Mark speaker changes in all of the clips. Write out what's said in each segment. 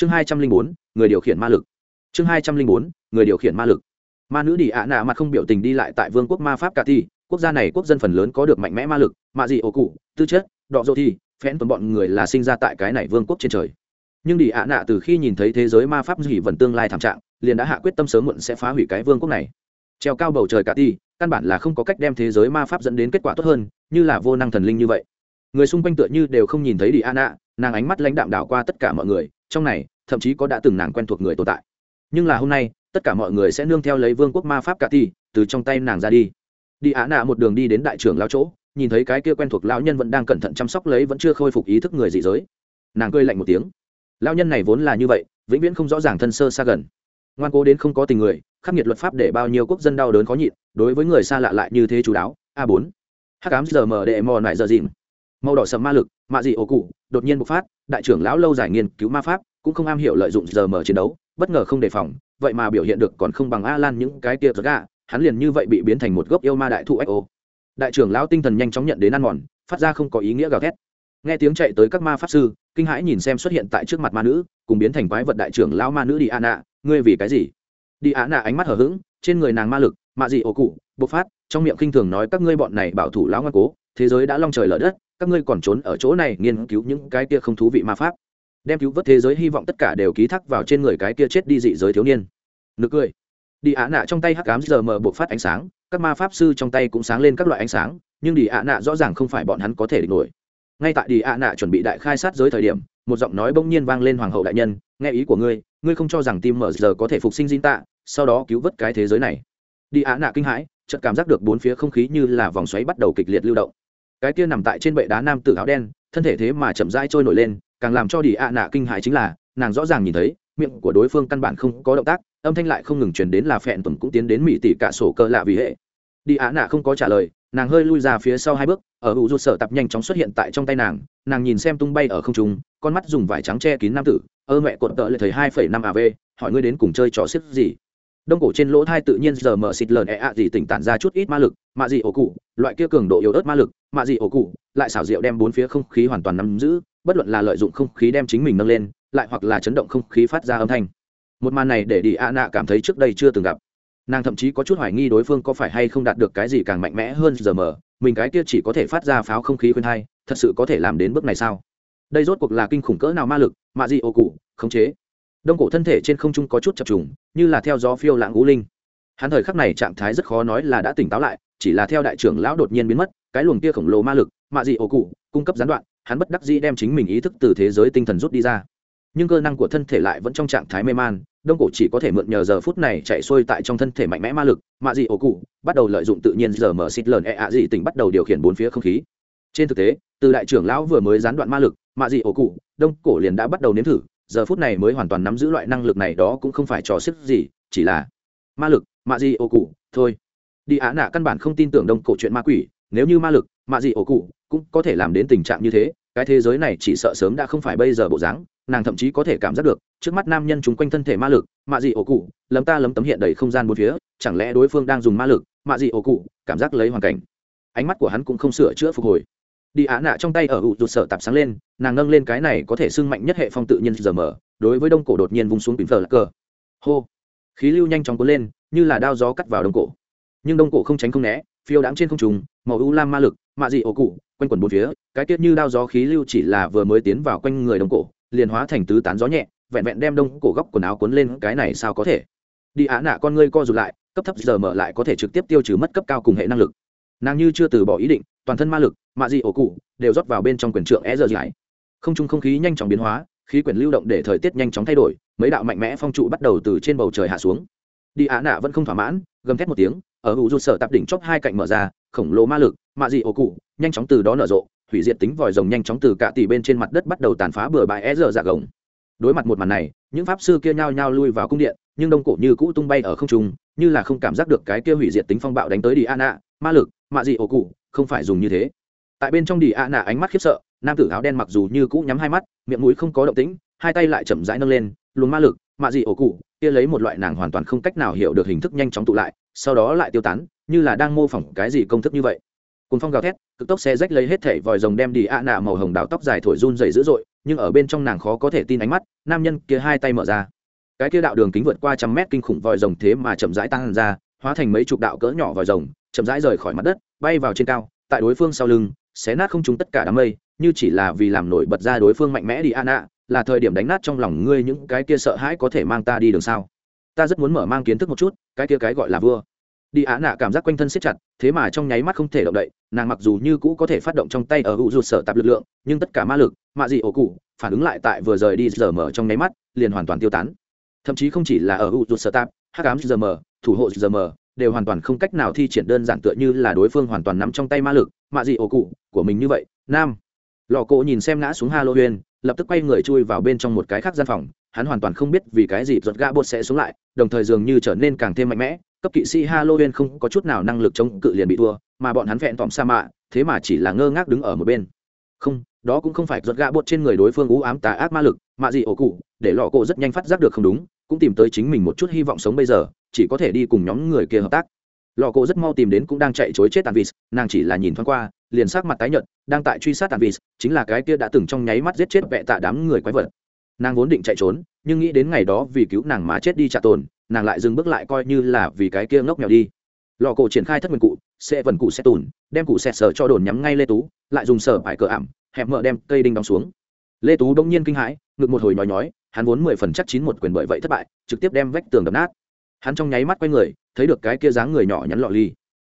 Speaker 1: chương hai trăm linh bốn, người điều khiển ma lực. Chương hai trăm linh bốn, người điều khiển ma lực. Ma nữ đi ạ nạ mặt không biểu tình đi lại tại vương quốc ma pháp cà thi quốc gia này quốc dân phần lớn có được mạnh mẽ ma lực mạ dị ổ cụ, tư chất, đọ dô thi phen tuần bọn người là sinh ra tại cái này vương quốc trên trời. Nhưng đi ạ nạ từ khi nhìn thấy thế giới ma pháp dị vần tương lai thảm trạng, liền đã hạ quyết tâm sớm muộn sẽ phá hủy cái vương quốc này. Treo cao bầu trời cà thi căn bản là không có cách đem thế giới ma pháp dẫn đến kết quả tốt hơn, như là vô năng thần linh như vậy. Người xung quanh tựa như đều không nhìn thấy đi ạ nạ, nàng ánh mắt lãnh đạm đảo qua tất cả mọi người trong này, thậm chí có đã từng nàng quen thuộc người tồn tại. Nhưng là hôm nay, tất cả mọi người sẽ nương theo lấy vương quốc ma pháp cả ti từ trong tay nàng ra đi. Đi ạ nạ một đường đi đến đại trưởng lao chỗ, nhìn thấy cái kia quen thuộc lão nhân vẫn đang cẩn thận chăm sóc lấy vẫn chưa khôi phục ý thức người dị giới. Nàng cười lạnh một tiếng. Lão nhân này vốn là như vậy, vĩnh viễn không rõ ràng thân sơ xa gần. Ngoan cố đến không có tình người, khắc nghiệt luật pháp để bao nhiêu quốc dân đau đớn khó nhịn, đối với người xa lạ lại như thế chú đáo. A bốn. Hắc ám giờ mờ đệ mò nại giờ dìm màu đỏ sầm ma lực, mạ dị ổ cụ, đột nhiên bộc phát, đại trưởng lão lâu giải nghiên cứu ma pháp, cũng không am hiểu lợi dụng giờ mở chiến đấu, bất ngờ không đề phòng, vậy mà biểu hiện được còn không bằng a lan những cái kia gà hắn liền như vậy bị biến thành một gốc yêu ma đại thụ xo. đại trưởng lão tinh thần nhanh chóng nhận đến ăn mòn, phát ra không có ý nghĩa gào thét nghe tiếng chạy tới các ma pháp sư, kinh hãi nhìn xem xuất hiện tại trước mặt ma nữ, cùng biến thành quái vật đại trưởng lão ma nữ đi a nạ ngươi vì cái gì đi a nạ ánh mắt hở h ữ g trên người nàng ma lực, mạ dị ổ cụ, bộc phát, trong miệng khinh thường nói, các ngươi bọn này bảo thủ lão ngoan cố, thế giới đã long trời lở đất các ngươi còn trốn ở chỗ này nghiên cứu những cái kia không thú vị ma pháp. Đem cứu vớt thế giới hy vọng tất cả đều ký thác vào trên người cái kia chết đi dị giới thiếu niên. Nực cười. Đi ạ nạ trong tay hắc cám giờ mờ bộc phát ánh sáng, các ma pháp sư trong tay cũng sáng lên các loại ánh sáng, nhưng đi ạ nạ rõ ràng không phải bọn hắn có thể địch nổi. Ngay tại đi ạ nạ chuẩn bị đại khai sát giới thời điểm, một giọng nói bỗng nhiên vang lên hoàng hậu đại nhân, nghe ý của ngươi ngươi không cho rằng tim mở giờ có thể phục sinh dinh tạ, sau đó cứu vớt cái thế giới này. Đi ạ nạ kinh hãi, chợt cảm giác được bốn phía không khí như là vòng xoáy bắt đầu kịch liệt lưu động cái kia nằm tại trên bệ đá nam tử áo đen, thân thể thế mà chậm rãi trôi nổi lên, càng làm cho đi ạ nạ kinh hãi chính là, nàng rõ ràng nhìn thấy, miệng của đối phương căn bản không có động tác, âm thanh lại không ngừng truyền đến là phẹn tuần cũng tiến đến mỹ tỷ cả sổ cơ lạ vì hệ. Đi ạ nạ không có trả lời, nàng hơi lui ra phía sau hai bước, ở hữu rụt sở tập nhanh chóng xuất hiện tại trong tay nàng nàng nhìn xem tung bay ở không trung, con mắt dùng vải trắng che kín nam tử, ơ mẹ cuộn tợ lại thấy hai phẩy năm av hỏi ngươi đến cùng chơi trò xếp gì? Đông cổ trên lỗ thai tự nhiên giờ mở xịt lờn ẹ ạ gì tỉnh tản ra chút ít ma lực mạ dị ổ cụ, loại kia cường độ yếu ớt ma lực, mạ dị ổ cụ, lại xảo diệu đem bốn phía không khí hoàn toàn nắm giữ, bất luận là lợi dụng không khí đem chính mình nâng lên, lại hoặc là chấn động không khí phát ra âm thanh. Một màn này để đi a nạ cảm thấy trước đây chưa từng gặp. Nàng thậm chí có chút hoài nghi đối phương có phải hay không đạt được cái gì càng mạnh mẽ hơn giờ mờ mình cái kia chỉ có thể phát ra pháo không khí khuyên thai thật sự có thể làm đến bước này sao? Đây rốt cuộc là kinh khủng cỡ nào ma lực, mạ dị ô cụ, khống chế. Đông cổ thân thể trên không trung có chút chập trùng, như là theo gió phiêu lãng ngũ linh. Hắn thời khắc này trạng thái rất khó nói là đã tỉnh táo lại chỉ là theo đại trưởng lão đột nhiên biến mất, cái luồng kia khổng lồ ma lực, mạ dị ổ cụ, cung cấp gián đoạn, hắn bất đắc dĩ đem chính mình ý thức từ thế giới tinh thần rút đi ra. Nhưng cơ năng của thân thể lại vẫn trong trạng thái mê man, đông cổ chỉ có thể mượn nhờ giờ phút này chạy xuôi tại trong thân thể mạnh mẽ ma lực, mạ dị ổ cụ, bắt đầu lợi dụng tự nhiên giờ mở xịt lờn e ạ dị tỉnh bắt đầu điều khiển bốn phía không khí. Trên thực tế, từ đại trưởng lão vừa mới gián đoạn ma lực, mạ dị ổ cụ, đông cổ liền đã bắt đầu nếm thử, giờ phút này mới hoàn toàn nắm giữ loại năng lực này đó cũng không phải trò xếp gì, chỉ là ma lực, mạ dị ổ cụ, thôi đi á nạ căn bản không tin tưởng đông cổ chuyện ma quỷ, nếu như ma lực mạ dị ổ cụ cũng có thể làm đến tình trạng như thế, cái thế giới này chỉ sợ sớm đã không phải bây giờ bộ dáng, nàng thậm chí có thể cảm giác được, trước mắt nam nhân chúng quanh thân thể ma lực mạ dị ổ cụ, lấm ta lấm tấm hiện đầy không gian bốn phía, chẳng lẽ đối phương đang dùng ma lực mạ dị ổ cụ, cảm giác lấy hoàn cảnh. Ánh mắt của hắn cũng không sửa chữa phục hồi. Đi á nạ trong tay ở hụ rụt sợ tạp sáng lên, nàng nâng lên cái này có thể sưng mạnh nhất hệ phong tự nhiên giờ mở, đối với đông cổ đột nhiên vung xuống bình phờ lạc cờ. Hô. Khí lưu nhanh chóng cuốn lên, như là đao gió cắt vào đông cổ nhưng đông cổ không tránh không né, phiêu đáng trên không trùng màu u lam ma lực, mạ dị ổ cụ, quanh quần bốn phía, cái tiết như đao gió khí lưu chỉ là vừa mới tiến vào quanh người đông cổ, liền hóa thành tứ tán gió nhẹ, vẹn vẹn đem đông cổ góc quần áo cuốn lên, cái này sao có thể? Đi á nạ con ngươi co rụt lại, cấp thấp giờ mở lại có thể trực tiếp tiêu trừ mất cấp cao cùng hệ năng lực. Nàng như chưa từ bỏ ý định, toàn thân ma lực, mạ dị ổ cụ, đều rót vào bên trong quyền trượng e giờ dài. Không trung không khí nhanh chóng biến hóa, khí quyển lưu động để thời tiết nhanh chóng thay đổi, mấy đạo mạnh mẽ phong trụ bắt đầu từ trên bầu trời hạ xuống. Đi á nạ vẫn không thỏa mãn, gầm thét một tiếng ở hữu rụt sở tạp đỉnh chóp hai cạnh mở ra, khổng lồ ma lực, mạ dị ổ cụ, nhanh chóng từ đó nở rộ, hủy diệt tính vòi rồng nhanh chóng từ cả tỷ bên trên mặt đất bắt đầu tàn phá bừa bãi é dở dạ gồng. Đối mặt một màn này, những pháp sư kia nhao nhao lui vào cung điện, nhưng đông cổ như cũ tung bay ở không trung, như là không cảm giác được cái kia hủy diệt tính phong bạo đánh tới đi a nạ ma lực, mạ dị ổ cụ, không phải dùng như thế. Tại bên trong đi a nạ ánh mắt khiếp sợ, nam tử áo đen mặc dù như cũ nhắm hai mắt, miệng mũi không có động tĩnh, hai tay lại chậm rãi nâng lên luồng ma lực, mạ dị ổ cụ, kia lấy một loại nàng hoàn toàn không cách nào hiểu được hình thức nhanh chóng tụ lại, sau đó lại tiêu tán, như là đang mô phỏng cái gì công thức như vậy. Cùng phong gào thét, cực tốc xe rách lấy hết thể vòi rồng đem đi ạ nạ màu hồng đào tóc dài thổi run dày dữ dội, nhưng ở bên trong nàng khó có thể tin ánh mắt, nam nhân kia hai tay mở ra. Cái kia đạo đường kính vượt qua trăm mét kinh khủng vòi rồng thế mà chậm rãi tăng ra, hóa thành mấy chục đạo cỡ nhỏ vòi rồng, chậm rãi rời khỏi mặt đất, bay vào trên cao, tại đối phương sau lưng, xé nát không chúng tất cả đám mây, như chỉ là vì làm nổi bật ra đối phương mạnh mẽ đi an nạ là thời điểm đánh nát trong lòng ngươi những cái kia sợ hãi có thể mang ta đi đường sao? Ta rất muốn mở mang kiến thức một chút, cái kia cái gọi là vua. Đi á nạ cảm giác quanh thân siết chặt, thế mà trong nháy mắt không thể động đậy, nàng mặc dù như cũ có thể phát động trong tay ở hữu ruột sở tạp lực lượng, nhưng tất cả ma lực mạ dị ổ cụ, phản ứng lại tại vừa rời đi giờ mở trong nháy mắt, liền hoàn toàn tiêu tán. Thậm chí không chỉ là ở hữu ruột sở tạp, Hát ám giờ mở, thủ hộ giờ mở, đều hoàn toàn không cách nào thi triển đơn giản tựa như là đối phương hoàn toàn nắm trong tay ma lực mạ dị ổ cụ của mình như vậy. Nam. Lò cổ nhìn xem ngã xuống halloween lập tức quay người chui vào bên trong một cái khác gian phòng, hắn hoàn toàn không biết vì cái gì giật gã bột sẽ xuống lại, đồng thời dường như trở nên càng thêm mạnh mẽ, cấp kỵ sĩ halloween không có chút nào năng lực chống cự liền bị thua, mà bọn hắn vẹn tòm sa mạ, thế mà chỉ là ngơ ngác đứng ở một bên. Không, đó cũng không phải giật gã bột trên người đối phương ú ám tà ác ma lực mạ gì ổ cụ, để lọ cổ rất nhanh phát giác được không đúng, cũng tìm tới chính mình một chút hy vọng sống bây giờ, chỉ có thể đi cùng nhóm người kia hợp tác. Lọ cổ rất mau tìm đến cũng đang chạy chối chết tàn vịt nàng chỉ là nhìn thoáng qua liền sắc mặt tái nhợt, đang tại truy sát tàn chính là cái kia đã từng trong nháy mắt giết chết vẹ tạ đám người quái vật. Nàng vốn định chạy trốn, nhưng nghĩ đến ngày đó vì cứu nàng mà chết đi trả tồn nàng lại dừng bước lại coi như là vì cái kia ngốc nghèo đi. Lò cổ triển khai thất nguyên cụ, sẽ vần cụ sẽ tùn, đem cụ sẹt sở cho đồn nhắm ngay lê tú, lại dùng sở phải cờ ảm, hẹp mở đem cây đinh đóng xuống. Lê tú đông nhiên kinh hãi, ngực một hồi nhói nhói, hắn vốn mười phần chắc chín một quyền bởi vậy thất bại, trực tiếp đem vách tường đập nát. Hắn trong nháy mắt quay người, thấy được cái kia dáng người nhỏ nhắn lọ ly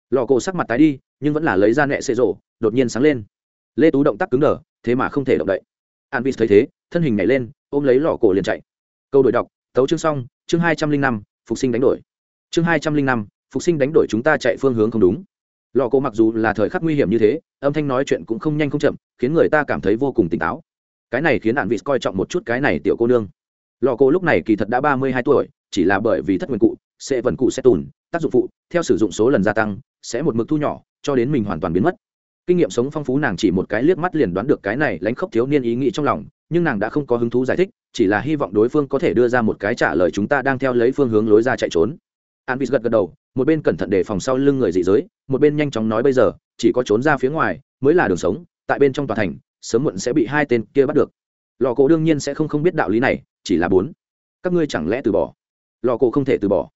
Speaker 1: lò cổ sắc mặt tái đi nhưng vẫn là lấy ra nẹ xệ rổ, đột nhiên sáng lên. Lê tú động tác cứng đờ thế mà không thể động đậy. An vịt thấy thế thân hình nhảy lên ôm lấy lò cổ liền chạy. Câu đổi đọc tấu chương xong chương hai trăm linh năm phục sinh đánh đổi. Chương hai trăm linh năm phục sinh đánh đổi chúng ta chạy phương hướng không đúng. Lò cổ mặc dù là thời khắc nguy hiểm như thế âm thanh nói chuyện cũng không nhanh không chậm khiến người ta cảm thấy vô cùng tỉnh táo. Cái này khiến hạn vịt coi trọng một chút cái này tiểu cô nương. Lò cổ lúc này kỳ thật đã ba mươi hai tuổi chỉ là bởi vì thất nguyên cụ sẽ vần cụ sẽ tùn tác dụng phụ theo sử dụng số lần gia tăng sẽ một mực thu nhỏ, cho đến mình hoàn toàn biến mất. Kinh nghiệm sống phong phú nàng chỉ một cái liếc mắt liền đoán được cái này lánh khóc thiếu niên ý nghĩ trong lòng, nhưng nàng đã không có hứng thú giải thích, chỉ là hy vọng đối phương có thể đưa ra một cái trả lời chúng ta đang theo lấy phương hướng lối ra chạy trốn. An vịt gật gật đầu, một bên cẩn thận đề phòng sau lưng người dị giới, một bên nhanh chóng nói bây giờ, chỉ có trốn ra phía ngoài mới là đường sống, tại bên trong tòa thành, sớm muộn sẽ bị hai tên kia bắt được. Lò cổ đương nhiên sẽ không không biết đạo lý này, chỉ là bốn. Các ngươi chẳng lẽ từ bỏ? Lò cổ không thể từ bỏ.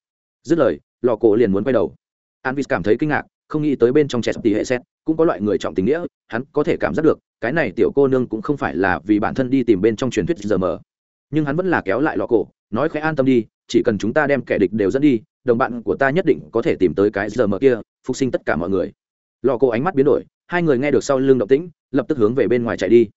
Speaker 1: Dứt lời, lò cổ liền muốn quay đầu an vịt cảm thấy kinh ngạc, không nghĩ tới bên trong trẻ sắp tỷ hệ xét cũng có loại người trọng tình nghĩa, hắn có thể cảm giác được, cái này tiểu cô nương cũng không phải là vì bản thân đi tìm bên trong truyền thuyết giờ mờ. Nhưng hắn vẫn là kéo lại lọ cổ, nói khẽ an tâm đi, chỉ cần chúng ta đem kẻ địch đều dẫn đi, đồng bạn của ta nhất định có thể tìm tới cái giờ mờ kia, phục sinh tất cả mọi người. Lọ cổ ánh mắt biến đổi, hai người nghe được sau lưng động tĩnh, lập tức hướng về bên ngoài chạy đi.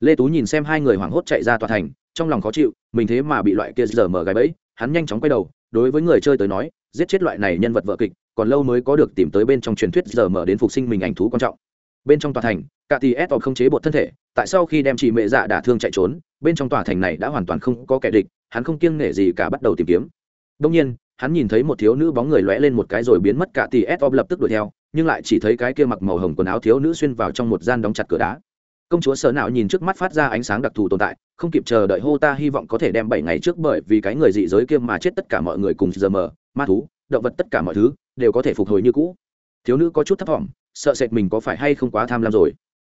Speaker 1: Lê tú nhìn xem hai người hoảng hốt chạy ra tòa thành, trong lòng khó chịu, mình thế mà bị loại kia giờ mờ gái bẫy, hắn nhanh chóng quay đầu, đối với người chơi tới nói, giết chết loại này nhân vật vợ kịch còn lâu mới có được tìm tới bên trong truyền thuyết giờ mở đến phục sinh mình ảnh thú quan trọng. Bên trong tòa thành, cả tỷ s không chế bột thân thể, tại sau khi đem chị mẹ dạ đả thương chạy trốn, bên trong tòa thành này đã hoàn toàn không có kẻ địch, hắn không kiêng nể gì cả bắt đầu tìm kiếm. Đông nhiên, hắn nhìn thấy một thiếu nữ bóng người lóe lên một cái rồi biến mất, cả tỷ s lập tức đuổi theo, nhưng lại chỉ thấy cái kia mặc màu hồng quần áo thiếu nữ xuyên vào trong một gian đóng chặt cửa đá. Công chúa sở não nhìn trước mắt phát ra ánh sáng đặc thù tồn tại, không kịp chờ đợi hô ta hy vọng có thể đem bảy ngày trước bởi vì cái người dị giới kia mà chết tất cả mọi người cùng giờ mờ ma thú, động vật tất cả mọi thứ đều có thể phục hồi như cũ. Thiếu nữ có chút thấp thỏm sợ sệt mình có phải hay không quá tham lam rồi.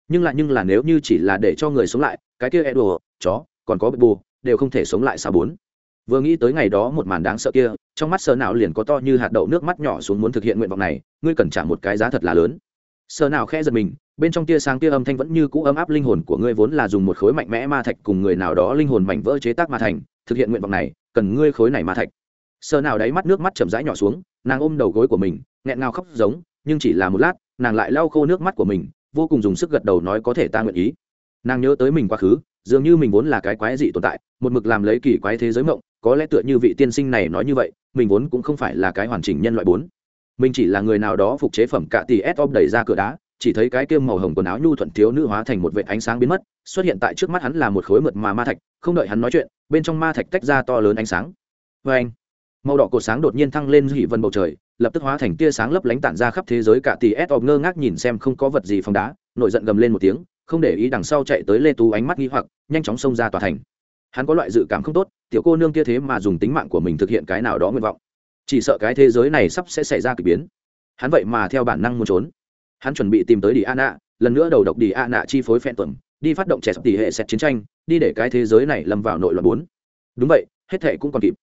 Speaker 1: Nhưng lại nhưng là nếu như chỉ là để cho người sống lại cái kia e đùa, chó còn có bê bù đều không thể sống lại sao bốn? Vừa nghĩ tới ngày đó một màn đáng sợ kia trong mắt sơ nào liền có to như hạt đậu nước mắt nhỏ xuống muốn thực hiện nguyện vọng này ngươi cần trả một cái giá thật là lớn. Sơ nào khẽ giật mình bên trong tia sáng tia âm thanh vẫn như cũ ấm áp linh hồn của ngươi vốn là dùng một khối mạnh mẽ ma thạch cùng người nào đó linh hồn mảnh vỡ chế tác ma thành thực hiện nguyện vọng này cần ngươi khối này ma thạch. Sơ nào đáy mắt nước mắt chậm rãi nhỏ xuống nàng ôm đầu gối của mình, nghẹn ngào khóc giống, nhưng chỉ là một lát, nàng lại lau khô nước mắt của mình, vô cùng dùng sức gật đầu nói có thể ta nguyện ý. Nàng nhớ tới mình quá khứ, dường như mình vốn là cái quái dị tồn tại, một mực làm lấy kỳ quái thế giới mộng, có lẽ tựa như vị tiên sinh này nói như vậy, mình vốn cũng không phải là cái hoàn chỉnh nhân loại bốn. Mình chỉ là người nào đó phục chế phẩm cạ tỷ ép ôm đẩy ra cửa đá, chỉ thấy cái kiêm màu hồng quần áo nhu thuận thiếu nữ hóa thành một vệ ánh sáng biến mất, xuất hiện tại trước mắt hắn là một khối mượt mà ma thạch, không đợi hắn nói chuyện, bên trong ma thạch tách ra to lớn ánh sáng. Vê anh màu đỏ cột sáng đột nhiên thăng lên hỉ vân bầu trời, lập tức hóa thành tia sáng lấp lánh tản ra khắp thế giới cả tỷ s ngơ ngác nhìn xem không có vật gì phong đá, nổi giận gầm lên một tiếng, không để ý đằng sau chạy tới lê tú ánh mắt nghi hoặc, nhanh chóng xông ra tòa thành. Hắn có loại dự cảm không tốt, tiểu cô nương kia thế mà dùng tính mạng của mình thực hiện cái nào đó nguyện vọng. Chỉ sợ cái thế giới này sắp sẽ xảy ra k ỳ biến. Hắn vậy mà theo bản năng muốn trốn. Hắn chuẩn bị tìm tới đi a nạ, lần nữa đầu độc đi a nạ chi phối phen tuần, đi phát động trẻ tỷ hệ xét chiến tranh, đi để cái thế giới này lâm vào nội loạn bốn. Đúng vậy, hết thệ cũng còn kịp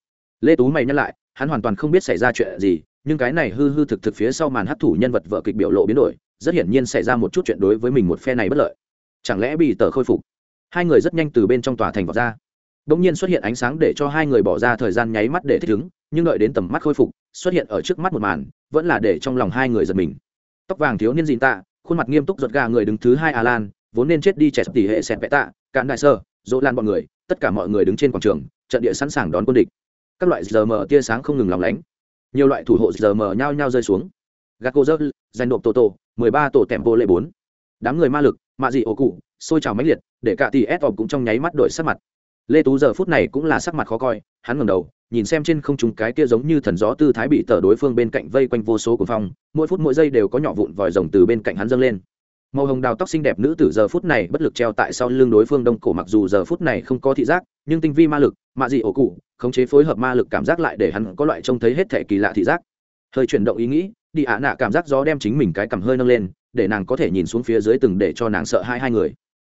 Speaker 1: lê tú mày nhắc lại, hắn hoàn toàn không biết xảy ra chuyện gì, nhưng cái này hư hư thực thực phía sau màn hấp thủ nhân vật vợ kịch biểu lộ biến đổi, rất hiển nhiên xảy ra một chút chuyện đối với mình một phe này bất lợi. Chẳng lẽ bị tờ khôi phục? Hai người rất nhanh từ bên trong tòa thành vọt ra. Đ ỗ n g nhiên xuất hiện ánh sáng để cho hai người bỏ ra thời gian nháy mắt để thích ứng, nhưng đợi đến tầm mắt khôi phục, xuất hiện ở trước mắt một màn, vẫn là để trong lòng hai người giật mình. Tóc vàng thiếu niên dịn tạ, khuôn mặt nghiêm túc giật gà người đứng thứ hai a lan, vốn nên chết đi trẻ sập tỉ hệ xẹt vẽ tạ, cạn đại sơ dỗ lan bọn người, tất cả mọi người đứng trên quảng trường, trận địa sẵn sàng đón quân địch các loại giờ mờ tia sáng không ngừng lòng lánh. Nhiều loại thủ hộ giờ mờ nhao nhao rơi xuống. Gác cô dơ danh nộp tổ tổ mười ba tổ tẻm vô lệ bốn. Đám người ma lực, mạ dị ổ cụ xôi trào mãnh liệt, để cả tỷ ép cũng trong nháy mắt đổi sắc mặt. Lê tú giờ phút này cũng là sắc mặt khó coi, hắn ngẩng đầu, nhìn xem trên không trung cái kia giống như thần gió tư thái bị tờ đối phương bên cạnh vây quanh vô số của phong, mỗi phút mỗi giây đều có nhỏ vụn vòi rồng từ bên cạnh hắn dâng lên màu hồng đào tóc xinh đẹp nữ tử giờ phút này bất lực treo tại sau lưng đối phương đông cổ mặc dù giờ phút này không có thị giác, nhưng tinh vi ma lực, mạ dị ổ cụ, khống chế phối hợp ma lực cảm giác lại để hắn có loại trông thấy hết thể kỳ lạ thị giác. Hơi chuyển động ý nghĩ, đi ạ nạ cảm giác gió đem chính mình cái cầm hơi nâng lên, để nàng có thể nhìn xuống phía dưới từng để cho nàng sợ hai hai người.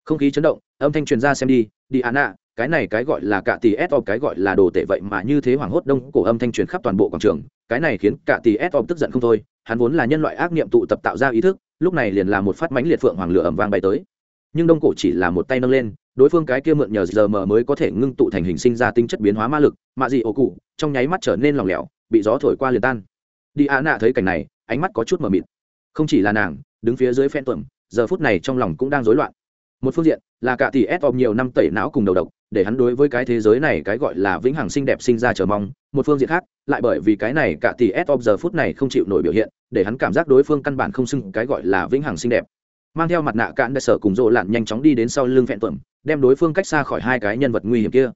Speaker 1: Không khí chấn động, âm thanh truyền ra xem đi đi ạ nạ, cái này cái gọi là cả tỷ s cái gọi là đồ tệ vậy mà như thế hoảng hốt đông cổ âm thanh truyền khắp toàn bộ quảng trường, cái này khiến cả tỷ s tức giận không thôi, hắn vốn là nhân loại ác niệm tụ tập tạo ra ý thức lúc này liền là một phát mánh liệt phượng hoàng lửa ẩm vang bay tới. Nhưng đông cổ chỉ là một tay nâng lên, đối phương cái kia mượn nhờ giờ mờ mới có thể ngưng tụ thành hình sinh ra tinh chất biến hóa ma lực, mạ dị ổ cụ, trong nháy mắt trở nên lỏng lẻo, bị gió thổi qua liền tan. Đi á nạ thấy cảnh này, ánh mắt có chút mờ mịt. Không chỉ là nàng, đứng phía dưới phen tuẩm giờ phút này trong lòng cũng đang rối loạn. Một phương diện là cả tỷ ép nhiều năm tẩy não cùng đầu độc, để hắn đối với cái thế giới này cái gọi là vĩnh hằng xinh đẹp sinh ra chờ mong, một phương diện khác, lại bởi vì cái này cả tỷ ép giờ phút này không chịu nổi biểu hiện, để hắn cảm giác đối phương căn bản không xưng cái gọi là vĩnh hằng xinh đẹp. Mang theo mặt nạ cạn đại sở cùng rộ lặn nhanh chóng đi đến sau lưng phẹn tuẩm, đem đối phương cách xa khỏi hai cái nhân vật nguy hiểm kia.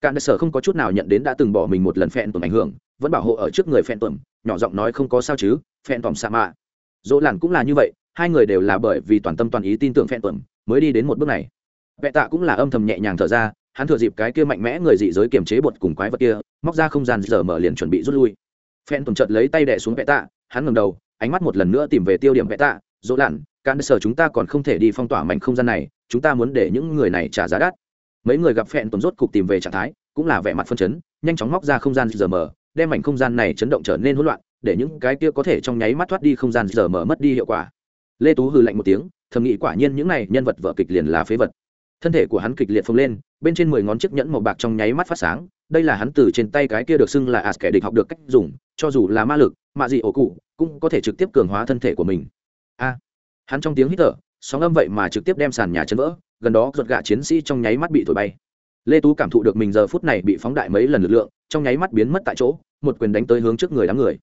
Speaker 1: Cạn đại sở không có chút nào nhận đến đã từng bỏ mình một lần phẹn tuẩm ảnh hưởng, vẫn bảo hộ ở trước người phẹn tuẩm, nhỏ giọng nói không có sao chứ, phẹn tuẩm sa mạ. Dỗ lặn cũng là như vậy, hai người đều là bởi vì toàn tâm toàn ý tin tưởng phẹn tuẩm, mới đi đến một bước này. Vệ tạ cũng là âm thầm nhẹ nhàng thở ra, hắn thừa dịp cái kia mạnh mẽ người dị giới kiềm chế bột cùng quái vật kia, móc ra không gian giờ mở liền chuẩn bị rút lui. Phen tuần chợt lấy tay đẻ xuống Vệ tạ, hắn ngầm đầu, ánh mắt một lần nữa tìm về tiêu điểm vẽ tạ, dỗ lặn can sở chúng ta còn không thể đi phong tỏa mảnh không gian này, chúng ta muốn để những người này trả giá đắt. Mấy người gặp phẹn tuần rốt cục tìm về trạng thái, cũng là vẻ mặt phân chấn, nhanh chóng móc ra không gian giờ mở, đem mảnh không gian này chấn động trở nên hỗn loạn, để những cái kia có thể trong nháy mắt thoát đi không gian giờ mở mất đi hiệu quả. Lê tú hừ lạnh một tiếng, thầm nghĩ quả nhiên những này nhân vật vở kịch liền là phế vật thân thể của hắn kịch liệt phồng lên, bên trên mười ngón chiếc nhẫn màu bạc trong nháy mắt phát sáng, đây là hắn từ trên tay cái kia được xưng là as kẻ địch học được cách dùng, cho dù là ma lực mạ dị ổ cụ, cũng có thể trực tiếp cường hóa thân thể của mình. A! Hắn trong tiếng hít thở, sóng âm vậy mà trực tiếp đem sàn nhà chấn vỡ, gần đó ruột gạ chiến sĩ trong nháy mắt bị thổi bay. Lê tú cảm thụ được mình giờ phút này bị phóng đại mấy lần lực lượng, trong nháy mắt biến mất tại chỗ, một quyền đánh tới hướng trước người đám người.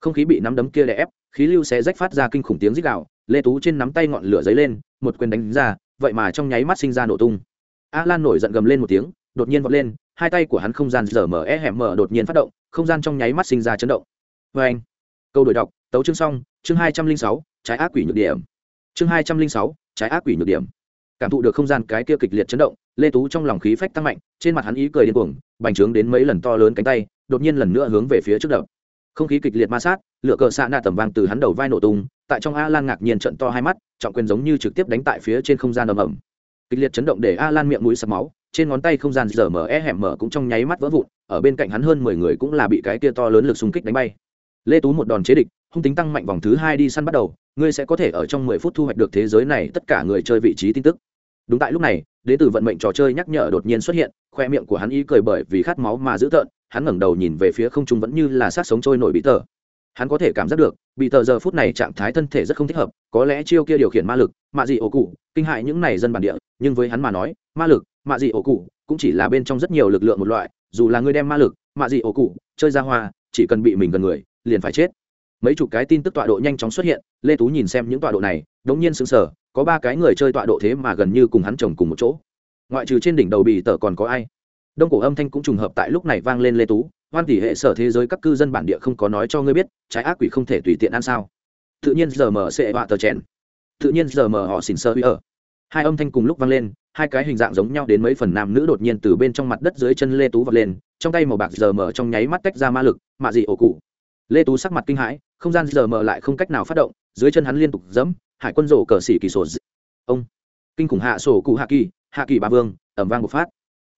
Speaker 1: Không khí bị nắm đấm kia đè ép, khí lưu sẽ rách phát ra kinh khủng tiếng rít gạo lê tú trên nắm tay ngọn lửa dấy lên, một quyền đánh ra vậy mà trong nháy mắt sinh ra nổ tung. A lan nổi giận gầm lên một tiếng, đột nhiên vọt lên, hai tay của hắn không gian giờ mở e hẻm mở đột nhiên phát động, không gian trong nháy mắt sinh ra chấn động. Vê anh, câu đổi đọc, tấu chương xong, chương hai trăm linh sáu, trái ác quỷ nhược điểm. Chương hai trăm linh sáu, trái ác quỷ nhược điểm. Cảm thụ được không gian cái kia kịch liệt chấn động, lê tú trong lòng khí phách tăng mạnh, trên mặt hắn ý cười điên cuồng, bành trướng đến mấy lần to lớn cánh tay, đột nhiên lần nữa hướng về phía trước đập không khí kịch liệt ma sát lựa cờ xạ nạ tầm vang từ hắn đầu vai nổ tung, tại trong a lan ngạc nhiên trận to hai mắt, trọng quyền giống như trực tiếp đánh tại phía trên không gian ầm ầm. Kịch liệt chấn động để a lan miệng mũi sập máu, trên ngón tay không gian dở mở e hẻm mở cũng trong nháy mắt vỡ vụn, ở bên cạnh hắn hơn mười người cũng là bị cái kia to lớn lực xung kích đánh bay. Lê tú một đòn chế địch, hung tính tăng mạnh vòng thứ hai đi săn bắt đầu, ngươi sẽ có thể ở trong mười phút thu hoạch được thế giới này tất cả người chơi vị trí tin tức. Đúng tại lúc này đến từ vận mệnh trò chơi nhắc nhở đột nhiên xuất hiện, khoe miệng của hắn ý cười bởi vì khát máu mà dữ tợn, hắn ngẩng đầu nhìn về phía không trung vẫn như là sát sống trôi nổi bị tờ. Hắn có thể cảm giác được, bị tờ giờ phút này trạng thái thân thể rất không thích hợp, có lẽ chiêu kia điều khiển ma lực, mạ dị ổ cụ, kinh hại những này dân bản địa, nhưng với hắn mà nói, ma lực, mạ dị ổ cụ cũng chỉ là bên trong rất nhiều lực lượng một loại, dù là người đem ma lực, mạ dị ổ cụ, chơi ra hoa, chỉ cần bị mình gần người, liền phải chết. Mấy chục cái tin tức tọa độ nhanh chóng xuất hiện, lê tú nhìn xem những tọa độ này, đống nhiên sững sờ có ba cái người chơi tọa độ thế mà gần như cùng hắn chồng cùng một chỗ. Ngoại trừ trên đỉnh đầu bị tờ còn có ai? Đông cổ âm thanh cũng trùng hợp tại lúc này vang lên lê tú. Hoan tỷ hệ sở thế giới các cư dân bản địa không có nói cho ngươi biết, trái ác quỷ không thể tùy tiện ăn sao? Tự nhiên giờ mở sẽ họa tờ chèn. Tự nhiên giờ mở họ xin sơ huy ở. Hai âm thanh cùng lúc vang lên, hai cái hình dạng giống nhau đến mấy phần nam nữ đột nhiên từ bên trong mặt đất dưới chân lê tú vọt lên, trong tay màu bạc giờ mở trong nháy mắt tách ra ma lực, mạ dị ổ cụ. Lê tú sắc mặt kinh hãi, không gian giờ mở lại không cách nào phát động, dưới chân hắn liên tục dẫm hải quân rổ cờ xỉ kỳ sổ ông. Kinh khủng hạ sổ cụ hạ kỳ hạ kỳ ba vương, ẩm vang một phát.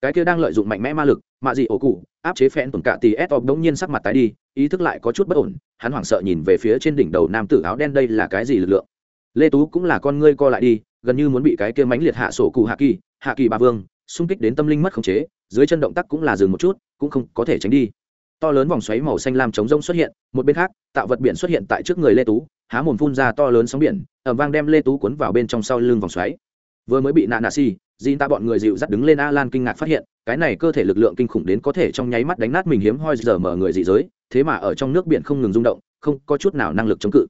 Speaker 1: Cái kia đang lợi dụng mạnh mẽ ma lực, mạ dị ổ cụ, áp chế phen tuần cạ tì ép đống nhiên sắc mặt tái đi, ý thức lại có chút bất ổn, hắn hoảng sợ nhìn về phía trên đỉnh đầu nam tử áo đen đây là cái gì lực lượng? Lê tú cũng là con ngươi co lại đi, gần như muốn bị cái kia mánh liệt hạ sổ cụ hạ kỳ hạ kỳ ba vương, xung kích đến tâm linh mất khống chế, dưới chân động tác cũng là dừng một chút, cũng không có thể tránh đi. To lớn vòng xoáy màu xanh lam chống rông xuất hiện, một bên khác, tạo vật biển xuất hiện tại trước người lê tú, há mồm phun ra to lớn sóng biển ẩm vang đem lê tú cuốn vào bên trong sau lưng vòng xoáy. Vừa mới bị nạ nạ si Di ta bọn người dịu dắt đứng lên a lan kinh ngạc phát hiện, cái này cơ thể lực lượng kinh khủng đến có thể trong nháy mắt đánh nát mình hiếm hoi giờ mở người dị giới, thế mà ở trong nước biển không ngừng rung động, không có chút nào năng lực chống cự.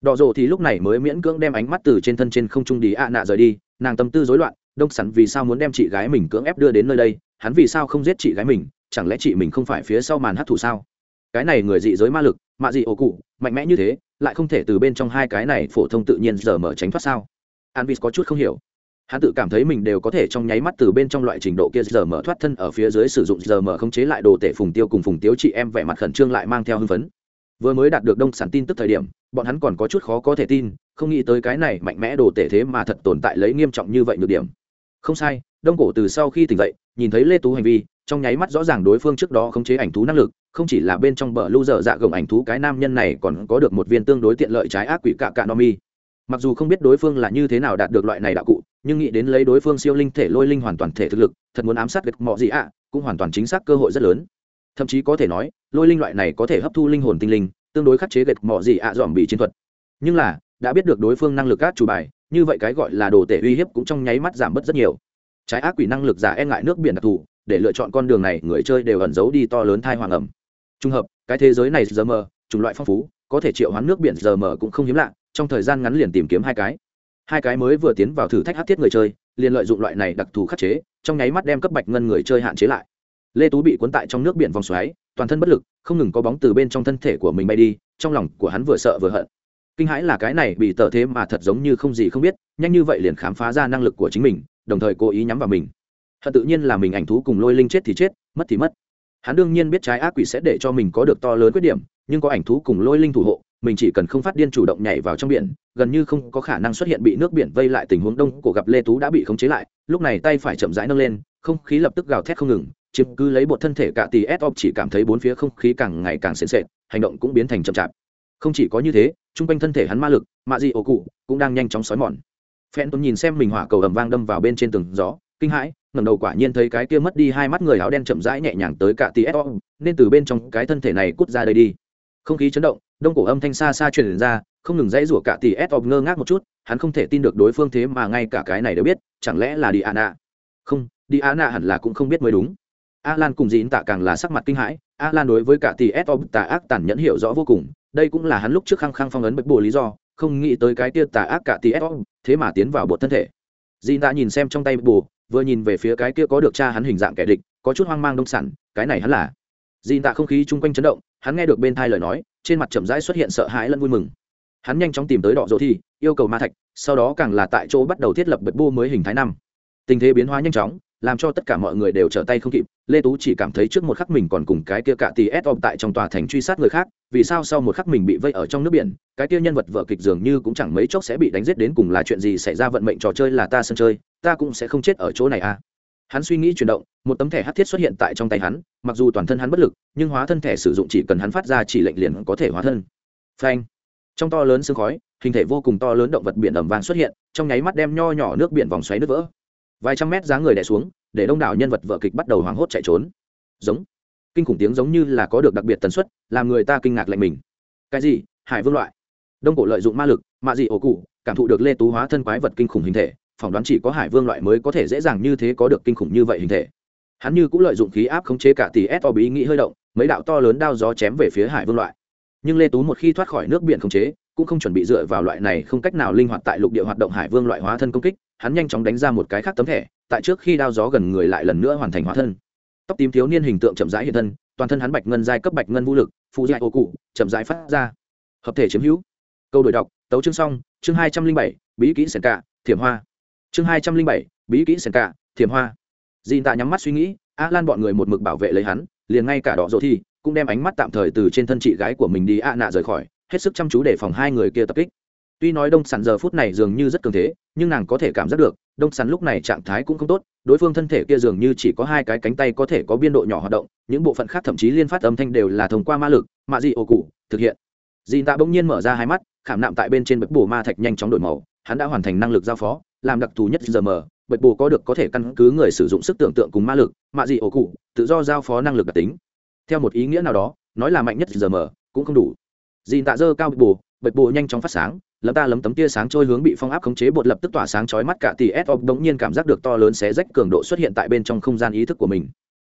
Speaker 1: Đỏ rộ thì lúc này mới miễn cưỡng đem ánh mắt từ trên thân trên không trung đi a nạ rời đi, nàng tâm tư rối loạn, đông sẵn vì sao muốn đem chị gái mình cưỡng ép đưa đến nơi đây, hắn vì sao không giết chị gái mình, chẳng lẽ chị mình không phải phía sau màn hát thủ sao? Cái này người dị giới ma lực, mạ dị ổ cụ, mạnh mẽ như thế lại không thể từ bên trong hai cái này phổ thông tự nhiên giờ mở tránh thoát sao? An vis có chút không hiểu. Hắn tự cảm thấy mình đều có thể trong nháy mắt từ bên trong loại trình độ kia giờ mở thoát thân ở phía dưới sử dụng giờ mở không chế lại đồ tể phùng tiêu cùng phùng tiêu chị em vẻ mặt khẩn trương lại mang theo hưng phấn. Vừa mới đạt được đông sản tin tức thời điểm, bọn hắn còn có chút khó có thể tin, không nghĩ tới cái này mạnh mẽ đồ tể thế mà thật tồn tại lấy nghiêm trọng như vậy nhược điểm. Không sai, đông cổ từ sau khi tỉnh dậy, nhìn thấy lê tú hành vi, trong nháy mắt rõ ràng đối phương trước đó khống chế ảnh thú năng lực không chỉ là bên trong bờ lưu dở dạ gồng ảnh thú cái nam nhân này còn có được một viên tương đối tiện lợi trái ác quỷ cạ cạ no mi. Mặc dù không biết đối phương là như thế nào đạt được loại này đạo cụ, nhưng nghĩ đến lấy đối phương siêu linh thể lôi linh hoàn toàn thể thực lực, thật muốn ám sát việc mọi gì ạ, cũng hoàn toàn chính xác cơ hội rất lớn. Thậm chí có thể nói, lôi linh loại này có thể hấp thu linh hồn tinh linh, tương đối khắc chế gạch mọi gì ạ dòm bị chiến thuật. Nhưng là, đã biết được đối phương năng lực các chủ bài, như vậy cái gọi là đồ tể uy hiếp cũng trong nháy mắt giảm bớt rất nhiều. Trái ác quỷ năng lực giả e ngại nước biển đặc thù, để lựa chọn con đường này người chơi đều ẩn giấu đi to lớn thai hoàng ẩm trùng hợp, cái thế giới này giờ mờ, chủng loại phong phú, có thể triệu hoán nước biển giờ mờ cũng không hiếm lạ, trong thời gian ngắn liền tìm kiếm hai cái. Hai cái mới vừa tiến vào thử thách hát thiết người chơi, liền lợi dụng loại này đặc thù khắc chế, trong nháy mắt đem cấp bạch ngân người chơi hạn chế lại. Lê tú bị cuốn tại trong nước biển vòng xoáy, toàn thân bất lực, không ngừng có bóng từ bên trong thân thể của mình bay đi, trong lòng của hắn vừa sợ vừa hận. Kinh hãi là cái này bị tờ thế mà thật giống như không gì không biết, nhanh như vậy liền khám phá ra năng lực của chính mình, đồng thời cố ý nhắm vào mình. Hận tự nhiên là mình ảnh thú cùng lôi linh chết thì chết, mất thì mất hắn đương nhiên biết trái ác quỷ sẽ để cho mình có được to lớn khuyết điểm, nhưng có ảnh thú cùng lôi linh thủ hộ, mình chỉ cần không phát điên chủ động nhảy vào trong biển, gần như không có khả năng xuất hiện bị nước biển vây lại tình huống đông của gặp lê tú đã bị khống chế lại, lúc này tay phải chậm rãi nâng lên, không khí lập tức gào thét không ngừng, chiếm cứ lấy bột thân thể cả tỷ s chỉ cảm thấy bốn phía không khí càng ngày càng sền sệt, hành động cũng biến thành chậm chạp. Không chỉ có như thế, chung quanh thân thể hắn ma lực mạ dị ổ cụ, cũng đang nhanh chóng xói mòn. Phen tuấn nhìn xem mình hỏa cầu ầm vang đâm vào bên trên tường gió kinh hãi ngẩng đầu quả nhiên thấy cái kia mất đi hai mắt người áo đen chậm rãi nhẹ nhàng tới cả ts nên từ bên trong cái thân thể này cút ra đây đi. Không khí chấn động đông cổ âm thanh xa xa truyền ra không ngừng dãy rủa cả ts ngơ ngác một chút hắn không thể tin được đối phương thế mà ngay cả cái này đều biết chẳng lẽ là đi ana không đi ana hẳn là cũng không biết mới đúng. Alan cùng Dĩn Tạ càng là sắc mặt kinh hãi, Alan đối với cả TSO tà ác tàn nhẫn hiểu rõ vô cùng, đây cũng là hắn lúc trước khăng khăng phong ấn bạch bộ lý do, không nghĩ tới cái kia tà ác cả TSO, thế mà tiến vào bộ thân thể. Dĩn Tạ nhìn xem trong tay bù vừa nhìn về phía cái kia có được cha hắn hình dạng kẻ địch, có chút hoang mang đông sản, cái này hắn là. Dĩn Tạ không khí chung quanh chấn động, hắn nghe được bên tai lời nói, trên mặt chậm rãi xuất hiện sợ hãi lẫn vui mừng. Hắn nhanh chóng tìm tới đọ dỗ thi, yêu cầu ma thạch, sau đó càng là tại chỗ bắt đầu thiết lập bật bô mới hình thái năm. Tình thế biến hóa nhanh chóng, làm cho tất cả mọi người đều trở tay không kịp lê tú chỉ cảm thấy trước một khắc mình còn cùng cái kia cạ tì ép tại trong tòa thành truy sát người khác vì sao sau một khắc mình bị vây ở trong nước biển cái kia nhân vật vợ kịch dường như cũng chẳng mấy chốc sẽ bị đánh giết đến cùng là chuyện gì xảy ra vận mệnh trò chơi là ta sân chơi ta cũng sẽ không chết ở chỗ này à. Hắn suy nghĩ chuyển động, một tấm thẻ hát thiết xuất hiện tại trong tay hắn, mặc dù toàn thân hắn bất lực, nhưng hóa thân thẻ sử dụng chỉ cần hắn phát ra chỉ lệnh liền có thể hóa thân. Phanh. Trong to lớn sương khói, hình thể vô cùng to lớn động vật biển ẩm vàng xuất hiện, trong nháy mắt đem nho nhỏ nước biển vòng xoáy nước vỡ. Vài trăm mét dáng người đè xuống, để đông đảo nhân vật vợ kịch bắt đầu hoảng hốt chạy trốn. Giống. Kinh khủng tiếng giống như là có được đặc biệt tần suất, làm người ta kinh ngạc lạnh mình. Cái gì? Hải vương loại. Đông cổ lợi dụng ma lực, mạ dị ổ cụ, cảm thụ được lê tú hóa thân quái vật kinh khủng hình thể phỏng đoán chỉ có hải vương loại mới có thể dễ dàng như thế có được kinh khủng như vậy hình thể. Hắn như cũng lợi dụng khí áp khống chế cả tỷ s o bí nghĩ hơi động, mấy đạo to lớn đao gió chém về phía hải vương loại. Nhưng lê tú một khi thoát khỏi nước biển khống chế, cũng không chuẩn bị dựa vào loại này không cách nào linh hoạt tại lục địa hoạt động hải vương loại hóa thân công kích, hắn nhanh chóng đánh ra một cái khác tấm thẻ, tại trước khi đao gió gần người lại lần nữa hoàn thành hóa thân. Tóc tím thiếu niên hình tượng chậm rãi hiện thân, toàn thân hắn bạch ngân giai cấp bạch ngân vũ lực phụ dạy ô cụ, chậm rãi phát ra. Hợp thể chiếm hữu. Câu đổi đọc, tấu chương xong, chương hai trăm linh bảy, bí kỹ sẻn cạ, thiểm hoa chương hai trăm linh bảy, bí kỹ sèn cạ thiềm hoa. Dìn tạ nhắm mắt suy nghĩ a lan bọn người một mực bảo vệ lấy hắn, liền ngay cả đỏ rộ thi cũng đem ánh mắt tạm thời từ trên thân chị gái của mình đi a nạ rời khỏi, hết sức chăm chú để phòng hai người kia tập kích. Tuy nói đông sàn giờ phút này dường như rất cường thế, nhưng nàng có thể cảm giác được, đông sàn lúc này trạng thái cũng không tốt, đối phương thân thể kia dường như chỉ có hai cái cánh tay có thể có biên độ nhỏ hoạt động, những bộ phận khác thậm chí liên phát âm thanh đều là thông qua ma lực mạ dị ồ cụ, thực hiện. Dì tạ bỗng nhiên mở ra hai mắt, khảm nạm tại bên trên bậc bù ma thạch nhanh chóng đổi màu, hắn đã hoàn thành năng lực giao phó làm đặc thù nhất giờ mờ bậc bồ có được có thể căn cứ người sử dụng sức tưởng tượng cùng ma lực, mạ dị ổ cụ, tự do giao phó năng lực đặc tính. Theo một ý nghĩa nào đó, nói là mạnh nhất giờ mờ, cũng không đủ. Dì tạ dơ cao bậc bồ bậc bồ nhanh chóng phát sáng, lấm ta lấm tấm tia sáng trôi hướng bị phong áp khống chế bột lập tức tỏa sáng chói mắt cả tỷ s bỗng nhiên cảm giác được to lớn xé rách cường độ xuất hiện tại bên trong không gian ý thức của mình.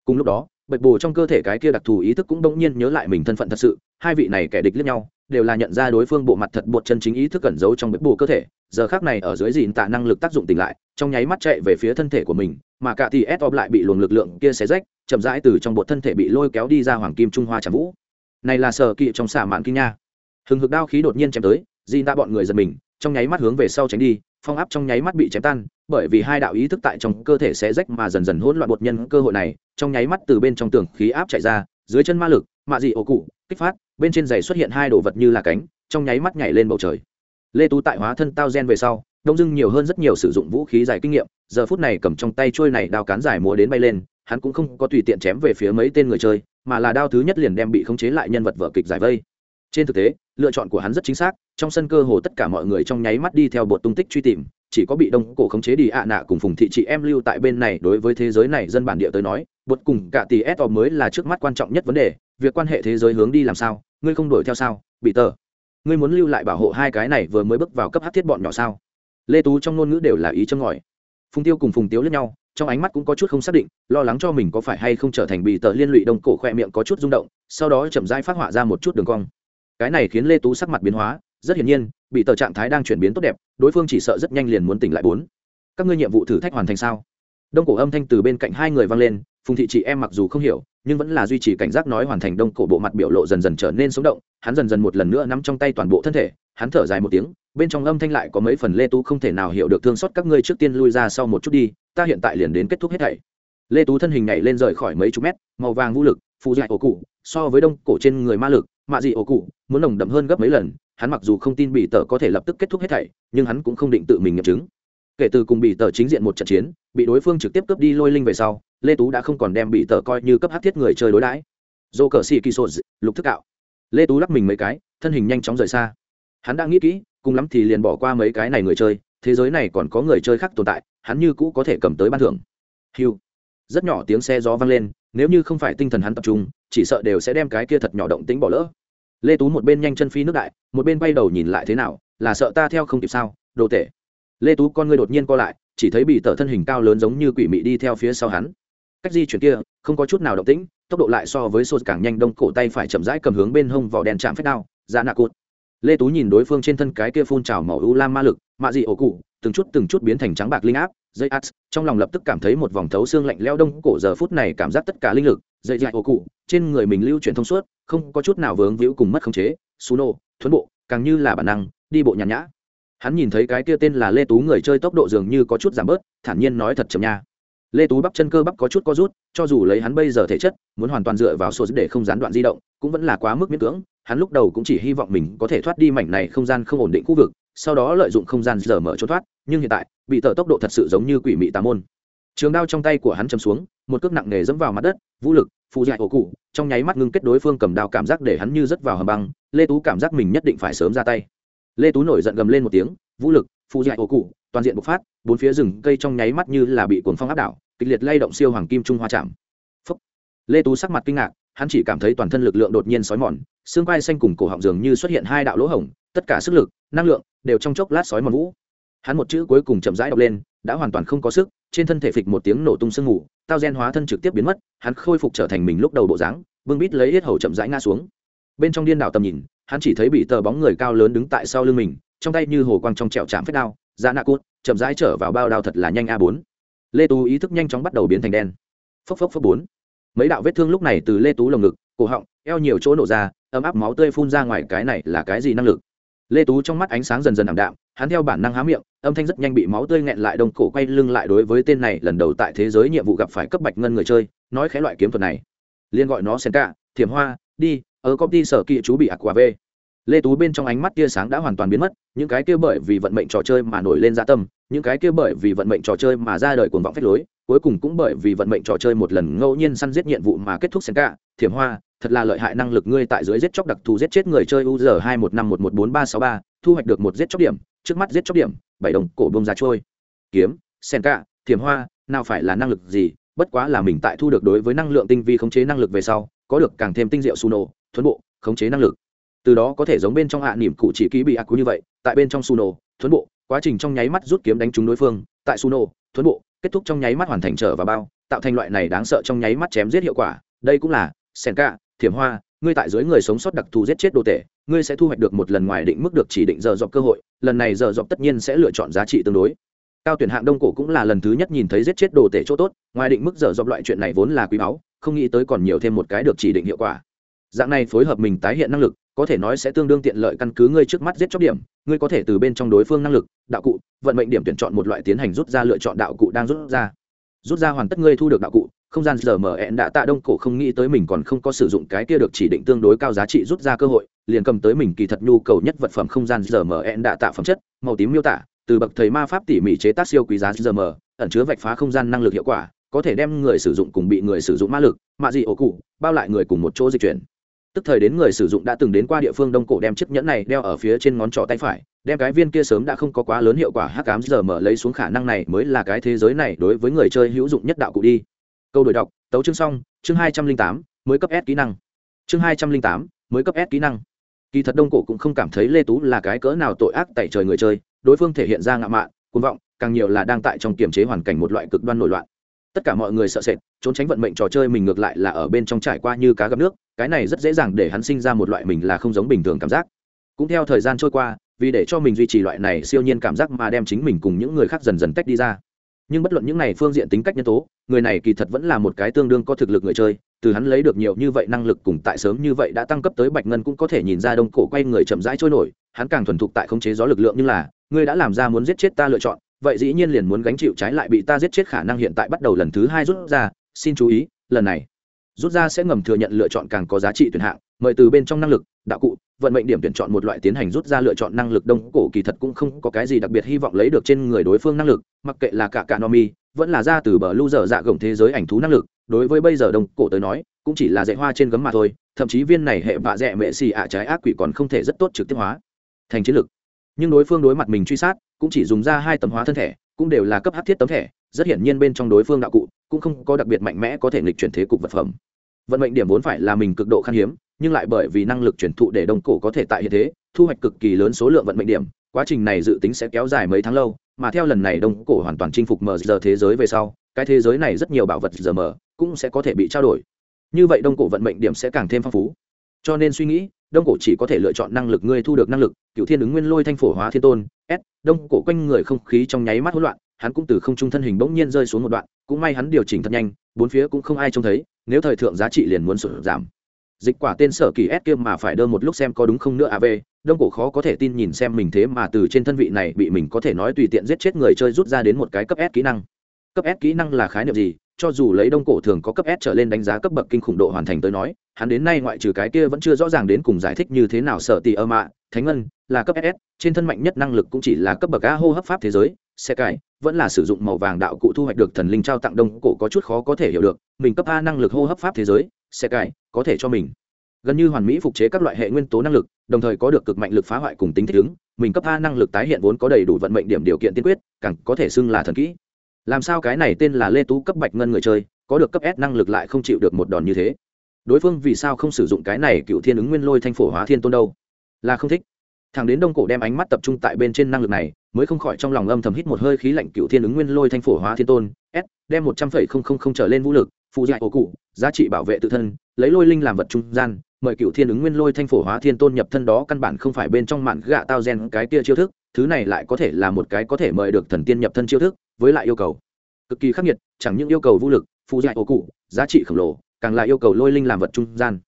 Speaker 1: Cùng lúc đó, bạch bồ trong cơ thể cái kia đặc thù ý thức cũng bỗng nhiên nhớ lại mình thân phận thật sự, hai vị này kẻ địch lẫn nhau đều là nhận ra đối phương bộ mặt thật bột chân chính ý thức cẩn giấu trong bếp bù cơ thể, giờ khác này ở dưới dìn tạ năng lực tác dụng tỉnh lại, trong nháy mắt chạy về phía thân thể của mình, mà cả thì s lại bị luồng lực lượng kia xé rách, chậm rãi từ trong bột thân thể bị lôi kéo đi ra hoàng kim trung hoa tràng vũ. Này là sở kỵ trong xả mạn kinh nha. Hừng hực đao khí đột nhiên chém tới dìn tạ bọn người giật mình, trong nháy mắt hướng về sau tránh đi, phong áp trong nháy mắt bị chém tan, bởi vì hai đạo ý thức tại trong cơ thể sẽ rách mà dần dần hỗn loạn bột nhân cơ hội này, trong nháy mắt từ bên trong tường khí áp chạy ra dưới chân ma lực, mạ dị ổ cụ, kích phát, bên trên giày xuất hiện hai đồ vật như là cánh, trong nháy mắt nhảy lên bầu trời. Lê tú tại hóa thân tao gen về sau, đông dưng nhiều hơn rất nhiều sử dụng vũ khí dài kinh nghiệm, giờ phút này cầm trong tay trôi này đao cán dài múa đến bay lên, hắn cũng không có tùy tiện chém về phía mấy tên người chơi, mà là đao thứ nhất liền đem bị khống chế lại nhân vật vở kịch giải vây. Trên thực tế lựa chọn của hắn rất chính xác, trong sân cơ hồ tất cả mọi người trong nháy mắt đi theo bột tung tích truy tìm, chỉ có bị đông cổ khống chế đi ạ nạ cùng phùng thị chị em lưu tại bên này đối với thế giới này dân bản địa tới nói, bột cùng cả tỷ s mới là trước mắt quan trọng nhất vấn đề, việc quan hệ thế giới hướng đi làm sao, ngươi không đuổi theo sao, bị tờ. Ngươi muốn lưu lại bảo hộ hai cái này vừa mới bước vào cấp hát thiết bọn nhỏ sao? Lê tú trong ngôn ngữ đều là ý châm ngòi. Phùng tiêu cùng phùng tiếu lẫn nhau, trong ánh mắt cũng có chút không xác định, lo lắng cho mình có phải hay không trở thành bị tờ liên lụy đông cổ khoe miệng có chút rung động, sau đó chậm rãi phát họa ra một chút đường cong cái này khiến lê tú sắc mặt biến hóa, rất hiển nhiên, bị tờ trạng thái đang chuyển biến tốt đẹp, đối phương chỉ sợ rất nhanh liền muốn tỉnh lại bốn. Các ngươi nhiệm vụ thử thách hoàn thành sao? Đông cổ âm thanh từ bên cạnh hai người vang lên, phùng thị chị em mặc dù không hiểu, nhưng vẫn là duy trì cảnh giác nói hoàn thành đông cổ bộ mặt biểu lộ dần dần trở nên sống động, hắn dần dần một lần nữa nắm trong tay toàn bộ thân thể, hắn thở dài một tiếng, bên trong âm thanh lại có mấy phần lê tú không thể nào hiểu được thương xót các ngươi trước tiên lui ra sau một chút đi, ta hiện tại liền đến kết thúc hết thảy. Lê tú thân hình nhảy lên rời khỏi mấy chục mét, màu vàng vũ lực phụ dạy ổ cụ, so với đông cổ trên người ma lực mạ dị ổ cụ muốn nồng đậm hơn gấp mấy lần, hắn mặc dù không tin bị tờ có thể lập tức kết thúc hết thảy, nhưng hắn cũng không định tự mình nghiệm chứng. Kể từ cùng bị tờ chính diện một trận chiến, bị đối phương trực tiếp cướp đi lôi linh về sau, lê tú đã không còn đem bị tờ coi như cấp hát thiết người chơi đối đãi. Dô cờ xì kỳ sô lục thức cạo. Lê tú lắc mình mấy cái, thân hình nhanh chóng rời xa. Hắn đã nghĩ kỹ, cùng lắm thì liền bỏ qua mấy cái này người chơi, thế giới này còn có người chơi khác tồn tại, hắn như cũ có thể cầm tới ban thưởng. Hiu. Rất nhỏ tiếng xe gió vang lên, nếu như không phải tinh thần hắn tập trung, chỉ sợ đều sẽ đem cái kia thật nhỏ động tính bỏ lỡ lê tú một bên nhanh chân phi nước đại, một bên bay đầu nhìn lại thế nào, là sợ ta theo không kịp sao, đồ tể. Lê tú con ngươi đột nhiên co lại, chỉ thấy bị tở thân hình cao lớn giống như quỷ mị đi theo phía sau hắn. Cách di chuyển kia, không có chút nào động tĩnh, tốc độ lại so với sô càng nhanh đông cổ tay phải chậm rãi cầm hướng bên hông vỏ đèn chạm phép đao ra nạ cụt. Lê tú nhìn đối phương trên thân cái kia phun trào màu u lam ma lực, mạ dị ổ cụ từng chút từng chút biến thành trắng bạc linh áp, dây át, trong lòng lập tức cảm thấy một vòng thấu xương lạnh leo đông, cổ giờ phút này cảm giác tất cả linh lực, dây dạy ô cụ, trên người mình lưu chuyển thông suốt, không có chút nào vướng víu cùng mất khống chế su nô thuấn bộ, càng như là bản năng, đi bộ nhàn nhã. Hắn nhìn thấy cái kia tên là lê tú người chơi tốc độ dường như có chút giảm bớt, thản nhiên nói thật chậm nha. Lê tú bắp chân cơ bắp có chút co rút, cho dù lấy hắn bây giờ thể chất, muốn hoàn toàn dựa vào số để không gián đoạn di động, cũng vẫn là quá mức miễn cưỡng, hắn lúc đầu cũng chỉ hy vọng mình có thể thoát đi mảnh này không gian không ổn định khu vực sau đó lợi dụng không gian giờ mở trốn thoát, nhưng hiện tại, bị tờ tốc độ thật sự giống như quỷ mị tà môn. Trường đao trong tay của hắn chầm xuống, một cước nặng nề dẫm vào mặt đất, vũ lực phụ dại ổ cụ, trong nháy mắt ngưng kết đối phương cầm đao cảm giác để hắn như rớt vào hầm băng, lê tú cảm giác mình nhất định phải sớm ra tay. Lê tú nổi giận gầm lên một tiếng, vũ lực phụ dại ổ cụ, toàn diện bộc phát, bốn phía rừng cây trong nháy mắt như là bị cuồng phong áp đảo, kịch liệt lay động siêu hoàng kim trung hoa chạm. Phúc. lê tú sắc mặt kinh ngạc, hắn chỉ cảm thấy toàn thân lực lượng đột nhiên sói mòn, xương quai xanh cùng cổ họng dường như xuất hiện hai đạo lỗ hổng tất cả sức lực, năng lượng đều trong chốc lát sói mòn vũ. Hắn một chữ cuối cùng chậm rãi đọc lên, đã hoàn toàn không có sức, trên thân thể phịch một tiếng nổ tung sương mù, tao gen hóa thân trực tiếp biến mất, hắn khôi phục trở thành mình lúc đầu bộ dáng vương bít lấy hết hầu chậm rãi ngã xuống. Bên trong điên đảo tầm nhìn, hắn chỉ thấy bị tờ bóng người cao lớn đứng tại sau lưng mình, trong tay như hồ quang trong trẹo chạm phép đao ra nạ cốt chậm rãi trở vào bao đao thật là nhanh a bốn. Lê tú ý thức nhanh chóng bắt đầu biến thành đen. Phốc phốc phốc bốn. Mấy đạo vết thương lúc này từ lê tú lồng ngực, cổ họng, eo nhiều chỗ nổ ra, ấm áp máu tươi phun ra ngoài, cái này là cái gì năng lực? Lê tú trong mắt ánh sáng dần dần ảm đạm, hắn theo bản năng há miệng, âm thanh rất nhanh bị máu tươi nghẹn lại đông cổ quay lưng lại đối với tên này, lần đầu tại thế giới nhiệm vụ gặp phải cấp bạch ngân người chơi, nói khẽ loại kiếm thuật này liên gọi nó sen cả thiểm hoa, đi, ở công ty sở kỵ chú bị ạc quả về. lê tú bên trong ánh mắt tia sáng đã hoàn toàn biến mất, những cái kia bởi vì vận mệnh trò chơi mà nổi lên gia dạ tâm, những cái kia bởi vì vận mệnh trò chơi mà ra đời cuồng vọng phép lối, cuối cùng cũng bởi vì vận mệnh trò chơi một lần ngẫu nhiên săn giết nhiệm vụ mà kết thúc sen cả thiểm hoa thật là lợi hại năng lực ngươi tại dưới giết chóc đặc thù giết chết người chơi uz hai một năm một một bốn ba sáu ba, thu hoạch được một giết chóc điểm, trước mắt giết chóc điểm, bảy đồng cổ bông ra trôi. Kiếm, sen cả thiểm hoa, nào phải là năng lực gì, bất quá là mình tại thu được đối với năng lượng tinh vi khống chế năng lực về sau, có được càng thêm tinh diệu su nổ thuấn bộ, khống chế năng lực. Từ đó có thể giống bên trong hạ niệm cụ chỉ ký bị ác cú như vậy, tại bên trong su nổ thuấn bộ, quá trình trong nháy mắt rút kiếm đánh trúng đối phương, tại su nổ thuấn bộ, kết thúc trong nháy mắt hoàn thành trở và bao, tạo thành loại này đáng sợ trong nháy mắt chém giết hiệu quả, đây cũng là senka thiểm hoa, ngươi tại dưới người sống sót đặc thù giết chết đồ tể, ngươi sẽ thu hoạch được một lần ngoài định mức được chỉ định giờ dọc cơ hội, lần này giờ dọc tất nhiên sẽ lựa chọn giá trị tương đối. Cao tuyển hạng đông cổ cũng là lần thứ nhất nhìn thấy giết chết đồ tể chỗ tốt, ngoài định mức giờ dọc loại chuyện này vốn là quý báu, không nghĩ tới còn nhiều thêm một cái được chỉ định hiệu quả. Dạng này phối hợp mình tái hiện năng lực, có thể nói sẽ tương đương tiện lợi căn cứ ngươi trước mắt giết chóc điểm, ngươi có thể từ bên trong đối phương năng lực, đạo cụ, vận mệnh điểm tuyển chọn một loại tiến hành rút ra lựa chọn đạo cụ đang rút ra. Rút ra hoàn tất ngươi thu được đạo cụ không gian giờ mở ẹn đã tạ đông cổ không nghĩ tới mình còn không có sử dụng cái kia được chỉ định tương đối cao giá trị rút ra cơ hội, liền cầm tới mình kỳ thật nhu cầu nhất vật phẩm không gian giờ mở ẹn đã tạ phẩm chất, màu tím miêu tả, từ bậc thầy ma pháp tỉ mỉ chế tác siêu quý giá giờ mở, ẩn chứa vạch phá không gian năng lực hiệu quả, có thể đem người sử dụng cùng bị người sử dụng ma lực mạ dị ổ cụ, bao lại người cùng một chỗ di chuyển. Tức thời đến người sử dụng đã từng đến qua địa phương đông cổ đem chiếc nhẫn này đeo ở phía trên ngón trỏ tay phải, đem cái viên kia sớm đã không có quá lớn hiệu quả hắc cám giờ mở lấy xuống khả năng này mới là cái thế giới này đối với người chơi hữu dụng nhất đạo cụ đi câu đổi đọc, tấu chương xong, chương hai trăm linh tám, mới cấp s kỹ năng. Chương hai trăm linh tám, mới cấp s kỹ năng. Kỳ thật đông cổ cũng không cảm thấy lê tú là cái cỡ nào tội ác tại trời người chơi, đối phương thể hiện ra ngạo mạn, cuồng vọng, càng nhiều là đang tại trong kiềm chế hoàn cảnh một loại cực đoan nổi loạn. Tất cả mọi người sợ sệt, trốn tránh vận mệnh trò chơi mình ngược lại là ở bên trong trải qua như cá gặp nước, cái này rất dễ dàng để hắn sinh ra một loại mình là không giống bình thường cảm giác. Cũng theo thời gian trôi qua, vì để cho mình duy trì loại này siêu nhiên cảm giác mà đem chính mình cùng những người khác dần dần tách đi ra nhưng bất luận những này phương diện tính cách nhân tố, người này kỳ thật vẫn là một cái tương đương có thực lực người chơi, từ hắn lấy được nhiều như vậy năng lực cùng tại sớm như vậy đã tăng cấp tới bạch ngân cũng có thể nhìn ra đông cổ quay người chậm rãi trôi nổi, hắn càng thuần thục tại khống chế gió lực lượng như là, ngươi đã làm ra muốn giết chết ta lựa chọn, vậy dĩ nhiên liền muốn gánh chịu trái lại bị ta giết chết khả năng hiện tại bắt đầu lần thứ hai rút ra, xin chú ý, lần này rút ra sẽ ngầm thừa nhận lựa chọn càng có giá trị tuyển hạng, mời từ bên trong năng lực, đạo cụ, vận mệnh điểm tuyển chọn một loại tiến hành rút ra lựa chọn năng lực đông cổ kỳ thật cũng không có cái gì đặc biệt hy vọng lấy được trên người đối phương năng lực, mặc kệ là cả cả nomi vẫn là ra từ bờ lưu dở dạ gồng thế giới ảnh thú năng lực, đối với bây giờ đông cổ tới nói, cũng chỉ là dạy hoa trên gấm mà thôi, thậm chí viên này hệ vạ dẹ mệ xì ạ trái ác quỷ còn không thể rất tốt trực tiếp hóa thành chiến lực. Nhưng đối phương đối mặt mình truy sát, cũng chỉ dùng ra hai tấm hóa thân thể, cũng đều là cấp hát thiết tấm thẻ, rất hiển nhiên bên trong đối phương đạo cụ cũng không có đặc biệt mạnh mẽ có thể nghịch chuyển thế cục vật phẩm vận mệnh điểm vốn phải là mình cực độ khan hiếm, nhưng lại bởi vì năng lực chuyển thụ để đông cổ có thể tại hiện thế, thu hoạch cực kỳ lớn số lượng vận mệnh điểm, quá trình này dự tính sẽ kéo dài mấy tháng lâu, mà theo lần này đông cổ hoàn toàn chinh phục mờ giờ thế giới về sau, cái thế giới này rất nhiều bảo vật giờ mờ cũng sẽ có thể bị trao đổi. Như vậy đông cổ vận mệnh điểm sẽ càng thêm phong phú. Cho nên suy nghĩ đông cổ chỉ có thể lựa chọn năng lực ngươi thu được năng lực cựu thiên ứng nguyên lôi thanh phổ hóa thiên tôn, s đông cổ quanh người không khí trong nháy mắt hỗn loạn, hắn cũng từ không trung thân hình bỗng nhiên rơi xuống một đoạn, cũng may hắn điều chỉnh thật nhanh, bốn phía cũng không ai trông thấy nếu thời thượng giá trị liền muốn sụt giảm. Dịch quả tên sở kỳ s kia mà phải đơn một lúc xem có đúng không nữa à av đông cổ khó có thể tin nhìn xem mình thế mà từ trên thân vị này bị mình có thể nói tùy tiện giết chết người chơi rút ra đến một cái cấp s kỹ năng. Cấp s kỹ năng là khái niệm gì? Cho dù lấy đông cổ thường có cấp s trở lên đánh giá cấp bậc kinh khủng độ hoàn thành tới nói, hắn đến nay ngoại trừ cái kia vẫn chưa rõ ràng đến cùng giải thích như thế nào sở tỷ ơ mạ, thánh ngân là cấp ss trên thân mạnh nhất năng lực cũng chỉ là cấp bậc a hô hấp pháp thế giới xe cải, vẫn là sử dụng màu vàng đạo cụ thu hoạch được thần linh trao tặng đông cổ có chút khó có thể hiểu được, mình cấp a năng lực hô hấp pháp thế giới, xe cải, có thể cho mình. Gần như hoàn mỹ phục chế các loại hệ nguyên tố năng lực, đồng thời có được cực mạnh lực phá hoại cùng tính thích ứng, mình cấp a năng lực tái hiện vốn có đầy đủ vận mệnh điểm điều kiện tiên quyết, càng có thể xưng là thần kỹ. Làm sao cái này tên là lê tú cấp bạch ngân người chơi, có được cấp s năng lực lại không chịu được một đòn như thế? Đối phương vì sao không sử dụng cái này cựu thiên ứng nguyên lôi thanh phổ hóa thiên tôn đâu? Là không thích thằng đến đông cổ đem ánh mắt tập trung tại bên trên năng lực này, mới không khỏi trong lòng âm thầm hít một hơi khí lạnh cựu thiên ứng nguyên lôi thanh phổ hóa thiên tôn, s, đem một trăm phẩy không không không trở lên vũ lực, phụ dạy ổ cụ, giá trị bảo vệ tự thân, lấy lôi linh làm vật trung gian, mời cựu thiên ứng nguyên lôi thanh phổ hóa thiên tôn nhập thân đó căn bản không phải bên trong mạn gạ tao gen cái kia chiêu thức, thứ này lại có thể là một cái có thể mời được thần tiên nhập thân chiêu thức, với lại yêu cầu cực kỳ khắc nghiệt, chẳng những yêu cầu vũ lực, phụ dạy ổ cụ, giá trị khổng lồ, càng là yêu cầu lôi linh làm vật trung gian.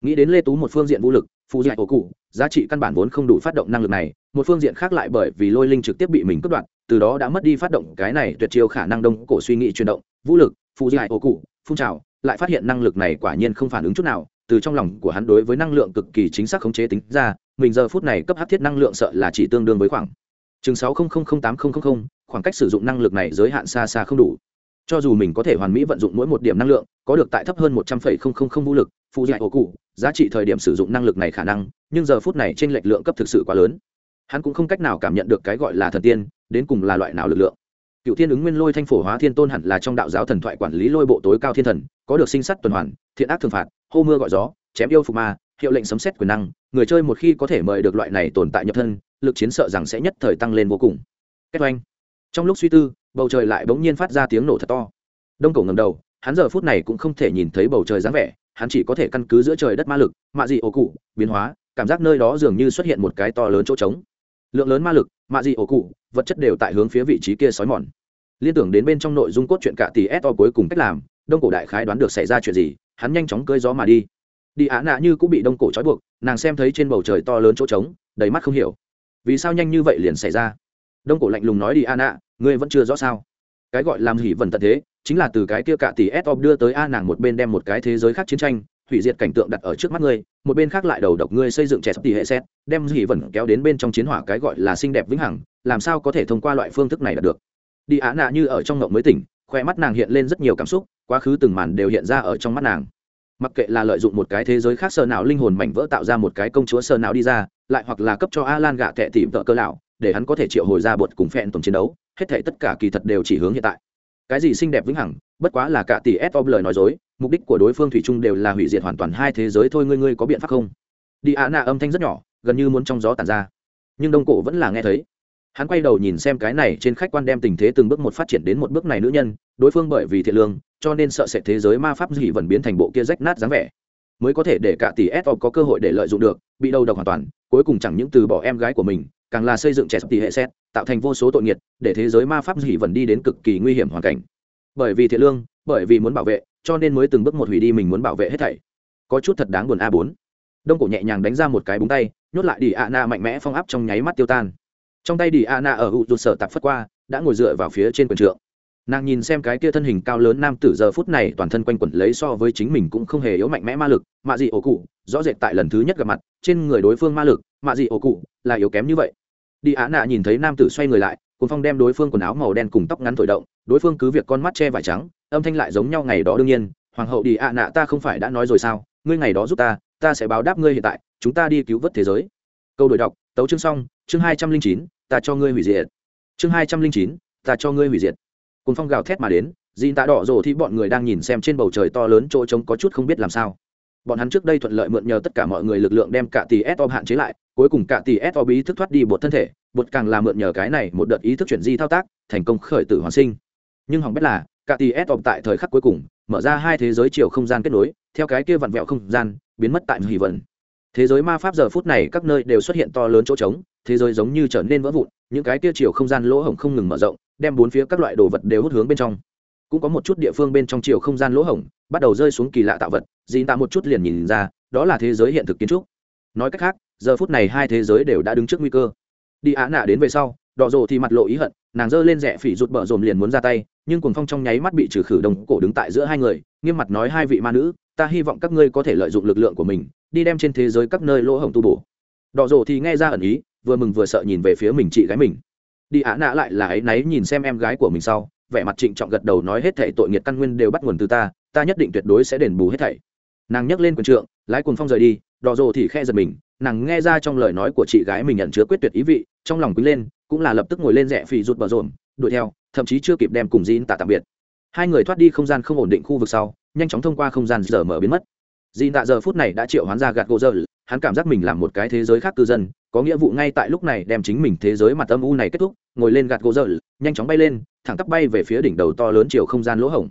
Speaker 1: Nghĩ đến lê tú một phương diện vũ lực phụ dạy ổ cụ, giá trị căn bản vốn không đủ phát động năng lực này, một phương diện khác lại bởi vì lôi linh trực tiếp bị mình cướp đoạt, từ đó đã mất đi phát động cái này tuyệt chiêu khả năng đông cổ suy nghĩ chuyển động, vũ lực phụ dạy ổ cụ, phun trào, lại phát hiện năng lực này quả nhiên không phản ứng chút nào, từ trong lòng của hắn đối với năng lượng cực kỳ chính xác khống chế tính ra, mình giờ phút này cấp hát thiết năng lượng sợ là chỉ tương đương với khoảng chừng sáu tám khoảng cách sử dụng năng lực này giới hạn xa xa không đủ. Cho dù mình có thể hoàn mỹ vận dụng mỗi một điểm năng lượng, có được tại thấp hơn một trăm linh vũ lực phụ dạy ổ cụ, giá trị thời điểm sử dụng năng lực này khả năng, nhưng giờ phút này trên lệch lượng cấp thực sự quá lớn. Hắn cũng không cách nào cảm nhận được cái gọi là thần tiên, đến cùng là loại nào lực lượng. Cựu thiên ứng nguyên lôi thanh phổ hóa thiên tôn hẳn là trong đạo giáo thần thoại quản lý lôi bộ tối cao thiên thần, có được sinh sắt tuần hoàn, thiện ác thường phạt, hô mưa gọi gió, chém yêu phục ma, hiệu lệnh sấm xét quyền năng, người chơi một khi có thể mời được loại này tồn tại nhập thân, lực chiến sợ rằng sẽ nhất thời tăng lên vô cùng. Kết oanh. Trong lúc suy tư, bầu trời lại bỗng nhiên phát ra tiếng nổ thật to. Đông cổ ngầm đầu, hắn giờ phút này cũng không thể nhìn thấy bầu trời dáng vẻ hắn chỉ có thể căn cứ giữa trời đất ma lực, mạ dị ổ cụ, biến hóa, cảm giác nơi đó dường như xuất hiện một cái to lớn chỗ trống. Lượng lớn ma lực, mạ dị ổ cụ, vật chất đều tại hướng phía vị trí kia xói mòn. Liên tưởng đến bên trong nội dung cốt truyện cả tỷ s cuối cùng cách làm, đông cổ đại khái đoán được xảy ra chuyện gì, hắn nhanh chóng cơi gió mà đi. Đi á nạ như cũng bị đông cổ trói buộc, nàng xem thấy trên bầu trời to lớn chỗ trống, đầy mắt không hiểu. Vì sao nhanh như vậy liền xảy ra? Đông cổ lạnh lùng nói đi á nạ, ngươi vẫn chưa rõ sao? Cái gọi làm hỉ vần tận thế chính là từ cái kia cả tỷ s đưa tới a nàng một bên đem một cái thế giới khác chiến tranh, hủy diệt cảnh tượng đặt ở trước mắt ngươi, một bên khác lại đầu độc ngươi xây dựng trẻ sắp tỷ hệ xét, đem hỉ vần kéo đến bên trong chiến hỏa cái gọi là xinh đẹp vĩnh hằng, làm sao có thể thông qua loại phương thức này đạt được. Đi á nạ như ở trong ngộng mới tỉnh, khoe mắt nàng hiện lên rất nhiều cảm xúc, quá khứ từng màn đều hiện ra ở trong mắt nàng. Mặc kệ là lợi dụng một cái thế giới khác sơ nào linh hồn mảnh vỡ tạo ra một cái công chúa sơ nào đi ra, lại hoặc là cấp cho a lan gạ tệ tìm vợ cơ lão, để hắn có thể triệu hồi ra bột cùng phẹn tổng chiến đấu, hết thể tất cả kỳ thật đều chỉ hướng hiện tại cái gì xinh đẹp vĩnh hằng, bất quá là cả tỷ s lời nói dối, mục đích của đối phương thủy chung đều là hủy diệt hoàn toàn hai thế giới thôi, ngươi ngươi có biện pháp không? Đi ạ, nạ âm thanh rất nhỏ, gần như muốn trong gió tàn ra. Nhưng đông cổ vẫn là nghe thấy. Hắn quay đầu nhìn xem cái này trên khách quan đem tình thế từng bước một phát triển đến một bước này nữ nhân, đối phương bởi vì thiện lương, cho nên sợ sẽ thế giới ma pháp gì vẫn biến thành bộ kia rách nát dáng vẻ. Mới có thể để cả tỷ s có cơ hội để lợi dụng được, bị đầu độc hoàn toàn, cuối cùng chẳng những từ bỏ em gái của mình, càng là xây dựng trẻ tỷ hệ xét tạo thành vô số tội nghiệt, để thế giới ma pháp dị vẫn đi đến cực kỳ nguy hiểm hoàn cảnh. Bởi vì thiện lương, bởi vì muốn bảo vệ, cho nên mới từng bước một hủy đi mình muốn bảo vệ hết thảy. Có chút thật đáng buồn a bốn. Đông cổ nhẹ nhàng đánh ra một cái búng tay, nhốt lại đi a na mạnh mẽ phong áp trong nháy mắt tiêu tan. Trong tay đi a na ở hụ rụt sở tạp phất qua, đã ngồi dựa vào phía trên quần trượng. Nàng nhìn xem cái kia thân hình cao lớn nam tử giờ phút này toàn thân quanh quẩn lấy so với chính mình cũng không hề yếu mạnh mẽ ma lực, mạ dị ổ cụ, rõ rệt tại lần thứ nhất gặp mặt, trên người đối phương ma lực, mạ dị ổ cụ là yếu kém như vậy đi á nạ nhìn thấy nam tử xoay người lại cuốn phong đem đối phương quần áo màu đen cùng tóc ngắn thổi động, đối phương cứ việc con mắt che vải trắng, âm thanh lại giống nhau ngày đó đương nhiên, hoàng hậu đi ạ nạ, ta không phải đã nói rồi sao? Ngươi ngày đó giúp ta ta sẽ báo đáp ngươi hiện tại, chúng ta đi cứu vớt thế giới. Câu đổi đọc, tấu chương xong, chương hai trăm linh chín, ta cho ngươi hủy diệt. Chương hai trăm linh chín, ta cho ngươi hủy diệt. Cuốn phong gào thét mà đến dìn tạ đỏ rồ thì bọn người đang nhìn xem trên bầu trời to lớn chỗ trống có chút không biết làm sao. Bọn hắn trước đây thuận lợi mượn nhờ tất cả mọi người lực lượng đem cả tỷ s hạn chế lại cuối cùng cả tỷ s bí thức thoát đi bột thân thể, bột càng là mượn nhờ cái này một đợt ý thức chuyển di thao tác, thành công khởi tử hoàn sinh. Nhưng hỏng biết là, cả tỷ s tại thời khắc cuối cùng, mở ra hai thế giới chiều không gian kết nối, theo cái kia vặn vẹo không gian, biến mất tại hỷ vần. thế giới ma pháp giờ phút này các nơi đều xuất hiện to lớn chỗ trống, thế giới giống như trở nên vỡ vụn, những cái kia chiều không gian lỗ hổng không ngừng mở rộng, đem bốn phía các loại đồ vật đều hút hướng bên trong. Cũng có một chút địa phương bên trong chiều không gian lỗ hổng, bắt đầu rơi xuống kỳ lạ tạo vật dì tạ một chút liền nhìn ra, đó là thế giới hiện thực kiến trúc. Nói cách khác giờ phút này hai thế giới đều đã đứng trước nguy cơ. Đi á nạ đến về sau, đỏ rồ thì mặt lộ ý hận, nàng giơ lên rẽ phỉ rụt bợ rồm liền muốn ra tay, nhưng cuồng phong trong nháy mắt bị trừ khử đồng cổ đứng tại giữa hai người, nghiêm mặt nói hai vị ma nữ, ta hy vọng các ngươi có thể lợi dụng lực lượng của mình, đi đem trên thế giới các nơi lỗ hổng tu bổ. Đỏ rồ thì nghe ra ẩn ý, vừa mừng vừa sợ nhìn về phía mình chị gái mình. Đi á nạ lại là ấy náy nhìn xem em gái của mình sau, vẻ mặt trịnh trọng gật đầu nói hết thảy tội nghiệt căn nguyên đều bắt nguồn từ ta ta nhất định tuyệt đối sẽ đền bù hết thảy. Nàng nhấc lên quần trượng, lái cuồng phong rời đi, đỏ rồ thì khe giật mình nàng nghe ra trong lời nói của chị gái mình nhận chứa quyết tuyệt ý vị, trong lòng quý lên, cũng là lập tức ngồi lên rẽ phì rụt bờ rồn đuổi theo, thậm chí chưa kịp đem cùng Di tạ tạm biệt. Hai người thoát đi không gian không ổn định khu vực sau, nhanh chóng thông qua không gian giờ mở biến mất. Di tạ giờ phút này đã triệu hoán ra gạt gỗ giờ, hắn cảm giác mình làm một cái thế giới khác cư dân, có nghĩa vụ ngay tại lúc này đem chính mình thế giới mặt âm u này kết thúc, ngồi lên gạt gỗ dở nhanh chóng bay lên, thẳng tắp bay về phía đỉnh đầu to lớn chiều không gian lỗ hổng.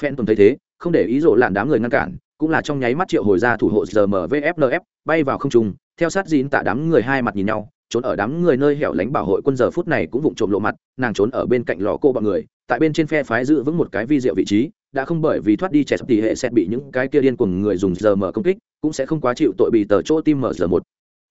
Speaker 1: Phen tuần thấy thế, không để ý rộ lạn đám người ngăn cản cũng là trong nháy mắt triệu hồi ra thủ hộ rmvfnf bay vào không trung, theo sát dín tạ đám người hai mặt nhìn nhau, trốn ở đám người nơi hẻo lánh bảo hội quân giờ phút này cũng vụng trộm lộ mặt, nàng trốn ở bên cạnh lò cô bọn người, tại bên trên phe phái giữ vững một cái vi diệu vị trí, đã không bởi vì thoát đi trẻ sắp tỷ hệ sẽ bị những cái kia điên của người dùng giờ mở công kích, cũng sẽ không quá chịu tội bị tờ chỗ tim mở giờ một.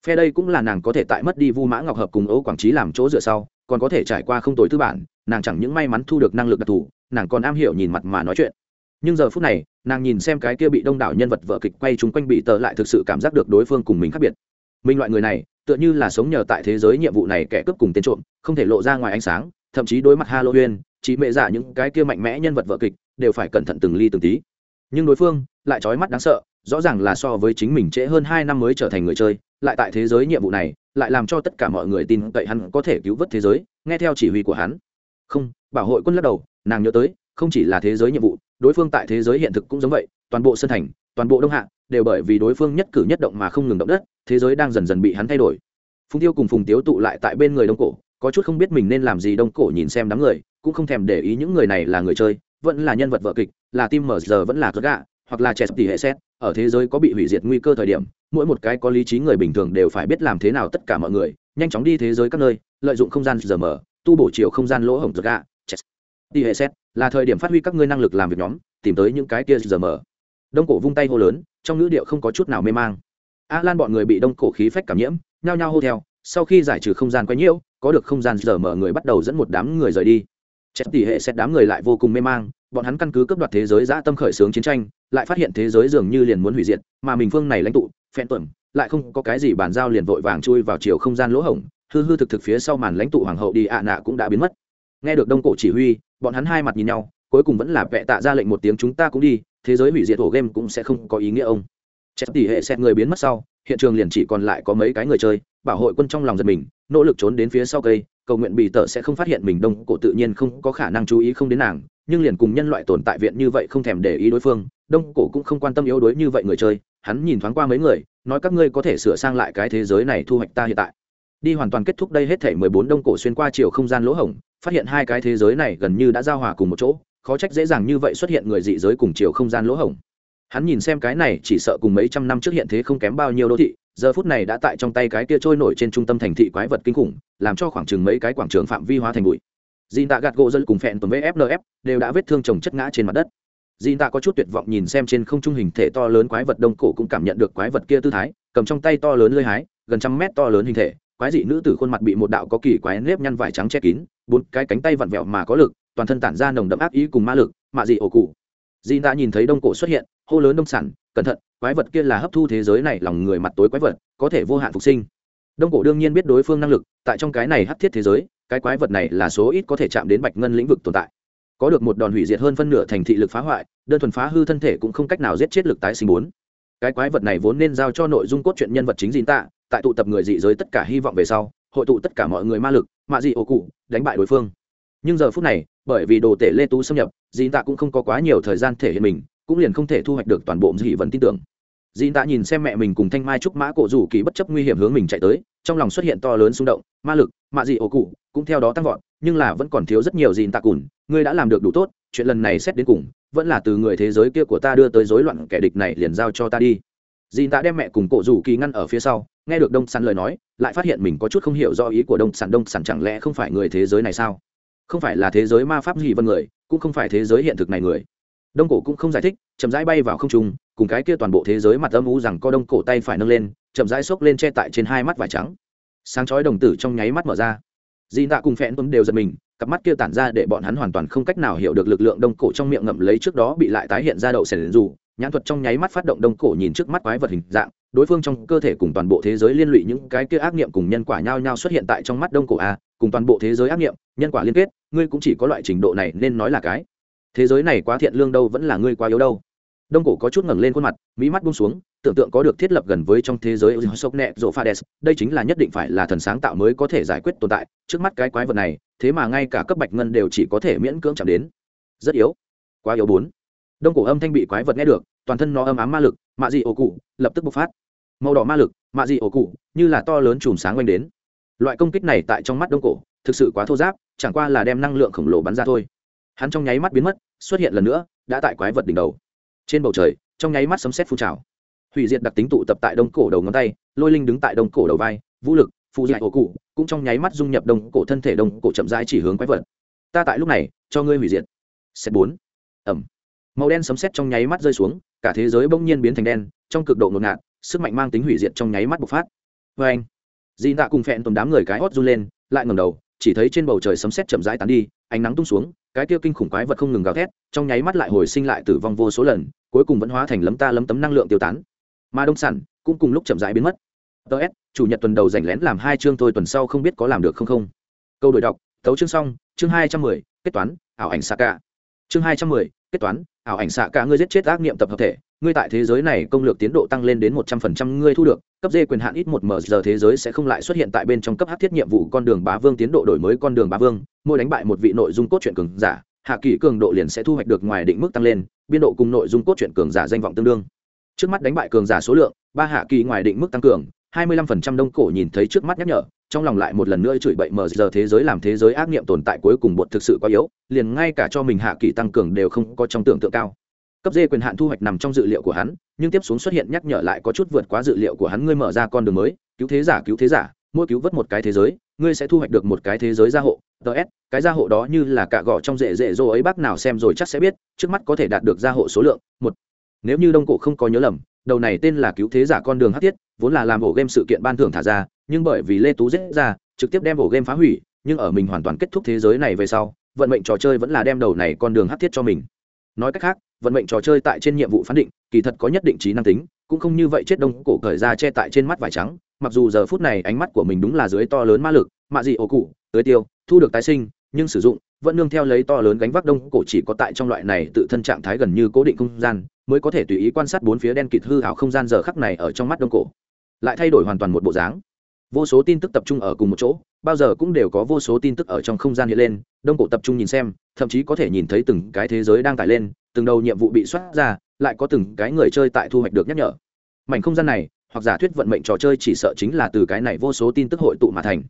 Speaker 1: Phe đây cũng là nàng có thể tại mất đi vu mã ngọc hợp cùng ấu quảng trí làm chỗ dựa sau, còn có thể trải qua không tồi tư bản, nàng chẳng những may mắn thu được năng lực đặc thù, nàng còn am hiểu nhìn mặt mà nói chuyện nhưng giờ phút này, nàng nhìn xem cái kia bị đông đảo nhân vật vợ kịch quay chúng quanh bị tờ lại thực sự cảm giác được đối phương cùng mình khác biệt. Mình loại người này, tựa như là sống nhờ tại thế giới nhiệm vụ này kẻ cướp cùng tên trộm, không thể lộ ra ngoài ánh sáng, thậm chí đối mặt halloween, chỉ mẹ giả những cái kia mạnh mẽ nhân vật vợ kịch, đều phải cẩn thận từng ly từng tí. Nhưng đối phương, lại trói mắt đáng sợ, rõ ràng là so với chính mình trễ hơn hai năm mới trở thành người chơi, lại tại thế giới nhiệm vụ này, lại làm cho tất cả mọi người tin cậy hắn có thể cứu vớt thế giới, nghe theo chỉ huy của hắn. Không, bảo hội quân lắc đầu, nàng nhớ tới không chỉ là thế giới nhiệm vụ, đối phương tại thế giới hiện thực cũng giống vậy, toàn bộ sân thành, toàn bộ đông hạ đều bởi vì đối phương nhất cử nhất động mà không ngừng động đất, thế giới đang dần dần bị hắn thay đổi. Phùng tiêu cùng phùng tiếu tụ lại tại bên người đông cổ, có chút không biết mình nên làm gì đông cổ nhìn xem đám người, cũng không thèm để ý những người này là người chơi, vẫn là nhân vật vợ kịch, là tim mở giờ vẫn là cất gạ, hoặc là trẻ tỷ hệ xét ở thế giới có bị hủy diệt nguy cơ thời điểm, mỗi một cái có lý trí người bình thường đều phải biết làm thế nào tất cả mọi người, nhanh chóng đi thế giới các nơi, lợi dụng không gian giờ mở, tu bổ chiều không gian lỗ hổng giật gạ tỷ hệ xét, là thời điểm phát huy các ngươi năng lực làm việc nhóm, tìm tới những cái kia giờ mở. Đông cổ vung tay hô lớn, trong ngữ điệu không có chút nào mê mang. A lan bọn người bị đông cổ khí phách cảm nhiễm, nhao nhao hô theo, sau khi giải trừ không gian quấy nhiễu, có được không gian giờ mở người bắt đầu dẫn một đám người rời đi. Chết tỷ hệ xét đám người lại vô cùng mê mang, bọn hắn căn cứ cấp đoạt thế giới dã tâm khởi xướng chiến tranh, lại phát hiện thế giới dường như liền muốn hủy diệt, mà mình phương này lãnh tụ phen tuẩn, lại không có cái gì bàn giao liền vội vàng chui vào chiều không gian lỗ hổng, hư hư thực thực phía sau màn lãnh tụ hoàng hậu đi ạ nạ cũng đã biến mất. Nghe được đông cổ chỉ huy bọn hắn hai mặt nhìn nhau, cuối cùng vẫn là vẽ tạ ra lệnh một tiếng chúng ta cũng đi, thế giới hủy diệt ổ game cũng sẽ không có ý nghĩa ông. Chết tỷ hệ xét người biến mất sau, hiện trường liền chỉ còn lại có mấy cái người chơi, bảo hội quân trong lòng giật mình, nỗ lực trốn đến phía sau cây, cầu nguyện bị tợ sẽ không phát hiện mình đông, cổ tự nhiên không có khả năng chú ý không đến nàng, nhưng liền cùng nhân loại tồn tại viện như vậy không thèm để ý đối phương, đông, cổ cũng không quan tâm yếu đuối như vậy người chơi, hắn nhìn thoáng qua mấy người, nói các ngươi có thể sửa sang lại cái thế giới này thu hoạch ta hiện tại. Đi hoàn toàn kết thúc đây hết thể mười bốn đông, cổ xuyên qua chiều không gian lỗ hổng phát hiện hai cái thế giới này gần như đã giao hòa cùng một chỗ, khó trách dễ dàng như vậy xuất hiện người dị giới cùng chiều không gian lỗ hổng. Hắn nhìn xem cái này chỉ sợ cùng mấy trăm năm trước hiện thế không kém bao nhiêu đô thị, giờ phút này đã tại trong tay cái kia trôi nổi trên trung tâm thành thị quái vật kinh khủng, làm cho khoảng chừng mấy cái quảng trường phạm vi hóa thành bụi. Dì tạ gạt gỗ dân cùng phẹn tuần với fnf đều đã vết thương chồng chất ngã trên mặt đất. Dì tạ có chút tuyệt vọng nhìn xem trên không trung hình thể to lớn quái vật đông cổ cũng cảm nhận được quái vật kia tư thái, cầm trong tay to lớn lơi hái, gần trăm mét to lớn hình thể, quái dị nữ tử khuôn mặt bị một đạo có kỳ quái nếp nhăn vải trắng che kín bốn cái cánh tay vặn vẹo mà có lực, toàn thân tản ra nồng đậm ác ý cùng ma lực, mạ dị ổ cụ. Dị đã nhìn thấy đông cổ xuất hiện, hô lớn đông sản cẩn thận, quái vật kia là hấp thu thế giới này lòng người mặt tối quái vật, có thể vô hạn phục sinh. Đông cổ đương nhiên biết đối phương năng lực, tại trong cái này hấp thiết thế giới, cái quái vật này là số ít có thể chạm đến bạch ngân lĩnh vực tồn tại. Có được một đòn hủy diệt hơn phân nửa thành thị lực phá hoại, đơn thuần phá hư thân thể cũng không cách nào giết chết lực tái sinh bốn. Cái quái vật này vốn nên giao cho nội dung cốt truyện nhân vật chính dìn tạ, tại tụ tập người dị giới tất cả hy vọng về sau, hội tụ tất cả mọi người ma lực mạ dị ổ cụ, đánh bại đối phương. Nhưng giờ phút này, bởi vì đồ tể lê tú xâm nhập dị tạ cũng không có quá nhiều thời gian thể hiện mình, cũng liền không thể thu hoạch được toàn bộ dị vẫn tin tưởng. Dị tạ nhìn xem mẹ mình cùng thanh mai trúc mã cổ rủ kỳ bất chấp nguy hiểm hướng mình chạy tới, trong lòng xuất hiện to lớn xung động, ma lực, mạ dị ổ cụ, cũng theo đó tăng vọt, nhưng là vẫn còn thiếu rất nhiều dị tạ cùn, ngươi đã làm được đủ tốt, chuyện lần này xét đến cùng, vẫn là từ người thế giới kia của ta đưa tới rối loạn kẻ địch này liền giao cho ta đi dìn tạ đem mẹ cùng cổ rủ kỳ ngăn ở phía sau, nghe được đông sàn lời nói, lại phát hiện mình có chút không hiểu do ý của đông sàn đông sàn chẳng lẽ không phải người thế giới này sao? Không phải là thế giới ma pháp gì vân người, cũng không phải thế giới hiện thực này người. Đông cổ cũng không giải thích, chậm rãi bay vào không trung, cùng cái kia toàn bộ thế giới mặt âm u rằng co đông cổ tay phải nâng lên, chậm rãi xốc lên che tại trên hai mắt vải trắng. Sáng chói đồng tử trong nháy mắt mở ra. Di tạ cùng phẹn tuấn đều giật mình, cặp mắt kia tản ra để bọn hắn hoàn toàn không cách nào hiểu được lực lượng đông cổ trong miệng ngậm lấy trước đó bị lại tái hiện ra đậu sẻn dù nhãn thuật trong nháy mắt phát động đông cổ nhìn trước mắt quái vật hình dạng, đối phương trong cơ thể cùng toàn bộ thế giới liên lụy những cái kia ác nghiệm cùng nhân quả nhau nhau xuất hiện tại trong mắt đông cổ a, cùng toàn bộ thế giới ác nghiệm nhân quả liên kết, ngươi cũng chỉ có loại trình độ này nên nói là cái. Thế giới này quá thiện lương đâu vẫn là ngươi quá yếu đâu. Đông cổ có chút ngẩng lên khuôn mặt mỹ mắt buông xuống, tưởng tượng có được thiết lập gần với trong thế giới sốc nẹ rộ pha đès đây chính là nhất định phải là thần sáng tạo mới có thể giải quyết tồn tại. Trước mắt cái quái vật này, thế mà ngay cả cấp bạch ngân đều chỉ có thể miễn cưỡng chạm đến. Rất yếu. Quá yếu bốn. Đông cổ âm thanh bị quái vật nghe được toàn thân nó âm ám ma lực, mạ dị ổ cụ, lập tức bộc phát. Màu đỏ ma lực, mạ dị ổ cụ, như là to lớn chùm sáng quanh đến. Loại công kích này tại trong mắt đông cổ, thực sự quá thô giáp, chẳng qua là đem năng lượng khổng lồ bắn ra thôi. Hắn trong nháy mắt biến mất, xuất hiện lần nữa, đã tại quái vật đỉnh đầu. Trên bầu trời, trong nháy mắt sấm xét phun trào. Hủy diệt đặc tính tụ tập tại đông cổ đầu ngón tay, lôi linh đứng tại đông cổ đầu vai, vũ lực phụ dạy ổ cụ, cũng trong nháy mắt dung nhập đông cổ thân thể đông cổ chậm rãi chỉ hướng quái vật. Ta tại lúc này, cho ngươi hủy diệt. Xét bốn. Ẩm màu đen sấm xét trong nháy mắt rơi xuống cả thế giới bỗng nhiên biến thành đen, trong cực độ ngột ngạt, sức mạnh mang tính hủy diệt trong nháy mắt bộc phát. Vê anh dị tạ cùng phẹn tồn đám người cái hót run lên, lại ngầm đầu, chỉ thấy trên bầu trời sấm sét chậm rãi tán đi, ánh nắng tung xuống, cái kia kinh khủng quái vật không ngừng gào thét, trong nháy mắt lại hồi sinh lại tử vong vô số lần, cuối cùng vẫn hóa thành lấm ta lấm tấm năng lượng tiêu tán. Mà đông sản cũng cùng lúc chậm rãi biến mất. Ts chủ nhật tuần đầu rảnh lén làm hai chương thôi tuần sau không biết có làm được không không. Câu đổi đọc, thấu chương xong, chương hai trăm mười, kết toán, ảo ảnh xạ cả chương hai trăm mười kết toán, ảo ảnh xạ cả ngươi giết chết ác nghiệm tập hợp thể, ngươi tại thế giới này công lược tiến độ tăng lên đến một trăm phần trăm ngươi thu được, cấp dê quyền hạn ít một mở giờ thế giới sẽ không lại xuất hiện tại bên trong cấp hát thiết nhiệm vụ con đường bá vương tiến độ đổi mới con đường bá vương, mỗi đánh bại một vị nội dung cốt truyện cường giả, hạ kỷ cường độ liền sẽ thu hoạch được ngoài định mức tăng lên, biên độ cùng nội dung cốt truyện cường giả danh vọng tương đương. Trước mắt đánh bại cường giả số lượng, ba hạ kỳ ngoài định mức tăng cường, hai mươi lăm phần trăm đông cổ nhìn thấy trước mắt nhắc nhở trong lòng lại một lần nữa chửi bậy mờ giờ thế giới làm thế giới ác nghiệm tồn tại cuối cùng bột thực sự quá yếu, liền ngay cả cho mình hạ kỳ tăng cường đều không có trong tưởng tượng cao. Cấp dê quyền hạn thu hoạch nằm trong dự liệu của hắn, nhưng tiếp xuống xuất hiện nhắc nhở lại có chút vượt quá dự liệu của hắn, ngươi mở ra con đường mới, cứu thế giả, cứu thế giả, mỗi cứu vớt một cái thế giới, ngươi sẽ thu hoạch được một cái thế giới gia hộ. Ts cái gia hộ đó như là cả gõ trong rễ rễ rô ấy, bác nào xem rồi chắc sẽ biết, trước mắt có thể đạt được gia hộ số lượng, một. Nếu như đông cổ không có nhớ lầm, đầu này tên là cứu thế giả con đường hát thiết, vốn là làm ổ game sự kiện ban thưởng thả ra nhưng bởi vì lê tú giết ra, trực tiếp đem bộ game phá hủy, nhưng ở mình hoàn toàn kết thúc thế giới này về sau, vận mệnh trò chơi vẫn là đem đầu này con đường hát thiết cho mình. Nói cách khác, vận mệnh trò chơi tại trên nhiệm vụ phán định, kỳ thật có nhất định trí năng tính, cũng không như vậy chết đông cổ cởi ra che tại trên mắt vải trắng, mặc dù giờ phút này ánh mắt của mình đúng là dưới to lớn ma lực, mạ dị ổ cụ, tưới tiêu, thu được tái sinh, nhưng sử dụng, vẫn nương theo lấy to lớn gánh vác đông cổ chỉ có tại trong loại này tự thân trạng thái gần như cố định không gian, mới có thể tùy ý quan sát bốn phía đen kịt hư hào không gian giờ khắc này ở trong mắt đông cổ. Lại thay đổi hoàn toàn một bộ dáng vô số tin tức tập trung ở cùng một chỗ, bao giờ cũng đều có vô số tin tức ở trong không gian hiện lên, đông cổ tập trung nhìn xem, thậm chí có thể nhìn thấy từng cái thế giới đang tải lên, từng đầu nhiệm vụ bị soát ra, lại có từng cái người chơi tại thu hoạch được nhắc nhở. Mảnh không gian này, hoặc giả thuyết vận mệnh trò chơi chỉ sợ chính là từ cái này vô số tin tức hội tụ mà thành.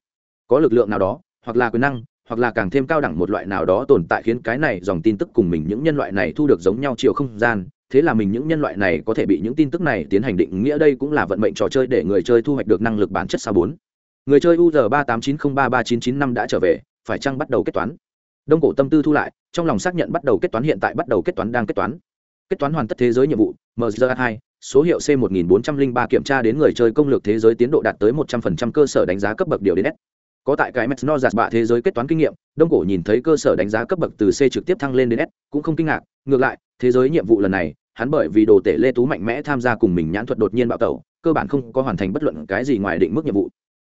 Speaker 1: Có lực lượng nào đó, hoặc là quyền năng, hoặc là càng thêm cao đẳng một loại nào đó tồn tại khiến cái này dòng tin tức cùng mình những nhân loại này thu được giống nhau chiều không gian thế là mình những nhân loại này có thể bị những tin tức này tiến hành định nghĩa đây cũng là vận mệnh trò chơi để người chơi thu hoạch được năng lực bản chất sao bốn. Người chơi u r ba tám chín không ba ba chín chín năm đã trở về, phải chăng bắt đầu kết toán? Đông cổ tâm tư thu lại, trong lòng xác nhận bắt đầu kết toán hiện tại bắt đầu kết toán đang kết toán. Kết toán hoàn tất thế giới nhiệm vụ mr hai, số hiệu c một nghìn bốn trăm linh ba kiểm tra đến người chơi công lược thế giới tiến độ đạt tới một trăm phần trăm cơ sở đánh giá cấp bậc điều đến s có tại cái mets no giạt bạ thế giới kết toán kinh nghiệm, đông cổ nhìn thấy cơ sở đánh giá cấp bậc từ c trực tiếp thăng lên đến s cũng không kinh ngạc. Ngược lại, thế giới nhiệm vụ lần này hắn bởi vì đồ tể lê tú mạnh mẽ tham gia cùng mình nhãn thuật đột nhiên bạo tẩu, cơ bản không có hoàn thành bất luận cái gì ngoài định mức nhiệm vụ.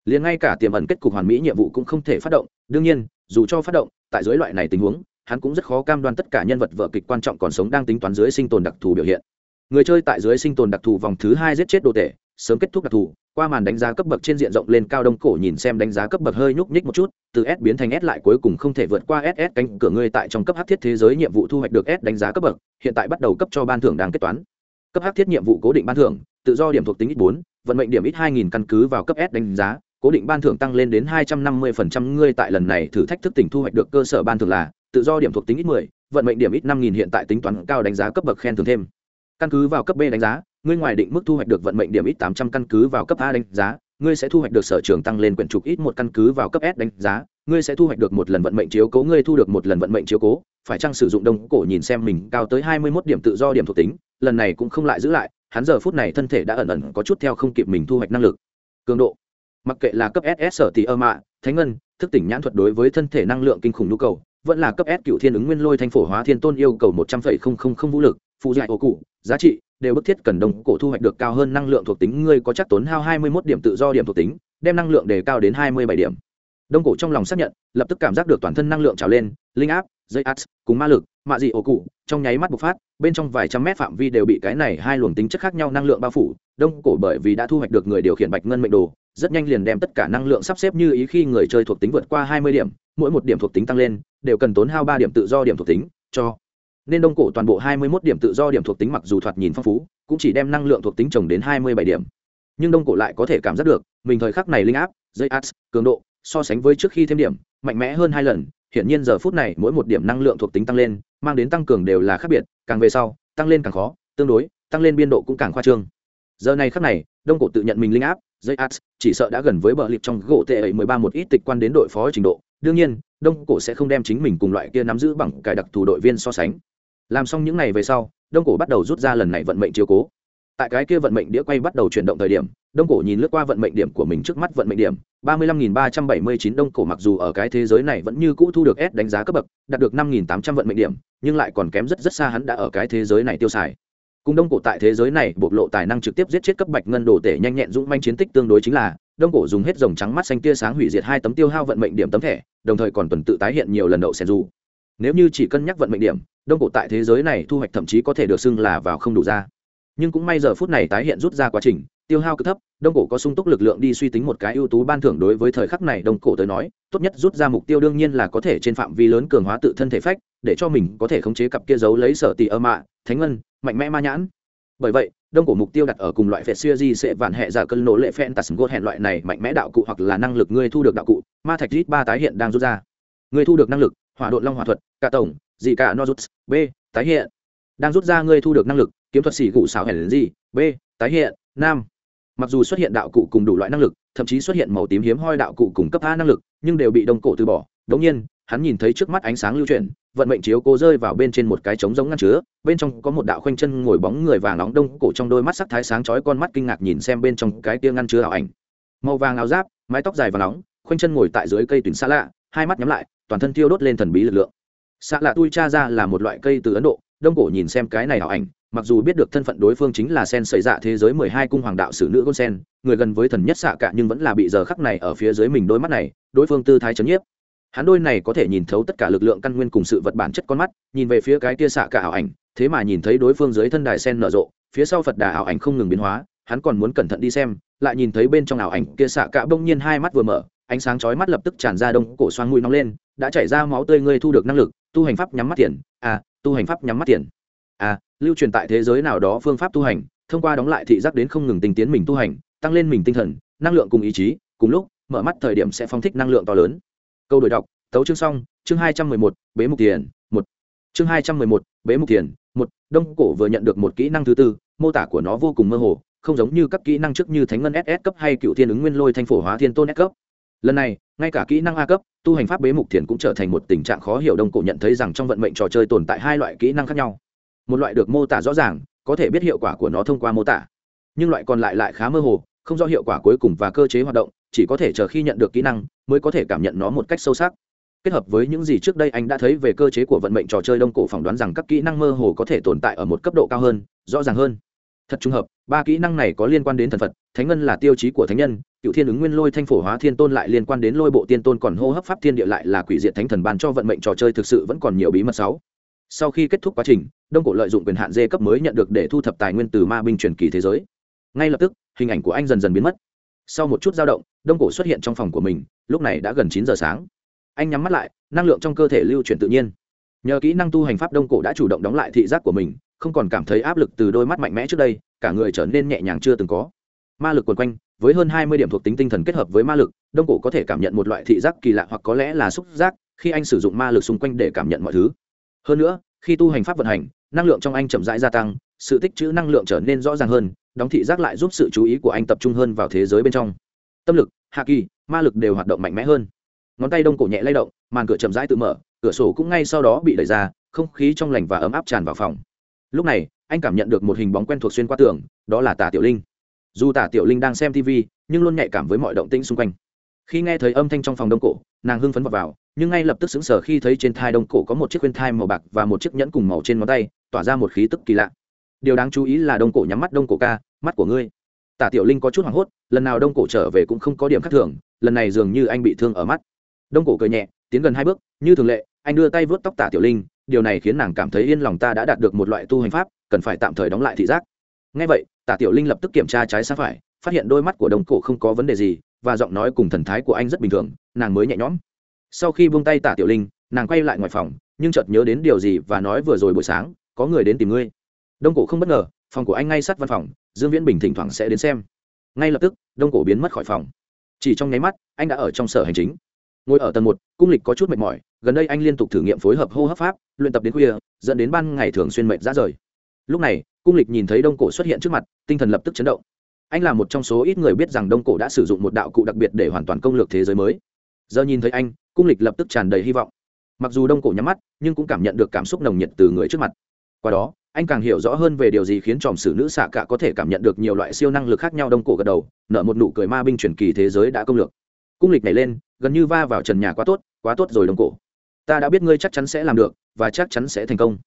Speaker 1: Liền ngay cả tiềm ẩn kết cục hoàn mỹ nhiệm vụ cũng không thể phát động, đương nhiên, dù cho phát động, tại dưới loại này tình huống, hắn cũng rất khó cam đoan tất cả nhân vật vợ kịch quan trọng còn sống đang tính toán dưới sinh tồn đặc thù biểu hiện. Người chơi tại dưới sinh tồn đặc thù vòng thứ hai giết chết đồ tể, sớm kết thúc đặc thù qua màn đánh giá cấp bậc trên diện rộng lên cao đông cổ nhìn xem đánh giá cấp bậc hơi nhúc nhích một chút, từ s biến thành s lại cuối cùng không thể vượt qua ss cánh cửa ngươi tại trong cấp h thiết thế giới nhiệm vụ thu hoạch được s đánh giá cấp bậc, hiện tại bắt đầu cấp cho ban thưởng đang kết toán. Cấp h thiết nhiệm vụ cố định ban thưởng, tự do điểm thuộc tính ít bốn, vận mệnh điểm ít hai nghìn căn cứ vào cấp s đánh giá, cố định ban thưởng tăng lên đến hai trăm năm mươi phần trăm ngươi tại lần này thử thách thức tỉnh thu hoạch được cơ sở ban thưởng là, tự do điểm thuộc tính ít mười, vận mệnh điểm ít năm nghìn hiện tại tính toán cao đánh giá cấp bậc khen thưởng thêm căn cứ vào cấp b đánh giá, ngươi ngoài định mức thu hoạch được vận mệnh điểm ít tám trăm căn cứ vào cấp a đánh giá, ngươi sẽ thu hoạch được sở trường tăng lên quyển trục ít một căn cứ vào cấp s đánh giá, ngươi sẽ thu hoạch được một lần vận mệnh chiếu cố, ngươi thu được một lần vận mệnh chiếu cố. Phải chăng sử dụng đông cổ nhìn xem mình cao tới hai mươi 21 điểm tự do điểm thuộc tính, lần này cũng không lại giữ lại, hắn giờ phút này thân thể đã ẩn ẩn có chút theo không kịp mình thu hoạch năng lực. Cường độ. Mặc kệ là cấp ss sở tỷ ơ, mạ, thánh ngân, thức tỉnh nhãn thuật đối với thân thể năng lượng kinh khủng nhu cầu, vẫn là cấp s cựu thiên ứng nguyên lôi thanh phổ hóa thiên tôn yêu cầu một trăm phẩy không không không vũ lực phụ dạy ổ cụ, giá trị đều bức thiết cần đồng cổ thu hoạch được cao hơn năng lượng thuộc tính, ngươi có chắc tốn hao hai mươi 21 điểm tự do điểm thuộc tính, đem năng lượng đề cao đến hai mươi bảy điểm. Đông cổ trong lòng xác nhận, lập tức cảm giác được toàn thân năng lượng trào lên, linh áp, dây át, cùng ma lực, mạ dị ổ cụ, trong nháy mắt bộc phát, bên trong vài trăm mét phạm vi đều bị cái này hai luồng tính chất khác nhau năng lượng bao phủ đông cổ bởi vì đã thu hoạch được người điều khiển bạch ngân mệnh đồ, rất nhanh liền đem tất cả năng lượng sắp xếp như ý khi người chơi thuộc tính vượt qua hai mươi điểm, mỗi một điểm thuộc tính tăng lên, đều cần tốn hao ba điểm tự do điểm thuộc tính, cho nên đông cổ toàn bộ hai mươi 21 điểm tự do điểm thuộc tính mặc dù thoạt nhìn phong phú, cũng chỉ đem năng lượng thuộc tính trồng đến hai mươi bảy điểm. Nhưng đông cổ lại có thể cảm giác được, mình thời khắc này linh áp, dây áp, cường độ, so sánh với trước khi thêm điểm, mạnh mẽ hơn hai lần, hiển nhiên giờ phút này mỗi một điểm năng lượng thuộc tính tăng lên, mang đến tăng cường đều là khác biệt, càng về sau, tăng lên càng khó, tương đối, tăng lên biên độ cũng càng khoa trương. Giờ này khắc này, đông cổ tự nhận mình linh áp, dây áp, chỉ sợ đã gần với bờ lịp trong gỗ tệ ấy mười ba một ít tịch quan đến đội phó trình độ. Đương nhiên, đông cổ sẽ không đem chính mình cùng loại kia nắm giữ bằng cài đặc thù đội viên so sánh làm xong những ngày về sau, đông cổ bắt đầu rút ra lần này vận mệnh chiếu cố. Tại cái kia vận mệnh đĩa quay bắt đầu chuyển động thời điểm, đông cổ nhìn lướt qua vận mệnh điểm của mình trước mắt vận mệnh điểm, ba mươi lăm nghìn ba trăm bảy mươi chín đông cổ mặc dù ở cái thế giới này vẫn như cũ thu được s đánh giá cấp bậc, đạt được năm nghìn tám trăm vận mệnh điểm, nhưng lại còn kém rất rất xa hắn đã ở cái thế giới này tiêu xài. Cùng đông cổ tại thế giới này bộc lộ tài năng trực tiếp giết chết cấp bạch ngân đồ tể nhanh nhẹn dũng manh chiến tích tương đối chính là, đông cổ dùng hết dòng trắng mắt xanh tia sáng hủy diệt hai tấm tiêu hao vận mệnh điểm tấm thẻ, đồng thời còn tuần tự tái hiện nhiều lần đậu xen dù nếu như chỉ cân nhắc vận mệnh điểm, đông cổ tại thế giới này thu hoạch thậm chí có thể được xưng là vào không đủ ra. Nhưng cũng may giờ phút này tái hiện rút ra quá trình, tiêu hao cực thấp, đông cổ có sung túc lực lượng đi suy tính một cái ưu tú ban thưởng đối với thời khắc này đông cổ tới nói, tốt nhất rút ra mục tiêu đương nhiên là có thể trên phạm vi lớn cường hóa tự thân thể phách, để cho mình có thể khống chế cặp kia giấu lấy sở tỷ ơ mạ, thánh ngân, mạnh mẽ ma nhãn. Bởi vậy, đông cổ mục tiêu đặt ở cùng loại phệt siêu di sẽ vạn hệ giả cân nổ lệ phen tạt gốt hẹn loại này mạnh mẽ đạo cụ hoặc là năng lực ngươi thu được đạo cụ, ma thạch rít ba tái hiện đang rút ra. Ngươi thu được năng lực hỏa độn long hỏa thuật, cả tổng gì cả no rút b, tái hiện. Đang rút ra ngươi thu được năng lực, kiếm thuật xỉ gụ xảo hẻn gì, b, tái hiện, nam. Mặc dù xuất hiện đạo cụ cùng đủ loại năng lực, thậm chí xuất hiện màu tím hiếm hoi đạo cụ cùng cấp a năng lực, nhưng đều bị đông cổ từ bỏ. Đống nhiên, hắn nhìn thấy trước mắt ánh sáng lưu chuyển, vận mệnh chiếu cố rơi vào bên trên một cái trống giống ngăn chứa, bên trong có một đạo khoanh chân ngồi bóng người vàng nóng đông cổ trong đôi mắt sắc thái sáng chói con mắt kinh ngạc nhìn xem bên trong cái kia ngăn chứa ảo ảnh. Màu vàng áo giáp, mái tóc dài và nóng, khoanh chân ngồi tại dưới cây tuyển xa lạ, hai mắt nhắm lại toàn thân tiêu đốt lên thần bí lực lượng. Xạ lạ tui cha ra là một loại cây từ ấn độ, đông cổ nhìn xem cái này ảo ảnh, mặc dù biết được thân phận đối phương chính là sen xảy dạ thế giới mười hai cung hoàng đạo sử nữ con sen, người gần với thần nhất xạ cả nhưng vẫn là bị giờ khắc này ở phía dưới mình đôi mắt này, đối phương tư thái chấn nhiếp. Hắn đôi này có thể nhìn thấu tất cả lực lượng căn nguyên cùng sự vật bản chất con mắt, nhìn về phía cái kia xạ cả ảo ảnh, thế mà nhìn thấy đối phương dưới thân đài sen nở rộ, phía sau phật đà ảo ảnh không ngừng biến hóa, hắn còn muốn cẩn thận đi xem, lại nhìn thấy bên trong ảo ảnh kia xạ cả bỗng nhiên hai mắt vừa mở, ánh sáng chói mắt lập tức tràn ra đông cổ xoang mũi nóng lên đã chảy ra máu tươi ngươi thu được năng lực, tu hành pháp nhắm mắt tiền. À tu hành pháp nhắm mắt tiền. À lưu truyền tại thế giới nào đó phương pháp tu hành, thông qua đóng lại thị giác đến không ngừng tinh tiến mình tu hành, tăng lên mình tinh thần, năng lượng cùng ý chí, cùng lúc, mở mắt thời điểm sẽ phong thích năng lượng to lớn. Câu đổi đọc, tấu chương xong, chương hai trăm mười một, bế mục tiền một. Chương hai trăm mười một, bế mục tiền một. Đông cổ vừa nhận được một kỹ năng thứ tư, mô tả của nó vô cùng mơ hồ, không giống như các kỹ năng trước như thánh ngân ss cấp hay cựu thiên ứng nguyên lôi thanh phổ hóa thiên tôn s cấp. Lần này, ngay cả kỹ năng a cấp tu hành pháp bế mục thiền cũng trở thành một tình trạng khó hiểu, đông cổ nhận thấy rằng trong vận mệnh trò chơi tồn tại hai loại kỹ năng khác nhau. Một loại được mô tả rõ ràng, có thể biết hiệu quả của nó thông qua mô tả, nhưng loại còn lại lại khá mơ hồ, không rõ hiệu quả cuối cùng và cơ chế hoạt động, chỉ có thể chờ khi nhận được kỹ năng mới có thể cảm nhận nó một cách sâu sắc. Kết hợp với những gì trước đây anh đã thấy về cơ chế của vận mệnh trò chơi, đông cổ phỏng đoán rằng các kỹ năng mơ hồ có thể tồn tại ở một cấp độ cao hơn, rõ ràng hơn. Thật trùng hợp, ba kỹ năng này có liên quan đến thần phật, thánh ngân là tiêu chí của thánh nhân cựu thiên ứng nguyên lôi thanh phổ hóa thiên tôn lại liên quan đến lôi bộ tiên tôn còn hô hấp pháp thiên địa lại là quỷ diện thánh thần ban cho vận mệnh trò chơi thực sự vẫn còn nhiều bí mật sáu. Sau khi kết thúc quá trình, đông cổ lợi dụng quyền hạn dê cấp mới nhận được để thu thập tài nguyên từ ma binh truyền kỳ thế giới. Ngay lập tức, hình ảnh của anh dần dần biến mất. Sau một chút dao động, đông cổ xuất hiện trong phòng của mình, lúc này đã gần chín giờ sáng. Anh nhắm mắt lại, năng lượng trong cơ thể lưu chuyển tự nhiên. Nhờ kỹ năng tu hành pháp đông cổ đã chủ động đóng lại thị giác của mình, không còn cảm thấy áp lực từ đôi mắt mạnh mẽ trước đây, cả người trở nên nhẹ nhàng chưa từng có ma lực quần quanh, với hơn hai mươi điểm thuộc tính tinh thần kết hợp với ma lực, đông cổ có thể cảm nhận một loại thị giác kỳ lạ hoặc có lẽ là xúc giác, khi anh sử dụng ma lực xung quanh để cảm nhận mọi thứ. Hơn nữa, khi tu hành pháp vận hành, năng lượng trong anh chậm rãi gia tăng, sự tích trữ năng lượng trở nên rõ ràng hơn, đóng thị giác lại giúp sự chú ý của anh tập trung hơn vào thế giới bên trong. Tâm lực, hạ kỳ, ma lực đều hoạt động mạnh mẽ hơn. Ngón tay đông cổ nhẹ lay động, màn cửa chậm rãi tự mở, cửa sổ cũng ngay sau đó bị đẩy ra, không khí trong lành và ấm áp tràn vào phòng. Lúc này, anh cảm nhận được một hình bóng quen thuộc xuyên qua tường, đó là tả tiểu linh dù tả tiểu linh đang xem tv, nhưng luôn nhạy cảm với mọi động tĩnh xung quanh. Khi nghe thấy âm thanh trong phòng đông cổ, nàng hưng phấn vọt vào, nhưng ngay lập tức xứng sở khi thấy trên thai đông cổ có một chiếc khuyên thai màu bạc và một chiếc nhẫn cùng màu trên ngón tay, tỏa ra một khí tức kỳ lạ. Điều đáng chú ý là đông cổ nhắm mắt đông cổ ca, mắt của ngươi. Tả tiểu linh có chút hoảng hốt, lần nào đông cổ trở về cũng không có điểm khác thường, lần này dường như anh bị thương ở mắt. Đông cổ cười nhẹ, tiến gần hai bước, như thường lệ, anh đưa tay vớt tóc tả tiểu linh, điều này khiến nàng cảm thấy yên lòng ta đã đạt được một loại tu hành pháp, cần phải tạm thời đóng lại thị giác ngay vậy, tả tiểu linh lập tức kiểm tra trái sang phải, phát hiện đôi mắt của đông cổ không có vấn đề gì, và giọng nói cùng thần thái của anh rất bình thường, nàng mới nhẹ nhõm. Sau khi buông tay tả tiểu linh, nàng quay lại ngoài phòng, nhưng chợt nhớ đến điều gì và nói vừa rồi buổi sáng, có người đến tìm ngươi. Đông cổ không bất ngờ, phòng của anh ngay sát văn phòng, dương viễn bình thỉnh thoảng sẽ đến xem. Ngay lập tức, đông cổ biến mất khỏi phòng. Chỉ trong nháy mắt, anh đã ở trong sở hành chính. Ngồi ở tầng một, cung lịch có chút mệt mỏi, gần đây anh liên tục thử nghiệm phối hợp hô hấp pháp, luyện tập đến khuya, dẫn đến ban ngày thường xuyên mệt ra rời lúc này, cung lịch nhìn thấy đông cổ xuất hiện trước mặt, tinh thần lập tức chấn động. Anh là một trong số ít người biết rằng đông cổ đã sử dụng một đạo cụ đặc biệt để hoàn toàn công lược thế giới mới. Giờ nhìn thấy anh, cung lịch lập tức tràn đầy hy vọng. Mặc dù đông cổ nhắm mắt, nhưng cũng cảm nhận được cảm xúc nồng nhiệt từ người trước mặt. Qua đó, anh càng hiểu rõ hơn về điều gì khiến tròm sử nữ xạ cả có thể cảm nhận được nhiều loại siêu năng lực khác nhau đông cổ gật đầu, nở một nụ cười ma binh truyền kỳ thế giới đã công lược. Cung lịch này lên, gần như va vào trần nhà quá tốt quá tốt rồi đông cổ. Ta đã biết ngươi chắc chắn sẽ làm được, và chắc chắn sẽ thành công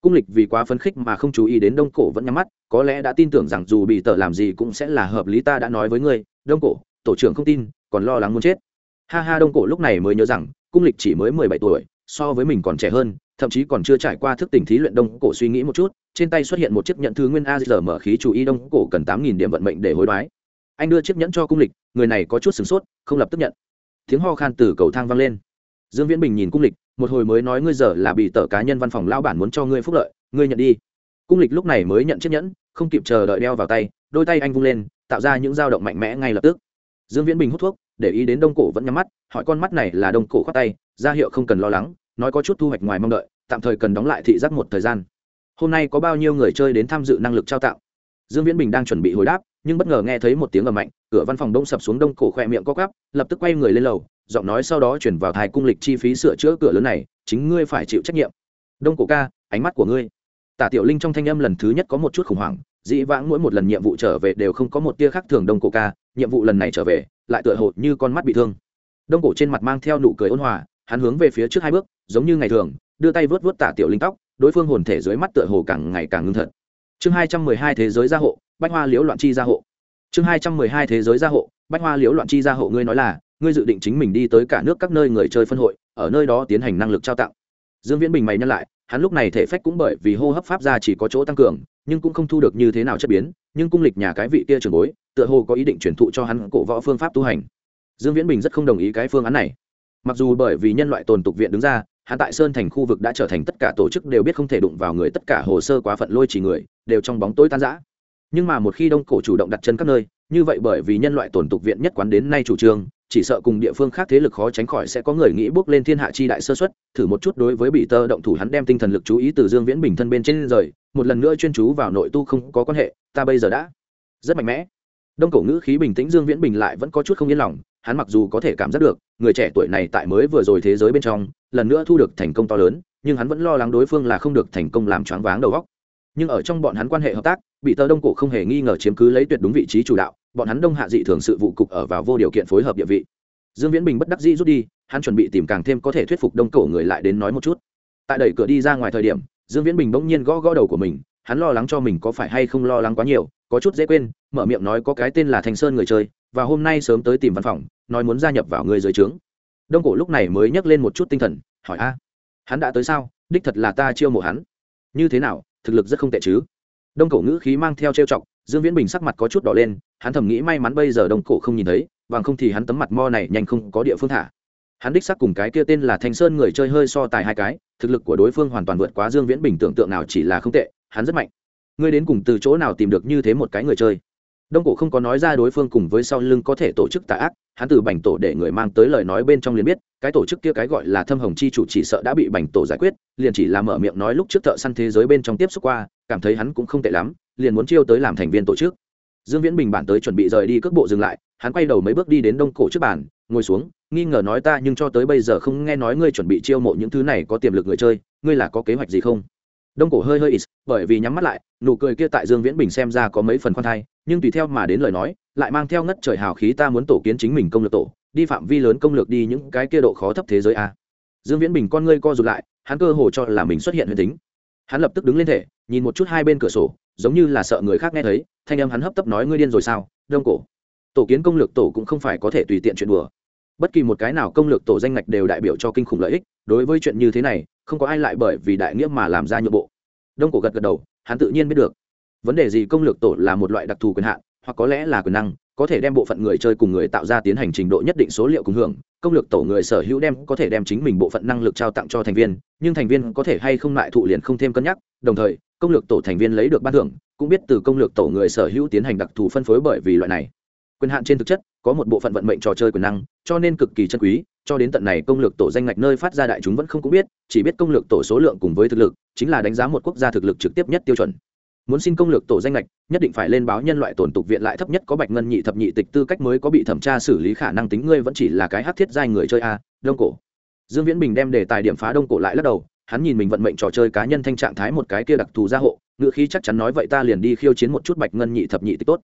Speaker 1: cung lịch vì quá phấn khích mà không chú ý đến đông cổ vẫn nhắm mắt, có lẽ đã tin tưởng rằng dù bị tờ làm gì cũng sẽ là hợp lý ta đã nói với ngươi, đông cổ, tổ trưởng không tin, còn lo lắng muốn chết. Ha ha, đông cổ lúc này mới nhớ rằng, cung lịch chỉ mới mười bảy tuổi, so với mình còn trẻ hơn, thậm chí còn chưa trải qua thức tỉnh thí luyện đông cổ suy nghĩ một chút, trên tay xuất hiện một chiếc nhận thư nguyên a giờ mở khí chủ y đông cổ cần tám nghìn điểm vận mệnh để hối đoái. Anh đưa chiếc nhẫn cho cung lịch, người này có chút sửng sốt, không lập tức nhận. Tiếng ho khan từ cầu thang vang lên. Dương viễn bình nhìn cung lịch một hồi mới nói ngươi giờ là bị tờ cá nhân văn phòng lao bản muốn cho ngươi phúc lợi, ngươi nhận đi. Cung lịch lúc này mới nhận chiếc nhẫn, không kịp chờ đợi đeo vào tay, đôi tay anh vung lên, tạo ra những dao động mạnh mẽ ngay lập tức. Dương viễn bình hút thuốc, để ý đến đông cổ vẫn nhắm mắt, hỏi con mắt này là đông cổ khoác tay, ra hiệu không cần lo lắng, nói có chút thu hoạch ngoài mong đợi, tạm thời cần đóng lại thị giác một thời gian. Hôm nay có bao nhiêu người chơi đến tham dự năng lực trao tặng? Dương viễn bình đang chuẩn bị hồi đáp nhưng bất ngờ nghe thấy một tiếng ầm mạnh, cửa văn phòng đông sập xuống đông cổ khoe miệng co cắp lập tức quay người lên lầu, giọng nói sau đó chuyển vào thái cung lịch chi phí sửa chữa cửa lớn này, chính ngươi phải chịu trách nhiệm. Đông cổ ca, ánh mắt của ngươi. Tả tiểu linh trong thanh âm lần thứ nhất có một chút khủng hoảng, dĩ vãng mỗi một lần nhiệm vụ trở về đều không có một tia khác thường đông cổ ca, nhiệm vụ lần này trở về, lại tựa hồ như con mắt bị thương. Đông cổ trên mặt mang theo nụ cười ôn hòa, hắn hướng về phía trước hai bước, giống như ngày thường, đưa tay vớt vớt tả tiểu linh tóc, đối phương hồn thể dưới mắt tựa hồ càng ngày càng ngưng thật. Chương hai trăm mười hai thế giới gia hộ bách hoa liễu loạn chi gia hộ. Chương hai trăm mười hai thế giới gia hộ. Bách hoa liễu loạn chi gia hộ, ngươi nói là, ngươi dự định chính mình đi tới cả nước các nơi người chơi phân hội, ở nơi đó tiến hành năng lực trao tặng. Dương viễn bình mày nhắc lại, hắn lúc này thể phách cũng bởi vì hô hấp pháp ra chỉ có chỗ tăng cường, nhưng cũng không thu được như thế nào chất biến, nhưng cung lịch nhà cái vị kia trường bối, tựa hồ có ý định truyền thụ cho hắn cổ võ phương pháp tu hành. Dương viễn bình rất không đồng ý cái phương án này. Mặc dù bởi vì nhân loại tồn tục viện đứng ra, hắn tại sơn thành khu vực đã trở thành tất cả tổ chức đều biết không thể đụng vào người tất cả hồ sơ quá phận lôi chỉ người, đều trong bóng tối tan rã nhưng mà một khi đông cổ chủ động đặt chân các nơi, như vậy bởi vì nhân loại tổn tục viện nhất quán đến nay chủ trương, chỉ sợ cùng địa phương khác thế lực khó tránh khỏi sẽ có người nghĩ bước lên thiên hạ chi đại sơ xuất thử một chút đối với bị tơ động thủ hắn đem tinh thần lực chú ý từ dương viễn bình thân bên trên rời, một lần nữa chuyên chú vào nội tu không có quan hệ, ta bây giờ đã rất mạnh mẽ. Đông cổ ngữ khí bình tĩnh dương viễn bình lại vẫn có chút không yên lòng, hắn mặc dù có thể cảm giác được, người trẻ tuổi này tại mới vừa rồi thế giới bên trong, lần nữa thu được thành công to lớn, nhưng hắn vẫn lo lắng đối phương là không được thành công làm choáng váng đầu góc nhưng ở trong bọn hắn quan hệ hợp tác bị tơ đông cổ không hề nghi ngờ chiếm cứ lấy tuyệt đúng vị trí chủ đạo, bọn hắn đông hạ dị thường sự vụ cục ở vào vô điều kiện phối hợp địa vị. Dương viễn bình bất đắc dĩ rút đi, hắn chuẩn bị tìm càng thêm có thể thuyết phục đông cổ người lại đến nói một chút. Tại đẩy cửa đi ra ngoài thời điểm, dương viễn bình bỗng nhiên gõ gõ đầu của mình, hắn lo lắng cho mình có phải hay không lo lắng quá nhiều, có chút dễ quên, mở miệng nói có cái tên là thành sơn người chơi, và hôm nay sớm tới tìm văn phòng, nói muốn gia nhập vào người dưới trướng. Đông cổ lúc này mới nhắc lên một chút tinh thần, hỏi a, hắn đã tới sao? Đích thật là ta chiêu mộ hắn. Như thế nào? Thực lực rất không tệ chứ? Đông cổ ngữ khí mang theo trêu chọc, dương viễn bình sắc mặt có chút đỏ lên, hắn thầm nghĩ may mắn bây giờ đông cổ không nhìn thấy, bằng không thì hắn tấm mặt mo này nhanh không có địa phương thả. Hắn đích sắc cùng cái kia tên là thanh sơn người chơi hơi so tài hai cái, thực lực của đối phương hoàn toàn vượt quá dương viễn bình tưởng tượng nào chỉ là không tệ, hắn rất mạnh. Ngươi đến cùng từ chỗ nào tìm được như thế một cái người chơi? Đông cổ không có nói ra đối phương cùng với sau lưng có thể tổ chức tà ác, hắn từ bành tổ để người mang tới lời nói bên trong liền biết, cái tổ chức kia cái gọi là thâm hồng chi chủ chỉ sợ đã bị bành tổ giải quyết, liền chỉ là mở miệng nói lúc trước thợ săn thế giới bên trong tiếp xúc qua cảm thấy hắn cũng không tệ lắm, liền muốn chiêu tới làm thành viên tổ chức. Dương viễn bình bản tới chuẩn bị rời đi cước bộ dừng lại, hắn quay đầu mấy bước đi đến đông cổ trước bàn, ngồi xuống, nghi ngờ nói ta nhưng cho tới bây giờ không nghe nói ngươi chuẩn bị chiêu mộ những thứ này có tiềm lực người chơi, ngươi là có kế hoạch gì không? Đông cổ hơi hơi ít bởi vì nhắm mắt lại, nụ cười kia tại dương viễn bình xem ra có mấy phần khoan thai, nhưng tùy theo mà đến lời nói, lại mang theo ngất trời hào khí ta muốn tổ kiến chính mình công lược tổ, đi phạm vi lớn công lược đi những cái kia độ khó thấp thế giới a. Dương viễn bình con ngươi co rụt lại, hắn cơ hồ cho là mình xuất hiện huyền tính hắn lập tức đứng lên thể, nhìn một chút hai bên cửa sổ, giống như là sợ người khác nghe thấy, thanh âm hắn hấp tấp nói ngươi điên rồi sao, đông cổ. Tổ kiến công lược tổ cũng không phải có thể tùy tiện chuyện đùa. Bất kỳ một cái nào công lược tổ danh ngạch đều đại biểu cho kinh khủng lợi ích, đối với chuyện như thế này, không có ai lại bởi vì đại nghĩa mà làm ra nhượng bộ. Đông cổ gật gật đầu, hắn tự nhiên biết được. Vấn đề gì công lược tổ là một loại đặc thù quyền hạn, hoặc có lẽ là quyền năng có thể đem bộ phận người chơi cùng người tạo ra tiến hành trình độ nhất định số liệu cùng hưởng, công lược tổ người sở hữu đem có thể đem chính mình bộ phận năng lực trao tặng cho thành viên, nhưng thành viên có thể hay không lại thụ liền không thêm cân nhắc, đồng thời, công lược tổ thành viên lấy được ban thưởng, cũng biết từ công lược tổ người sở hữu tiến hành đặc thù phân phối bởi vì loại này. Quyền hạn trên thực chất, có một bộ phận vận mệnh trò chơi quyền năng, cho nên cực kỳ chân quý, cho đến tận này công lược tổ danh ngạch nơi phát ra đại chúng vẫn không cũng biết, chỉ biết công lược tổ số lượng cùng với thực lực, chính là đánh giá một quốc gia thực lực trực tiếp nhất tiêu chuẩn muốn xin công lược tổ danh lệch nhất định phải lên báo nhân loại tổn tục viện lại thấp nhất có bạch ngân nhị thập nhị tịch tư cách mới có bị thẩm tra xử lý khả năng tính ngươi vẫn chỉ là cái hát thiết giai người chơi a, đông cổ. Dương viễn bình đem đề tài điểm phá đông cổ lại lắc đầu, hắn nhìn mình vận mệnh trò chơi cá nhân thanh trạng thái một cái kia đặc thù gia hộ ngựa khí chắc chắn nói vậy ta liền đi khiêu chiến một chút bạch ngân nhị thập nhị tịch tốt.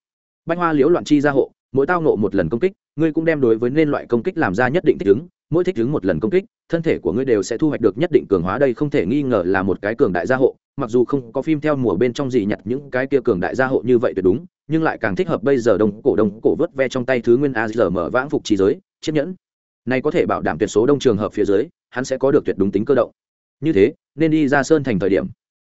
Speaker 1: Bách hoa liễu loạn chi gia hộ, mỗi tao nộ một lần công kích, ngươi cũng đem đối với nên loại công kích làm ra nhất định thích ứng, mỗi thích ứng một lần công kích, thân thể của ngươi đều sẽ thu hoạch được nhất định cường hóa đây không thể nghi ngờ là một cái cường đại gia hộ mặc dù không có phim theo mùa bên trong gì nhặt những cái kia cường đại gia hộ như vậy tuyệt đúng, nhưng lại càng thích hợp bây giờ đông cổ đông cổ vớt ve trong tay thứ nguyên a giờ mở vãng phục trí giới, chiếc nhẫn. Này có thể bảo đảm tuyệt số đông trường hợp phía dưới, hắn sẽ có được tuyệt đúng tính cơ động. Như thế, nên đi ra sơn thành thời điểm.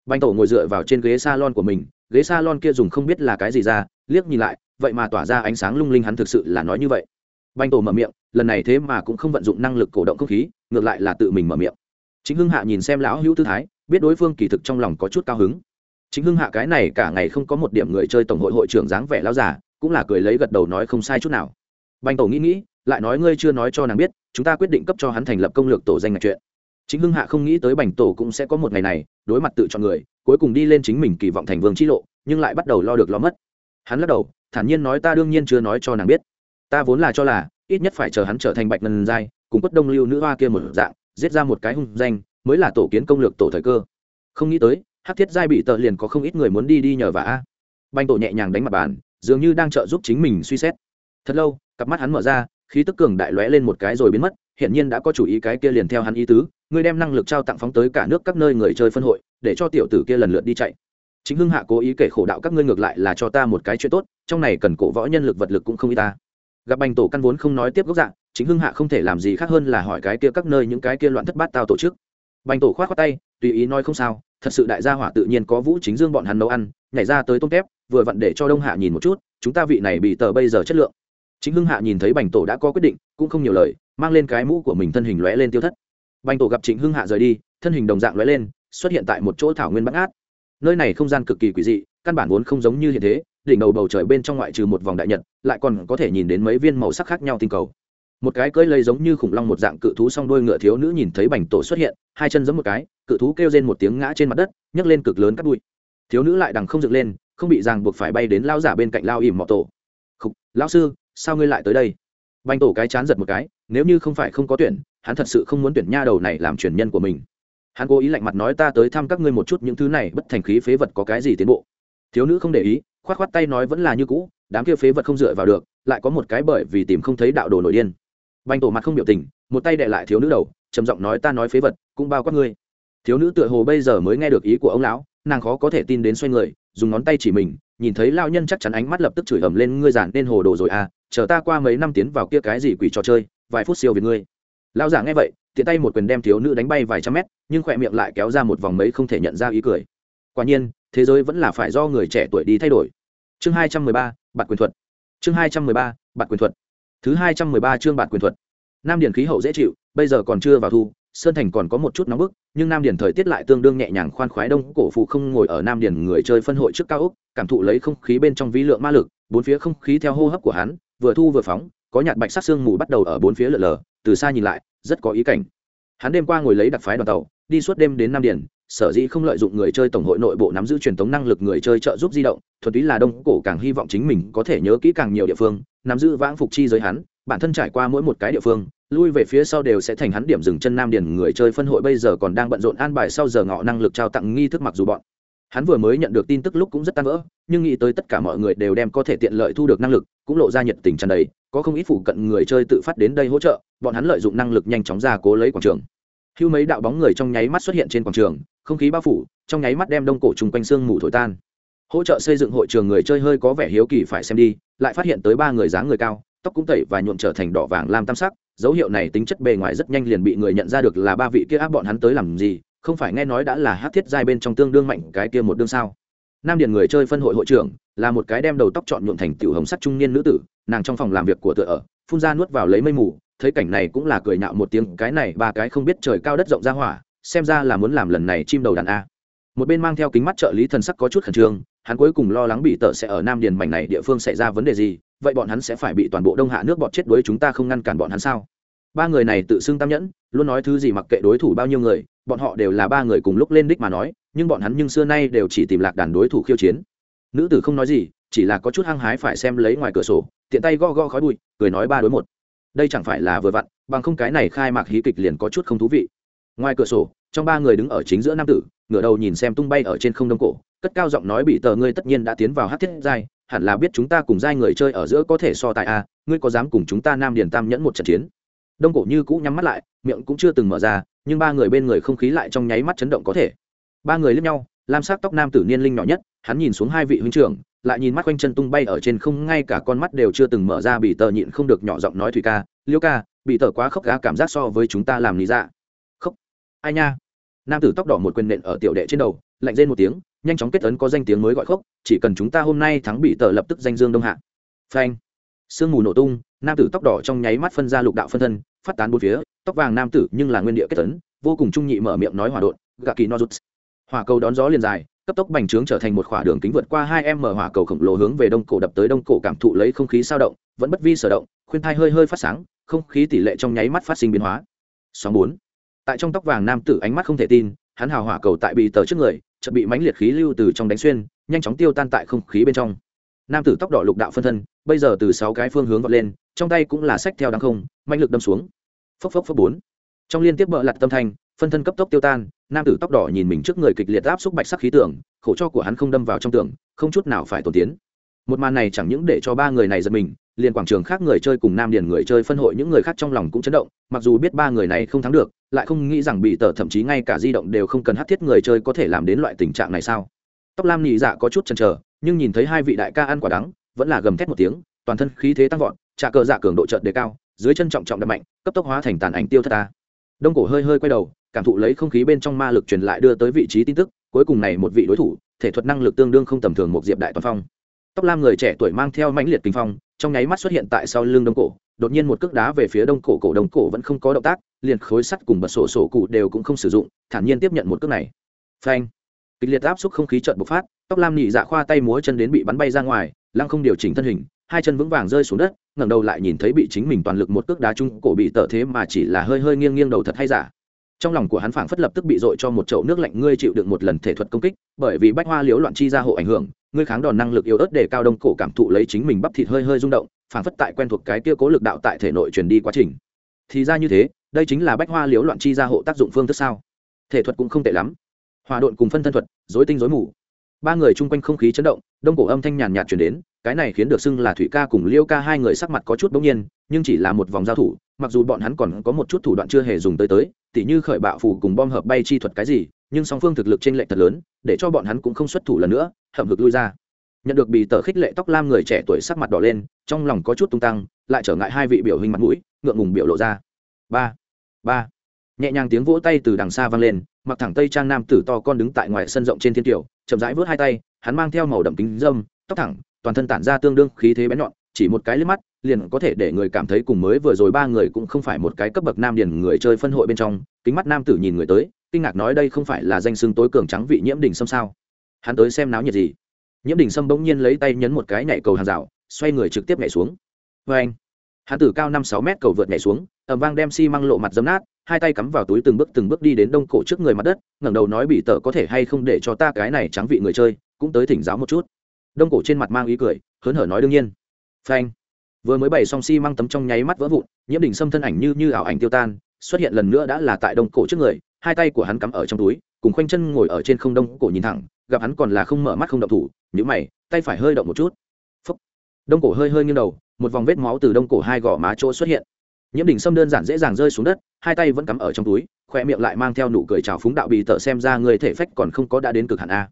Speaker 1: Banh tổ ngồi dựa vào trên ghế salon của mình, ghế salon kia dùng không biết là cái gì ra, liếc nhìn lại, vậy mà tỏa ra ánh sáng lung linh hắn thực sự là nói như vậy. Banh tổ mở miệng, lần này thế mà cũng không vận dụng năng lực cổ động không khí, ngược lại là tự mình mở miệng. Chính hưng hạ nhìn xem lão hữu tư thái biết đối phương kỳ thực trong lòng có chút cao hứng. Chính hưng hạ cái này cả ngày không có một điểm người chơi tổng hội hội trưởng dáng vẻ lao giả cũng là cười lấy gật đầu nói không sai chút nào. Bành tổ nghĩ nghĩ, lại nói ngươi chưa nói cho nàng biết, chúng ta quyết định cấp cho hắn thành lập công lược tổ danh ngạch chuyện. Chính hưng hạ không nghĩ tới bành tổ cũng sẽ có một ngày này, đối mặt tự chọn người, cuối cùng đi lên chính mình kỳ vọng thành vương chi lộ, nhưng lại bắt đầu lo được lo mất. Hắn lắc đầu, thản nhiên nói ta đương nhiên chưa nói cho nàng biết. Ta vốn là cho là, ít nhất phải chờ hắn trở thành bạch ngân giai, cùng quất đông lưu nữ hoa kia một dạng, giết ra một cái hung danh mới là tổ kiến công lược tổ thời cơ. Không nghĩ tới hát thiết giai bị tợ liền có không ít người muốn đi đi nhờ vả. A banh tổ nhẹ nhàng đánh mặt bàn, dường như đang trợ giúp chính mình suy xét. Thật lâu, cặp mắt hắn mở ra, khí tức cường đại lóe lên một cái rồi biến mất hiện nhiên đã có chủ ý cái kia liền theo hắn ý tứ ngươi đem năng lực trao tặng phóng tới cả nước các nơi người chơi phân hội, để cho tiểu tử kia lần lượt đi chạy. Chính hưng hạ cố ý kể khổ đạo các ngươi ngược lại là cho ta một cái chuyện tốt, trong này cần cổ võ nhân lực vật lực cũng không y ta. Gặp bành tổ căn vốn không nói tiếp gốc dạng, chính hưng hạ không thể làm gì khác hơn là hỏi cái kia các nơi những cái kia loạn thất bát tao tổ chức bành tổ khoát khoát tay, tùy ý nói không sao, thật sự đại gia hỏa tự nhiên có vũ chính dương bọn hắn nấu ăn, nhảy ra tới tôm tép, vừa vặn để cho đông hạ nhìn một chút, chúng ta vị này bị tờ bây giờ chất lượng. Chính hưng hạ nhìn thấy bành tổ đã có quyết định, cũng không nhiều lời, mang lên cái mũ của mình thân hình lóe lên tiêu thất. Bành tổ gặp Chính hưng hạ rời đi, thân hình đồng dạng lóe lên, xuất hiện tại một chỗ thảo nguyên bắt át. nơi này không gian cực kỳ quỷ dị, căn bản vốn không giống như hiện thế, đỉnh đầu bầu trời bên trong ngoại trừ một vòng đại nhật, lại còn có thể nhìn đến mấy viên màu sắc khác nhau tinh cầu một cái cưỡi lây giống như khủng long một dạng cự thú song đuôi ngựa thiếu nữ nhìn thấy bành tổ xuất hiện hai chân giẫm một cái cự thú kêu lên một tiếng ngã trên mặt đất nhấc lên cực lớn cắt bụi. Thiếu nữ lại đằng không dựng lên không bị ràng buộc phải bay đến lao giả bên cạnh lao ỉm mọ tổ. Khục, lão sư sao ngươi lại tới đây? Bành tổ cái chán giật một cái nếu như không phải không có tuyển hắn thật sự không muốn tuyển nha đầu này làm truyền nhân của mình. Hắn cố ý lạnh mặt nói ta tới thăm các ngươi một chút những thứ này bất thành khí phế vật có cái gì tiến bộ. Thiếu nữ không để ý k h o á t k h o á t tay nói vẫn là như cũ đám kia phế vật không dựa vào được lại có một cái bởi vì tìm không thấy đạo đồ nổi điên banh tổ mặt không biểu tình, một tay đệ lại thiếu nữ đầu, trầm giọng nói, ta nói phế vật, cũng bao quát ngươi. Thiếu nữ tựa hồ bây giờ mới nghe được ý của ông lão, nàng khó có thể tin đến xoay người, dùng ngón tay chỉ mình, nhìn thấy lao nhân chắc chắn ánh mắt lập tức chửi ầm lên, ngươi giản nên hồ đồ rồi à chờ ta qua mấy năm tiến vào kia cái gì quỷ trò chơi, vài phút siêu về ngươi. Lao giả nghe vậy, tiện tay một quyền đem thiếu nữ đánh bay vài trăm mét, nhưng khỏe miệng lại kéo ra một vòng mấy không thể nhận ra ý cười. Quả nhiên, thế giới vẫn là phải do người trẻ tuổi đi thay đổi. Chương hai trăm mười ba, bạt quyền thuật. Chương hai trăm mười ba, bạt quyền thuật thứ hai trăm mười ba chương bạt quyền thuật. Nam điển khí hậu dễ chịu, bây giờ còn chưa vào thu, sơn thành còn có một chút nóng bức, nhưng nam điển thời tiết lại tương đương nhẹ nhàng khoan khoái đông, cổ phụ không ngồi ở nam điển người chơi phân hội trước cao úc cảm thụ lấy không khí bên trong vi lượng ma lực, bốn phía không khí theo hô hấp của hắn, vừa thu vừa phóng, có nhạt bạch sắc sương mù bắt đầu ở bốn phía lở lở, từ xa nhìn lại, rất có ý cảnh. Hắn đêm qua ngồi lấy đặc phái đoàn tàu, đi suốt đêm đến nam điển sở dĩ không lợi dụng người chơi tổng hội nội bộ nắm giữ truyền thống năng lực người chơi trợ giúp di động, thuần túy là đông cổ càng hy vọng chính mình có thể nhớ kỹ càng nhiều địa phương, nắm giữ vãng phục chi giới hắn, bản thân trải qua mỗi một cái địa phương, lui về phía sau đều sẽ thành hắn điểm dừng chân nam điền người chơi phân hội bây giờ còn đang bận rộn an bài sau giờ ngọ năng lực trao tặng nghi thức mặc dù bọn. Hắn vừa mới nhận được tin tức lúc cũng rất tan vỡ, nhưng nghĩ tới tất cả mọi người đều đem có thể tiện lợi thu được năng lực, cũng lộ ra nhiệt tình tràn đầy, có không ít phụ cận người chơi tự phát đến đây hỗ trợ, bọn hắn lợi dụng năng lực nhanh chóng ra cố lấy quảng trường hưu mấy đạo bóng người trong nháy mắt xuất hiện trên quảng trường, không khí bao phủ, trong nháy mắt đem đông cổ chung quanh sương mù thổi tan. Hỗ trợ xây dựng hội trường người chơi hơi có vẻ hiếu kỳ phải xem đi, lại phát hiện tới ba người dáng người cao, tóc cũng tẩy và nhuộm trở thành đỏ vàng lam tam sắc. Dấu hiệu này tính chất bề ngoài rất nhanh liền bị người nhận ra được là ba vị kia áp bọn hắn tới làm gì, không phải nghe nói đã là hát thiết giai bên trong tương đương mạnh cái kia một đương sao. Nam điền người chơi phân hội hội trưởng, là một cái đem đầu tóc chọn nhuộm thành tiểu hồng sắc trung niên nữ tử, nàng trong phòng làm việc của tựa ở, phun ra nuốt vào lấy mây mù thấy cảnh này cũng là cười nhạo một tiếng, cái này ba cái không biết trời cao đất rộng ra hỏa, xem ra là muốn làm lần này chim đầu đàn a. Một bên mang theo kính mắt trợ lý thần sắc có chút khẩn trương, hắn cuối cùng lo lắng bị tợ sẽ ở nam điền mảnh này địa phương xảy ra vấn đề gì, vậy bọn hắn sẽ phải bị toàn bộ đông hạ nước bọt chết đuối chúng ta không ngăn cản bọn hắn sao? Ba người này tự xưng tam nhẫn, luôn nói thứ gì mặc kệ đối thủ bao nhiêu người, bọn họ đều là ba người cùng lúc lên đích mà nói, nhưng bọn hắn nhưng xưa nay đều chỉ tìm lạc đàn đối thủ khiêu chiến. Nữ tử không nói gì, chỉ là có chút hăng hái phải xem lấy ngoài cửa sổ, tiện tay go go khói bụi, cười nói ba đối một đây chẳng phải là vừa vặn, bằng không cái này khai mạc hí kịch liền có chút không thú vị. Ngoài cửa sổ, trong ba người đứng ở chính giữa nam tử, ngửa đầu nhìn xem tung bay ở trên không đông cổ, cất cao giọng nói bị tờ ngươi tất nhiên đã tiến vào hát thiết giai, hẳn là biết chúng ta cùng giai người chơi ở giữa có thể so tài a ngươi có dám cùng chúng ta nam điền tam nhẫn một trận chiến? Đông cổ như cũ nhắm mắt lại, miệng cũng chưa từng mở ra, nhưng ba người bên người không khí lại trong nháy mắt chấn động có thể. Ba người lướt nhau, lam sắc tóc nam tử niên linh nhỏ nhất, hắn nhìn xuống hai vị huynh trưởng lại nhìn mắt quanh chân tung bay ở trên không, ngay cả con mắt đều chưa từng mở ra, bị tờ nhịn không được nhỏ giọng nói thủy ca, liêu ca, bị tờ quá khóc gá cảm giác so với chúng ta làm lý dạ. Khóc ai nha? Nam tử tóc đỏ một quyền nện ở tiểu đệ trên đầu, lạnh rên một tiếng, nhanh chóng kết ấn có danh tiếng mới gọi khóc chỉ cần chúng ta hôm nay thắng bị tờ lập tức danh dương đông hạ. Phanh. Sương mù nổ tung, nam tử tóc đỏ trong nháy mắt phân ra lục đạo phân thân, phát tán bốn phía, tóc vàng nam tử nhưng là nguyên địa kết tấn vô cùng trung nhị mở miệng nói hỏa đột gà kỳ nozuts hỏa cầu đón gió liền dài cấp tốc bành trướng trở thành một khỏa đường kính vượt qua hai em mở hỏa cầu khổng lồ hướng về đông cổ đập tới đông cổ cảm thụ lấy không khí sao động, vẫn bất vi sở động, khuyên thai hơi hơi phát sáng, không khí tỷ lệ trong nháy mắt phát sinh biến hóa. Sóng bốn. Tại trong tóc vàng nam tử ánh mắt không thể tin, hắn hào hỏa cầu tại bị tờ trước người, chợt bị mãnh liệt khí lưu từ trong đánh xuyên, nhanh chóng tiêu tan tại không khí bên trong. Nam tử tóc đỏ lục đạo phân thân, bây giờ từ sáu cái phương hướng vọt lên, trong tay cũng là sách theo đằng không mạnh lực đâm xuống. Phốc phốc phốc bốn. Trong liên tiếp bợ lặt tâm thanh phân thân cấp tốc tiêu tan, nam tử tóc đỏ nhìn mình trước người kịch liệt áp xúc bạch sắc khí tưởng, khổ cho của hắn không đâm vào trong tường, không chút nào phải tổn tiến. Một màn này chẳng những để cho ba người này giật mình, liền quảng trường khác người chơi cùng nam điền người chơi phân hội những người khác trong lòng cũng chấn động, mặc dù biết ba người này không thắng được, lại không nghĩ rằng bị tờ thậm chí ngay cả di động đều không cần hát thiết người chơi có thể làm đến loại tình trạng này sao. Tóc lam nhị dạ có chút chần chờ, nhưng nhìn thấy hai vị đại ca ăn quả đắng, vẫn là gầm thét một tiếng, toàn thân khí thế tăng vọt, trà cờ dạ cường độ trợt đề cao, dưới chân trọng trọng đập mạnh, cấp tốc hóa thành tàn ảnh tiêu thất ta. Đông cổ hơi hơi quay đầu cảm thụ lấy không khí bên trong ma lực truyền lại đưa tới vị trí tin tức, cuối cùng này một vị đối thủ, thể thuật năng lực tương đương không tầm thường một diệp đại toàn phong. Tóc lam người trẻ tuổi mang theo mãnh liệt kinh phong, trong nháy mắt xuất hiện tại sau lưng đông cổ, đột nhiên một cước đá về phía đông cổ cổ đông cổ vẫn không có động tác, liền khối sắt cùng bật sổ sổ cụ đều cũng không sử dụng, thản nhiên tiếp nhận một cước này. Phanh! Kịch liệt áp xúc không khí trợn bộc phát, tóc lam nhị dạ khoa tay múa chân đến bị bắn bay ra ngoài, lăng không điều chỉnh thân hình, hai chân vững vàng rơi xuống đất, ngẩng đầu lại nhìn thấy bị chính mình toàn lực một cước đá chung cổ bị tở thế mà chỉ là hơi hơi nghiêng nghiêng đầu thật hay giả trong lòng của hắn phảng phất lập tức bị dội cho một chậu nước lạnh, ngươi chịu đựng một lần thể thuật công kích, bởi vì bách hoa liếu loạn chi ra hộ ảnh hưởng, ngươi kháng đòn năng lực yếu ớt để cao đông cổ cảm thụ lấy chính mình bắp thịt hơi hơi rung động, phảng phất tại quen thuộc cái kia cố lực đạo tại thể nội truyền đi quá trình. Thì ra như thế, đây chính là bách hoa liếu loạn chi ra hộ tác dụng phương thức sao? Thể thuật cũng không tệ lắm. Hòa độn cùng phân thân thuật dối tinh dối mù. Ba người chung quanh không khí chấn động, đông cổ âm thanh nhàn nhạt chuyển đến cái này khiến được xưng là thủy ca cùng liêu ca hai người sắc mặt có chút bỗng nhiên, nhưng chỉ là một vòng giao thủ, mặc dù bọn hắn còn có một chút thủ đoạn chưa hề dùng tới tới, tỉ như khởi bạo phủ cùng bom hợp bay chi thuật cái gì, nhưng song phương thực lực trên lệ thật lớn, để cho bọn hắn cũng không xuất thủ lần nữa, hậm hực lui ra. Nhận được bì tờ khích lệ tóc lam người trẻ tuổi sắc mặt đỏ lên, trong lòng có chút tung tăng, lại trở ngại hai vị biểu hình mặt mũi, ngượng ngùng biểu lộ ra. Ba ba. Nhẹ nhàng tiếng vỗ tay từ đằng xa vang lên, mặc thẳng tây trang nam tử to con đứng tại ngoài sân rộng trên thiên tiểu, chậm rãi vớt hai tay, hắn mang theo màu đậm kính dâm, tóc thẳng toàn thân tản ra tương đương khí thế bén nhọn, chỉ một cái liếc mắt, liền có thể để người cảm thấy cùng mới vừa rồi ba người cũng không phải một cái cấp bậc nam điền người chơi phân hội bên trong. Kính mắt nam tử nhìn người tới, kinh ngạc nói đây không phải là danh xưng tối cường trắng vị nhiễm đình sâm sao? Hắn tới xem náo nhiệt gì? Nhiễm đình sâm bỗng nhiên lấy tay nhấn một cái nhảy cầu hàng rào, xoay người trực tiếp nhảy xuống. Vê anh, hắn tử cao năm sáu mét cầu vượt nhảy xuống ẩm vang đem xi、si、măng lộ mặt dấm nát, hai tay cắm vào túi từng bước từng bước đi đến đông cổ trước người mặt đất, ngẩng đầu nói bị tờ có thể hay không để cho ta cái này trắng vị người chơi, cũng tới thỉnh giáo một chút đông cổ trên mặt mang ý cười, hớn hở nói đương nhiên. Phanh. Vừa mới bày xong xi、si、măng tấm trong nháy mắt vỡ vụn, nhiễm đỉnh sâm thân ảnh như như ảo ảnh tiêu tan, xuất hiện lần nữa đã là tại đông cổ trước người, hai tay của hắn cắm ở trong túi, cùng khoanh chân ngồi ở trên không đông cổ nhìn thẳng, gặp hắn còn là không mở mắt không động thủ nhữ mày, tay phải hơi động một chút. Phúc. đông cổ hơi hơi nghiêng đầu, một vòng vết máu từ đông cổ hai gò má chỗ xuất hiện. Nhiễm đỉnh sâm đơn giản dễ dàng rơi xuống đất, hai tay vẫn cắm ở trong túi khoe miệng lại mang theo nụ cười trào phúng đạo bị tợ xem ra người thể phách còn không có đã đến cực hạn a.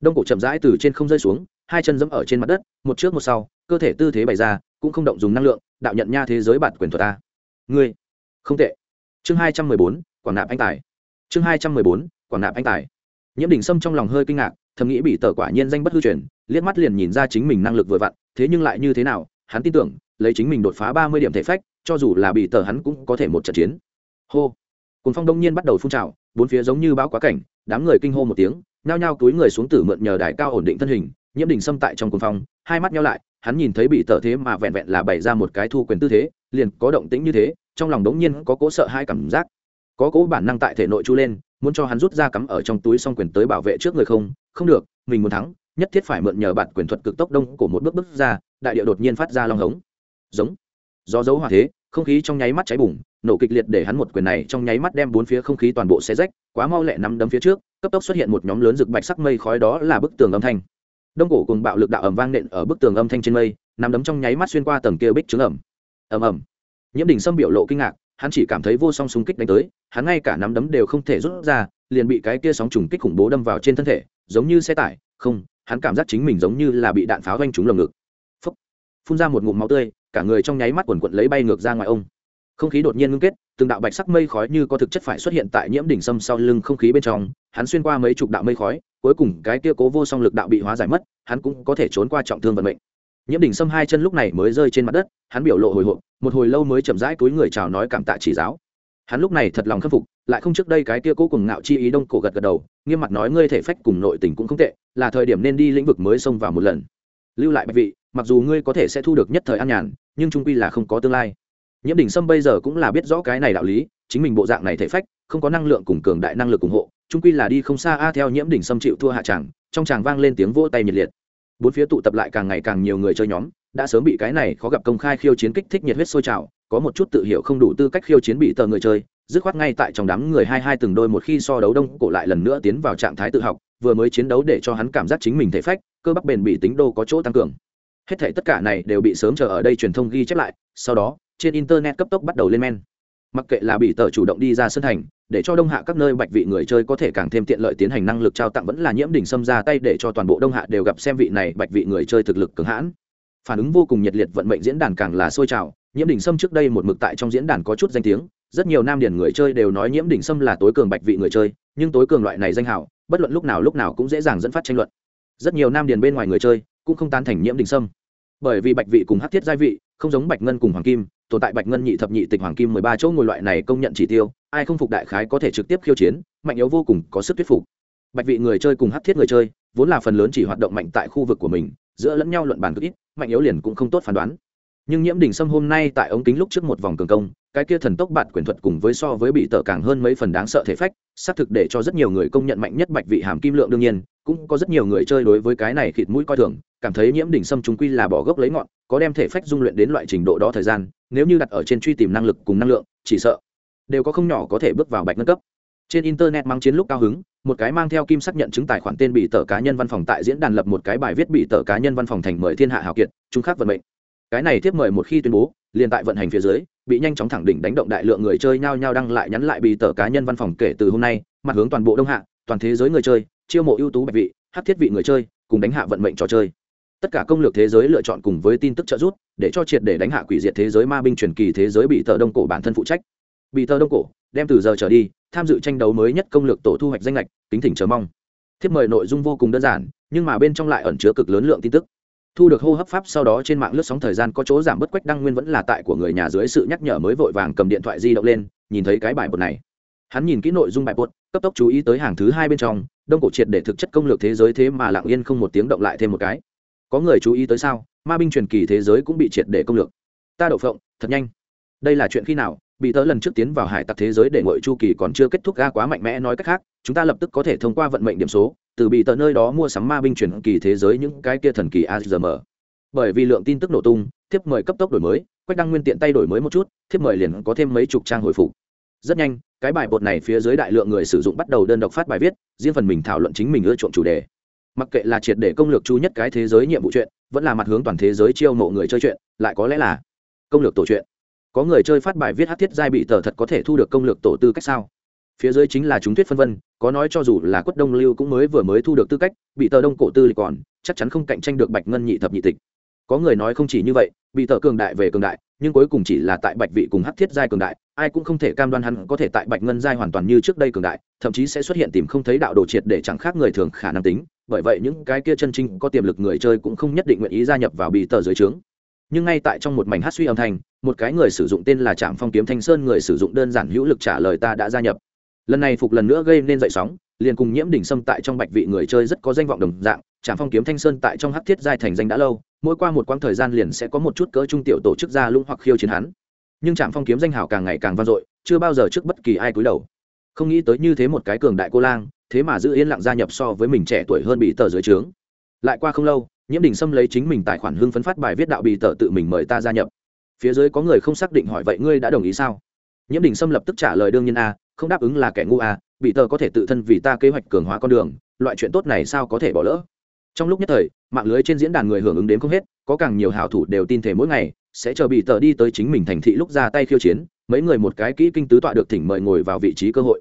Speaker 1: Đông cổ chậm rãi từ trên không rơi xuống hai chân dẫm ở trên mặt đất, một trước một sau, cơ thể tư thế bày ra, cũng không động dùng năng lượng, đạo nhận nha thế giới bản quyền thuật ta ngươi, không tệ. Chương hai trăm mười bốn, quảng nạp anh tài. Chương hai trăm mười bốn, quảng nạp anh tài. Nhiễm đỉnh sâm trong lòng hơi kinh ngạc, thầm nghĩ bị tờ quả nhiên danh bất hư truyền, liếc mắt liền nhìn ra chính mình năng lực vừa vặn, thế nhưng lại như thế nào, hắn tin tưởng, lấy chính mình đột phá ba mươi điểm thể phách, cho dù là bị tờ hắn cũng có thể một trận chiến. Hô. Cùng phong đông nhiên bắt đầu phun trào, bốn phía giống như bão quá cảnh, đám người kinh hô một tiếng, nhao nhao túi người xuống tử mượn nhờ đài cao ổn định thân hình nhiễm đỉnh xâm tại trong cuồng phong, hai mắt nhau lại, hắn nhìn thấy bị tờ thế mà vẹn vẹn là bày ra một cái thu quyền tư thế, liền có động tĩnh như thế, trong lòng đống nhiên có cố sợ hai cảm giác. Có cố bản năng tại thể nội chu lên, muốn cho hắn rút ra cắm ở trong túi xong quyền tới bảo vệ trước người không? Không được, mình muốn thắng, nhất thiết phải mượn nhờ bản quyền thuật cực tốc đông của một bước bước ra, đại điệu đột nhiên phát ra long hống. Giống. Do dấu hòa thế, không khí trong nháy mắt cháy bùng, nổ kịch liệt để hắn một quyền này trong nháy mắt đem bốn phía không khí toàn bộ xé rách, quá mau lẹ nắm đấm phía trước, cấp tốc xuất hiện một nhóm lớn rực bạch sắc mây khói đó là bức tường âm thanh đông cổ cùng bạo lực đạo ẩm vang nện ở bức tường âm thanh trên mây nắm đấm trong nháy mắt xuyên qua tầng kia bích trứng ẩm ẩm ẩm nhiễm đình sâm biểu lộ kinh ngạc, hắn chỉ cảm thấy vô song súng kích đánh tới, hắn ngay cả nắm đấm đều không thể rút ra, liền bị cái kia sóng trùng kích khủng bố đâm vào trên thân thể, giống như xe tải, không, hắn cảm giác chính mình giống như là bị đạn pháo doanh trúng lồng ngực. Phúc. phun ra một ngụm máu tươi, cả người trong nháy mắt quần quận lấy bay ngược ra ngoài ông. Không khí đột nhiên ngưng kết từng đạo bạch sắc mây khói như có thực chất phải xuất hiện tại nhiễm đỉnh sâm sau lưng không khí bên trong, hắn xuyên qua mấy chục đạo mây khói, cuối cùng cái kia cố vô song lực đạo bị hóa giải mất, hắn cũng có thể trốn qua trọng thương vận mệnh. Nhiễm đỉnh sâm hai chân lúc này mới rơi trên mặt đất, hắn biểu lộ hồi hộp, một hồi lâu mới chậm rãi túi người chào nói cảm tạ chỉ giáo. Hắn lúc này thật lòng khâm phục, lại không trước đây cái kia cố cùng ngạo chi ý đông cổ gật gật đầu, nghiêm mặt nói ngươi thể phách cùng nội tình cũng không tệ, là thời điểm nên đi lĩnh vực mới xông vào một lần. Lưu lại bạch vị, mặc dù ngươi có thể sẽ thu được nhất thời an nhàn, nhưng trung quy là không có tương lai nhiễm đỉnh sâm bây giờ cũng là biết rõ cái này đạo lý, chính mình bộ dạng này thể phách, không có năng lượng cùng cường đại năng lực ủng hộ trung quy là đi không xa a, theo nhiễm đỉnh sâm chịu thua hạ tràng trong tràng vang lên tiếng vỗ tay nhiệt liệt. Bốn phía tụ tập lại càng ngày càng nhiều người chơi nhóm, đã sớm bị cái này khó gặp công khai khiêu chiến kích thích nhiệt huyết sôi trào, có một chút tự hiểu không đủ tư cách khiêu chiến bị tờ người chơi, dứt khoát ngay tại trong đám người hai hai từng đôi một khi so đấu đông cổ lại lần nữa tiến vào trạng thái tự học, vừa mới chiến đấu để cho hắn cảm giác chính mình thể phách, cơ bắp bền bị tính đô có chỗ tăng cường. Hết thể tất cả này đều bị sớm chờ ở đây truyền thông ghi chép lại, sau đó trên internet cấp tốc bắt đầu lên men. Mặc kệ là bị tờ chủ động đi ra sân thành, để cho đông hạ các nơi bạch vị người chơi có thể càng thêm tiện lợi tiến hành năng lực trao tặng vẫn là nhiễm đỉnh xâm ra tay để cho toàn bộ đông hạ đều gặp xem vị này bạch vị người chơi thực lực cường hãn. Phản ứng vô cùng nhiệt liệt vận mệnh diễn đàn càng là sôi trào, nhiễm đỉnh sâm trước đây một mực tại trong diễn đàn có chút danh tiếng, rất nhiều nam điển người chơi đều nói nhiễm đỉnh sâm là tối cường bạch vị người chơi, nhưng tối cường loại này danh hảo bất luận lúc nào lúc nào cũng dễ dàng dẫn phát tranh luận. Rất nhiều nam điển bên ngoài người chơi cũng không tán thành nhiễm đỉnh sâm bởi vì bạch vị cùng hát thiết gia vị, không giống bạch ngân cùng hoàng kim tồn tại bạch ngân nhị thập nhị tịch hoàng kim mười ba chỗ ngồi loại này công nhận chỉ tiêu, ai không phục đại khái có thể trực tiếp khiêu chiến, mạnh yếu vô cùng, có sức thuyết phục. Bạch vị người chơi cùng hát thiết người chơi, vốn là phần lớn chỉ hoạt động mạnh tại khu vực của mình, giữa lẫn nhau luận bàn cực ít, mạnh yếu liền cũng không tốt phán đoán. Nhưng nhiễm đỉnh sâm hôm nay tại ống kính lúc trước một vòng cường công, cái kia thần tốc bạt quyền thuật cùng với so với bị tở càng hơn mấy phần đáng sợ thể phách, xác thực để cho rất nhiều người công nhận mạnh nhất bạch vị hàm kim lượng đương nhiên, cũng có rất nhiều người chơi đối với cái này khịt mũi coi thường, cảm thấy nhiễm đỉnh sâm chúng quy là bỏ gốc lấy ngọn, có đem thể phách dung luyện đến loại trình độ đó thời gian nếu như đặt ở trên truy tìm năng lực cùng năng lượng, chỉ sợ đều có không nhỏ có thể bước vào bạch nâng cấp. Trên internet mang chiến lúc cao hứng, một cái mang theo kim xác nhận chứng tài khoản tên bị tờ cá nhân văn phòng tại diễn đàn lập một cái bài viết bị tờ cá nhân văn phòng thành mời thiên hạ hào kiệt, trung khắc vận mệnh. Cái này tiếp mời một khi tuyên bố, liền tại vận hành phía dưới, bị nhanh chóng thẳng đỉnh đánh động đại lượng người chơi nhao nhao đăng lại nhắn lại bị tờ cá nhân văn phòng kể từ hôm nay, mặt hướng toàn bộ đông hạ, toàn thế giới người chơi, chiêu mộ ưu tú bạch vị, hát thiết vị người chơi, cùng đánh hạ vận mệnh trò chơi. Tất cả công lược thế giới lựa chọn cùng với tin tức trợ giúp để cho triệt để đánh hạ quỷ diệt thế giới ma binh truyền kỳ thế giới bị tờ đông cổ bản thân phụ trách. Bị tờ đông cổ đem từ giờ trở đi, tham dự tranh đấu mới nhất công lược tổ thu hoạch danh lệch kính thỉnh chờ mong. Thiếp mời nội dung vô cùng đơn giản, nhưng mà bên trong lại ẩn chứa cực lớn lượng tin tức. Thu được hô hấp pháp sau đó trên mạng lướt sóng thời gian có chỗ giảm bất quách đăng nguyên vẫn là tại của người nhà dưới sự nhắc nhở mới vội vàng cầm điện thoại di động lên, nhìn thấy cái bài bột này. Hắn nhìn kỹ nội dung bài bột, cấp tốc chú ý tới hàng thứ hai bên trong, đông cổ triệt để thực chất công lược thế giới thế mà lặng yên không một tiếng động lại thêm một cái. Có người chú ý tới sao? Ma binh truyền kỳ thế giới cũng bị triệt để công lược. Ta đậu phộng, thật nhanh. Đây là chuyện khi nào? Bị tớ lần trước tiến vào hải tặc thế giới để ngội chu kỳ còn chưa kết thúc ga quá mạnh mẽ nói cách khác, chúng ta lập tức có thể thông qua vận mệnh điểm số, từ bị tớ nơi đó mua sắm ma binh truyền kỳ thế giới những cái kia thần kỳ azm bởi vì lượng tin tức nổ tung, thiếp mời cấp tốc đổi mới, quách đăng nguyên tiện tay đổi mới một chút, thiếp mời liền có thêm mấy chục trang hồi phục. Rất nhanh, cái bài bột này phía dưới đại lượng người sử dụng bắt đầu đơn độc phát bài viết, riêng phần mình thảo luận chính mình ưa chuộng chủ đề mặc kệ là triệt để công lược chu nhất cái thế giới nhiệm vụ chuyện, vẫn là mặt hướng toàn thế giới chiêu mộ người chơi chuyện, lại có lẽ là công lược tổ chuyện. Có người chơi phát bài viết hát thiết giai bị tờ thật có thể thu được công lược tổ tư cách sao? Phía dưới chính là chúng thuyết phân vân, có nói cho dù là quất đông lưu cũng mới vừa mới thu được tư cách, bị tờ đông cổ tư lịch còn, chắc chắn không cạnh tranh được bạch ngân nhị thập nhị tịch. Có người nói không chỉ như vậy, bị tờ cường đại về cường đại, nhưng cuối cùng chỉ là tại bạch vị cùng hát thiết giai cường đại, ai cũng không thể cam đoan hắn có thể tại bạch ngân giai hoàn toàn như trước đây cường đại, thậm chí sẽ xuất hiện tìm không thấy đạo đồ triệt để chẳng khác người thường khả năng tính bởi vậy những cái kia chân chính có tiềm lực người chơi cũng không nhất định nguyện ý gia nhập vào bị tờ dưới trướng. Nhưng ngay tại trong một mảnh hát suy âm thanh, một cái người sử dụng tên là trạm phong kiếm thanh sơn người sử dụng đơn giản hữu lực trả lời ta đã gia nhập. Lần này phục lần nữa gây nên dậy sóng, liền cùng nhiễm đỉnh sâm tại trong bạch vị người chơi rất có danh vọng đồng dạng, trạm phong kiếm thanh sơn tại trong hát thiết giai thành danh đã lâu, mỗi qua một quãng thời gian liền sẽ có một chút cỡ trung tiểu tổ chức ra lũng hoặc khiêu chiến hắn. Nhưng trạm phong kiếm danh hào càng ngày càng vang dội, chưa bao giờ trước bất kỳ ai cúi đầu. Không nghĩ tới như thế một cái cường đại cô lang thế mà giữ yên lặng gia nhập so với mình trẻ tuổi hơn bị tờ dưới trướng. Lại qua không lâu, nhiễm đình sâm lấy chính mình tài khoản hưng phấn phát bài viết đạo bị tờ tự mình mời ta gia nhập. Phía dưới có người không xác định hỏi vậy ngươi đã đồng ý sao? Nhiễm đình sâm lập tức trả lời đương nhiên a, không đáp ứng là kẻ ngu a, bị tờ có thể tự thân vì ta kế hoạch cường hóa con đường, loại chuyện tốt này sao có thể bỏ lỡ? Trong lúc nhất thời, mạng lưới trên diễn đàn người hưởng ứng đến không hết, có càng nhiều hảo thủ đều tin thể mỗi ngày, sẽ chờ bị tờ đi tới chính mình thành thị lúc ra tay khiêu chiến, mấy người một cái kỹ kinh tứ tọa được thỉnh mời ngồi vào vị trí cơ hội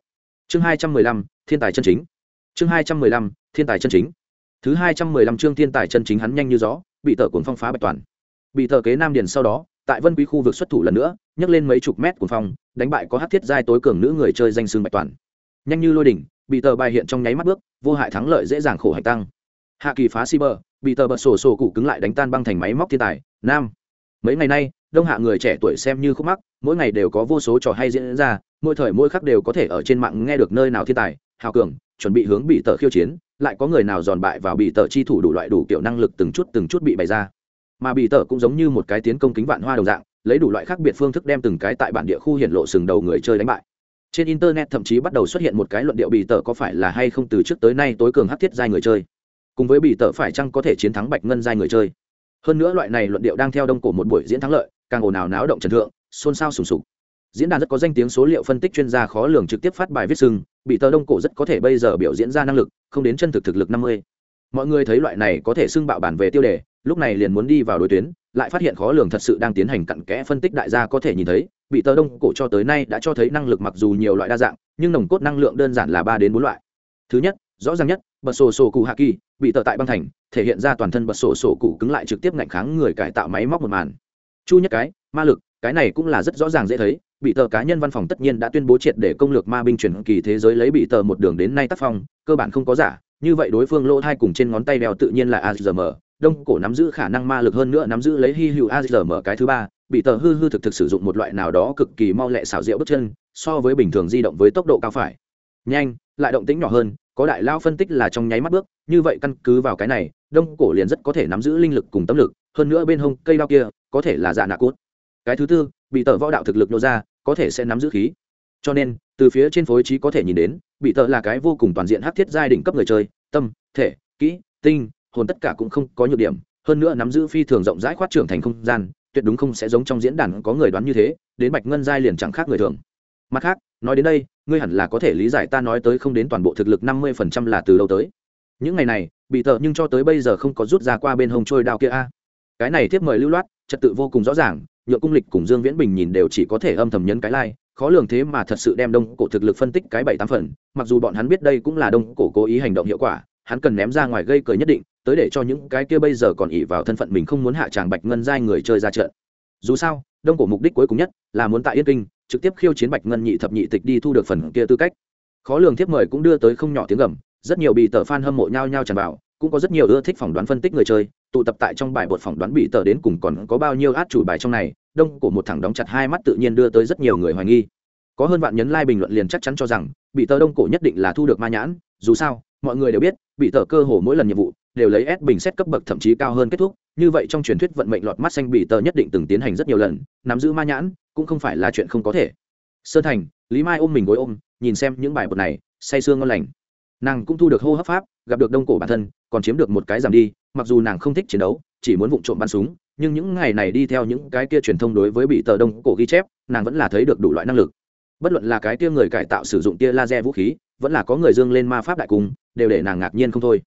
Speaker 1: chương hai trăm mười lăm, thiên tài chân chính. Chương hai trăm mười lăm, thiên tài chân chính. Thứ hai trăm mười lăm chương thiên tài chân chính hắn nhanh như gió, bị tờ cuồng phong phá bạch toàn. Bị tờ kế nam điền sau đó, tại vân quý khu vực xuất thủ lần nữa, nhấc lên mấy chục mét cuồng phong, đánh bại có hát thiết giai tối cường nữ người chơi danh xương bạch toàn. Nhanh như lôi đỉnh, bị tờ bài hiện trong nháy mắt bước, vô hại thắng lợi dễ dàng khổ hạch tăng. Hạ kỳ phá si bờ bị tờ bật sổ sổ cụ cứng lại đánh tan băng thành máy móc thiên tài, nam. Mấy ngày nay đông hạ người trẻ tuổi xem như khúc mắc, mỗi ngày đều có vô số trò hay diễn ra, mỗi thời mỗi khắc đều có thể ở trên mạng nghe được nơi nào thiên tài, hào cường, chuẩn bị hướng bị tờ khiêu chiến, lại có người nào giòn bại vào bị tờ chi thủ đủ loại đủ kiểu năng lực từng chút từng chút bị bày ra. Mà bị tờ cũng giống như một cái tiến công kính vạn hoa đồng dạng, lấy đủ loại khác biệt phương thức đem từng cái tại bản địa khu hiện lộ sừng đầu người chơi đánh bại. Trên internet thậm chí bắt đầu xuất hiện một cái luận điệu bị tờ có phải là hay không từ trước tới nay tối cường hắc thiết giai người chơi. Cùng với bị tờ phải chăng có thể chiến thắng bạch ngân giai người chơi. Hơn nữa loại này luận điệu đang theo đông cổ một buổi diễn thắng lợi càng ồn ào náo động trần thượng, xôn xao sùng sục. Diễn đàn rất có danh tiếng số liệu phân tích chuyên gia khó lường trực tiếp phát bài viết sưng bị tờ đông cổ rất có thể bây giờ biểu diễn ra năng lực, không đến chân thực thực lực năm mươi. Mọi người thấy loại này có thể xưng bạo bản về tiêu đề, lúc này liền muốn đi vào đối tuyến, lại phát hiện khó lường thật sự đang tiến hành cặn kẽ phân tích đại gia có thể nhìn thấy, bị tờ đông cổ cho tới nay đã cho thấy năng lực mặc dù nhiều loại đa dạng, nhưng nồng cốt năng lượng đơn giản là ba đến bốn loại. Thứ nhất, rõ ràng nhất, bật sổ sổ cụ hạ kỳ, bị tờ tại băng thành, thể hiện ra toàn thân bật sổ sổ cụ cứng lại trực tiếp ngạnh kháng người cải tạo máy móc một màn chu nhất cái, ma lực, cái này cũng là rất rõ ràng dễ thấy, bị tờ cá nhân văn phòng tất nhiên đã tuyên bố triệt để công lược ma binh chuyển kỳ thế giới lấy bị tờ một đường đến nay tác phong, cơ bản không có giả, như vậy đối phương lỗ thai cùng trên ngón tay đeo tự nhiên là azm đông cổ nắm giữ khả năng ma lực hơn nữa nắm giữ lấy hy hữu azm cái thứ ba, bị tờ hư hư thực thực sử dụng một loại nào đó cực kỳ mau lẹ xảo diệu bước chân, so với bình thường di động với tốc độ cao phải. Nhanh, lại động tĩnh nhỏ hơn có đại lao phân tích là trong nháy mắt bước, như vậy căn cứ vào cái này, đông cổ liền rất có thể nắm giữ linh lực cùng tâm lực, hơn nữa bên hông cây đao kia, có thể là dạ nạ cốt. Cái thứ tư, bị tờ võ đạo thực lực nô ra, có thể sẽ nắm giữ khí. Cho nên, từ phía trên phối trí có thể nhìn đến, bị tờ là cái vô cùng toàn diện hát thiết giai đỉnh cấp người chơi, tâm, thể, kỹ, tinh, hồn tất cả cũng không có nhược điểm, hơn nữa nắm giữ phi thường rộng rãi khoát trưởng thành không gian, tuyệt đúng không sẽ giống trong diễn đàn có người đoán như thế, đến bạch ngân giai liền chẳng khác người thường mặt khác nói đến đây ngươi hẳn là có thể lý giải ta nói tới không đến toàn bộ thực lực năm mươi phần trăm là từ đâu tới. Những ngày này bị tờ nhưng cho tới bây giờ không có rút ra qua bên hông trôi đao kia a. Cái này tiếp mời lưu loát trật tự vô cùng rõ ràng nhựa cung lịch cùng dương viễn bình nhìn đều chỉ có thể âm thầm nhấn cái lai、like, khó lường thế mà thật sự đem đông cổ thực lực phân tích cái bảy tám phần mặc dù bọn hắn biết đây cũng là đông cổ cố ý hành động hiệu quả hắn cần ném ra ngoài gây cười nhất định tới để cho những cái kia bây giờ còn ỉ vào thân phận mình không muốn hạ tràng bạch ngân giai người chơi ra trận. Dù sao đông cổ mục đích cuối cùng nhất là muốn tại yên kinh trực tiếp khiêu chiến bạch ngân nhị thập nhị tịch đi thu được phần kia tư cách. Khó lường thiếp mời cũng đưa tới không nhỏ tiếng gầm rất nhiều bị tờ fan hâm mộ nhau nhau tràn vào cũng có rất nhiều ưa thích phỏng đoán phân tích người chơi tụ tập tại trong bài bột phỏng đoán bị tờ đến cùng còn có bao nhiêu át chủ bài trong này đông cổ một thằng đóng chặt hai mắt tự nhiên đưa tới rất nhiều người hoài nghi. Có hơn bạn nhấn like bình luận liền chắc chắn cho rằng bị tờ đông cổ nhất định là thu được ma nhãn dù sao mọi người đều biết bị tờ cơ hồ mỗi lần nhiệm vụ đều lấy S bình xét cấp bậc thậm chí cao hơn kết thúc, như vậy trong truyền thuyết vận mệnh lọt mắt xanh bị tờ nhất định từng tiến hành rất nhiều lần, nắm giữ ma nhãn cũng không phải là chuyện không có thể. Sơn Thành, Lý Mai ôm mình gối ôm, nhìn xem những bài bột này, say sương ngon lành. Nàng cũng thu được hô hấp pháp, gặp được đông cổ bản thân, còn chiếm được một cái giảm đi, mặc dù nàng không thích chiến đấu, chỉ muốn vụng trộm bắn súng, nhưng những ngày này đi theo những cái kia truyền thông đối với bị tờ đông cổ ghi chép, nàng vẫn là thấy được đủ loại năng lực. Bất luận là cái kia người cải tạo sử dụng tia laser vũ khí, vẫn là có người dương lên ma pháp đại cung, đều để nàng ngạc nhiên không thôi.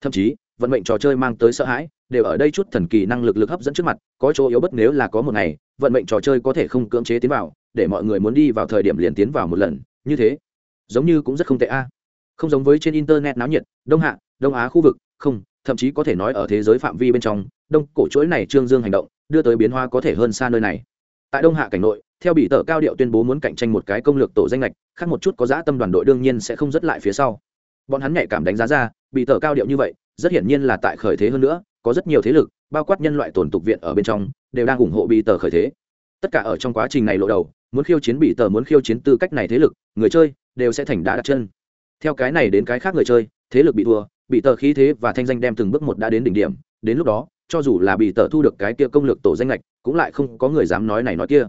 Speaker 1: Thậm chí, vận mệnh trò chơi mang tới sợ hãi đều ở đây chút thần kỳ năng lực lực hấp dẫn trước mặt có chỗ yếu bất nếu là có một ngày vận mệnh trò chơi có thể không cưỡng chế tiến vào, để mọi người muốn đi vào thời điểm liền tiến vào một lần, như thế, giống như cũng rất không tệ a. Không giống với trên internet náo nhiệt, đông hạ, đông á khu vực, không, thậm chí có thể nói ở thế giới phạm vi bên trong, đông cổ chuỗi này trương dương hành động, đưa tới biến hoa có thể hơn xa nơi này. Tại đông hạ cảnh nội, theo bị tờ cao điệu tuyên bố muốn cạnh tranh một cái công lược tổ danh lệch, khác một chút có dã tâm đoàn đội đương nhiên sẽ không dứt lại phía sau. Bọn hắn nhạy cảm đánh giá ra, bị tờ cao điệu như vậy, rất hiển nhiên là tại khởi thế hơn nữa có rất nhiều thế lực, bao quát nhân loại tổn tục viện ở bên trong, đều đang ủng hộ bị tờ khởi thế. Tất cả ở trong quá trình này lộ đầu, muốn khiêu chiến bị tờ, muốn khiêu chiến tư cách này thế lực, người chơi đều sẽ thành đá đặt chân. Theo cái này đến cái khác người chơi, thế lực bị thua, bị tờ khí thế và thanh danh đem từng bước một đã đến đỉnh điểm, đến lúc đó, cho dù là bị tờ thu được cái kia công lược tổ danh lệch, cũng lại không có người dám nói này nói kia.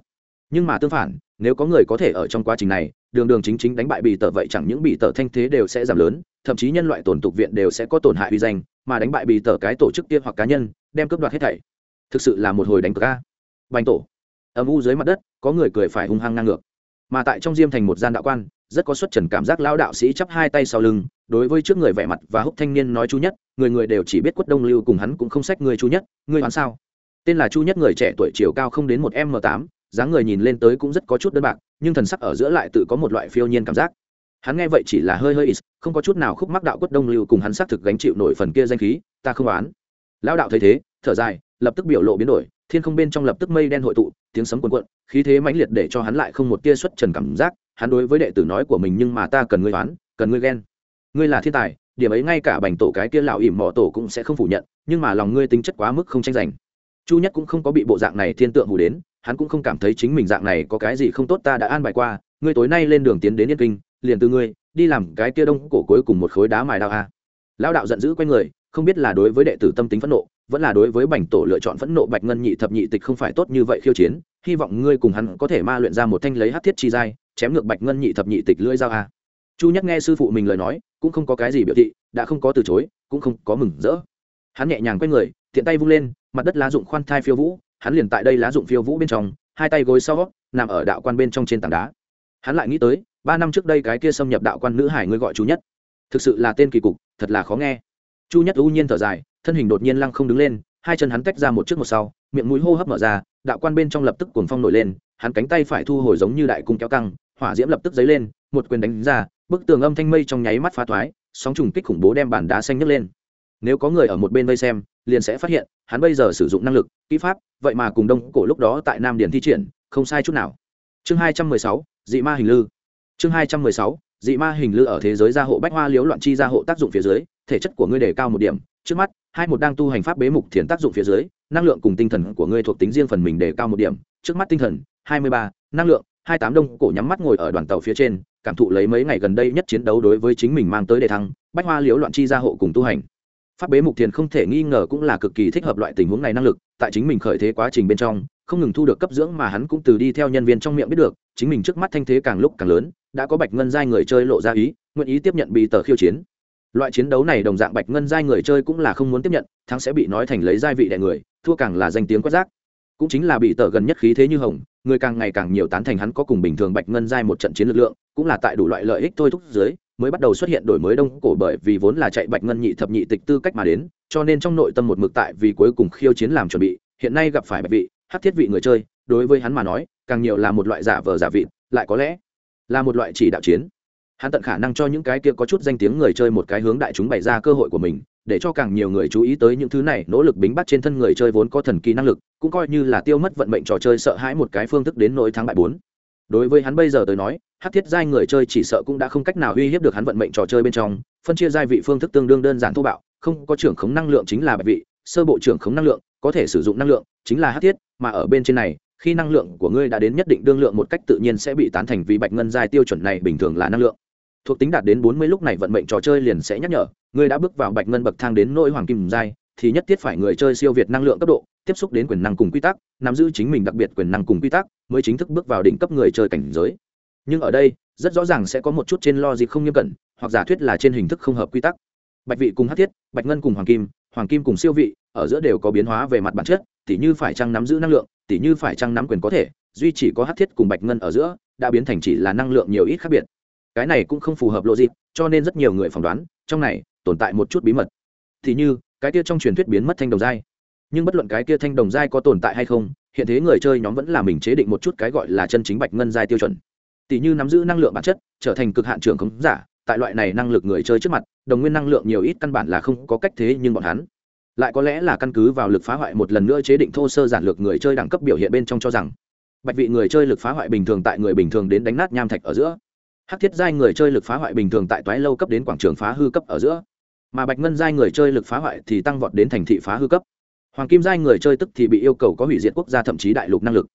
Speaker 1: Nhưng mà tương phản, nếu có người có thể ở trong quá trình này, đường đường chính chính đánh bại bị tờ, vậy chẳng những bị tờ thanh thế đều sẽ giảm lớn, thậm chí nhân loại tổn tục viện đều sẽ có tổn hại uy danh mà đánh bại bị tờ cái tổ chức kia hoặc cá nhân, đem cướp đoạt hết thảy. Thực sự là một hồi đánh cờ ca bành tổ. Âm u dưới mặt đất, có người cười phải hung hăng ngang ngược. Mà tại trong diêm thành một gian đạo quan, rất có xuất trần cảm giác lão đạo sĩ chắp hai tay sau lưng, đối với trước người vẻ mặt và húc thanh niên nói chu nhất, người người đều chỉ biết quất đông lưu cùng hắn cũng không sách người chu nhất, người đoán sao? Tên là chu nhất người trẻ tuổi chiều cao không đến một m tám, dáng người nhìn lên tới cũng rất có chút đơn bạc, nhưng thần sắc ở giữa lại tự có một loại phiêu nhiên cảm giác hắn nghe vậy chỉ là hơi hơi ít không có chút nào khúc mắc đạo quất đông lưu cùng hắn xác thực gánh chịu nổi phần kia danh khí, ta không đoán lão đạo thấy thế, thở dài, lập tức biểu lộ biến đổi, thiên không bên trong lập tức mây đen hội tụ, tiếng sấm cuồn cuộn, khí thế mãnh liệt để cho hắn lại không một tia xuất trần cảm giác, hắn đối với đệ tử nói của mình nhưng mà ta cần ngươi đoán cần ngươi ghen. Ngươi là thiên tài, điểm ấy ngay cả bành tổ cái kia lão ỉm mỏ tổ cũng sẽ không phủ nhận, nhưng mà lòng ngươi tính chất quá mức không tranh giành. Chu nhất cũng không có bị bộ dạng này thiên tượng hù đến, hắn cũng không cảm thấy chính mình dạng này có cái gì không tốt ta đã an bài qua, ngươi tối nay lên đường tiến đến yên kinh liền từ ngươi, đi làm cái kia đông cổ cuối cùng một khối đá mài đao a. Lão đạo giận dữ q u a y người, không biết là đối với đệ tử tâm tính phẫn nộ, vẫn là đối với bành tổ lựa chọn phẫn nộ bạch ngân nhị thập nhị tịch không phải tốt như vậy khiêu chiến, hy vọng ngươi cùng hắn có thể ma luyện ra một thanh lấy hát thiết chi dai chém ngược bạch ngân nhị thập nhị tịch lưỡi dao a. Chu nhắc nghe sư phụ mình lời nói, cũng không có cái gì biểu thị, đã không có từ chối, cũng không có mừng rỡ. Hắn nhẹ nhàng q u a y người, tiện tay vung lên, mặt đất lá dụng khoan thai phiêu vũ, hắn liền tại đây lá dụng phiêu vũ bên trong, hai tay gối sau, nằm ở đạo quan bên trong trên tảng đá. Hắn lại nghĩ tới ba năm trước đây cái kia xâm nhập đạo quan nữ hải ngươi gọi chú nhất. Thực sự là tên kỳ cục, thật là khó nghe. Chu nhất ưu nhiên thở dài, thân hình đột nhiên lăng không đứng lên, hai chân hắn tách ra một trước một sau, miệng mũi hô hấp mở ra, đạo quan bên trong lập tức cuồng phong nổi lên, hắn cánh tay phải thu hồi giống như đại cung kéo căng, hỏa diễm lập tức dấy lên, một quyền đánh ra, bức tường âm thanh mây trong nháy mắt phá thoái, sóng trùng kích khủng bố đem bản đá xanh nhấc lên. Nếu có người ở một bên vây xem, liền sẽ phát hiện, hắn bây giờ sử dụng năng lực, kỹ pháp, vậy mà cùng đông cổ lúc đó tại nam điền thi triển, không sai chút nào. Chương hai trăm mười sáu, dị ma hình lư chương hai trăm mười sáu, dị ma hình lư ở thế giới gia hộ bách hoa liếu loạn chi gia hộ tác dụng phía dưới, thể chất của ngươi đề cao một điểm. Trước mắt, hai một đang tu hành pháp bế mục thiền tác dụng phía dưới, năng lượng cùng tinh thần của ngươi thuộc tính riêng phần mình đề cao một điểm. Trước mắt tinh thần, hai mươi ba, năng lượng, hai tám đông, cổ nhắm mắt ngồi ở đoàn tàu phía trên, cảm thụ lấy mấy ngày gần đây nhất chiến đấu đối với chính mình mang tới đề thăng, bách hoa liếu loạn chi gia hộ cùng tu hành. Pháp bế mục thiền không thể nghi ngờ cũng là cực kỳ thích hợp loại tình huống này năng lực, tại chính mình khởi thế quá trình bên trong, không ngừng thu được cấp dưỡng mà hắn cũng từ đi theo nhân viên trong miệng biết được, chính mình trước mắt thanh thế càng lúc càng lớn đã có bạch ngân giai người chơi lộ ra ý, nguyện ý tiếp nhận bị tờ khiêu chiến. Loại chiến đấu này đồng dạng bạch ngân giai người chơi cũng là không muốn tiếp nhận, thắng sẽ bị nói thành lấy giai vị đại người, thua càng là danh tiếng quét rác. Cũng chính là bị tờ gần nhất khí thế như hồng, người càng ngày càng nhiều tán thành hắn có cùng bình thường bạch ngân giai một trận chiến lực lượng, cũng là tại đủ loại lợi ích thôi thúc dưới, mới bắt đầu xuất hiện đổi mới đông cổ bởi vì vốn là chạy bạch ngân nhị thập nhị tịch tư cách mà đến, cho nên trong nội tâm một mực tại vì cuối cùng khiêu chiến làm chuẩn bị, hiện nay gặp phải bạch vị, hát thiết vị người chơi, đối với hắn mà nói, càng nhiều là một loại giả vờ giả vị lại có lẽ là một loại chỉ đạo chiến. Hắn tận khả năng cho những cái kia có chút danh tiếng người chơi một cái hướng đại chúng bày ra cơ hội của mình, để cho càng nhiều người chú ý tới những thứ này, nỗ lực bính bắt trên thân người chơi vốn có thần kỳ năng lực, cũng coi như là tiêu mất vận mệnh trò chơi sợ hãi một cái phương thức đến nỗi thắng bại bốn. Đối với hắn bây giờ tới nói, hát thiết giai người chơi chỉ sợ cũng đã không cách nào uy hiếp được hắn vận mệnh trò chơi bên trong, phân chia giai vị phương thức tương đương đơn giản thô bạo, không có trưởng khống năng lượng chính là bạch vị, sơ bộ trưởng khống năng lượng, có thể sử dụng năng lượng chính là hát thiết, mà ở bên trên này khi năng lượng của ngươi đã đến nhất định, đương lượng một cách tự nhiên sẽ bị tán thành vì bạch ngân giai tiêu chuẩn này bình thường là năng lượng. Thuộc tính đạt đến bốn mươi lúc này vận mệnh trò chơi liền sẽ nhắc nhở, ngươi đã bước vào bạch ngân bậc thang đến nỗi hoàng kim giai, thì nhất thiết phải người chơi siêu việt năng lượng cấp độ, tiếp xúc đến quyền năng cùng quy tắc, nắm giữ chính mình đặc biệt quyền năng cùng quy tắc, mới chính thức bước vào đỉnh cấp người chơi cảnh giới. Nhưng ở đây, rất rõ ràng sẽ có một chút trên lo gì không nghiêm cẩn, hoặc giả thuyết là trên hình thức không hợp quy tắc. Bạch vị cùng hát thiết, bạch ngân cùng hoàng kim hoàng kim cùng siêu vị, ở giữa đều có biến hóa về mặt bản chất, tỉ như phải chăng nắm giữ năng lượng, tỉ như phải chăng nắm quyền có thể, duy chỉ có hát thiết cùng bạch ngân ở giữa, đã biến thành chỉ là năng lượng nhiều ít khác biệt. Cái này cũng không phù hợp lộ dịp, cho nên rất nhiều người phỏng đoán, trong này tồn tại một chút bí mật. Thì như, cái kia trong truyền thuyết biến mất thanh đồng giai. Nhưng bất luận cái kia thanh đồng giai có tồn tại hay không, hiện thế người chơi nhóm vẫn là mình chế định một chút cái gọi là chân chính bạch ngân giai tiêu chuẩn. Tỷ như nắm giữ năng lượng bản chất, trở thành cực hạn trưởng khống giả tại loại này năng lực người chơi trước mặt, đồng nguyên năng lượng nhiều ít căn bản là không có cách thế nhưng bọn hắn lại có lẽ là căn cứ vào lực phá hoại một lần nữa chế định thô sơ giản lược người chơi đẳng cấp biểu hiện bên trong cho rằng, bạch vị người chơi lực phá hoại bình thường tại người bình thường đến đánh nát nham thạch ở giữa, hắc thiết giai người chơi lực phá hoại bình thường tại toái lâu cấp đến quảng trường phá hư cấp ở giữa, mà bạch ngân giai người chơi lực phá hoại thì tăng vọt đến thành thị phá hư cấp, hoàng kim giai người chơi tức thì bị yêu cầu có hủy diệt quốc gia thậm chí đại lục năng lực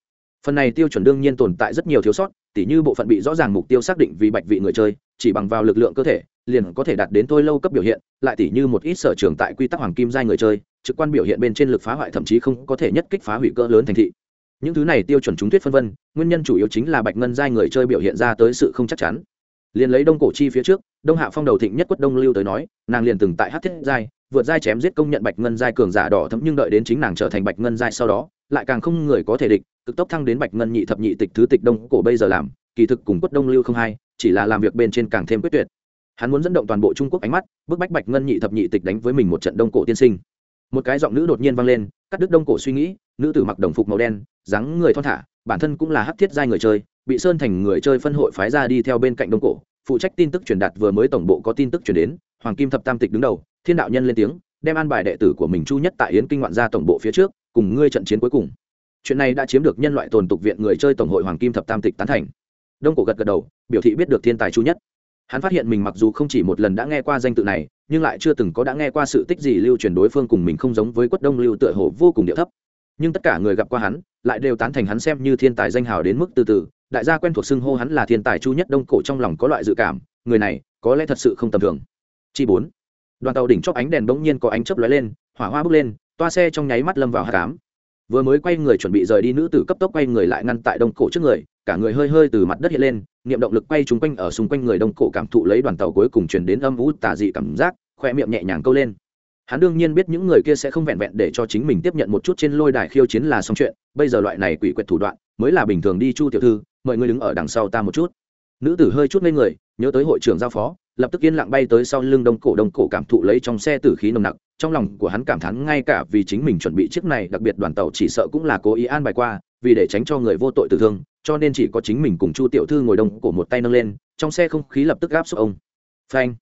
Speaker 1: phần này tiêu chuẩn đương nhiên tồn tại rất nhiều thiếu sót, tỉ như bộ phận bị rõ ràng mục tiêu xác định vì bạch vị người chơi, chỉ bằng vào lực lượng cơ thể, liền có thể đạt đến thôi lâu cấp biểu hiện, lại tỉ như một ít sở trường tại quy tắc hoàng kim giai người chơi, trực quan biểu hiện bên trên lực phá hoại thậm chí không có thể nhất kích phá hủy cỡ lớn thành thị. Những thứ này tiêu chuẩn chúng thuyết phân vân, nguyên nhân chủ yếu chính là bạch ngân giai người chơi biểu hiện ra tới sự không chắc chắn. Liền lấy đông cổ chi phía trước, đông hạ phong đầu thịnh nhất quất đông lưu tới nói, nàng liền từng tại hát thiết giai, vượt giai chém giết công nhận bạch ngân giai cường giả đỏ thấm nhưng đợi đến chính nàng trở thành bạch ngân giai sau đó, lại càng không người có thể địch cực tốc thăng đến bạch ngân nhị thập nhị tịch thứ tịch đông cổ bây giờ làm, kỳ thực cùng quất đông lưu không hay chỉ là làm việc bên trên càng thêm quyết tuyệt. Hắn muốn dẫn động toàn bộ trung quốc ánh mắt, bức bách bạch ngân nhị thập nhị tịch đánh với mình một trận đông cổ tiên sinh. Một cái giọng nữ đột nhiên vang lên, cắt đứt đông cổ suy nghĩ, nữ tử mặc đồng phục màu đen, dáng người thon thả, bản thân cũng là hắc thiết giai người chơi, bị sơn thành người chơi phân hội phái ra đi theo bên cạnh đông cổ, phụ trách tin tức truyền đạt vừa mới tổng bộ có tin tức truyền đến, hoàng kim thập tam tịch đứng đầu, thiên đạo nhân lên tiếng, đem an bài đệ tử của mình chu nhất tại yến kinh ngoạn gia tổng bộ phía trước, cùng ngươi trận chiến cuối cùng chuyện này đã chiếm được nhân loại tồn tục viện người chơi tổng hội hoàng kim thập tam tịch tán thành. Đông cổ gật gật đầu, biểu thị biết được thiên tài chú nhất. Hắn phát hiện mình mặc dù không chỉ một lần đã nghe qua danh tự này, nhưng lại chưa từng có đã nghe qua sự tích gì lưu truyền đối phương cùng mình không giống với quất đông lưu tựa hồ vô cùng địa thấp. Nhưng tất cả người gặp qua hắn, lại đều tán thành hắn xem như thiên tài danh hào đến mức từ từ. Đại gia quen thuộc xưng hô hắn là thiên tài chu nhất đông cổ trong lòng có loại dự cảm, người này có lẽ thật sự không tầm thường. Chi bốn. Đoàn tàu đỉnh chóp ánh đèn bỗng nhiên có ánh chớp lóe lên, hỏa hoa bốc lên, toa xe trong nháy mắt lâm vào hạ cám vừa mới quay người chuẩn bị rời đi nữ tử cấp tốc quay người lại ngăn tại đông cổ trước người, cả người hơi hơi từ mặt đất hiện lên, niệm động lực quay trúng quanh ở xung quanh người đông cổ cảm thụ lấy đoàn tàu cuối cùng chuyển đến âm vũ tà dị cảm giác, khoe miệng nhẹ nhàng câu lên. Hắn đương nhiên biết những người kia sẽ không vẹn vẹn để cho chính mình tiếp nhận một chút trên lôi đài khiêu chiến là xong chuyện, bây giờ loại này quỷ quyệt thủ đoạn, mới là bình thường đi chu tiểu thư, mời ngươi đứng ở đằng sau ta một chút. Nữ tử hơi chút lên người, nhớ tới hội trưởng giao phó, lập tức yên lặng bay tới sau lưng đông cổ đông cổ cảm thụ lấy trong xe tử khí nồng nặc trong lòng của hắn cảm thán ngay cả vì chính mình chuẩn bị chiếc này đặc biệt đoàn tàu chỉ sợ cũng là cố ý an bài qua, vì để tránh cho người vô tội tử thương, cho nên chỉ có chính mình cùng chu tiểu thư ngồi đông cổ một tay nâng lên, trong xe không khí lập tức gáp xúc ông. Phanh.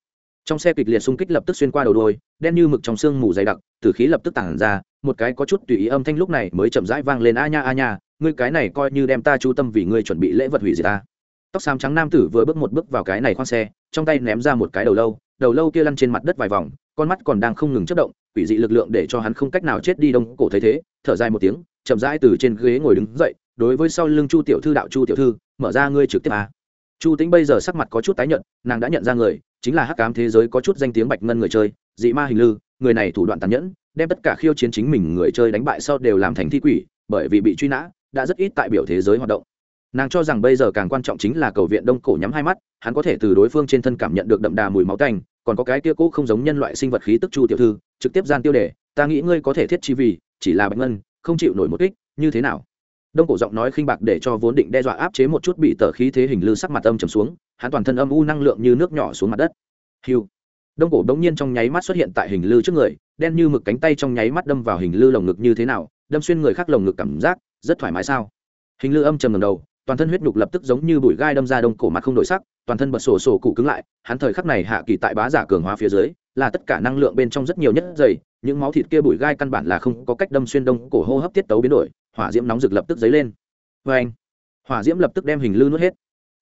Speaker 1: Trong xe kịch liệt xung kích lập tức xuyên qua đầu đôi, đen như mực trong sương mù dày đặc, tử khí lập tức tản ra, một cái có chút tùy ý âm thanh lúc này mới chậm rãi vang lên, a nha a nha, ngươi cái này coi như đem ta chú tâm vì ngươi chuẩn bị lễ vật hủy diệt ta. Tóc xám trắng nam tử vừa bước một bước vào cái này khoang xe, trong tay ném ra một cái đầu lâu đầu lâu kia lăn trên mặt đất vài vòng con mắt còn đang không ngừng chất động, quỷ dị lực lượng để cho hắn không cách nào chết đi đông cổ thấy thế, thở dài một tiếng, chậm rãi từ trên ghế ngồi đứng dậy, đối với sau lưng chu tiểu thư đạo, chu tiểu thư, mở ra ngươi trực tiếp à. chu tính bây giờ sắc mặt có chút tái nhận nàng đã nhận ra người, chính là hắc cám thế giới có chút danh tiếng bạch ngân người chơi, dị ma hình lư, người này thủ đoạn tàn nhẫn, đem tất cả khiêu chiến chính mình người chơi đánh bại sau đều làm thành thi quỷ, bởi vì bị truy nã, đã rất ít tại biểu thế giới hoạt động nàng cho rằng bây giờ càng quan trọng chính là cầu viện đông cổ nhắm hai mắt, hắn có thể từ đối phương trên thân cảm nhận được đậm đà mùi máu canh còn có cái kia cũ không giống nhân loại sinh vật khí tức chu tiểu thư, trực tiếp gian tiêu đề, ta nghĩ ngươi có thể thiết chi vì, chỉ là bạch ngân, không chịu nổi một kích, như thế nào? Đông cổ giọng nói khinh bạc để cho vốn định đe dọa áp chế một chút bị tờ khí thế hình lư sắc mặt âm trầm xuống, hắn toàn thân âm u năng lượng như nước nhỏ xuống mặt đất. Hiu đông cổ đống nhiên trong nháy mắt xuất hiện tại hình lư trước người, đen như mực cánh tay trong nháy mắt đâm vào hình lư lồng ngực như thế nào, đâm xuyên người khác lồng ngực cảm giác, rất thoải mái sao? Hình lư âm trầm ngầm đầu, toàn thân huyết nhục lập tức giống như bụi gai đâm ra đông cổ mặt không đổi sắc toàn thân bật sổ sổ cụ cứng lại, hắn thời khắc này hạ kỳ tại bá giả cường hóa phía dưới, là tất cả năng lượng bên trong rất nhiều nhất dày, những máu thịt kia bụi gai căn bản là không có cách đâm xuyên đông cổ hô hấp tiết tấu biến đổi, hỏa diễm nóng rực lập tức dấy lên. Vê anh hỏa diễm lập tức đem hình lư nuốt hết.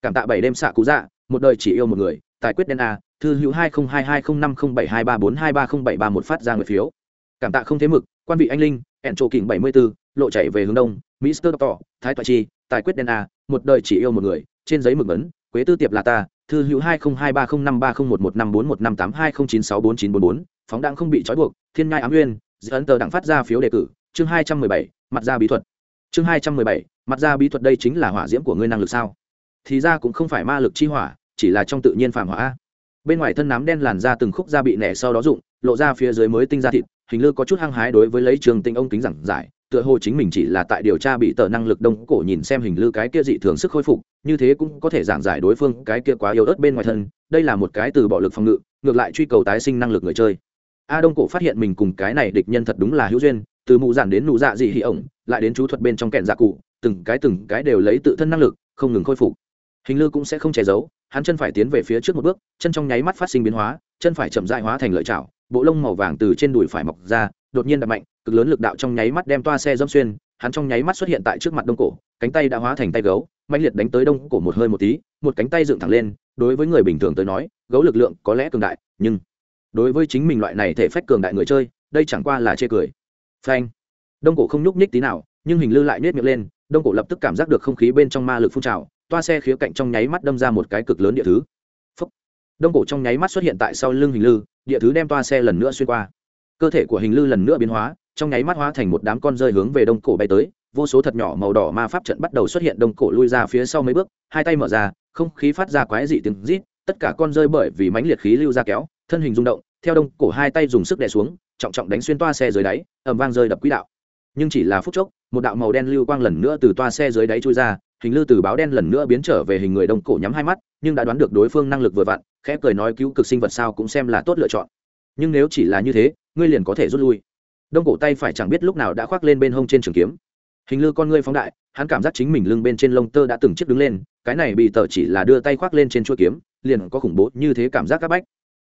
Speaker 1: Cảm tạ bảy đêm xạ cú dạ một đời chỉ yêu một người, tài quyết đen a, thư hữu hai không hai hai không năm không bảy hai ba bốn hai ba không bảy ba một phát ra người phiếu. Cảm tạ không thế mực, quan vị anh linh, ẹn trộ kỉnh bảy mươi b ố lộ chạy về hướng đông mỹ sơ tỏ thái toại chi, tài quyết đen a, một đời chỉ yêu một người, trên giấy mực ấn quế tư tiệp là ta, thư hữu hai không hai ba không năm ba không một một năm bốn một năm tám hai không chín sáu bốn chín bốn bốn, phóng đang không bị trói buộc, thiên ngai ám nguyên dự ấn tờ đặng phát ra phiếu đề cử, chương hai trăm mười bảy, mặt ra bí thuật. Chương hai trăm mười bảy, mặt ra bí thuật đây chính là hỏa diễm của ngươi năng lực sao? Thì ra cũng không phải ma lực chi hỏa, chỉ là trong tự nhiên phàm hỏa bên ngoài thân nám đen làn ra từng khúc da bị nẻ sau đó rụng, lộ ra phía dưới mới tinh da thịt, hình lư có chút hăng hái đối với lấy trường tinh ông kính giảng giải tựa hồ chính mình chỉ là tại điều tra bị tờ năng lực đông cổ nhìn xem hình lư cái kia dị thường sức khôi phục, như thế cũng có thể giảng giải đối phương cái kia quá yếu ớt bên ngoài thân, đây là một cái từ bạo lực phòng ngự, ngược lại truy cầu tái sinh năng lực người chơi. A đông cổ phát hiện mình cùng cái này địch nhân thật đúng là hữu duyên, từ mụ giản đến nụ dạ dị hỉ ổng, lại đến chú thuật bên trong kẹn dạ cụ, từng cái từng cái đều lấy tự thân năng lực, không ngừng khôi phục. Hình lư cũng sẽ không che giấu, hắn chân phải tiến về phía trước một bước, chân trong nháy mắt phát sinh biến hóa, chân phải chậm dại hóa thành lợi chảo, bộ lông màu vàng từ trên đùi phải mọc ra, đột nhiên đập mạnh cực lớn lực đạo trong nháy mắt đem toa xe dâm xuyên, hắn trong nháy mắt xuất hiện tại trước mặt đông cổ, cánh tay đã hóa thành tay gấu mạnh liệt đánh tới đông cổ một hơi một tí, một cánh tay dựng thẳng lên, đối với người bình thường tới nói, gấu lực lượng có lẽ cường đại, nhưng đối với chính mình loại này thể phách cường đại người chơi, đây chẳng qua là chê cười. Phanh. Đông cổ không nhúc nhích tí nào, nhưng hình lư lại nhét miệng lên, đông cổ lập tức cảm giác được không khí bên trong ma lực phun trào, toa xe khía cạnh trong nháy mắt đâm ra một cái cực lớn địa thứ. Phúc. đông cổ trong nháy mắt xuất hiện tại sau lưng hình lư, địa thứ đem toa xe lần nữa xuyên qua. Cơ thể của hình lư lần nữa biến hóa trong nháy mắt hóa thành một đám con rơi hướng về đông cổ bay tới, vô số thật nhỏ màu đỏ ma pháp trận bắt đầu xuất hiện đông cổ lui ra phía sau mấy bước, hai tay mở ra, không khí phát ra quái dị tiếng rít, tất cả con rơi bởi vì mãnh liệt khí lưu ra kéo, thân hình rung động, theo đông cổ hai tay dùng sức đè xuống, trọng trọng đánh xuyên toa xe dưới đáy ẩm vang rơi đập quỹ đạo. Nhưng chỉ là phút chốc, một đạo màu đen lưu quang lần nữa từ toa xe dưới đáy trôi ra, hình lưu từ báo đen lần nữa biến trở về hình người đông cổ nhắm hai mắt, nhưng đã đoán được đối phương năng lực vừa vặn, khẽ cười nói cứu cực sinh vật sao cũng xem là tốt lựa chọn. Nhưng nếu chỉ là như thế, ngươi liền có thể rút lui đông cổ tay phải chẳng biết lúc nào đã khoác lên bên hông trên trường kiếm. Hình lư con ngươi phóng đại, hắn cảm giác chính mình lưng bên trên lông tơ đã từng chiếc đứng lên, cái này bị tờ chỉ là đưa tay khoác lên trên chuôi kiếm, liền có khủng bố như thế cảm giác áp bách.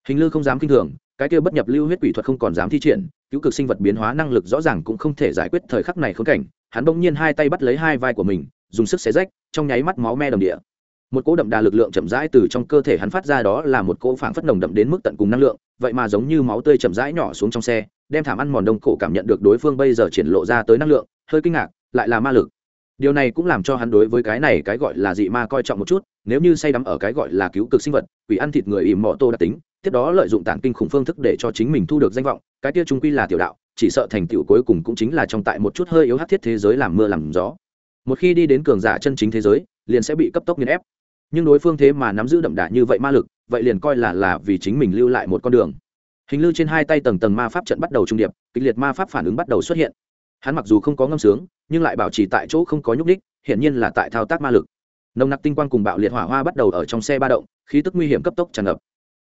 Speaker 1: Hình lư không dám kinh thường, cái kia bất nhập lưu huyết quỷ thuật không còn dám thi triển, cứu cực sinh vật biến hóa năng lực rõ ràng cũng không thể giải quyết thời khắc này khốn cảnh, hắn bỗng nhiên hai tay bắt lấy hai vai của mình, dùng sức xé rách, trong nháy mắt máu me đầm địa. Một cỗ đậm đà lực lượng chậm rãi từ trong cơ thể hắn phát ra đó là một cỗ phảng phất nồng đậm đến mức tận cùng năng lượng, vậy mà giống như máu tươi chậm rãi nhỏ xuống trong xe đem thảm ăn mòn đông cổ cảm nhận được đối phương bây giờ triển lộ ra tới năng lượng, hơi kinh ngạc, lại là ma lực. Điều này cũng làm cho hắn đối với cái này cái gọi là dị ma coi trọng một chút, nếu như say đắm ở cái gọi là cứu cực sinh vật, quỷ ăn thịt người ìm mọ tô đặc tính, tiếp đó lợi dụng tản kinh khủng phương thức để cho chính mình thu được danh vọng, cái kia trung quy là tiểu đạo, chỉ sợ thành tựu cuối cùng cũng chính là trong tại một chút hơi yếu hát thiết thế giới làm mưa làm gió. Một khi đi đến cường giả chân chính thế giới, liền sẽ bị cấp tốc nghiền ép. Nhưng đối phương thế mà nắm giữ đậm đà như vậy ma lực, vậy liền coi là là vì chính mình lưu lại một con đường hình lưu trên hai tay tầng tầng ma pháp trận bắt đầu trung điệp, kịch liệt ma pháp phản ứng bắt đầu xuất hiện. Hắn mặc dù không có ngâm sướng, nhưng lại bảo trì tại chỗ không có nhúc đích hiển nhiên là tại thao tác ma lực. Nồng nặc tinh quang cùng bạo liệt hỏa hoa bắt đầu ở trong xe ba động, khí tức nguy hiểm cấp tốc tràn ngập.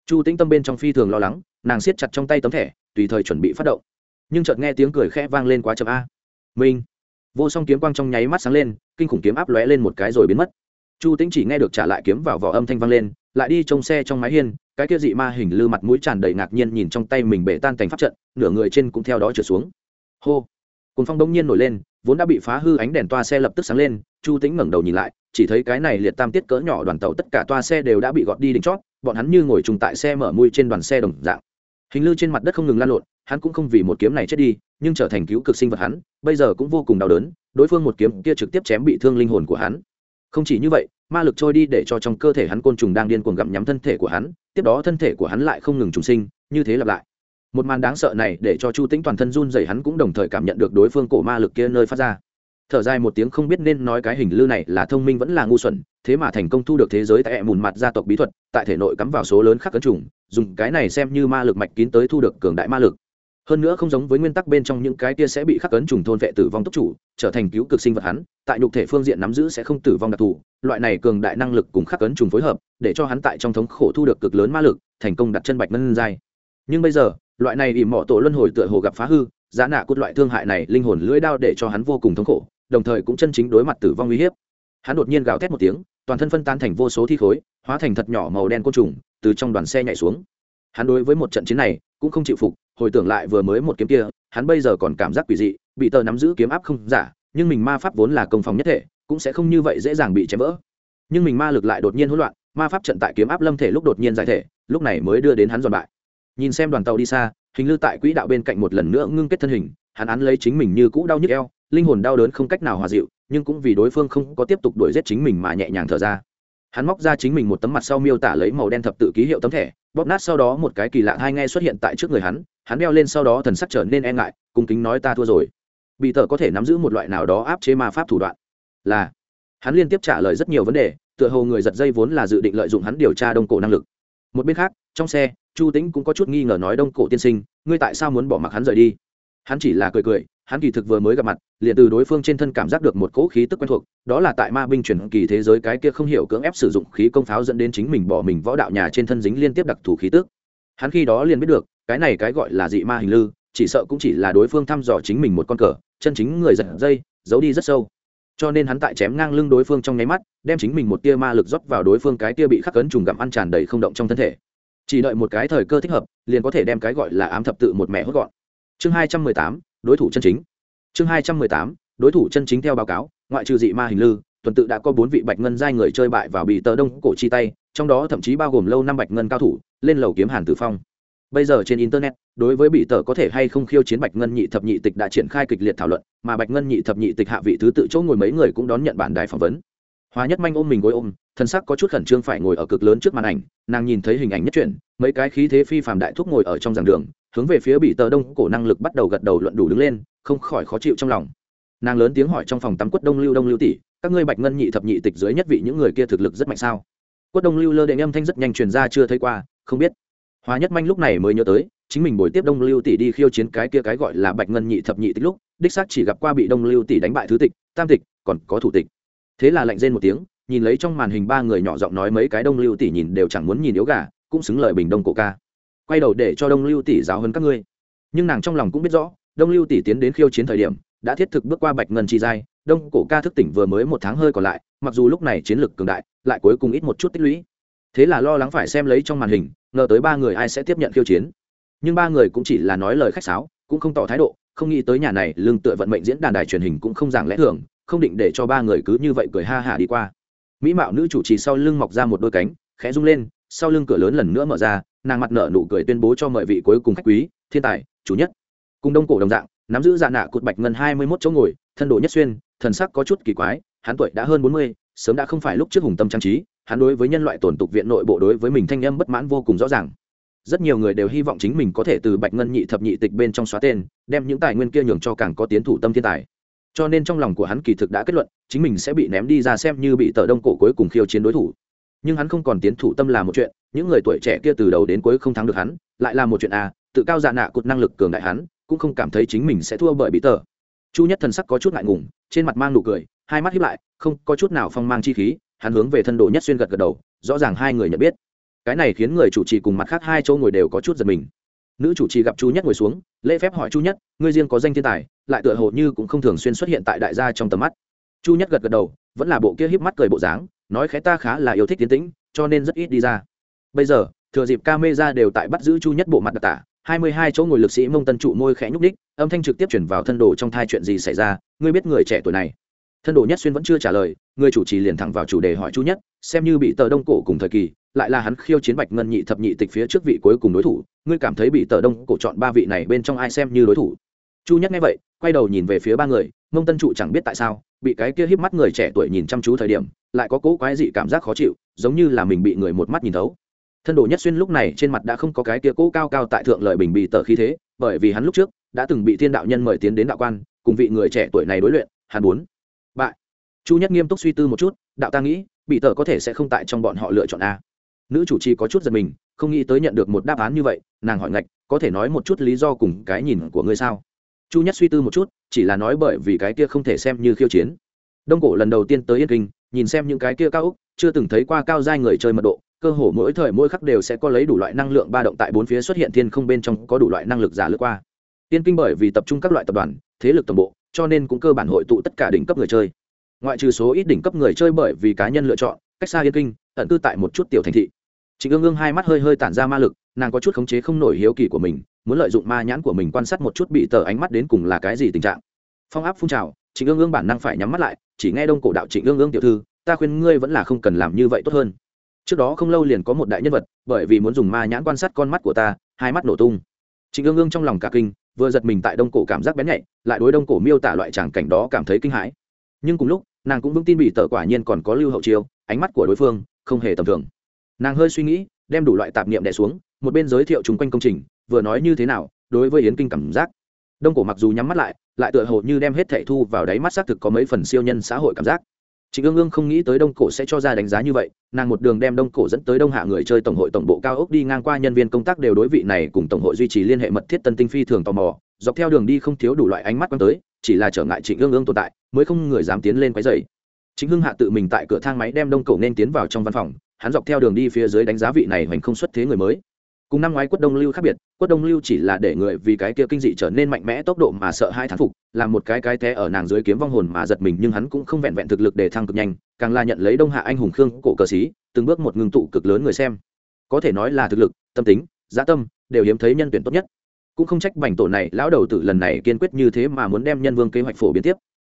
Speaker 1: Chu tĩnh tâm bên trong phi thường lo lắng, nàng siết chặt trong tay tấm thẻ, tùy thời chuẩn bị phát động. Nhưng chợt nghe tiếng cười khẽ vang lên quá chậm a. Minh vô song kiếm quang trong nháy mắt sáng lên, kinh khủng kiếm áp lóe lên một cái rồi biến mất. Chu tĩnh chỉ nghe được trả lại kiếm vào vỏ âm thanh vang lên lại đi trông xe trong mái hiên, cái kia dị ma hình lư mặt mũi tràn đầy ngạc nhiên nhìn trong tay mình bể tan thành pháp trận, nửa người trên cũng theo đó trở xuống. Hô! Cồn phong đông nhiên nổi lên, vốn đã bị phá hư ánh đèn toa xe lập tức sáng lên, chu tĩnh ngẩng đầu nhìn lại, chỉ thấy cái này liệt tam tiết cỡ nhỏ đoàn tàu tất cả toa xe đều đã bị gọt đi đỉnh chót, bọn hắn như ngồi trùng tại xe mở mui trên đoàn xe đồng dạng. Hình lư trên mặt đất không ngừng lan lộn, hắn cũng không vì một kiếm này chết đi, nhưng trở thành cứu cực sinh vật hắn, bây giờ cũng vô cùng đau đớn, đối phương một kiếm kia trực tiếp chém bị thương linh hồn của hắn không chỉ như vậy, ma lực trôi đi để cho trong cơ thể hắn côn trùng đang điên cuồng gặm nhắm thân thể của hắn, tiếp đó thân thể của hắn lại không ngừng trùng sinh, như thế lặp lại. Một màn đáng sợ này để cho chu tĩnh toàn thân run dày hắn cũng đồng thời cảm nhận được đối phương cổ ma lực kia nơi phát ra. Thở dài một tiếng không biết nên nói cái hình lư này là thông minh vẫn là ngu xuẩn, thế mà thành công thu được thế giới tại hẹ mùn mặt gia tộc bí thuật, tại thể nội cắm vào số lớn khắc cấn trùng, dùng cái này xem như ma lực mạch kín tới thu được cường đại ma lực hơn nữa không giống với nguyên tắc bên trong những cái kia sẽ bị khắc cấn trùng thôn vệ tử vong tốc chủ, trở thành cứu cực sinh vật hắn, tại nhục thể phương diện nắm giữ sẽ không tử vong đặc thù, loại này cường đại năng lực cùng khắc cấn trùng phối hợp, để cho hắn tại trong thống khổ thu được cực lớn ma lực, thành công đặt chân bạch ngân giai. Nhưng bây giờ, loại này ỉ mỏ tổ luân hồi tựa hồ gặp phá hư, giá nạ cốt loại thương hại này linh hồn lưỡi đao để cho hắn vô cùng thống khổ, đồng thời cũng chân chính đối mặt tử vong uy hiếp. Hắn đột nhiên gào thét một tiếng, toàn thân phân tan thành vô số thi khối, hóa thành thật nhỏ màu đen côn trùng, từ trong đoàn xe nhảy xuống hắn đối với một trận chiến này cũng không chịu phục, hồi tưởng lại vừa mới một kiếm kia, hắn bây giờ còn cảm giác quỷ dị, bị tờ nắm giữ kiếm áp không giả, nhưng mình ma pháp vốn là công phòng nhất thể, cũng sẽ không như vậy dễ dàng bị chém vỡ. Nhưng mình ma lực lại đột nhiên hỗn loạn, ma pháp trận tại kiếm áp lâm thể lúc đột nhiên giải thể, lúc này mới đưa đến hắn giòn bại. Nhìn xem đoàn tàu đi xa, hình lư tại quỹ đạo bên cạnh một lần nữa ngưng kết thân hình, hắn án lấy chính mình như cũ đau nhức eo, linh hồn đau đớn không cách nào hòa dịu, nhưng cũng vì đối phương không có tiếp tục đuổi giết chính mình mà nhẹ nhàng thở ra hắn móc ra chính mình một tấm mặt sau miêu tả lấy màu đen thập tự ký hiệu tấm thẻ, bóp nát sau đó một cái kỳ lạ hai nghe xuất hiện tại trước người hắn hắn đeo lên sau đó thần sắc trở nên e ngại, cung kính nói ta thua rồi. Bị tờ có thể nắm giữ một loại nào đó áp chế ma pháp thủ đoạn. Là, hắn liên tiếp trả lời rất nhiều vấn đề, tựa hồ người giật dây vốn là dự định lợi dụng hắn điều tra đông cổ năng lực. Một bên khác, trong xe, chu tĩnh cũng có chút nghi ngờ nói đông cổ tiên sinh, ngươi tại sao muốn bỏ mặc hắn rời đi? Hắn chỉ là cười cười hắn kỳ thực vừa mới gặp mặt, liền từ đối phương trên thân cảm giác được một cỗ khí tức quen thuộc, đó là tại ma binh chuyển kỳ thế giới cái kia không hiểu cưỡng ép sử dụng khí công pháo dẫn đến chính mình bỏ mình võ đạo nhà trên thân dính liên tiếp đặc thù khí tức. Hắn khi đó liền biết được, cái này cái gọi là dị ma hình lư, chỉ sợ cũng chỉ là đối phương thăm dò chính mình một con cờ, chân chính người giật dây, giấu đi rất sâu. Cho nên hắn tại chém ngang lưng đối phương trong nháy mắt, đem chính mình một tia ma lực rót vào đối phương cái tia bị khắc cấn trùng gặm ăn tràn đầy không động trong thân thể. Chỉ đợi một cái thời cơ thích hợp, liền có thể đem cái gọi là ám thập tự một mẹ hốt gọn. Chương hai trăm mười tám đối thủ chân chính. Chương hai trăm mười tám, đối thủ chân chính theo báo cáo, ngoại trừ dị ma hình lư, tuần tự đã có bốn vị bạch ngân giai người chơi bại vào bị tờ đông cổ chi tay, trong đó thậm chí bao gồm lâu năm bạch ngân cao thủ, lên lầu kiếm hàn tử phong. Bây giờ trên internet, đối với bị tờ có thể hay không khiêu chiến bạch ngân nhị thập nhị tịch đã triển khai kịch liệt thảo luận, mà bạch ngân nhị thập nhị tịch hạ vị thứ tự chỗ ngồi mấy người cũng đón nhận bản đài phỏng vấn hóa nhất manh ôm mình gối ôm thân sắc có chút khẩn trương phải ngồi ở cực lớn trước màn ảnh nàng nhìn thấy hình ảnh nhất truyền, mấy cái khí thế phi phàm đại thúc ngồi ở trong giảng đường hướng về phía bị tờ đông cổ năng lực bắt đầu gật đầu luận đủ đứng lên không khỏi khó chịu trong lòng. Nàng lớn tiếng hỏi trong phòng tắm quất đông lưu đông lưu tỷ các ngươi bạch ngân nhị thập nhị tịch dưới nhất vị những người kia thực lực rất mạnh sao? Quất đông lưu lơ đệ âm thanh rất nhanh truyền ra chưa thấy qua không biết. Hóa nhất manh lúc này mới nhớ tới chính mình buổi tiếp đông lưu tỷ đi khiêu chiến cái kia cái gọi là bạch ngân nhị thập nhị tịch lúc đích xác chỉ gặp qua bị đông lưu tỷ đánh bại thứ tịch tam tịch còn có thủ tịch thế là lạnh rên một tiếng, nhìn lấy trong màn hình ba người nhỏ giọng nói mấy cái đông lưu tỷ nhìn đều chẳng muốn nhìn yếu gà, cũng xứng lời bình đông cổ ca. Quay đầu để cho đông lưu tỷ giáo hơn các ngươi. Nhưng nàng trong lòng cũng biết rõ, đông lưu tỷ tiến đến khiêu chiến thời điểm, đã thiết thực bước qua bạch ngân chi giai, đông cổ ca thức tỉnh vừa mới một tháng hơi còn lại, mặc dù lúc này chiến lược cường đại, lại cuối cùng ít một chút tích lũy. Thế là lo lắng phải xem lấy trong màn hình, ngờ tới ba người ai sẽ tiếp nhận khiêu chiến. Nhưng ba người cũng chỉ là nói lời khách sáo, cũng không tỏ thái độ, không nghĩ tới nhà này lương tựa vận mệnh diễn đàn đài truyền hình cũng không giảng lẽ thường không định để cho ba người cứ như vậy cười ha hả đi qua. Mỹ mạo nữ chủ trì sau lưng mọc ra một đôi cánh, khẽ rung lên, sau lưng cửa lớn lần nữa mở ra, nàng mặt nở nụ cười tuyên bố cho mọi vị cuối cùng khách quý, thiên tài, chủ nhất. Cùng đông cổ đồng dạng, nắm giữ dạ nạ cột bạch ngân hai mươi mốt chỗ ngồi, thân độ nhất xuyên, thần sắc có chút kỳ quái, hắn tuổi đã hơn bốn mươi, sớm đã không phải lúc trước hùng tâm trang trí, hắn đối với nhân loại tổn tục viện nội bộ đối với mình thanh âm bất mãn vô cùng rõ ràng. Rất nhiều người đều hy vọng chính mình có thể từ bạch ngân nhị thập nhị tịch bên trong xóa tên, đem những tài nguyên kia nhường cho càng có tiến thủ tâm thiên tài cho nên trong lòng của hắn kỳ thực đã kết luận, chính mình sẽ bị ném đi ra xem như bị tờ đông cổ cuối cùng khiêu chiến đối thủ. Nhưng hắn không còn tiến thủ tâm là một chuyện, những người tuổi trẻ kia từ đầu đến cuối không thắng được hắn, lại là một chuyện à tự cao dạ nạ cột năng lực cường đại hắn, cũng không cảm thấy chính mình sẽ thua bởi bị tờ. Chu nhất thần sắc có chút ngại ngùng, trên mặt mang nụ cười, hai mắt hiếp lại, không có chút nào phong mang chi khí, hắn hướng về thân đồ nhất xuyên gật gật đầu, rõ ràng hai người nhận biết. Cái này khiến người chủ trì cùng mặt khác hai chỗ ngồi đều có chút giật mình. Nữ chủ trì gặp chu nhất ngồi xuống, lễ phép hỏi chu nhất, ngươi riêng có danh thiên tài lại tựa hồ như cũng không thường xuyên xuất hiện tại đại gia trong tầm mắt. Chu nhất gật gật đầu, vẫn là bộ kia híp mắt cười bộ dáng, nói khẽ ta khá là yêu thích tiến tĩnh, cho nên rất ít đi ra. Bây giờ, thừa dịp ca mê ra đều tại bắt giữ chu nhất bộ mặt đặc tả, hai mươi hai chỗ ngồi lực sĩ mông tân trụ môi khẽ nhúc ních âm thanh trực tiếp chuyển vào thân đồ trong thai chuyện gì xảy ra, ngươi biết người trẻ tuổi này. Thân đồ nhất xuyên vẫn chưa trả lời, người chủ trì liền thẳng vào chủ đề hỏi chu nhất, xem như bị tờ đông cổ cùng thời kỳ, lại là hắn khiêu chiến bạch ngân nhị thập nhị tịch phía trước vị cuối cùng đối thủ, ngươi cảm thấy bị tờ đông cổ chọn ba vị này bên trong ai xem như đối thủ? Chu nhất nghe vậy, quay đầu nhìn về phía ba người mông tân trụ chẳng biết tại sao, bị cái kia híp mắt người trẻ tuổi nhìn chăm chú thời điểm, lại có cỗ quái dị cảm giác khó chịu, giống như là mình bị người một mắt nhìn thấu. Thân đồ nhất xuyên lúc này trên mặt đã không có cái kia cỗ cao cao tại thượng lợi bình bị tờ khí thế, bởi vì hắn lúc trước đã từng bị thiên đạo nhân mời tiến đến đạo quan, cùng vị người trẻ tuổi này đối luyện, hắn muốn bại. Chu nhất nghiêm túc suy tư một chút, đạo ta nghĩ bị tờ có thể sẽ không tại trong bọn họ lựa chọn a. Nữ chủ trì có chút giật mình, không nghĩ tới nhận được một đáp án như vậy, nàng hỏi ngạch, có thể nói một chút lý do cùng cái nhìn của ngươi sao? Chu nhất suy tư một chút chỉ là nói bởi vì cái kia không thể xem như khiêu chiến. Đông cổ lần đầu tiên tới yên kinh nhìn xem những cái kia cao úc chưa từng thấy qua cao giai người chơi mật độ cơ hồ mỗi thời mỗi khắc đều sẽ có lấy đủ loại năng lượng ba động tại bốn phía xuất hiện thiên không bên trong có đủ loại năng lực giả lướt qua. Tiên kinh bởi vì tập trung các loại tập đoàn thế lực tổng bộ cho nên cũng cơ bản hội tụ tất cả đỉnh cấp người chơi. Ngoại trừ số ít đỉnh cấp người chơi bởi vì cá nhân lựa chọn cách xa yên kinh ẩn cư tại một chút tiểu thành thị. Trịnh Ương Ương hai mắt hơi hơi tản ra ma lực, nàng có chút khống chế không nổi hiếu kỳ của mình, muốn lợi dụng ma nhãn của mình quan sát một chút bị tờ ánh mắt đến cùng là cái gì tình trạng. Phong áp phun trào, Trịnh Ương Ương bản năng phải nhắm mắt lại, chỉ nghe Đông Cổ đạo Trịnh Ương Ương tiểu thư, ta khuyên ngươi vẫn là không cần làm như vậy tốt hơn. Trước đó không lâu liền có một đại nhân vật, bởi vì muốn dùng ma nhãn quan sát con mắt của ta, hai mắt nổ tung. Trịnh Ương Ương trong lòng cả kinh, vừa giật mình tại Đông Cổ cảm giác bén nhạy, lại đối Đông Cổ miêu tả loại tràng cảnh đó cảm thấy kinh hãi. Nhưng cùng lúc, nàng cũng vững tin bị tờ quả nhiên còn có lưu hậu chiêu, ánh mắt của đối phương không hề tầm thường. Nàng hơi suy nghĩ, đem đủ loại tạp niệm đè xuống một bên giới thiệu chung quanh công trình vừa nói như thế nào đối với yến kinh cảm giác. Đông cổ mặc dù nhắm mắt lại lại tựa hồ như đem hết thẻ thu vào đáy mắt xác thực có mấy phần siêu nhân xã hội cảm giác. Trịnh Ương Ương không nghĩ tới Đông Cổ sẽ cho ra đánh giá như vậy, nàng một đường đem Đông Cổ dẫn tới Đông Hạ người chơi tổng hội tổng bộ cao ốc đi ngang qua nhân viên công tác đều đối vị này cùng tổng hội duy trì liên hệ mật thiết tân tinh phi thường tò mò, dọc theo đường đi không thiếu đủ loại ánh mắt quan tới, chỉ là trở ngại Trịnh Ương Ương tồn tại, mới không người dám tiến lên quấy rầy. Trịnh Hưng Hạ tự mình tại cửa thang máy đem Đông Cổ nên tiến vào trong văn phòng, hắn dọc theo đường đi phía dưới đánh giá vị này hoành không xuất thế người mới cùng năm ngoái quất đông lưu khác biệt, quất đông lưu chỉ là để người vì cái kia kinh dị trở nên mạnh mẽ tốc độ mà sợ hai thán phục làm một cái cái té ở nàng dưới kiếm vong hồn mà giật mình nhưng hắn cũng không vẹn vẹn thực lực để thăng cực nhanh, càng là nhận lấy đông hạ anh hùng khương cổ cờ xí từng bước một ngưng tụ cực lớn người xem. Có thể nói là thực lực, tâm tính, giá tâm, đều hiếm thấy nhân tuyển tốt nhất. Cũng không trách bành tổ này, lão đầu tử lần này kiên quyết như thế mà muốn đem nhân vương kế hoạch phổ biến tiếp.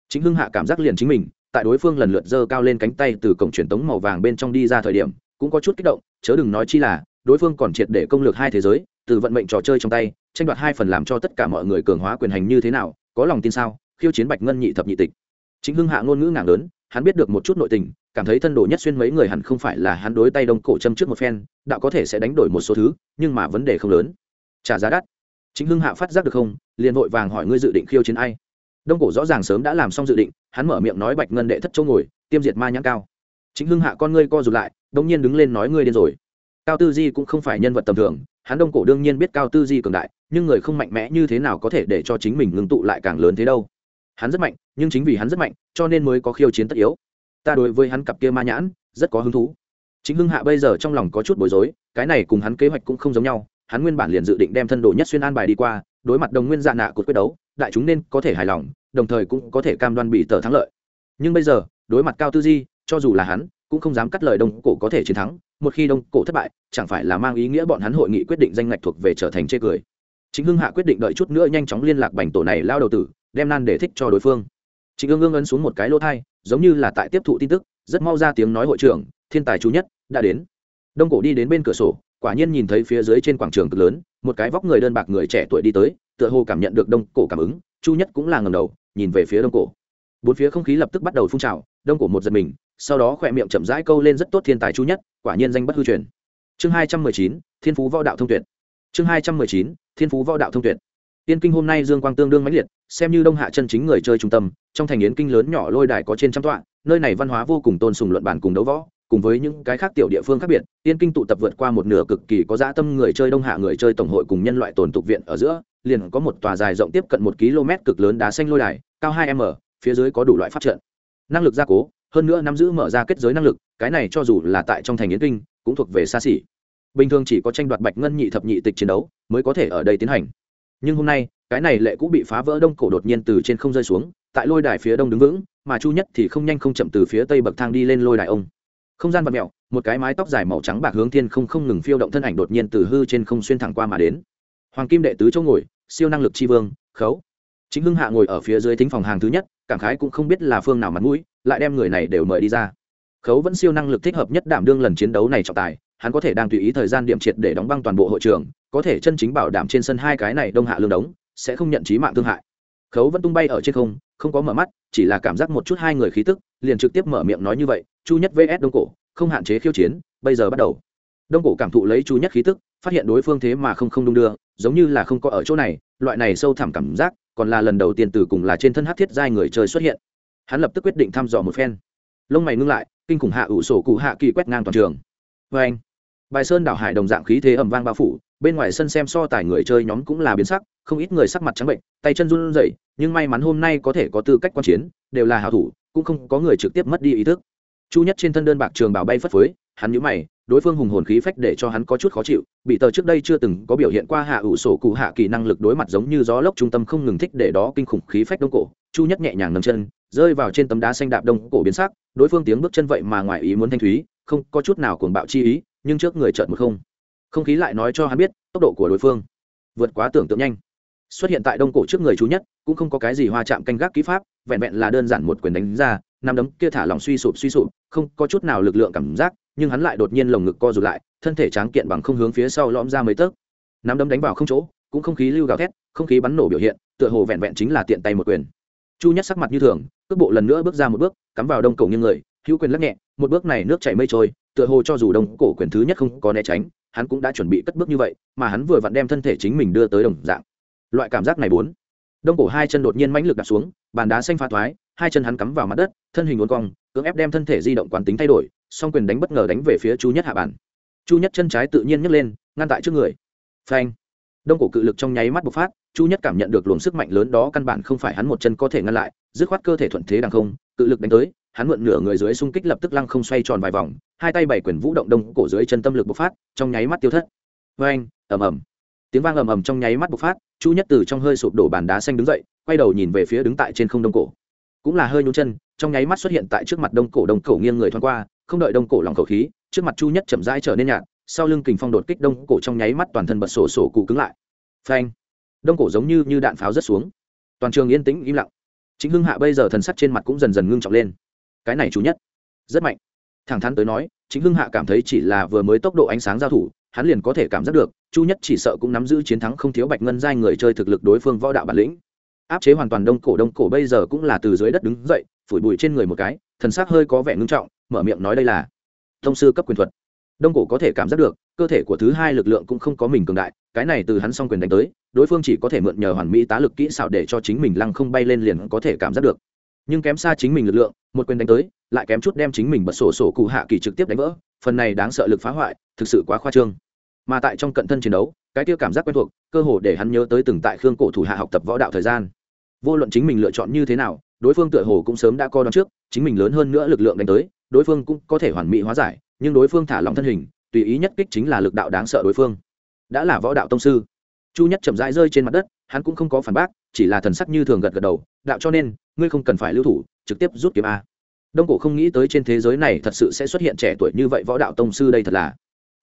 Speaker 1: Chính hưng hạ cảm giác liền chính mình, tại đối phương lần lượt giơ cao lên cánh tay từ cổng truyền tống màu vàng bên trong đi ra thời điểm, cũng có chút kích động, chớ đừng nói chi là đối phương còn triệt để công lược hai thế giới, từ vận mệnh trò chơi trong tay, tranh đoạt hai phần làm cho tất cả mọi người cường hóa quyền hành như thế nào, có lòng tin sao? Khiêu chiến bạch ngân nhị thập nhị tịch. Chính hưng hạ ngôn ngữ ngàng lớn, hắn biết được một chút nội tình, cảm thấy thân đồ nhất xuyên mấy người hẳn không phải là hắn đối tay đông cổ châm trước một phen, đạo có thể sẽ đánh đổi một số thứ, nhưng mà vấn đề không lớn. Trả giá đắt. Chính hưng hạ phát giác được không, liền vội vàng hỏi ngươi dự định khiêu chiến ai? Đông cổ rõ ràng sớm đã làm xong dự định, hắn mở miệng nói bạch ngân đệ thất chỗ ngồi, tiêm diệt ma nhãn cao. Chính hưng hạ con ngươi co rụt lại đông nhiên đứng lên nói ngươi điên rồi cao tư di cũng không phải nhân vật tầm thường, hắn đông cổ đương nhiên biết cao tư di cường đại, nhưng người không mạnh mẽ như thế nào có thể để cho chính mình ngưng tụ lại càng lớn thế đâu. Hắn rất mạnh, nhưng chính vì hắn rất mạnh, cho nên mới có khiêu chiến tất yếu. Ta đối với hắn cặp kia ma nhãn, rất có hứng thú. Chính hưng hạ bây giờ trong lòng có chút bối rối, cái này cùng hắn kế hoạch cũng không giống nhau, hắn nguyên bản liền dự định đem thân đồ nhất xuyên an bài đi qua, đối mặt đồng nguyên dạ nạ cuộc quyết đấu, đại chúng nên có thể hài lòng, đồng thời cũng có thể cam đoan bị tờ thắng lợi. Nhưng bây giờ, đối mặt cao tư di, cho dù là hắn cũng không dám cắt lời đông cổ có thể chiến thắng, một khi đông cổ thất bại, chẳng phải là mang ý nghĩa bọn hắn hội nghị quyết định danh ngạch thuộc về trở thành chê cười. Chính hưng hạ quyết định đợi chút nữa nhanh chóng liên lạc bành tổ này lao đầu tử, đem nan để thích cho đối phương. Chính ương ương ấn xuống một cái lỗ thai, giống như là tại tiếp thụ tin tức, rất mau ra tiếng nói hội trưởng, thiên tài chú nhất, đã đến. Đông cổ đi đến bên cửa sổ, quả nhiên nhìn thấy phía dưới trên quảng trường cực lớn, một cái vóc người đơn bạc người trẻ tuổi đi tới, tựa hồ cảm nhận được đông cổ cảm ứng, chu nhất cũng là ngầm đầu, nhìn về phía đông cổ. Bốn phía không khí lập tức bắt đầu phun trào, đông cổ một giật mình sau đó khỏe miệng chậm rãi câu lên rất tốt thiên tài chu nhất, quả nhiên danh bất hư truyền. Chương hai trăm mười chín, thiên phú võ đạo thông tuyệt. Chương hai trăm mười chín, thiên phú võ đạo thông tuyệt. Tiên kinh hôm nay dương quang tương đương mãnh liệt, xem như đông hạ chân chính người chơi trung tâm, trong thành yến kinh lớn nhỏ lôi đài có trên trăm tọa, nơi này văn hóa vô cùng tôn sùng luận bản cùng đấu võ, cùng với những cái khác tiểu địa phương khác biệt, tiên kinh tụ tập vượt qua một nửa cực kỳ có dã tâm người chơi đông hạ người chơi tổng hội cùng nhân loại tồn tục viện ở giữa, liền có một tòa dài rộng tiếp cận một km cực lớn đá xanh lôi đài, cao hai m, phía dưới có đủ loại phát trận. Năng lực gia cố hơn nữa nắm giữ mở ra kết giới năng lực, cái này cho dù là tại trong thành yến kinh, cũng thuộc về xa xỉ. Bình thường chỉ có tranh đoạt bạch ngân nhị thập nhị tịch chiến đấu mới có thể ở đây tiến hành. Nhưng hôm nay, cái này lệ cũng bị phá vỡ đông cổ đột nhiên từ trên không rơi xuống, tại lôi đài phía đông đứng vững, mà chu nhất thì không nhanh không chậm từ phía tây bậc thang đi lên lôi đài ông. Không gian vật mẹo một cái mái tóc dài màu trắng bạc hướng thiên không không ngừng phiêu động thân ảnh đột nhiên từ hư trên không xuyên thẳng qua mà đến. Hoàng kim đệ tứ châu ngồi, siêu năng lực tri vương, khấu. Chính hưng hạ ngồi ở phía dưới thính phòng hàng thứ nhất, cảm khái cũng không biết là phương nào mặt mũi lại đem người này đều mời đi ra. Khấu vẫn siêu năng lực thích hợp nhất đảm đương lần chiến đấu này trọng tài, hắn có thể đang tùy ý thời gian điểm triệt để đóng băng toàn bộ hội trường, có thể chân chính bảo đảm trên sân hai cái này đông hạ lương đống, sẽ không nhận trí mạng thương hại. Khấu vẫn tung bay ở trên không không có mở mắt, chỉ là cảm giác một chút hai người khí tức, liền trực tiếp mở miệng nói như vậy, chu nhất vs đông cổ, không hạn chế khiêu chiến, bây giờ bắt đầu. Đông cổ cảm thụ lấy chu nhất khí tức, phát hiện đối phương thế mà không không đung đưa, giống như là không có ở chỗ này, loại này sâu thẳm cảm giác, còn là lần đầu tiên từ cùng là trên thân hát thiết giai người chơi xuất hiện hắn lập tức quyết định thăm dò một phen. Lông mày ngưng lại, kinh khủng hạ ủ sổ cụ hạ kỳ quét ngang toàn trường. Vê anh, bài sơn đảo hải đồng dạng khí thế ẩm vang bao phủ, bên ngoài sân xem so tài người chơi nhóm cũng là biến sắc, không ít người sắc mặt trắng bệnh, tay chân run rẩy, nhưng may mắn hôm nay có thể có tư cách quan chiến, đều là hảo thủ, cũng không có người trực tiếp mất đi ý thức. Chu nhất trên thân đơn bạc trường bảo bay phất phới, hắn nhíu mày đối phương hùng hồn khí phách để cho hắn có chút khó chịu, bị tờ trước đây chưa từng có biểu hiện qua hạ ủ sổ cụ hạ kỳ năng lực đối mặt giống như gió lốc trung tâm không ngừng thích để đó kinh khủng khí phách đông cổ, chu nhất nhẹ nhàng nâng chân, rơi vào trên tấm đá xanh đạp đông cổ biến sắc, đối phương tiếng bước chân vậy mà ngoài ý muốn thanh thúy, không có chút nào cuồng bạo chi ý, nhưng trước người chợt một không. Không khí lại nói cho hắn biết, tốc độ của đối phương vượt quá tưởng tượng nhanh. Xuất hiện tại đông cổ trước người chú nhất, cũng không có cái gì hoa chạm canh gác kỹ pháp, vẹn vẹn là đơn giản một quyền đánh ra nằm đấm kia thả lòng suy sụp suy sụp, không có chút nào lực lượng cảm giác nhưng hắn lại đột nhiên lồng ngực co rụt lại, thân thể tráng kiện bằng không hướng phía sau lõm ra mấy tấc. Nắm đấm đánh vào không chỗ, cũng không khí lưu gào thét, không khí bắn nổ biểu hiện, tựa hồ vẹn vẹn chính là tiện tay một quyền. Chu nhất sắc mặt như thường, cước bộ lần nữa bước ra một bước, cắm vào đông cổ nghiêng người, hữu quyền lắc nhẹ, một bước này nước chảy mây trôi, tựa hồ cho dù đông cổ quyền thứ nhất không có né tránh, hắn cũng đã chuẩn bị cất bước như vậy, mà hắn vừa vặn đem thân thể chính mình đưa tới đồng dạng. Loại cảm giác này bốn. Đông cổ hai chân đột nhiên mãnh lực đặt xuống, bàn đá xanh pha thoái, hai chân hắn cắm vào mặt đất, thân hình uốn cong, cưỡng ép đem thân thể di động quán tính thay đổi song quyền đánh bất ngờ đánh về phía chu nhất hạ bản. Chu nhất chân trái tự nhiên nhấc lên, ngăn tại trước người. Phanh. Đông cổ cự lực trong nháy mắt bộc phát, chu nhất cảm nhận được luồng sức mạnh lớn đó căn bản không phải hắn một chân có thể ngăn lại, dứt khoát cơ thể thuận thế đằng không, cự lực đánh tới, hắn mượn nửa người dưới xung kích lập tức lăng không xoay tròn vài vòng, hai tay bảy quyền vũ động đông cổ dưới chân tâm lực bộc phát, trong nháy mắt tiêu thất. Phanh, ầm ầm. Tiếng vang ầm ầm trong nháy mắt bộc phát, chu nhất từ trong hơi sụp đổ bàn đá xanh đứng dậy, quay đầu nhìn về phía đứng tại trên không đông cổ. Cũng là hơi nhún chân, trong nháy mắt xuất hiện tại trước mặt đông cổ đông cổ nghiêng người thoáng qua không đợi đông cổ lòng khẩu khí, trước mặt chu nhất chậm rãi trở nên nhạt, sau lưng kình phong đột kích đông cổ trong nháy mắt toàn thân bật sổ sổ cụ cứng lại. Phanh! Đông cổ giống như như đạn pháo rớt xuống. Toàn trường yên tĩnh, im lặng. Chính hưng hạ bây giờ thần sắc trên mặt cũng dần dần ngưng trọng lên. Cái này chủ nhất, rất mạnh. Thẳng thắn tới nói, chính hưng hạ cảm thấy chỉ là vừa mới tốc độ ánh sáng giao thủ, hắn liền có thể cảm giác được, chu nhất chỉ sợ cũng nắm giữ chiến thắng không thiếu bạch ngân giai người chơi thực lực đối phương võ đạo bản lĩnh. Áp chế hoàn toàn đông cổ đông cổ bây giờ cũng là từ dưới đất đứng dậy, phủi bụi trên người một cái, thần sắc hơi có vẻ ngưng trọng mở miệng nói đây là thông sư cấp quyền thuật. Đông cổ có thể cảm giác được, cơ thể của thứ hai lực lượng cũng không có mình cường đại, cái này từ hắn s o n g quyền đánh tới, đối phương chỉ có thể mượn nhờ hoàn mỹ tá lực kỹ xảo để cho chính mình lăng không bay lên liền có thể cảm giác được. Nhưng kém xa chính mình lực lượng, một quyền đánh tới, lại kém chút đem chính mình bật sổ sổ cụ hạ kỳ trực tiếp đánh vỡ, phần này đáng sợ lực phá hoại, thực sự quá khoa trương. Mà tại trong cận thân chiến đấu, cái tiêu cảm giác quen thuộc, cơ hồ để hắn nhớ tới từng tại khương cổ thủ hạ học tập võ đạo thời gian. Vô luận chính mình lựa chọn như thế nào, đối phương tựa hồ cũng sớm đã co đón trước, chính mình lớn hơn nữa lực lượng đánh tới đối phương cũng có thể hoàn mỹ hóa giải, nhưng đối phương thả lòng thân hình, tùy ý nhất kích chính là lực đạo đáng sợ đối phương. Đã là võ đạo tông sư. Chu nhất chậm rãi rơi trên mặt đất, hắn cũng không có phản bác, chỉ là thần sắc như thường gật gật đầu, đạo cho nên, ngươi không cần phải lưu thủ, trực tiếp rút kiếm a. Đông cổ không nghĩ tới trên thế giới này thật sự sẽ xuất hiện trẻ tuổi như vậy võ đạo tông sư đây thật là.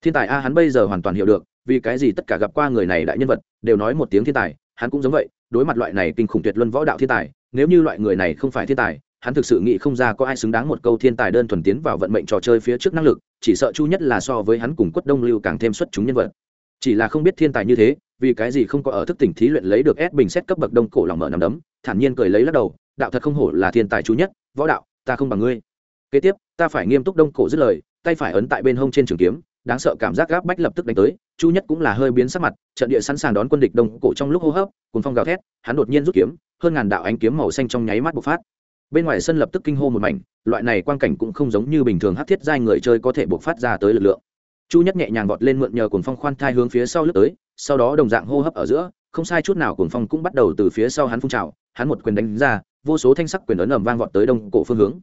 Speaker 1: Thiên tài a hắn bây giờ hoàn toàn hiểu được, vì cái gì tất cả gặp qua người này đại nhân vật, đều nói một tiếng thiên tài, hắn cũng giống vậy, đối mặt loại này kinh khủng tuyệt luân võ đạo thiên tài, nếu như loại người này không phải thiên tài hắn thực sự nghĩ không ra có ai xứng đáng một câu thiên tài đơn thuần tiến vào vận mệnh trò chơi phía trước năng lực, chỉ sợ chu nhất là so với hắn cùng quất đông lưu càng thêm xuất chúng nhân vật. Chỉ là không biết thiên tài như thế, vì cái gì không có ở thức tỉnh thí luyện lấy được ép bình xét cấp bậc đông cổ lòng mở nằm đấm, thản nhiên cười lấy lắc đầu, đạo thật không hổ là thiên tài chú nhất, võ đạo, ta không bằng ngươi. Kế tiếp, ta phải nghiêm túc đông cổ dứt lời, tay phải ấn tại bên hông trên trường kiếm, đáng sợ cảm giác gáp bách lập tức đánh tới, chu nhất cũng là hơi biến sắc mặt, trận địa sẵn sàng đón quân địch đông cổ trong lúc hô hấp cùng phong gào thét, hắn đột nhiên rút kiếm, hơn ngàn đạo ánh kiếm màu xanh trong nháy mắt bộc phát bên ngoài sân lập tức kinh hô một mảnh, loại này quang cảnh cũng không giống như bình thường hát thiết giai người chơi có thể bộc phát ra tới lực lượng. Chu nhất nhẹ nhàng vọt lên mượn nhờ cuồng phong khoan thai hướng phía sau lướt tới, sau đó đồng dạng hô hấp ở giữa, không sai chút nào cuồng phong cũng bắt đầu từ phía sau hắn phun trào, hắn một quyền đánh ra, vô số thanh sắc quyền ấn ầm vang vọt tới đông cổ phương hướng.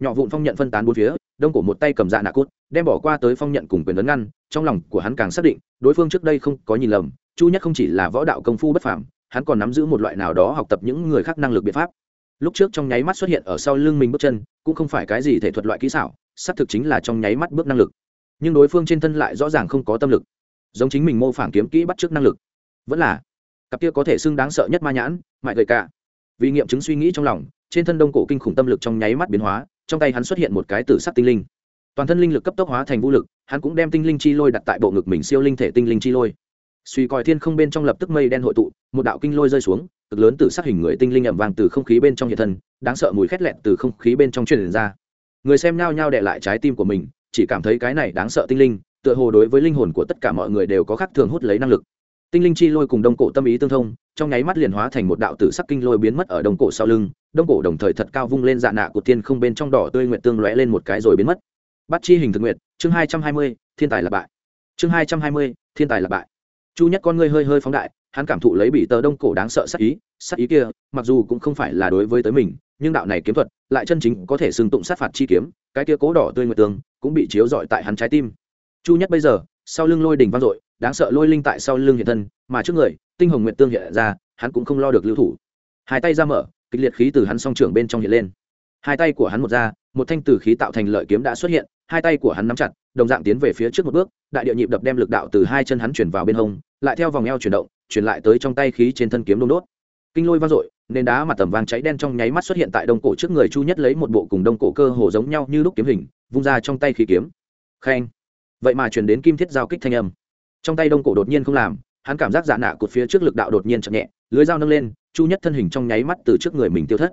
Speaker 1: Nhỏ vụn phong nhận phân tán bốn phía, đông cổ một tay cầm dạ nạ cốt, đem bỏ qua tới phong nhận cùng quyền ấn ngăn, trong lòng của hắn càng xác định, đối phương trước đây không có nhìn lầm, chu nhất không chỉ là võ đạo công phu bất phàm, hắn còn nắm giữ một loại nào đó học tập những người khác năng lực biện pháp lúc trước trong nháy mắt xuất hiện ở sau lưng mình bước chân, cũng không phải cái gì thể thuật loại kỹ xảo, xác thực chính là trong nháy mắt bước năng lực. Nhưng đối phương trên thân lại rõ ràng không có tâm lực. Giống chính mình mô phản kiếm kỹ bắt trước năng lực. Vẫn là, cặp kia có thể xưng đáng sợ nhất ma nhãn, mại gầy cả. Vì nghiệm chứng suy nghĩ trong lòng, trên thân đông cổ kinh khủng tâm lực trong nháy mắt biến hóa, trong tay hắn xuất hiện một cái tử sắc tinh linh. Toàn thân linh lực cấp tốc hóa thành vũ lực, hắn cũng đem tinh linh chi lôi đặt tại bộ ngực mình siêu linh thể tinh linh chi lôi suy còi thiên không bên trong lập tức mây đen hội tụ, một đạo kinh lôi rơi xuống, cực lớn từ sắc hình người tinh linh ẩm vàng từ không khí bên trong hiện thân, đáng sợ mùi khét lẹn từ không khí bên trong truyền ra. Người xem nhao nhao đệ lại trái tim của mình, chỉ cảm thấy cái này đáng sợ tinh linh, tựa hồ đối với linh hồn của tất cả mọi người đều có khác thường hút lấy năng lực. Tinh linh chi lôi cùng đông cổ tâm ý tương thông, trong nháy mắt liền hóa thành một đạo tử sắc kinh lôi biến mất ở đông cổ sau lưng, đông cổ đồng thời thật cao vung lên dạ nạ của tiên không bên trong đỏ tươi nguyện tương lóe lên một cái rồi biến mất. Bắt chi hình thực nguyện chương hai trăm hai mươi, thiên tài là bại. Chương hai trăm hai mươi, thiên tài là bại chu nhất con ngươi hơi hơi phóng đại, hắn cảm thụ lấy bị tờ đông cổ đáng sợ sắc ý sắc ý kia, mặc dù cũng không phải là đối với tới mình, nhưng đạo này kiếm thuật lại chân chính có thể xưng tụng sát phạt chi kiếm, cái kia cố đỏ tươi nguyệt tường cũng bị chiếu rọi tại hắn trái tim. Chu nhất bây giờ, sau lưng lôi đỉnh vang dội, đáng sợ lôi linh tại sau lưng hiện thân, mà trước người, tinh hồng nguyệt tương hiện ra, hắn cũng không lo được lưu thủ. Hai tay ra mở, kịch liệt khí từ hắn song trưởng bên trong hiện lên. Hai tay của hắn một ra, một thanh từ khí tạo thành lợi kiếm đã xuất hiện hai tay của hắn nắm chặt, đồng dạng tiến về phía trước một bước, đại địa nhịp đập đem lực đạo từ hai chân hắn chuyển vào bên hông, lại theo vòng eo chuyển động, chuyển lại tới trong tay khí trên thân kiếm đông đốt. Kinh lôi vang dội nên đá mặt tầm vàng cháy đen trong nháy mắt xuất hiện tại đông cổ trước người chu nhất lấy một bộ cùng đông cổ cơ hồ giống nhau như lúc kiếm hình, vung ra trong tay khí kiếm. Khen. Vậy mà truyền đến kim thiết giao kích thanh âm. Trong tay đông cổ đột nhiên không làm, hắn cảm giác dạ nạ cột phía trước lực đạo đột nhiên chậm nhẹ, lưới dao nâng lên, chu nhất thân hình trong nháy mắt từ trước người mình tiêu thất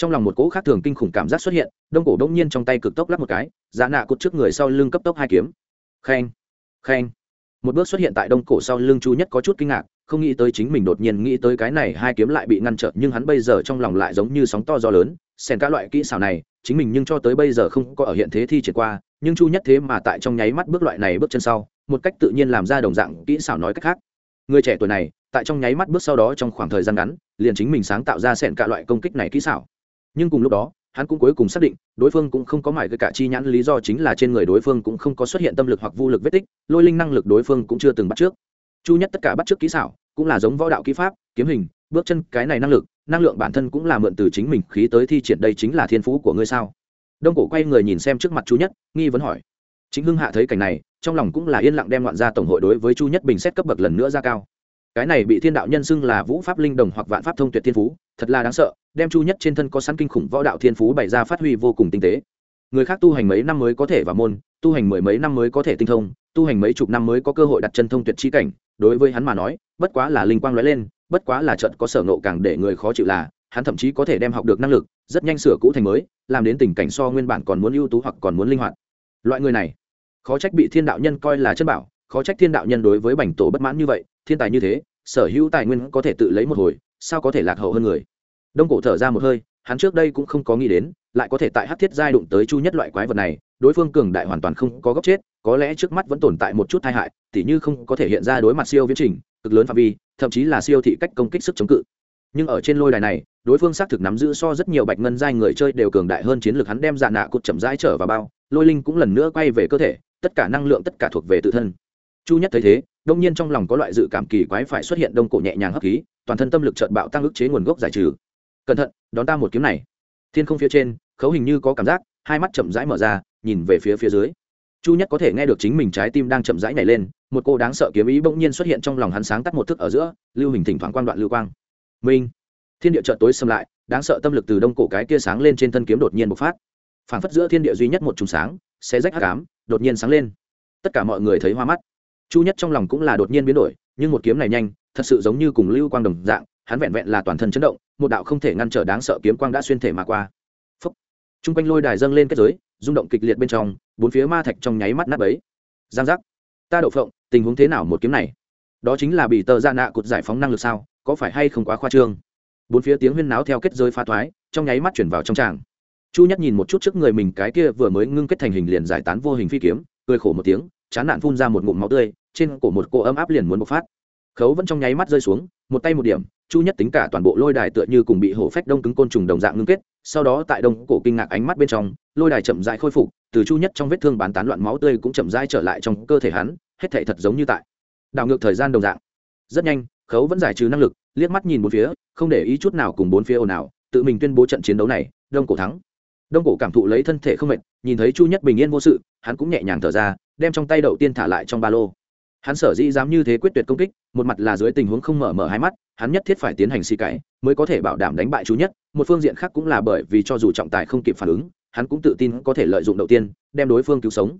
Speaker 1: trong lòng một cỗ khác thường kinh khủng cảm giác xuất hiện, đông cổ đông nhiên trong tay cực tốc lắp một cái giá nạ cột trước người sau lưng cấp tốc hai kiếm. Khen khen. Một bước xuất hiện tại đông cổ sau lưng chu nhất có chút kinh ngạc, không nghĩ tới chính mình đột nhiên nghĩ tới cái này, hai kiếm lại bị ngăn trở, nhưng hắn bây giờ trong lòng lại giống như sóng to gió lớn, xen các loại kỹ xảo này, chính mình nhưng cho tới bây giờ không có ở hiện thế thi triển qua, nhưng chu nhất thế mà tại trong nháy mắt bước loại này bước chân sau, một cách tự nhiên làm ra đồng dạng kỹ xảo nói cách khác. Người trẻ tuổi này, tại trong nháy mắt bước sau đó trong khoảng thời gian ngắn, liền chính mình sáng tạo ra sẹn cả loại công kích này kỹ xảo nhưng cùng lúc đó, hắn cũng cuối cùng xác định, đối phương cũng không có mải gây cả chi nhãn, lý do chính là trên người đối phương cũng không có xuất hiện tâm lực hoặc vô lực vết tích, lôi linh năng lực đối phương cũng chưa từng bắt trước. Chu nhất tất cả bắt trước kỹ xảo, cũng là giống võ đạo kỹ pháp, kiếm hình, bước chân, cái này năng lực, năng lượng bản thân cũng là mượn từ chính mình, khí tới thi triển đây chính là thiên phú của ngươi sao? Đông cổ quay người nhìn xem trước mặt chu nhất, nghi vấn hỏi. Chính hưng hạ thấy cảnh này, trong lòng cũng là yên lặng đem loạn ra tổng hội đối với chu nhất bình xét cấp bậc lần nữa ra cao cái này bị thiên đạo nhân xưng là vũ pháp linh đồng hoặc vạn pháp thông tuyệt thiên phú, thật là đáng sợ, đem chu nhất trên thân có sẵn kinh khủng võ đạo thiên phú bày ra phát huy vô cùng tinh tế. Người khác tu hành mấy năm mới có thể vào môn, tu hành mười mấy năm mới có thể tinh thông, tu hành mấy chục năm mới có cơ hội đặt chân thông tuyệt chi cảnh. Đối với hắn mà nói, bất quá là linh quang lóe lên, bất quá là trận có sở nộ càng để người khó chịu là, hắn thậm chí có thể đem học được năng lực, rất nhanh sửa cũ thành mới, làm đến tình cảnh so nguyên bản còn muốn ưu tú hoặc còn muốn linh hoạt. Loại người này, khó trách bị thiên đạo nhân coi là chân bảo, khó trách thiên đạo nhân đối với bảnh tổ bất mãn như vậy thiên tài như thế, sở hữu tài nguyên có thể tự lấy một hồi, sao có thể lạc hậu hơn người? Đông cổ thở ra một hơi, hắn trước đây cũng không có nghĩ đến, lại có thể tại hát thiết giai đụng tới chu nhất loại quái vật này, đối phương cường đại hoàn toàn không có góc chết, có lẽ trước mắt vẫn tồn tại một chút tai hại, tỉ như không có thể hiện ra đối mặt siêu viễn trình, cực lớn phạm vi, thậm chí là siêu thị cách công kích sức chống cự. Nhưng ở trên lôi đài này, đối phương xác thực nắm giữ so rất nhiều bạch ngân giai người chơi đều cường đại hơn chiến lược hắn đem dạ nạ cột chậm rãi trở vào bao, lôi linh cũng lần nữa quay về cơ thể, tất cả năng lượng tất cả thuộc về tự thân. Chu nhất thấy thế đông nhiên trong lòng có loại dự cảm kỳ quái phải xuất hiện đông cổ nhẹ nhàng hấp khí, toàn thân tâm lực trợn bạo tăng ức chế nguồn gốc giải trừ. Cẩn thận, đón ta một kiếm này. Thiên không phía trên, khấu hình như có cảm giác, hai mắt chậm rãi mở ra, nhìn về phía phía dưới. Chu nhất có thể nghe được chính mình trái tim đang chậm rãi nhảy lên, một cô đáng sợ kiếm ý bỗng nhiên xuất hiện trong lòng hắn sáng tắt một thức ở giữa, lưu hình thỉnh thoảng quan đoạn lưu quang. Minh! Thiên địa chợt tối xâm lại, đáng sợ tâm lực từ đông cổ cái kia sáng lên trên thân kiếm đột nhiên bộc phát. Phảng phất giữa thiên địa duy nhất một trùng sáng sẽ rách hắc ám, đột nhiên sáng lên. Tất cả mọi người thấy hoa mắt chu nhất trong lòng cũng là đột nhiên biến đổi, nhưng một kiếm này nhanh, thật sự giống như cùng lưu quang đồng dạng, hắn vẹn vẹn là toàn thân chấn động, một đạo không thể ngăn trở đáng sợ kiếm quang đã xuyên thể mà qua. Phấp trung quanh lôi đài dâng lên kết giới, rung động kịch liệt bên trong, bốn phía ma thạch trong nháy mắt nát bấy. Giang giác. Ta đậu phộng, tình huống thế nào một kiếm này? Đó chính là bị tờ ra nạ cột giải phóng năng lực sao, có phải hay không quá khoa trương? Bốn phía tiếng huyên náo theo kết giới pha thoái, trong nháy mắt chuyển vào trong tràng. Chu nhất nhìn một chút trước người mình cái kia vừa mới ngưng kết thành hình liền giải tán vô hình phi kiếm, cười khổ một tiếng, chán nản phun ra một ngụm máu tươi trên cổ một cô ấm áp liền muốn bộc phát. Khấu vẫn trong nháy mắt rơi xuống, một tay một điểm, chu nhất tính cả toàn bộ lôi đài tựa như cùng bị hổ phách đông cứng côn trùng đồng dạng ngưng kết, sau đó tại đông cổ kinh ngạc ánh mắt bên trong, lôi đài chậm rãi khôi phục, từ chu nhất trong vết thương bán tán loạn máu tươi cũng chậm rãi trở lại trong cơ thể hắn, hết thể thật giống như tại đảo ngược thời gian đồng dạng. Rất nhanh, khấu vẫn giải trừ năng lực, liếc mắt nhìn bốn phía, không để ý chút nào cùng bốn phía ồn ào, tự mình tuyên bố trận chiến đấu này, đông cổ thắng. Đông cổ cảm thụ lấy thân thể không mệt, nhìn thấy chu nhất bình yên vô sự, hắn cũng nhẹ nhàng thở ra, đem trong tay đầu tiên thả lại trong ba lô hắn sở dĩ dám như thế quyết tuyệt công kích, một mặt là dưới tình huống không mở mở hai mắt, hắn nhất thiết phải tiến hành xì cãi mới có thể bảo đảm đánh bại chú nhất, một phương diện khác cũng là bởi vì cho dù trọng tài không kịp phản ứng, hắn cũng tự tin có thể lợi dụng đầu tiên, đem đối phương cứu sống.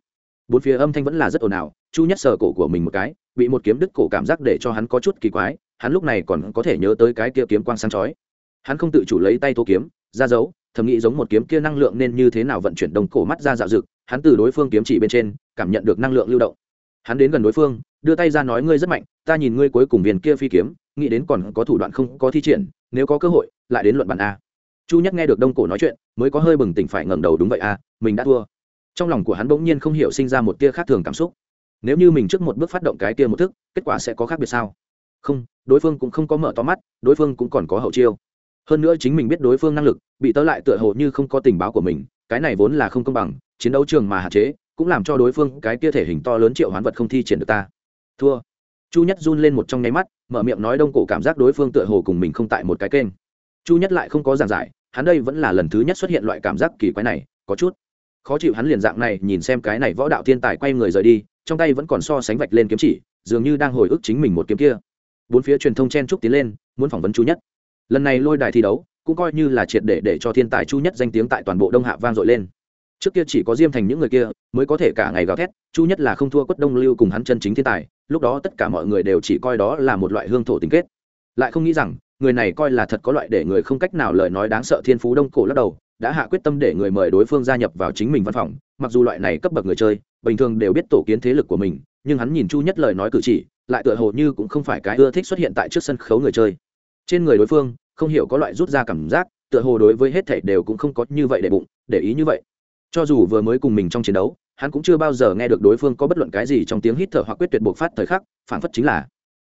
Speaker 1: Bốn phía âm thanh vẫn là rất ồn ào chu nhất sờ cổ của mình một cái, bị một kiếm đứt cổ cảm giác để cho hắn có chút kỳ quái, hắn lúc này còn có thể nhớ tới cái kia kiếm quang sáng chói. Hắn không tự chủ lấy tay tô kiếm, ra dấu, thầm nghĩ giống một kiếm kia năng lượng nên như thế nào vận chuyển đồng cổ mắt ra dạo dực, hắn từ đối phương kiếm chỉ bên trên, cảm nhận được năng lượng lưu động hắn đến gần đối phương, đưa tay ra nói ngươi rất mạnh, ta nhìn ngươi cuối cùng viền kia phi kiếm, nghĩ đến còn có thủ đoạn không có thi triển, nếu có cơ hội, lại đến luận bàn a. Chu nhất nghe được đông cổ nói chuyện, mới có hơi bừng tỉnh phải ngẩng đầu đúng vậy a, mình đã thua. Trong lòng của hắn bỗng nhiên không hiểu sinh ra một tia khác thường cảm xúc. Nếu như mình trước một bước phát động cái tia một thức, kết quả sẽ có khác biệt sao? Không, đối phương cũng không có mở to mắt, đối phương cũng còn có hậu chiêu. Hơn nữa chính mình biết đối phương năng lực, bị tớ lại tựa hồ như không có tình báo của mình, cái này vốn là không công bằng, chiến đấu trường mà hạn chế cũng làm cho đối phương cái kia thể hình to lớn triệu hoán vật không thi triển được ta. Thua. Chu nhất run lên một trong nháy mắt, mở miệng nói đông cổ cảm giác đối phương tựa hồ cùng mình không tại một cái kênh. Chu nhất lại không có giảng giải, hắn đây vẫn là lần thứ nhất xuất hiện loại cảm giác kỳ quái này, có chút. Khó chịu hắn liền dạng này, nhìn xem cái này võ đạo thiên tài quay người rời đi, trong tay vẫn còn so sánh vạch lên kiếm chỉ, dường như đang hồi ức chính mình một kiếm kia. Bốn phía truyền thông chen trúc tiến lên, muốn phỏng vấn chu nhất. Lần này lôi đài thi đấu, cũng coi như là triệt để để cho thiên tài chu nhất danh tiếng tại toàn bộ đông hạ vang dội lên trước kia chỉ có diêm thành những người kia mới có thể cả ngày gào thét, chu nhất là không thua quất đông lưu cùng hắn chân chính thiên tài, lúc đó tất cả mọi người đều chỉ coi đó là một loại hương thổ tính kết. Lại không nghĩ rằng, người này coi là thật có loại để người không cách nào lời nói đáng sợ thiên phú đông cổ lắc đầu, đã hạ quyết tâm để người mời đối phương gia nhập vào chính mình văn phòng, mặc dù loại này cấp bậc người chơi, bình thường đều biết tổ kiến thế lực của mình, nhưng hắn nhìn chu nhất lời nói cử chỉ, lại tựa hồ như cũng không phải cái ưa thích xuất hiện tại trước sân khấu người chơi. Trên người đối phương, không hiểu có loại rút ra cảm giác, tựa hồ đối với hết thảy đều cũng không có như vậy để bụng, để ý như vậy cho dù vừa mới cùng mình trong chiến đấu, hắn cũng chưa bao giờ nghe được đối phương có bất luận cái gì trong tiếng hít thở hoặc quyết tuyệt bộc phát thời khắc phản phất chính là,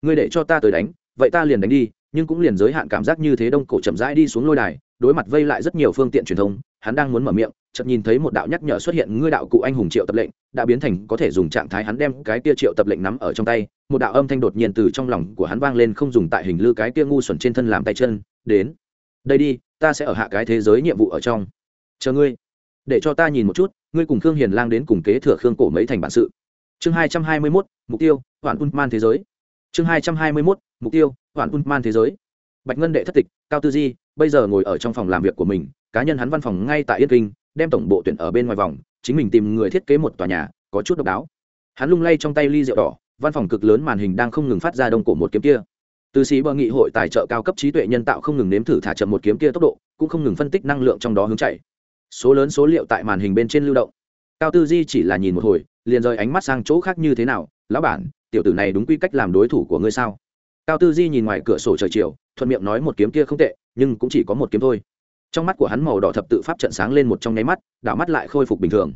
Speaker 1: ngươi để cho ta tới đánh, vậy ta liền đánh đi. Nhưng cũng liền giới hạn cảm giác như thế đông cổ chậm rãi đi xuống lôi đài, đối mặt vây lại rất nhiều phương tiện truyền thông, hắn đang muốn mở miệng, chợt nhìn thấy một đạo nhắc nhở xuất hiện, ngươi đạo cụ anh hùng triệu tập lệnh đã biến thành có thể dùng trạng thái hắn đem cái kia triệu tập lệnh nắm ở trong tay, một đạo âm thanh đột nhiên từ trong lòng của hắn vang lên không dùng tại hình lư cái kia ngu xuẩn trên thân làm tay chân, đến, đây đi, ta sẽ ở hạ cái thế giới nhiệm vụ ở trong. Chờ ngươi để cho ta nhìn một chút, ngươi cùng khương hiền lang đến cùng kế thừa khương cổ mấy thành bản sự. Chương hai trăm hai mươi mốt, mục tiêu hoàn un man thế giới. Chương hai trăm hai mươi mốt, mục tiêu hoàn un man thế giới. Bạch ngân đệ thất tịch, cao tư di, bây giờ ngồi ở trong phòng làm việc của mình, cá nhân hắn văn phòng ngay tại yên kinh, đem tổng bộ tuyển ở bên ngoài vòng, chính mình tìm người thiết kế một tòa nhà, có chút độc đáo. Hắn lung lay trong tay ly rượu đỏ, văn phòng cực lớn màn hình đang không ngừng phát ra đông cổ một kiếm kia. Từ sĩ bờ nghị hội tài trợ cao cấp trí tuệ nhân tạo không ngừng nếm thử thả chậm một kiếm kia tốc độ, cũng không ngừng phân tích năng lượng trong đó hướng chạy số lớn số liệu tại màn hình bên trên lưu động. Cao tư di chỉ là nhìn một hồi, liền rời ánh mắt sang chỗ khác như thế nào, lão bản, tiểu tử này đúng quy cách làm đối thủ của ngươi sao? Cao tư di nhìn ngoài cửa sổ trời chiều, thuận miệng nói một kiếm kia không tệ, nhưng cũng chỉ có một kiếm thôi. Trong mắt của hắn màu đỏ thập tự pháp trận sáng lên một trong nháy mắt, đảo mắt lại khôi phục bình thường.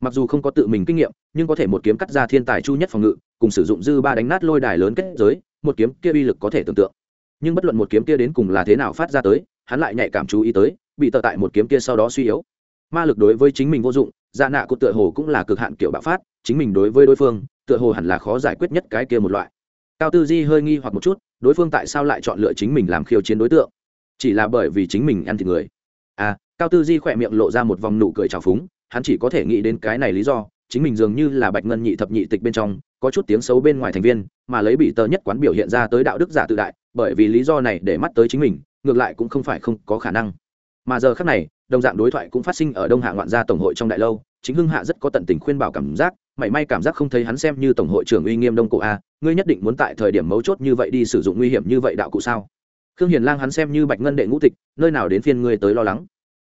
Speaker 1: Mặc dù không có tự mình kinh nghiệm, nhưng có thể một kiếm cắt ra thiên tài chu nhất phòng ngự, cùng sử dụng dư ba đánh nát lôi đài lớn kết giới, một kiếm kia uy lực có thể tưởng tượng. Nhưng bất luận một kiếm kia đến cùng là thế nào phát ra tới, hắn lại nhạy cảm chú ý tới bị tờ tại một kiếm kia sau đó suy yếu. Ma lực đối với chính mình vô dụng dạ nạ của tựa hồ cũng là cực hạn kiểu bạo phát, chính mình đối với đối phương, tựa hồ hẳn là khó giải quyết nhất cái kia một loại. Cao tư di hơi nghi hoặc một chút, đối phương tại sao lại chọn lựa chính mình làm khiêu chiến đối tượng? Chỉ là bởi vì chính mình ăn thịt người. À cao tư di khỏe miệng lộ ra một vòng nụ cười trào phúng, hắn chỉ có thể nghĩ đến cái này lý do, chính mình dường như là bạch ngân nhị thập nhị tịch bên trong, có chút tiếng xấu bên ngoài thành viên, mà lấy bị tờ nhất quán biểu hiện ra tới đạo đức giả tự đại, bởi vì lý do này để mắt tới chính mình, ngược lại cũng không phải không có khả năng mà giờ khác này, đồng dạng đối thoại cũng phát sinh ở đông hạ ngoạn gia tổng hội trong đại lâu, chính hưng hạ rất có tận tình khuyên bảo cảm giác, mảy may cảm giác không thấy hắn xem như tổng hội trưởng uy nghiêm đông cổ a, ngươi nhất định muốn tại thời điểm mấu chốt như vậy đi sử dụng nguy hiểm như vậy đạo cụ sao? Khương hiền lang hắn xem như bạch ngân đệ ngũ tịch, nơi nào đến phiên ngươi tới lo lắng.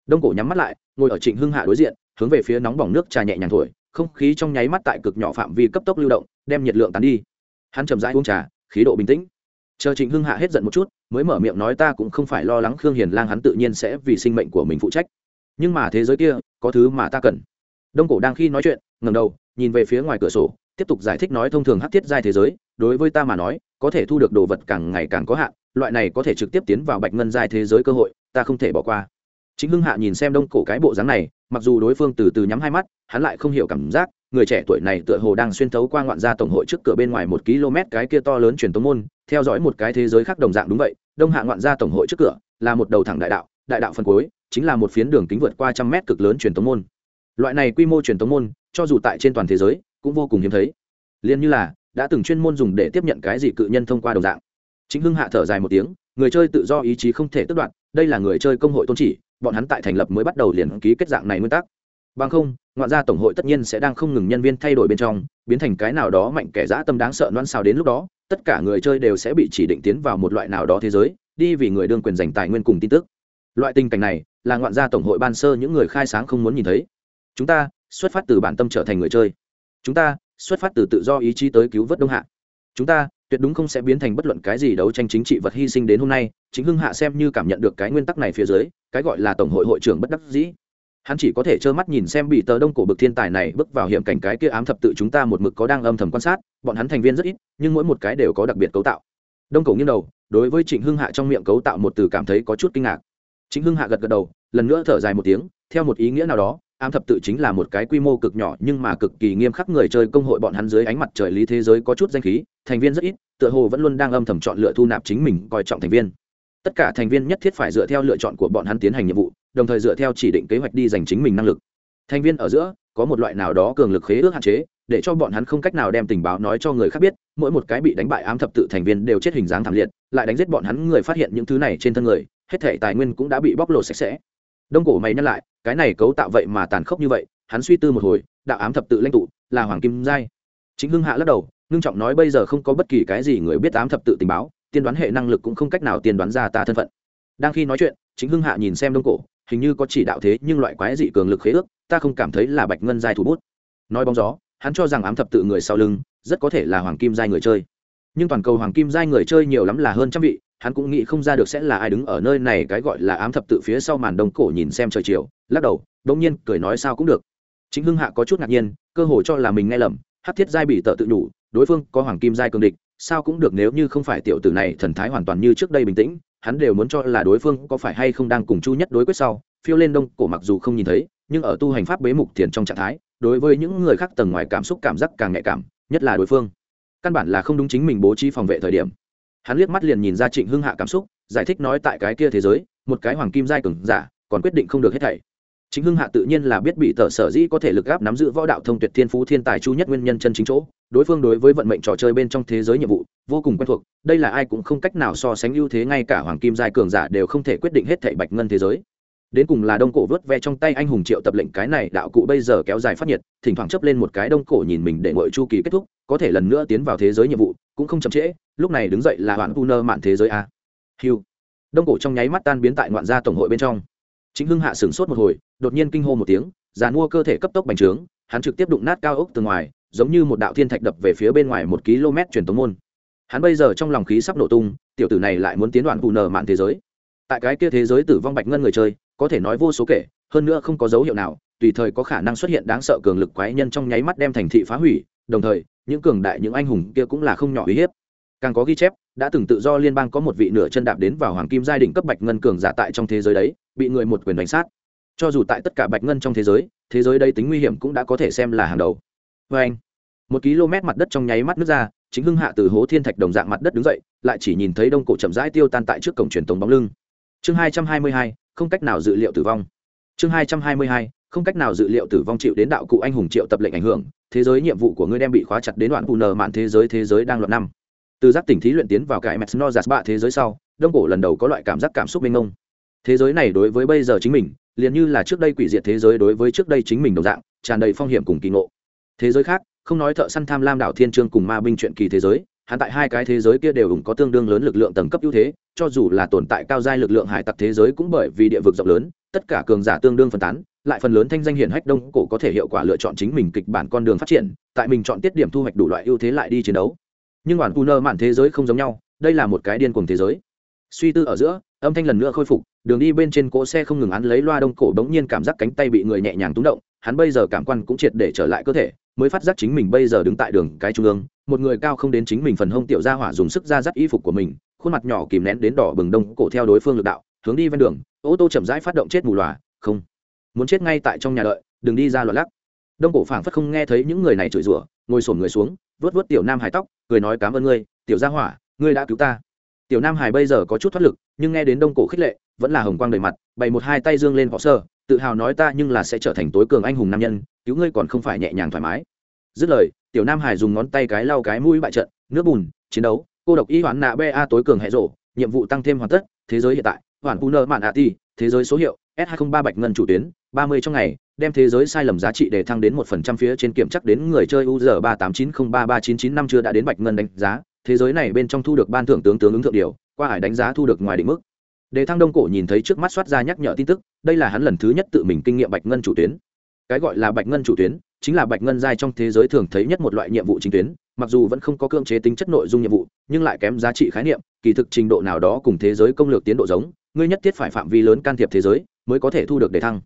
Speaker 1: Đông cổ nhắm mắt lại, ngồi ở trịnh hưng hạ đối diện, hướng về phía nóng bỏng nước trà nhẹ nhàng thổi, không khí trong nháy mắt tại cực nhỏ phạm vi cấp tốc lưu động, đem nhiệt lượng tán đi. Hắn chậm rãi uống trà, khí độ bình tĩnh chờ trịnh hưng hạ hết giận một chút, mới mở miệng nói ta cũng không phải lo lắng khương hiền lang hắn tự nhiên sẽ vì sinh mệnh của mình phụ trách. Nhưng mà thế giới kia, có thứ mà ta cần. Đông cổ đang khi nói chuyện ngầm đầu, nhìn về phía ngoài cửa sổ, tiếp tục giải thích nói thông thường hát thiết giai thế giới, đối với ta mà nói, có thể thu được đồ vật càng ngày càng có hạn, loại này có thể trực tiếp tiến vào bạch ngân giai thế giới cơ hội, ta không thể bỏ qua. Chính hưng hạ nhìn xem đông cổ cái bộ dáng này, mặc dù đối phương từ từ nhắm hai mắt, hắn lại không hiểu cảm giác người trẻ tuổi này tựa hồ đang xuyên thấu qua ngoạn gia tổng hội trước cửa bên ngoài một km cái kia to lớn truyền tống môn, theo dõi một cái thế giới khác đồng dạng đúng vậy, đông hạ ngoạn gia tổng hội trước cửa, là một đầu thẳng đại đạo đại đạo phân cuối, chính là một phiến đường kính vượt qua trăm mét cực lớn truyền tống môn. Loại này quy mô truyền tống môn, cho dù tại trên toàn thế giới, cũng vô cùng hiếm thấy. Liền như là, đã từng chuyên môn dùng để tiếp nhận cái gì cự nhân thông qua đồng dạng. Chính hưng hạ thở dài một tiếng, người chơi tự do ý chí không thể tước đoạt, đây là người chơi công hội tôn chỉ, bọn hắn tại thành lập mới bắt đầu liền ký kết dạng này nguyên tắc bằng không, ngoạn gia tổng hội tất nhiên sẽ đang không ngừng nhân viên thay đổi bên trong, biến thành cái nào đó mạnh kẻ dã tâm đáng sợ loan xào đến lúc đó, tất cả người chơi đều sẽ bị chỉ định tiến vào một loại nào đó thế giới, đi vì người đương quyền giành tài nguyên cùng tin tức. Loại tình cảnh này, là ngoạn gia tổng hội ban sơ những người khai sáng không muốn nhìn thấy. Chúng ta, xuất phát từ bản tâm trở thành người chơi. Chúng ta, xuất phát từ tự do ý chí tới cứu vớt đông hạ. Chúng ta, tuyệt đúng không sẽ biến thành bất luận cái gì đấu tranh chính trị vật hy sinh đến hôm nay, chính hưng hạ xem như cảm nhận được cái nguyên tắc này phía dưới, cái gọi là tổng hội hội trưởng bất đắc dĩ hắn chỉ có thể trơ mắt nhìn xem bị tờ đông cổ bực thiên tài này bước vào hiểm cảnh cái kia ám thập tự chúng ta một mực có đang âm thầm quan sát, bọn hắn thành viên rất ít, nhưng mỗi một cái đều có đặc biệt cấu tạo. Đông cổ nghiêng đầu, đối với trịnh hưng hạ trong miệng cấu tạo một từ cảm thấy có chút kinh ngạc. Trịnh hưng hạ gật gật đầu, lần nữa thở dài một tiếng, theo một ý nghĩa nào đó, ám thập tự chính là một cái quy mô cực nhỏ nhưng mà cực kỳ nghiêm khắc người chơi công hội bọn hắn dưới ánh mặt trời lý thế giới có chút danh khí, thành viên rất ít, tựa hồ vẫn luôn đang âm thầm chọn lựa thu nạp chính mình coi trọng thành viên. Tất cả thành viên nhất thiết phải dựa theo lựa chọn của bọn hắn tiến hành nhiệm vụ đồng thời dựa theo chỉ định kế hoạch đi dành chính mình năng lực. Thành viên ở giữa, có một loại nào đó cường lực khế ước hạn chế, để cho bọn hắn không cách nào đem tình báo nói cho người khác biết, mỗi một cái bị đánh bại ám thập tự thành viên đều chết hình dáng thảm liệt, lại đánh giết bọn hắn người phát hiện những thứ này trên thân người, hết thể tài nguyên cũng đã bị bóc lột sạch sẽ. Đông cổ mày nhắc lại, cái này cấu tạo vậy mà tàn khốc như vậy, hắn suy tư một hồi, đạo ám thập tự lãnh tụ, là hoàng kim giai. Chính hưng hạ lắc đầu, ngưng trọng nói bây giờ không có bất kỳ cái gì người biết ám thập tự tình báo, tiên đoán hệ năng lực cũng không cách nào tiên đoán ra ta thân phận. Đang khi nói chuyện, chính hưng hạ nhìn xem đông cổ hình như có chỉ đạo thế nhưng loại quái dị cường lực khế ước, ta không cảm thấy là bạch ngân giai thủ bút. Nói bóng gió, hắn cho rằng ám thập tự người sau lưng, rất có thể là hoàng kim giai người chơi. Nhưng toàn cầu hoàng kim giai người chơi nhiều lắm là hơn trăm vị, hắn cũng nghĩ không ra được sẽ là ai đứng ở nơi này, cái gọi là ám thập tự phía sau màn đông cổ nhìn xem trời chiều, lắc đầu đ nhiên cười nói sao cũng được. Chính hưng hạ có chút ngạc nhiên, cơ hồ cho là mình nghe lầm hát thiết giai bị tợ tự nhủ đối phương có hoàng kim giai cường địch sao cũng được nếu như không phải tiểu tử này thần thái hoàn toàn như trước đây bình tĩnh, hắn đều muốn cho là đối phương có phải hay không đang cùng chu nhất đối quyết sau, phiêu lên đông cổ mặc dù không nhìn thấy, nhưng ở tu hành pháp bế mục thiền trong trạng thái, đối với những người khác tầng ngoài cảm xúc cảm giác càng nhạy cảm, nhất là đối phương. Căn bản là không đúng chính mình bố trí phòng vệ thời điểm. Hắn liếc mắt liền nhìn ra trịnh hưng hạ cảm xúc, giải thích nói tại cái kia thế giới, một cái hoàng kim giai cường giả, còn quyết định không được hết thảy chính hưng hạ tự nhiên là biết bị tờ sở dĩ có thể lực gáp nắm giữ võ đạo thông tuyệt thiên phú thiên tài chu nhất nguyên nhân chân chính chỗ, đối phương đối với vận mệnh trò chơi bên trong thế giới nhiệm vụ, vô cùng quen thuộc, đây là ai cũng không cách nào so sánh ưu thế ngay cả hoàng kim giai cường giả đều không thể quyết định hết thảy bạch ngân thế giới. Đến cùng là đông cổ vớt ve trong tay anh hùng triệu tập lệnh cái này, đạo cụ bây giờ kéo dài phát nhiệt, thỉnh thoảng chấp lên một cái đông cổ nhìn mình để ngội chu kỳ kết thúc, có thể lần nữa tiến vào thế giới nhiệm vụ, cũng không chậm trễ, lúc này đứng dậy là hoạn u nơ mạn thế giới a. Hiu đông cổ trong nháy mắt tan biến tại ngoạn gia tổng hội bên trong chính hưng hạ sửng sốt một hồi, đột nhiên kinh hô một tiếng giàn mua cơ thể cấp tốc bành trướng, hắn trực tiếp đụng nát cao ốc từ ngoài, giống như một đạo thiên thạch đập về phía bên ngoài một km truyền tống môn. Hắn bây giờ trong lòng khí sắp nổ tung, tiểu tử này lại muốn tiến đoạn vụ nở mạn thế giới. Tại cái kia thế giới tử vong bạch ngân người chơi, có thể nói vô số kể, hơn nữa không có dấu hiệu nào, tùy thời có khả năng xuất hiện đáng sợ cường lực quái nhân trong nháy mắt đem thành thị phá hủy, đồng thời, những cường đại, những anh hùng kia cũng là không nhỏ uy hiếp. Càng có ghi chép, đã từng tự do liên bang có một vị nửa chân đạp đến vào hoàng kim giai đỉnh cấp bạch ngân cường giả tại trong thế giới đấy bị người một quyền đánh sát. Cho dù tại tất cả bạch ngân trong thế giới thế giới đây tính nguy hiểm cũng đã có thể xem là hàng đầu. Vê anh, một km mặt đất trong nháy mắt nước ra, chính hưng hạ từ hố thiên thạch đồng dạng mặt đất đứng dậy, lại chỉ nhìn thấy đông cổ chậm rãi tiêu tan tại trước cổng truyền tống bóng lưng. Chương hai trăm hai mươi hai, không cách nào dự liệu tử vong. Chương hai trăm hai mươi hai, không cách nào dự liệu tử vong chịu đến đạo cụ anh hùng triệu tập lệnh ảnh hưởng, thế giới nhiệm vụ của ngươi đem bị khóa chặt đến đoạn bù nờ mạn thế giới thế giới đang loạn năm. Từ giác tỉnh thí luyện tiến vào cái mẹt no giạt bạ thế giới sau, đông cổ lần đầu có loại cảm giác cảm xúc mênh mông thế giới này đối với bây giờ chính mình, liền như là trước đây quỷ diệt thế giới đối với trước đây chính mình đồng dạng, tràn đầy phong hiểm cùng kỳ ngộ. Thế giới khác, không nói thợ săn tham lam đảo thiên trương cùng ma binh chuyện kỳ thế giới, hắn tại hai cái thế giới kia đều cũng có tương đương lớn lực lượng tầng cấp ưu thế, cho dù là tồn tại cao giai lực lượng hải tặc thế giới cũng bởi vì địa vực rộng lớn, tất cả cường giả tương đương phân tán, lại phần lớn thanh danh hiển hách đông cổ có thể hiệu quả lựa chọn chính mình kịch bản con đường phát triển, tại mình chọn tiết điểm thu hoạch đủ loại ưu thế lại đi chiến đấu. Nhưng bản pu nơ mạn thế giới không giống nhau, đây là một cái điên cuồng thế giới suy tư ở giữa, âm thanh lần nữa khôi phục, đường đi bên trên cỗ xe không ngừng án lấy loa đông cổ bỗng nhiên cảm giác cánh tay bị người nhẹ nhàng túng động, hắn bây giờ cảm quan cũng triệt để trở lại cơ thể, mới phát giác chính mình bây giờ đứng tại đường cái trung ương, một người cao không đến chính mình phần hông tiểu ra hỏa dùng sức ra dắt y phục của mình, khuôn mặt nhỏ kìm nén đến đỏ bừng đông cổ theo đối phương lực đạo, hướng đi ven đường, ô tô chậm rãi phát động chết mù lòa không, muốn chết ngay tại trong nhà đợi, đừng đi ra loạt lắc. Đông cổ phảng phất không nghe thấy những người này chửi rủa, ngồi sổm người xuống vớt vớt tiểu nam hải tóc, cười nói cảm ơn ngươi, tiểu gia hỏa, ngươi đã cứu ta tiểu nam hải bây giờ có chút thoát lực, nhưng nghe đến đông cổ khích lệ, vẫn là hồng quang đầy mặt, bày một hai tay dương lên họ sơ tự hào nói ta nhưng là sẽ trở thành tối cường anh hùng nam nhân, cứu ngươi còn không phải nhẹ nhàng thoải mái. Dứt lời, tiểu nam hải dùng ngón tay cái lau cái mũi bại trận, nước bùn, chiến đấu, cô độc y hoán nạ ba tối cường hệ rộ nhiệm vụ tăng thêm hoàn tất, thế giới hiện tại hoàn pu nơ mạn a ti thế giới số hiệu, s 203 bạch ngân chủ tuyến 30 trong ngày, đem thế giới sai lầm giá trị để thăng đến một phần trăm phía trên kiểm chắc đến người chơi u z ba tám chín không ba ba chín chín năm chưa đã đến bạch ngân đánh giá thế giới này bên trong thu được ban thưởng tướng tướng ứng thượng điều, qua hải đánh giá thu được ngoài định mức. Đề thăng đông cổ nhìn thấy trước mắt soát ra nhắc nhở tin tức, đây là hắn lần thứ nhất tự mình kinh nghiệm bạch ngân chủ tuyến. Cái gọi là bạch ngân chủ tuyến, chính là bạch ngân giai trong thế giới thường thấy nhất một loại nhiệm vụ chính tuyến, mặc dù vẫn không có cưỡng chế tính chất nội dung nhiệm vụ, nhưng lại kém giá trị khái niệm, kỳ thực trình độ nào đó cùng thế giới công lược tiến độ giống, ngươi nhất thiết phải phạm vi lớn can thiệp thế giới, mới có thể thu được đề thăng.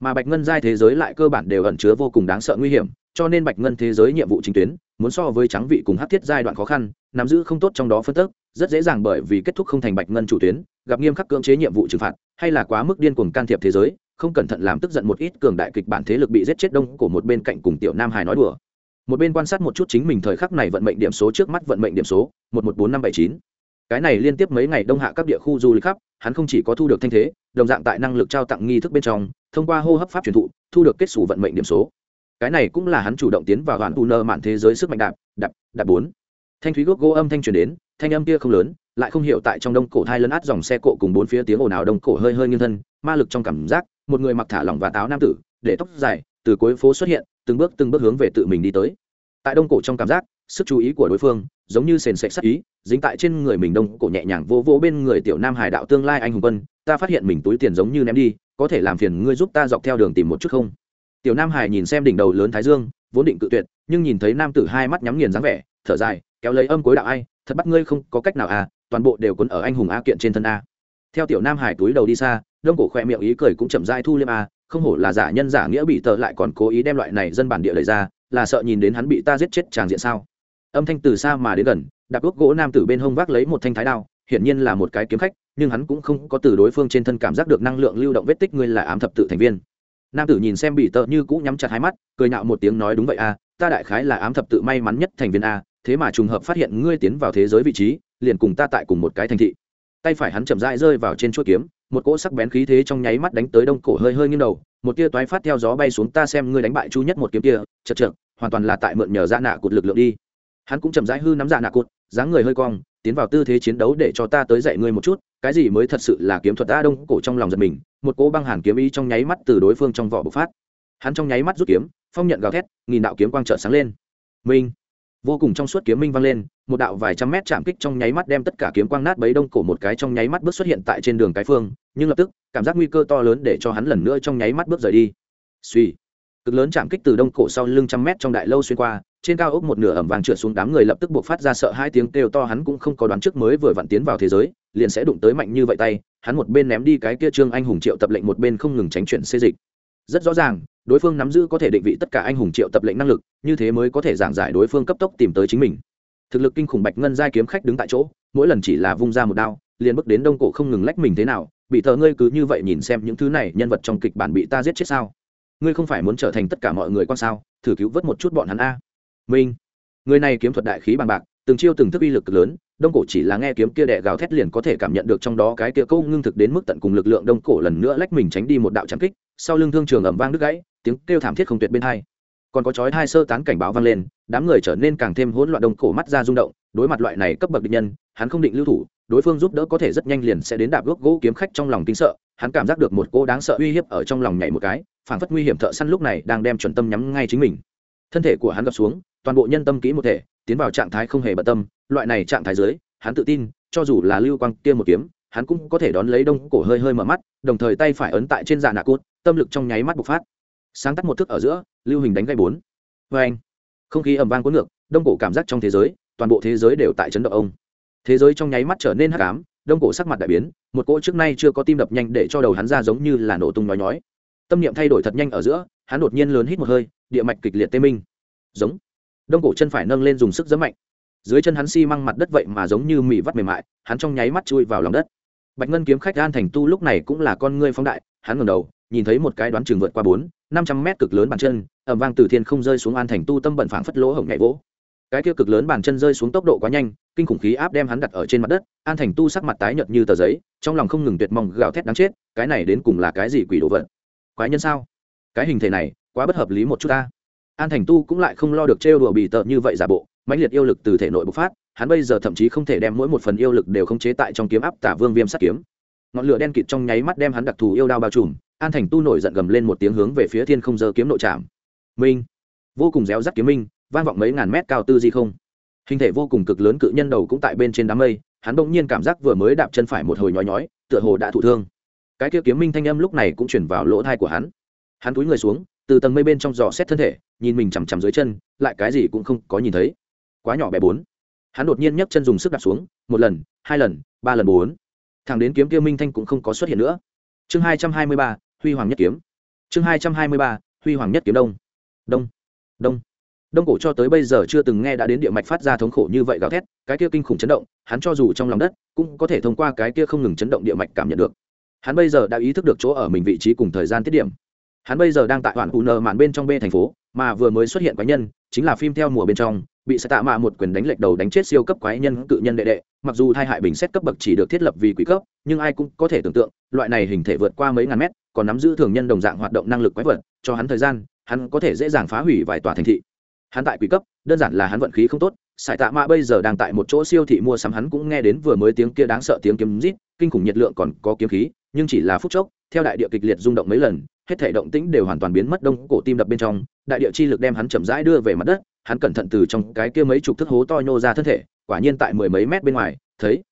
Speaker 1: Mà bạch ngân giai thế giới lại cơ bản đều ẩn chứa vô cùng đáng sợ nguy hiểm, cho nên bạch ngân thế giới nhiệm vụ chính tuyến muốn so với trắng vị cùng hát thiết giai đoạn khó khăn, nắm giữ không tốt trong đó phân tức, rất dễ dàng bởi vì kết thúc không thành bạch ngân chủ tuyến, gặp nghiêm khắc cưỡng chế nhiệm vụ trừng phạt, hay là quá mức điên cuồng can thiệp thế giới, không cẩn thận làm tức giận một ít cường đại kịch bản thế lực bị giết chết đông của một bên cạnh cùng tiểu nam hải nói đùa. Một bên quan sát một chút chính mình thời khắc này vận mệnh điểm số trước mắt vận mệnh điểm số, một một bốn năm bảy chín. Cái này liên tiếp mấy ngày đông hạ các địa khu du lịch khắp, hắn không chỉ có thu được thanh thế, đồng dạng tại năng lực trao tặng nghi thức bên trong, thông qua hô hấp pháp truyền thụ, thu được kết xù vận mệnh điểm số cái này cũng là hắn chủ động tiến vào đoạn tu nơ mạn thế giới sức mạnh đạp đạp đạp bốn. Thanh thúy gốc gỗ âm thanh truyền đến, thanh âm kia không lớn, lại không hiểu tại trong đông cổ thai lấn át dòng xe cộ cùng bốn phía tiếng ồn ào đông cổ hơi hơi nghiêng thân, ma lực trong cảm giác, một người mặc thả lỏng và táo nam tử, để tóc dài, từ cuối phố xuất hiện, từng bước từng bước hướng về tự mình đi tới. Tại đông cổ trong cảm giác, sức chú ý của đối phương, giống như sền sệt sắc ý, dính tại trên người mình đông cổ nhẹ nhàng vô vô bên người tiểu nam hải đạo tương lai anh hùng quân, ta phát hiện mình túi tiền giống như ném đi, có thể làm phiền ngươi giúp ta dọc theo đường tìm một chút không? Tiểu nam hải nhìn xem đỉnh đầu lớn thái dương, vốn định cự tuyệt, nhưng nhìn thấy nam tử hai mắt nhắm nghiền dáng vẻ, thở dài, kéo lấy âm cối đạo ai, thật bắt ngươi không có cách nào à toàn bộ đều cuốn ở anh hùng a kiện trên thân a. Theo tiểu nam hải túi đầu đi xa, đông cổ khoe miệng ý cười cũng chậm dai thu liêm a không hổ là giả nhân giả nghĩa bị tờ lại còn cố ý đem loại này dân bản địa lời ra, là sợ nhìn đến hắn bị ta giết chết tràng diện sao. Âm thanh từ xa mà đến gần, đạp ước gỗ nam tử bên hông vác lấy một thanh thái đao, hiển nhiên là một cái kiếm khách, nhưng hắn cũng không có từ đối phương trên thân cảm giác được năng lượng lưu động vết tích ngươi là ám thập tự thành viên nam tử nhìn xem bị tợ như cũ nhắm chặt hai mắt, cười nạo một tiếng nói đúng vậy a ta đại khái là ám thập tự may mắn nhất thành viên a thế mà trùng hợp phát hiện ngươi tiến vào thế giới vị trí, liền cùng ta tại cùng một cái thành thị. Tay phải hắn chậm rãi rơi vào trên chuỗi kiếm, một cỗ sắc bén khí thế trong nháy mắt đánh tới đông cổ hơi hơi nghiêng đầu, một tia toái phát theo gió bay xuống ta xem ngươi đánh bại chu nhất một kiếm kia chật chật hoàn toàn là tại mượn nhờ dạ nạ cụt lực lượng đi. Hắn cũng chậm rãi hư nắm dạ nạ cụt, dáng người hơi cong tiến vào tư thế chiến đấu để cho ta tới dạy ngươi một chút, cái gì mới thật sự là kiếm thuật a đông cổ trong lòng giật mình, một cỗ băng hàn kiếm ý trong nháy mắt từ đối phương trong vỏ bộc phát. Hắn trong nháy mắt rút kiếm, phong nhận gào thét, nghìn đạo kiếm quang trợ sáng lên. Minh! Vô cùng trong suốt kiếm minh vang lên, một đạo vài trăm mét chạm kích trong nháy mắt đem tất cả kiếm quang nát bấy đông cổ một cái trong nháy mắt bước xuất hiện tại trên đường cái phương, nhưng lập tức, cảm giác nguy cơ to lớn để cho hắn lần nữa trong nháy mắt bước rời đi. Suy cực lớn chạm kích từ đông cổ sau lưng trăm mét trong đại lâu xuyên qua trên cao ốc một nửa ẩm vàng trượt xuống đám người lập tức buộc phát ra sợ hai tiếng kêu to, hắn cũng không có đoán trước mới vừa vặn tiến vào thế giới, liền sẽ đụng tới mạnh như vậy tay, hắn một bên ném đi cái kia trương anh hùng triệu tập lệnh, một bên không ngừng tránh chuyện xê dịch. Rất rõ ràng, đối phương nắm giữ có thể định vị tất cả anh hùng triệu tập lệnh năng lực, như thế mới có thể giảng giải đối phương cấp tốc tìm tới chính mình. Thực lực kinh khủng bạch ngân giai kiếm khách đứng tại chỗ, mỗi lần chỉ là vung ra một đao, liền bước đến đông cổ không ngừng lách mình thế nào, bị thờ ngươi cứ như vậy nhìn xem những thứ này, nhân vật trong kịch bản bị ta giết chết sao? Ngươi không phải muốn trở thành tất cả mọi người con sao? Thử cứu vớt một chút bọn hắn a minh. Người này kiếm thuật đại khí bằng bạc, từng chiêu từng thức uy lực cực lớn, đông cổ chỉ là nghe kiếm kia đẻ gào thét liền có thể cảm nhận được trong đó cái kia câu ngưng thực đến mức tận cùng lực lượng đông cổ lần nữa lách mình tránh đi một đạo trắng kích, sau lưng thương trường ẩm vang đứt gãy, tiếng kêu thảm thiết không tuyệt bên hai. Còn có chói hai sơ tán cảnh báo vang lên, đám người trở nên càng thêm hỗn loạn đông cổ mắt ra rung động, đối mặt loại này cấp bậc địch nhân, hắn không định lưu thủ, đối phương giúp đỡ có thể rất nhanh liền sẽ đến đạp gốc gỗ kiếm khách trong lòng kinh sợ, hắn cảm giác được một cô đáng sợ uy hiếp ở trong lòng nhảy một cái phản phất nguy hiểm thợ săn lúc này đang đem chuẩn tâm nhắm ngay chính mình thân thể của hắn gặp xuống, toàn bộ nhân tâm kỹ một thể, tiến vào trạng thái không hề bận tâm. Loại này trạng thái dưới, hắn tự tin, cho dù là lưu quang kia một kiếm, hắn cũng có thể đón lấy đông cổ hơi hơi mở mắt, đồng thời tay phải ấn tại trên dạ nạ cốt tâm lực trong nháy mắt bộc phát. Sáng tắt một thức ở giữa, lưu hình đánh gây bốn. Vê anh, không khí ầm vang cuốn ngược, đông cổ cảm giác trong thế giới, toàn bộ thế giới đều tại chấn động ông. Thế giới trong nháy mắt trở nên hắc ám, đông cổ sắc mặt đại biến, một cỗ trước nay chưa có tim đập nhanh để cho đầu hắn ra giống như là nổ tung nói nhói. Tâm niệm thay đổi thật nhanh ở giữa, hắn đột nhiên lớn hít một hơi địa mạch kịch liệt tê minh. Giống. Đông cổ chân phải nâng lên dùng sức giấm mạnh. Dưới chân hắn xi、si、măng mặt đất vậy mà giống như mì vắt mềm mại, hắn trong nháy mắt chui vào lòng đất. Bạch ngân kiếm khách an thành tu lúc này cũng là con ngươi phóng đại, hắn ngầm đầu, nhìn thấy một cái đoán trường vượt qua bốn, năm trăm mét cực lớn bàn chân ẩm vang từ thiên không rơi xuống an thành tu tâm bận phảng phất lỗ hổng nhảy vỗ. Cái kia cực lớn bàn chân rơi xuống tốc độ quá nhanh, kinh khủng khí áp đem hắn đặt ở trên mặt đất, an thành tu sắc mặt tái nhợt như tờ giấy, trong lòng không ngừng tuyệt mong gào thét đáng chết, cái này đến cùng là cái gì quỷ đồ vật? Quái nhân sao? Cái hình thể này quá bất hợp lý một chút ta. An thành tu cũng lại không lo được trêu đùa bì tợ như vậy giả bộ, mãnh liệt yêu lực từ thể nội bộc phát, hắn bây giờ thậm chí không thể đem mỗi một phần yêu lực đều khống chế tại trong kiếm áp tả vương viêm sắt kiếm. Ngọn lửa đen kịt trong nháy mắt đem hắn đặc thù yêu đao bao trùm, an thành tu nổi giận gầm lên một tiếng hướng về phía thiên không giờ kiếm nội trạm minh! Vô cùng réo rắt kiếm minh, vang vọng mấy ngàn mét cao tư di không. Hình thể vô cùng cực lớn cự nhân đầu cũng tại bên trên đám mây, hắn bỗng nhiên cảm giác vừa mới đạp chân phải một hồi nhói nhói, tựa hồ đã thụ thương. Cái kia kiếm minh thanh âm lúc này cũng chuyển vào lỗ thai của hắn. Hắn túi người xuống từ tầng mây bên trong giò xét thân thể, nhìn mình chằm chằm dưới chân, lại cái gì cũng không có nhìn thấy. Quá nhỏ bé bốn. Hắn đột nhiên nhấc chân dùng sức đạp xuống, một lần, hai lần, ba lần bốn. Thằng đến kiếm kia minh thanh cũng không có xuất hiện nữa. Chương hai trăm hai mươi ba, huy hoàng nhất kiếm. Chương hai trăm hai mươi ba, huy hoàng nhất kiếm đông. Đông. Đông. Đông cổ cho tới bây giờ chưa từng nghe đã đến địa mạch phát ra thống khổ như vậy gào thét, cái kia kinh khủng chấn động, hắn cho dù trong lòng đất, cũng có thể thông qua cái kia không ngừng chấn động địa mạch cảm nhận được. Hắn bây giờ đã ý thức được chỗ ở mình vị trí cùng thời gian tiết điểm hắn bây giờ đang tại hoàn hù nờ mạn bên trong b thành phố, mà vừa mới xuất hiện quái nhân, chính là phim theo mùa bên trong, bị sẽ tạ mạ một quyền đánh lệch đầu đánh chết siêu cấp quái nhân cự nhân đệ đệ. Mặc dù thai hại bình xét cấp bậc chỉ được thiết lập vì quý cấp, nhưng ai cũng có thể tưởng tượng, loại này hình thể vượt qua mấy ngàn mét, còn nắm giữ thường nhân đồng dạng hoạt động năng lực quái vật, cho hắn thời gian, hắn có thể dễ dàng phá hủy vài tòa thành thị. Hắn tại quý cấp, đơn giản là hắn vận khí không tốt. Sải tạ mạ bây giờ đang tại một chỗ siêu thị mua sắm, hắn cũng nghe đến vừa mới tiếng kia đáng sợ tiếng kiếm rít, kinh khủng nhiệt lượng còn có kiếm khí, nhưng chỉ là phút chốc, theo đại địa kịch liệt rung động mấy lần hết thể động tĩnh đều hoàn toàn biến mất đông cổ tim đập bên trong, đại địa chi lực đem hắn chậm rãi đưa về mặt đất, hắn cẩn thận từ trong cái kia mấy chục thước hố to nhô ra thân thể, quả nhiên tại mười mấy mét bên ngoài, thấy,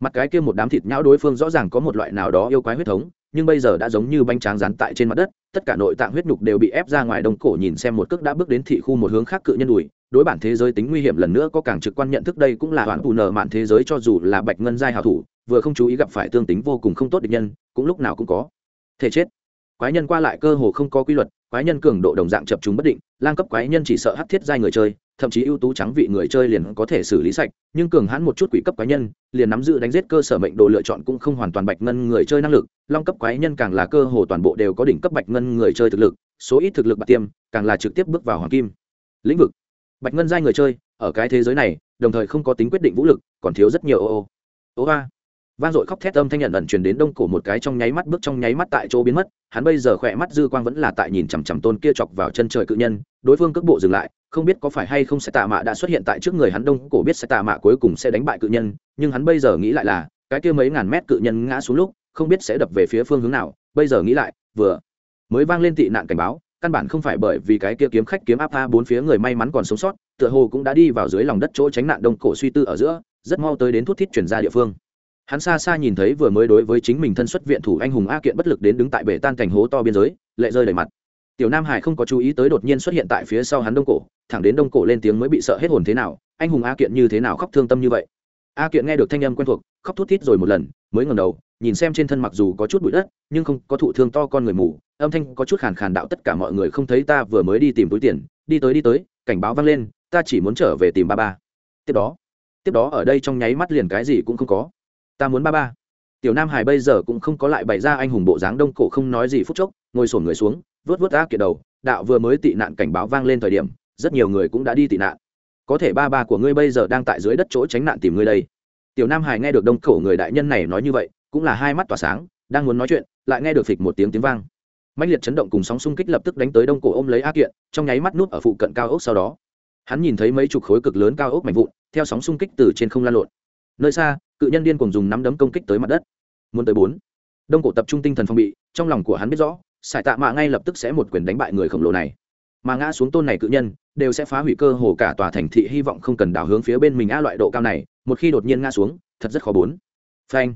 Speaker 1: mặt cái kia một đám thịt nhão đối phương rõ ràng có một loại nào đó yêu quái huyết thống, nhưng bây giờ đã giống như bánh tráng rán tại trên mặt đất, tất cả nội tạng huyết nhục đều bị ép ra ngoài đông cổ nhìn xem một cước đã bước đến thị khu một hướng khác cự nhân đùi, đối bản thế giới tính nguy hiểm lần nữa có càng trực quan nhận thức đây cũng là hoàn tù nợ mạn thế giới cho dù là bạch ngân giai hào thủ, vừa không chú ý gặp phải tương tính vô cùng không tốt địch nhân, cũng lúc nào cũng có thể chết quái nhân qua lại cơ hồ không có quy luật, quái nhân cường độ đồng dạng chập chúng bất định, lang cấp quái nhân chỉ sợ hắc thiết giai người chơi, thậm chí ưu tú trắng vị người chơi liền có thể xử lý sạch, nhưng cường hãn một chút quỷ cấp quái nhân, liền nắm giữ đánh giết cơ sở mệnh đồ lựa chọn cũng không hoàn toàn bạch ngân người chơi năng lực, long cấp quái nhân càng là cơ hồ toàn bộ đều có đỉnh cấp bạch ngân người chơi thực lực, số ít thực lực bạc tiêm, càng là trực tiếp bước vào hoàng kim. Lĩnh vực. Bạch ngân giai người chơi, ở cái thế giới này, đồng thời không có tính quyết định vũ lực, còn thiếu rất nhiều ô ô. Ô a vang dội khóc thét âm thanh nhận ẩn truyền đến đông cổ một cái trong nháy mắt bước trong nháy mắt tại chỗ biến mất, hắn bây giờ khỏe mắt dư quang vẫn là tại nhìn chằm chằm tôn kia chọc vào chân trời cự nhân, đối phương cước bộ dừng lại, không biết có phải hay không sẽ tạ mạ đã xuất hiện tại trước người hắn, đông cổ biết sẽ tạ mạ cuối cùng sẽ đánh bại cự nhân, nhưng hắn bây giờ nghĩ lại là, cái kia mấy ngàn mét cự nhân ngã xuống lúc, không biết sẽ đập về phía phương hướng nào, bây giờ nghĩ lại, vừa mới vang lên tị nạn cảnh báo, căn bản không phải bởi vì cái kia kiếm khách kiếm áp tha bốn phía người may mắn còn sống sót, tựa hồ cũng đã đi vào dưới lòng đất chỗ tránh nạn đông cổ suy tư ở giữa, rất mau tới đến thuốc thiết chuyển ra địa phương hắn xa xa nhìn thấy vừa mới đối với chính mình thân xuất viện thủ anh hùng a kiện bất lực đến đứng tại bể tan cảnh hố to biên giới, lệ rơi đầy mặt. Tiểu nam hải không có chú ý tới đột nhiên xuất hiện tại phía sau hắn đông cổ, thẳng đến đông cổ lên tiếng mới bị sợ hết hồn thế nào, anh hùng a kiện như thế nào khóc thương tâm như vậy. A kiện nghe được thanh âm quen thuộc, khóc thút thít rồi một lần, mới ngầm đầu, nhìn xem trên thân mặc dù có chút bụi đất, nhưng không có thụ thương to con người mù, âm thanh có chút khàn khàn đạo tất cả mọi người không thấy ta vừa mới đi tìm túi tiền, đi tới đi tới, cảnh báo vang lên, ta chỉ muốn trở về tìm ba ba. Tiếp đó tiếp đó ở đây trong nháy mắt liền cái gì cũng không có ta muốn ba ba. Tiểu nam hải bây giờ cũng không có lại bày ra anh hùng bộ dáng đông cổ không nói gì phút chốc, ngồi sổn người xuống, vớt vớt ác kiệt đầu. Đạo vừa mới tị nạn cảnh báo vang lên thời điểm, rất nhiều người cũng đã đi tị nạn. Có thể ba ba của ngươi bây giờ đang tại dưới đất chỗ tránh nạn tìm ngươi đây. Tiểu nam hải nghe được đông cổ người đại nhân này nói như vậy, cũng là hai mắt tỏa sáng, đang muốn nói chuyện, lại nghe được phịch một tiếng tiếng vang. Mạnh liệt chấn động cùng sóng xung kích lập tức đánh tới đông cổ ôm lấy a kiện trong nháy mắt nút ở phụ cận cao ốc sau đó. Hắn nhìn thấy mấy chục khối cực lớn cao ốc mạnh vụn, theo sóng xung kích từ trên không lan lộn. Nơi xa cự nhân điên cùng dùng nắm đấm công kích tới mặt đất. Muốn tới bốn. Đông cổ tập trung tinh thần phòng bị, trong lòng của hắn biết rõ, sải tạ mạ ngay lập tức sẽ một quyền đánh bại người khổng lồ này. Mà ngã xuống tôn này cự nhân, đều sẽ phá hủy cơ hồ cả tòa thành thị hy vọng không cần đảo hướng phía bên mình a loại độ cao này, một khi đột nhiên ngã xuống, thật rất khó bốn. Phanh.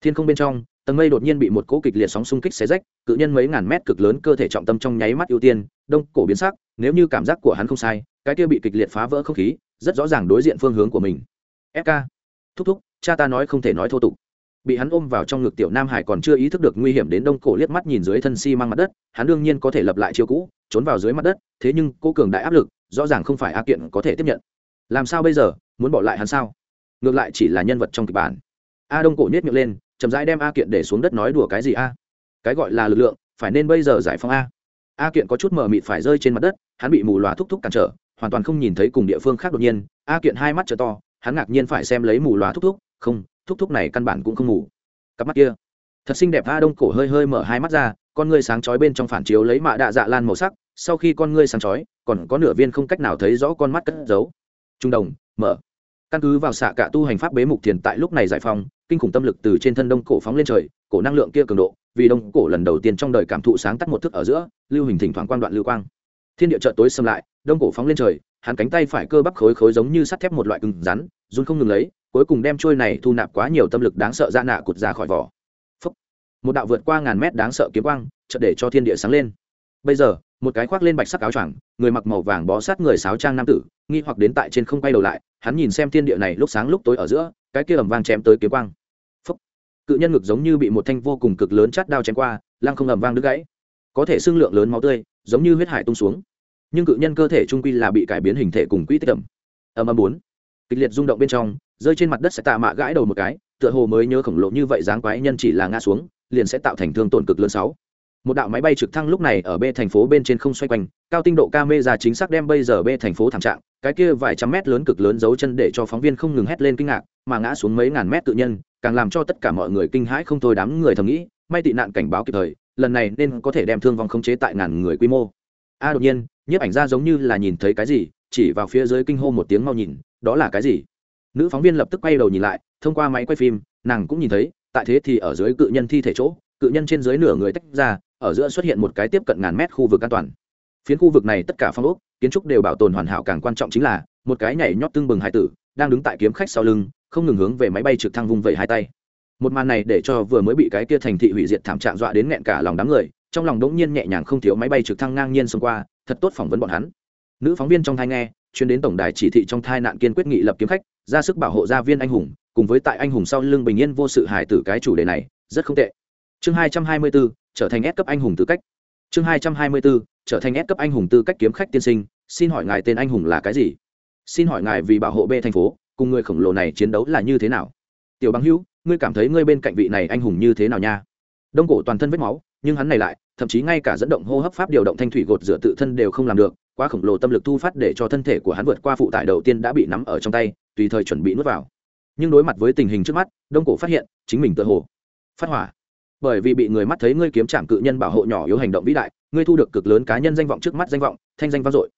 Speaker 1: Thiên không bên trong, tầng mây đột nhiên bị một cỗ kịch liệt sóng xung kích xé rách, cự nhân mấy ngàn mét cực lớn cơ thể trọng tâm trong nháy mắt ưu tiên, đông cổ biến sắc, nếu như cảm giác của hắn không sai, cái kia bị kịch liệt phá vỡ không khí, rất rõ ràng đối diện phương hướng của mình. Fk thúc thúc cha ta nói không thể nói thô tục. Bị hắn ôm vào trong ngực tiểu nam hải còn chưa ý thức được nguy hiểm đến đông cổ liếc mắt nhìn dưới thân xi、si、mang mặt đất, hắn đương nhiên có thể lập lại chiêu cũ, trốn vào dưới mặt đất, thế nhưng cô cường đại áp lực, rõ ràng không phải a kiện có thể tiếp nhận. Làm sao bây giờ, muốn bỏ lại hắn sao? Ngược lại chỉ là nhân vật trong kịch bản. A đông cổ nhét miệng lên, chậm rãi đem a kiện để xuống đất nói đùa cái gì a? Cái gọi là lực lượng, phải nên bây giờ giải phóng a. A kiện có chút mờ mịt phải rơi trên mặt đất, hắn bị mù loà thúc thúc cản trở, hoàn toàn không nhìn thấy cùng địa phương khác đột nhiên. A kiện hai mắt trở to, hắn ngạc nhiên phải xem lấy mù loà thúc thúc không thúc thúc này căn bản cũng không ngủ, cặp mắt kia thật xinh đẹp a đông cổ hơi hơi mở hai mắt ra con ngươi sáng chói bên trong phản chiếu lấy mạ đạ dạ lan màu sắc sau khi con ngươi sáng chói còn có nửa viên không cách nào thấy rõ con mắt cất giấu. Trung đồng mở. Căn cứ vào xạ cả tu hành pháp bế mục thiền tại lúc này giải phóng kinh khủng tâm lực từ trên thân đông cổ phóng lên trời cổ năng lượng kia cường độ vì đông cổ lần đầu tiên trong đời cảm thụ sáng tắt một thức ở giữa lưu hình thỉnh thoảng quan đoạn lưu quang thiên địa chợt tối xâm lại, đông cổ phóng lên trời, hắn cánh tay phải cơ bắp khối khối giống như sắt thép một loại cứng rắn, run không ngừng lấy, cuối cùng đem trôi này thu nạp quá nhiều tâm lực đáng sợ ra nạ cụt ra khỏi vỏ. Phúc. một đạo vượt qua ngàn mét đáng sợ kiếm quang, chợt để cho thiên địa sáng lên. Bây giờ, một cái khoác lên bạch sắc áo choàng, người mặc màu vàng bó sát người sáo trang nam tử, nghi hoặc đến tại trên không quay đầu lại, hắn nhìn xem thiên địa này lúc sáng lúc tối ở giữa, cái kia ầm vang chém tới kiếm quang. Phúc. cự nhân ngực giống như bị một thanh vô cùng cực lớn chát đao chém qua, lăng không ầm vang đứt gãy. Có thể xương lượng lớn máu tươi, giống như huyết hải tung xuống nhưng cự nhân cơ thể trung quy là bị cải biến hình thể cùng quỹ tích ẩm. Ầm ầm bốn. Kịch liệt rung động bên trong, rơi trên mặt đất sẽ tạ mạ gãi đầu một cái, tựa hồ mới nhớ khổng lồ như vậy dáng quái nhân chỉ là ngã xuống, liền sẽ tạo thành thương tổn cực lớn sáu. Một đạo máy bay trực thăng lúc này ở b thành phố bên trên không xoay quanh, cao tinh độ camera chính xác đem bây giờ b thành phố thảm trạng, cái kia vài trăm mét lớn cực lớn dấu chân để cho phóng viên không ngừng hét lên kinh ngạc, mà ngã xuống mấy ngàn mét tự nhân, càng làm cho tất cả mọi người kinh hãi không thôi đám người thầm nghĩ, may tị nạn cảnh báo kịp thời, lần này nên có thể đem thương vong khống chế tại ngàn người quy mô. A đột nhiên nhiếp ảnh ra giống như là nhìn thấy cái gì, chỉ vào phía dưới kinh hô một tiếng mau nhìn, đó là cái gì? Nữ phóng viên lập tức quay đầu nhìn lại, thông qua máy quay phim, nàng cũng nhìn thấy, tại thế thì ở dưới cự nhân thi thể chỗ, cự nhân trên dưới nửa người tách ra, ở giữa xuất hiện một cái tiếp cận ngàn mét khu vực an toàn. Phiến khu vực này tất cả phong ốc, kiến trúc đều bảo tồn hoàn hảo càng quan trọng chính là, một cái nhảy nhót tương bừng hai tử, đang đứng tại kiếm khách sau lưng, không ngừng hướng về máy bay trực thăng vung vẩy hai tay. Một màn này để cho vừa mới bị cái kia thành thị hủy diệt thảm trạng dọa đến nghẹn cả lòng đám người, trong lòng đống nhiên nhẹ nhàng không thiếu máy bay trực thăng ngang nhiên xông qua thật tốt phỏng vấn bọn hắn. Nữ phóng viên trong thai nghe chuyên đến tổng đài chỉ thị trong thai nạn kiên quyết nghị lập kiếm khách, ra sức bảo hộ gia viên anh hùng, cùng với tại anh hùng sau lưng bình yên vô sự hài tử cái chủ đề này, rất không tệ. Chương hai trăm hai mươi bốn trở thành S cấp anh hùng tư cách. Chương hai trăm hai mươi bốn trở thành S cấp anh hùng tư cách kiếm khách tiên sinh, xin hỏi ngài tên anh hùng là cái gì? Xin hỏi ngài vì bảo hộ b thành phố, cùng người khổng lồ này chiến đấu là như thế nào? Tiểu băng hữu, ngươi cảm thấy ngươi bên cạnh vị này anh hùng như thế nào nha? Đông cổ toàn thân vết máu nhưng hắn này lại, thậm chí ngay cả dẫn động hô hấp pháp điều động thanh thủy gột rửa tự thân đều không làm được, quá khổng lồ tâm lực thu phát để cho thân thể của hắn vượt qua phụ tải đầu tiên đã bị nắm ở trong tay, tùy thời chuẩn bị nuốt vào. Nhưng đối mặt với tình hình trước mắt, đông cổ phát hiện, chính mình tự hồ phát hỏa. Bởi vì bị người mắt thấy ngươi kiếm trạm cự nhân bảo hộ nhỏ yếu hành động vĩ đại, ngươi thu được cực lớn cá nhân danh vọng trước mắt danh vọng, thanh danh vang dội.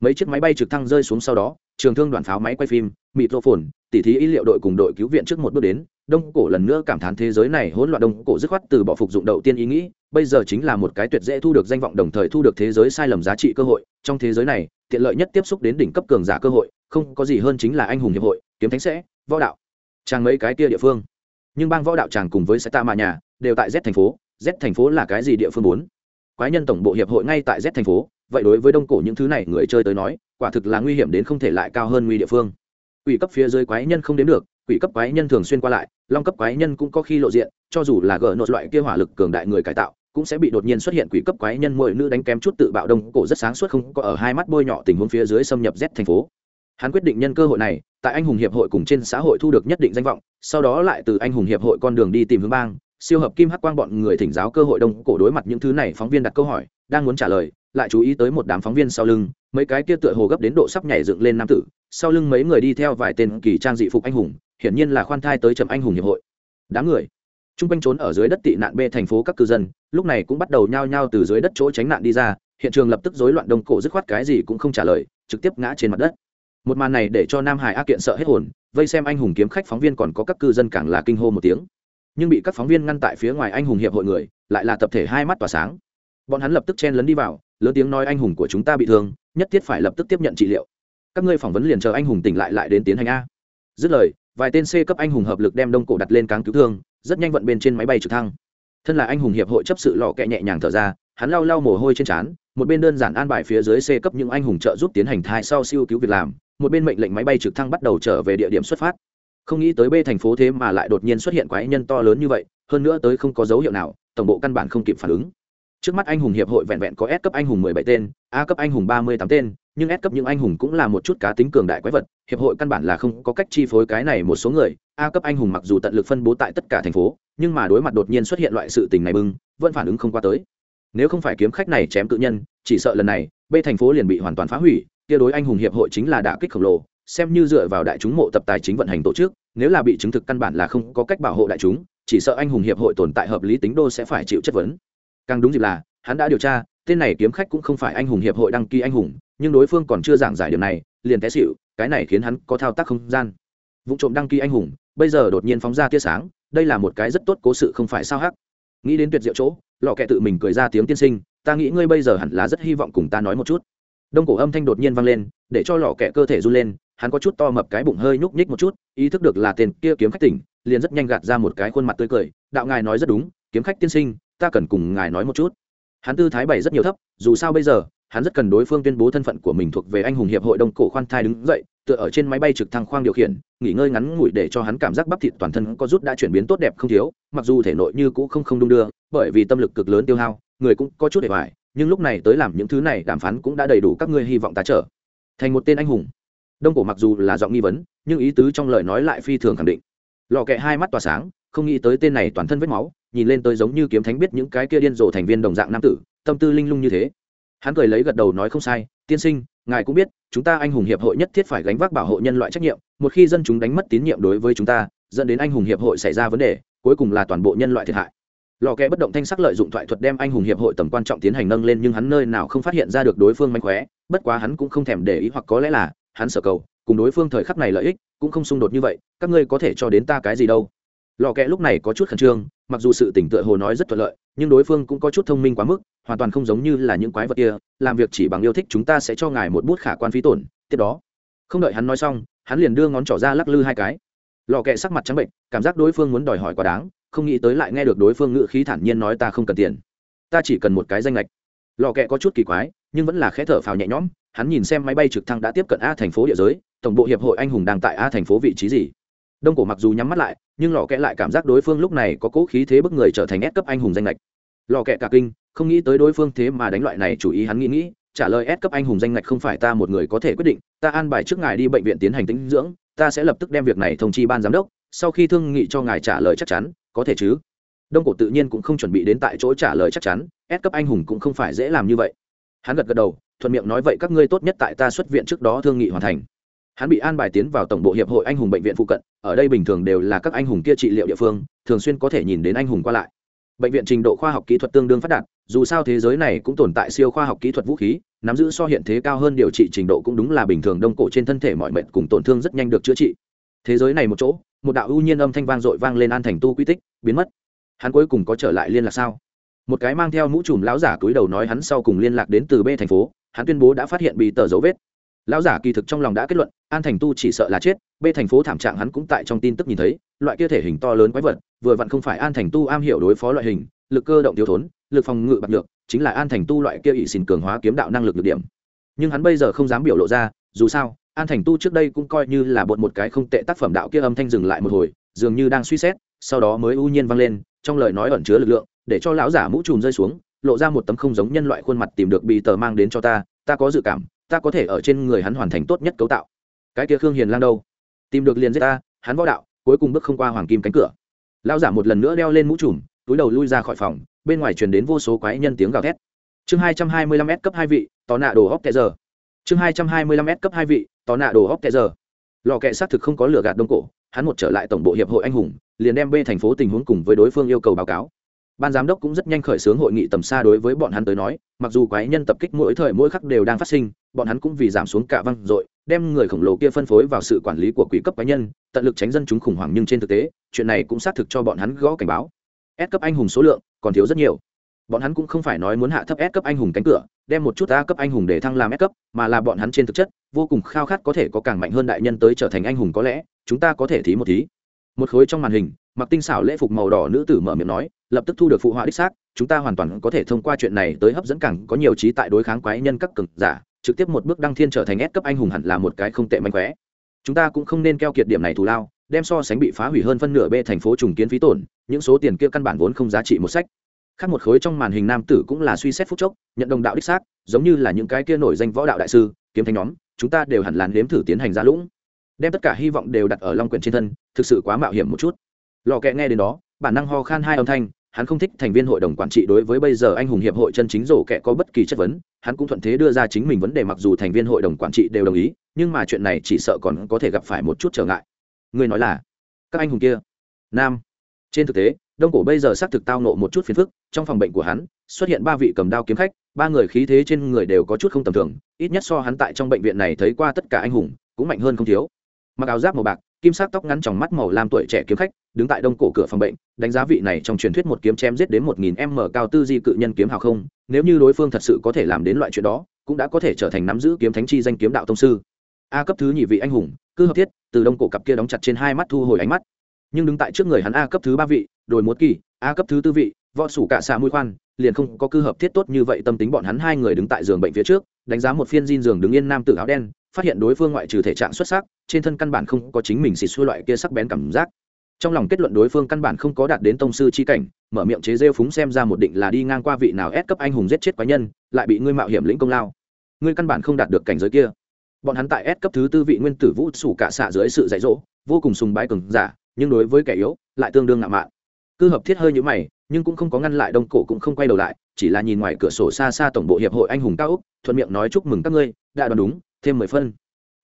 Speaker 1: Mấy chiếc máy bay trực thăng rơi xuống sau đó, trường thương đoàn pháo máy quay phim, mịt rô phồn tỉ thí ý liệu đội cùng đội cứu viện trước một bước đến, đông cổ lần nữa cảm thán thế giới này hỗn loạn đông cổ dứt khoát từ bỏ phục dụng đầu tiên ý nghĩ, bây giờ chính là một cái tuyệt dễ thu được danh vọng đồng thời thu được thế giới sai lầm giá trị cơ hội. Trong thế giới này, tiện lợi nhất tiếp xúc đến đỉnh cấp cường giả cơ hội, không có gì hơn chính là anh hùng hiệp hội, kiếm thánh sẽ, võ đạo. Chàng mấy cái kia địa phương. Nhưng bang võ đạo tràng cùng với sẽ ta mà nhà đều tại z thành phố, z thành phố là cái gì địa phương bốn? Quái nhân tổng bộ hiệp hội ngay tại z thành phố, vậy đối với đông cổ những thứ này người chơi tới nói, quả thực là nguy hiểm đến không thể lại cao hơn nguy địa phương quỷ cấp phía dưới quái nhân không đến được, quỷ cấp quái nhân thường xuyên qua lại, long cấp quái nhân cũng có khi lộ diện, cho dù là gỡ nốt loại kia hỏa lực cường đại người cải tạo, cũng sẽ bị đột nhiên xuất hiện quỷ cấp quái nhân mỗi nữ đánh kém chút tự bạo đông, cổ rất sáng suốt không có ở hai mắt bôi nhọ tình huống phía dưới xâm nhập z thành phố. Hắn quyết định nhân cơ hội này, tại anh hùng hiệp hội cùng trên xã hội thu được nhất định danh vọng, sau đó lại từ anh hùng hiệp hội con đường đi tìm hướng bang, siêu hợp kim hắc quang bọn người thỉnh giáo cơ hội đông, cổ đối mặt những thứ này, phóng viên đặt câu hỏi, đang muốn trả lời lại chú ý tới một đám phóng viên sau lưng, mấy cái kia tựa hồ gấp đến độ sắp nhảy dựng lên nam tử, sau lưng mấy người đi theo vài tên kỳ trang dị phục anh hùng, hiển nhiên là khoan thai tới trầm anh hùng hiệp hội. Đám người. T r u n g quanh trốn ở dưới đất tị nạn bê thành phố các cư dân, lúc này cũng bắt đầu nhao nhao từ dưới đất chỗ tránh nạn đi ra, hiện trường lập tức rối loạn đông cổ dứt khoát cái gì cũng không trả lời, trực tiếp ngã trên mặt đất. Một màn này để cho nam hải a kiện sợ hết hồn, vây xem anh hùng kiếm khách phóng viên còn có các cư dân càng là kinh hô một tiếng. Nhưng bị các phóng viên ngăn tại phía ngoài anh hùng hiệp hội người, lại là tập thể hai mắt tỏa sáng. Bọn hắn lập tức chen lấn đi vào lớn tiếng nói anh hùng của chúng ta bị thương, nhất thiết phải lập tức tiếp nhận trị liệu. Các ngươi phỏng vấn liền chờ anh hùng tỉnh lại lại đến tiến hành a. Dứt lời, vài tên c cấp anh hùng hợp lực đem đông cổ đặt lên cáng cứu thương, rất nhanh vận bên trên máy bay trực thăng. Thân là anh hùng hiệp hội chấp sự lò kẹ nhẹ nhàng thở ra, hắn lau lau mồ hôi trên trán, một bên đơn giản an bài phía dưới c cấp những anh hùng trợ giúp tiến hành thai sau siêu cứu việc làm, một bên mệnh lệnh máy bay trực thăng bắt đầu trở về địa điểm xuất phát. Không nghĩ tới b thành phố thế mà lại đột nhiên xuất hiện quái nhân to lớn như vậy, hơn nữa tới không có dấu hiệu nào, tổng bộ căn bản không kịp phản ứng trước mắt anh hùng hiệp hội vẹn vẹn có s cấp anh hùng mười bảy tên a cấp anh hùng ba mươi tám tên nhưng S cấp những anh hùng cũng là một chút cá tính cường đại quái vật, hiệp hội căn bản là không có cách chi phối cái này một số người, A cấp anh hùng mặc dù tận lực phân bố tại tất cả thành phố, nhưng mà đối mặt đột nhiên xuất hiện loại sự tình này bưng, vẫn phản ứng không qua tới. Nếu không phải kiếm khách này chém cự nhân, chỉ sợ lần này, B thành phố liền bị hoàn toàn phá hủy, kia đối anh hùng hiệp hội chính là đả kích khổng lồ, xem như dựa vào đại chúng mộ tập tài chính vận hành tổ chức, nếu là bị chứng thực căn bản là không có cách bảo hộ đại chúng, chỉ sợ anh hùng hiệp hội tồn tại hợp lý tính đô sẽ phải chịu chất vấn. Càng đúng dịp là, hắn đã điều tra, tên này kiếm khách cũng không phải anh hùng hiệp hội đăng ký anh hùng, nhưng đối phương còn chưa giảng giải điều này liền té xịu cái này khiến hắn có thao tác không gian. Vụ trộm đăng ký anh hùng bây giờ đột nhiên phóng ra tia sáng đây là một cái rất tốt cố sự không phải sao hắc. Nghĩ đến tuyệt diệu chỗ lọ kẹ tự mình cười ra tiếng tiên sinh ta nghĩ ngươi bây giờ hẳn là rất hy vọng cùng ta nói một chút. Đông cổ âm thanh đột nhiên vang lên để cho lọ kẹ cơ thể run lên hắn có chút to mập cái bụng hơi nhúc nhích một chút ý thức được là tên kia kiếm khách tỉnh liền rất nhanh gạt ra một cái khuôn mặt tươi cười đạo ngài nói rất đúng kiếm khách tiên sinh ta cần cùng ngài nói một chút. Hắn tư thái bày rất nhiều thấp, dù sao bây giờ, hắn rất cần đối phương tuyên bố thân phận của mình thuộc về anh hùng hiệp hội đông cổ khoan thai đứng dậy, tựa ở trên máy bay trực thăng khoang điều khiển, nghỉ ngơi ngắn ngủi để cho hắn cảm giác bắp thịt toàn thân có rút đã chuyển biến tốt đẹp không thiếu, mặc dù thể nội như cũ không không đung đưa, bởi vì tâm lực cực lớn tiêu hao, người cũng có chút để hoài, nhưng lúc này tới làm những thứ này đàm phán cũng đã đầy đủ các ngươi hy vọng ta trở. Thành một tên anh hùng. Đông cổ mặc dù là giọng nghi vấn, nhưng ý tứ trong lời nói lại phi thường khẳng định. Lò kẹ hai mắt tỏa sáng, không nghĩ tới tên này toàn thân vết máu nhìn lên tới giống như kiếm thánh biết những cái kia điên rồ thành viên đồng dạng nam tử, tâm tư linh lung như thế. Hắn cười lấy gật đầu nói không sai, tiên sinh, ngài cũng biết, chúng ta anh hùng hiệp hội nhất thiết phải gánh vác bảo hộ nhân loại trách nhiệm, một khi dân chúng đánh mất tín nhiệm đối với chúng ta, dẫn đến anh hùng hiệp hội xảy ra vấn đề, cuối cùng là toàn bộ nhân loại thiệt hại. Lò kẽ bất động thanh sắc lợi dụng thoại thuật đem anh hùng hiệp hội tầm quan trọng tiến hành nâng lên nhưng hắn nơi nào không phát hiện ra được đối phương mánh khóe, bất quá hắn cũng không thèm để ý hoặc có lẽ là hắn sợ cầu, cùng đối phương thời khắc này lợi ích cũng không xung đột như vậy, các ngươi có thể cho đến ta cái gì đâu. Lò kẽ lúc này có chút khẩn trương mặc dù sự tỉnh tựa hồ nói rất thuận lợi, nhưng đối phương cũng có chút thông minh quá mức, hoàn toàn không giống như là những quái vật kia, làm việc chỉ bằng yêu thích chúng ta sẽ cho ngài một bút khả quan phí tổn, tiếp đó. Không đợi hắn nói xong, hắn liền đưa ngón trỏ ra lắc lư hai cái. Lò kẹ sắc mặt trắng bệnh, cảm giác đối phương muốn đòi hỏi quá đáng, không nghĩ tới lại nghe được đối phương ngự khí thản nhiên nói ta không cần tiền. Ta chỉ cần một cái danh lệch lò kẹ có chút kỳ quái, nhưng vẫn là khẽ thở phào nhẹ nhõm, hắn nhìn xem máy bay trực thăng đã tiếp cận a thành phố địa giới, tổng bộ hiệp hội anh hùng đang tại a thành phố vị trí gì? Đông cổ mặc dù nhắm mắt lại, nhưng lò kẹ lại cảm giác đối phương lúc này có cố khí thế bức người trở thành ép cấp anh hùng danh lệch. Lò kẹ cả kinh, không nghĩ tới đối phương thế mà đánh loại này chủ ý hắn nghĩ nghĩ, trả lời ép cấp anh hùng danh lệch không phải ta một người có thể quyết định, ta an bài trước ngài đi bệnh viện tiến hành tĩnh dưỡng, ta sẽ lập tức đem việc này thông chi ban giám đốc, sau khi thương nghị cho ngài trả lời chắc chắn, có thể chứ? Đông cổ tự nhiên cũng không chuẩn bị đến tại chỗ trả lời chắc chắn ép cấp anh hùng cũng không phải dễ làm như vậy. Hắn gật gật đầu, thuận miệng nói vậy các ngươi tốt nhất tại ta xuất viện trước đó thương nghị hoàn thành hắn bị an bài tiến vào tổng bộ hiệp hội anh hùng bệnh viện phụ cận, ở đây bình thường đều là các anh hùng kia trị liệu địa phương, thường xuyên có thể nhìn đến anh hùng qua lại. Bệnh viện trình độ khoa học kỹ thuật tương đương phát đạt, dù sao thế giới này cũng tồn tại siêu khoa học kỹ thuật vũ khí, nắm giữ so hiện thế cao hơn điều trị trình độ cũng đúng là bình thường đông cổ trên thân thể mọi mệnh cùng tổn thương rất nhanh được chữa trị. Thế giới này một chỗ, một đạo ưu nhiên âm thanh vang dội vang lên an thành tu quy tích, biến mất. Hắn cuối cùng có trở lại liên lạc sao? Một cái mang theo mũ trùm lão giả túi đầu nói hắn sau cùng liên lạc đến từ b thành phố, hắn tuyên bố đã phát hiện bị tờ dấu vết lão giả kỳ thực trong lòng đã kết luận, an thành tu chỉ sợ là chết, b thành phố thảm trạng hắn cũng tại trong tin tức nhìn thấy, loại kia thể hình to lớn quái vật, vừa vặn không phải an thành tu am hiểu đối phó loại hình, lực cơ động thiếu thốn, lực phòng ngự bạc được chính là an thành tu loại kia ỵ xin cường hóa kiếm đạo năng lực được điểm. Nhưng hắn bây giờ không dám biểu lộ ra, dù sao, an thành tu trước đây cũng coi như là bột một cái không tệ tác phẩm đạo kia âm thanh dừng lại một hồi, dường như đang suy xét, sau đó mới ưu nhiên vang lên, trong lời nói ẩn chứa lực lượng, để cho lão giả mũ trùm rơi xuống, lộ ra một tấm không giống nhân loại khuôn mặt tìm được bị tờ mang đến cho ta ta có dự cảm ta có thể ở trên người hắn hoàn thành tốt nhất cấu tạo. Cái kia khương hiền lang đâu? Tìm được liền giết ta, hắn võ đạo, cuối cùng bước không qua hoàng kim cánh cửa. Lao giả một lần nữa đeo lên mũ trùm, túi đầu lui ra khỏi phòng, bên ngoài truyền đến vô số quái nhân tiếng gào thét. Chương hai trăm hai mươi lăm s cấp hai vị, tò nạ đồ hóc tệ giờ. Chương hai trăm hai mươi lăm s cấp hai vị, tò nạ đồ hóc tệ giờ. Lò kệ xác thực không có lửa gạt đông cổ, hắn một trở lại tổng bộ hiệp hội anh hùng, liền đem bê thành phố tình huống cùng với đối phương yêu cầu báo cáo ban giám đốc cũng rất nhanh khởi xướng hội nghị tầm xa đối với bọn hắn tới nói, mặc dù quái nhân tập kích mỗi thời mỗi khắc đều đang phát sinh, bọn hắn cũng vì giảm xuống cả văng dội, đem người khổng lồ kia phân phối vào sự quản lý của quỹ cấp cá nhân, tận lực tránh dân chúng khủng hoảng nhưng trên thực tế, chuyện này cũng xác thực cho bọn hắn gõ cảnh báo. S cấp anh hùng số lượng còn thiếu rất nhiều. Bọn hắn cũng không phải nói muốn hạ thấp S cấp anh hùng cánh cửa, đem một chút A cấp anh hùng để thăng làm S cấp, mà là bọn hắn trên thực chất, vô cùng khao khát có thể có càng mạnh hơn đại nhân tới trở thành anh hùng có lẽ, chúng ta có thể thí một thí. Một khối trong màn hình mặc tinh xảo lễ phục màu đỏ nữ tử mở miệng nói, lập tức thu được phụ họa đích xác, chúng ta hoàn toàn có thể thông qua chuyện này tới hấp dẫn cẳng có nhiều trí tại đối kháng quái nhân các cực giả, trực tiếp một bước đăng thiên trở thành ép cấp anh hùng hẳn là một cái không tệ manh khóe. Chúng ta cũng không nên keo kiệt điểm này thù lao, đem so sánh bị phá hủy hơn phân nửa b thành phố trùng kiến phí tổn, những số tiền kia căn bản vốn không giá trị một sách. Khác một khối trong màn hình nam tử cũng là suy xét phúc chốc, nhận đồng đạo đích xác, giống như là những cái kia nổi danh võ đạo đại sư, kiếm thanh nhóm, chúng ta đều hẳn làn nếm thử tiến hành ra lũng. Đem tất cả hy vọng đều đặt ở long quyển trên thân, thực sự quá mạo hiểm một chút lò kẹ nghe đến đó, bản năng ho khan hai âm thanh, hắn không thích thành viên hội đồng quản trị đối với bây giờ anh hùng hiệp hội chân chính rổ kẹ có bất kỳ chất vấn, hắn cũng thuận thế đưa ra chính mình vấn đề mặc dù thành viên hội đồng quản trị đều đồng ý, nhưng mà chuyện này chỉ sợ còn có thể gặp phải một chút trở ngại. Người nói là, các anh hùng kia, nam. Trên thực tế, đông cổ bây giờ xác thực tao nộ một chút phiền phức, trong phòng bệnh của hắn, xuất hiện ba vị cầm đao kiếm khách, ba người khí thế trên người đều có chút không tầm thường, ít nhất so hắn tại trong bệnh viện này thấy qua tất cả anh hùng, cũng mạnh hơn không thiếu. Mặc áo giáp màu bạc kim sắc tóc ngắn trong mắt màu lam tuổi trẻ kiếm khách, đứng tại đông cổ cửa phòng bệnh, đánh giá vị này trong truyền thuyết một kiếm chém giết đến một nghìn m cao tư di cự nhân kiếm hào không, nếu như đối phương thật sự có thể làm đến loại chuyện đó, cũng đã có thể trở thành nắm giữ kiếm thánh chi danh kiếm đạo tông sư. A cấp thứ nhị vị anh hùng cứ hợp thiết, từ đông cổ cặp kia đóng chặt trên hai mắt thu hồi ánh mắt. Nhưng đứng tại trước người hắn a cấp thứ ba vị, đổi một kỳ, a cấp thứ tư vị, võ sủ cả xạ mũi khoan, liền không có cư hợp thiết tốt như vậy tâm tính bọn hắn hai người đứng tại giường bệnh phía trước, đánh giá một phiên diên giường đứng yên nam tử áo đen phát hiện đối phương ngoại trừ thể trạng xuất sắc, trên thân căn bản không có chính mình xịt xuôi loại kia sắc bén cảm giác. Trong lòng kết luận đối phương căn bản không có đạt đến tông sư chi cảnh, mở miệng chế rêu phúng xem ra một định là đi ngang qua vị nào ép cấp anh hùng giết chết quái nhân, lại bị ngươi mạo hiểm lĩnh công lao. Ngươi căn bản không đạt được cảnh giới kia. Bọn hắn tại ép cấp thứ tư vị nguyên tử vũ sủ cả xạ dưới sự dạy dỗ, vô cùng sùng bái cường giả, nhưng đối với kẻ yếu, lại tương đương ngạo mạn. Cư hợp thiết hơi như mày, nhưng cũng không có ngăn lại đông cổ cũng không quay đầu lại, chỉ là nhìn ngoài cửa sổ xa xa tổng bộ hiệp hội anh hùng cao úc, thuận miệng nói chúc mừng các ngươi, đã đoán đúng thêm mười phân.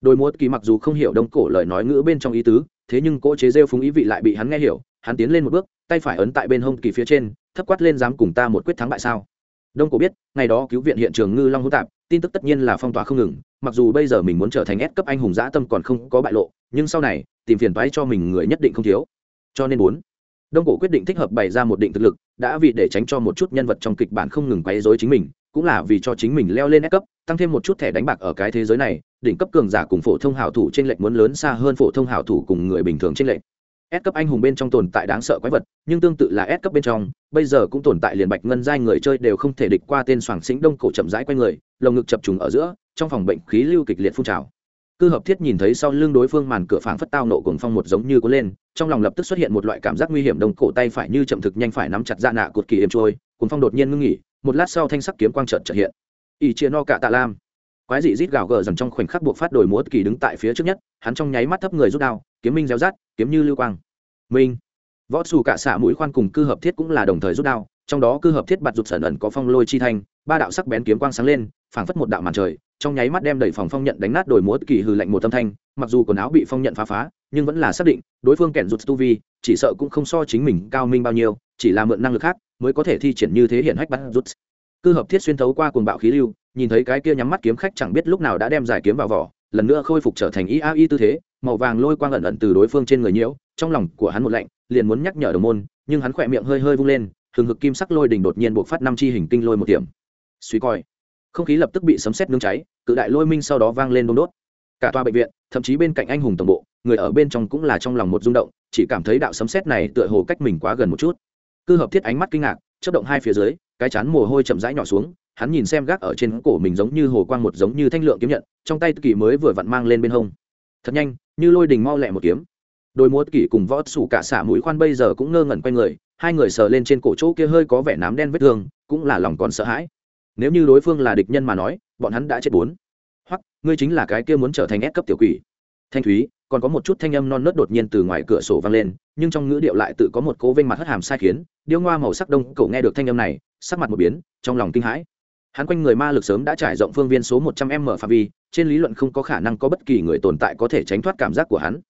Speaker 1: Đôi múa kỳ mặc dù không hiểu đông cổ lời nói ngữ bên trong ý tứ, thế nhưng cỗ chế rêu phúng ý vị lại bị hắn nghe hiểu, hắn tiến lên một bước, tay phải ấn tại bên hông kỳ phía trên, thấp quát lên dám cùng ta một quyết thắng bại sao? Đông cổ biết, ngày đó cứu viện hiện trường ngư long hữu tạp, tin tức tất nhiên là phong tỏa không ngừng, mặc dù bây giờ mình muốn trở thành ép cấp anh hùng dã tâm còn không có bại lộ, nhưng sau này, tìm phiền toái cho mình người nhất định không thiếu. Cho nên muốn đông cổ quyết định thích hợp bày ra một định thực lực, đã vì để tránh cho một chút nhân vật trong kịch bản không ngừng quấy rối chính mình cũng là vì cho chính mình leo lên ép cấp tăng thêm một chút thẻ đánh bạc ở cái thế giới này đỉnh cấp cường giả cùng phổ thông hảo thủ trên lệnh muốn lớn xa hơn phổ thông hảo thủ cùng người bình thường trên lệnh S cấp anh hùng bên trong tồn tại đáng sợ quái vật, nhưng tương tự là S cấp bên trong, bây giờ cũng tồn tại liền bạch ngân giai người chơi đều không thể địch qua tên Soảng xính Đông cổ chậm rãi quay người, lồng ngực chập trùng ở giữa, trong phòng bệnh khí lưu kịch liệt phun trào. Cư hợp thiết nhìn thấy sau lưng đối phương màn cửa phảng phất tao nộ cuồng phong một giống như có lên, trong lòng lập tức xuất hiện một loại cảm giác nguy hiểm đông cổ tay phải như chậm thực nhanh phải nắm chặt ra nạ cột kỳ êm trôi, cuồng phong đột nhiên ngưng nghỉ, một lát sau thanh sắc kiếm quang trận trợ hiện. ỷ chia no cả tạ lam. Quái dị rít gào gờ dần trong khoảnh khắc buộc phát đổi múa kỳ đứng tại phía trước nhất, hắn trong nháy mắt thấp người rút đao, kiếm minh réo rát kiếm như lưu quang. Minh. Võ xù cả xạ mũi khoan cùng cư hợp thiết cũng là đồng thời rút đao, trong đó cư hợp thiết bạt rụt sẩn ẩn có phong lôi chi thanh, ba đạo sắc bén kiếm quang sáng lên, phảng phất một đạo màn trời, trong nháy mắt đem đẩy phòng phong nhận đánh nát đổi múa kỳ hư lạnh một tâm thanh, mặc dù quần áo bị phong nhận phá phá, nhưng vẫn là xác định, đối phương kẻn rụt tu vi, chỉ sợ cũng không so chính mình cao minh bao nhiêu, chỉ là mượn năng lực khác mới có thể thi triển như thế hiện hách bắt rút. Cư hợp thiết xuyên thấu qua cuồng bạo khí lưu, nhìn thấy cái kia nhắm mắt kiếm khách chẳng biết lúc nào đã đem giải kiếm vào vỏ, lần nữa khôi phục trở thành y a y tư thế, màu vàng lôi quang ẩn ẩn từ đối phương trên người nhiễu, trong lòng của hắn một lạnh, liền muốn nhắc nhở đồng môn, nhưng hắn khỏe miệng hơi hơi vung lên, hừng hực kim sắc lôi đỉnh đột nhiên buộc phát năm chi hình kinh lôi một điểm. Suy coi, không khí lập tức bị sấm sét nương cháy, cự đại lôi minh sau đó vang lên đôn đốt. Cả tòa bệnh viện, thậm chí bên cạnh anh hùng tổng bộ, người ở bên trong cũng là trong lòng một rung động, chỉ cảm thấy đạo sấm sét này tựa hồ cách mình quá gần một chút cư hợp thiết ánh mắt kinh ngạc chất động hai phía dưới, cái chán mồ hôi chậm rãi nhỏ xuống, hắn nhìn xem gác ở trên cổ mình giống như hồ quang một giống như thanh lượng kiếm nhận, trong tay kỳ mới vừa vặn mang lên bên hông. Thật nhanh, như lôi đình mau lẹ một kiếm. Đôi múa kỷ cùng võ sủ cả xả mũi khoan bây giờ cũng ngơ ngẩn quay người, hai người sờ lên trên cổ chỗ kia hơi có vẻ nám đen vết thương, cũng là lòng còn sợ hãi. Nếu như đối phương là địch nhân mà nói, bọn hắn đã chết bốn. Hoặc ngươi chính là cái kia muốn trở thành ép cấp tiểu quỷ. Thanh thúy còn có một chút thanh âm non nớt đột nhiên từ ngoài cửa sổ vang lên, nhưng trong ngữ điệu lại tự có một cố vênh mặt hất hàm sai khiến, điêu ngoa màu sắc đông cậu nghe được thanh âm này, sắc mặt một biến, trong lòng kinh hãi. Hắn quanh người ma lực sớm đã trải rộng phương viên số một trăm m phạm vi, trên lý luận không có khả năng có bất kỳ người tồn tại có thể tránh thoát cảm giác của hắn.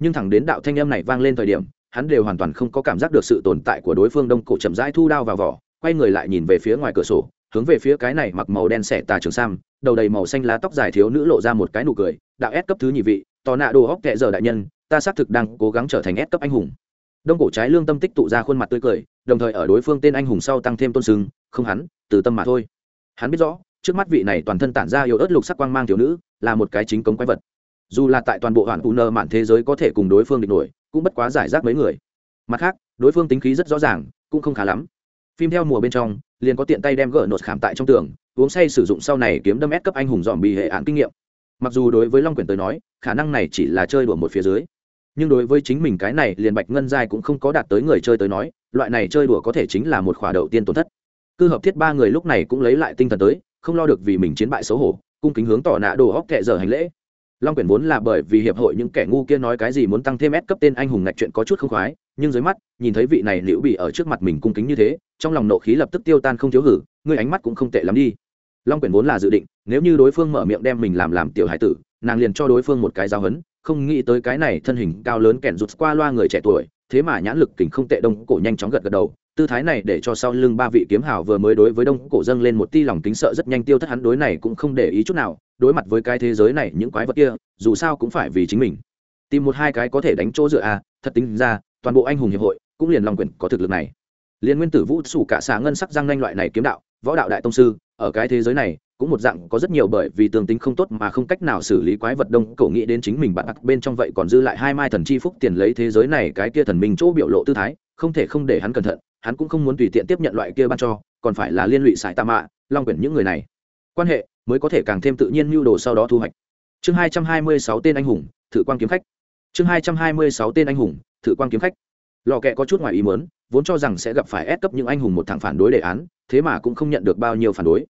Speaker 1: Nhưng thẳng đến đạo thanh âm này vang lên thời điểm, hắn đều hoàn toàn không có cảm giác được sự tồn tại của đối phương đông cổ chậm rãi thu đao vào vỏ, quay người lại nhìn về phía ngoài cửa sổ, hướng về phía cái này mặc màu đen xẻ tà trường sam, đầu đầy màu xanh lá tóc dài thiếu nữ lộ ra một cái nụ cười, đạo ép cấp thứ nhị vị tò nạ đồ hóc kệ giờ đại nhân, ta xác thực đang cố gắng trở thành ép cấp anh hùng. Đông cổ trái lương tâm tích tụ ra khuôn mặt tươi cười, đồng thời ở đối phương tên anh hùng sau tăng thêm tôn sưng, không hắn, từ tâm mà thôi. Hắn biết rõ, trước mắt vị này toàn thân tản ra yếu ớt lục sắc quang mang thiếu nữ, là một cái chính cống quái vật. Dù là tại toàn bộ hoàn phụ nơ mạn thế giới có thể cùng đối phương địch nổi, cũng bất quá giải rác mấy người. Mặt khác, đối phương tính khí rất rõ ràng, cũng không khá lắm. Phim theo mùa bên trong, liền có tiện tay đem gỡ nột khảm tại trong tường, uống say sử dụng sau này kiếm đâm ép cấp anh hùng dòm bị hệ án kinh nghiệm mặc dù đối với long quyền tới nói, khả năng này chỉ là chơi đùa một phía dưới, nhưng đối với chính mình cái này liền bạch ngân giai cũng không có đạt tới người chơi tới nói, loại này chơi đùa có thể chính là một khỏa đầu tiên tổn thất. Cư hợp thiết ba người lúc này cũng lấy lại tinh thần tới, không lo được vì mình chiến bại xấu hổ, cung kính hướng tỏ nạ đồ hóc kệ giờ hành lễ. Long quyển vốn là bởi vì hiệp hội những kẻ ngu kia nói cái gì muốn tăng thêm ép cấp tên anh hùng ngạch chuyện có chút không khoái, nhưng dưới mắt, nhìn thấy vị này liễu bị ở trước mặt mình cung kính như thế, trong lòng nộ khí lập tức tiêu tan không thiếu hử ngươi ánh mắt cũng không tệ lắm đi. Long quyển vốn là dự định nếu như đối phương mở miệng đem mình làm làm tiểu hải tử nàng liền cho đối phương một cái giao hấn không nghĩ tới cái này thân hình cao lớn kèn rụt qua loa người trẻ tuổi thế mà nhãn lực kình không tệ đông cổ nhanh chóng gật gật đầu. Tư thái này để cho sau lưng ba vị kiếm hào vừa mới đối với đông cổ dâng lên một ti lòng kính sợ rất nhanh tiêu thất hắn đối này cũng không để ý chút nào đối mặt với cái thế giới này những quái vật kia dù sao cũng phải vì chính mình. Tìm một hai cái có thể đánh chỗ dựa a à, thật tính ra toàn bộ anh hùng hiệp hội cũng liền lòng quyền có thực lực này. Liên nguyên tử vũ sủ cả xà ngân sắc răng nhanh loại này kiếm đạo võ đạo đại tông sư ở cái thế giới này, cũng một dạng có rất nhiều bởi vì tương tính không tốt mà không cách nào xử lý quái vật đông, cổ nghĩ đến chính mình bạn bên trong vậy còn dư lại hai mai thần chi phúc tiền lấy thế giới này cái kia thần minh chỗ biểu lộ tư thái, không thể không để hắn cẩn thận, hắn cũng không muốn tùy tiện tiếp nhận loại kia ban cho, còn phải là liên lụy sải tạ mạ, long quyển những người này. Quan hệ mới có thể càng thêm tự nhiên mưu đồ sau đó thu hoạch. Chương hai trăm hai mươi sáu tên anh hùng thử quan kiếm khách. Chương hai trăm hai mươi sáu tên anh hùng thử quan kiếm khách lò kẹ có chút ngoài ý mớn vốn cho rằng sẽ gặp phải ép cấp những anh hùng một thằng phản đối đề án, thế mà cũng không nhận được bao nhiêu phản đối.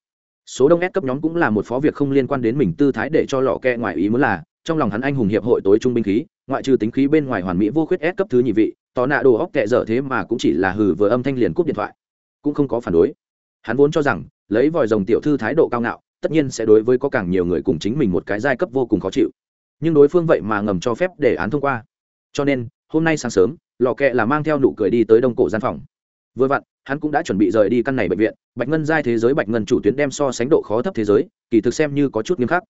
Speaker 1: Số đông ép cấp nhóm cũng là một phó việc không liên quan đến mình tư thái để cho lò kẹ ngoài ý muốn là, trong lòng hắn anh hùng hiệp hội tối trung binh khí, ngoại trừ tính khí bên ngoài hoàn mỹ vô khuyết ép cấp thứ nhị vị, tò nạ đồ óc kẹ dở thế mà cũng chỉ là hừ vừa âm thanh liền cúp điện thoại. Cũng không có phản đối. Hắn vốn cho rằng, lấy vòi rồng tiểu thư thái độ cao ngạo, tất nhiên sẽ đối với có càng nhiều người cùng chính mình một cái giai cấp vô cùng khó chịu. Nhưng đối phương vậy mà ngầm cho phép đề án thông qua. Cho nên, hôm nay sáng sớm lò kẹ là mang theo nụ cười đi tới đông cổ gian phòng. Vừa vặn, hắn cũng đã chuẩn bị rời đi căn này bệnh viện, bạch ngân giai thế giới, bạch ngân chủ tuyến đem so sánh độ khó thấp thế giới, kỳ thực xem như có chút nghiêm khắc.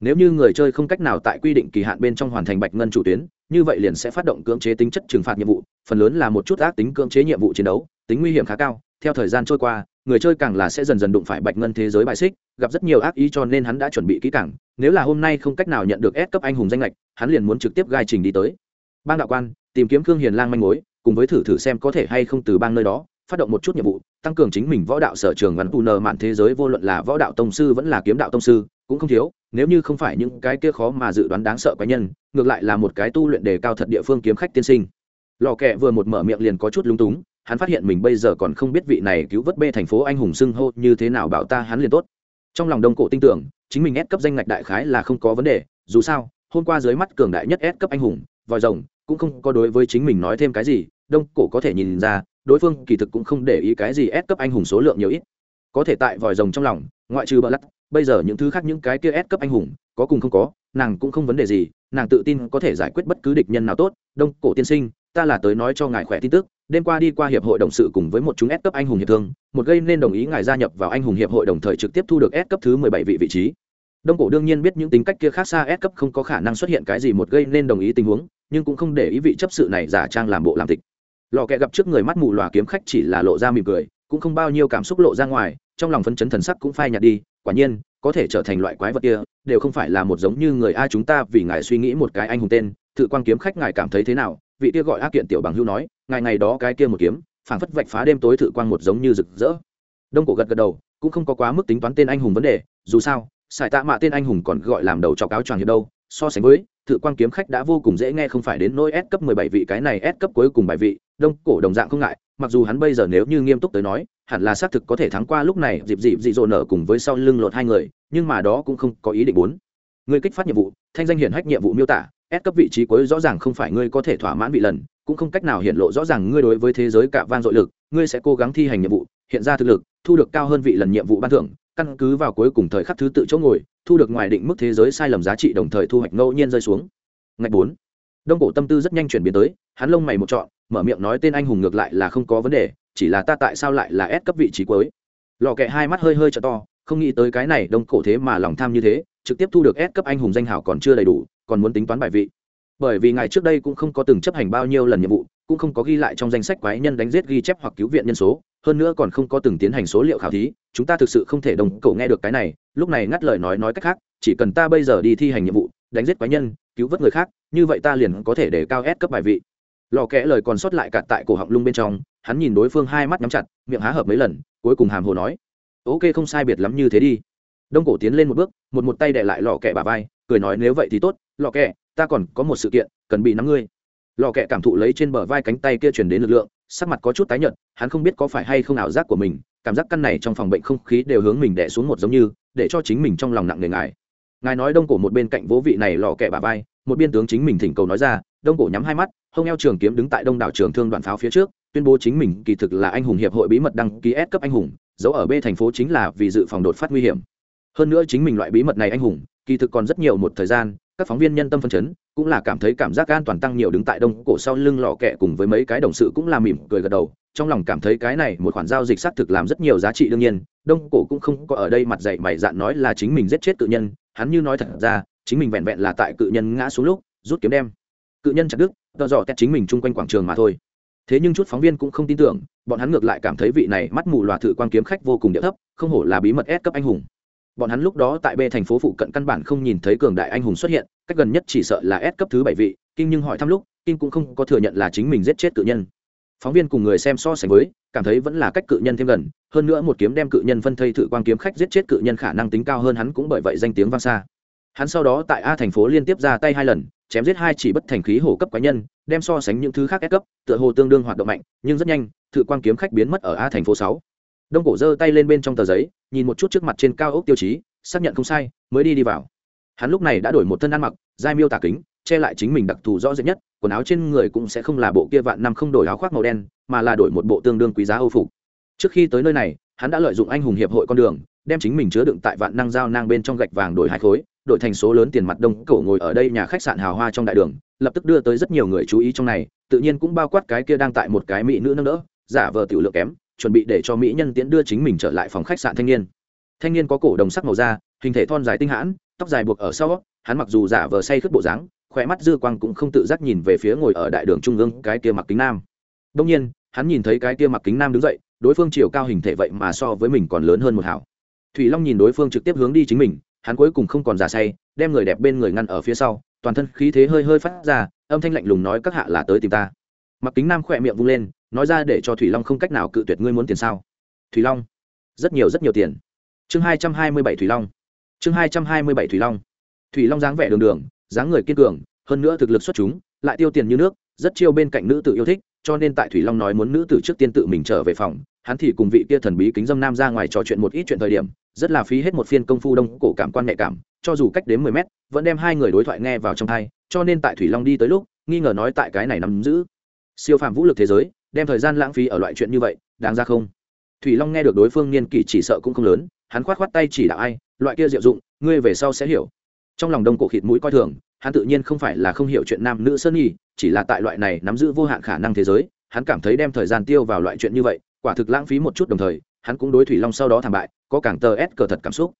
Speaker 1: Nếu như người chơi không cách nào tại quy định kỳ hạn bên trong hoàn thành bạch ngân chủ tuyến, như vậy liền sẽ phát động cưỡng chế tính chất trừng phạt nhiệm vụ, phần lớn là một chút ác tính cưỡng chế nhiệm vụ chiến đấu, tính nguy hiểm khá cao. Theo thời gian trôi qua, người chơi càng là sẽ dần dần đụng phải bạch ngân thế giới bài xích, gặp rất nhiều ác ý cho nên hắn đã chuẩn bị kỹ càng. Nếu là hôm nay không cách nào nhận được S cấp anh hùng danh lệch, hắn liền muốn trực tiếp gai trình đi tới bang đạo quan, tìm kiếm khương hiền lang manh mối, cùng với thử thử xem có thể hay không từ bang nơi đó, phát động một chút nhiệm vụ, tăng cường chính mình võ đạo sở trường gắn tù nờ mạn thế giới, vô luận là võ đạo tông sư vẫn là kiếm đạo tông sư, cũng không thiếu, nếu như không phải những cái kia khó mà dự đoán đáng sợ cá nhân, ngược lại là một cái tu luyện đề cao thật địa phương kiếm khách tiên sinh. Lò kẹ vừa một mở miệng liền có chút lung túng, hắn phát hiện mình bây giờ còn không biết vị này cứu vớt bê thành phố anh hùng xưng hô như thế nào bảo ta hắn liền tốt. Trong lòng đông cổ tin tưởng, chính mình ép cấp danh ngạch đại khái là không có vấn đề, dù sao, hôm qua dưới mắt cường đại nhất ép cấp anh hùng, vòi rồng cũng không có đối với chính mình nói thêm cái gì đông cổ có thể nhìn ra đối phương kỳ thực cũng không để ý cái gì ép cấp anh hùng số lượng nhiều ít có thể tại vòi rồng trong lòng ngoại trừ bờ lắc bây giờ những thứ khác những cái kia ép cấp anh hùng có cùng không có nàng cũng không vấn đề gì nàng tự tin có thể giải quyết bất cứ địch nhân nào tốt đông cổ tiên sinh ta là tới nói cho ngài khỏe tin tức đêm qua đi qua hiệp hội đồng sự cùng với một chúng S cấp anh hùng hiệp thương, một gây nên đồng ý ngài gia nhập vào anh hùng hiệp hội đồng thời trực tiếp thu được S cấp thứ mười bảy vị vị trí. Đông cổ đương nhiên biết những tính cách kia khác xa S cấp không có khả năng xuất hiện cái gì một gây nên đồng ý tình huống, nhưng cũng không để ý vị chấp sự này giả trang làm bộ làm tịch. lò kẹ gặp trước người mắt mù lòa kiếm khách chỉ là lộ ra mỉm cười, cũng không bao nhiêu cảm xúc lộ ra ngoài, trong lòng phấn chấn thần sắc cũng phai nhạt đi, quả nhiên, có thể trở thành loại quái vật kia, đều không phải là một giống như người a chúng ta vì ngài suy nghĩ một cái anh hùng tên, tự quan kiếm khách ngài cảm thấy thế nào? Vị kia gọi ác kiện tiểu bằng hưu nói, ngài ngày đó cái kia một kiếm phảng phất vạch phá đêm tối thự quan một giống như rực rỡ đông cổ gật gật đầu cũng không có quá mức tính toán tên anh hùng vấn đề dù sao sải tạ mạ tên anh hùng còn gọi làm đầu cho cáo tròn hiệp đâu so sánh với thự quan kiếm khách đã vô cùng dễ nghe không phải đến nỗi S cấp mười bảy vị cái này S cấp cuối cùng bài vị, Đông Cổ đồng dạng không ngại, mặc dù hắn bây giờ nếu như nghiêm túc tới nói, hẳn là xác thực có thể thắng qua lúc này dịp dịp dị dỗ nở cùng với sau lưng lột hai người, nhưng mà đó cũng không có ý định muốn. Người kích phát nhiệm vụ, thanh danh hiển hách nhiệm vụ miêu tả, S cấp vị trí cuối rõ ràng không phải ngươi có thể thỏa mãn vị lần, cũng không cách nào hiện lộ rõ ràng ngươi đối với thế giới cả van dội lực ngươi sẽ cố gắng thi hành nhiệm vụ hiện ra thực lực thu được cao hơn vị lần nhiệm vụ ban thưởng căn cứ vào cuối cùng thời khắc thứ tự chỗ ngồi, thu được ngoài định mức thế giới sai lầm giá trị đồng thời thu hoạch ngẫu nhiên rơi xuống. Ngạch bốn. Đông cổ tâm tư rất nhanh chuyển biến tới, hắn lông mày một chọn mở miệng nói tên anh hùng ngược lại là không có vấn đề, chỉ là ta tại sao lại là ép cấp vị trí cuối? Lò kẹ hai mắt hơi hơi t to, không nghĩ tới cái này đông cổ thế mà lòng tham như thế, trực tiếp thu được ép cấp anh hùng danh hảo còn chưa đầy đủ, còn muốn tính toán bài vị. Bởi vì ngài trước đây cũng không có từng chấp hành bao nhiêu lần nhiệm vụ, cũng không có ghi lại trong danh sách quái nhân đánh giết ghi chép hoặc cứu viện nhân số hơn nữa còn không có từng tiến hành số liệu khảo thí, chúng ta thực sự không thể đồng cổ nghe được cái này, lúc này ngắt lời nói nói cách khác, chỉ cần ta bây giờ đi thi hành nhiệm vụ, đánh giết quái nhân, cứu vớt người khác, như vậy ta liền có thể để cao ép cấp bài vị. Lò kẽ lời còn sót lại cạn tại cổ họng lung bên trong, hắn nhìn đối phương hai mắt nhắm chặt, miệng há hợp mấy lần, cuối cùng hàm hồ nói, ok, không sai biệt lắm như thế đi. Đông cổ tiến lên một bước, một một tay đệ lại lò kẹ bà vai, cười nói, nếu vậy thì tốt, lò kẹ ta còn có một sự kiện, cần bị nắm ngươi. Lò kẹ cảm thụ lấy trên bờ vai cánh tay kia chuyển đến lực lượng sắc mặt có chút tái nhợt, hắn không biết có phải hay không ảo giác của mình, cảm giác căn này trong phòng bệnh không khí đều hướng mình đẻ xuống một giống như, để cho chính mình trong lòng nặng nề ngài. Ngài nói đông cổ một bên cạnh vỗ vị này lò kẹ bà vai, một biên tướng chính mình thỉnh cầu nói ra, đông cổ nhắm hai mắt, hông eo trường kiếm đứng tại đông đảo trường thương đoạn pháo phía trước, tuyên bố chính mình kỳ thực là anh hùng hiệp hội bí mật đăng ký S cấp anh hùng giấu ở b thành phố chính là vì dự phòng đột phát nguy hiểm. Hơn nữa chính mình loại bí mật này anh hùng, kỳ thực còn rất nhiều một thời gian các phóng viên nhân tâm phân chấn, cũng là cảm thấy cảm giác an toàn tăng nhiều đứng tại đông cổ sau lưng lò kẹ cùng với mấy cái đồng sự cũng là mỉm cười gật đầu, trong lòng cảm thấy cái này một khoản giao dịch xác thực làm rất nhiều giá trị đương nhiên, đông cổ cũng không có ở đây mặt dạy mày dạn nói là chính mình giết chết cự nhân, hắn như nói thật ra, chính mình vẹn vẹn là tại cự nhân ngã xuống lúc, rút kiếm đem. Cự nhân chặt đức tợ dò tét chính mình chung quanh quảng trường mà thôi. Thế nhưng chút phóng viên cũng không tin tưởng, bọn hắn ngược lại cảm thấy vị này mắt mù loà thử quan kiếm khách vô cùng địa thấp, không hổ là bí mật ép cấp anh hùng bọn hắn lúc đó tại b thành phố phụ cận căn bản không nhìn thấy cường đại anh hùng xuất hiện, cách gần nhất chỉ sợ là S cấp thứ bảy vị, kinh nhưng hỏi thăm lúc, kinh cũng không có thừa nhận là chính mình giết chết cự nhân. Phóng viên cùng người xem so sánh với, cảm thấy vẫn là cách cự nhân thêm gần, hơn nữa một kiếm đem cự nhân phân thây thử quan kiếm khách giết chết cự nhân khả năng tính cao hơn hắn cũng bởi vậy danh tiếng vang xa. Hắn sau đó tại a thành phố liên tiếp ra tay hai lần, chém giết hai chỉ bất thành khí hổ cấp quái nhân, đem so sánh những thứ khác S cấp, tựa hồ tương đương hoạt động mạnh, nhưng rất nhanh, thử quan kiếm khách biến mất ở a thành phố sáu đông cổ giơ tay lên bên trong tờ giấy, nhìn một chút trước mặt trên cao ốc tiêu chí, xác nhận không sai, mới đi đi vào. Hắn lúc này đã đổi một thân ăn mặc dai miêu tả kính, che lại chính mình đặc thù rõ rệt nhất, quần áo trên người cũng sẽ không là bộ kia vạn năm không đổi áo khoác màu đen, mà là đổi một bộ tương đương quý giá âu phục. Trước khi tới nơi này, hắn đã lợi dụng anh hùng hiệp hội con đường, đem chính mình chứa đựng tại vạn năng giao nang bên trong gạch vàng đổi hai khối, đổi thành số lớn tiền mặt đông cổ ngồi ở đây nhà khách sạn hào hoa trong đại đường, lập tức đưa tới rất nhiều người chú ý trong này, tự nhiên cũng bao quát cái kia đang tại một cái mỹ nữ nâng đỡ, giả vờ tiểu lượng kém chuẩn bị để cho mỹ nhân tiễn đưa chính mình trở lại phòng khách sạn thanh niên. Thanh niên có cổ đồng sắc màu da, hình thể thon dài tinh hãn, tóc dài buộc ở sau, hắn mặc dù giả vờ say khướt bộ dáng khỏe mắt dư quang cũng không tự giác nhìn về phía ngồi ở đại đường trung ương cái kia mặc kính nam. Đông nhiên, hắn nhìn thấy cái kia mặc kính nam đứng dậy, đối phương chiều cao hình thể vậy mà so với mình còn lớn hơn một hảo. Thủy long nhìn đối phương trực tiếp hướng đi chính mình, hắn cuối cùng không còn giả say, đem người đẹp bên người ngăn ở phía sau, toàn thân khí thế hơi hơi phát ra, âm thanh lạnh lùng nói các hạ là tới tìm ta. Mặc kính nam khỏe miệng vung lên nói ra để cho thủy long không cách nào cự tuyệt ngươi muốn tiền sao? Thủy long, rất nhiều rất nhiều tiền. Chương hai trăm hai mươi bảy thủy long. Chương hai trăm hai mươi bảy thủy long. Thủy long dáng vẻ đường đường, dáng người kiên cường, hơn nữa thực lực xuất chúng, lại tiêu tiền như nước, rất chiêu bên cạnh nữ tử yêu thích, cho nên tại thủy long nói muốn nữ tử trước tiên tự mình trở về phòng, hắn thì cùng vị kia thần bí kính dâm nam ra ngoài trò chuyện một ít chuyện thời điểm, rất là phí hết một phiên công phu đông cổ cảm quan nhạy cảm, cho dù cách đến mười mét, vẫn đem hai người đối thoại nghe vào trong thai cho nên tại thủy long đi tới lúc, nghi ngờ nói tại cái này nắm giữ. Siêu phàm vũ lực thế giới đem thời gian lãng phí ở loại chuyện như vậy đáng ra không thủy long nghe được đối phương niên kỷ chỉ sợ cũng không lớn hắn khoát khoát tay chỉ đạo ai loại kia diệu dụng ngươi về sau sẽ hiểu trong lòng đông cổ khịt mũi coi thường hắn tự nhiên không phải là không hiểu chuyện nam nữ sơn nghi, chỉ là tại loại này nắm giữ vô hạn khả năng thế giới hắn cảm thấy đem thời gian tiêu vào loại chuyện như vậy quả thực lãng phí một chút đồng thời hắn cũng đối thủy long sau đó thảm bại có càng tờ ép cờ thật cảm xúc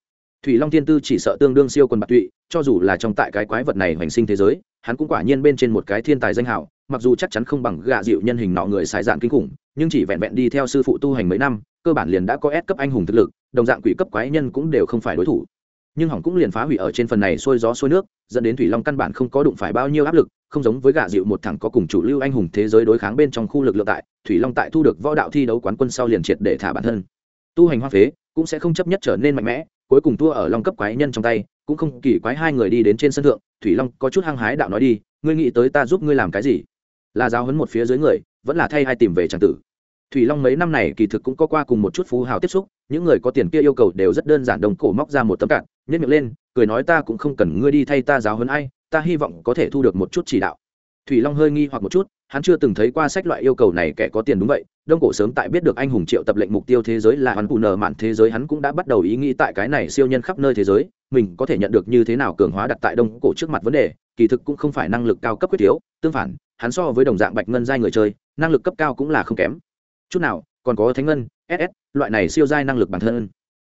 Speaker 1: thủy long thiên tư chỉ sợ tương đương siêu quần bạc tụy cho dù là trong tại cái quái vật này hoành sinh thế giới hắn cũng quả nhiên bên trên một cái thiên tài danh hào mặc dù chắc chắn không bằng gạ dịu nhân hình nọ người xài dạn kinh khủng, nhưng chỉ vẹn vẹn đi theo sư phụ tu hành mấy năm, cơ bản liền đã có S cấp anh hùng thực lực, đồng dạng quỷ cấp quái nhân cũng đều không phải đối thủ. Nhưng hỏng cũng liền phá hủy ở trên phần này xuôi gió xuôi nước, dẫn đến thủy long căn bản không có đụng phải bao nhiêu áp lực, không giống với gạ dịu một thằng có cùng chủ lưu anh hùng thế giới đối kháng bên trong khu lực lượng tại, thủy long tại thu được võ đạo thi đấu quán quân sau liền triệt để thả bản thân. Tu hành hoa phế, cũng sẽ không chấp nhất trở nên mạnh mẽ, cuối cùng thua ở long cấp quái nhân trong tay, cũng không kỳ quái hai người đi đến trên sân thượng, thủy long có chút hăng hái đạo nói đi, ngươi nghĩ tới ta giúp ngươi làm cái gì? Là giáo hấn một phía dưới người, vẫn là thay hay tìm về tràng tử. Thủy long mấy năm này kỳ thực cũng có qua cùng một chút phú hào tiếp xúc, những người có tiền kia yêu cầu đều rất đơn giản đồng cổ móc ra một tấm cạn nhét miệng lên, cười nói ta cũng không cần ngươi đi thay ta giáo hấn ai, ta hy vọng có thể thu được một chút chỉ đạo. Thủy long hơi nghi hoặc một chút, hắn chưa từng thấy qua sách loại yêu cầu này kẻ có tiền đúng vậy, đông cổ sớm tại biết được anh hùng triệu tập lệnh mục tiêu thế giới là hắn phụ nở mạn thế giới, hắn cũng đã bắt đầu ý nghĩ tại cái này siêu nhân khắp nơi thế giới, mình có thể nhận được như thế nào cường hóa đặt tại đông cổ trước mặt vấn đề, kỳ thực cũng không phải năng lực cao cấp quyết yếu, tương phản hắn so với đồng dạng bạch ngân giai người chơi, năng lực cấp cao cũng là không kém. Chút nào, còn có thánh ngân ss loại này siêu giai năng lực bản thân.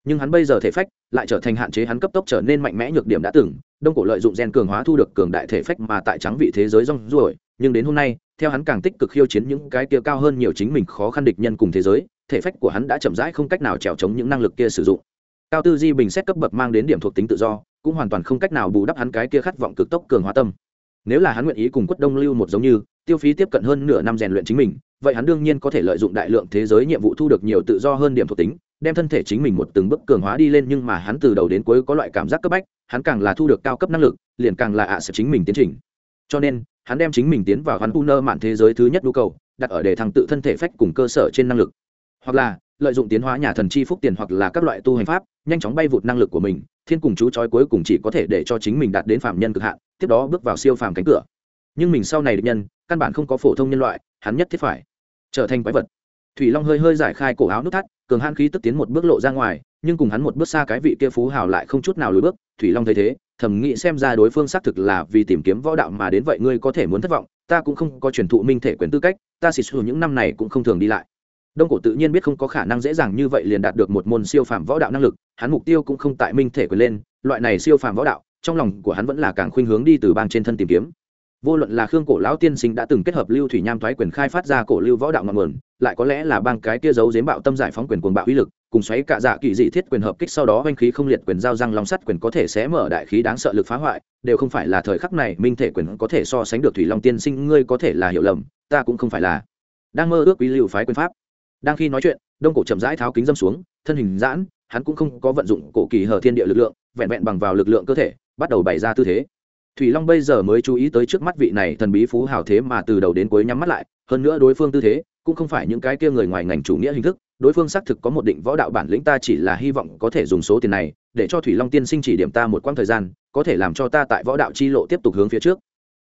Speaker 1: Nhưng hắn bây giờ thể phách lại trở thành hạn chế hắn cấp tốc trở nên mạnh mẽ nhược điểm đã từng, đông cổ lợi dụng gen cường hóa thu được cường đại thể phách mà tại trắng vị thế giới rong ruổi. Nhưng đến hôm nay, theo hắn càng tích cực khiêu chiến những cái kia cao hơn nhiều chính mình khó khăn địch nhân cùng thế giới, thể phách của hắn đã chậm rãi không cách nào trèo chống những năng lực kia sử dụng. Cao tư di bình xét cấp bậc mang đến điểm thuộc tính tự do, cũng hoàn toàn không cách nào bù đắp hắn cái kia khát vọng cực tốc cường hóa tâm nếu là hắn nguyện ý cùng quất đông lưu một giống như, tiêu phí tiếp cận hơn nửa năm rèn luyện chính mình, vậy hắn đương nhiên có thể lợi dụng đại lượng thế giới nhiệm vụ thu được nhiều tự do hơn điểm thuộc tính, đem thân thể chính mình một từng bước cường hóa đi lên nhưng mà hắn từ đầu đến cuối có loại cảm giác cấp bách, hắn càng là thu được cao cấp năng lực, liền càng là ạ à chính mình tiến trình. Cho nên, hắn đem chính mình tiến vào hắn u nơ mạn thế giới thứ nhất nhu cầu, đặt ở đề thăng tự thân thể phách cùng cơ sở trên năng lực. Hoặc là lợi dụng tiến hóa nhà thần chi phúc tiền hoặc là các loại tu hành pháp, nhanh chóng bay vụt năng lực của mình, thiên cùng chú trói cuối cùng chỉ có thể để cho chính mình đạt đến phạm nhân cực hạn, tiếp đó bước vào siêu phàm cánh cửa. Nhưng mình sau này được nhân, căn bản không có phổ thông nhân loại, hắn nhất thiết phải trở thành quái vật. Thủy long hơi hơi giải khai cổ áo nút thắt, cường hãn khí tức tiến một bước lộ ra ngoài, nhưng cùng hắn một bước xa cái vị kia phú hào lại không chút nào lùi bước, thủy long thấy thế, thầm nghĩ xem ra đối phương xác thực là vì tìm kiếm võ đạo mà đến vậy ngươi có thể muốn thất vọng, ta cũng không có truyền thụ minh thể quyền tư cách, ta xịt xù những năm này cũng không thường đi lại đông cổ tự nhiên biết không có khả năng dễ dàng như vậy liền đạt được một môn siêu phàm võ đạo năng lực, hắn mục tiêu cũng không tại minh thể quyền lên, loại này siêu phàm võ đạo, trong lòng của hắn vẫn là càng khuynh hướng đi từ bang trên thân tìm kiếm. Vô luận là khương cổ lão tiên sinh đã từng kết hợp lưu thủy nham thoái quyền khai phát ra cổ lưu võ đạo ngọn nguồn, lại có lẽ là bang cái kia giấu giếm bạo tâm giải phóng quyền cuồng bạo uy lực, cùng xoáy cả dạ kỳ dị thiết quyền hợp kích sau đó oanh khí không liệt quyền giao răng long sắt quyền có thể sẽ mở đại khí đáng sợ lực phá hoại, đều không phải là thời khắc này minh thể quyền có thể so sánh được thủy long tiên sinh, ngươi có thể là hiểu lầm, ta cũng không phải là đang mơ ước quý lưu phái quyền pháp đang khi nói chuyện, đông cổ chậm rãi tháo kính dâm xuống, thân hình giãn, hắn cũng không có vận dụng cổ kỳ hở thiên địa lực lượng, vẹn vẹn bằng vào lực lượng cơ thể, bắt đầu bày ra tư thế. Thủy long bây giờ mới chú ý tới trước mắt vị này thần bí phú hào thế mà từ đầu đến cuối nhắm mắt lại, hơn nữa đối phương tư thế cũng không phải những cái kia người ngoài ngành chủ nghĩa hình thức, đối phương xác thực có một định võ đạo bản lĩnh ta chỉ là hy vọng có thể dùng số tiền này để cho thủy long tiên sinh chỉ điểm ta một quãng thời gian, có thể làm cho ta tại võ đạo chi lộ tiếp tục hướng phía trước.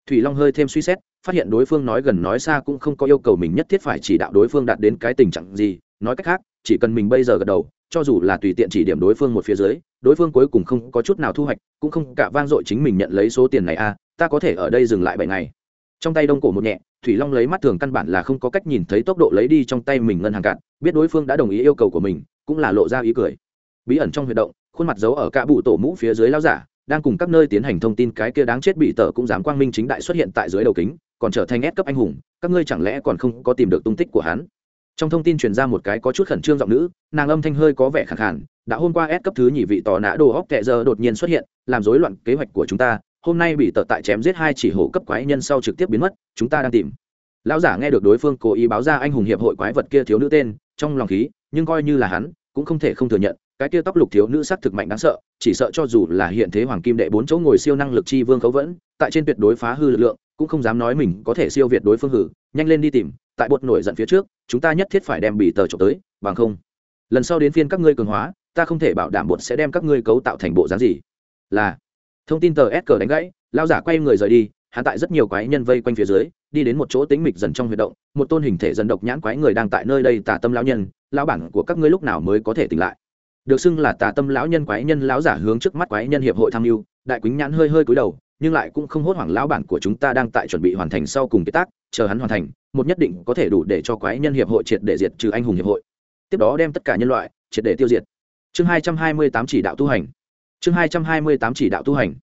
Speaker 1: Thủy long hơi thêm suy xét phát hiện đối phương nói gần nói xa cũng không có yêu cầu mình nhất thiết phải chỉ đạo đối phương đạt đến cái tình trạng gì nói cách khác chỉ cần mình bây giờ gật đầu cho dù là tùy tiện chỉ điểm đối phương một phía dưới đối phương cuối cùng không có chút nào thu hoạch cũng không cả vang dội chính mình nhận lấy số tiền này a à, ta có thể ở đây dừng lại bảy ngày. Trong tay đông cổ một nhẹ thủy long lấy mắt thường căn bản là không có cách nhìn thấy tốc độ lấy đi trong tay mình ngân hàng cạn biết đối phương đã đồng ý yêu cầu của mình cũng là lộ ra ý cười. Bí ẩn trong huy động khuôn mặt giấu ở cả bụ tổ mũ phía dưới lao giả đang cùng các nơi tiến hành thông tin cái kia đáng chết bị tờ cũng dám quang minh chính đại xuất hiện tại dưới đầu kính còn trở thành ép cấp anh hùng, các ngươi chẳng lẽ còn không có tìm được tung tích của hắn? Trong thông tin truyền ra một cái có chút khẩn trương giọng nữ, nàng âm thanh hơi có vẻ khẳng khản đã hôm qua ép cấp thứ nhị vị tò nã đồ óc tệ giờ đột nhiên xuất hiện, làm rối loạn kế hoạch của chúng ta, hôm nay bị tờ tại chém giết hai chỉ hổ cấp quái nhân sau trực tiếp biến mất, chúng ta đang tìm. Lão giả nghe được đối phương cố ý báo ra anh hùng hiệp hội quái vật kia thiếu nữ tên, trong lòng khí, nhưng coi như là hắn, cũng không thể không thừa nhận, cái kia tóc lục thiếu nữ sắc thực mạnh đáng sợ, chỉ sợ cho dù là hiện thế hoàng kim đệ bốn chỗ ngồi siêu năng lực chi vương khấu vẫn, tại trên tuyệt đối phá hư lực lượng cũng không dám nói mình có thể siêu việt đối phương hử, nhanh lên đi tìm, tại bột nổi giận phía trước, chúng ta nhất thiết phải đem bị tờ trộm tới, bằng không, lần sau đến phiên các ngươi cường hóa, ta không thể bảo đảm bột sẽ đem các ngươi cấu tạo thành bộ dáng gì. Là, thông tin tờ s cờ đánh gãy lao giả quay người rời đi, hắn tại rất nhiều quái nhân vây quanh phía dưới, đi đến một chỗ tính mịch dần trong huy động, một tôn hình thể dần độc nhãn quái người đang tại nơi đây tả tâm lão nhân, lão bản của các ngươi lúc nào mới có thể tỉnh lại? Được xưng là tà tâm lão nhân quái nhân, lão giả hướng trước mắt quái nhân hiệp hội tham mưu, đại quýnh nhãn hơi hơi cúi đầu nhưng lại cũng không hốt hoảng lão bản của chúng ta đang tại chuẩn bị hoàn thành sau cùng kết tác chờ hắn hoàn thành một nhất định có thể đủ để cho quái nhân hiệp hội triệt để diệt trừ anh hùng hiệp hội. Tiếp đó đem tất cả nhân loại triệt để tiêu diệt. Chương hai trăm hai mươi tám chỉ đạo tu hành. Chương hai trăm hai mươi tám chỉ đạo tu hành.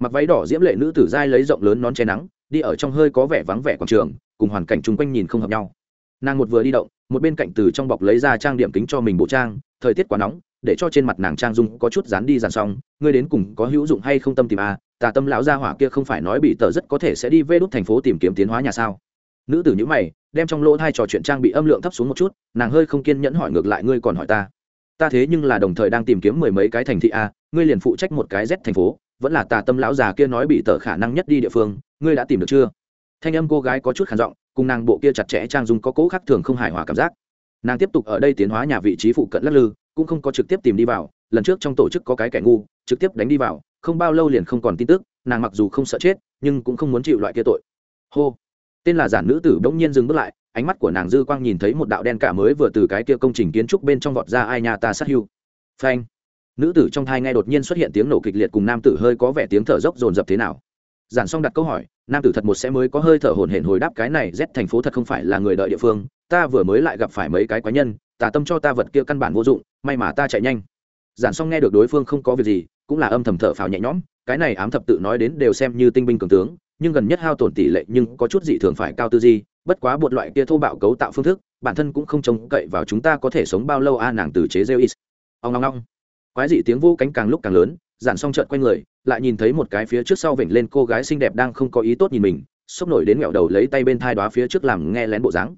Speaker 1: Mặc váy đỏ diễm lệ nữ tử giai lấy rộng lớn nón che nắng đi ở trong hơi có vẻ vắng vẻ quảng trường cùng hoàn cảnh chung quanh nhìn không hợp nhau. Nàng một vừa đi động một bên cạnh từ trong bọc lấy ra trang điểm kính cho mình bộ trang thời tiết quá nóng để cho trên mặt nàng trang dung có chút dán đi dàn xong ngươi đến cùng có hữu dụng hay không tâm tìm a à, tà tâm lão gia hỏa kia không phải nói bị tờ rất có thể sẽ đi vê đốt thành phố tìm kiếm tiến hóa nhà sao? Nữ tử nhữ mày, đem trong lỗ thai trò chuyện trang bị âm lượng thấp xuống một chút, nàng hơi không kiên nhẫn hỏi ngược lại ngươi còn hỏi ta. Ta thế nhưng là đồng thời đang tìm kiếm mười mấy cái thành thị a, ngươi liền phụ trách một cái z thành phố, vẫn là tà tâm lão già kia nói bị tờ khả năng nhất đi địa phương, ngươi đã tìm được chưa? Thanh âm cô gái có chút khản giọng, cùng nàng bộ kia chặt chẽ trang dung có cố khác thường không hài hòa cảm giác. Nàng tiếp tục ở đây tiến hóa nhà vị trí phụ cận lắc lư, cũng không có trực tiếp tìm đi vào, lần trước trong tổ chức có cái kẻ ngu, trực tiếp đánh đi vào không bao lâu liền không còn tin tức, nàng mặc dù không sợ chết, nhưng cũng không muốn chịu loại kia tội. Hô. Tên là giản nữ tử bỗng nhiên dừng bước lại, ánh mắt của nàng dư quang nhìn thấy một đạo đen cả mới vừa từ cái kia công trình kiến trúc bên trong vọt ra ai nhà ta sát hưu. Phanh. Nữ tử trong thai nghe đột nhiên xuất hiện tiếng nổ kịch liệt cùng nam tử hơi có vẻ tiếng thở dốc dồn dập thế nào. Giản xong đặt câu hỏi, nam tử thật một sẽ mới có hơi thở hổn hển hồi đáp cái này rét thành phố thật không phải là người đợi địa phương, ta vừa mới lại gặp phải mấy cái quái nhân, tà tâm cho ta vật kia căn bản vô dụng, may mà ta chạy nhanh. Giản xong nghe được đối phương không có việc gì cũng là âm thầm thở phào nhẹ nhõm, cái này ám thập tự nói đến đều xem như tinh binh cường tướng, nhưng gần nhất hao tổn tỷ lệ nhưng có chút dị thường phải cao tư di, bất quá bột loại kia thô bạo cấu tạo phương thức, bản thân cũng không trông cậy vào chúng ta có thể sống bao lâu a nàng từ chế rêu is. Ông long long quái dị tiếng vô cánh càng lúc càng lớn giản xong trợn quay người, lại nhìn thấy một cái phía trước sau vểnh lên cô gái xinh đẹp đang không có ý tốt nhìn mình xốc nổi đến mẹo đầu lấy tay bên thai đoá phía trước làm nghe lén bộ dáng.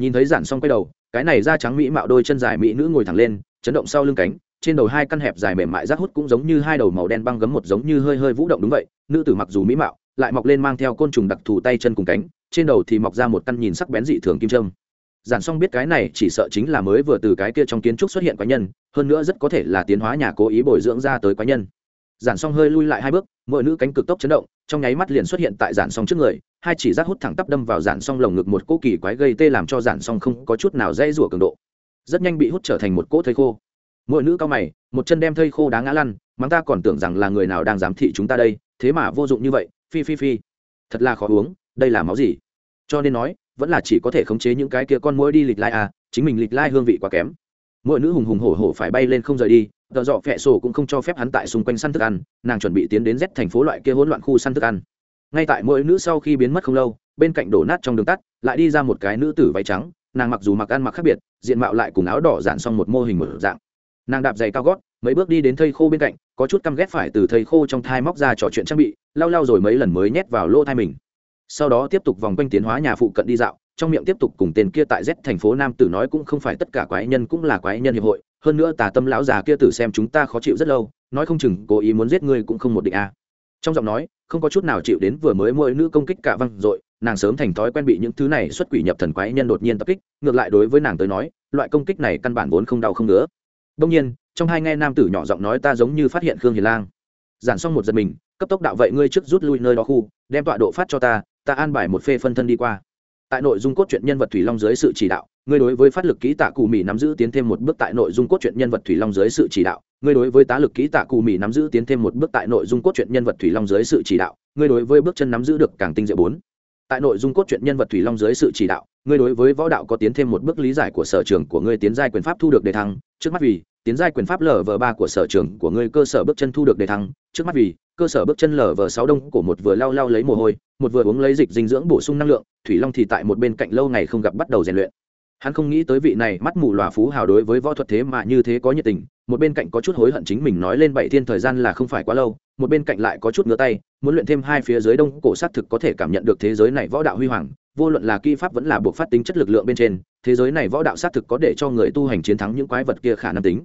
Speaker 1: Nhìn thấy giản xong quay đầu, cái này da trắng mỹ mạo đôi chân dài mỹ nữ ngồi thẳng lên, chấn động sau lưng cánh trên đầu hai căn hẹp dài mềm mại rác hút cũng giống như hai đầu màu đen băng gấm một giống như hơi hơi vũ động đúng vậy, nữ tử mặc dù mỹ mạo, lại mọc lên mang theo côn trùng đặc thù tay chân cùng cánh, trên đầu thì mọc ra một căn nhìn sắc bén dị thường kim trâm giản xong biết cái này chỉ sợ chính là mới vừa từ cái kia trong kiến trúc xuất hiện quái nhân, hơn nữa rất có thể là tiến hóa nhà cố ý bồi dưỡng ra tới quái nhân. Giản xong hơi lui lại hai bước, mỗi nữ cánh cực tốc chấn động, trong nháy mắt liền xuất hiện tại giản xong trước người, hai chỉ rác hút thẳng tắp đâm vào giản xong lồng ngực một cỗ kỳ quái gây tê làm cho giản xong không có chút nào dây rủa cường độ. Rất nhanh bị hút trở thành một cỗ thây khô mỗi nữ cao mày, một chân đem thây khô đá ngã lăn, mắng ta còn tưởng rằng là người nào đang giám thị chúng ta đây, thế mà vô dụng như vậy, phi phi phi. Thật là khó uống, đây là máu gì? Cho nên nói, vẫn là chỉ có thể khống chế những cái kia con mũi đi lịch lai à chính mình lịch lai hương vị quá kém. Mỗi nữ hùng hùng hổ hổ phải bay lên không rời đi tờ dọ phẹ sổ cũng không cho phép hắn tại xung quanh săn thức ăn, nàng chuẩn bị tiến đến rét thành phố loại kia hỗn loạn khu săn thức ăn. Ngay tại mỗi nữ sau khi biến mất không lâu, bên cạnh đổ nát trong đường tắt, lại đi ra một cái nữ tử váy trắng, nàng mặc dù mặc ăn mặc khác biệt, diện mạo lại cùng áo đỏ dạn xong một mô hình mở dạng nàng đạp giày cao gót, mấy bước đi đến thây khô bên cạnh, có chút căm ghét phải từ thây khô trong thai móc ra trò chuyện trang bị, lau lau rồi mấy lần mới nhét vào lô thai mình. Sau đó tiếp tục vòng quanh tiến hóa nhà phụ cận đi dạo, trong miệng tiếp tục cùng tên kia tại z thành phố nam tử nói cũng không phải tất cả quái nhân cũng là quái nhân hiệp hội, hơn nữa tà tâm lão già kia tử xem chúng ta khó chịu rất lâu, nói không chừng cố ý muốn giết ngươi cũng không một định a. Trong giọng nói, không có chút nào chịu đến vừa mới mỗi nữ công kích cả văng rồi nàng sớm thành thói quen bị những thứ này xuất quỷ nhập thần quái nhân đột nhiên tập kích, ngược lại đối với nàng tới nói, loại công kích này căn bản vốn không đau không nữa đông nhiên, trong hai nghe nam tử nhỏ giọng nói ta giống như phát hiện khương hiền lang. Giản xong một giật mình, cấp tốc đạo vậy ngươi trước rút lui nơi đó khu, đem tọa độ phát cho ta ta an bài một phê phân thân đi qua. Tại nội dung cốt truyện nhân vật thủy long dưới sự chỉ đạo, ngươi đối với phát lực ký tạ cù mỹ nắm giữ tiến thêm một bước tại nội dung cốt truyện nhân vật thủy long dưới sự chỉ đạo, ngươi đối với tá lực ký tạ cù mỹ nắm giữ tiến thêm một bước tại nội dung cốt truyện nhân vật thủy long dưới sự chỉ đạo, ngươi đối với bước chân nắm giữ được càng tinh diệu bốn. Tại nội dung cốt truyện nhân vật thủy long dưới sự chỉ đạo, ngươi đối với võ đạo có tiến thêm một bước lý giải của sở trường của ngươi tiến giai quyền pháp thu được đề thăng trước mắt vì, tiến giai quyền pháp lở vờ ba của sở trường của ngươi cơ sở bước chân thu được đề thăng, trước mắt vì, cơ sở bước chân lở vờ sáu đông của một vừa lao lao lấy mồ hôi, một vừa uống lấy dịch dinh dưỡng bổ sung năng lượng, thủy long thì tại một bên cạnh lâu ngày không gặp bắt đầu rèn luyện. Hắn không nghĩ tới vị này mắt mù lòa phú hào đối với võ thuật thế mà như thế có nhiệt tình, một bên cạnh có chút hối hận chính mình nói lên bảy thiên thời gian là không phải quá lâu, một bên cạnh lại có chút ngứa tay, muốn luyện thêm hai phía dưới đông cổ sát thực có thể cảm nhận được thế giới này võ đạo huy hoàng vô luận là kỹ pháp vẫn là buộc phát tính chất lực lượng bên trên, thế giới này võ đạo sát thực có để cho người tu hành chiến thắng những quái vật kia khả năng tính.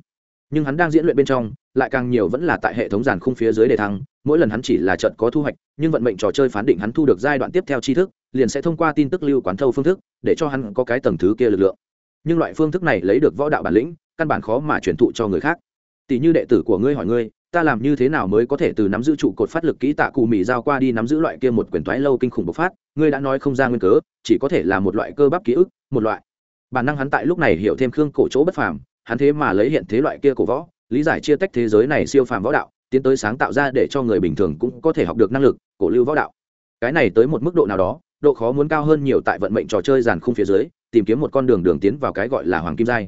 Speaker 1: Nhưng hắn đang diễn luyện bên trong, lại càng nhiều vẫn là tại hệ thống giàn khung phía dưới đề thăng, mỗi lần hắn chỉ là trận có thu hoạch, nhưng vận mệnh trò chơi phán định hắn thu được giai đoạn tiếp theo tri thức, liền sẽ thông qua tin tức lưu quán thâu phương thức, để cho hắn có cái tầng thứ kia lực lượng. Nhưng loại phương thức này lấy được võ đạo bản lĩnh, căn bản khó mà truyền thụ cho người khác. Tỷ như đệ tử của ngươi hỏi ngươi ta làm như thế nào mới có thể từ nắm giữ trụ cột phát lực kỹ tạ cụ mỹ giao qua đi nắm giữ loại kia một quyển toái lâu kinh khủng bộc phát? Ngươi đã nói không ra nguyên cớ, chỉ có thể là một loại cơ bắp ký ức, một loại. Bản năng hắn tại lúc này hiểu thêm khương cổ chỗ bất phàm, hắn thế mà lấy hiện thế loại kia cổ võ, lý giải chia tách thế giới này siêu phàm võ đạo, tiến tới sáng tạo ra để cho người bình thường cũng có thể học được năng lực, cổ lưu võ đạo. Cái này tới một mức độ nào đó, độ khó muốn cao hơn nhiều tại vận mệnh trò chơi giàn khung phía dưới, tìm kiếm một con đường đường tiến vào cái gọi là hoàng kim giai.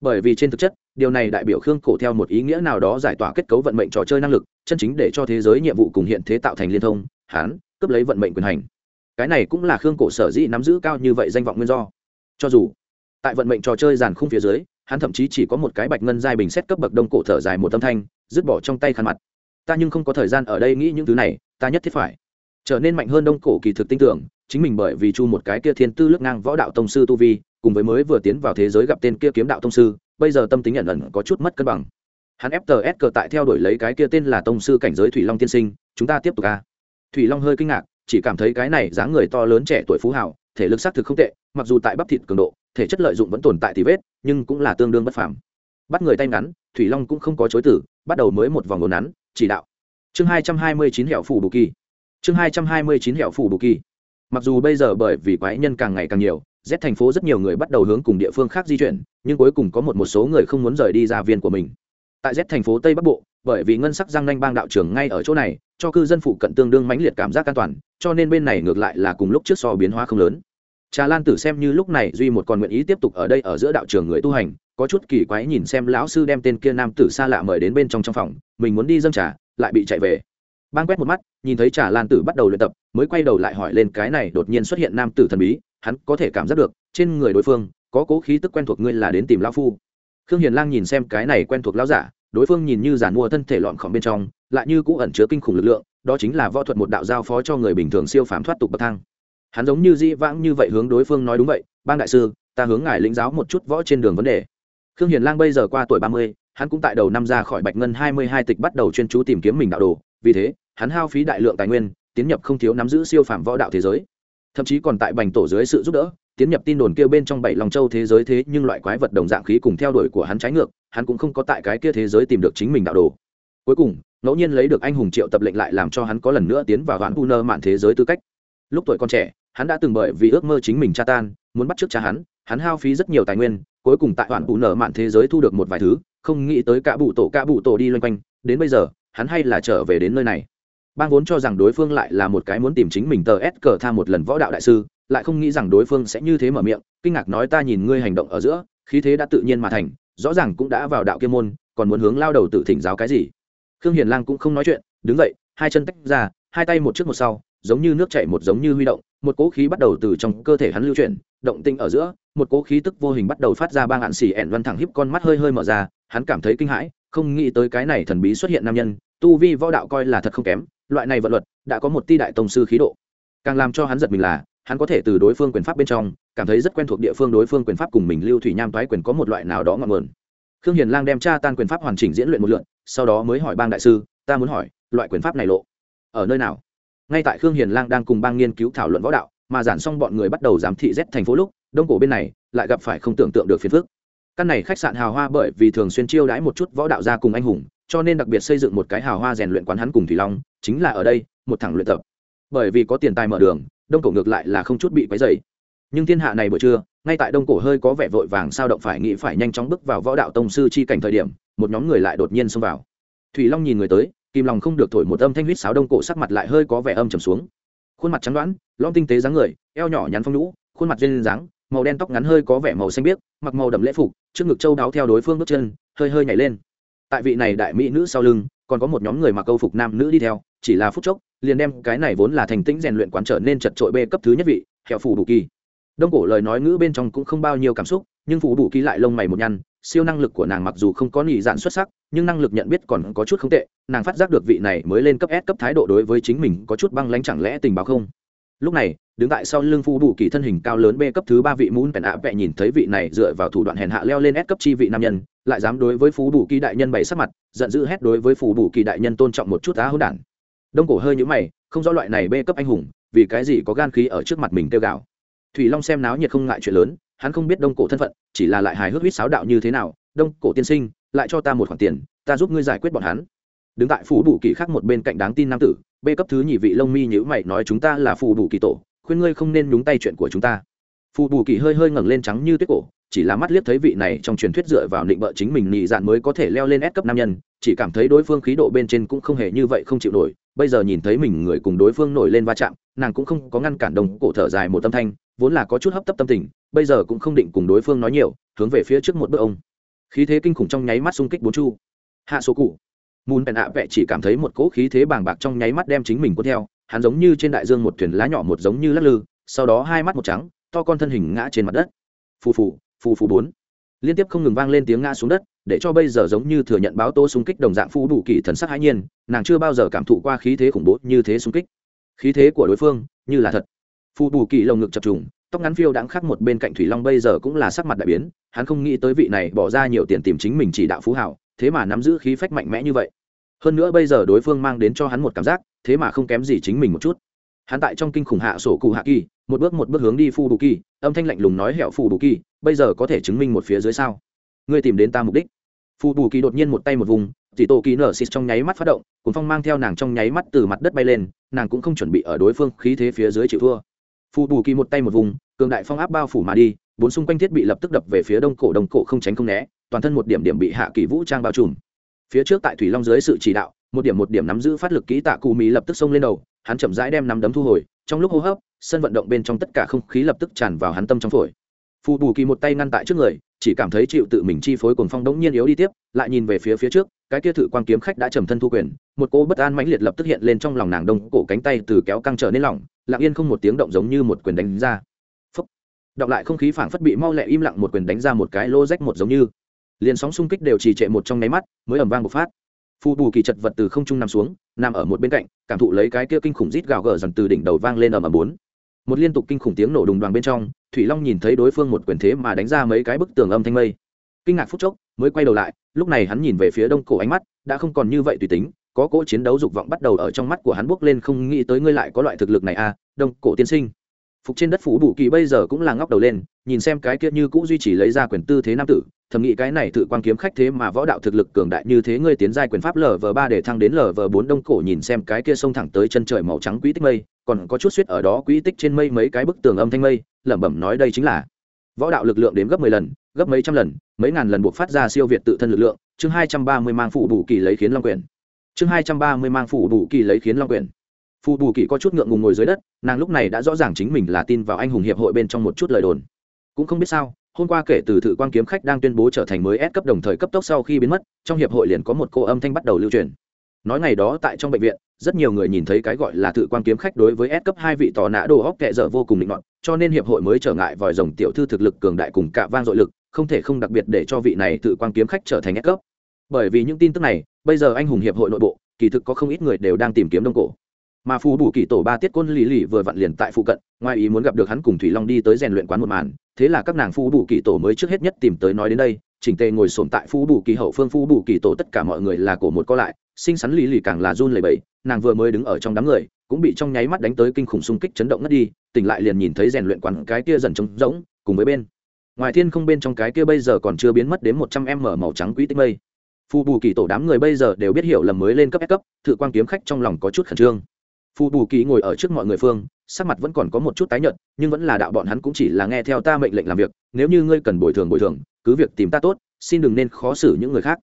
Speaker 1: Bởi vì trên thực chất điều này đại biểu khương cổ theo một ý nghĩa nào đó giải tỏa kết cấu vận mệnh trò chơi năng lực, chân chính để cho thế giới nhiệm vụ cùng hiện thế tạo thành liên thông, hán, cướp lấy vận mệnh quyền hành. Cái này cũng là khương cổ sở dĩ nắm giữ cao như vậy danh vọng nguyên do. Cho dù, tại vận mệnh trò chơi giàn khung phía dưới, hắn thậm chí chỉ có một cái bạch ngân giai bình xét cấp bậc đông cổ thở dài một âm thanh, dứt bỏ trong tay khăn mặt. Ta nhưng không có thời gian ở đây nghĩ những thứ này, ta nhất thiết phải trở nên mạnh hơn đông cổ kỳ thực tin tưởng, chính mình bởi vì chu một cái kia thiên tư lướt ngang võ đạo tông sư tu vi, cùng với mới vừa tiến vào thế giới gặp tên kia kiếm đạo tông sư bây giờ tâm tính ẩn ẩn có chút mất cân bằng. Hắn fts cờ tại theo đuổi lấy cái kia tên là tông sư cảnh giới thủy long tiên sinh, chúng ta tiếp tục ca thủy long hơi kinh ngạc, chỉ cảm thấy cái này dáng người to lớn trẻ tuổi phú hảo thể lực xác thực không tệ, mặc dù tại bắp thịt cường độ, thể chất lợi dụng vẫn tồn tại thì vết, nhưng cũng là tương đương bất phàm. Bắt người tay ngắn, thủy long cũng không có chối tử bắt đầu mới một vòng đồn nắn, chỉ đạo. Chương hai trăm hai mươi chín hẻo phủ bù kỳ. Chương hai trăm hai mươi chín hẻo phủ bù kỳ. Mặc dù bây giờ bởi vì quái nhân càng ngày càng nhiều z thành phố rất nhiều người bắt đầu hướng cùng địa phương khác di chuyển, nhưng cuối cùng có một một số người không muốn rời đi ra viên của mình. Tại z thành phố tây bắc bộ, bởi vì ngân sắc giang nanh bang đạo trường ngay ở chỗ này, cho cư dân phụ cận tương đương mãnh liệt cảm giác an toàn, cho nên bên này ngược lại là cùng lúc trước so biến hóa không lớn. Trà lan tử xem như lúc này duy một còn nguyện ý tiếp tục ở đây ở giữa đạo trường người tu hành, có chút kỳ quái nhìn xem lão sư đem tên kia nam tử xa lạ mời đến bên trong trong phòng, mình muốn đi dâng trà, lại bị chạy về. Bang quét một mắt, nhìn thấy trà lan tử bắt đầu luyện tập, mới quay đầu lại hỏi lên cái này đột nhiên xuất hiện nam tử thần bí hắn có thể cảm giác được, trên người đối phương có cố khí tức quen thuộc ngươi là đến tìm lão phu. Khương hiền lang nhìn xem cái này quen thuộc lão giả, đối phương nhìn như giản mua thân thể lọn khỏng bên trong, lại như cũng ẩn chứa kinh khủng lực lượng, đó chính là võ thuật một đạo giao phó cho người bình thường siêu phàm thoát tục bậc thang. Hắn giống như dĩ vãng như vậy hướng đối phương nói đúng vậy ban đại sư, ta hướng ngài lĩnh giáo một chút võ trên đường vấn đề. Khương hiền lang bây giờ qua tuổi ba mươi, hắn cũng tại đầu năm ra khỏi bạch ngân hai mươi hai tịch bắt đầu chuyên chú tìm kiếm mình đạo đồ, vì thế, hắn hao phí đại lượng tài nguyên, tiến nhập không thiếu nắm giữ siêu phàm võ đạo thế giới thậm chí còn tại bành tổ dưới sự giúp đỡ, tiến nhập tin đồn kia bên trong bảy lòng châu thế giới thế nhưng loại quái vật đồng dạng khí cùng theo đuổi của hắn trái ngược, hắn cũng không có tại cái kia thế giới tìm được chính mình đạo đồ. Cuối cùng, ngẫu nhiên lấy được anh hùng triệu tập lệnh lại làm cho hắn có lần nữa tiến vào vạn u nơ mạn thế giới tư cách. Lúc tuổi còn trẻ, hắn đã từng bởi vì ước mơ chính mình cha tan, muốn bắt t r ư ớ c cha hắn hắn hao phí rất nhiều tài nguyên, cuối cùng tại hoàn u nơ mạn thế giới thu được một vài thứ, không nghĩ tới cả bụ tổ cả bụ tổ đi loanh quanh, đến bây giờ, hắn hay là trở về đến nơi này bang vốn cho rằng đối phương lại là một cái muốn tìm chính mình tờ s cờ tha một lần võ đạo đại sư, lại không nghĩ rằng đối phương sẽ như thế mở miệng, kinh ngạc nói ta nhìn ngươi hành động ở giữa, khí thế đã tự nhiên mà thành, rõ ràng cũng đã vào đạo kiêm môn, còn muốn hướng lao đầu tự thỉnh giáo cái gì? Khương hiền lang cũng không nói chuyện, đứng dậy, hai chân tách ra, hai tay một trước một sau, giống như nước chảy một giống như huy động, một cỗ khí bắt đầu từ trong cơ thể hắn lưu chuyển, động tinh ở giữa, một cỗ khí tức vô hình bắt đầu phát ra ba ngạn xỉ ẹn văn thẳng híp con mắt hơi hơi mở ra, hắn cảm thấy kinh hãi, không nghĩ tới cái này thần bí xuất hiện nam nhân, tu vi võ đạo coi là thật không kém loại này vận luật đã có một ti đại tông sư khí độ. Càng làm cho hắn giật mình là, hắn có thể từ đối phương quyền pháp bên trong, cảm thấy rất quen thuộc địa phương đối phương quyền pháp cùng mình lưu thủy nham toái quyền có một loại nào đó ngọn nguồn. Khương hiền lang đem tra tan quyền pháp hoàn chỉnh diễn luyện một lượn sau đó mới hỏi bang đại sư, ta muốn hỏi, loại quyền pháp này lộ ở nơi nào? Ngay tại khương hiền lang đang cùng bang nghiên cứu thảo luận võ đạo, mà giản xong bọn người bắt đầu giám thị rét thành phố lúc, đông cổ bên này lại gặp phải không tưởng tượng được phiền phức. Căn này khách sạn hào hoa bởi vì thường xuyên chiêu đãi một chút võ đạo gia cùng anh hùng cho nên đặc biệt xây dựng một cái hào hoa rèn luyện quán hắn cùng thủy long, chính là ở đây, một thẳng luyện tập. Bởi vì có tiền tài mở đường, đông cổ ngược lại là không chút bị quấy dày nhưng thiên hạ này buổi trưa, ngay tại đông cổ hơi có vẻ vội vàng sao động phải nghĩ phải nhanh chóng bước vào võ đạo tông sư chi cảnh thời điểm, một nhóm người lại đột nhiên xông vào. Thủy long nhìn người tới kim lòng không được thổi một âm thanh huýt sáo đông cổ sắc mặt lại hơi có vẻ âm trầm xuống. Khuôn mặt trắng đoán lom tinh tế dáng người, eo nhỏ nhắn phong nhũ, khuôn mặt duyên dáng, màu đen tóc ngắn hơi có vẻ màu xanh biếc, mặc màu đậm lễ phục, trước ngực châu đáo theo đối phương bước chân, hơi hơi nhảy lên tại vị này đại mỹ nữ sau lưng, còn có một nhóm người mặc câu phục nam nữ đi theo, chỉ là phút chốc, liền đem cái này vốn là thành tĩnh rèn luyện quán trở nên chật trội bê cấp thứ nhất vị, hẹo phủ đủ kỳ. Đông cổ lời nói ngữ bên trong cũng không bao nhiêu cảm xúc, nhưng phủ đủ kỳ lại lông mày một nhăn, siêu năng lực của nàng mặc dù không có nhị dạn xuất sắc, nhưng năng lực nhận biết còn có chút không tệ, nàng phát giác được vị này mới lên cấp s cấp thái độ đối với chính mình có chút băng lánh chẳng lẽ tình báo không? Lúc này, đứng tại sau lưng phu đủ kỳ thân hình cao lớn b cấp thứ ba vị mún pèn ạ vẹ nhìn thấy vị này dựa vào thủ đoạn hèn hạ leo lên s cấp chi vị nam nhân lại dám đối với phú đủ kỳ đại nhân bày sắc mặt, giận dữ hét đối với phú đủ kỳ đại nhân tôn trọng một chút á hữu đản. Đông cổ hơi nhũ mày, không rõ loại này bê cấp anh hùng, vì cái gì có gan khí ở trước mặt mình tiêu gạo thủy long xem náo nhiệt không ngại chuyện lớn, hắn không biết đông cổ thân phận, chỉ là lại hài hước huýt sáo đạo như thế nào, đông cổ tiên sinh, lại cho ta một khoản tiền, ta giúp ngươi giải quyết bọn hắn. Đứng tại phủ bù kỳ khác một bên cạnh đáng tin nam tử, bê cấp thứ nhị vị lông mi nhữ mày nói chúng ta là phù bù kỳ tổ, khuyên ngươi không nên nhúng tay chuyện của chúng ta. Phù bù kỳ hơi hơi ngẩng lên trắng như tuyết cổ chỉ là mắt liếc thấy vị này trong truyền thuyết dựa vào định bợ chính mình nhị dạn mới có thể leo lên S cấp nam nhân, chỉ cảm thấy đối phương khí độ bên trên cũng không hề như vậy không chịu nổi, bây giờ nhìn thấy mình người cùng đối phương nổi lên va chạm, nàng cũng không có ngăn cản đồng cổ thở dài một tâm thanh, vốn là có chút hấp tấp tâm tình, bây giờ cũng không định cùng đối phương nói nhiều, hướng về phía trước một bước ông. Khí thế kinh khủng trong nháy mắt xung kích bốn chu. Hạ số cụ. Mùn Bèn ạ vẹ chỉ cảm thấy một cỗ khí thế bàng bạc trong nháy mắt đem chính mình cuốn theo, hắn giống như trên đại dương một thuyền lá nhỏ một giống như lắc lư, sau đó hai mắt một trắng, to con thân hình ngã trên mặt đất. Phù phù, phù phù bốn. Liên tiếp không ngừng vang lên tiếng ngã xuống đất, để cho bây giờ giống như thừa nhận báo tố xung kích đồng dạng Phu đủ kỳ thần sắc hãi nhiên, nàng chưa bao giờ cảm thụ qua khí thế khủng bố như thế xung kích. Khí thế của đối phương, như là thật. Phù đủ kỳ lồng ngực chập trùng, tóc ngắn phiêu đãng khắc một bên cạnh thủy long bây giờ cũng là sắc mặt đại biến, hắn không nghĩ tới vị này bỏ ra nhiều tiền tìm chính mình chỉ đạo phú hảo, thế mà nắm giữ khí phách mạnh mẽ như vậy. Hơn nữa bây giờ đối phương mang đến cho hắn một cảm giác, thế mà không kém gì chính mình một chút. Hắn tại trong kinh khủng hạ sổ cụ hạ kỳ, một bước một bước hướng đi phu đủ kỳ, âm thanh lạnh lùng nói hẹo phù đủ kỳ bây giờ có thể chứng minh một phía dưới sao? Ngươi tìm đến ta mục đích. Phù Bù kỳ đột nhiên một tay một vùng tỷ tổ kỳ nở xịt trong nháy mắt phát động, cuốn phong mang theo nàng trong nháy mắt từ mặt đất bay lên, nàng cũng không chuẩn bị ở đối phương khí thế phía dưới chịu thua. Phù Bù kỳ một tay một vùng, cường đại phong áp bao phủ mà đi, bốn xung quanh thiết bị lập tức đập về phía đông cổ đông cổ không tránh không né, toàn thân một điểm điểm bị hạ kỳ vũ trang bao trùm. Phía trước tại thủy long dưới sự chỉ đạo, một điểm một điểm nắm giữ phát lực kỹ tạ cù mỹ lập tức xông lên đầu, hắn chậm rãi đem nắm đấm thu hồi, trong lúc hô hấp, sân vận động bên trong tất cả không khí lập tức tràn vào hắn tâm trong phổi phù bù kỳ một tay ngăn tại trước người, chỉ cảm thấy chịu tự mình chi phối cuồng phong đống nhiên yếu đi tiếp, lại nhìn về phía phía trước, cái kia thử quan kiếm khách đã trầm thân thu quyền, một cô bất an mãnh liệt lập tức hiện lên trong lòng nàng đông, cổ cánh tay từ kéo căng trở nên lỏng, lặng yên không một tiếng động giống như một quyền đánh ra. Phấp đọc lại không khí phảng phất bị mau lẹ im lặng một quyền đánh ra một cái lô rách một giống như. Liền sóng xung kích đều trì trệ một trong nháy mắt, mới ầm vang một phát. Phù bù kỳ chật vật từ không trung nằm xuống, nằm ở một bên cạnh, cảm thụ lấy cái kia kinh khủng rít gào gờ dần từ đỉnh đầu vang lên ầm ầm bốn. Một liên tục kinh khủng tiếng nổ đùng đoàn bên trong thủy long nhìn thấy đối phương một quyền thế mà đánh ra mấy cái bức tường âm thanh mây. Kinh ngạc phút chốc, mới quay đầu lại, lúc này hắn nhìn về phía đông cổ ánh mắt, đã không còn như vậy tùy tính, có cỗ chiến đấu dục vọng bắt đầu ở trong mắt của hắn bước lên, không nghĩ tới ngươi lại có loại thực lực này à đông cổ tiên sinh. Phục trên đất phủ bù kỳ bây giờ cũng là ngóc đầu lên, nhìn xem cái kia như cũ duy trì lấy ra quyền tư thế nam tử thầm nghĩ cái này tự quan kiếm khách thế mà võ đạo thực lực cường đại như thế, ngươi tiến giai quyền pháp lv ba để thăng đến lv bốn đông cổ nhìn xem cái kia sông thẳng tới chân trời màu trắng quỹ tích mây, còn có chút suýt ở đó quỹ tích trên mây mấy cái bức tường âm thanh mây, lẩm bẩm nói đây chính là võ đạo lực lượng đến gấp mười lần, gấp mấy trăm lần, mấy ngàn lần buộc phát ra siêu việt tự thân lực lượng, chương hai trăm ba mươi mang phụ bù kỳ lấy khiến long quyền. Chương hai trăm ba mươi mang phụ bù kỳ lấy khiến long quyền. Phụ bù kỳ có chút ngượng ngùng ngồi dưới đất, nàng lúc này đã rõ ràng chính mình là tin vào anh hùng hiệp hội bên trong một chút lời đồn. Cũng không biết sao hôm qua kể từ thự quan kiếm khách đang tuyên bố trở thành mới S cấp đồng thời cấp tốc sau khi biến mất, trong hiệp hội liền có một cô âm thanh bắt đầu lưu truyền. Nói ngày đó tại trong bệnh viện, rất nhiều người nhìn thấy cái gọi là thự quan kiếm khách đối với S cấp hai vị tỏ nã đồ óc kệ dở vô cùng định loạn, cho nên hiệp hội mới trở ngại vòi rồng tiểu thư thực lực cường đại cùng cả vang dội lực, không thể không đặc biệt để cho vị này thự quan kiếm khách trở thành S cấp. Bởi vì những tin tức này, bây giờ anh hùng hiệp hội nội bộ, kỳ thực có không ít người đều đang tìm kiếm đông cổ mà phù bù kỳ tổ ba tiết côn lì lì vừa vặn liền tại phụ cận, ngoài ý muốn gặp được hắn cùng thủy long đi tới rèn luyện quán một màn, thế là các nàng phù bù kỳ tổ mới trước hết nhất tìm tới nói đến đây, chỉnh tề ngồi sồn tại phù bù kỳ hậu phương, phù bù kỳ tổ tất cả mọi người là cổ một co lại, xinh xắn lì lì càng là run lầy bẫy nàng vừa mới đứng ở trong đám người, cũng bị trong nháy mắt đánh tới kinh khủng xung kích chấn động ngất đi, tỉnh lại liền nhìn thấy rèn luyện quán cái kia dần trống rỗng, cùng với bên. Ngoài thiên không bên trong cái kia bây giờ còn chưa biến mất đến một trăm em mở màu trắng quỹ tích mây. Phù bù kỳ tổ đám người bây giờ đều biết hiểu lầm mới lên cấp S cấp, thự quan kiếm khách trong lòng có chút khẩn trương phù bù kỳ ngồi ở trước mọi người phương, sắc mặt vẫn còn có một chút tái nhợt, nhưng vẫn là đạo bọn hắn cũng chỉ là nghe theo ta mệnh lệnh làm việc, nếu như ngươi cần bồi thường bồi thường, cứ việc tìm ta tốt, xin đừng nên khó xử những người khác.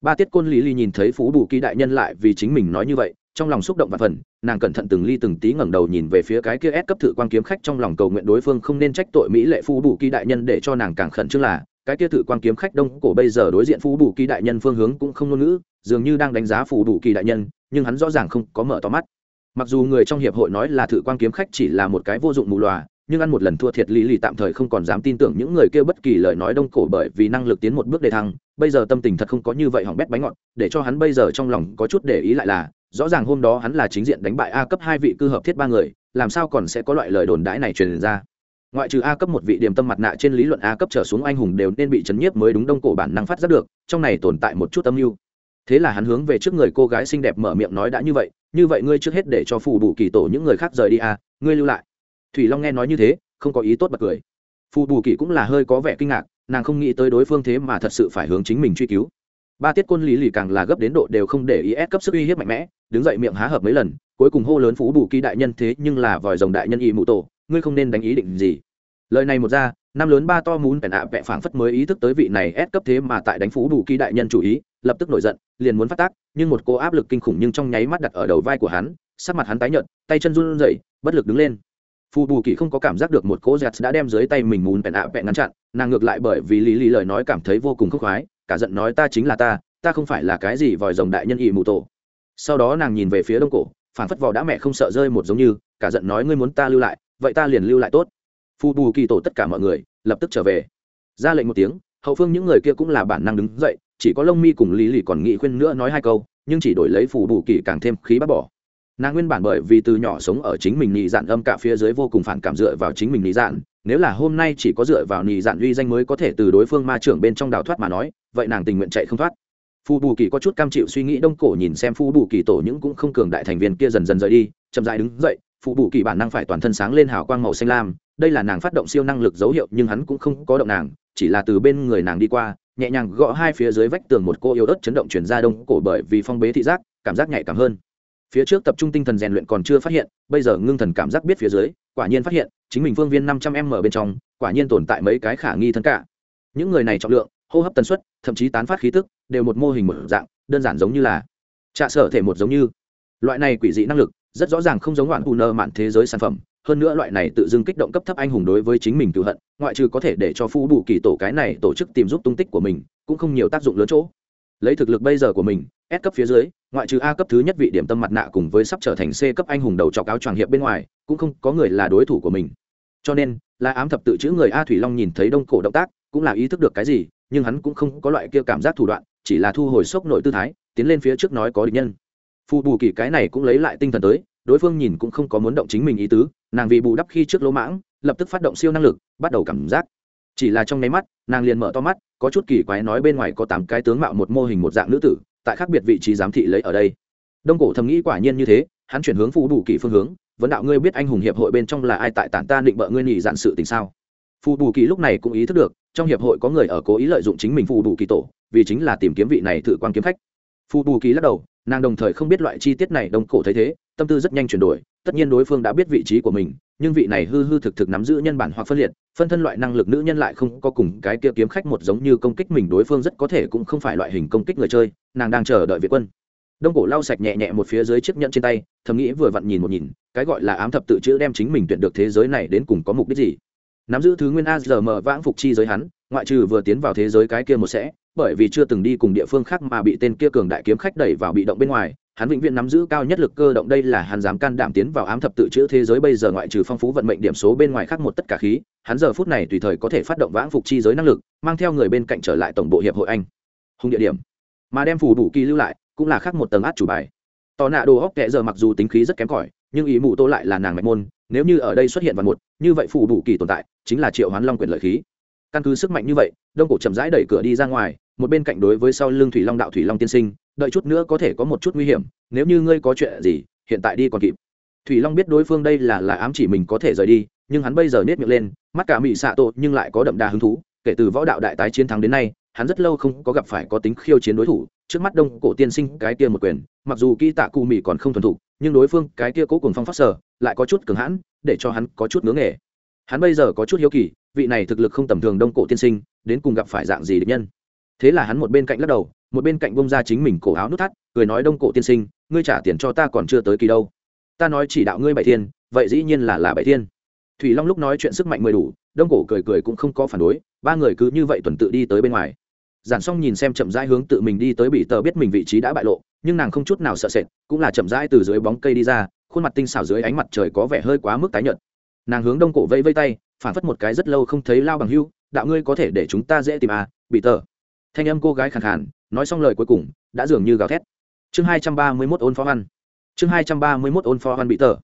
Speaker 1: Ba tiết côn lý ly nhìn thấy phú bù kỳ đại nhân lại vì chính mình nói như vậy, trong lòng xúc động và phần, nàng cẩn thận từng ly từng tí ngẩng đầu nhìn về phía cái kia ép cấp thự quan kiếm khách trong lòng cầu nguyện đối phương không nên trách tội mỹ lệ phú bù kỳ đại nhân để cho nàng càng khẩn trương là, cái kia thự quan kiếm khách đông cổ bây giờ đối diện phú bù kỳ đại nhân phương hướng cũng không ngôn ngữ, dường như đang đánh giá phù bù kỳ đại nhân, nhưng hắn rõ ràng không có mở to mắt mặc dù người trong hiệp hội nói là thử quan kiếm khách chỉ là một cái vô dụng mù loà nhưng ăn một lần thua thiệt lý lì tạm thời không còn dám tin tưởng những người kêu bất kỳ lời nói đông cổ bởi vì năng lực tiến một bước đề thăng, bây giờ tâm tình thật không có như vậy hỏng bét bánh ngọt, để cho hắn bây giờ trong lòng có chút để ý lại là, rõ ràng hôm đó hắn là chính diện đánh bại a cấp hai vị cư hợp thiết ba người, làm sao còn sẽ có loại lời đồn đãi này truyền ra. Ngoại trừ a cấp một vị điểm tâm mặt nạ trên lý luận a cấp trở xuống anh hùng đều nên bị chấn nhiếp mới đúng đông cổ bản năng phát giác được, trong này tồn tại một chút âm mưu. Thế là hắn hướng về trước người cô gái xinh đẹp mở miệng nói đã như vậy như vậy ngươi trước hết để cho phù bù kỳ tổ những người khác rời đi à ngươi lưu lại. Thủy long nghe nói như thế, không có ý tốt bật cười. Phù bù kỳ cũng là hơi có vẻ kinh ngạc, nàng không nghĩ tới đối phương thế mà thật sự phải hướng chính mình truy cứu. Ba tiết quân lý lì càng là gấp đến độ đều không để ý ép cấp sức uy hiếp mạnh mẽ, đứng dậy miệng há hợp mấy lần, cuối cùng hô lớn phú bù kỳ đại nhân thế nhưng là vòi rồng đại nhân y mụ tổ, ngươi không nên đánh ý định gì. Lời này một ra, năm lớn ba to muốn bèn ạ vẹ phảng phất mới ý thức tới vị này ép cấp thế mà tại đánh phú bù kỳ đại nhân chủ ý lập tức nổi giận, liền muốn phát tác, nhưng một cô áp lực kinh khủng nhưng trong nháy mắt đặt ở đầu vai của hắn, sắc mặt hắn tái nhợt, tay chân run rẩy, bất lực đứng lên. Phù bù kỳ không có cảm giác được một cỗ giặt đã đem dưới tay mình muốn bèn ạ bẹn ngăn chặn, nàng ngược lại bởi vì lý lý lời nói cảm thấy vô cùng khốc khoái, cả giận nói ta chính là ta ta không phải là cái gì vòi rồng đại nhân ỉ mù tổ. Sau đó nàng nhìn về phía đông cổ phản phất vò đã mẹ không sợ rơi một giống như, cả giận nói ngươi muốn ta lưu lại, vậy ta liền lưu lại tốt. Phù bù kỳ tổ tất cả mọi người lập tức trở về. Ra lệnh một tiếng, hậu phương những người kia cũng là bản năng đứng dậy chỉ có lông mi cùng lý lì còn nghị khuyên nữa nói hai câu, nhưng chỉ đổi lấy phù bù kỳ càng thêm khí bác bỏ. Nàng nguyên bản bởi vì từ nhỏ sống ở chính mình nhị dạn âm cả phía dưới vô cùng phản cảm dựa vào chính mình nhị dạn, nếu là hôm nay chỉ có dựa vào nhị dạn uy danh mới có thể từ đối phương ma trưởng bên trong đào thoát mà nói, vậy nàng tình nguyện chạy không thoát. Phù bù kỳ có chút cam chịu suy nghĩ đông cổ nhìn xem phù bù kỳ tổ những cũng không cường đại thành viên kia dần dần rời đi, chậm dại đứng dậy, phù bù kỳ bản năng phải toàn thân sáng lên hào quang màu xanh lam, đây là nàng phát động siêu năng lực dấu hiệu nhưng hắn cũng không có động nàng, chỉ là từ bên người nàng đi qua nhẹ nhàng gõ hai phía dưới vách tường một cô yếu ớt chấn động chuyển ra đông cổ bởi vì phong bế thị giác, cảm giác nhạy cảm hơn. Phía trước tập trung tinh thần rèn luyện còn chưa phát hiện, bây giờ ngưng thần cảm giác biết phía dưới, quả nhiên phát hiện, chính mình phương viên năm trăm m bên trong, quả nhiên tồn tại mấy cái khả nghi thân cả. Những người này trọng lượng, hô hấp tần suất, thậm chí tán phát khí tức, đều một mô hình một dạng, đơn giản giống như là trạ sở thể một giống như. Loại này quỷ dị năng lực, rất rõ ràng không giống đoạn u nơ mạn thế giới sản phẩm hơn nữa loại này tự dưng kích động cấp thấp anh hùng đối với chính mình tự hận, ngoại trừ có thể để cho phu bù kỳ tổ cái này tổ chức tìm giúp tung tích của mình, cũng không nhiều tác dụng lớn chỗ. Lấy thực lực bây giờ của mình, S cấp phía dưới, ngoại trừ A cấp thứ nhất vị điểm tâm mặt nạ cùng với sắp trở thành C cấp anh hùng đầu trọc áo choàng hiệp bên ngoài, cũng không có người là đối thủ của mình. Cho nên, là ám thập tự chữ người a thủy long nhìn thấy đông cổ động tác, cũng là ý thức được cái gì, nhưng hắn cũng không có loại kia cảm giác thủ đoạn, chỉ là thu hồi sốc nội tư thái, tiến lên phía trước nói có địch nhân. Phù bù kỳ cái này cũng lấy lại tinh thần tới đối phương nhìn cũng không có muốn động chính mình ý tứ, nàng vì bù đắp khi trước lỗ mãng, lập tức phát động siêu năng lực, bắt đầu cảm giác. Chỉ là trong nháy mắt, nàng liền mở to mắt, có chút kỳ quái nói bên ngoài có tám cái tướng mạo một mô hình một dạng nữ tử, tại khác biệt vị trí giám thị lấy ở đây. Đông cổ thầm nghĩ quả nhiên như thế, hắn chuyển hướng phù đủ kỳ phương hướng, vấn đạo ngươi biết anh hùng hiệp hội bên trong là ai tại tản ta định bợ ngươi nhị dạn sự tình sao? Phù đủ kỳ lúc này cũng ý thức được, trong hiệp hội có người ở cố ý lợi dụng chính mình phù đủ kỳ tổ, vì chính là tìm kiếm vị này thử quan kiếm khách. Phù đủ kỳ lắc đầu, nàng đồng thời không biết loại chi tiết này đông cổ thấy thế tâm tư rất nhanh chuyển đổi, tất nhiên đối phương đã biết vị trí của mình, nhưng vị này hư hư thực thực nắm giữ nhân bản hoặc phân liệt, phân thân loại năng lực nữ nhân lại không có cùng cái kia kiếm khách một giống như công kích mình đối phương rất có thể cũng không phải loại hình công kích người chơi, nàng đang chờ đợi việt quân. Đông cổ lau sạch nhẹ nhẹ một phía dưới chiếc nhẫn trên tay, thầm nghĩ vừa vặn nhìn một nhìn, cái gọi là ám thập tự chữ đem chính mình tuyển được thế giới này đến cùng có mục đích gì. Nắm giữ thứ nguyên a giờ mở vãng phục chi giới hắn, ngoại trừ vừa tiến vào thế giới cái kia một sẽ, bởi vì chưa từng đi cùng địa phương khác mà bị tên kia cường đại kiếm khách đẩy vào bị động bên ngoài hắn vĩnh viễn nắm giữ cao nhất lực cơ động đây là hắn dám can đảm tiến vào ám thập tự chữ thế giới bây giờ ngoại trừ phong phú vận mệnh điểm số bên ngoài khác một tất cả khí, hắn giờ phút này tùy thời có thể phát động vãng phục chi giới năng lực, mang theo người bên cạnh trở lại tổng bộ hiệp hội anh. Hùng địa điểm. Mà đem phù đủ kỳ lưu lại, cũng là khác một tầng át chủ bài. Tò nạ đồ hóc kệ giờ mặc dù tính khí rất kém cỏi, nhưng ý mụ tô lại là nàng mạch môn, nếu như ở đây xuất hiện vào một, như vậy phù đủ kỳ tồn tại, chính là triệu hoán long quyền lợi khí. Căn cứ sức mạnh như vậy, đông cổ chậm rãi đẩy cửa đi ra ngoài, một bên cạnh đối với sau lưng thủy long đạo thủy long tiên sinh đợi chút nữa có thể có một chút nguy hiểm, nếu như ngươi có chuyện gì, hiện tại đi còn kịp. Thủy long biết đối phương đây là là ám chỉ mình có thể rời đi, nhưng hắn bây giờ nết miệng lên, mắt cả mị xạ tội nhưng lại có đậm đà hứng thú, kể từ võ đạo đại tái chiến thắng đến nay, hắn rất lâu không có gặp phải có tính khiêu chiến đối thủ, trước mắt đông cổ tiên sinh cái kia một quyền, mặc dù kỹ tạ cụ mị còn không thuần thục, nhưng đối phương cái kia cố cùng phong phát sở, lại có chút cường hãn, để cho hắn có chút ngưỡng nghề. Hắn bây giờ có chút hiếu kỳ, vị này thực lực không tầm thường đông cổ tiên sinh, đến cùng gặp phải dạng gì địch nhân. Thế là hắn một bên cạnh lắc đầu một bên cạnh bông ra chính mình cổ áo nút thắt, cười nói, đông cổ tiên sinh, ngươi trả tiền cho ta còn chưa tới kỳ đâu. Ta nói chỉ đạo ngươi bảy thiên, vậy dĩ nhiên là là bảy thiên. Thủy long lúc nói chuyện sức mạnh mười đủ, đông cổ cười cười cũng không có phản đối, ba người cứ như vậy tuần tự đi tới bên ngoài. Giản xong nhìn xem chậm rãi hướng tự mình đi tới bị tờ biết mình vị trí đã bại lộ, nhưng nàng không chút nào sợ sệt, cũng là chậm rãi từ dưới bóng cây đi ra, khuôn mặt tinh xảo dưới ánh mặt trời có vẻ hơi quá mức tái nhợt. Nàng hướng đông cổ vây vây tay, phản phất một cái rất lâu không thấy lao bằng hưu, đạo ngươi có thể để chúng ta dễ tìm à bị tờ. Thanh âm cô gái khàn khàn nói xong lời cuối cùng, đã dường như gào thét. Chương hai trăm ba mươi mốt ôn phó văn chương hai trăm ba mươi mốt ôn phó văn bị tờ.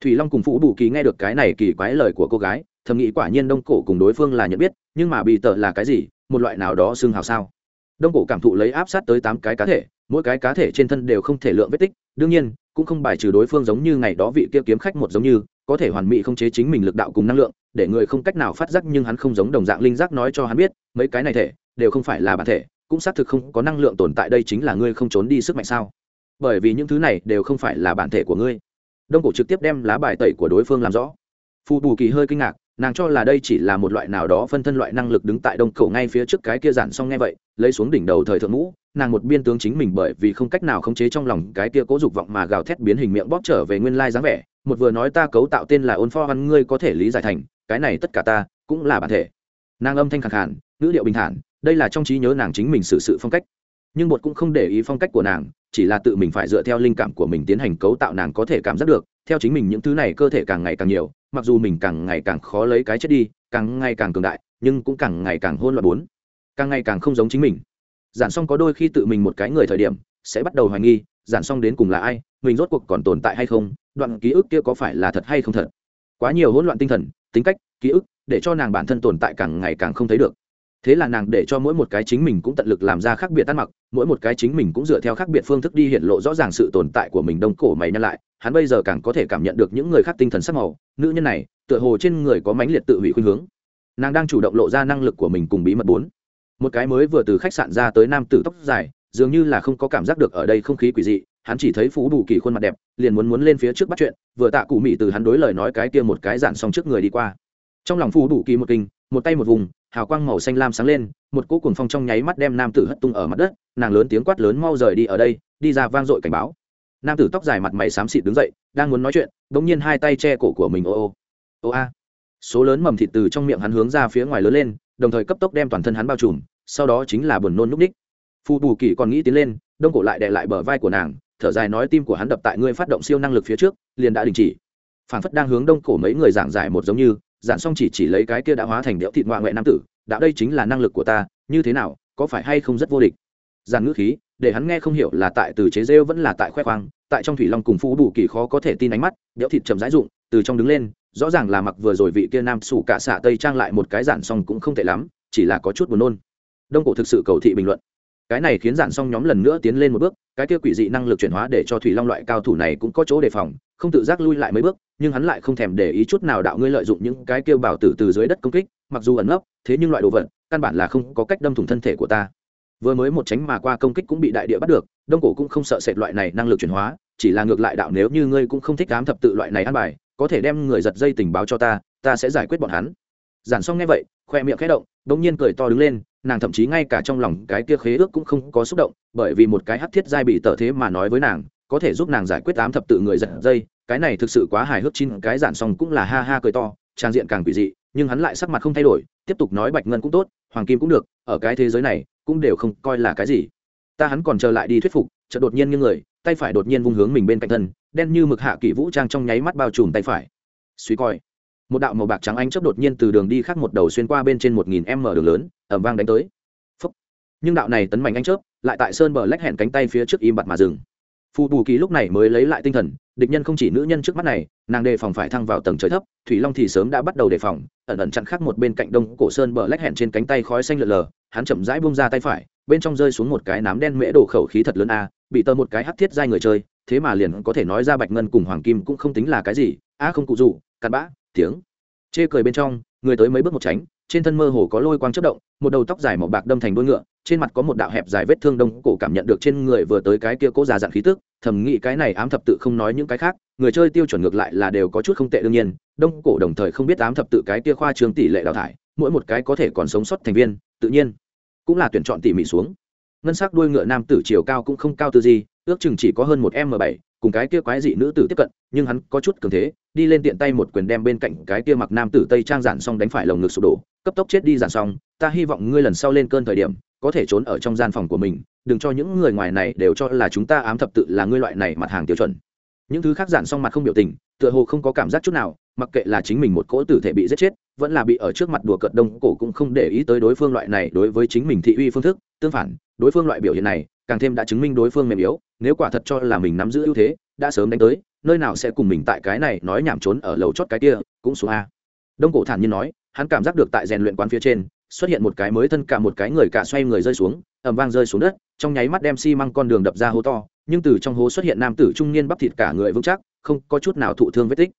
Speaker 1: Thủy long cùng phú bù kỳ nghe được cái này kỳ quái lời của cô gái, thầm nghĩ quả nhiên đông cổ cùng đối phương là nhận biết, nhưng mà bị tờ là cái gì, một loại nào đó xưng hào sao? Đông cổ cảm thụ lấy áp sát tới tám cái cá thể, mỗi cái cá thể trên thân đều không thể lượng vết tích, đương nhiên, cũng không bài trừ đối phương giống như ngày đó vị kia kiếm khách một giống như, có thể hoàn mỹ không chế chính mình lực đạo cùng năng lượng, để người không cách nào phát giác nhưng hắn không giống đồng dạng linh giác nói cho hắn biết, mấy cái này thể đều không phải là bản thể cũng xác thực không có năng lượng tồn tại đây chính là ngươi không trốn đi sức mạnh sao? Bởi vì những thứ này đều không phải là bản thể của ngươi. Đông cổ trực tiếp đem lá bài tẩy của đối phương làm rõ. Phù bù kỳ hơi kinh ngạc, nàng cho là đây chỉ là một loại nào đó phân thân loại năng lực đứng tại đông cổ ngay phía trước cái kia giản xong nghe vậy, lấy xuống đỉnh đầu thời thượng ngũ, nàng một biên tướng chính mình bởi vì không cách nào khống chế trong lòng cái kia cố dục vọng mà gào thét biến hình miệng bóp trở về nguyên lai dáng vẻ, một vừa nói ta cấu tạo tên là ôn pho văn, ngươi có thể lý giải thành, cái này tất cả ta cũng là bản thể. Nàng âm thanh khẳng khản ngữ điệu bình thản đây là trong trí nhớ nàng chính mình xử sự phong cách. Nhưng bột cũng không để ý phong cách của nàng, chỉ là tự mình phải dựa theo linh cảm của mình tiến hành cấu tạo nàng có thể cảm giác được. Theo chính mình những thứ này cơ thể càng ngày càng nhiều, mặc dù mình càng ngày càng khó lấy cái chết đi, càng ngày càng cường đại, nhưng cũng càng ngày càng hôn loạn bốn. Càng ngày càng không giống chính mình. Giản xong có đôi khi tự mình một cái người thời điểm, sẽ bắt đầu hoài nghi, giản xong đến cùng là ai, mình rốt cuộc còn tồn tại hay không, đoạn ký ức kia có phải là thật hay không thật. Quá nhiều hỗn loạn tinh thần, tính cách, ký ức, để cho nàng bản thân tồn tại càng ngày càng không thấy được thế là nàng để cho mỗi một cái chính mình cũng tận lực làm ra khác biệt ăn mặc, mỗi một cái chính mình cũng dựa theo khác biệt phương thức đi hiện lộ rõ ràng sự tồn tại của mình đông cổ mày nhăn lại, hắn bây giờ càng có thể cảm nhận được những người khác tinh thần sắc màu. Nữ nhân này, tựa hồ trên người có mãnh liệt tự hủy khuynh hướng. Nàng đang chủ động lộ ra năng lực của mình cùng bí mật bốn. Một cái mới vừa từ khách sạn ra tới nam tử tóc dài, dường như là không có cảm giác được ở đây không khí quỷ dị, hắn chỉ thấy phú bù kỳ khuôn mặt đẹp, liền muốn muốn lên phía trước bắt chuyện, vừa tạ cụ mị từ hắn đối lời nói cái kia một cái dạn xong trước người đi qua. Trong lòng phú bù kỳ một kinh, một tay một vùng hào quang màu xanh lam sáng lên, một cỗ cuồng phong trong nháy mắt đem nam tử hất tung ở mặt đất, nàng lớn tiếng quát lớn mau rời đi ở đây, đi ra vang dội cảnh báo. Nam tử tóc dài mặt mày xám xịt đứng dậy, đang muốn nói chuyện đ ỗ n g nhiên hai tay che cổ của mình, ô ô ô, a. Số lớn mầm thịt từ trong miệng hắn hướng ra phía ngoài lớn lên, đồng thời cấp tốc đem toàn thân hắn bao trùm, sau đó chính là buồn nôn núp ních. Phù bù kỳ còn nghĩ tiến lên, đông cổ lại đệ lại bờ vai của nàng, thở dài nói tim của hắn đập tại ngươi phát động siêu năng lực phía trước, liền đã đình chỉ. Phản phất đang hướng đông cổ mấy người giảng giải một giống như giản xong chỉ chỉ lấy cái kia đã hóa thành đẽo thịt ngoại ngoại nam tử đã đây chính là năng lực của ta, như thế nào, có phải hay không rất vô địch? Giản ngữ khí, để hắn nghe không hiểu là tại từ chế rêu vẫn là tại khoe khoang, tại trong thủy long cùng phú bù kỳ khó có thể tin ánh mắt đẽo thịt chậm rãi dụng từ trong đứng lên, rõ ràng là mặc vừa rồi vị kia nam sủ cả xạ tây trang lại một cái giản xong cũng không tệ lắm, chỉ là có chút buồn nôn. Đông cổ thực sự cầu thị bình luận. Cái này khiến giản xong nhóm lần nữa tiến lên một bước, cái kia quỷ dị năng lực chuyển hóa để cho thủy long loại cao thủ này cũng có chỗ đề phòng, không tự giác lui lại mấy bước nhưng hắn lại không thèm để ý chút nào đạo ngươi lợi dụng những cái kêu bảo tử từ dưới đất công kích, mặc dù ẩn nấp, thế nhưng loại đồ vật, căn bản là không có cách đâm thủng thân thể của ta. Vừa mới một tránh mà qua công kích cũng bị đại địa bắt được, đông cổ cũng không sợ sệt loại này năng lực chuyển hóa, chỉ là ngược lại đạo nếu như ngươi cũng không thích đám thập tự loại này ăn bài, có thể đem người giật dây tình báo cho ta ta sẽ giải quyết bọn hắn. Giản xong nghe vậy, khoe miệng khẽ động đ ỗ n g nhiên cười to đứng lên, nàng thậm chí ngay cả trong lòng cái kia khế ước cũng không có xúc động, bởi vì một cái hắc thiết giai bị tờ thế mà nói với nàng có thể giúp nàng giải quyết ám thập tự người giật dây, cái này thực sự quá hài hước chín, cái giản xong cũng là ha ha cười to, trang diện càng quỷ dị, nhưng hắn lại sắc mặt không thay đổi, tiếp tục nói bạch ngân cũng tốt, hoàng kim cũng được, ở cái thế giới này, cũng đều không coi là cái gì. Ta hắn còn chờ lại đi thuyết phục, chợt đột nhiên như người, tay phải đột nhiên vung hướng mình bên cạnh thân, đen như mực hạ kỷ vũ trang trong nháy mắt bao trùm tay phải. Suy coi, một đạo màu bạc trắng anh chớp đột nhiên từ đường đi khác một đầu xuyên qua bên trên một nghìn m đường lớn ẩm vang đánh tới. Phúc. nhưng đạo này tấn mạnh anh chớp, lại tại sơn bờ lách hẹn cánh tay phía trước im bặt mà dừng phù bù kỳ lúc này mới lấy lại tinh thần, địch nhân không chỉ nữ nhân trước mắt này, nàng đề phòng phải thăng vào tầng trời thấp, thủy long thì sớm đã bắt đầu đề phòng, ẩn ẩn chặn khác một bên cạnh đông cổ sơn bờ lách hẹn trên cánh tay khói xanh lợn lờ, hắn chậm rãi bung ra tay phải, bên trong rơi xuống một cái nám đen mễ đổ khẩu khí thật lớn a, bị tơ một cái hắt thiết dai người chơi, thế mà liền có thể nói ra bạch ngân cùng hoàng kim cũng không tính là cái gì, a không cụ dụ, cặn bã, tiếng, chê cười bên trong người tới mấy bước một tránh, trên thân mơ hồ có lôi quang chất động, một đầu tóc dài màu bạc đâm thành đuôi ngựa, trên mặt có một đạo hẹp dài vết thương đông, cổ cảm nhận được trên người vừa tới cái kia cố già dặn khí tức, thầm nghĩ cái này ám thập tự không nói những cái khác, người chơi tiêu chuẩn ngược lại là đều có chút không tệ đương nhiên, đông, cổ đồng thời không biết ám thập tự cái kia khoa trương tỷ lệ đào thải, mỗi một cái có thể còn sống sót thành viên, tự nhiên cũng là tuyển chọn tỉ mỉ xuống. Ngân sắc đuôi ngựa nam tử chiều cao cũng không cao từ gì, ước chừng chỉ có hơn một m bảy cùng cái kia quái dị nữ tử tiếp cận, nhưng hắn có chút cường thế, đi lên tiện tay một quyền đem bên cạnh cái kia mặc nam tử tây trang giản xong đánh phải lồng ngực sụp đổ, cấp tốc chết đi giản xong, ta hy vọng ngươi lần sau lên cơn thời điểm, có thể trốn ở trong gian phòng của mình, đừng cho những người ngoài này đều cho là chúng ta ám thập tự là ngươi loại này mặt hàng tiêu chuẩn. Những thứ khác giản xong mặt không biểu tình, tựa hồ không có cảm giác chút nào, mặc kệ là chính mình một cỗ tử thể bị giết chết, vẫn là bị ở trước mặt đùa cợt đông cổ cũng không để ý tới đối phương loại này đối với chính mình thị uy phương thức, tương phản, đối phương loại biểu hiện này, càng thêm đã chứng minh đối phương mềm yếu nếu quả thật cho là mình nắm giữ ưu thế đã sớm đánh tới nơi nào sẽ cùng mình tại cái này nói nhảm trốn ở lầu chót cái kia cũng xuống a. Đông cổ thản nhiên nói hắn cảm giác được tại rèn luyện quán phía trên xuất hiện một cái mới thân cả một cái người cả xoay người rơi xuống ẩm vang rơi xuống đất trong nháy mắt đem xi、si、măng con đường đập ra hố to nhưng từ trong hố xuất hiện nam tử trung niên bắp thịt cả người vững chắc không có chút nào thụ thương vết tích.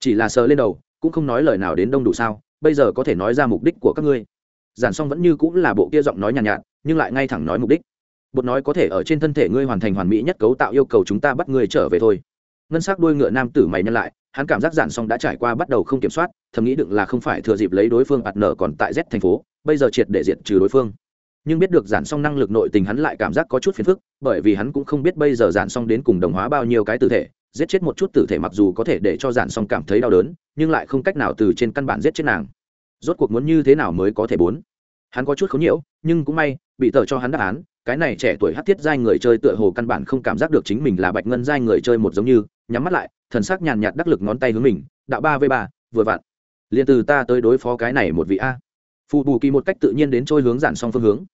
Speaker 1: Chỉ là sờ lên đầu cũng không nói lời nào đến đông đủ sao bây giờ có thể nói ra mục đích của các ngươi. Giản xong vẫn như cũng là bộ kia giọng nói nhàn nhạt, nhạt nhưng lại ngay thẳng nói mục đích bột nói có thể ở trên thân thể ngươi hoàn thành hoàn mỹ nhất cấu tạo yêu cầu chúng ta bắt ngươi trở về thôi. Ngân s ắ c đuôi ngựa nam tử mày nhân lại, hắn cảm giác giản xong đã trải qua bắt đầu không kiểm soát, thầm nghĩ đựng là không phải thừa dịp lấy đối phương ạt nở còn tại z thành phố, bây giờ triệt để diện trừ đối phương. Nhưng biết được giản xong năng lực nội tình hắn lại cảm giác có chút phiền phức, bởi vì hắn cũng không biết bây giờ giản xong đến cùng đồng hóa bao nhiêu cái tử thể, giết chết một chút tử thể mặc dù có thể để cho giản xong cảm thấy đau đớn, nhưng lại không cách nào từ trên căn bản giết chết nàng. Rốt cuộc muốn như thế nào mới có thể bốn? Hắn có chút khấu nhiễu, nhưng cũng may, bị tờ cho hắn đáp án cái này trẻ tuổi hát thiết giai người chơi tựa hồ căn bản không cảm giác được chính mình là bạch ngân giai người chơi một giống như, nhắm mắt lại, thần sắc nhàn nhạt đắc lực ngón tay hướng mình, đạo ba v ba, vừa vặn. Liền từ ta tới đối phó cái này một vị a. Phù bù kỳ một cách tự nhiên đến trôi hướng giản song phương hướng.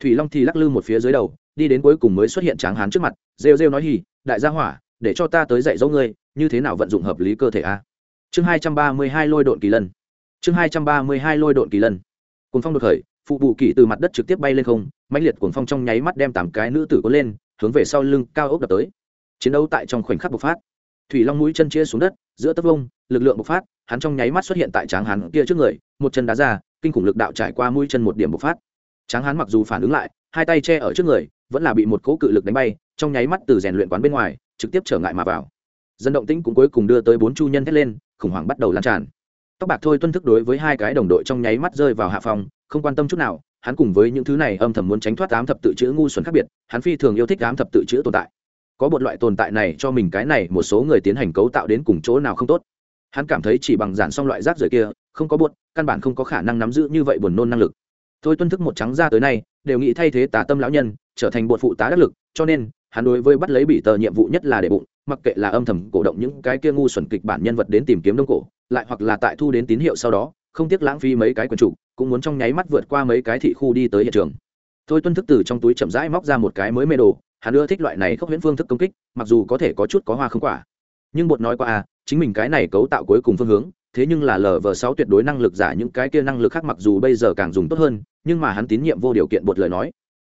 Speaker 1: Thủy long thì lắc lư một phía dưới đầu, đi đến cuối cùng mới xuất hiện tráng hán trước mặt, rêu rêu nói hì, đại gia hỏa, để cho ta tới dạy dỗ ngươi, như thế nào vận dụng hợp lý cơ thể a? Chương hai trăm ba mươi hai lôi độn kỳ lân. Chương hai trăm ba mươi hai lôi độn kỳ lân. Cùng phong đột khởi phụ bù kỳ từ mặt đất trực tiếp bay lên không mãnh liệt cuồng phong trong nháy mắt đem tám cái nữ tử có lên, hướng về sau lưng cao ốc đập tới. Chiến đấu tại trong khoảnh khắc bộc phát. Thủy long mũi chân chia xuống đất, giữa tấc vông, lực lượng bộc phát, hắn trong nháy mắt xuất hiện tại tráng hắn kia trước người, một chân đá ra, kinh khủng lực đạo trải qua mũi chân một điểm bộc phát. Tráng hắn mặc dù phản ứng lại, hai tay che ở trước người, vẫn là bị một cỗ cự lực đánh bay, trong nháy mắt từ rèn luyện quán bên ngoài, trực tiếp trở ngại mà vào. Dân động tĩnh cũng cuối cùng đưa tới bốn chu nhân thét lên, khủng hoảng bắt đầu lan tràn. Tóc bạc thôi tuân thức đối với hai cái đồng đội trong nháy mắt rơi vào hạ phòng, không quan tâm chút nào hắn cùng với những thứ này âm thầm muốn tránh thoát ám thập tự chữ ngu xuẩn khác biệt, hắn phi thường yêu thích ám thập tự chữ tồn tại. Có một loại tồn tại này cho mình cái này một số người tiến hành cấu tạo đến cùng chỗ nào không tốt. Hắn cảm thấy chỉ bằng giản xong loại rác rưởi kia, không có buốt căn bản không có khả năng nắm giữ như vậy buồn nôn năng lực. Thôi tuân thức một trắng ra tới nay, đều nghĩ thay thế tà tâm lão nhân, trở thành bột phụ tá đắc lực, cho nên, hắn đối với bắt lấy bị tờ nhiệm vụ nhất là để bụng, mặc kệ là âm thầm cổ động những cái kia ngu xuẩn kịch bản nhân vật đến tìm kiếm đông cổ, lại hoặc là tại thu đến tín hiệu sau đó, không tiếc lãng phí mấy cái quần chủ cũng muốn trong nháy mắt vượt qua mấy cái thị khu đi tới hiện trường. Thôi tuân thức từ trong túi chậm rãi móc ra một cái mới mê đồ, hắn ưa thích loại này không huyễn phương thức công kích, mặc dù có thể có chút có hoa không quả. Nhưng bột nói qua à chính mình cái này cấu tạo cuối cùng phương hướng, thế nhưng là lờ vờ sáu tuyệt đối năng lực giả, những cái kia năng lực khác mặc dù bây giờ càng dùng tốt hơn, nhưng mà hắn tín nhiệm vô điều kiện bột lời nói.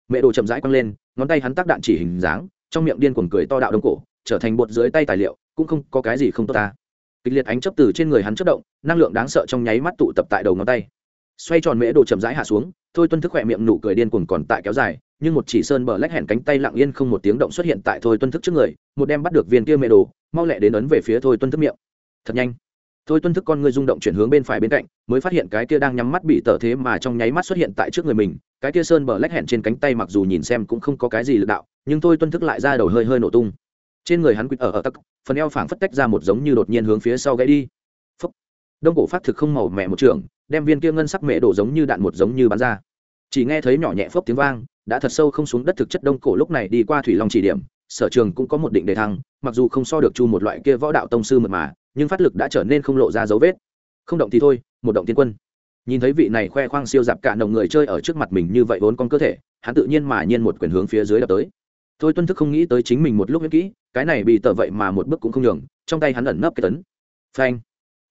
Speaker 1: Mẹ đồ chậm rãi quăng lên, ngón tay hắn tác đạn chỉ hình dáng, trong miệng điên cuồng cười to đạo đông cổ, trở thành bột dưới tay tài liệu, cũng không có cái gì không tốt ta. Kịch liệt ánh chấp từ trên người hắn chất động, năng lượng đáng sợ trong nháy mắt tụ tập tại đầu ngón tay xoay tròn mễ đồ chậm rãi hạ xuống, thôi tuân thức khỏe miệng nụ cười điên cuồng còn tại kéo dài, nhưng một chỉ sơn bờ lách hẹn cánh tay lặng yên không một tiếng động xuất hiện tại thôi tuân thức trước người, một đem bắt được viên kia mễ đồ, mau lẹ đến ấn về phía thôi tuân thức miệng. Thật nhanh. Thôi tuân thức con người rung động chuyển hướng bên phải bên cạnh, mới phát hiện cái kia đang nhắm mắt bị tờ thế mà trong nháy mắt xuất hiện tại trước người mình, cái kia sơn bờ lách hẹn trên cánh tay mặc dù nhìn xem cũng không có cái gì lực đạo, nhưng thôi tuân thức lại ra đầu hơi hơi nổ tung. Trên người hắn quýt ở ở tắc, phần eo phảng phất tách ra một giống như đột nhiên hướng phía sau gãy đi. Phúc. đông cổ phát thực không màu mẹ một trường đem viên kia ngân sắc mẹ đổ giống như đạn một giống như bắn ra. Chỉ nghe thấy nhỏ nhẹ phốc tiếng vang, đã thật sâu không xuống đất thực chất đông cổ lúc này đi qua thủy long chỉ điểm, sở trường cũng có một định đề thăng, mặc dù không so được chu một loại kia võ đạo tông sư mật mà, nhưng phát lực đã trở nên không lộ ra dấu vết. Không động thì thôi, một động tiên quân. Nhìn thấy vị này khoe khoang siêu dạp cả đồng người chơi ở trước mặt mình như vậy vốn con cơ thể, hắn tự nhiên mà nhiên một quyền hướng phía dưới đập tới. Thôi tuân thức không nghĩ tới chính mình một lúc nhớ kỹ, cái này bị tờ vậy mà một bước cũng không nhường, trong tay hắn ẩn nấp cái tấn. Phanh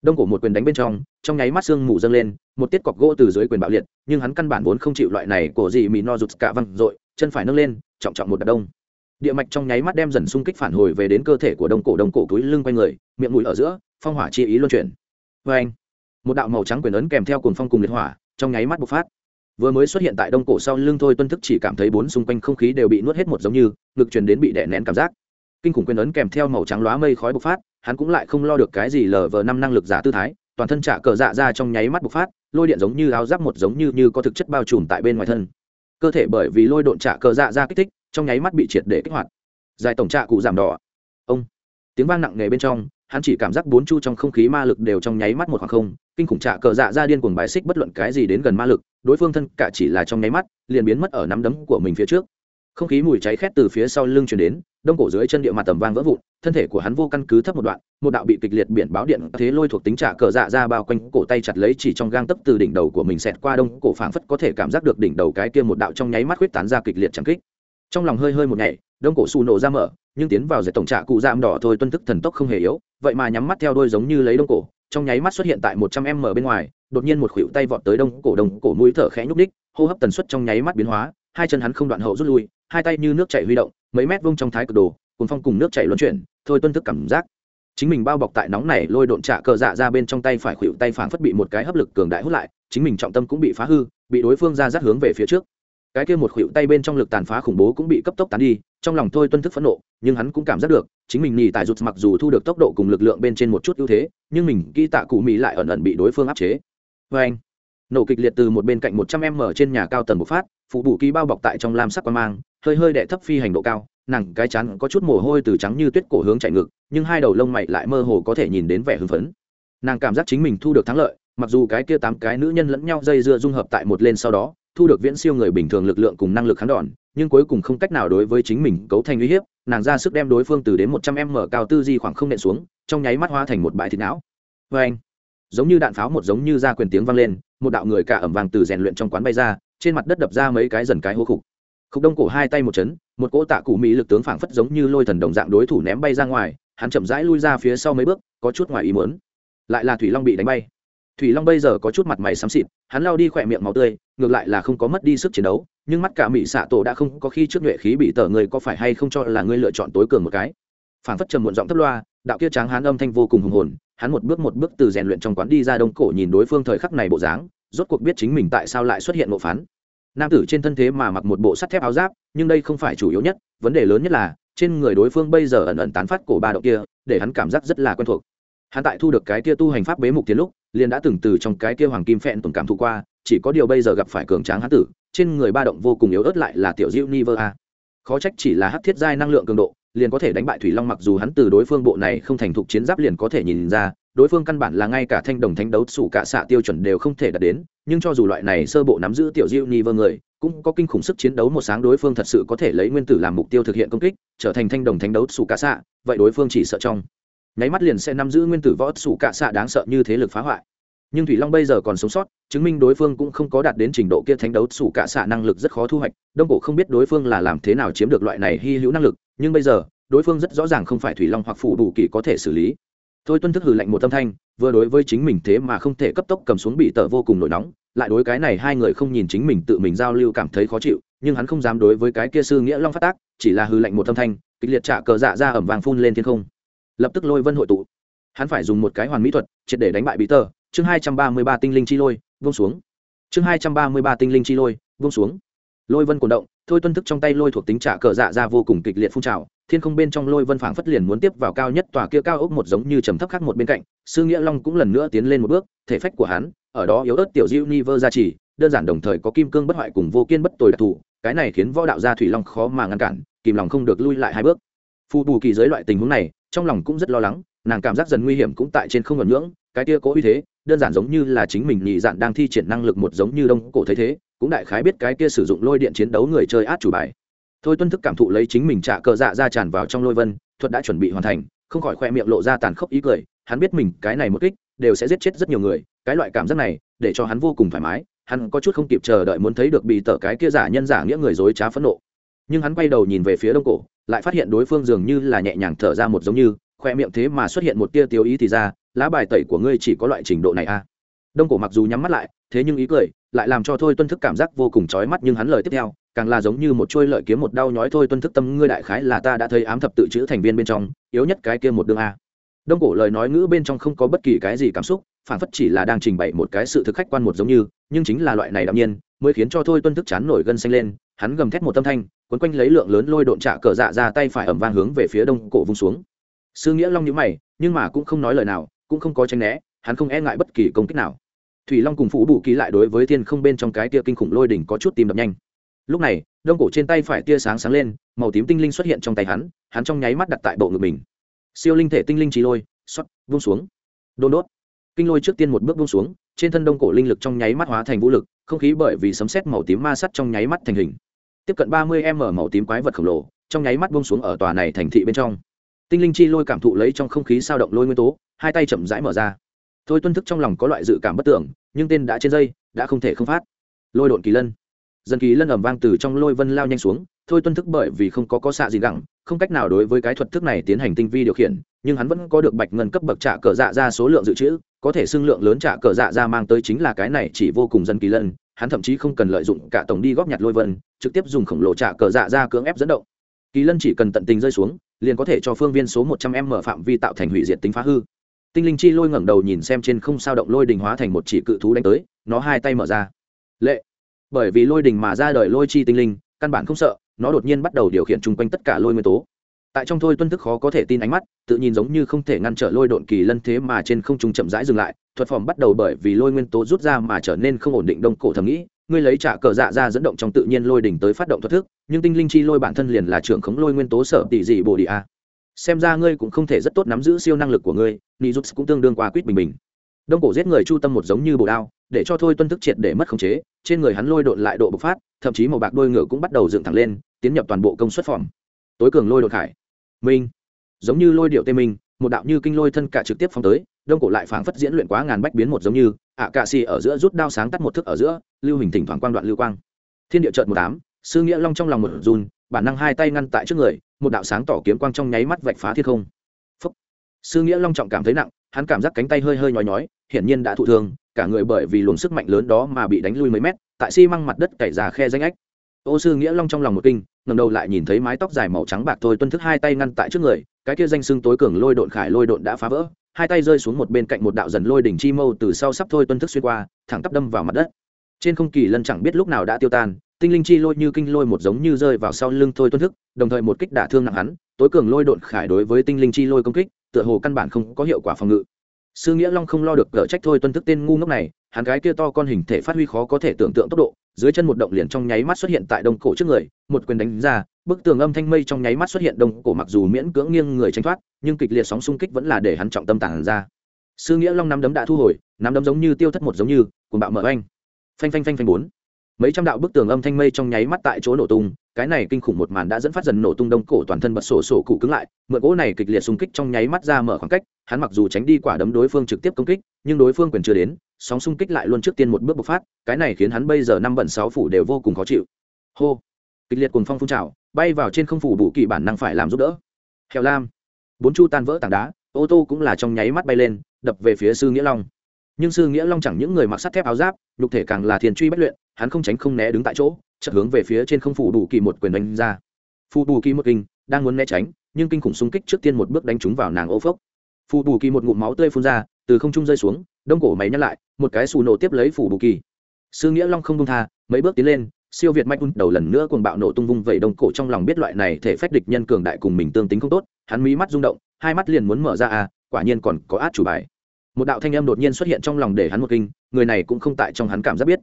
Speaker 1: đông cổ một quyền đánh bên trong trong nháy mắt xương mù dâng lên, một tiết cọc gỗ từ dưới quyền bạo liệt, nhưng hắn căn bản vốn không chịu loại này của gì mì no rụt cả văng dội chân phải nâng lên, trọng trọng một đợt đông. Địa mạch trong nháy mắt đem dần xung kích phản hồi về đến cơ thể của đông cổ đông cổ túi lưng quanh người, miệng mũi ở giữa, phong hỏa chi ý luân chuyển. Vê anh một đạo màu trắng quyền ấn kèm theo cồn phong cùng liệt hỏa, trong nháy mắt bộc phát. Vừa mới xuất hiện tại đông cổ sau lưng thôi, tuân thức chỉ cảm thấy bốn xung quanh không khí đều bị nuốt hết một giống như, ngực truyền đến bị đè nén cảm giác kinh khủng quyền ấn kèm theo màu trắng lóa mây khói bộc phát, hắn cũng lại không lo được cái gì lờ vờ năm năng lực giả tư thái, toàn thân trả cờ dạ ra trong nháy mắt bộc phát, lôi điện giống như áo giáp một giống như như có thực chất bao trùm tại bên ngoài thân. Cơ thể bởi vì lôi độn trả cờ dạ ra kích thích, trong nháy mắt bị triệt để kích hoạt. Dài tổng trạ cụ giảm đỏ. Ông. Tiếng vang nặng nề bên trong, hắn chỉ cảm giác bốn chu trong không khí ma lực đều trong nháy mắt một khoảng không, kinh khủng trạ cờ dạ ra điên cuồng bài xích bất luận cái gì đến gần ma lực, đối phương thân cả chỉ là trong nháy mắt, liền biến mất ở nắm đấm của mình phía trước. Không khí mùi cháy khét từ phía sau lưng chuyển đến đông cổ dưới chân địa mặt tầm vang vỡ vụn, thân thể của hắn vô căn cứ thấp một đoạn, một đạo bị kịch liệt biển báo điện thế lôi thuộc tính trả cờ dạ ra bao quanh cổ tay chặt lấy chỉ trong gang tấp từ đỉnh đầu của mình xẹt qua đông cổ phảng phất có thể cảm giác được đỉnh đầu cái kia một đạo trong nháy mắt huyết tán ra kịch liệt chẳng kích. Trong lòng hơi hơi một nhảy, đông cổ xù nổ ra mở, nhưng tiến vào giải tổng trạ cụ giảm đỏ thôi tuân thức thần tốc không hề yếu, vậy mà nhắm mắt theo đôi giống như lấy đông cổ, trong nháy mắt xuất hiện tại một trăm m bên ngoài, đột nhiên một khuỷu tay vọt tới đông cổ đông cổ mũi thở khẽ nhúc đích hô hấp tần suất trong nháy mắt biến hóa, hai chân hắn không đoạn hậu rút lui hai tay như nước chảy huy động, mấy mét vông trong thái cực đồ cùng phong cùng nước chảy luân chuyển, thôi tuân thức cảm giác. Chính mình bao bọc tại nóng này lôi độn trả cờ dạ ra bên trong tay phải khuỵu tay phảng phất bị một cái hấp lực cường đại hút lại, chính mình trọng tâm cũng bị phá hư, bị đối phương ra dắt hướng về phía trước. Cái kia một khuỵu tay bên trong lực tàn phá khủng bố cũng bị cấp tốc tán đi, trong lòng thôi tuân thức phẫn nộ, nhưng hắn cũng cảm giác được, chính mình nhì tại rụt mặc dù thu được tốc độ cùng lực lượng bên trên một chút ưu thế, nhưng mình kỹ tạ cụ mỹ lại ẩn ẩn bị đối phương áp chế. Vê anh nổ kịch liệt từ một bên cạnh một trăm m trên nhà cao tầng bộc phát, phụ bù ký bao bọc tại trong lam sắc quan mang, hơi hơi đệ thấp phi hành độ cao, nàng cái chắn có chút mồ hôi từ trắng như tuyết cổ hướng chạy ngực nhưng hai đầu lông mày lại mơ hồ có thể nhìn đến vẻ hưng phấn. Nàng cảm giác chính mình thu được thắng lợi, mặc dù cái kia tám cái nữ nhân lẫn nhau dây dưa dung hợp tại một lên sau đó, thu được viễn siêu người bình thường lực lượng cùng năng lực kháng đòn, nhưng cuối cùng không cách nào đối với chính mình cấu thành uy hiếp, nàng ra sức đem đối phương từ đến một trăm m cao tư di khoảng không nện xuống, trong nháy mắt hóa thành một bãi thịt não. Vê anh giống như đạn pháo một giống như ra quyền tiếng vang lên một đạo người cả ẩm vàng từ rèn luyện trong quán bay ra, trên mặt đất đập ra mấy cái dần cái hố khục. Khúc đông cổ hai tay một chấn, một cỗ tạ cụ mỹ lực tướng phảng phất giống như lôi thần đồng dạng đối thủ ném bay ra ngoài, hắn chậm rãi lui ra phía sau mấy bước, có chút ngoài ý muốn. Lại là thủy long bị đánh bay. Thủy long bây giờ có chút mặt mày xám xịt, hắn lao đi khỏe miệng máu tươi, ngược lại là không có mất đi sức chiến đấu, nhưng mắt cả mỹ xạ tổ đã không có khi trước nhuệ khí bị tờ người có phải hay không cho là ngươi lựa chọn tối cường một cái. Phảng phất trầm muộn giọng thấp loa, đạo kia tráng hắn âm thanh vô cùng hùng hồn hắn một bước một bước từ rèn luyện trong quán đi ra đông cổ nhìn đối phương thời khắc này bộ dáng, rốt cuộc biết chính mình tại sao lại xuất hiện ngộ phán. Nam tử trên thân thế mà mặc một bộ sắt thép áo giáp, nhưng đây không phải chủ yếu nhất, vấn đề lớn nhất là, trên người đối phương bây giờ ẩn ẩn tán phát cổ ba động kia, để hắn cảm giác rất là quen thuộc. Hắn tại thu được cái kia tu hành pháp bế mục tiến lúc, liền đã từng từ trong cái kia hoàng kim phẹn tổng cảm thụ qua, chỉ có điều bây giờ gặp phải cường tráng hán tử, trên người ba động vô cùng yếu ớt lại là tiểu diệu niver a. Khó trách chỉ là hắc thiết giai năng lượng cường độ liền có thể đánh bại thủy long mặc dù hắn từ đối phương bộ này không thành thục chiến giáp liền có thể nhìn ra, đối phương căn bản là ngay cả thanh đồng thánh đấu sủ cả xạ tiêu chuẩn đều không thể đạt đến, nhưng cho dù loại này sơ bộ nắm giữ tiểu diệu ni vơ người, cũng có kinh khủng sức chiến đấu một sáng đối phương thật sự có thể lấy nguyên tử làm mục tiêu thực hiện công kích, trở thành thanh đồng thánh đấu sủ cả xạ, vậy đối phương chỉ sợ trong nháy mắt liền sẽ nắm giữ nguyên tử võ sủ cả xạ đáng sợ như thế lực phá hoại nhưng thủy long bây giờ còn sống sót, chứng minh đối phương cũng không có đạt đến trình độ kia thánh đấu sủ cả xạ năng lực rất khó thu hoạch, đông cổ không biết đối phương là làm thế nào chiếm được loại này hy hữu năng lực, nhưng bây giờ, đối phương rất rõ ràng không phải thủy long hoặc phụ đủ kỳ có thể xử lý. Thôi tuân thức hừ lạnh một tâm thanh, vừa đối với chính mình thế mà không thể cấp tốc cầm xuống bị tờ vô cùng nổi nóng, lại đối cái này hai người không nhìn chính mình tự mình giao lưu cảm thấy khó chịu, nhưng hắn không dám đối với cái kia sư nghĩa long phát tác, chỉ là hư lạnh một tâm thanh, kịch liệt trả cờ dạ ra ẩm vàng phun lên thiên không. Lập tức lôi vân hội tụ. Hắn phải dùng một cái hoàn mỹ thuật, triệt để đánh bại bị tờ chương hai trăm ba mươi ba tinh linh chi lôi vung xuống. Chương hai trăm ba mươi ba tinh linh chi lôi vung xuống. Lôi vân cổ động, thôi tuân thức trong tay lôi thuộc tính trả cờ dạ ra vô cùng kịch liệt phun trào. Thiên không bên trong lôi vân phảng phất liền muốn tiếp vào cao nhất tòa kia cao ốc một giống như trầm thấp khác một bên cạnh. Sư nghĩa long cũng lần nữa tiến lên một bước, thể phách của hắn, ở đó yếu ớt tiểu diệu ni vơ gia trì, đơn giản đồng thời có kim cương bất hoại cùng vô kiên bất tồi đặc thù. Cái này khiến võ đạo gia thủy long khó mà ngăn cản, kìm lòng không được lui lại hai bước. Phù bù kỳ dưới loại tình huống này, trong lòng cũng rất lo lắng, nàng cảm giác dần nguy hiểm cũng tại trên không ngẩn ngưỡng cái kia cố uy thế, đơn giản giống như là chính mình nhị dạn đang thi triển năng lực một giống như đông cổ thấy thế, cũng đại khái biết cái kia sử dụng lôi điện chiến đấu người chơi át chủ bài. Thôi tuân thức cảm thụ lấy chính mình trả cờ dạ ra tràn vào trong lôi vân, thuật đã chuẩn bị hoàn thành, không khỏi khoe miệng lộ ra tàn khốc ý cười, hắn biết mình cái này một kích, đều sẽ giết chết rất nhiều người, cái loại cảm giác này, để cho hắn vô cùng thoải mái, hắn có chút không kịp chờ đợi muốn thấy được bị tở cái kia giả nhân giả nghĩa người dối trá phẫn nộ. Nhưng hắn quay đầu nhìn về phía đông cổ, lại phát hiện đối phương dường như là nhẹ nhàng thở ra một giống như khoe miệng thế mà xuất hiện một tia tiêu ý thì ra, lá bài tẩy của ngươi chỉ có loại trình độ này a à. đông cổ mặc dù nhắm mắt lại, thế nhưng ý cười lại làm cho thôi tuân thức cảm giác vô cùng chói mắt, nhưng hắn lời tiếp theo, càng là giống như một chuôi lợi kiếm một đau nhói. Thôi tuân thức tâm, ngươi đại khái là ta đã thấy ám thập tự chữ thành viên bên trong, yếu nhất cái kia một đương a à? đông cổ lời nói ngữ bên trong không có bất kỳ cái gì cảm xúc, phản phất chỉ là đang trình bày một cái sự thực khách quan một giống như, nhưng chính là loại này đạm nhiên, mới khiến cho thôi tuân thức chán nổi gân xanh lên, hắn gầm thét một tâm thanh, quấn quanh lấy lượng lớn lôi độn trạ cờ dạ ra tay phải ẩm vang hướng về phía đông cổ vung xuống sư nghĩa long nhíu mày, nhưng mà cũng không nói lời nào, cũng không có tranh né, hắn không e ngại bất kỳ công kích nào. Thủy long cùng phụ bù ký lại đối với thiên không bên trong cái tia kinh khủng lôi đỉnh có chút tìm đập nhanh. Lúc này, đông cổ trên tay phải tia sáng sáng lên, màu tím tinh linh xuất hiện trong tay hắn hắn trong nháy mắt đặt tại bộ ngực mình. Siêu linh thể tinh linh trí lôi xuất vung xuống. Đôn đốt. Kinh lôi trước tiên một bước vung xuống, trên thân đông cổ linh lực trong nháy mắt hóa thành vũ lực, không khí bởi vì sấm xét màu tím ma sắt trong nháy mắt thành hình. Tiếp cận ba mươi m màu tím quái vật khổng lồ, trong nháy mắt vung xuống ở tòa này thành thị bên trong tinh linh chi lôi cảm thụ lấy trong không khí sao động lôi nguyên tố, hai tay chậm rãi mở ra. Thôi tuân thức trong lòng có loại dự cảm bất tưởng, nhưng tên đã trên dây, đã không thể không phát. Lôi đột kỳ lân. Dần kỳ lân ẩm vang từ trong lôi vân lao nhanh xuống, thôi tuân thức bởi vì không có có xạ gì gẳng, không cách nào đối với cái thuật thức này tiến hành tinh vi điều khiển, nhưng hắn vẫn có được bạch ngân cấp bậc trả cờ dạ ra số lượng dự trữ, có thể xưng lượng lớn trả cờ dạ ra mang tới chính là cái này chỉ vô cùng dân kỳ lân, hắn thậm chí không cần lợi dụng cả tổng đi góp nhặt lôi vân, trực tiếp dùng khổng lồ trả cờ dạ ra cưỡng ép dẫn động. Kỳ lân chỉ cần tận tình rơi xuống liền có thể cho phương viên số một trăm m phạm vi tạo thành hủy diệt tính phá hư. Tinh linh chi lôi ngẩng đầu nhìn xem trên không sao động lôi đình hóa thành một chỉ cự thú đánh tới, nó hai tay mở ra. Lệ! Bởi vì lôi đình mà ra đời lôi chi tinh linh, căn bản không sợ, nó đột nhiên bắt đầu điều khiển chung quanh tất cả lôi nguyên tố. Tại trong thôi tuân thức khó có thể tin ánh mắt, tự nhìn giống như không thể ngăn trở lôi độn kỳ lân thế mà trên không trung chậm rãi dừng lại, thuật phẩm bắt đầu bởi vì lôi nguyên tố rút ra mà trở nên không ổn định đông cổ thầm nghĩ ngươi lấy trả cờ dạ ra dẫn động trong tự nhiên lôi đỉnh tới phát động thuật thức, nhưng tinh linh chi lôi bản thân liền là trưởng khống lôi nguyên tố sở tỷ dị bồ đi a. Xem ra ngươi cũng không thể rất tốt nắm giữ siêu năng lực của ngươi ni rút cũng tương đương qua quýt bình bình. Đông cổ giết người chu tâm một giống như bồ đao, để cho thôi tuân thức triệt để mất khống chế, trên người hắn lôi độn lại độ bộc phát, thậm chí màu bạc đôi ngựa cũng bắt đầu dựng thẳng lên, tiến nhập toàn bộ công suất phỏng tối cường lôi đột khải. Minh. Giống như lôi điệu tê minh, một đạo như kinh lôi thân cả trực tiếp phóng tới, đông cổ lại phảng phất diễn luyện quá ngàn bách biến một giống như ạ cạ xì ở giữa rút đao sáng tắt một thức ở giữa, lưu hình thỉnh thoảng quang đoạn lưu quang. Thiên địa trợt một tám sư nghĩa long trong lòng một run, bản năng hai tay ngăn tại trước người, một đạo sáng tỏ kiếm quang trong nháy mắt vạch phá thiên không. Phúc. sư nghĩa long trọng cảm thấy nặng, hắn cảm giác cánh tay hơi hơi nhói nhói, hiển nhiên đã thụ thương, cả người bởi vì luồng sức mạnh lớn đó mà bị đánh lui mấy mét, tại xi măng mặt đất cày ra khe danh ách. Ô sư nghĩa long trong lòng một kinh ngầm đầu lại nhìn thấy mái tóc dài màu trắng bạc thôi, tuân thức hai tay ngăn tại trước người, cái kia danh xưng tối cường lôi độn khải lôi độn đã phá vỡ hai tay rơi xuống một bên cạnh một đạo dần lôi đỉnh chi mâu từ sau sắp thôi tuân thức xuyên qua, thẳng tắp đâm vào mặt đất. Trên không kỳ lân chẳng biết lúc nào đã tiêu tan, tinh linh chi lôi như kinh lôi một giống như rơi vào sau lưng thôi tuân thức, đồng thời một kích đả thương nặng hắn, tối cường lôi độn khải đối với tinh linh chi lôi công kích, tựa hồ căn bản không có hiệu quả phòng ngự. Sư nghĩa long không lo được gỡ trách thôi tuân thức tên ngu ngốc này, hắn gái kia to con hình thể phát huy khó có thể tưởng tượng tốc độ, dưới chân một động liền trong nháy mắt xuất hiện tại đông cổ trước người, một quyền đánh ra bức tường âm thanh mây trong nháy mắt xuất hiện đông cổ mặc dù miễn cưỡng nghiêng người tránh thoát, nhưng kịch liệt sóng xung kích vẫn là để hắn trọng tâm tàn ra. Sư nghĩa long nắm đấm đã thu hồi, nắm đấm giống như tiêu thất một giống như cùng bạo mở anh phanh phanh phanh phanh bốn. Mấy trăm đạo bức tường âm thanh mây trong nháy mắt tại chỗ nổ tung, cái này kinh khủng một màn đã dẫn phát dần nổ tung đông cổ toàn thân bật sổ sổ cụ cứng lại, mượn gỗ này kịch liệt xung kích trong nháy mắt ra mở khoảng cách, hắn mặc dù tránh đi quả đấm đối phương trực tiếp công kích, nhưng đối phương quyền chưa đến, sóng xung kích lại luôn trước tiên một bước bộc phát, cái này khiến hắn bây giờ năm bẩn sáu phủ đều vô cùng khó chịu. Hô kịch liệt cùng phong phun trào, bay vào trên không phủ bù kỳ bản năng phải làm giúp đỡ. Heo lam, bốn chu tan vỡ tảng đá, ô tô cũng là trong nháy mắt bay lên, đập về phía sư nghĩa long. Nhưng sư nghĩa long chẳng những người mặc sắt thép áo giáp, nhục thể càng là thiền truy bất luyện, hắn không tránh không né đứng tại chỗ, chợt hướng về phía trên không phủ đủ kỳ một quyền đánh ra. Phù bù kỳ một kinh, đang muốn né tránh, nhưng kinh khủng xung kích trước tiên một bước đánh trúng vào nàng ô phốc. Phù bù kỳ một ngụm máu tươi phun ra, từ không trung rơi xuống, đông cổ máy nhắc lại, một cái xù nổ tiếp lấy phủ bù kỳ. Sư nghĩa long không công tha, mấy bước tiến lên siêu việt mạch đầu lần nữa cuồng bạo nổ tung vung vẩy đông cổ trong lòng biết loại này thể phách địch nhân cường đại cùng mình tương tính không tốt, hắn mí mắt rung động, hai mắt liền muốn mở ra à quả nhiên còn có át chủ bài. Một đạo thanh âm đột nhiên xuất hiện trong lòng để hắn một kinh, người này cũng không tại trong hắn cảm giác biết.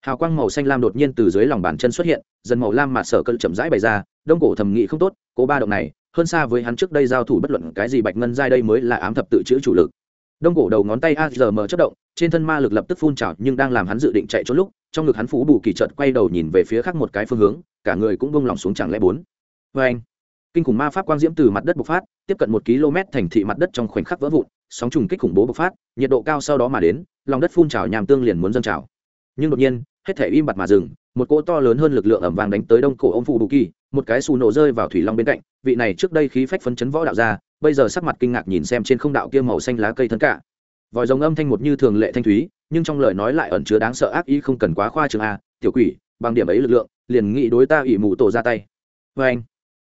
Speaker 1: Hào quang màu xanh lam đột nhiên từ dưới lòng bàn chân xuất hiện, dần màu lam mà sở cơn chậm rãi bày ra, đông cổ thầm nghĩ không tốt, cố ba động này, hơn xa với hắn trước đây giao thủ bất luận cái gì bạch ngân giai đây mới là ám thập tự chữ chủ lực đông cổ đầu ngón tay a giờ mở chất động, trên thân ma lực lập tức phun trào nhưng đang làm hắn dự định chạy trốn lúc, trong ngực hắn phú bù kỳ trợt quay đầu nhìn về phía khác một cái phương hướng, cả người cũng bông lỏng xuống chẳng lẽ bốn. Vê anh, kinh khủng ma pháp quang diễm từ mặt đất bộc phát, tiếp cận một km thành thị mặt đất trong khoảnh khắc vỡ vụn, sóng trùng kích khủng bố bộc phát, nhiệt độ cao sau đó mà đến, lòng đất phun trào nhàm tương liền muốn dâng trào. Nhưng đột nhiên, hết thể im bặt mà dừng, một cỗ to lớn hơn lực lượng ẩm vàng đánh tới đông cổ ông phụ bù kỳ, một cái xù nổ rơi vào thủy long bên cạnh, vị này trước đây khí phách phấn chấn võ đạo ra bây giờ sắc mặt kinh ngạc nhìn xem trên không đạo kia màu xanh lá cây thân cả. Vòi rồng âm thanh một như thường lệ thanh thúy, nhưng trong lời nói lại ẩn chứa đáng sợ ác ý không cần quá khoa trường a à, tiểu quỷ, bằng điểm ấy lực lượng, liền nghĩ đối ta ủy mù tổ ra tay. Vê anh,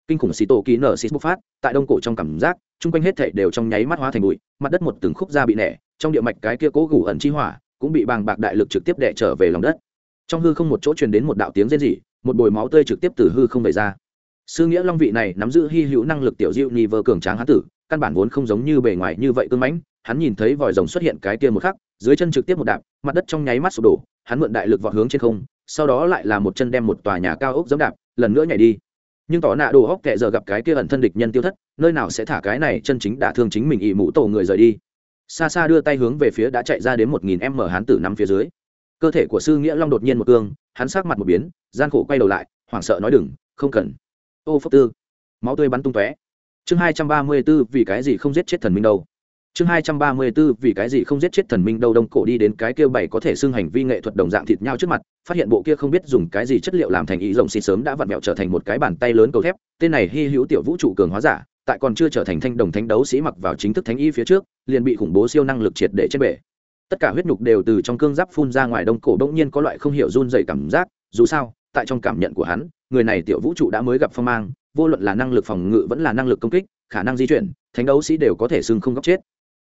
Speaker 1: kinh khủng xì tổ ký nở xì bốc phát, tại đông cổ trong cảm giác, chung quanh hết thảy đều trong nháy mắt hóa thành bụi, mặt đất một từng khúc da bị nẻ, trong địa mạch cái kia cố gủ ẩn chi hỏa, cũng bị bàng bạc đại lực trực tiếp đè trở về lòng đất. Trong hư không một chỗ truyền đến một đạo tiếng rên rỉ, một bồi máu tươi trực tiếp từ hư không về ra sư nghĩa long vị này nắm giữ hy hữu năng lực tiểu diệu ni vơ cường tráng hán tử, căn bản vốn không giống như bề ngoài như vậy cương mãnh, hắn nhìn thấy vòi rồng xuất hiện cái kia một khắc, dưới chân trực tiếp một đạp, mặt đất trong nháy mắt sụp đổ, hắn mượn đại lực vọt hướng trên không, sau đó lại là một chân đem một tòa nhà cao ốc giẫm đạp, lần nữa nhảy đi. Nhưng tỏ nạ đồ hóc kệ giờ gặp cái kia ẩn thân địch nhân tiêu thất, nơi nào sẽ thả cái này chân chính đả thương chính mình ỵ mũ tổ người rời đi. Xa xa đưa tay hướng về phía đã chạy ra đến một nghìn m hán tử nắm phía dưới. Cơ thể của sư nghĩa long đột nhiên một cương, hắn sát mặt một biến, gian khổ quay đầu lại, hoảng sợ nói đừng, không cần ô phốc tư. Máu tươi bắn tung tóe. Chương hai trăm ba mươi b ố vì cái gì không giết chết thần minh đâu? Chương hai trăm ba mươi b ố vì cái gì không giết chết thần minh đâu? Đông cổ đi đến cái kia bảy có thể xưng hành vi nghệ thuật đồng dạng thịt nhau trước mặt, phát hiện bộ kia không biết dùng cái gì chất liệu làm thành ý rồng xịt sớm đã vặn vẹo trở thành một cái bàn tay lớn cầu thép. Tên này hy hữu tiểu vũ trụ cường hóa giả, tại còn chưa trở thành thanh đồng thánh đấu sĩ mặc vào chính thức thánh y phía trước, liền bị khủng bố siêu năng lực triệt để trên bể. Tất cả huyết nhục đều từ trong cương giáp phun ra ngoài, đông cổ đông nhiên có loại không hiểu run dày cảm giác. Dù sao, tại trong cảm nhận của hắn người này tiểu vũ trụ đã mới gặp phong mang, vô luận là năng lực phòng ngự vẫn là năng lực công kích, khả năng di chuyển, thánh đấu sĩ đều có thể xưng không góc chết.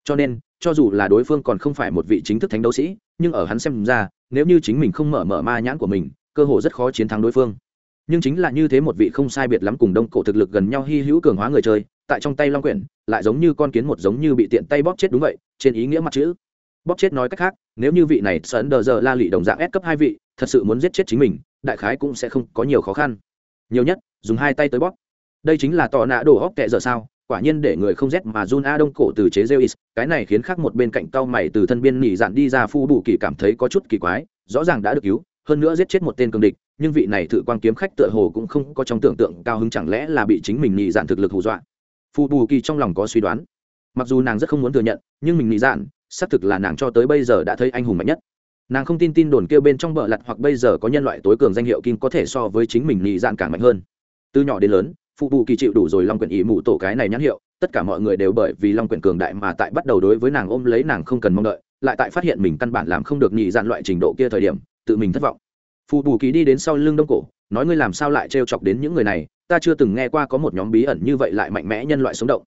Speaker 1: Cho nên, cho dù là đối phương còn không phải một vị chính thức thánh đấu sĩ, nhưng ở hắn xem ra, nếu như chính mình không mở mở ma nhãn của mình, cơ hội rất khó chiến thắng đối phương. Nhưng chính là như thế một vị không sai biệt lắm cùng đông cổ thực lực gần nhau hy hữu cường hóa người chơi, tại trong tay long quyển, lại giống như con kiến một giống như bị tiện tay bóp chết đúng vậy, trên ý nghĩa mặt chữ. Bóp chết nói cách khác, nếu như vị này sơn đờ giờ la lị đồng dạng ép cấp hai vị, thật sự muốn giết chết chính mình đại khái cũng sẽ không có nhiều khó khăn. Nhiều nhất, dùng hai tay tới bóp. Đây chính là tò nạ đổ hóc kệ giờ sao, quả nhiên để người không rét mà run a đông cổ từ chế zeus cái này khiến khác một bên cạnh cao mày từ thân biên nỉ dạn đi ra phu bù kỳ cảm thấy có chút kỳ quái, rõ ràng đã được cứu, hơn nữa giết chết một tên cường địch, nhưng vị này thử quan kiếm khách tựa hồ cũng không có trong tưởng tượng cao hứng chẳng lẽ là bị chính mình nỉ dạn thực lực hù dọa. Phu bù kỳ trong lòng có suy đoán. Mặc dù nàng rất không muốn thừa nhận, nhưng mình nỉ dạn, xác thực là nàng cho tới bây giờ đã thấy anh hùng mạnh nhất nàng không tin tin đồn kêu bên trong bờ lặt hoặc bây giờ có nhân loại tối cường danh hiệu kim có thể so với chính mình nhị dạn càng mạnh hơn. Từ nhỏ đến lớn, phụ bù kỳ chịu đủ rồi long quyển ý mụ tổ cái này nhãn hiệu, tất cả mọi người đều bởi vì long quyển cường đại mà tại bắt đầu đối với nàng ôm lấy nàng không cần mong đợi, lại tại phát hiện mình căn bản làm không được nhị dạn loại trình độ kia thời điểm, tự mình thất vọng. Phụ bù kỳ đi đến sau lưng đông cổ, nói ngươi làm sao lại trêu chọc đến những người này, ta chưa từng nghe qua có một nhóm bí ẩn như vậy lại mạnh mẽ nhân loại sống động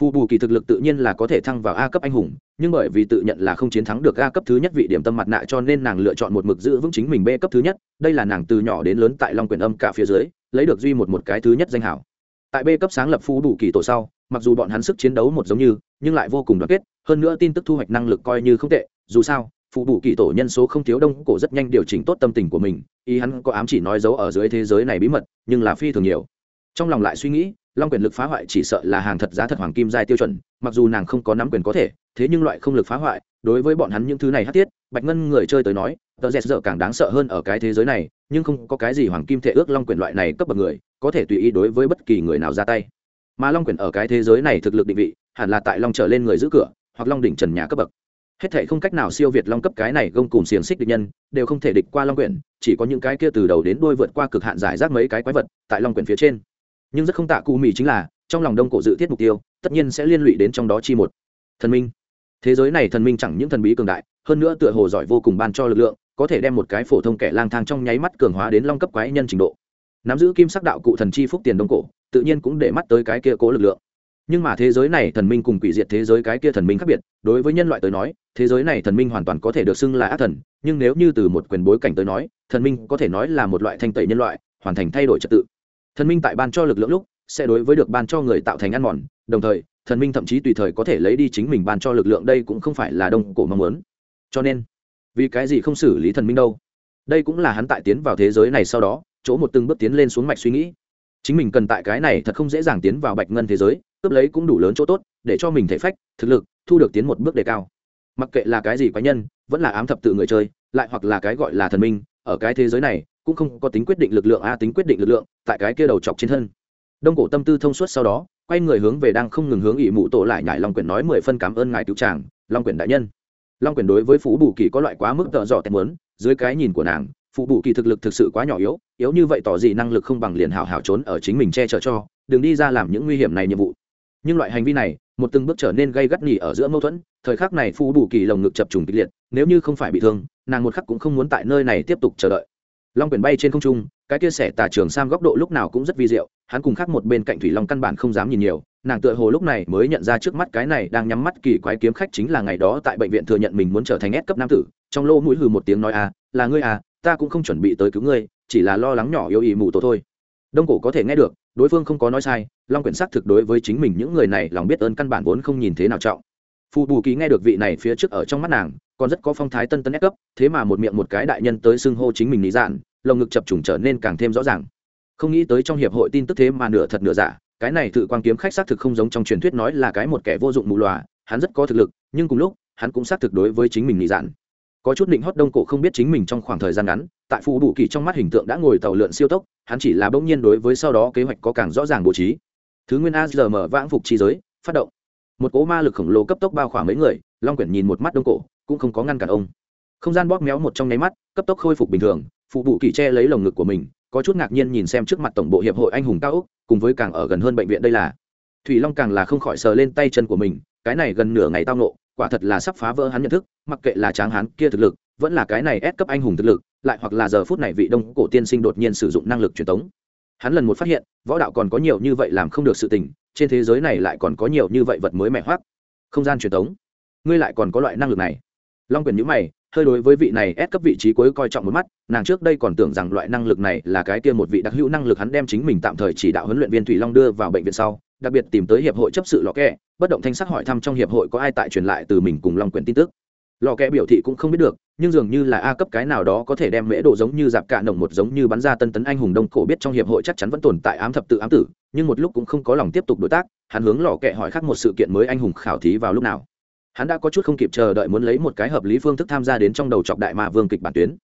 Speaker 1: phù bù kỳ thực lực tự nhiên là có thể thăng vào a cấp anh hùng, nhưng bởi vì tự nhận là không chiến thắng được a cấp thứ nhất vị điểm tâm mặt nạ cho nên nàng lựa chọn một mực giữ vững chính mình b cấp thứ nhất. Đây là nàng từ nhỏ đến lớn tại long quyền âm cả phía dưới, lấy được duy một một cái thứ nhất danh hảo. Tại b cấp sáng lập phù bù kỳ tổ sau, mặc dù bọn hắn sức chiến đấu một giống như, nhưng lại vô cùng đoàn kết, hơn nữa tin tức thu hoạch năng lực coi như không tệ. Dù sao phù bù kỳ tổ nhân số không thiếu đông cổ rất nhanh điều chỉnh tốt tâm tình của mình, ý hắn có ám chỉ nói dấu ở dưới thế giới này bí mật, nhưng là phi thường nhiều. Trong lòng lại suy nghĩ long quyền lực phá hoại chỉ sợ là hàng thật giá thật hoàng kim giai tiêu chuẩn, mặc dù nàng không có nắm quyền có thể, thế nhưng loại không lực phá hoại, đối với bọn hắn những thứ này hát tiết, bạch ngân người chơi tới nói, tờ dẹt dở càng đáng sợ hơn ở cái thế giới này, nhưng không có cái gì hoàng kim thể ước long quyền loại này cấp bậc người, có thể tùy ý đối với bất kỳ người nào ra tay. Mà long quyền ở cái thế giới này thực lực định vị, hẳn là tại long trở lên người giữ cửa, hoặc long đỉnh trần nhà cấp bậc. Hết thể không cách nào siêu việt long cấp cái này gông cùng xiềng xích địch nhân, đều không thể địch qua long quyển chỉ có những cái kia từ đầu đến đuôi vượt qua cực hạn giải rác mấy cái quái vật tại long quyển phía trên nhưng rất không tạ cụ mì chính là, trong lòng đông cổ dự thiết mục tiêu, tất nhiên sẽ liên lụy đến trong đó chi một. Thần minh. Thế giới này thần minh chẳng những thần bí cường đại, hơn nữa tựa hồ giỏi vô cùng ban cho lực lượng, có thể đem một cái phổ thông kẻ lang thang trong nháy mắt cường hóa đến long cấp quái nhân trình độ. Nắm giữ kim sắc đạo cụ thần chi phúc tiền đông cổ, tự nhiên cũng để mắt tới cái kia cố lực lượng. Nhưng mà thế giới này thần minh cùng quỷ diệt thế giới cái kia thần minh khác biệt, đối với nhân loại tới nói, thế giới này thần minh hoàn toàn có thể được xưng là ác thần, nhưng nếu như từ một quyền bối cảnh tới nói, thần minh có thể nói là một loại thanh tẩy nhân loại, hoàn thành thay đổi trật tự thần minh tại ban cho lực lượng lúc, sẽ đối với được ban cho người tạo thành ăn mòn, đồng thời, thần minh thậm chí tùy thời có thể lấy đi chính mình ban cho lực lượng đây cũng không phải là đông cổ mong muốn. Cho nên, vì cái gì không xử lý thần minh đâu? Đây cũng là hắn tại tiến vào thế giới này sau đó, chỗ một từng bước tiến lên xuống mạch suy nghĩ. Chính mình cần tại cái này thật không dễ dàng tiến vào bạch ngân thế giới, cướp lấy cũng đủ lớn chỗ tốt, để cho mình thể phách, thực lực, thu được tiến một bước đề cao. Mặc kệ là cái gì quái nhân, vẫn là ám thập tự người chơi, lại hoặc là cái gọi là thần minh, ở cái thế giới này cũng không có tính quyết định lực lượng a, tính quyết định lực lượng, tại cái kia đầu chọc trên thân. Đông cổ tâm tư thông suốt sau đó, quay người hướng về đang không ngừng hướng ỵ mụ tổ lại nhải long quyển nói mười phân cảm ơn ngài cứu tràng long quyển đại nhân. Long quyển đối với phú bù kỳ có loại quá mức tợ dọ tèm muốn, dưới cái nhìn của nàng, phú bù kỳ thực lực thực sự quá nhỏ yếu yếu như vậy tỏ gì năng lực không bằng liền hảo hảo trốn ở chính mình che chở cho, đừng đi ra làm những nguy hiểm này nhiệm vụ. Nhưng loại hành vi này, một từng bước trở nên gây gắt nghỉ ở giữa mâu thuẫn, thời khắc này phú bù kỳ lồng ngực chập trùng kịch liệt, nếu như không phải bị thương, nàng một khắc cũng không muốn tại nơi này tiếp tục chờ đợi long quyển bay trên không trung, cái kia sẻ tà trường sam góc độ lúc nào cũng rất vi diệu, hắn cùng khác một bên cạnh thủy long căn bản không dám nhìn nhiều, nàng tựa hồ lúc này mới nhận ra trước mắt cái này đang nhắm mắt kỳ quái kiếm khách chính là ngày đó tại bệnh viện thừa nhận mình muốn trở thành ép cấp nam tử, trong lô mũi hừ một tiếng nói à là ngươi à ta cũng không chuẩn bị tới cứu ngươi, chỉ là lo lắng nhỏ yêu ý mù tổ thôi. Đông cổ có thể nghe được, đối phương không có nói sai, long quyển xác thực đối với chính mình những người này lòng biết ơn căn bản vốn không nhìn thế nào trọng phù bù ký nghe được vị này phía trước ở trong mắt nàng, còn rất có phong thái tân tân ép cấp, thế mà một miệng một cái đại nhân tới xưng hô chính mình lý dạn lồng ngực chập trùng trở nên càng thêm rõ ràng. Không nghĩ tới trong hiệp hội tin tức thế mà nửa thật nửa giả, cái này tự quan kiếm khách xác thực không giống trong truyền thuyết nói là cái một kẻ vô dụng mù lòa, hắn rất có thực lực, nhưng cùng lúc, hắn cũng xác thực đối với chính mình lý dạn có chút định hót đông cổ không biết chính mình trong khoảng thời gian ngắn, tại phù đủ kỳ trong mắt hình tượng đã ngồi tàu lượn siêu tốc, hắn chỉ là bỗng nhiên đối với sau đó kế hoạch có càng rõ ràng bố trí. Thứ nguyên a giờ mở vãng phục chi giới, phát động một cỗ ma lực khổng lồ cấp tốc bao khỏa mấy người, long quyển nhìn một mắt đông cổ, cũng không có ngăn cản ông. Không gian bóp méo một trong nháy mắt, cấp tốc khôi phục bình thường, phụ bụ kỳ che lấy lồng ngực của mình, có chút ngạc nhiên nhìn xem trước mặt tổng bộ hiệp hội anh hùng cao úc cùng với càng ở gần hơn bệnh viện đây là. Thủy long càng là không khỏi sờ lên tay chân của mình, cái này gần nửa ngày tao nộ quả thật là sắp phá vỡ hắn nhận thức, mặc kệ là tráng hắn kia thực lực, vẫn là cái này ép cấp anh hùng thực lực, lại hoặc là giờ phút này vị đông cổ tiên sinh đột nhiên sử dụng năng lực truyền tống. Hắn lần một phát hiện, võ đạo còn có nhiều như vậy làm không được sự tình trên thế giới này lại còn có nhiều như vậy vật mới mẻ hoác. Không gian truyền tống ngươi lại còn có loại năng lực này. Long quyền nhữ mày, hơi đối với vị này ép cấp vị trí cuối coi trọng một mắt, nàng trước đây còn tưởng rằng loại năng lực này là cái kia một vị đặc hữu năng lực hắn đem chính mình tạm thời chỉ đạo huấn luyện viên thủy long đưa vào bệnh viện sau, đặc biệt tìm tới hiệp hội chấp sự lò kẹ, bất động thanh sắc hỏi thăm trong hiệp hội có ai tại truyền lại từ mình cùng long quyền tin tức lò kẽ biểu thị cũng không biết được, nhưng dường như là a cấp cái nào đó có thể đem mễ độ giống như dạp cạ nồng một giống như bắn ra tân tấn anh hùng đông cổ biết trong hiệp hội chắc chắn vẫn tồn tại ám thập tự ám tử, nhưng một lúc cũng không có lòng tiếp tục đối tác, hắn hướng lò kẽ hỏi khác một sự kiện mới anh hùng khảo thí vào lúc nào. Hắn đã có chút không kịp chờ đợi muốn lấy một cái hợp lý phương thức tham gia đến trong đầu chọc đại mà vương kịch bản tuyến.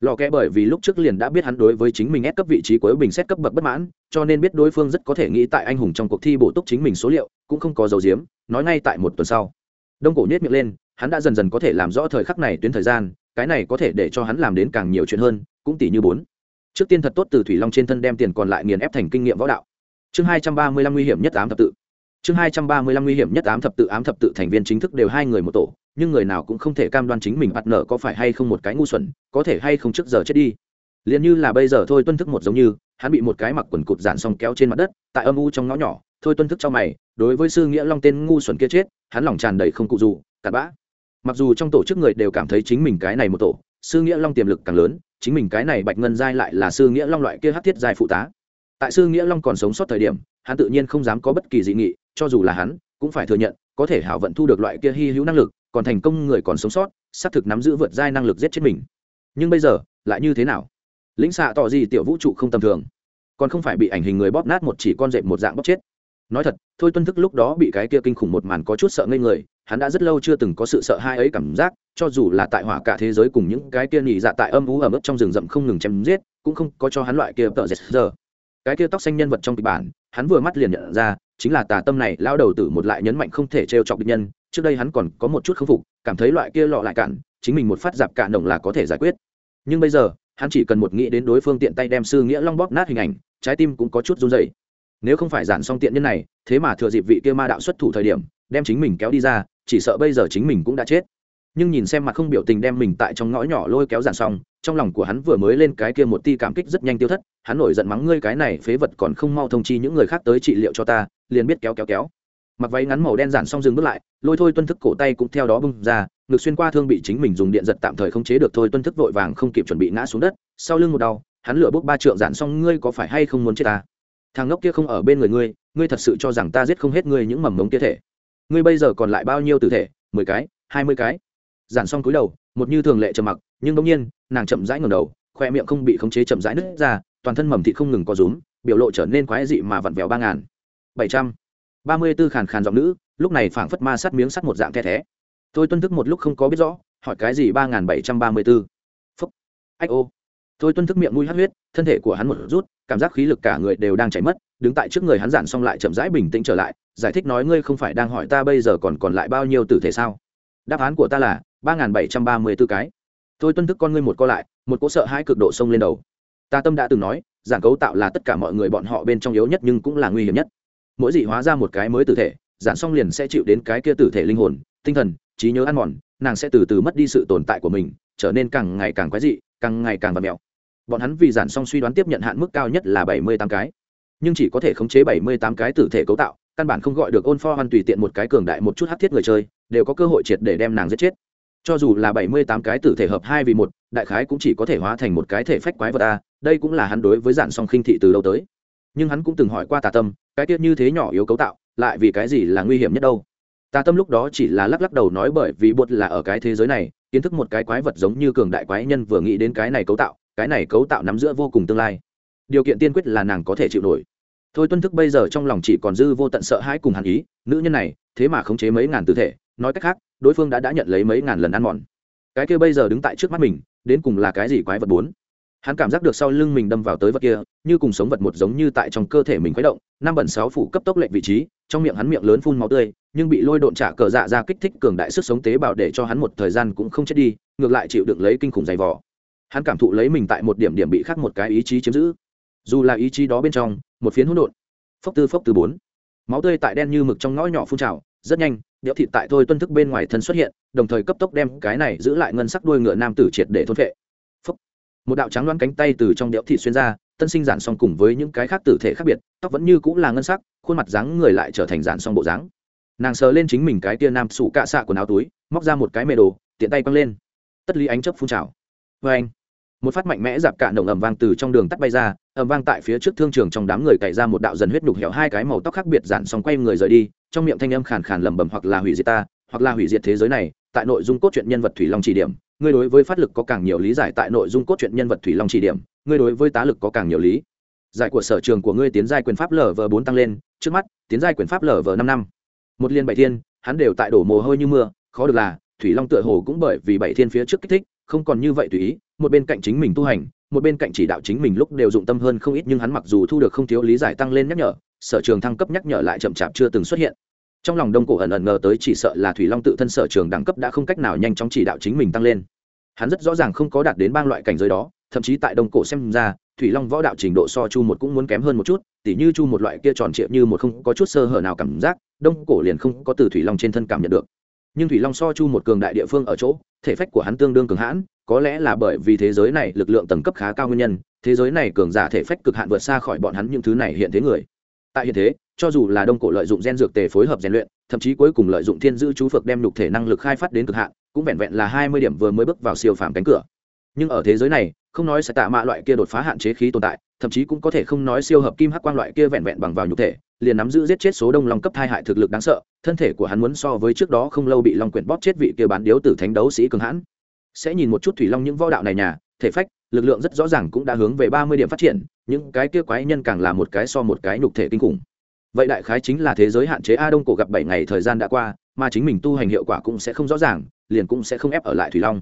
Speaker 1: Lò kẽ bởi vì lúc trước liền đã biết hắn đối với chính mình ép cấp vị trí cuối bình xét cấp bậc bất mãn, cho nên biết đối phương rất có thể nghĩ tại anh hùng trong cuộc thi bổ túc chính mình số liệu, cũng không có dấu diếm, nói ngay tại một tuần sau. Đông cổ nhét miệng lên hắn đã dần dần có thể làm rõ thời khắc này tuyến thời gian, cái này có thể để cho hắn làm đến càng nhiều chuyện hơn, cũng tỷ như bốn. Trước tiên thật tốt từ thủy long trên thân đem tiền còn lại nghiền ép thành kinh nghiệm võ đạo. Chương hai trăm ba mươi lăm nguy hiểm nhất ám thập tự. Chương hai trăm ba mươi lăm nguy hiểm nhất ám thập tự, ám thập tự thành viên chính thức đều hai người một tổ, nhưng người nào cũng không thể cam đoan chính mình bắt nợ có phải hay không một cái ngu xuẩn, có thể hay không trước giờ chết đi. Liền như là bây giờ thôi tuân thức một giống như, hắn bị một cái mặc quần cụt dàn xong kéo trên mặt đất, tại âm u trong ngõ nhỏ, thôi tuân thức cho mày, đối với sư nghĩa long tên ngu xuẩn kia chết, hắn lòng tràn đầy không cụ dù, cặn bã mặc dù trong tổ chức người đều cảm thấy chính mình cái này một tổ, sư nghĩa long tiềm lực càng lớn, chính mình cái này bạch ngân giai lại là sư nghĩa long loại kia hát thiết giai phụ tá. Tại sư nghĩa long còn sống sót thời điểm, hắn tự nhiên không dám có bất kỳ dị nghị, cho dù là hắn, cũng phải thừa nhận, có thể hảo vận thu được loại kia hy hữu năng lực, còn thành công người còn sống sót, xác thực nắm giữ vượt giai năng lực giết chết mình. Nhưng bây giờ, lại như thế nào? Lĩnh xạ tỏ gì tiểu vũ trụ không tầm thường. Còn không phải bị ảnh hình người bóp nát một chỉ con dẹp một dạng bóp chết nói thật, thôi tuân thức lúc đó bị cái kia kinh khủng một màn có chút sợ ngây người, hắn đã rất lâu chưa từng có sự sợ hai ấy cảm giác, cho dù là tại hỏa cả thế giới cùng những cái kia nhị dạ tại âm ú ở mức trong rừng rậm không ngừng chém giết, cũng không có cho hắn loại kia tợ dệt giờ. Cái kia tóc xanh nhân vật trong kịch bản, hắn vừa mắt liền nhận ra, chính là tà tâm này lao đầu tử một lại nhấn mạnh không thể trêu chọc địch nhân, trước đây hắn còn có một chút k phục, cảm thấy loại kia lọ lại cản chính mình một phát dạp cạn động là có thể giải quyết. Nhưng bây giờ, hắn chỉ cần một nghĩ đến đối phương tiện tay đem sư nghĩa long bóp nát hình ảnh, trái tim cũng có chút run dày nếu không phải giản xong tiện nhân này, thế mà thừa dịp vị kia ma đạo xuất thủ thời điểm, đem chính mình kéo đi ra, chỉ sợ bây giờ chính mình cũng đã chết. Nhưng nhìn xem mặt không biểu tình đem mình tại trong ngõ nhỏ lôi kéo giản xong, trong lòng của hắn vừa mới lên cái kia một ti cảm kích rất nhanh tiêu thất, hắn nổi giận mắng ngươi cái này phế vật còn không mau thông chi những người khác tới trị liệu cho ta, liền biết kéo kéo kéo. Mặc váy ngắn màu đen giản xong dừng bước lại, lôi thôi tuân thức cổ tay cũng theo đó bung ra, ngực xuyên qua thương bị chính mình dùng điện giật tạm thời không chế được thôi tuân thức vội vàng không kịp chuẩn bị ngã xuống đất, sau lưng một đau, hắn lửa bốc ba trượng giản xong, ngươi có phải hay không muốn chết ta? Thằng ngốc kia không ở bên người ngươi ngươi thật sự cho rằng ta giết không hết ngươi những mầm mống kia thể. Ngươi bây giờ còn lại bao nhiêu tử thể? Mười cái, hai mươi cái. Giản xong cúi đầu, một như thường lệ trầm mặc, nhưng bỗng nhiên, nàng chậm rãi ngầm đầu, khoe miệng không bị khống chế chậm rãi nứt ra, toàn thân mầm thịt không ngừng có rúm, biểu lộ trở nên quái dị mà vặn vẹo ba ngàn. Bảy trăm. Ba mươi tư khàn khàn giọng nữ, lúc này phảng phất ma sắt miếng sắt một dạng the thé. Tôi tuân thức một lúc không có biết rõ, hỏi cái gì ba ngàn bảy trăm ba mươi tư. phúc. Ách ô tôi tuân thức miệng mũi hát huyết, thân thể của hắn một rút, cảm giác khí lực cả người đều đang chảy mất, đứng tại trước người hắn giản xong lại chậm rãi bình tĩnh trở lại, giải thích nói, ngươi không phải đang hỏi ta bây giờ còn còn lại bao nhiêu tử thể sao? Đáp án của ta là ba nghìn bảy trăm ba mươi b ố cái. Tôi tuân thức con ngươi một co lại, một cỗ sợ hai cực độ sông lên đầu. Ta tâm đã từng nói giản cấu tạo là tất cả mọi người bọn họ bên trong yếu nhất nhưng cũng là nguy hiểm nhất. Mỗi dị hóa ra một cái mới tử thể, giản xong liền sẽ chịu đến cái kia tử thể linh hồn, tinh thần, trí nhớ ăn mòn, nàng sẽ từ từ mất đi sự tồn tại của mình, trở nên càng ngày càng quái dị, càng ngày càng và mèo bọn hắn vì giản song suy đoán tiếp nhận hạn mức cao nhất là bảy mươi tám cái. Nhưng chỉ có thể khống chế bảy mươi tám cái tử thể cấu tạo, căn bản không gọi được ôn pho hoan tùy tiện một cái cường đại một chút hát thiết người chơi, đều có cơ hội triệt để đem nàng giết chết. Cho dù là bảy mươi tám cái tử thể hợp hai vì một, đại khái cũng chỉ có thể hóa thành một cái thể phách quái vật a, đây cũng là hắn đối với giản song khinh thị từ đâu tới. Nhưng hắn cũng từng hỏi qua tà tâm, cái tiết như thế nhỏ yếu cấu tạo, lại vì cái gì là nguy hiểm nhất đâu? Tà tâm lúc đó chỉ là lắc lắc đầu nói bởi vì bột là ở cái thế giới này, kiến thức một cái quái vật giống như cường đại quái nhân vừa nghĩ đến cái này cấu tạo cái này cấu tạo nắm giữa vô cùng tương lai. Điều kiện tiên quyết là nàng có thể chịu nổi. Thôi tuân thức bây giờ trong lòng chỉ còn dư vô tận sợ hãi cùng hàn ý, nữ nhân này, thế mà khống chế mấy ngàn tư thể, nói cách khác, đối phương đã đã nhận lấy mấy ngàn lần ăn mòn. Cái kia bây giờ đứng tại trước mắt mình, đến cùng là cái gì quái vật bốn? Hắn cảm giác được sau lưng mình đâm vào tới vật kia, như cùng sống vật một giống như tại trong cơ thể mình khuấy động, năm bẩn sáu phủ cấp tốc lệnh vị trí, trong miệng hắn miệng lớn phun máu tươi, nhưng bị lôi độn trả cờ dạ ra kích thích cường đại sức sống tế bào để cho hắn một thời gian cũng không chết đi, ngược lại chịu đựng lấy kinh khủng dày vỏ hắn cảm thụ lấy mình tại một điểm điểm bị khác một cái ý chí chiếm giữ. Dù là ý chí đó bên trong, một phiến hỗn độn. Phốc tư phốc tư bốn. Máu tươi tại đen như mực trong ngõ nhỏ phun trào, rất nhanh, điệu thịt tại thôi tuân thức bên ngoài thân xuất hiện, đồng thời cấp tốc đem cái này giữ lại ngân sắc đuôi ngựa nam tử triệt để thôn vệ phốc. Một đạo trắng loan cánh tay từ trong điệu thịt xuyên ra, tân sinh giản song cùng với những cái khác tử thể khác biệt, tóc vẫn như cũng là ngân sắc, khuôn mặt dáng người lại trở thành giản song bộ dáng. Nàng sờ lên chính mình cái tia nam sủ cạ xạ quần áo túi, móc ra một cái mề đồ, tiện tay quăng lên. Tất lý ánh chấp phun trào. Vê anh một phát mạnh mẽ dạp cạn động ầm vang từ trong đường tắt bay ra ầm vang tại phía trước thương trường trong đám người cày ra một đạo dần huyết nhục hẻo hai cái màu tóc khác biệt giản xong quay người rời đi, trong miệng thanh âm khàn khàn lẩm bẩm hoặc là hủy diệt ta, hoặc là hủy diệt thế giới này, tại nội dung cốt truyện nhân vật thủy long chỉ điểm, ngươi đối với phát lực có càng nhiều lý giải tại nội dung cốt truyện nhân vật thủy long chỉ điểm, ngươi đối với tá lực có càng nhiều lý. Giải của sở trường của ngươi tiến giai quyền pháp lở vờ bốn tăng lên, trước mắt, tiến giai quyền pháp lở vờ năm năm. Một liên bảy thiên, hắn đều tại đổ mồ hôi như mưa, khó được là, thủy long tựa hồ cũng bởi vì bảy thiên phía trước kích thích, không còn như vậy tùy ý một bên cạnh chính mình tu hành, một bên cạnh chỉ đạo chính mình lúc đều dụng tâm hơn không ít nhưng hắn mặc dù thu được không thiếu lý giải tăng lên nhắc nhở, sở trường thăng cấp nhắc nhở lại chậm chạp chưa từng xuất hiện. Trong lòng đông cổ ẩn ẩn ngờ tới chỉ sợ là thủy long tự thân sở trường đẳng cấp đã không cách nào nhanh chóng chỉ đạo chính mình tăng lên. Hắn rất rõ ràng không có đạt đến bang loại cảnh giới đó, thậm chí tại đông cổ xem ra, thủy long võ đạo trình độ so chu một cũng muốn kém hơn một chút, tỉ như chu một loại kia tròn trịa như một không có chút sơ hở nào cảm giác, đông cổ liền không có từ thủy long trên thân cảm nhận được. Nhưng thủy long so chu một cường đại địa phương ở chỗ, thể phách của hắn tương đương cường hãn có lẽ là bởi vì thế giới này lực lượng tầng cấp khá cao nguyên nhân, thế giới này cường giả thể phách cực hạn vượt xa khỏi bọn hắn những thứ này hiện thế người. Tại hiện thế, cho dù là đông cổ lợi dụng gen dược tề phối hợp rèn luyện, thậm chí cuối cùng lợi dụng thiên dữ chú phược đem nhục thể năng lực khai phát đến cực hạn, cũng vẹn vẹn là hai mươi điểm vừa mới bước vào siêu phàm cánh cửa. Nhưng ở thế giới này, không nói sẽ tạ mạ loại kia đột phá hạn chế khí tồn tại, thậm chí cũng có thể không nói siêu hợp kim hắc quang loại kia vẹn vẹn bằng vào nhục thể, liền nắm giữ giết chết số đông long cấp thai hại thực lực đáng sợ, thân thể của hắn muốn so với trước đó không lâu bị long quyển bóp chết vị kia bán điếu tử thánh đấu sĩ cường hãn sẽ nhìn một chút thủy long những võ đạo này nhà, thể phách, lực lượng rất rõ ràng cũng đã hướng về ba mươi điểm phát triển, những cái kia quái nhân càng là một cái so một cái nhục thể kinh khủng. Vậy đại khái chính là thế giới hạn chế a đông cổ gặp bảy ngày thời gian đã qua, mà chính mình tu hành hiệu quả cũng sẽ không rõ ràng, liền cũng sẽ không ép ở lại thủy long.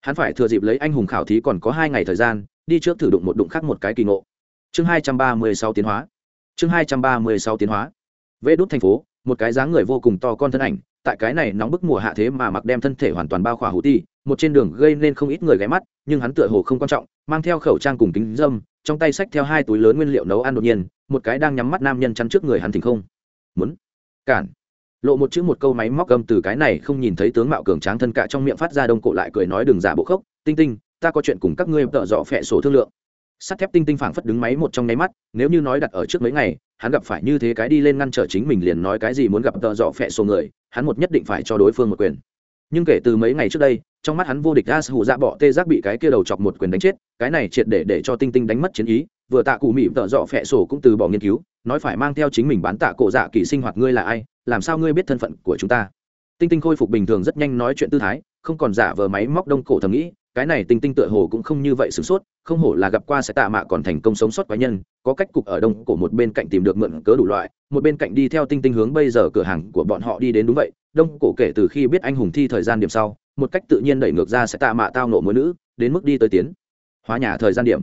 Speaker 1: Hắn phải thừa dịp lấy anh hùng khảo thí còn có hai ngày thời gian, đi trước thử đụng một đụng khác một cái kỳ ngộ. Chương hai trăm ba mươi sáu tiến hóa. Chương hai trăm ba mươi sáu tiến hóa. Vê đốt thành phố, một cái dáng người vô cùng to con thân ảnh tại cái này nóng bức mùa hạ thế mà mặc đem thân thể hoàn toàn bao khỏa hủ ti, một trên đường gây nên không ít người ghé mắt, nhưng hắn tựa hồ không quan trọng, mang theo khẩu trang cùng kính dâm, trong tay xách theo hai túi lớn nguyên liệu nấu ăn đột nhiên, một cái đang nhắm mắt nam nhân chắn trước người hắn thỉnh không. Muốn cản. Lộ một chữ một câu máy móc gầm từ cái này không nhìn thấy tướng mạo cường tráng thân cả trong miệng phát ra đông cổ lại cười nói đừng giả bộ khốc, tinh tinh, ta có chuyện cùng các ngươi tợ dọ phẹ sổ thương lượng. Sắt thép tinh tinh phảng phất đứng máy một trong nháy mắt, nếu như nói đặt ở trước mấy ngày hắn gặp phải như thế cái đi lên ngăn trở chính mình liền nói cái gì muốn gặp tợ dọ phẹ sổ người, hắn một nhất định phải cho đối phương một quyền. Nhưng kể từ mấy ngày trước đây, trong mắt hắn vô địch as hụ dạ bọ tê giác bị cái kia đầu chọc một quyền đánh chết, cái này triệt để để cho tinh tinh đánh mất chiến ý, vừa tạ cụ mị tợ dọ phẹ sổ cũng từ bỏ nghiên cứu, nói phải mang theo chính mình bán tạ cổ dạ kỳ sinh hoạt ngươi là ai, làm sao ngươi biết thân phận của chúng ta. Tinh tinh khôi phục bình thường rất nhanh nói chuyện tư thái, không còn giả vờ máy móc đông cổ thầm nghĩ cái này tinh tinh tựa hồ cũng không như vậy sửng sốt, không hổ là gặp qua sẽ tạ mạ còn thành công sống sót cá nhân, có cách cục ở đông cổ một bên cạnh tìm được mượn cớ đủ loại, một bên cạnh đi theo tinh tinh hướng bây giờ cửa hàng của bọn họ đi đến đúng vậy, đông cổ kể từ khi biết anh hùng thi thời gian điểm sau, một cách tự nhiên đẩy ngược ra sẽ tạ mạ tao nộ mỗi nữ, đến mức đi tới tiến, hóa nhà thời gian điểm.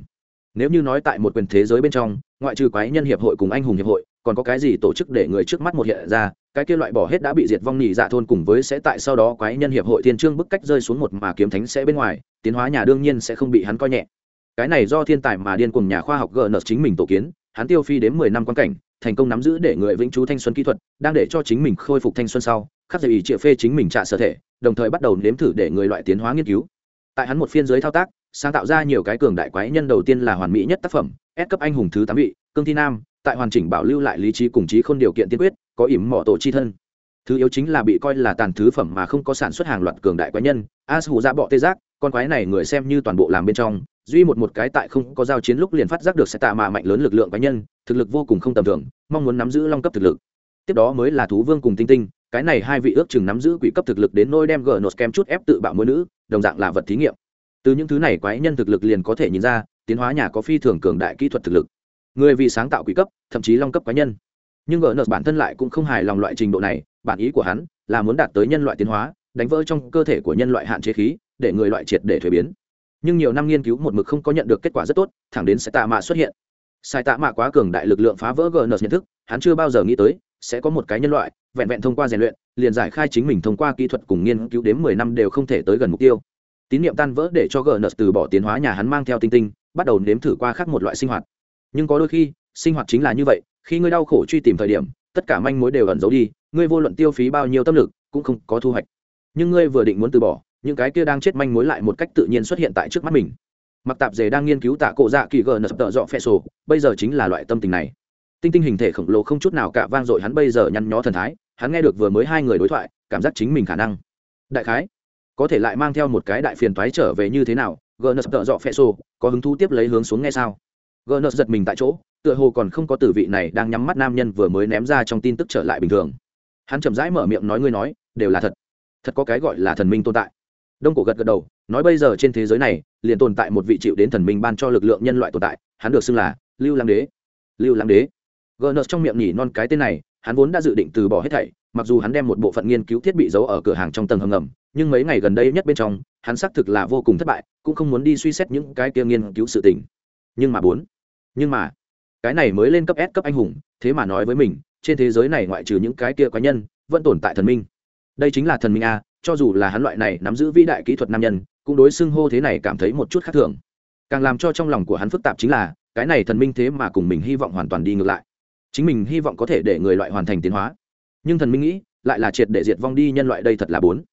Speaker 1: Nếu như nói tại một quyền thế giới bên trong, ngoại trừ quái nhân hiệp hội cùng anh hùng hiệp hội còn có cái gì tổ chức để người trước mắt một hiện ra, cái kia loại bỏ hết đã bị diệt vong nhị dạ thôn cùng với sẽ tại sau đó quái nhân hiệp hội thiên trương bức cách rơi xuống một mà kiếm thánh sẽ bên ngoài, tiến hóa nhà đương nhiên sẽ không bị hắn coi nhẹ. Cái này do thiên tài mà điên cùng nhà khoa học gn chính mình tổ kiến, hắn tiêu phi đến mười năm quan cảnh, thành công nắm giữ để người vĩnh trú thanh xuân kỹ thuật, đang để cho chính mình khôi phục thanh xuân sau, khắc dạy ý triệu phê chính mình trả sở thể, đồng thời bắt đầu nếm thử để người loại tiến hóa nghiên cứu. Tại hắn một phiên giới thao tác, sáng tạo ra nhiều cái cường đại quái nhân đầu tiên là hoàn mỹ nhất tác phẩm, S cấp anh hùng thứ tám vị, cương thi nam tại hoàn chỉnh bảo lưu lại lý trí cùng trí không điều kiện tiên quyết, có ỉm mỏ tổ chi thân. Thứ yếu chính là bị coi là tàn thứ phẩm mà không có sản xuất hàng loạt cường đại quái nhân as hù ra bọ tê giác, con quái này người xem như toàn bộ làm bên trong, duy một một cái tại không có giao chiến lúc liền phát giác được sẽ tạ mạ mạnh lớn lực lượng quái nhân, thực lực vô cùng không tầm thường, mong muốn nắm giữ long cấp thực lực. Tiếp đó mới là thú vương cùng tinh tinh, cái này hai vị ước chừng nắm giữ quỷ cấp thực lực đến nôi đem gờ nốt kem chút ép tự bạo mỗi nữ, đồng dạng là vật thí nghiệm. Từ những thứ này quái nhân thực lực liền có thể nhìn ra, tiến hóa nhà có phi thường cường đại kỹ thuật thực lực người vì sáng tạo quỷ cấp, thậm chí long cấp cá nhân. Nhưng gỡ nợ bản thân lại cũng không hài lòng loại trình độ này, bản ý của hắn là muốn đạt tới nhân loại tiến hóa, đánh vỡ trong cơ thể của nhân loại hạn chế khí, để người loại triệt để thuế biến. Nhưng nhiều năm nghiên cứu một mực không có nhận được kết quả rất tốt, thẳng đến sai tạ mạ xuất hiện. Sai tạ mạ quá cường đại lực lượng phá vỡ gờ nợ nhận thức, hắn chưa bao giờ nghĩ tới sẽ có một cái nhân loại vẹn vẹn thông qua rèn luyện, liền giải khai chính mình thông qua kỹ thuật cùng nghiên cứu đến mười năm đều không thể tới gần mục tiêu. Tín niệm tan vỡ để cho gờ nợ từ bỏ tiến hóa nhà hắn mang theo tinh tinh, bắt đầu nếm thử qua khác một loại sinh hoạt nhưng có đôi khi, sinh hoạt chính là như vậy, khi ngươi đau khổ truy tìm thời điểm, tất cả manh mối đều ẩn giấu đi, ngươi vô luận tiêu phí bao nhiêu tâm lực, cũng không có thu hoạch. Nhưng ngươi vừa định muốn từ bỏ, những cái kia đang chết manh mối lại một cách tự nhiên xuất hiện tại trước mắt mình. Mặc tạp dề đang nghiên cứu tạ cổ dạ kỳ gờ nợ tợ dọ phe sổ, bây giờ chính là loại tâm tình này. Tinh tinh hình thể khổng lồ không chút nào cả vang dội hắn bây giờ nhăn nhó thần thái, hắn nghe được vừa mới hai người đối thoại, cảm giác chính mình khả năng. Đại khái, có thể lại mang theo một cái đại phiền toái trở về như thế nào, gờ nợ tợ dọ phe sổ, có hứng thú tiếp lấy hướng xuống nghe sao? Gờ giật mình tại chỗ, tựa hồ còn không có tử vị này đang nhắm mắt nam nhân vừa mới ném ra trong tin tức trở lại bình thường. Hắn chậm rãi mở miệng nói ngươi nói, đều là thật. Thật có cái gọi là thần minh tồn tại. Đông cổ gật gật đầu, nói bây giờ trên thế giới này, liền tồn tại một vị chịu đến thần minh ban cho lực lượng nhân loại tồn tại, hắn được xưng là lưu lam đế. Lưu lam đế. Gờ trong miệng nhỉ non cái tên này, hắn vốn đã dự định từ bỏ hết thảy, mặc dù hắn đem một bộ phận nghiên cứu thiết bị giấu ở cửa hàng trong tầng hầm ngầm, nhưng mấy ngày gần đây nhất bên trong, hắn xác thực là vô cùng thất bại, cũng không muốn đi suy xét những cái kia nghiên cứu sự tình. Nhưng mà bốn nhưng mà cái này mới lên cấp S cấp anh hùng, thế mà nói với mình, trên thế giới này ngoại trừ những cái kia quái nhân, vẫn tồn tại thần minh. Đây chính là thần minh a, cho dù là hắn loại này nắm giữ vĩ đại kỹ thuật nam nhân, cũng đối xưng hô thế này cảm thấy một chút khác thường. Càng làm cho trong lòng của hắn phức tạp chính là, cái này thần minh thế mà cùng mình hy vọng hoàn toàn đi ngược lại. Chính mình hy vọng có thể để người loại hoàn thành tiến hóa, nhưng thần minh nghĩ, lại là triệt để diệt vong đi nhân loại đây thật là bốn.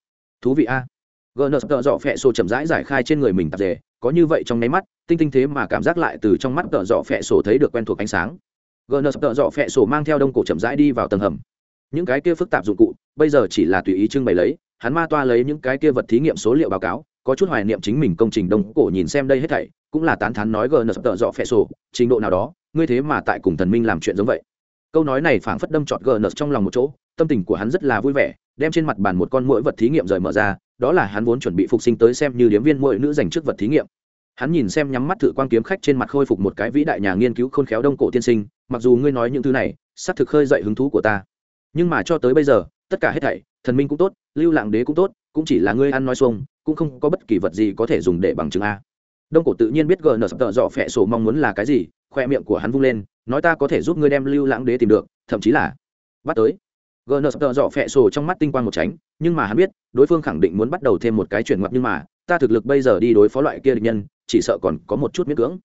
Speaker 1: Thú vị a. Gerners tợ dọ phẹ xô chậm rãi giải khai trên người mình tạp dề, có như vậy trong nháy mắt, tinh tinh thế mà cảm giác lại từ trong mắt tợ dọ phẹ sổ thấy được quen thuộc ánh sáng. Gerners tợ dọ phẹ sổ mang theo đông cổ chậm rãi đi vào tầng hầm. Những cái kia phức tạp dụng cụ, bây giờ chỉ là tùy ý trưng bày lấy, hắn ma toa lấy những cái kia vật thí nghiệm số liệu báo cáo, có chút hoài niệm chính mình công trình đông cổ nhìn xem đây hết thảy, cũng là tán thán nói gn tợ dọ phẹ sổ trình độ nào đó ngươi thế mà tại cùng thần minh làm chuyện giống vậy câu nói này phảng phất đâm trọt gn trong lòng một chỗ tâm tình của hắn rất là vui vẻ đem trên mặt bàn một con mũi vật thí nghiệm rời mở ra đó là hắn vốn chuẩn bị phục sinh tới xem như điếm viên muội nữ dành trước vật thí nghiệm. Hắn nhìn xem nhắm mắt thử quan kiếm khách trên mặt khôi phục một cái vĩ đại nhà nghiên cứu khôn khéo đông cổ tiên sinh, mặc dù ngươi nói những thứ này, xác thực khơi dậy hứng thú của ta. Nhưng mà cho tới bây giờ, tất cả hết thảy, thần minh cũng tốt, lưu lạng đế cũng tốt, cũng chỉ là ngươi ăn nói xuông, cũng không có bất kỳ vật gì có thể dùng để bằng chứng a. Đông cổ tự nhiên biết gn sập tợ dọ phẹ sổ mong muốn là cái gì, khoe miệng của hắn vung lên, nói ta có thể giúp ngươi đem lưu lãng đế tìm được, thậm chí là bắt tới gn sập tợ dọ sổ trong mắt tinh quang một tránh, nhưng mà hắn biết, đối phương khẳng định muốn bắt đầu thêm một cái chuyển ngoặt nhưng mà, ta thực lực bây giờ đi đối phó loại kia địch nhân, chỉ sợ còn có một chút miễn cưỡng.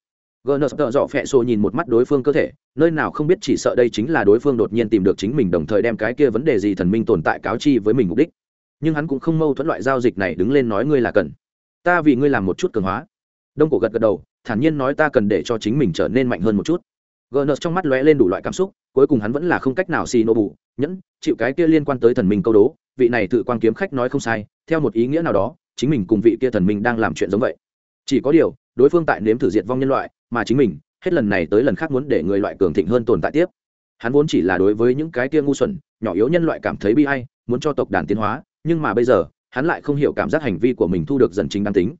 Speaker 1: Gn sập tợ dọ sổ nhìn một mắt đối phương cơ thể, nơi nào không biết chỉ sợ đây chính là đối phương đột nhiên tìm được chính mình đồng thời đem cái kia vấn đề gì thần minh tồn tại cáo chi với mình mục đích. Nhưng hắn cũng không mâu thuẫn loại giao dịch này đứng lên nói ngươi là cần. Ta vì ngươi làm một chút cường hóa. Đông cổ gật gật đầu, thản nhiên nói ta cần để cho chính mình trở nên mạnh hơn một chút gn trong mắt lóe lên đủ loại cảm xúc, cuối cùng hắn vẫn là không cách nào xì nô bù, nhẫn, chịu cái kia liên quan tới thần minh câu đố, vị này tự quan kiếm khách nói không sai, theo một ý nghĩa nào đó, chính mình cùng vị kia thần minh đang làm chuyện giống vậy. Chỉ có điều, đối phương tại nếm thử diệt vong nhân loại, mà chính mình, hết lần này tới lần khác muốn để người loại cường thịnh hơn tồn tại tiếp. Hắn vốn chỉ là đối với những cái kia ngu xuẩn, nhỏ yếu nhân loại cảm thấy bi hay muốn cho tộc đàn tiến hóa, nhưng mà bây giờ, hắn lại không hiểu cảm giác hành vi của mình thu được dần chính đáng tính.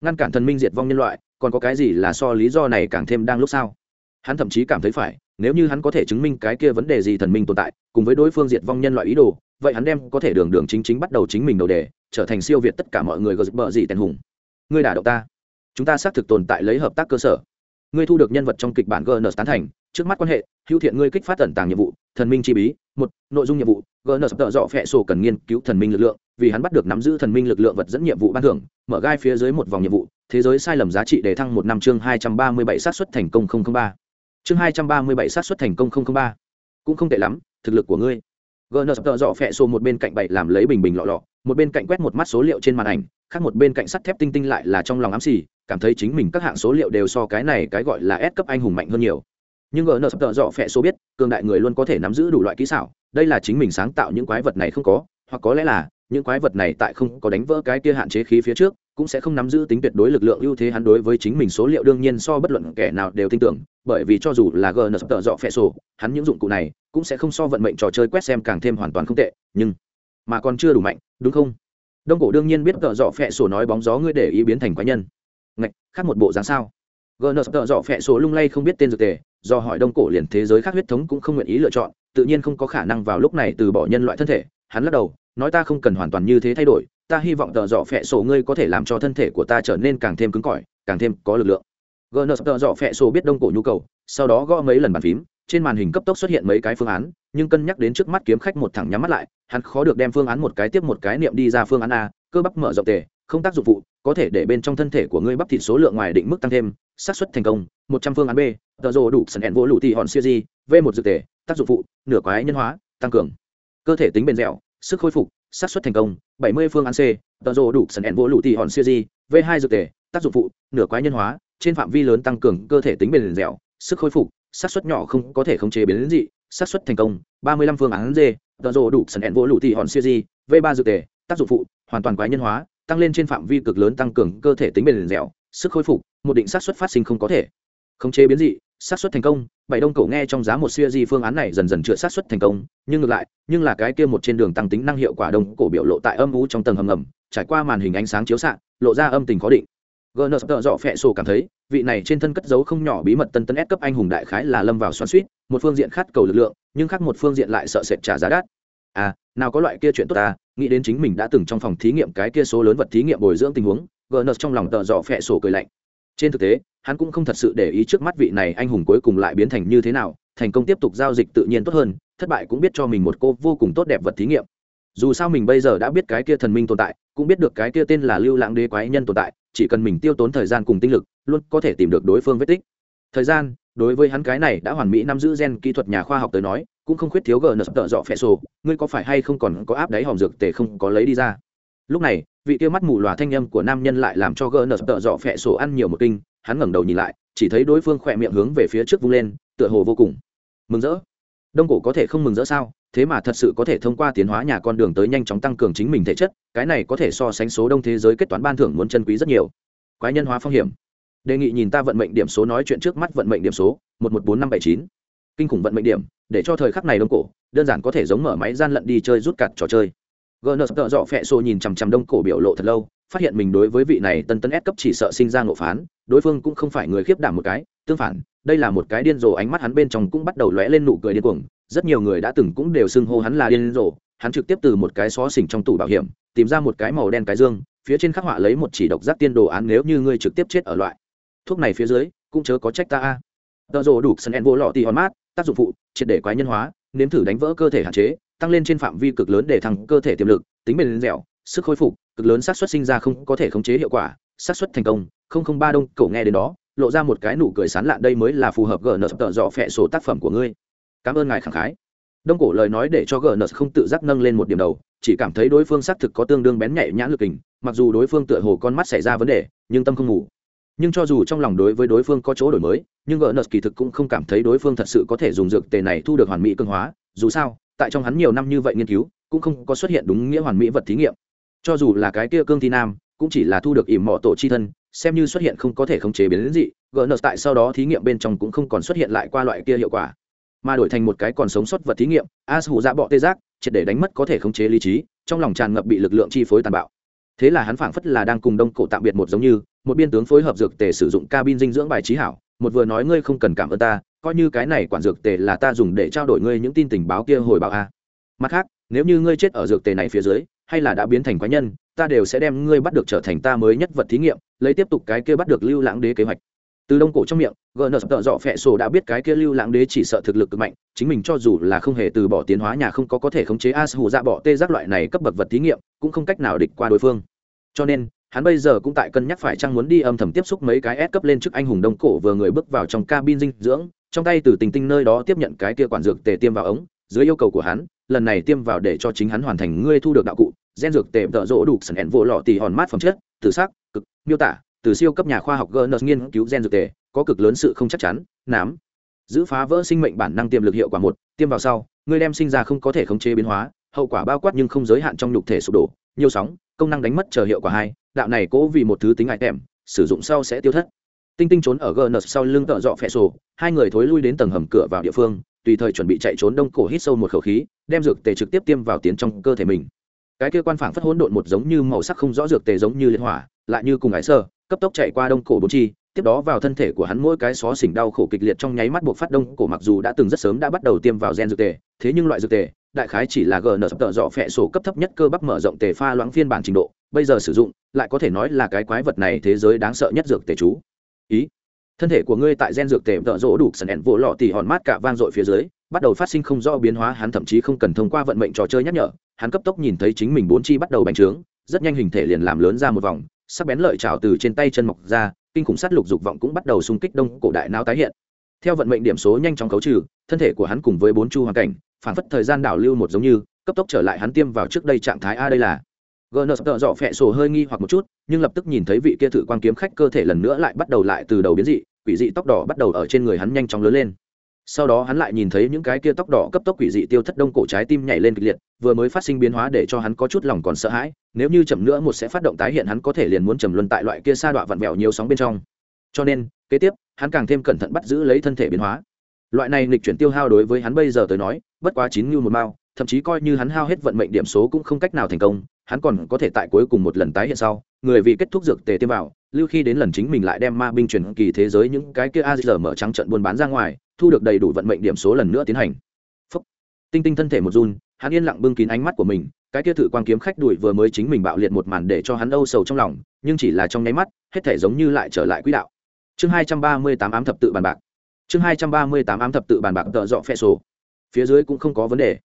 Speaker 1: Ngăn cản thần minh diệt vong nhân loại, còn có cái gì là so lý do này càng thêm đang lúc sao? Hắn thậm chí cảm thấy phải, nếu như hắn có thể chứng minh cái kia vấn đề gì thần minh tồn tại, cùng với đối phương diệt vong nhân loại ý đồ, vậy hắn đem có thể đường đường chính chính bắt đầu chính mình đầu đề, trở thành siêu việt tất cả mọi người gờ bợ gì tèn hùng. Ngươi đả động ta. Chúng ta xác thực tồn tại lấy hợp tác cơ sở. Ngươi thu được nhân vật trong kịch bản gn tán thành, trước mắt quan hệ, hữu thiện ngươi kích phát tẩn tàng nhiệm vụ, thần minh chi bí, một, nội dung nhiệm vụ gn tợ dọ phẹ sổ cần nghiên cứu thần minh lực lượng, vì hắn bắt được nắm giữ thần minh lực lượng vật dẫn nhiệm vụ ban thưởng, mở gai phía dưới một vòng nhiệm vụ, thế giới sai lầm giá trị để thăng một năm chương hai trăm ba mươi bảy xác suất thành công ba chương hai trăm ba mươi bảy sát xuất thành công không không ba. Cũng không tệ lắm, thực lực của ngươi. Gn tợ dọ phẹ sổ một bên cạnh bảy làm lấy bình bình lọ lọ, một bên cạnh quét một mắt số liệu trên màn ảnh, khác một bên cạnh sắt thép tinh tinh lại là trong lòng ám xì cảm thấy chính mình các hạng số liệu đều so cái này cái gọi là S cấp anh hùng mạnh hơn nhiều. Nhưng gn sập tợ dọ phẹ số biết, cường đại người luôn có thể nắm giữ đủ loại kỹ xảo, đây là chính mình sáng tạo những quái vật này không có, hoặc có lẽ là những quái vật này tại không có đánh vỡ cái kia hạn chế khí phía trước, cũng sẽ không nắm giữ tính tuyệt đối lực lượng ưu thế hắn đối với chính mình số liệu đương nhiên so bất luận kẻ nào đều tin tưởng, bởi vì cho dù là gn sập tợ dọ phẹ sổ, hắn những dụng cụ này cũng sẽ không so vận mệnh trò chơi quét xem càng thêm hoàn toàn không tệ, nhưng mà còn chưa đủ mạnh, đúng không? Đông cổ đương nhiên biết tợ dọ phẹ sổ nói bóng gió ngươi để ý biến thành quái nhân. Ngạch, khác một bộ dáng sao? Gn tợ dọ phẹ sổ lung lay không biết tên dược tề, do hỏi đông cổ liền thế giới khác huyết thống cũng không nguyện ý lựa chọn, tự nhiên không có khả năng vào lúc này từ bỏ nhân loại thân thể, hắn lắc đầu nói ta không cần hoàn toàn như thế thay đổi, ta hy vọng tợ dọ phẹ sổ ngươi có thể làm cho thân thể của ta trở nên càng thêm cứng cỏi, càng thêm có lực lượng. Gn tợ dọ phẹ sổ biết đông cổ nhu cầu, sau đó gõ mấy lần bàn phím, trên màn hình cấp tốc xuất hiện mấy cái phương án, nhưng cân nhắc đến trước mắt kiếm khách một thẳng nhắm mắt lại, hắn khó được đem phương án một cái tiếp một cái niệm đi ra phương án a, cơ bắp mở rộng tề, không tác dụng phụ, có thể để bên trong thân thể của ngươi bắp thịt số lượng ngoài định mức tăng thêm, xác suất thành công, một trăm phương án b tờ rồ đủ sần hẹn vỗ lụ tì hòn siêu di, v một dược tề, tác dụng phụ, nửa quái nhân hóa, tăng cường. Cơ thể tính bền dẻo sức khôi phục, xác suất thành công, bảy mươi phương án c tờ rồ đủ sần hẹn vô lụ tì hòn siêu di, v hai dược tề, tác dụng phụ, nửa quái nhân hóa, trên phạm vi lớn tăng cường cơ thể tính bền dẻo, sức khôi phục, xác suất nhỏ không có thể khống chế biến dị, xác suất thành công, ba mươi lăm phương án d tờ rồ đủ sần hẹn vô lụ tì hòn siêu di, v ba dược tề, tác dụng phụ, hoàn toàn quái nhân hóa, tăng lên trên phạm vi cực lớn tăng cường cơ thể tính bền dẻo, sức khôi phục, một định xác suất phát sinh không có thể khống chế biến dị xác suất thành công, bảy đông cổ nghe trong giá một siêu di phương án này dần dần chữa xác suất thành công, nhưng ngược lại, nhưng là cái kia một trên đường tăng tính năng hiệu quả đông cổ biểu lộ tại âm u trong tầng hầm ngầm, trải qua màn hình ánh sáng chiếu xạ, lộ ra âm tình khó định. Gn tợ dọ phẹ sổ cảm thấy, vị này trên thân cất dấu không nhỏ bí mật tân tân ép cấp anh hùng đại khái là lâm vào xoắn suýt, một phương diện khát cầu lực lượng, nhưng khác một phương diện lại sợ sệt trả giá đắt. À nào có loại kia chuyện tốt ta, nghĩ đến chính mình đã từng trong phòng thí nghiệm cái kia số lớn vật thí nghiệm bồi dưỡng tình huống gn trong lòng tợ dọ phẹ sổ cười lạnh trên thực tế, hắn cũng không thật sự để ý trước mắt vị này anh hùng cuối cùng lại biến thành như thế nào, thành công tiếp tục giao dịch tự nhiên tốt hơn, thất bại cũng biết cho mình một cô vô cùng tốt đẹp vật thí nghiệm. Dù sao mình bây giờ đã biết cái kia thần minh tồn tại, cũng biết được cái kia tên là lưu lãng đế quái nhân tồn tại, chỉ cần mình tiêu tốn thời gian cùng tinh lực, luôn có thể tìm được đối phương vết tích. Thời gian, đối với hắn cái này đã hoàn mỹ nắm giữ gen kỹ thuật nhà khoa học tới nói, cũng không khuyết thiếu gờ nợ tợ dọ phẹ sổ, ngươi có phải hay không còn có áp đáy hòm dược tề không có lấy đi ra. Lúc này vị kia mắt mù lòa thanh âm của nam nhân lại làm cho gỡ nợ tợ dọ phẹ sổ ăn nhiều một kinh, hắn ngẩng đầu nhìn lại, chỉ thấy đối phương khỏe miệng hướng về phía trước vung lên, tựa hồ vô cùng mừng rỡ. Đông cổ có thể không mừng rỡ sao? Thế mà thật sự có thể thông qua tiến hóa nhà con đường tới nhanh chóng tăng cường chính mình thể chất, cái này có thể so sánh số đông thế giới kết toán ban thưởng muốn chân quý rất nhiều. Quái nhân hóa phong hiểm. Đề nghị nhìn ta vận mệnh điểm số nói chuyện trước mắt vận mệnh điểm số, một một bốn năm bảy chín. Kinh khủng vận mệnh điểm, để cho thời khắc này đông cổ, đơn giản có thể giống mở máy gian lận đi chơi rút cặt trò chơi gờ sợ dọ phẹ xô nhìn chằm chằm đông cổ biểu lộ thật lâu, phát hiện mình đối với vị này tân tân ép cấp chỉ sợ sinh ra ngộ phán, đối phương cũng không phải người khiếp đảm một cái, tương phản, đây là một cái điên rồ, ánh mắt hắn bên trong cũng bắt đầu lóe lên nụ cười điên cuồng, rất nhiều người đã từng cũng đều xưng hô hắn là điên rồ, hắn trực tiếp từ một cái xó xỉnh trong tủ bảo hiểm, tìm ra một cái màu đen cái dương, phía trên khắc họa lấy một chỉ độc giác tiên đồ án nếu như ngươi trực tiếp chết ở loại. Thuốc này phía dưới, cũng chớ có trách ta a. Tợ rồ đủ sân en vô lọ tì hòn mát, tác dụng phụ, triệt để quái nhân hóa, nếm thử đánh vỡ cơ thể hạn chế tăng lên trên phạm vi cực lớn để thăng cơ thể tiềm lực, tính bền dẻo, sức khôi phục, cực lớn xác suất sinh ra không có thể khống chế hiệu quả, xác suất thành công, không không ba đông cậu nghe đến đó, lộ ra một cái nụ cười sán lạn, đây mới là phù hợp gn tợ dọ phẹ sổ tác phẩm của ngươi. Cảm ơn ngài khẳng khái. Đông cổ lời nói để cho gn không tự giác nâng lên một điểm đầu, chỉ cảm thấy đối phương xác thực có tương đương bén nhạy nhãn lực hình mặc dù đối phương tựa hồ con mắt xảy ra vấn đề, nhưng tâm không ngủ. Nhưng cho dù trong lòng đối với đối phương có chỗ đổi mới, nhưng gn kỳ thực cũng không cảm thấy đối phương thật sự có thể dùng dược tề này thu được hoàn mỹ cương hóa, dù sao tại trong hắn nhiều năm như vậy nghiên cứu, cũng không có xuất hiện đúng nghĩa hoàn mỹ vật thí nghiệm. Cho dù là cái kia cương thi nam, cũng chỉ là thu được ỉm mỏ tổ chi thân, xem như xuất hiện không có thể khống chế biến đến dị, gỡ nợ tại sau đó thí nghiệm bên trong cũng không còn xuất hiện lại qua loại kia hiệu quả. Mà đổi thành một cái còn sống sót vật thí nghiệm, as hụ dạ bọ tê giác, triệt để đánh mất có thể khống chế lý trí, trong lòng tràn ngập bị lực lượng chi phối tàn bạo. Thế là hắn phảng phất là đang cùng đông cổ tạm biệt một giống như, một biên tướng phối hợp dược tề sử dụng cabin dinh dưỡng bài trí hảo, một vừa nói ngươi không cần cảm ơn ta coi như cái này quản dược tề là ta dùng để trao đổi ngươi những tin tình báo kia hồi báo a. Mặt khác, nếu như ngươi chết ở dược tề này phía dưới, hay là đã biến thành quái nhân, ta đều sẽ đem ngươi bắt được trở thành ta mới nhất vật thí nghiệm, lấy tiếp tục cái kia bắt được lưu lãng đế kế hoạch. Từ đông cổ trong miệng gn tợ dọ phẹ sổ đã biết cái kia lưu lãng đế chỉ sợ thực lực cực mạnh, chính mình cho dù là không hề từ bỏ tiến hóa nhà không có có thể khống chế as hù dạ bỏ tê giác loại này cấp bậc vật thí nghiệm, cũng không cách nào địch qua đối phương. Cho nên, hắn bây giờ cũng tại cân nhắc phải chăng muốn đi âm thầm tiếp xúc mấy cái S cấp lên trước anh hùng đông cổ vừa người bước vào trong cabin dinh dưỡng trong tay từ tình tinh nơi đó tiếp nhận cái kia quản dược tề tiêm vào ống, dưới yêu cầu của hắn, lần này tiêm vào để cho chính hắn hoàn thành ngươi thu được đạo cụ, gen dược tề tợ rỗ đủ sần hẹn vỗ lọ tì hòn mát phẩm chất, từ sắc, cực, miêu tả, từ siêu cấp nhà khoa học gns nghiên cứu gen dược tề, có cực lớn sự không chắc chắn, nám. Giữ phá vỡ sinh mệnh bản năng tiềm lực hiệu quả một, tiêm vào sau, ngươi đem sinh ra không có thể khống chế biến hóa, hậu quả bao quát nhưng không giới hạn trong nhục thể sụp đổ, nhiều sóng, công năng đánh mất chờ hiệu quả hai, đạo này cố vì một thứ tính ngại tèm, sử dụng sau sẽ tiêu thất tinh tinh trốn ở gns sau lưng tợ dọ phẹ sổ, hai người thối lui đến tầng hầm cửa vào địa phương, tùy thời chuẩn bị chạy trốn đông cổ hít sâu một khẩu khí, đem dược tề trực tiếp tiêm vào tiến trong cơ thể mình. Cái kia quan phảng phất hỗn độn một giống như màu sắc không rõ dược tề giống như liên hỏa, lại như cùng ái sơ, cấp tốc chạy qua đông cổ bốn chi, tiếp đó vào thân thể của hắn mỗi cái xó xỉnh đau khổ kịch liệt trong nháy mắt buộc phát đông cổ mặc dù đã từng rất sớm đã bắt đầu tiêm vào gen dược tề, thế nhưng loại dược tề, đại khái chỉ là gn sập tợ dọ phẹ sổ cấp thấp nhất cơ bắp mở rộng tề pha loãng phiên bản trình độ, bây giờ sử dụng, lại có thể nói là cái quái vật này thế giới đáng sợ nhất dược tề chú ý. Thân thể của ngươi tại gen dược tề vợ rỗ đủ sần ẻn vỗ lọ tỉ hòn mát cả vang dội phía dưới, bắt đầu phát sinh không rõ biến hóa, hắn thậm chí không cần thông qua vận mệnh trò chơi nhắc nhở, hắn cấp tốc nhìn thấy chính mình bốn chi bắt đầu bành trướng, rất nhanh hình thể liền làm lớn ra một vòng, sắc bén lợi trào từ trên tay chân mọc ra, kinh khủng sát lục dục vọng cũng bắt đầu xung kích đông cổ đại não tái hiện. Theo vận mệnh điểm số nhanh chóng cấu trừ, thân thể của hắn cùng với bốn chu hoàn cảnh, phản phất thời gian đảo lưu một giống như, cấp tốc trở lại hắn tiêm vào trước đây trạng thái a đây là gns sợ dọ phẹ sổ hơi nghi hoặc một chút, nhưng lập tức nhìn thấy vị kia thử quan kiếm khách cơ thể lần nữa lại bắt đầu lại từ đầu biến dị, quỷ dị tóc đỏ bắt đầu ở trên người hắn nhanh chóng lớn lên. Sau đó hắn lại nhìn thấy những cái kia tóc đỏ cấp tốc quỷ dị tiêu thất đông cổ trái tim nhảy lên kịch liệt, vừa mới phát sinh biến hóa để cho hắn có chút lòng còn sợ hãi, nếu như chậm nữa một sẽ phát động tái hiện hắn có thể liền muốn trầm luân tại loại kia sa đọa vặn vẹo nhiều sóng bên trong. Cho nên, kế tiếp, hắn càng thêm cẩn thận bắt giữ lấy thân thể biến hóa. Loại này nghịch chuyển tiêu hao đối với hắn bây giờ tới nói, bất quá chín như một mao, thậm chí coi như hắn hao hết vận mệnh điểm số cũng không cách nào thành công hắn còn có thể tại cuối cùng một lần tái hiện sau, người vì kết thúc dược tề tiêm vào, lưu khi đến lần chính mình lại đem ma binh truyền kỳ thế giới những cái kia a giờ mở trắng trận buôn bán ra ngoài, thu được đầy đủ vận mệnh điểm số lần nữa tiến hành. Phúc. tinh tinh thân thể một run, hắn yên lặng bưng kín ánh mắt của mình, cái kia thử quan kiếm khách đuổi vừa mới chính mình bạo liệt một màn để cho hắn âu sầu trong lòng, nhưng chỉ là trong nháy mắt, hết thể giống như lại trở lại quỹ đạo. Chương hai trăm ba mươi tám ám thập tự bàn bạc. Chương hai trăm ba mươi tám ám thập tự bàn bạc tợ dọ phe sổ. Phía dưới cũng không có vấn đề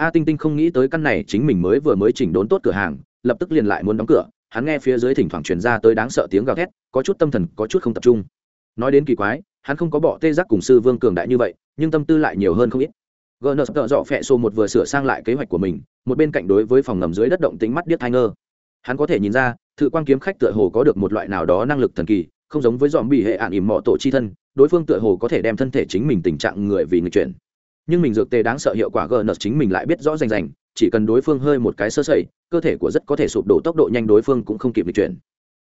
Speaker 1: a tinh tinh không nghĩ tới căn này chính mình mới vừa mới chỉnh đốn tốt cửa hàng, lập tức liền lại muốn đóng cửa, hắn nghe phía dưới thỉnh thoảng truyền ra tới đáng sợ tiếng gào thét, có chút tâm thần, có chút không tập trung. Nói đến kỳ quái, hắn không có bỏ tê giác cùng sư vương cường đại như vậy, nhưng tâm tư lại nhiều hơn không ít. Gn tợ dọ phẹ xô một vừa sửa sang lại kế hoạch của mình, một bên cạnh đối với phòng ngầm dưới đất động tính mắt điếc thai ngơ. Hắn có thể nhìn ra, thự quan kiếm khách tựa hồ có được một loại nào đó năng lực thần kỳ, không giống với dòm bị hệ ạn ỉm mọ tổ chi thân, đối phương tựa hồ có thể đem thân thể chính mình tình trạng người vì người chuyển nhưng mình dược tê đáng sợ hiệu quả gn chính mình lại biết rõ rành rành, chỉ cần đối phương hơi một cái sơ sẩy, cơ thể của rất có thể sụp đổ tốc độ nhanh đối phương cũng không kịp lịch chuyển.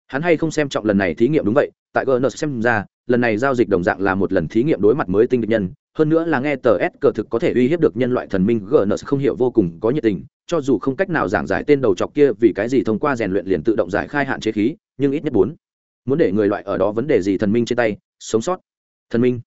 Speaker 1: Hắn hay không xem trọng lần này thí nghiệm đúng vậy, tại gns xem ra, lần này giao dịch đồng dạng là một lần thí nghiệm đối mặt mới tinh địch nhân, hơn nữa là nghe tờ s cờ thực có thể uy hiếp được nhân loại thần minh gns không hiểu vô cùng, có nhiệt tình, cho dù không cách nào giảng giải tên đầu chọc kia vì cái gì thông qua rèn luyện liền tự động giải khai hạn chế khí, nhưng ít nhất bốn. Muốn để người loại ở đó vấn đề gì thần minh trên tay, sống sót. Thần minh.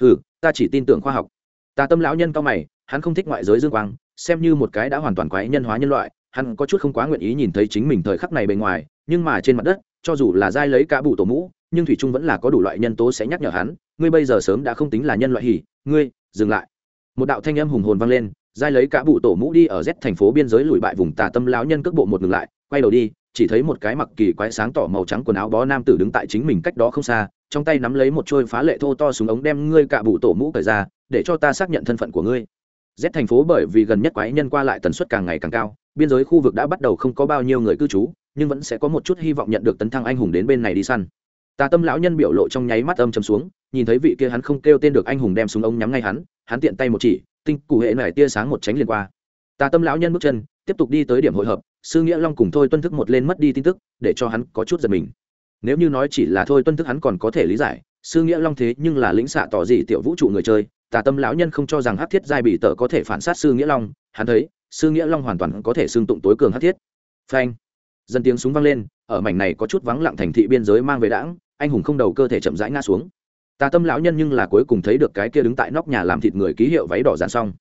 Speaker 1: Ừ ta chỉ tin tưởng khoa học tà tâm lão nhân cao mày, hắn không thích ngoại giới dương quang, xem như một cái đã hoàn toàn quái nhân hóa nhân loại, hắn có chút không quá nguyện ý nhìn thấy chính mình thời khắc này bề ngoài, nhưng mà trên mặt đất, cho dù là dai lấy cả bụ tổ mũ, nhưng thủy trung vẫn là có đủ loại nhân tố sẽ nhắc nhở hắn, ngươi bây giờ sớm đã không tính là nhân loại hỉ, ngươi, dừng lại. Một đạo thanh âm hùng hồn vang lên dai lấy cả bụ tổ mũ đi ở z thành phố biên giới lùi bại vùng tà tâm lão nhân cước bộ một ngừng lại, quay đầu đi, chỉ thấy một cái mặc kỳ quái sáng tỏ màu trắng quần áo bó nam tử đứng tại chính mình cách đó không xa, trong tay nắm lấy một trôi phá lệ thô to súng ống đem ngươi cả bụ tổ mũ cởi ra để cho ta xác nhận thân phận của ngươi. Z thành phố bởi vì gần nhất quái nhân qua lại tần suất càng ngày càng cao, biên giới khu vực đã bắt đầu không có bao nhiêu người cư trú, nhưng vẫn sẽ có một chút hy vọng nhận được tấn thăng anh hùng đến bên này đi săn. Tà tâm lão nhân biểu lộ trong nháy mắt âm chấm xuống, nhìn thấy vị kia hắn không kêu tên được anh hùng đem súng ống nhắm ngay hắn hắn tiện tay một chỉ, tinh cụ hệ nải tia sáng một tránh liền qua. Tà tâm lão nhân bước chân, tiếp tục đi tới điểm hội hợp, sư nghĩa long cùng thôi tuân thức một lên mất đi tin tức, để cho hắn có chút giật mình. Nếu như nói chỉ là thôi tuân thức hắn còn có thể lý giải, sư nghĩa long thế nhưng là lĩnh xạ tỏ dị tiểu vũ trụ người chơi tà tâm lão nhân không cho rằng hát thiết giai bị tờ có thể phản sát sư nghĩa long, hắn thấy, sư nghĩa long hoàn toàn có thể xương tụng tối cường hát thiết. Phanh. Dân tiếng súng vang lên, ở mảnh này có chút vắng lặng thành thị biên giới mang về đãng, anh hùng không đầu cơ thể chậm rãi ngã xuống. Tà tâm lão nhân nhưng là cuối cùng thấy được cái kia đứng tại nóc nhà làm thịt người ký hiệu váy đỏ dàn xong.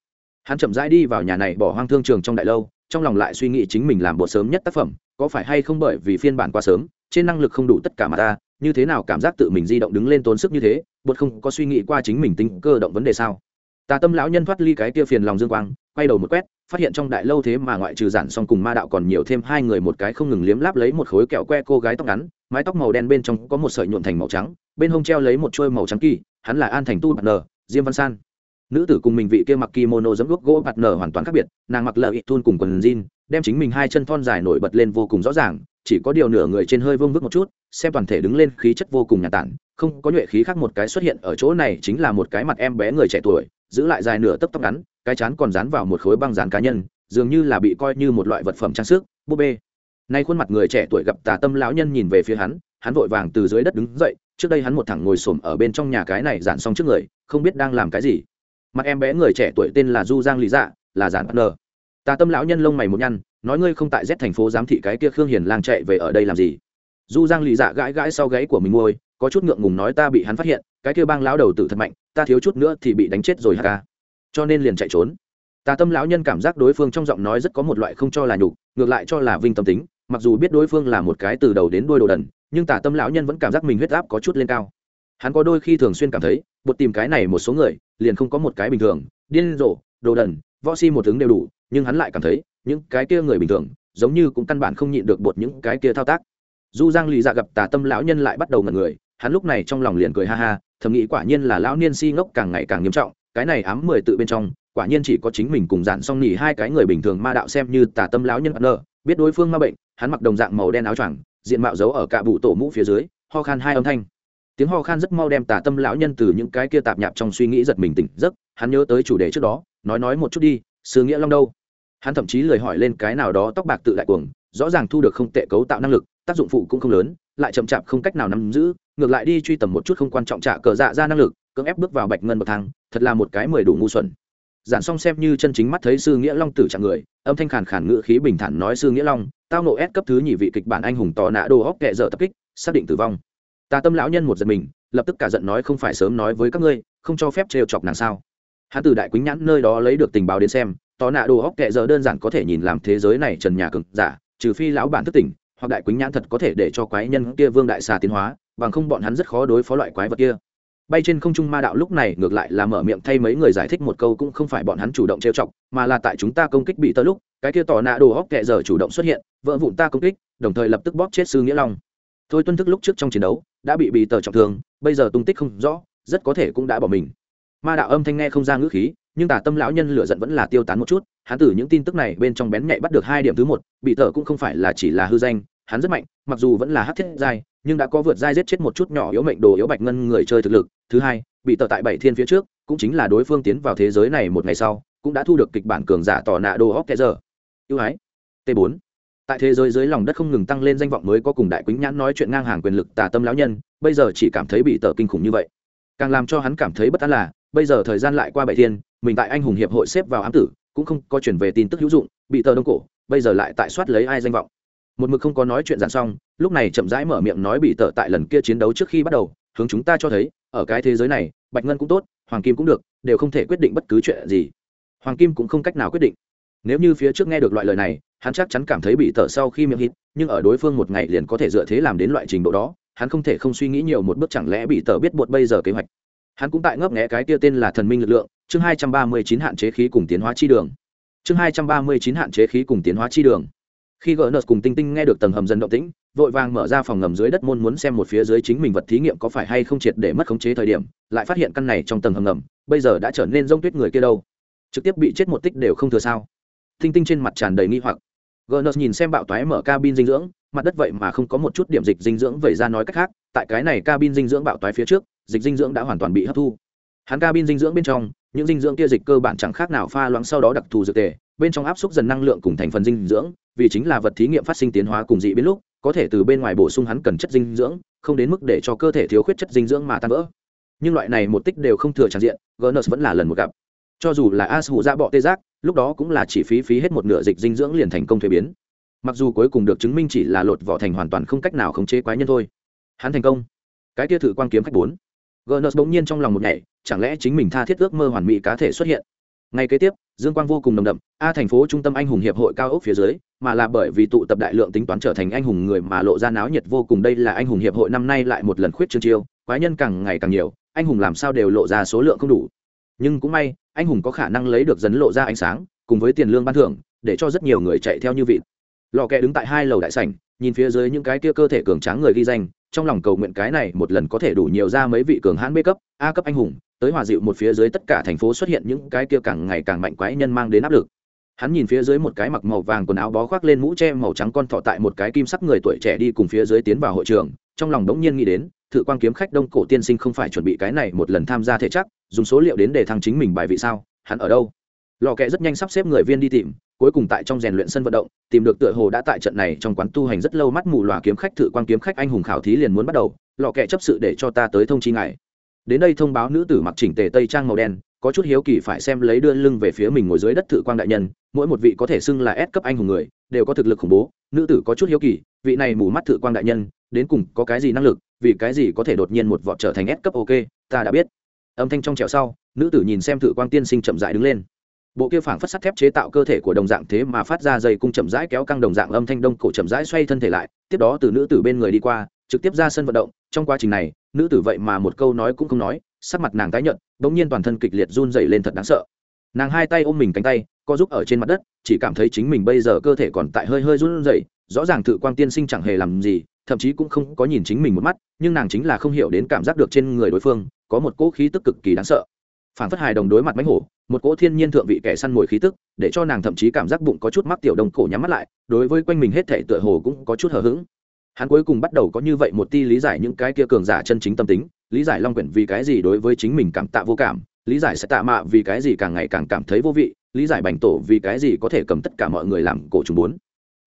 Speaker 1: Hắn chậm rãi đi vào nhà này bỏ hoang thương trường trong đại lâu, trong lòng lại suy nghĩ chính mình làm bộ sớm nhất tác phẩm, có phải hay không bởi vì phiên bản quá sớm, trên năng lực không đủ tất cả mà ta, như thế nào cảm giác tự mình di động đứng lên tốn sức như thế bột không có suy nghĩ qua chính mình tính cơ động vấn đề sao? Tà tâm lão nhân thoát ly cái kia phiền lòng dương quang, quay đầu một quét, phát hiện trong đại lâu thế mà ngoại trừ giản xong cùng ma đạo còn nhiều thêm hai người một cái không ngừng liếm láp lấy một khối kẹo que cô gái tóc ngắn, mái tóc màu đen bên trong có một sợi nhuộn thành màu trắng, bên hông treo lấy một trôi màu trắng kỳ, hắn là an thành tu bạt nờ diêm văn san. Nữ tử cùng mình vị kia mặc kimono dẫm đuốc gỗ bạt nở hoàn toàn khác biệt, nàng mặc lợi thun cùng quần jean, đem chính mình hai chân thon dài nổi bật lên vô cùng rõ ràng, chỉ có điều nửa người trên hơi vương vức một chút, xem toàn thể đứng lên khí chất vô cùng nhà tản không có nhuệ khí khác một cái xuất hiện ở chỗ này chính là một cái mặt em bé người trẻ tuổi, giữ lại dài nửa tấc tóc ngắn, cái chán còn dán vào một khối băng dán cá nhân, dường như là bị coi như một loại vật phẩm trang sức, búp bê. Nay khuôn mặt người trẻ tuổi gặp tà tâm lão nhân nhìn về phía hắn hắn vội vàng từ dưới đất đứng dậy, trước đây hắn một thẳng ngồi xổm ở bên trong nhà cái này dàn xong trước người, không biết đang làm cái gì. Mặt em bé người trẻ tuổi tên là du giang lý dạ là giản bất ngờ tà tâm lão nhân lông mày một nhăn, nói ngươi không tại rét thành phố giám thị cái kia khương hiền lang chạy về ở đây làm gì? Du giang lý dạ gãi gãi sau gáy của mình ngôi có chút ngượng ngùng nói ta bị hắn phát hiện, cái kia bang lão đầu tử thật mạnh, ta thiếu chút nữa thì bị đánh chết rồi hà ca. Cho nên liền chạy trốn. Tà tâm lão nhân cảm giác đối phương trong giọng nói rất có một loại không cho là nhục, ngược lại cho là vinh tâm tính, mặc dù biết đối phương là một cái từ đầu đến đuôi đồ đần, nhưng tà tâm lão nhân vẫn cảm giác mình huyết áp có chút lên cao. Hắn có đôi khi thường xuyên cảm thấy, bột tìm cái này một số người, liền không có một cái bình thường, điên rồ, đồ đần, võ si một thứ đều đủ, nhưng hắn lại cảm thấy, những cái kia người bình thường, giống như cũng căn bản không nhịn được bột những cái kia thao tác. Du giang lì dạ gặp tà tâm lão nhân lại bắt đầu ngẩn người hắn lúc này trong lòng liền cười ha ha, thầm nghĩ quả nhiên là lão niên si ngốc càng ngày càng nghiêm trọng, cái này ám mười tự bên trong, quả nhiên chỉ có chính mình cùng dạn xong nỉ hai cái người bình thường ma đạo xem như tà tâm lão nhân bất ngờ biết đối phương ma bệnh, hắn mặc đồng dạng màu đen áo choàng, diện mạo giấu ở cả bụ tổ mũ phía dưới, ho khan hai âm thanh. Tiếng ho khan rất mau đem tà tâm lão nhân từ những cái kia tạp nhạp trong suy nghĩ giật mình tỉnh giấc, hắn nhớ tới chủ đề trước đó, nói nói một chút đi, sư nghĩa long đâu? Hắn thậm chí lời hỏi lên cái nào đó tóc bạc tự đại cuồng, rõ ràng thu được không tệ cấu tạo năng lực, tác dụng phụ cũng không lớn, lại chậm chạp không cách nào nắm giữ ngược lại đi truy tầm một chút không quan trọng trả cờ dạ ra năng lực, cưỡng ép bước vào bạch ngân bậc thang, thật là một cái mười đủ ngu xuẩn. Giản xong xem như chân chính mắt thấy sư nghĩa long tử trạng người, âm thanh khàn khàn ngữ khí bình thản nói sư nghĩa long, tao nộ ép cấp thứ nhị vị kịch bản anh hùng tò nạ đồ hóc kệ dở tập kích, xác định tử vong. Ta tâm lão nhân một giật mình, lập tức cả giận nói không phải sớm nói với các ngươi, không cho phép trêu chọc nàng sao. Hắn từ đại quýnh nhãn nơi đó lấy được tình báo đến xem, tò nạ đồ hóc kệ giờ đơn giản có thể nhìn làm thế giới này trần nhà cực giả, trừ phi lão bản thức tỉnh, hoặc đại quýnh nhãn thật có thể để cho quái nhân kia vương đại xà tiến hóa bằng không bọn hắn rất khó đối phó loại quái vật kia. Bay trên không trung ma đạo lúc này ngược lại là mở miệng thay mấy người giải thích một câu cũng không phải bọn hắn chủ động trêu chọc, mà là tại chúng ta công kích bị tơ lúc, cái kia tỏ nạ đồ hóc kệ giờ chủ động xuất hiện, vỡ vụn ta công kích, đồng thời lập tức bóp chết sư nghĩa long. Thôi tuân thức lúc trước trong chiến đấu, đã bị bị tờ trọng thương, bây giờ tung tích không rõ, rất có thể cũng đã bỏ mình. Ma đạo âm thanh nghe không ra ngữ khí, nhưng tà tâm lão nhân lửa giận vẫn là tiêu tán một chút, hắn từ những tin tức này bên trong bén nhạy bắt được hai điểm thứ một, bị tờ cũng không phải là chỉ là hư danh hắn rất mạnh, mặc dù vẫn là hát thiết giai, nhưng đã có vượt giai giết chết một chút nhỏ yếu mệnh đồ yếu bạch ngân người chơi thực lực. Thứ hai, bị tờ tại bảy thiên phía trước, cũng chính là đối phương tiến vào thế giới này một ngày sau, cũng đã thu được kịch bản cường giả tỏ nạ đồ hóc kẻ giờ ưu ái. T 4 tại thế giới dưới lòng đất không ngừng tăng lên danh vọng mới có cùng đại quýnh nhãn nói chuyện ngang hàng quyền lực tà tâm lão nhân, bây giờ chỉ cảm thấy bị tờ kinh khủng như vậy. Càng làm cho hắn cảm thấy bất an là, bây giờ thời gian lại qua bảy thiên, mình tại anh hùng hiệp hội xếp vào ám tử, cũng không có chuyển về tin tức hữu dụng, bị tờ đông cổ, bây giờ lại tại soát lấy ai danh vọng một mực không có nói chuyện dàn xong, lúc này chậm rãi mở miệng nói bị tở tại lần kia chiến đấu trước khi bắt đầu, hướng chúng ta cho thấy, ở cái thế giới này, bạch ngân cũng tốt, hoàng kim cũng được, đều không thể quyết định bất cứ chuyện gì. Hoàng kim cũng không cách nào quyết định. Nếu như phía trước nghe được loại lời này, hắn chắc chắn cảm thấy bị tở sau khi miệng hít, nhưng ở đối phương một ngày liền có thể dựa thế làm đến loại trình độ đó, hắn không thể không suy nghĩ nhiều một bước chẳng lẽ bị tở biết bột bây giờ kế hoạch. Hắn cũng tại ngấp nghẽ cái kia tên là thần minh lực lượng, chương hai trăm ba mươi chín hạn chế khí cùng tiến hóa chi đường. Chương hai trăm ba mươi chín hạn chế khí cùng tiến hóa chi đường khi gỡ nợ cùng tinh tinh nghe được tầng hầm dần động tĩnh, vội vàng mở ra phòng ngầm dưới đất môn muốn xem một phía dưới chính mình vật thí nghiệm có phải hay không triệt để mất khống chế thời điểm, lại phát hiện căn này trong tầng hầm ngầm, bây giờ đã trở nên rông tuyết người kia đâu. Trực tiếp bị chết một tích đều không thừa sao. Tinh tinh trên mặt tràn đầy nghi hoặc. Gernus nhìn xem bạo toái mở cabin dinh dưỡng, mặt đất vậy mà không có một chút điểm dịch dinh dưỡng vậy ra nói cách khác, tại cái này cabin dinh dưỡng bạo toái phía trước, dịch dinh dưỡng đã hoàn toàn bị hấp thu. Hắn cabin dinh dưỡng bên trong, những dinh dưỡng kia dịch cơ bản chẳng khác nào pha loãng sau đó đặc thù dược tề bên trong áp suất dần năng lượng cùng thành phần dinh dưỡng, vì chính là vật thí nghiệm phát sinh tiến hóa cùng dị biến lúc, có thể từ bên ngoài bổ sung hắn cần chất dinh dưỡng, không đến mức để cho cơ thể thiếu khuyết chất dinh dưỡng mà tan vỡ. Nhưng loại này một tích đều không thừa tràn diện gurnus vẫn là lần một gặp. Cho dù là as hụ dạ ra bọ tê giác, lúc đó cũng là chỉ phí phí hết một nửa dịch dinh dưỡng liền thành công thuế biến. Mặc dù cuối cùng được chứng minh chỉ là lột vỏ thành hoàn toàn không cách nào khống chế quái nhân thôi. Hắn thành công. Cái kia thử quan kiếm khách bốn. Gurnus bỗng nhiên trong lòng một nhảy, chẳng lẽ chính mình tha thiết ước mơ hoàn mỹ cá thể xuất hiện? Ngày kế tiếp, dương quang vô cùng nồng đậm, a thành phố trung tâm anh hùng hiệp hội cao ốc phía dưới, mà là bởi vì tụ tập đại lượng tính toán trở thành anh hùng người mà lộ ra náo nhiệt vô cùng. Đây là anh hùng hiệp hội năm nay lại một lần khuyết trương chiêu, quái nhân càng ngày càng nhiều, anh hùng làm sao đều lộ ra số lượng không đủ. Nhưng cũng may, anh hùng có khả năng lấy được dấn lộ ra ánh sáng, cùng với tiền lương ban thưởng, để cho rất nhiều người chạy theo như vịt. Lò kẹ đứng tại hai lầu đại sảnh, nhìn phía dưới những cái kia cơ thể cường tráng người ghi danh trong lòng cầu nguyện cái này một lần có thể đủ nhiều ra mấy vị cường hãn bê cấp, a cấp anh hùng, tới hòa dịu một phía dưới tất cả thành phố xuất hiện những cái kia càng ngày càng mạnh quái nhân mang đến áp lực. Hắn nhìn phía dưới một cái mặc màu vàng quần áo bó khoác lên mũ che màu trắng con thọ tại một cái kim sắc người tuổi trẻ đi cùng phía dưới tiến vào hội trường, trong lòng đống nhiên nghĩ đến, thự quan kiếm khách đông cổ tiên sinh không phải chuẩn bị cái này một lần tham gia thể chắc dùng số liệu đến để thăng chính mình bài vị sao, hắn ở đâu? Lò kẹ rất nhanh sắp xếp người viên đi tìm cuối cùng tại trong rèn luyện sân vận động, tìm được tựa hồ đã tại trận này trong quán tu hành rất lâu mắt mù lòa kiếm khách, thự quan kiếm khách anh hùng khảo thí liền muốn bắt đầu, lọ kẹ chấp sự để cho ta tới thông chi ngài. Đến đây thông báo nữ tử mặc chỉnh tề tây trang màu đen, có chút hiếu kỳ phải xem lấy đưa lưng về phía mình ngồi dưới đất thự quang đại nhân, mỗi một vị có thể xưng là S cấp anh hùng người, đều có thực lực khủng bố, nữ tử có chút hiếu kỳ, vị này mù mắt thự quang đại nhân, đến cùng có cái gì năng lực, vì cái gì có thể đột nhiên một vọt trở thành S cấp, ok, ta đã biết. Âm thanh trong trẻo sau, nữ tử nhìn xem thự quang tiên sinh chậm rãi đứng lên bộ kia phảng phất sắt thép chế tạo cơ thể của đồng dạng thế mà phát ra dây cung chậm rãi kéo căng đồng dạng âm thanh đông cổ chậm rãi xoay thân thể lại, tiếp đó từ nữ tử bên người đi qua, trực tiếp ra sân vận động. Trong quá trình này, nữ tử vậy mà một câu nói cũng không nói, sắc mặt nàng tái nhợt, bỗng nhiên toàn thân kịch liệt run dày lên thật đáng sợ. Nàng hai tay ôm mình cánh tay, co giúp ở trên mặt đất, chỉ cảm thấy chính mình bây giờ cơ thể còn tại hơi hơi run rẩy, rõ ràng thự quang tiên sinh chẳng hề làm gì, thậm chí cũng không có nhìn chính mình một mắt, nhưng nàng chính là không hiểu đến cảm giác được trên người đối phương, có một cỗ khí tức cực kỳ đáng sợ phản phất hài đồng đối mặt mánh hổ, một cỗ thiên nhiên thượng vị kẻ săn mồi khí tức, để cho nàng thậm chí cảm giác bụng có chút mắc tiểu đồng cổ nhắm mắt lại, đối với quanh mình hết thể tựa hồ cũng có chút hờ hững. Hắn cuối cùng bắt đầu có như vậy một ti lý giải những cái kia cường giả chân chính tâm tính, lý giải long quyển vì cái gì đối với chính mình cảm tạ vô cảm, lý giải sẽ tạ mạ vì cái gì càng ngày càng cảm thấy vô vị, lý giải bành tổ vì cái gì có thể cầm tất cả mọi người làm cổ trùng bốn.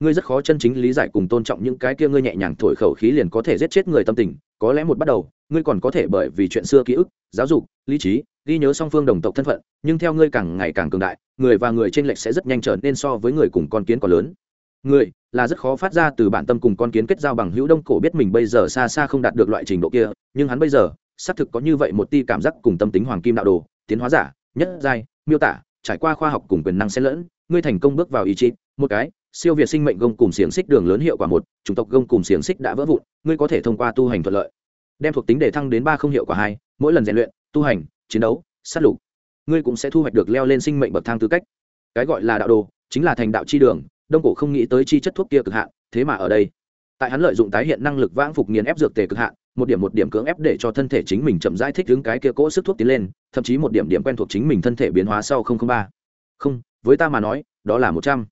Speaker 1: Ngươi rất khó chân chính lý giải cùng tôn trọng những cái kia ngươi nhẹ nhàng thổi khẩu khí liền có thể giết chết người tâm tình, có lẽ một bắt đầu ngươi còn có thể bởi vì chuyện xưa ký ức, giáo dục, lý trí, ghi nhớ song phương đồng tộc thân phận, nhưng theo ngươi càng ngày càng cường đại, người và người trên lệch sẽ rất nhanh trở nên so với người cùng con kiến còn lớn. Người là rất khó phát ra từ bản tâm cùng con kiến kết giao bằng hữu đông cổ biết mình bây giờ xa xa không đạt được loại trình độ kia, nhưng hắn bây giờ, xác thực có như vậy một ti cảm giác cùng tâm tính hoàng kim đạo đồ, tiến hóa giả, nhất giai, miêu tả, trải qua khoa học cùng quyền năng xen lẫn, ngươi thành công bước vào ý chí, một cái, siêu việt sinh mệnh gông cùng xiềng xích đường lớn hiệu quả một, chủng tộc gông cùng xiềng xích đã vỡ vụn, ngươi có thể thông qua tu hành thuận lợi đem thuộc tính để thăng đến ba không hiệu quả hai, mỗi lần rèn luyện, tu hành, chiến đấu, sát lục, ngươi cũng sẽ thu hoạch được leo lên sinh mệnh bậc thang tư cách. Cái gọi là đạo đồ, chính là thành đạo chi đường, đông cổ không nghĩ tới chi chất thuốc kia cực hạn, thế mà ở đây. Tại hắn lợi dụng tái hiện năng lực vãng phục nghiền ép dược tề cực hạn, một điểm một điểm cưỡng ép để cho thân thể chính mình chậm rãi thích ứng cái kia cỗ sức thuốc tiến lên, thậm chí một điểm điểm quen thuộc chính mình thân thể biến hóa sau không không ba. Không, với ta mà nói, đó là một trăm.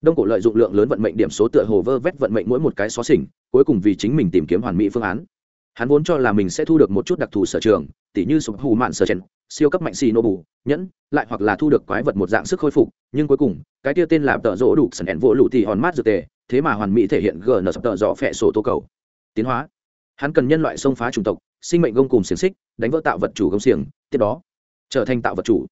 Speaker 1: Đông cổ lợi dụng lượng lớn vận mệnh điểm số tựa hồ vơ vét vận mệnh mỗi một cái xó xỉnh, cuối cùng vì chính mình tìm kiếm hoàn mỹ phương án hắn vốn cho là mình sẽ thu được một chút đặc thù sở trường, tỉ như sụp hù mạn sở chen siêu cấp mạnh xì nô bù, nhẫn, lại hoặc là thu được quái vật một dạng sức khôi phục, nhưng cuối cùng, cái kia tên là tợ rỗ đủ sần ẻn vỗ lụ thì hòn mát dược tề, thế mà hoàn mỹ thể hiện gn sập tợ rõ phẹ sổ tô cầu. Tiến hóa. Hắn cần nhân loại xông phá chủng tộc, sinh mệnh gông cùng xiềng xích, đánh vỡ tạo vật chủ gông xiềng, tiếp đó, trở thành tạo vật chủ.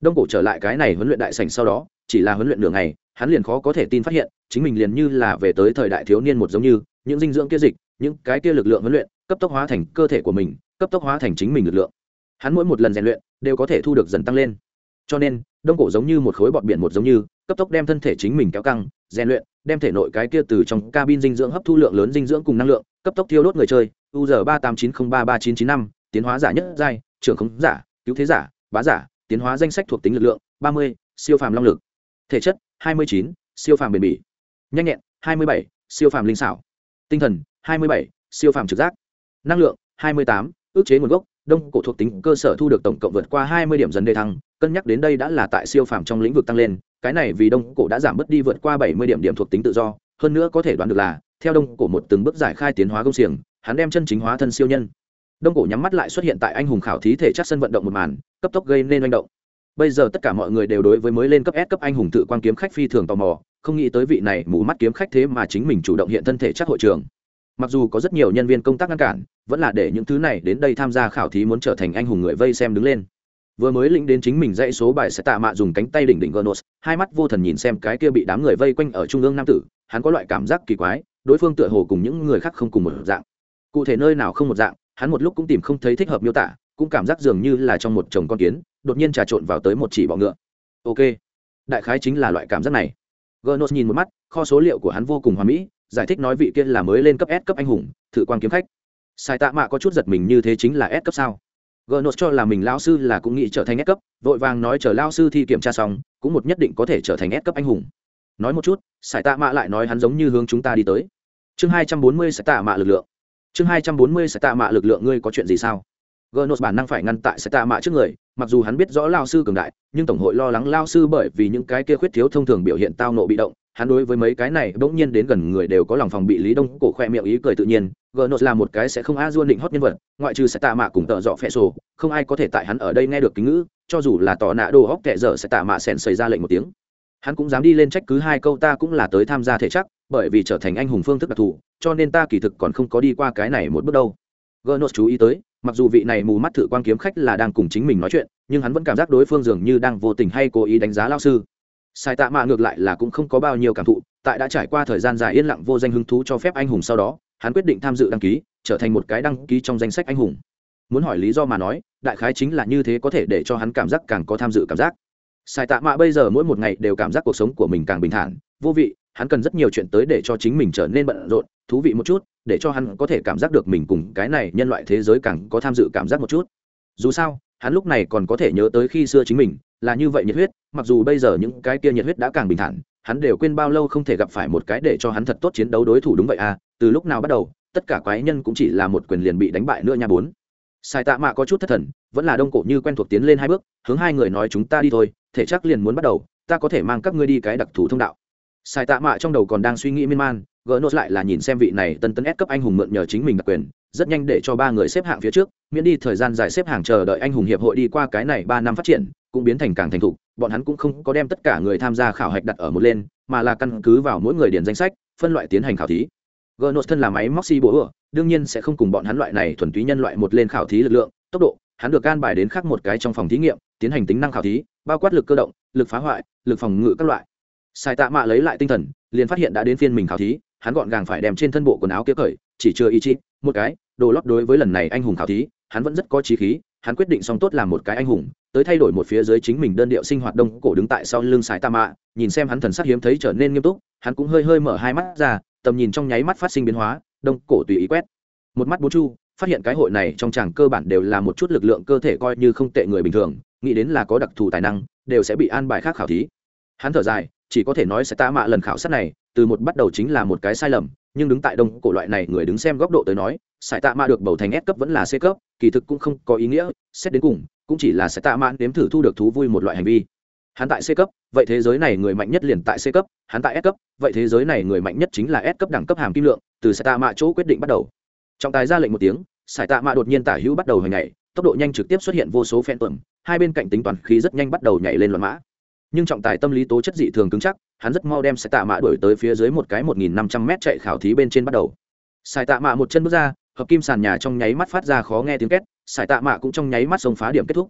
Speaker 1: Đông cổ trở lại cái này huấn luyện đại sảnh sau đó, chỉ là huấn luyện nửa ngày, hắn liền khó có thể tin phát hiện, chính mình liền như là về tới thời đại thiếu niên một giống như, những dinh dưỡng kia dịch, những cái kia lực lượng huấn luyện cấp tốc hóa thành cơ thể của mình, cấp tốc hóa thành chính mình lực lượng. Hắn mỗi một lần rèn luyện đều có thể thu được dần tăng lên. Cho nên, đông cổ giống như một khối bọt biển một giống như, cấp tốc đem thân thể chính mình kéo căng, rèn luyện, đem thể nội cái kia từ trong cabin dinh dưỡng hấp thu lượng lớn dinh dưỡng cùng năng lượng, cấp tốc thiêu đốt người chơi. U giờ ba tám chín không ba ba chín chín năm, tiến hóa giả nhất giai, trưởng khống giả, cứu thế giả, bá giả, tiến hóa danh sách thuộc tính lực lượng, ba mươi, siêu phàm long lực. Thể chất, hai mươi chín, siêu phàm bền bỉ. Nhanh nhẹn, hai mươi bảy, siêu phàm linh xảo. Tinh thần, hai mươi bảy, siêu phàm trực giác năng lượng, hai mươi tám, ước chế nguồn gốc, đông cổ thuộc tính cơ sở thu được tổng cộng vượt qua hai mươi điểm dần đề thăng, cân nhắc đến đây đã là tại siêu phàm trong lĩnh vực tăng lên, cái này vì đông cổ đã giảm bớt đi vượt qua bảy mươi điểm điểm thuộc tính tự do, hơn nữa có thể đoán được là, theo đông cổ một từng bước giải khai tiến hóa công xiềng, hắn đem chân chính hóa thân siêu nhân. Đông cổ nhắm mắt lại xuất hiện tại anh hùng khảo thí thể chắc sân vận động một màn, cấp tốc gây nên manh động. Bây giờ tất cả mọi người đều đối với mới lên cấp s cấp anh hùng tự quan kiếm khách phi thường tò mò, không nghĩ tới vị này mù mắt kiếm khách thế mà chính mình chủ động hiện thân thể chắc hội trường mặc dù có rất nhiều nhân viên công tác ngăn cản vẫn là để những thứ này đến đây tham gia khảo thí muốn trở thành anh hùng người vây xem đứng lên vừa mới lĩnh đến chính mình dãy số bài sẽ tạ mạ dùng cánh tay đỉnh đỉnh gonos hai mắt vô thần nhìn xem cái kia bị đám người vây quanh ở trung ương nam tử, hắn có loại cảm giác kỳ quái, đối phương tựa hồ cùng những người khác không cùng một dạng. Cụ thể nơi nào không một dạng, hắn một lúc cũng tìm không thấy thích hợp miêu tả, cũng cảm giác dường như là trong một chồng con kiến, đột nhiên trà trộn vào tới một chỉ bọ ngựa. Ok, đại khái chính là loại cảm giác này. gonos nhìn một mắt, kho số liệu của hắn vô cùng hoà mỹ, giải thích nói vị kia là mới lên cấp S cấp anh hùng, thử quan kiếm khách. Sai Tạ Mạ có chút giật mình như thế chính là S cấp sao? Gnos cho là mình lão sư là cũng nghĩ trở thành S cấp, vội vàng nói chờ lão sư thi kiểm tra xong, cũng một nhất định có thể trở thành S cấp anh hùng. Nói một chút, Sải Tạ Mạ lại nói hắn giống như hướng chúng ta đi tới. Chương hai trăm bốn mươi Sải Tạ Mạ lực lượng. Chương hai trăm bốn mươi Sải Tạ Mạ lực lượng ngươi có chuyện gì sao? Gnos bản năng phải ngăn tại Sải Tạ Mạ trước người, mặc dù hắn biết rõ lão sư cường đại, nhưng tổng hội lo lắng lão sư bởi vì những cái kia khuyết thiếu thông thường biểu hiện tao nộ bị động, hắn đối với mấy cái này bỗng nhiên đến gần người đều có lòng phòng bị lý đông cổ khoe miệng ý cười tự nhiên gnos là một cái sẽ không a duôn định hót nhân vật, ngoại trừ sẽ tạ mạ cùng tợ dọ phe sổ, không ai có thể tại hắn ở đây nghe được kính ngữ, cho dù là tỏ nạ đồ hóc kệ dở sẽ tạ mạ sẻn xảy ra lệnh một tiếng. Hắn cũng dám đi lên trách cứ hai câu ta cũng là tới tham gia thể chắc, bởi vì trở thành anh hùng phương thức đặc thù, cho nên ta kỳ thực còn không có đi qua cái này một bước đâu. Gnos chú ý tới, mặc dù vị này mù mắt thử quan kiếm khách là đang cùng chính mình nói chuyện, nhưng hắn vẫn cảm giác đối phương dường như đang vô tình hay cố ý đánh giá lao sư sai tạ mạ ngược lại là cũng không có bao nhiêu cảm thụ, tại đã trải qua thời gian dài yên lặng vô danh hứng thú cho phép anh hùng sau đó, hắn quyết định tham dự đăng ký, trở thành một cái đăng ký trong danh sách anh hùng. Muốn hỏi lý do mà nói, đại khái chính là như thế có thể để cho hắn cảm giác càng có tham dự cảm giác. Sai tạ mạ bây giờ mỗi một ngày đều cảm giác cuộc sống của mình càng bình thản, vô vị, hắn cần rất nhiều chuyện tới để cho chính mình trở nên bận rộn, thú vị một chút, để cho hắn có thể cảm giác được mình cùng cái này nhân loại thế giới càng có tham dự cảm giác một chút. Dù sao, hắn lúc này còn có thể nhớ tới khi xưa chính mình là như vậy nhiệt huyết, mặc dù bây giờ những cái kia nhiệt huyết đã càng bình thản, hắn đều quên bao lâu không thể gặp phải một cái để cho hắn thật tốt chiến đấu đối thủ đúng vậy à từ lúc nào bắt đầu, tất cả quái nhân cũng chỉ là một quyền liền bị đánh bại nữa nha bốn. Sai tạ mạ có chút thất thần, vẫn là đông cổ như quen thuộc tiến lên hai bước, hướng hai người nói chúng ta đi thôi, thể chắc liền muốn bắt đầu, ta có thể mang các ngươi đi cái đặc thù thông đạo. Sai tạ mạ trong đầu còn đang suy nghĩ miên man gỡ nốt lại là nhìn xem vị này tân tân ép cấp anh hùng mượn nhờ chính mình đặc quyền, rất nhanh để cho ba người xếp hạng phía trước, miễn đi thời gian dài xếp hàng chờ đợi anh hùng hiệp hội đi qua cái này ba năm phát triển cũng biến thành càng thành thục, bọn hắn cũng không có đem tất cả người tham gia khảo hạch đặt ở một lên, mà là căn cứ vào mỗi người điền danh sách, phân loại tiến hành khảo thí. Gnos thân là máy móc xi bố ửa đương nhiên sẽ không cùng bọn hắn loại này thuần túy nhân loại một lên khảo thí lực lượng, tốc độ, hắn được can bài đến khác một cái trong phòng thí nghiệm, tiến hành tính năng khảo thí, bao quát lực cơ động, lực phá hoại, lực phòng ngự các loại. Sai tạ mạ lấy lại tinh thần, liền phát hiện đã đến phiên mình khảo thí, hắn gọn gàng phải đem trên thân bộ quần áo kia cởi, chỉ chưa ý chí, một cái, đồ lót đối với lần này anh hùng khảo thí, hắn vẫn rất có trí khí hắn quyết định xong tốt làm một cái anh hùng, tới thay đổi một phía dưới chính mình đơn điệu sinh hoạt đông cổ đứng tại sau lưng sải tạ mạ, nhìn xem hắn thần sắc hiếm thấy trở nên nghiêm túc, hắn cũng hơi hơi mở hai mắt ra, tầm nhìn trong nháy mắt phát sinh biến hóa, đông cổ tùy ý quét. Một mắt bố chu, phát hiện cái hội này trong chàng cơ bản đều là một chút lực lượng cơ thể coi như không tệ người bình thường, nghĩ đến là có đặc thù tài năng, đều sẽ bị an bài khác khảo thí. Hắn thở dài, chỉ có thể nói sẽ tạ mạ lần khảo sát này, từ một bắt đầu chính là một cái sai lầm, nhưng đứng tại đông cổ loại này người đứng xem góc độ tới nói sải tạ mạ được bầu thành S cấp vẫn là C cấp, kỳ thực cũng không có ý nghĩa, xét đến cùng, cũng chỉ là sải tạ mạ nếm thử thu được thú vui một loại hành vi. Hắn tại C cấp, vậy thế giới này người mạnh nhất liền tại C cấp, hắn tại S cấp, vậy thế giới này người mạnh nhất chính là S cấp đẳng cấp hàm kim lượng, từ sải tạ mạ chỗ quyết định bắt đầu. Trọng tài ra lệnh một tiếng, sải tạ mạ đột nhiên tả hữu bắt đầu hồi nhảy, tốc độ nhanh trực tiếp xuất hiện vô số phen tuẩm, hai bên cạnh tính toàn khí rất nhanh bắt đầu nhảy lên loạn mã nhưng trọng tài tâm lý tố chất dị thường cứng chắc hắn rất mau đem sải tạ mạ đuổi tới phía dưới một cái một nghìn năm trăm mét chạy khảo thí bên trên bắt đầu sai tạ mạ một chân bước ra hợp kim sàn nhà trong nháy mắt phát ra khó nghe tiếng két, Sải tạ mạ cũng trong nháy mắt xông phá điểm kết thúc.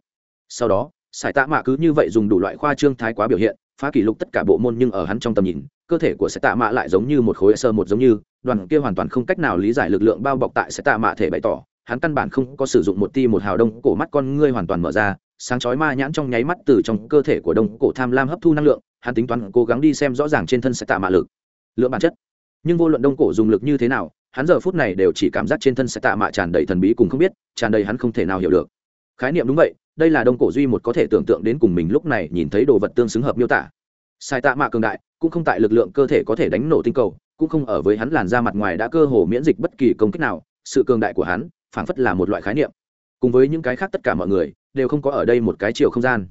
Speaker 1: Sau đó, Sải tạ mạ cứ như vậy dùng đủ loại khoa trương thái quá biểu hiện, phá kỷ lục tất cả bộ môn nhưng ở hắn trong tầm nhìn, cơ thể của Sải tạ mạ lại giống như một khối sơ một giống như, đoàn kia hoàn toàn không cách nào lý giải lực lượng bao bọc tại Sải tạ mạ thể bày tỏ, hắn căn bản không có sử dụng một ti một hào đông cổ mắt con ngươi hoàn toàn mở ra, sáng chói ma nhãn trong nháy mắt từ trong cơ thể của đông cổ tham lam hấp thu năng lượng, hắn tính toán cố gắng đi xem rõ ràng trên thân Sải tạ mạ lực, lượng bản chất. Nhưng vô luận đông cổ dùng lực như thế nào hắn giờ phút này đều chỉ cảm giác trên thân sẽ tạ mạ tràn đầy thần bí cùng không biết, tràn đầy hắn không thể nào hiểu được. Khái niệm đúng vậy, đây là đông cổ duy một có thể tưởng tượng đến cùng mình lúc này nhìn thấy đồ vật tương xứng hợp miêu tả. Sai tạ mạ cường đại, cũng không tại lực lượng cơ thể có thể đánh nổ tinh cầu, cũng không ở với hắn làn da mặt ngoài đã cơ hồ miễn dịch bất kỳ công kích nào, sự cường đại của hắn, phảng phất là một loại khái niệm. Cùng với những cái khác tất cả mọi người, đều không có ở đây một cái chiều không gian.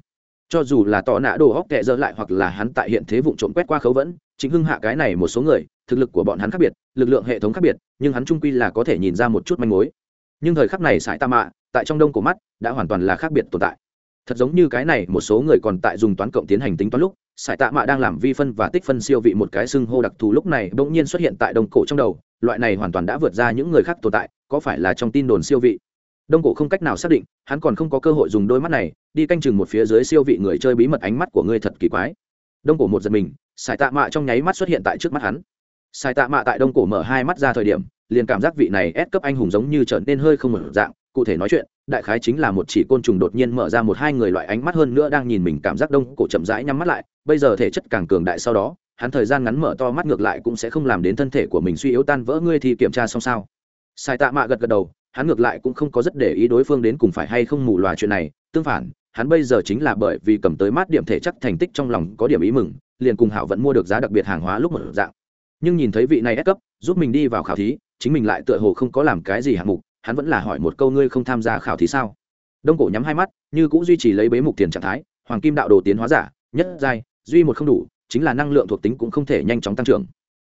Speaker 1: Cho dù là tỏ nã đồ hóc tệ dơ lại hoặc là hắn tại hiện thế vụ trộm quét qua khấu vẫn, chính hưng hạ cái này một số người, thực lực của bọn hắn khác biệt, lực lượng hệ thống khác biệt nhưng hắn trung quy là có thể nhìn ra một chút manh mối. Nhưng thời khắc này sải tạ mạ, tại trong đông của mắt, đã hoàn toàn là khác biệt tồn tại. Thật giống như cái này, một số người còn tại dùng toán cộng tiến hành tính toán lúc, sải tạ mạ đang làm vi phân và tích phân siêu vị một cái xưng hô đặc thù lúc này bỗng nhiên xuất hiện tại đông cổ trong đầu, loại này hoàn toàn đã vượt ra những người khác tồn tại, có phải là trong tin đồn siêu vị? Đông cổ không cách nào xác định, hắn còn không có cơ hội dùng đôi mắt này, đi canh chừng một phía dưới siêu vị người chơi bí mật ánh mắt của ngươi thật kỳ quái. Đông cổ một giật mình, sải tạ mạ trong nháy mắt xuất hiện tại trước mắt hắn. Sai tạ mạ tại đông cổ mở hai mắt ra thời điểm, liền cảm giác vị này ép cấp anh hùng giống như trở nên hơi không một dạng. Cụ thể nói chuyện, đại khái chính là một chỉ côn trùng đột nhiên mở ra một hai người loại ánh mắt hơn nữa đang nhìn mình cảm giác đông cổ chậm rãi nhắm mắt lại. Bây giờ thể chất càng cường đại sau đó, hắn thời gian ngắn mở to mắt ngược lại cũng sẽ không làm đến thân thể của mình suy yếu tan vỡ ngươi thì kiểm tra xong sao. Sai tạ mạ gật gật đầu, hắn ngược lại cũng không có rất để ý đối phương đến cùng phải hay không mù loà chuyện này. Tương phản, hắn bây giờ chính là bởi vì cầm tới mát điểm thể chất thành tích trong lòng có điểm ý mừng, liền cùng hảo vẫn mua được giá đặc biệt hàng hóa lúc một dạng nhưng nhìn thấy vị này ép cấp, giúp mình đi vào khảo thí, chính mình lại tựa hồ không có làm cái gì hạng mục, hắn vẫn là hỏi một câu ngươi không tham gia khảo thí sao? Đông cổ nhắm hai mắt, như cũng duy trì lấy bế mục tiền trạng thái, hoàng kim đạo đồ tiến hóa giả, nhất giai, duy một không đủ, chính là năng lượng thuộc tính cũng không thể nhanh chóng tăng trưởng.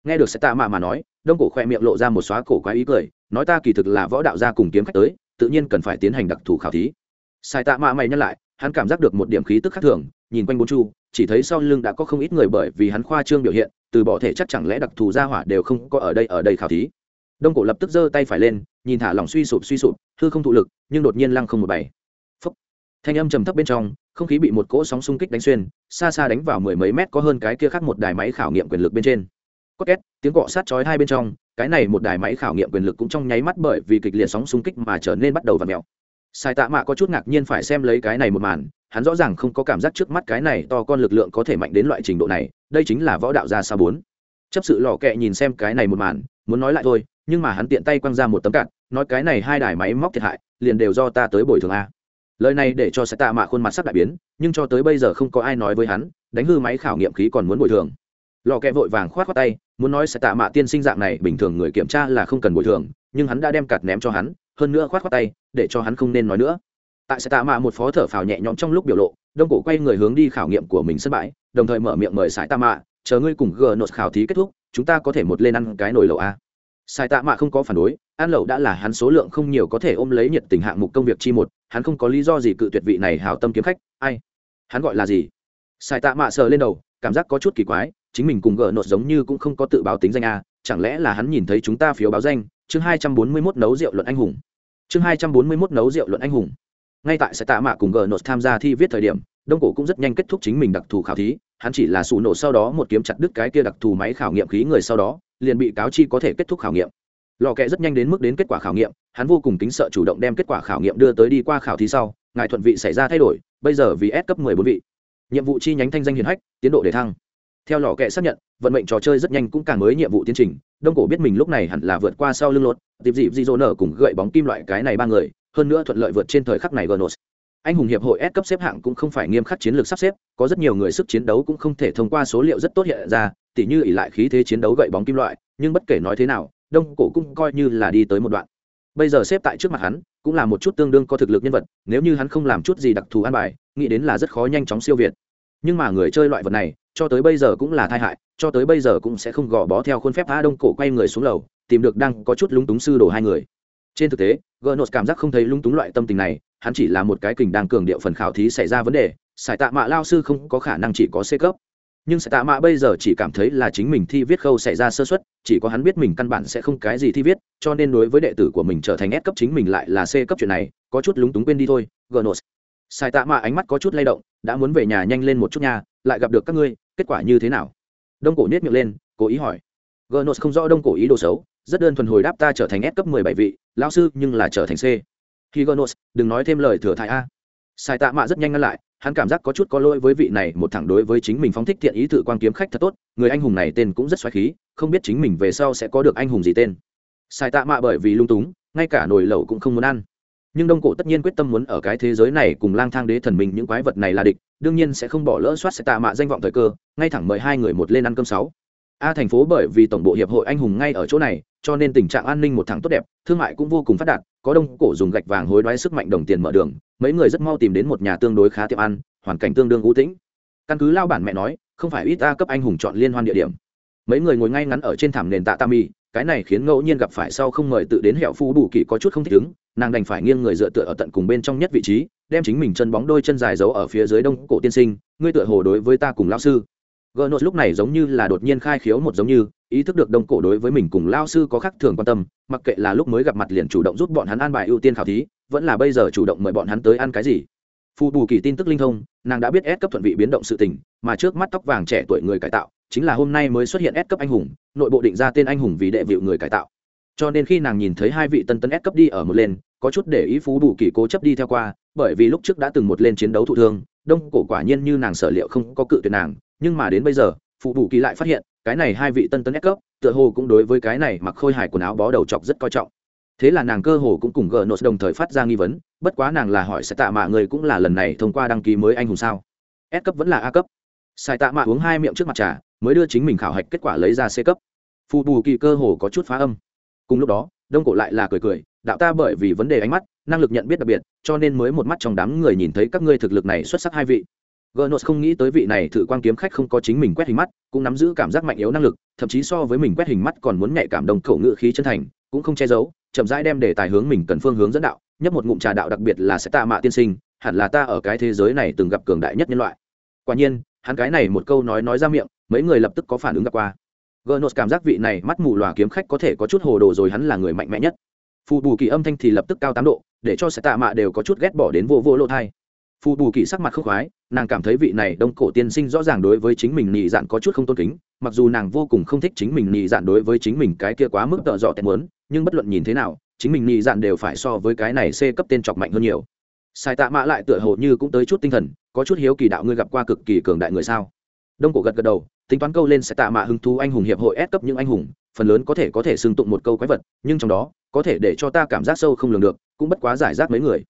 Speaker 1: Nghe được sẽ tạ mạ mà nói, đông cổ khoe miệng lộ ra một xóa cổ quái ý cười, nói ta kỳ thực là võ đạo gia cùng kiếm khách tới, tự nhiên cần phải tiến hành đặc thù khảo thí. Sai tạ mạ mày nhắc lại, hắn cảm giác được một điểm khí tức khác thường, nhìn quanh bốn chu chỉ thấy sau lưng đã có không ít người bởi vì hắn khoa trương biểu hiện, từ bỏ thể chắc chẳng lẽ đặc thù gia hỏa đều không có ở đây ở đây khảo thí. Đông cổ lập tức giơ tay phải lên, nhìn thả lỏng suy sụp suy sụp, hư không thụ lực, nhưng đột nhiên lăng không một bảy. Phấp thanh âm trầm thấp bên trong, không khí bị một cỗ sóng xung kích đánh xuyên, xa xa đánh vào mười mấy mét có hơn cái kia khác một đài máy khảo nghiệm quyền lực bên trên. Có két, tiếng cọ sát chói hai bên trong, cái này một đài máy khảo nghiệm quyền lực cũng trong nháy mắt bởi vì kịch liệt sóng xung kích mà trở nên bắt đầu và mèo sai tạ mạ có chút ngạc nhiên phải xem lấy cái này một màn, hắn rõ ràng không có cảm giác trước mắt cái này to con lực lượng có thể mạnh đến loại trình độ này, đây chính là võ đạo gia sao bốn. Chấp sự lò kẹ nhìn xem cái này một màn, muốn nói lại thôi, nhưng mà hắn tiện tay quăng ra một tấm cạn, nói cái này hai đài máy móc thiệt hại, liền đều do ta tới bồi thường a. Lời này để cho Sai tạ mạ khuôn mặt sắc đại biến, nhưng cho tới bây giờ không có ai nói với hắn, đánh hư máy khảo nghiệm khí còn muốn bồi thường. Lò kẹ vội vàng khoát khoát tay, muốn nói sẽ tạ mạ tiên sinh dạng này bình thường người kiểm tra là không cần bồi thường, nhưng hắn đã đem cạt ném cho hắn hơn nữa khoát khoát tay, để cho hắn không nên nói nữa. Tại sẽ tạ mạ một phó thở phào nhẹ nhõm trong lúc biểu lộ, đông cổ quay người hướng đi khảo nghiệm của mình sân bãi, đồng thời mở miệng mời sải tạ mạ, chờ ngươi cùng gờ nốt khảo thí kết thúc, chúng ta có thể một lên ăn cái nồi lẩu a. Sai tạ mạ không có phản đối, ăn lẩu đã là hắn số lượng không nhiều có thể ôm lấy nhiệt tình hạng mục công việc chi một, hắn không có lý do gì cự tuyệt vị này hào tâm kiếm khách, ai? Hắn gọi là gì? Sai tạ mạ sờ lên đầu, cảm giác có chút kỳ quái, chính mình cùng gỡ nốt giống như cũng không có tự báo tính danh a, chẳng lẽ là hắn nhìn thấy chúng ta phiếu báo danh chương hai trăm bốn mươi 241 nấu rượu luận anh hùng. Chương hai trăm bốn mươi 241 nấu rượu luận anh hùng. Ngay tại sẽ tạ mạ cùng gỡ nốt tham gia thi viết thời điểm, đông cổ cũng rất nhanh kết thúc chính mình đặc thù khảo thí, hắn chỉ là sủ nổ sau đó một kiếm chặt đứt cái kia đặc thù máy khảo nghiệm khí người sau đó, liền bị cáo chi có thể kết thúc khảo nghiệm. Lò kẹ rất nhanh đến mức đến kết quả khảo nghiệm, hắn vô cùng kính sợ chủ động đem kết quả khảo nghiệm đưa tới đi qua khảo thí sau, ngài thuận vị xảy ra thay đổi, bây giờ vì S cấp 14 vị. Nhiệm vụ chi nhánh thanh danh hiền hách, tiến độ để thăng theo lò kẹ xác nhận vận mệnh trò chơi rất nhanh cũng càng mới nhiệm vụ tiến trình đông cổ biết mình lúc này hẳn là vượt qua sau lưng lột dịp dịp di dô nở cùng gậy bóng kim loại cái này ba người hơn nữa thuận lợi vượt trên thời khắc này gnos anh hùng hiệp hội S cấp xếp hạng cũng không phải nghiêm khắc chiến lược sắp xếp, có rất nhiều người sức chiến đấu cũng không thể thông qua số liệu rất tốt hiện ra, tỉ như ỷ lại khí thế chiến đấu gậy bóng kim loại, nhưng bất kể nói thế nào, Đông Cổ cũng coi như là đi tới một đoạn. Bây giờ xếp tại trước mặt hắn, cũng là một chút tương đương có thực lực nhân vật, nếu như hắn không làm chút gì đặc thù an bài, nghĩ đến là rất khó nhanh chóng siêu việt. Nhưng mà người chơi loại vật này, cho tới bây giờ cũng là tai hại, cho tới bây giờ cũng sẽ không gò bó theo khuôn phép A Đông Cổ quay người xuống lầu, tìm được đang có chút lúng túng sư đồ hai người. Trên thực tế, Gnos cảm giác không thấy lúng túng loại tâm tình này, hắn chỉ là một cái kình đang cường điệu phần khảo thí xảy ra vấn đề sải tạ mạ lao sư không có khả năng chỉ có c cấp. Nhưng Sải tạ mạ bây giờ chỉ cảm thấy là chính mình thi viết khâu xảy ra sơ xuất chỉ có hắn biết mình căn bản sẽ không cái gì thi viết cho nên đối với đệ tử của mình trở thành S cấp chính mình lại là C cấp chuyện này có chút lúng túng quên đi thôi gnos Sải tạ mạ ánh mắt có chút lay động đã muốn về nhà nhanh lên một chút nha lại gặp được các ngươi kết quả như thế nào? Đông cổ nhét miệng lên, cố ý hỏi. Gnos không rõ đông cổ ý đồ xấu, rất đơn thuần hồi đáp ta trở thành S cấp mười bảy vị lao sư, nhưng là trở thành C. Khi gnos đừng nói thêm lời thừa thải a. Sai tạ mạ rất nhanh ngăn lại, hắn cảm giác có chút có lỗi với vị này, một thẳng đối với chính mình phóng thích thiện ý thử quan kiếm khách thật tốt, người anh hùng này tên cũng rất xoáy khí, không biết chính mình về sau sẽ có được anh hùng gì tên. Sai tạ mạ bởi vì lung túng, ngay cả nồi lẩu cũng không muốn ăn. Nhưng đông cổ tất nhiên quyết tâm muốn ở cái thế giới này cùng lang thang đế thần mình, những quái vật này là địch đương nhiên sẽ không bỏ lỡ soát sẽ tạ mạ danh vọng thời cơ, ngay thẳng mời hai người một lên ăn cơm sáu. A thành phố bởi vì tổng bộ hiệp hội anh hùng ngay ở chỗ này, cho nên tình trạng an ninh một thẳng tốt đẹp, thương mại cũng vô cùng phát đạt, có đông cổ dùng gạch vàng hối đoái sức mạnh đồng tiền mở đường, mấy người rất mau tìm đến một nhà tương đối khá tiệm ăn, hoàn cảnh tương đương ưu tĩnh. Căn cứ lao bản mẹ nói, không phải ít ta cấp anh hùng chọn liên hoan địa điểm. Mấy người ngồi ngay ngắn ở trên thảm nền tạ tam y cái này khiến ngẫu nhiên gặp phải sau không mời tự đến hẹo phu đủ kỳ có chút không thích ứng, nàng đành phải nghiêng người dựa tựa ở tận cùng bên trong nhất vị trí, đem chính mình chân bóng đôi chân dài giấu ở phía dưới đông cổ tiên sinh, ngươi tựa hồ đối với ta cùng lao sư. Gỡ nốt lúc này giống như là đột nhiên khai khiếu một giống như, ý thức được đông cổ đối với mình cùng lao sư có khác thường quan tâm, mặc kệ là lúc mới gặp mặt liền chủ động giúp bọn hắn an bài ưu tiên khảo thí, vẫn là bây giờ chủ động mời bọn hắn tới ăn cái gì. Phù bù kỳ tin tức linh thông, nàng đã biết ép cấp thuận vị biến động sự tình mà trước mắt tóc vàng trẻ tuổi người cải tạo, chính là hôm nay mới xuất hiện S cấp anh hùng, nội bộ định ra tên anh hùng vì đệ vịu người cải tạo. Cho nên khi nàng nhìn thấy hai vị tân tân S cấp đi ở một lên, có chút để ý phú đủ kỳ cố chấp đi theo qua, bởi vì lúc trước đã từng một lên chiến đấu thụ thương, đông cổ quả nhiên như nàng sở liệu không có cự tuyệt nàng, nhưng mà đến bây giờ phụ đủ kỳ lại phát hiện, cái này hai vị tân tân S cấp, tựa hồ cũng đối với cái này mặc khôi hài quần áo bó đầu chọc rất coi trọng. Thế là nàng cơ hồ cũng cùng gờ nốt đồng thời phát ra nghi vấn, bất quá nàng là hỏi sẽ tạ mạ người cũng là lần này thông qua đăng ký mới anh hùng sao? S cấp vẫn là a cấp sai tạ mạ uống hai miệng trước mặt trà mới đưa chính mình khảo hạch kết quả lấy ra c cấp. Phù bù kỳ cơ hồ có chút phá âm. Cùng lúc đó đông cổ lại là cười cười đạo ta bởi vì vấn đề ánh mắt năng lực nhận biết đặc biệt cho nên mới một mắt trong đám người nhìn thấy các ngươi thực lực này xuất sắc hai vị. Gnos không nghĩ tới vị này thử quan kiếm khách không có chính mình quét hình mắt, cũng nắm giữ cảm giác mạnh yếu năng lực, thậm chí so với mình quét hình mắt còn muốn nhạy cảm đồng khẩu ngữ khí chân thành, cũng không che giấu, chậm rãi đem đề tài hướng mình cần phương hướng dẫn đạo, nhấp một ngụm trà đạo đặc biệt là sẽ ta mạ tiên sinh, hẳn là ta ở cái thế giới này từng gặp cường đại nhất nhân loại. Quả nhiên, hắn cái này một câu nói nói ra miệng, mấy người lập tức có phản ứng gặp qua. Gnos cảm giác vị này mắt mù lòa kiếm khách có thể có chút hồ đồ rồi hắn là người mạnh mẽ nhất. Phù bù kỳ âm thanh thì lập tức cao tám độ, để cho sẽ tạ mạ đều có chút ghét bỏ đến vô vô lỗ thai phù bù kỳ sắc mặt khốc khoái nàng cảm thấy vị này đông cổ tiên sinh rõ ràng đối với chính mình nhị dạn có chút không tôn kính mặc dù nàng vô cùng không thích chính mình nhị dạn đối với chính mình cái kia quá mức tợ dọ tẹt muốn nhưng bất luận nhìn thế nào chính mình nhị dạn đều phải so với cái này c cấp tên chọc mạnh hơn nhiều sai tạ mã lại tựa hồ như cũng tới chút tinh thần, có chút hiếu kỳ đạo ngươi gặp qua cực kỳ cường đại người sao? Đông cổ gật gật đầu, tính toán câu lên sẽ tạ mạ hứng thú anh hùng hiệp hội ép cấp những anh hùng, phần lớn có thể có thể xưng tụng một câu quái vật, nhưng trong đó, có thể để cho ta cảm giác sâu không lường được, cũng bất quá giải rác mấy người.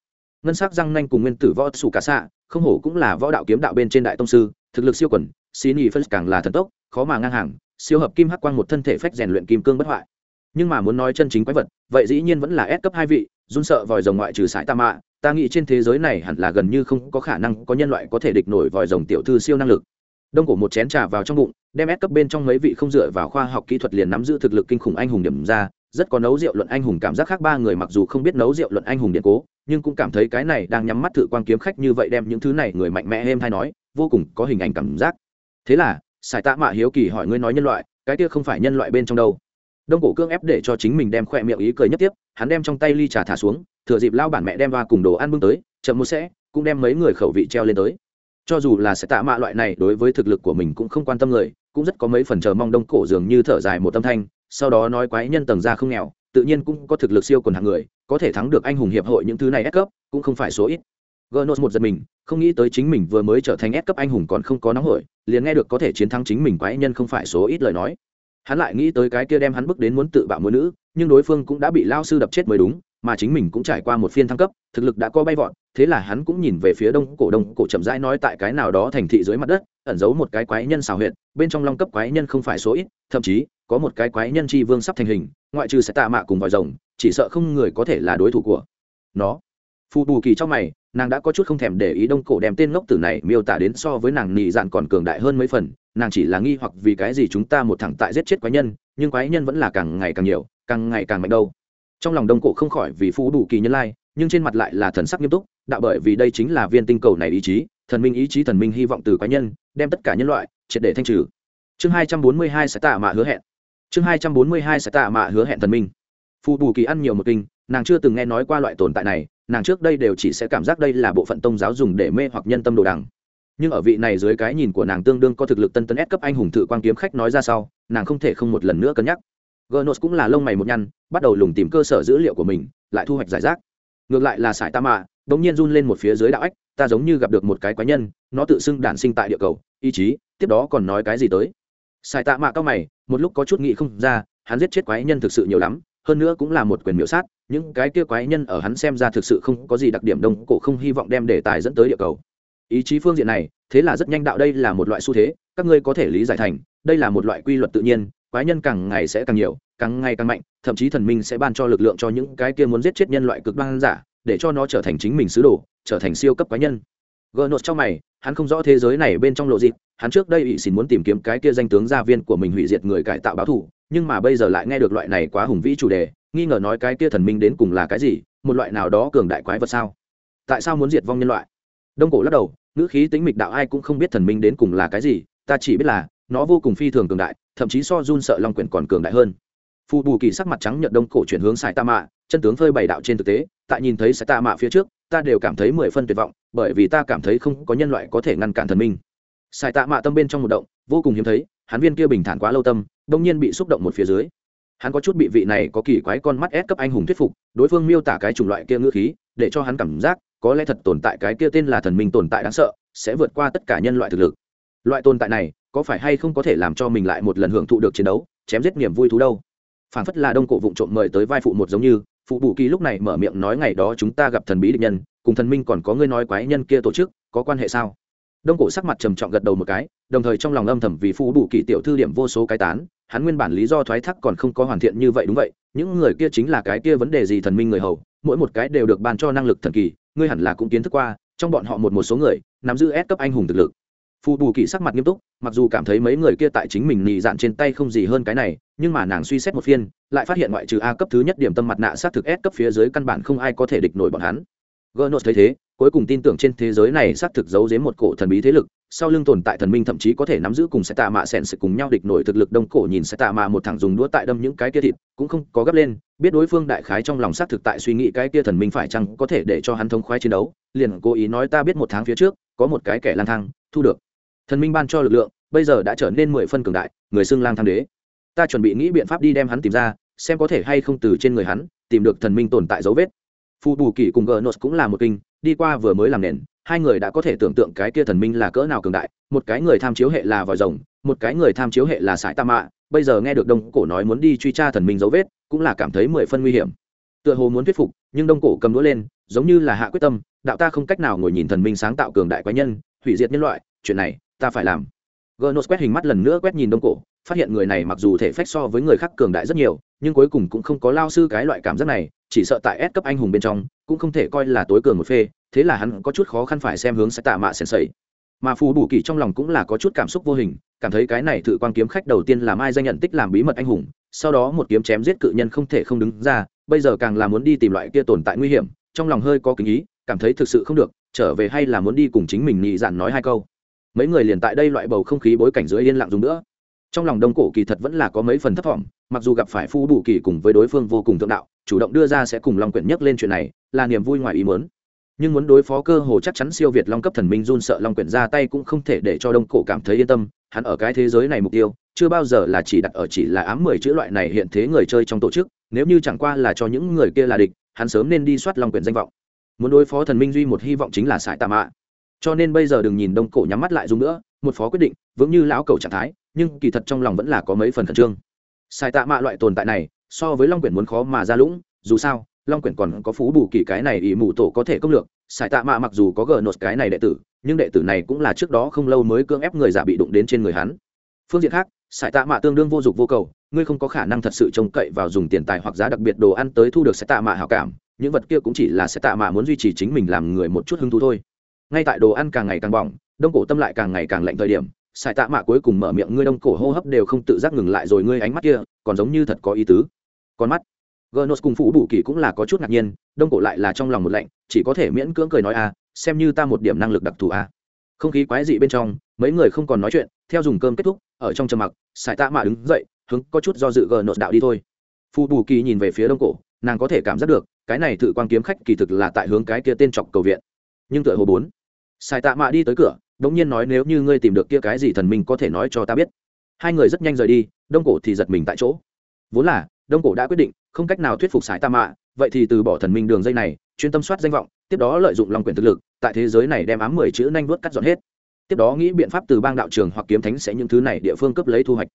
Speaker 1: Ngân sắc răng nanh cùng nguyên tử võ sủ cả xạ không hổ cũng là võ đạo kiếm đạo bên trên đại tông sư, thực lực siêu quần, xí nhì phân càng là thần tốc, khó mà ngang hàng, siêu hợp kim hắc quang một thân thể phách rèn luyện kim cương bất hoại. Nhưng mà muốn nói chân chính quái vật, vậy dĩ nhiên vẫn là ép cấp hai vị, run sợ vòi rồng ngoại trừ sải ta mạ ta nghĩ trên thế giới này hẳn là gần như không có khả năng có nhân loại có thể địch nổi vòi rồng tiểu thư siêu năng lực. Đông cổ một chén trà vào trong bụng, đem ép cấp bên trong mấy vị không dựa vào khoa học kỹ thuật liền nắm giữ thực lực kinh khủng anh hùng điểm ra, rất có nấu rượu luận anh hùng cảm giác khác ba người mặc dù không biết nấu rượu luận anh hùng điện cố, nhưng cũng cảm thấy cái này đang nhắm mắt thử quan kiếm khách như vậy đem những thứ này người mạnh mẽ êm hay nói, vô cùng có hình ảnh cảm giác. Thế là sài tạ mạ hiếu kỳ hỏi ngươi nói nhân loại, cái kia không phải nhân loại bên trong đâu? Đông cổ cương ép để cho chính mình đem khoe miệng ý cười nhất tiếp hắn đem trong tay ly trà thả xuống thừa dịp lao bản mẹ đem va cùng đồ ăn bưng tới chậm một sẽ cũng đem mấy người khẩu vị treo lên tới cho dù là sẽ tạ mạ loại này đối với thực lực của mình cũng không quan tâm người cũng rất có mấy phần chờ mong đông cổ dường như thở dài một tâm thanh sau đó nói quái nhân tầng ra không nghèo tự nhiên cũng có thực lực siêu quần hạng người có thể thắng được anh hùng hiệp hội những thứ này ép cấp cũng không phải số ít Gnos một giật mình, không nghĩ tới chính mình vừa mới trở thành S cấp anh hùng còn không có nóng hổi, liền nghe được có thể chiến thắng chính mình quái nhân không phải số ít lời nói. Hắn lại nghĩ tới cái kia đem hắn bước đến muốn tự bạo mỗi nữ, nhưng đối phương cũng đã bị lao sư đập chết mới đúng, mà chính mình cũng trải qua một phiên thăng cấp, thực lực đã có bay vọt, thế là hắn cũng nhìn về phía đông cổ đông cổ chậm rãi nói tại cái nào đó thành thị dưới mặt đất, ẩn giấu một cái quái nhân xảo huyện bên trong long cấp quái nhân không phải số ít, thậm chí có một cái quái nhân tri vương sắp thành hình, ngoại trừ sẽ tạ mạ cùng vòi rồng, chỉ sợ không người có thể là đối thủ của nó phù bù kỳ trong mày, nàng đã có chút không thèm để ý đông cổ đem tên ngốc tử này miêu tả đến so với nàng nị dạn còn cường đại hơn mấy phần, nàng chỉ là nghi hoặc vì cái gì chúng ta một thẳng tại giết chết quái nhân, nhưng quái nhân vẫn là càng ngày càng nhiều, càng ngày càng mạnh đâu. Trong lòng đông cổ không khỏi vì phù bù kỳ nhân lai, nhưng trên mặt lại là thần sắc nghiêm túc, đạo bởi vì đây chính là viên tinh cầu này ý chí, thần minh ý chí thần minh hy vọng từ quái nhân, đem tất cả nhân loại triệt để thanh trừ. Chương hai trăm bốn mươi hai sẽ tạ mạ hứa hẹn. Chương hai trăm bốn mươi hai sẽ tạ mạ hứa hẹn thần minh. Phù bù kỳ ăn nhiều một kinh, nàng chưa từng nghe nói qua loại tồn tại này nàng trước đây đều chỉ sẽ cảm giác đây là bộ phận tôn giáo dùng để mê hoặc nhân tâm đồ đằng nhưng ở vị này dưới cái nhìn của nàng tương đương có thực lực tân tân ép cấp anh hùng thự quan kiếm khách nói ra sau nàng không thể không một lần nữa cân nhắc Gnos cũng là lông mày một nhăn, bắt đầu lùng tìm cơ sở dữ liệu của mình, lại thu hoạch giải rác. Ngược lại là Sải Ta Mạ, bỗng nhiên run lên một phía dưới đạo ách, ta giống như gặp được một cái quái nhân, nó tự xưng đản sinh tại địa cầu, ý chí, tiếp đó còn nói cái gì tới. Sải Ta Mạ cao mày, một lúc có chút nghĩ không ra, hắn giết chết quái nhân thực sự nhiều lắm, hơn nữa cũng là một quyền miểu sát, những cái kia quái nhân ở hắn xem ra thực sự không có gì đặc điểm đông cổ không hy vọng đem đề tài dẫn tới địa cầu. Ý chí phương diện này, thế là rất nhanh đạo đây là một loại xu thế, các ngươi có thể lý giải thành, đây là một loại quy luật tự nhiên, quái nhân càng ngày sẽ càng nhiều càng ngày càng mạnh thậm chí thần minh sẽ ban cho lực lượng cho những cái kia muốn giết chết nhân loại cực đoan giả để cho nó trở thành chính mình sứ đồ trở thành siêu cấp quái nhân gờ nốt trong mày hắn không rõ thế giới này bên trong lộ dịp hắn trước đây bị xin muốn tìm kiếm cái kia danh tướng gia viên của mình hủy diệt người cải tạo báo thủ nhưng mà bây giờ lại nghe được loại này quá hùng vĩ chủ đề, nghi ngờ nói cái kia thần minh đến cùng là cái gì, một loại nào đó cường đại quái vật sao? Tại sao muốn diệt vong nhân loại? Đông cổ lắc đầu, ngữ khí tính mịch đạo ai cũng không biết thần minh đến cùng là cái gì, ta chỉ biết là, nó vô cùng phi thường cường đại, thậm chí so run sợ long quyển còn cường đại hơn. Phù bù kỳ sắc mặt trắng nhận đông cổ chuyển hướng sài ta mạ, chân tướng phơi bày đạo trên thực tế, tại nhìn thấy sài ta mạ phía trước, ta đều cảm thấy mười phân tuyệt vọng, bởi vì ta cảm thấy không có nhân loại có thể ngăn cản thần minh. Sài tạ mạ tâm bên trong một động, vô cùng hiếm thấy, hắn viên kia bình thản quá lâu tâm đông nhiên bị xúc động một phía dưới. Hắn có chút bị vị này có kỳ quái con mắt ép cấp anh hùng thuyết phục, đối phương miêu tả cái chủng loại kia ngữ khí, để cho hắn cảm giác có lẽ thật tồn tại cái kia tên là thần minh tồn tại đáng sợ, sẽ vượt qua tất cả nhân loại thực lực. Loại tồn tại này, có phải hay không có thể làm cho mình lại một lần hưởng thụ được chiến đấu, chém giết niềm vui thú đâu? Phản phất là đông cổ vụng trộm mời tới vai phụ một giống như, phụ bù kỳ lúc này mở miệng nói ngày đó chúng ta gặp thần bí địch nhân, cùng thần minh còn có ngươi nói quái nhân kia tổ chức, có quan hệ sao? Đông cổ sắc mặt trầm trọng gật đầu một cái, đồng thời trong lòng âm thầm vì phụ bù kỳ tiểu thư điểm vô số cái tán hắn nguyên bản lý do thoái thác còn không có hoàn thiện như vậy đúng vậy, những người kia chính là cái kia vấn đề gì thần minh người hầu, mỗi một cái đều được ban cho năng lực thần kỳ, ngươi hẳn là cũng kiến thức qua, trong bọn họ một một số người, nắm giữ ép cấp anh hùng thực lực. Phù bù kỳ sắc mặt nghiêm túc, mặc dù cảm thấy mấy người kia tại chính mình nị dạn trên tay không gì hơn cái này, nhưng mà nàng suy xét một phiên, lại phát hiện ngoại trừ a cấp thứ nhất điểm tâm mặt nạ sát thực s cấp phía dưới căn bản không ai có thể địch nổi bọn hắn. Gernot thấy thế, cuối cùng tin tưởng trên thế giới này xác thực giấu giếm một cổ thần bí thế lực sau lưng tồn tại thần minh thậm chí có thể nắm giữ cùng sẽ tạ mạ sẻn sự cùng nhau địch nổi thực lực đông cổ nhìn sẽ tạ mạ một thằng dùng đũa tại đâm những cái kia thịt, cũng không có gấp lên, biết đối phương đại khái trong lòng xác thực tại suy nghĩ cái kia thần minh phải chăng có thể để cho hắn thông khoái chiến đấu, liền cố ý nói ta biết một tháng phía trước, có một cái kẻ lang thang, thu được. Thần minh ban cho lực lượng, bây giờ đã trở nên mười phân cường đại, người xưng lang thang đế. Ta chuẩn bị nghĩ biện pháp đi đem hắn tìm ra, xem có thể hay không từ trên người hắn tìm được thần minh tồn tại dấu vết. Phù bù kỳ cùng gờ nốt cũng là một kinh, đi qua vừa mới làm nền hai người đã có thể tưởng tượng cái kia thần minh là cỡ nào cường đại, một cái người tham chiếu hệ là vòi rồng, một cái người tham chiếu hệ là sải tam mạ bây giờ nghe được đông cổ nói muốn đi truy tra thần minh dấu vết, cũng là cảm thấy mười phân nguy hiểm. Tựa hồ muốn thuyết phục, nhưng đông cổ cầm đũa lên, giống như là hạ quyết tâm, đạo ta không cách nào ngồi nhìn thần minh sáng tạo cường đại quái nhân, hủy diệt nhân loại, chuyện này, ta phải làm. Gnos quét hình mắt lần nữa quét nhìn đông cổ, phát hiện người này mặc dù thể phách so với người khác cường đại rất nhiều, nhưng cuối cùng cũng không có lao sư cái loại cảm giác này, chỉ sợ tại S cấp anh hùng bên trong, cũng không thể coi là tối cường một phê thế là hắn có chút khó khăn phải xem hướng sẽ tạ mạ sèn sẩy mà phù bù kỳ trong lòng cũng là có chút cảm xúc vô hình, cảm thấy cái này thự quan kiếm khách đầu tiên làm ai danh nhận tích làm bí mật anh hùng, sau đó một kiếm chém giết cự nhân không thể không đứng ra, bây giờ càng là muốn đi tìm loại kia tồn tại nguy hiểm, trong lòng hơi có kính ý, cảm thấy thực sự không được, trở về hay là muốn đi cùng chính mình nhị dạn nói hai câu. Mấy người liền tại đây loại bầu không khí bối cảnh dưới yên lặng dùng nữa. Trong lòng đông cổ kỳ thật vẫn là có mấy phần thấp thỏm, mặc dù gặp phải phu bù kỳ cùng với đối phương vô cùng thượng đạo, chủ động đưa ra sẽ cùng long quyển nhắc lên chuyện này, là niềm vui ngoài ý muốn nhưng muốn đối phó cơ hồ chắc chắn siêu việt long cấp thần minh run sợ long quyển ra tay cũng không thể để cho đông cổ cảm thấy yên tâm, hắn ở cái thế giới này mục tiêu, chưa bao giờ là chỉ đặt ở chỉ là ám mười chữ loại này hiện thế người chơi trong tổ chức, nếu như chẳng qua là cho những người kia là địch, hắn sớm nên đi soát long quyển danh vọng. Muốn đối phó thần minh duy một hy vọng chính là sải Tạ mạ. Cho nên bây giờ đừng nhìn đông cổ nhắm mắt lại dùng nữa, một phó quyết định, vững như lão cầu trạng thái, nhưng kỳ thật trong lòng vẫn là có mấy phần khẩn trương. Sai tạ mạ loại tồn tại này, so với long quyển muốn khó mà ra lũng, dù sao long quyển còn có phú bù kỳ cái này ỷ mù tổ có thể công lược Sải tạ mạ mặc dù có gờ nốt cái này đệ tử, nhưng đệ tử này cũng là trước đó không lâu mới cưỡng ép người giả bị đụng đến trên người hắn. Phương diện khác Sải tạ mạ tương đương vô dụng vô cầu, ngươi không có khả năng thật sự trông cậy vào dùng tiền tài hoặc giá đặc biệt đồ ăn tới thu được Sải tạ mạ hảo cảm, những vật kia cũng chỉ là Sải tạ mạ muốn duy trì chính mình làm người một chút hứng thú thôi. Ngay tại đồ ăn càng ngày càng bỏng, đông cổ tâm lại càng ngày càng lạnh thời điểm sài tạ mạ cuối cùng mở miệng, ngươi đông cổ hô hấp đều không tự giác ngừng lại rồi, ngươi ánh mắt kia còn giống như thật có ý tứ. Con mắt gnos cùng phụ bù kỳ cũng là có chút ngạc nhiên, đông cổ lại là trong lòng một lạnh, chỉ có thể miễn cưỡng cười nói a xem như ta một điểm năng lực đặc thù a không khí quái dị bên trong, mấy người không còn nói chuyện, theo dùng cơm kết thúc, ở trong trầm mặc, sải tạ mạ đứng dậy, hướng có chút do dự gnos đạo đi thôi. Phụ bù kỳ nhìn về phía đông cổ, nàng có thể cảm giác được, cái này tự quan kiếm khách kỳ thực là tại hướng cái kia tên trọc cầu viện. Nhưng tựa hồ bốn, sải tạ mạ đi tới cửa, đống nhiên nói, nếu như ngươi tìm được kia cái gì thần minh có thể nói cho ta biết. Hai người rất nhanh rời đi, đông cổ thì giật mình tại chỗ. Vốn là đông cổ đã quyết định, không cách nào thuyết phục sải tạ mạ, vậy thì từ bỏ thần minh đường dây này, chuyên tâm soát danh vọng, tiếp đó lợi dụng lòng quyền thực lực, tại thế giới này đem ám mười chữ nhanh vuốt cắt dọn hết. Tiếp đó nghĩ biện pháp từ bang đạo trường hoặc kiếm thánh sẽ những thứ này địa phương cấp lấy thu hoạch.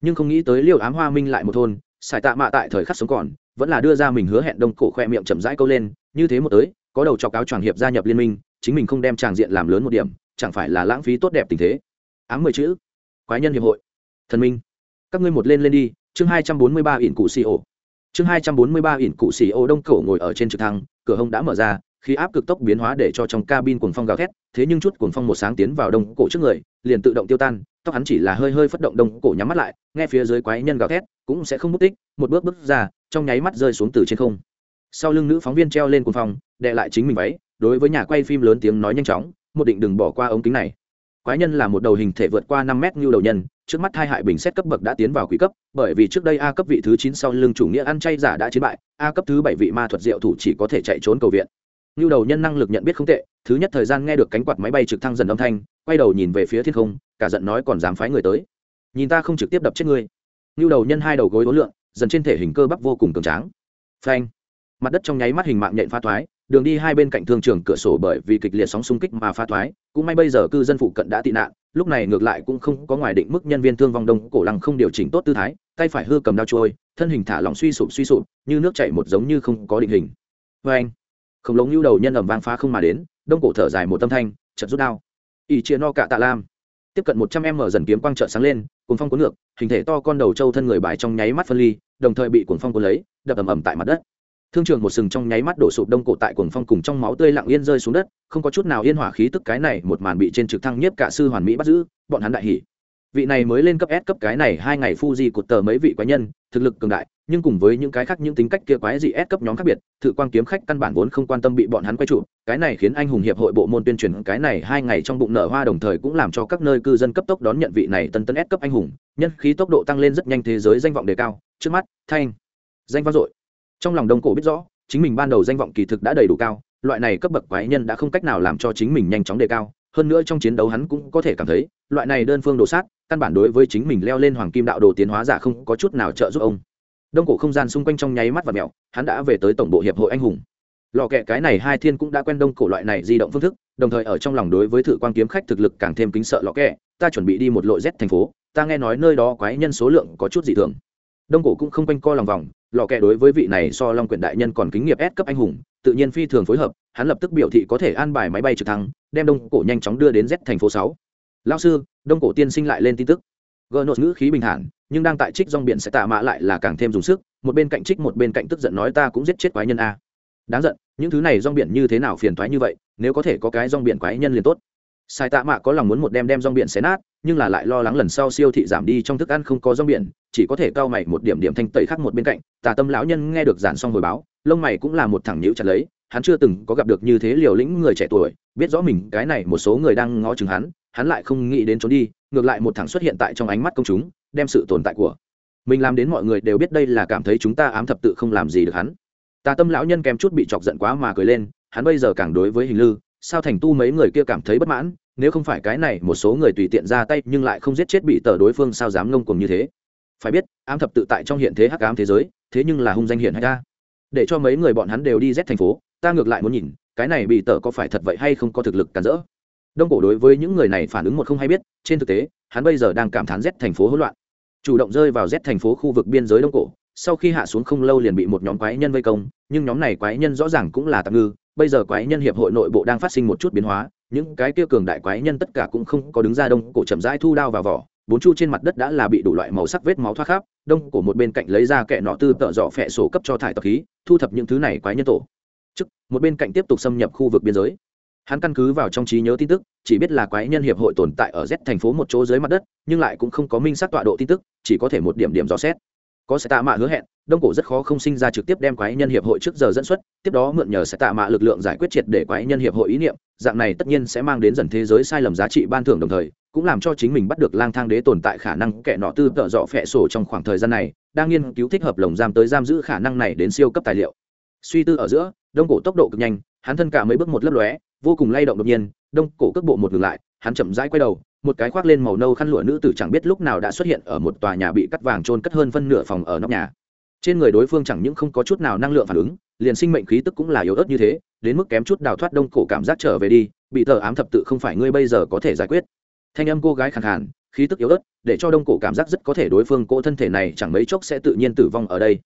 Speaker 1: Nhưng không nghĩ tới liều ám hoa minh lại một thôn, Sải tạ mạ tại thời khắc sống còn, vẫn là đưa ra mình hứa hẹn đông cổ khoe miệng chậm rãi câu lên, như thế một tới, có đầu cho cáo tràng hiệp gia nhập liên minh, chính mình không đem tràng diện làm lớn một điểm, chẳng phải là lãng phí tốt đẹp tình thế. Ám mười chữ, quái nhân hiệp hội, thần minh, các ngươi một lên lên đi chương hai trăm bốn mươi ba ỉn cụ xì ổ. Chương hai trăm bốn mươi ba ỉn cụ xì ổ đông cổ ngồi ở trên trực thăng, cửa hông đã mở ra khi áp cực tốc biến hóa để cho trong cabin cuồng phong gào thét, thế nhưng chút cuồng phong một sáng tiến vào đông cổ trước người, liền tự động tiêu tan, tóc hắn chỉ là hơi hơi phất động đông cổ nhắm mắt lại, nghe phía dưới quái nhân gào thét, cũng sẽ không mất tích, một bước bước ra, trong nháy mắt rơi xuống từ trên không. Sau lưng nữ phóng viên treo lên cuồng phong đệ lại chính mình váy, đối với nhà quay phim lớn tiếng nói nhanh chóng, một định đừng bỏ qua ống kính này. Quái nhân là một đầu hình thể vượt qua năm mét như đầu nhân trước mắt hai hại bình xét cấp bậc đã tiến vào quý cấp, bởi vì trước đây a cấp vị thứ chín sau lưng chủ nghĩa ăn chay giả đã chiến bại, a cấp thứ bảy vị ma thuật diệu thủ chỉ có thể chạy trốn cầu viện. Như đầu nhân năng lực nhận biết không tệ, thứ nhất thời gian nghe được cánh quạt máy bay trực thăng dần âm thanh, quay đầu nhìn về phía thiên không, cả giận nói còn dám phái người tới. Nhìn ta không trực tiếp đập chết ngươi. Như đầu nhân hai đầu gối ố lượng dần trên thể hình cơ bắp vô cùng cường tráng. Phanh. Mặt đất trong nháy mắt hình mạng nhện pha thoái, đường đi hai bên cạnh thương trường cửa sổ bởi vì kịch liệt sóng xung kích mà pha thoái, cũng may bây giờ cư dân phụ cận đã tị nạn lúc này ngược lại cũng không có ngoài định mức nhân viên thương vong đông cổ lăng không điều chỉnh tốt tư thái, tay phải hư cầm đao trôi, thân hình thả lỏng suy sụp suy sụp, như nước chảy một giống như không có định hình. Vê anh, khổng lồ như đầu nhân ẩm vang phá không mà đến, đông cổ thở dài một tâm thanh chật rút đao. Ỷ chia no cạ tạ lam. Tiếp cận một trăm em mở dần kiếm quang trợ sáng lên cuốn phong cuốn ngược, hình thể to con đầu trâu thân người bài trong nháy mắt phân ly, đồng thời bị cuốn phong cuốn lấy, đập ầm ầm tại mặt đất thương trường một sừng trong nháy mắt đổ sụp đông cổ tại cuồng phong cùng trong máu tươi lặng yên rơi xuống đất không có chút nào yên hỏa khí tức cái này một màn bị trên trực thăng nhiếp cả sư hoàn mỹ bắt giữ bọn hắn đại hỉ vị này mới lên cấp S cấp cái này hai ngày Fuji cột tờ mấy vị quái nhân, thực lực cường đại, nhưng cùng với những cái khác những tính cách kia quái dị S cấp nhóm khác biệt, thự quang kiếm khách căn bản vốn không quan tâm bị bọn hắn quay trụ, cái này khiến anh hùng hiệp hội bộ môn tuyên truyền cái này hai ngày trong bụng nở hoa đồng thời cũng làm cho các nơi cư dân cấp tốc đón nhận vị này tân tân S cấp anh hùng, nhân khí tốc độ tăng lên rất nhanh thế giới danh vọng đề cao, trước mắt, thanh danh vang dội. Trong lòng Đông Cổ biết rõ, chính mình ban đầu danh vọng kỳ thực đã đầy đủ cao, loại này cấp bậc quái nhân đã không cách nào làm cho chính mình nhanh chóng đề cao, hơn nữa trong chiến đấu hắn cũng có thể cảm thấy, loại này đơn phương đồ sát, căn bản đối với chính mình leo lên hoàng kim đạo đồ tiến hóa giả không có chút nào trợ giúp ông. Đông cổ không gian xung quanh trong nháy mắt và mẹo hắn đã về tới tổng bộ hiệp hội anh hùng. Lò kẹ cái này hai thiên cũng đã quen đông cổ loại này di động phương thức đồng thời ở trong lòng đối với thử quan kiếm khách thực lực càng thêm kính sợ lò kẹ. Ta chuẩn bị đi một lộ z thành phố ta nghe nói nơi đó quái nhân số lượng có chút dị thường đông cổ cũng không quanh co lòng vòng, lò kẹ đối với vị này so long quyển đại nhân còn kính nghiệp S cấp anh hùng, tự nhiên phi thường phối hợp, hắn lập tức biểu thị có thể an bài máy bay trực thăng, đem đông cổ nhanh chóng đưa đến z thành phố sáu. Lao sư, đông cổ tiên sinh lại lên tin tức. Gờ nốt ngữ khí bình thản, nhưng đang tại trích dòng biển sẽ tạ mạ lại là càng thêm dùng sức, một bên cạnh trích một bên cạnh tức giận nói ta cũng giết chết quái nhân a. Đáng giận, những thứ này rong biển như thế nào phiền thoái như vậy, nếu có thể có cái rong biển quái nhân liền tốt sai tạ mạ có lòng muốn một đem đem rong biển xé nát, nhưng là lại lo lắng lần sau siêu thị giảm đi trong thức ăn không có rong biển, chỉ có thể cao mày một điểm điểm thanh tẩy khác một bên cạnh, tà tâm lão nhân nghe được giản xong hồi báo, lông mày cũng là một thẳng nhữ chặt lấy, hắn chưa từng có gặp được như thế liều lĩnh người trẻ tuổi, biết rõ mình cái này một số người đang ngó chừng hắn hắn lại không nghĩ đến trốn đi, ngược lại một thẳng xuất hiện tại trong ánh mắt công chúng, đem sự tồn tại của mình làm đến mọi người đều biết đây là cảm thấy chúng ta ám thập tự không làm gì được hắn. Tà tâm lão nhân kèm chút bị chọc giận quá mà cười lên, hắn bây giờ càng đối với hình lư sao thành tu mấy người kia cảm thấy bất mãn, nếu không phải cái này một số người tùy tiện ra tay nhưng lại không giết chết bị tờ đối phương, sao dám ngông cuồng như thế? Phải biết, ám thập tự tại trong hiện thế hắc ám thế giới, thế nhưng là hung danh hiện hay ta. Để cho mấy người bọn hắn đều đi rét thành phố, ta ngược lại muốn nhìn, cái này bị tờ có phải thật vậy hay không có thực lực cản rỡ? Đông cổ đối với những người này phản ứng một không hay biết, trên thực tế, hắn bây giờ đang cảm thán rét thành phố hỗn loạn. Chủ động rơi vào rét thành phố khu vực biên giới đông cổ, sau khi hạ xuống không lâu liền bị một nhóm quái nhân vây công, nhưng nhóm này quái nhân rõ ràng cũng là tạm ngư bây giờ quái nhân hiệp hội nội bộ đang phát sinh một chút biến hóa, những cái kia cường đại quái nhân tất cả cũng không có đứng ra đông cổ chậm rãi thu đao vào vỏ. Bốn chu trên mặt đất đã là bị đủ loại màu sắc vết máu thoát khắp, đông cổ một bên cạnh lấy ra kẹ nọ tư tợ dọ phẹ sổ cấp cho thải tập khí, thu thập những thứ này quái nhân tổ. Chức một bên cạnh tiếp tục xâm nhập khu vực biên giới. Hắn căn cứ vào trong trí nhớ tin tức, chỉ biết là quái nhân hiệp hội tồn tại ở z thành phố một chỗ dưới mặt đất, nhưng lại cũng không có minh xác tọa độ tin tức, chỉ có thể một điểm điểm dò xét có sẽ tạ mạ hứa hẹn, đông cổ rất khó không sinh ra trực tiếp đem quái nhân hiệp hội trước giờ dẫn xuất, tiếp đó mượn nhờ sẽ tạ mạ lực lượng giải quyết triệt để quái nhân hiệp hội ý niệm, dạng này tất nhiên sẽ mang đến dần thế giới sai lầm giá trị ban thưởng đồng thời, cũng làm cho chính mình bắt được lang thang đế tồn tại khả năng kẻ nọ tư tợ dọ phẹ sổ trong khoảng thời gian này, đang nghiên cứu thích hợp lồng giam tới giam giữ khả năng này đến siêu cấp tài liệu. Suy tư ở giữa, đông cổ tốc độ cực nhanh, hắn thân cả mấy bước một lấp lóe, vô cùng lay động đột nhiên, đông cổ cước bộ một ngừng lại, hắn chậm rãi quay đầu một cái khoác lên màu nâu khăn lụa nữ tử chẳng biết lúc nào đã xuất hiện ở một tòa nhà bị cắt vàng trôn cất hơn phân nửa phòng ở nóc nhà. Trên người đối phương chẳng những không có chút nào năng lượng phản ứng, liền sinh mệnh khí tức cũng là yếu ớt như thế, đến mức kém chút đào thoát đông cổ cảm giác trở về đi, bị tờ ám thập tự không phải ngươi bây giờ có thể giải quyết. Thanh âm cô gái khẳng khàn, khí tức yếu ớt, để cho đông cổ cảm giác rất có thể đối phương cô thân thể này chẳng mấy chốc sẽ tự nhiên tử vong ở đây.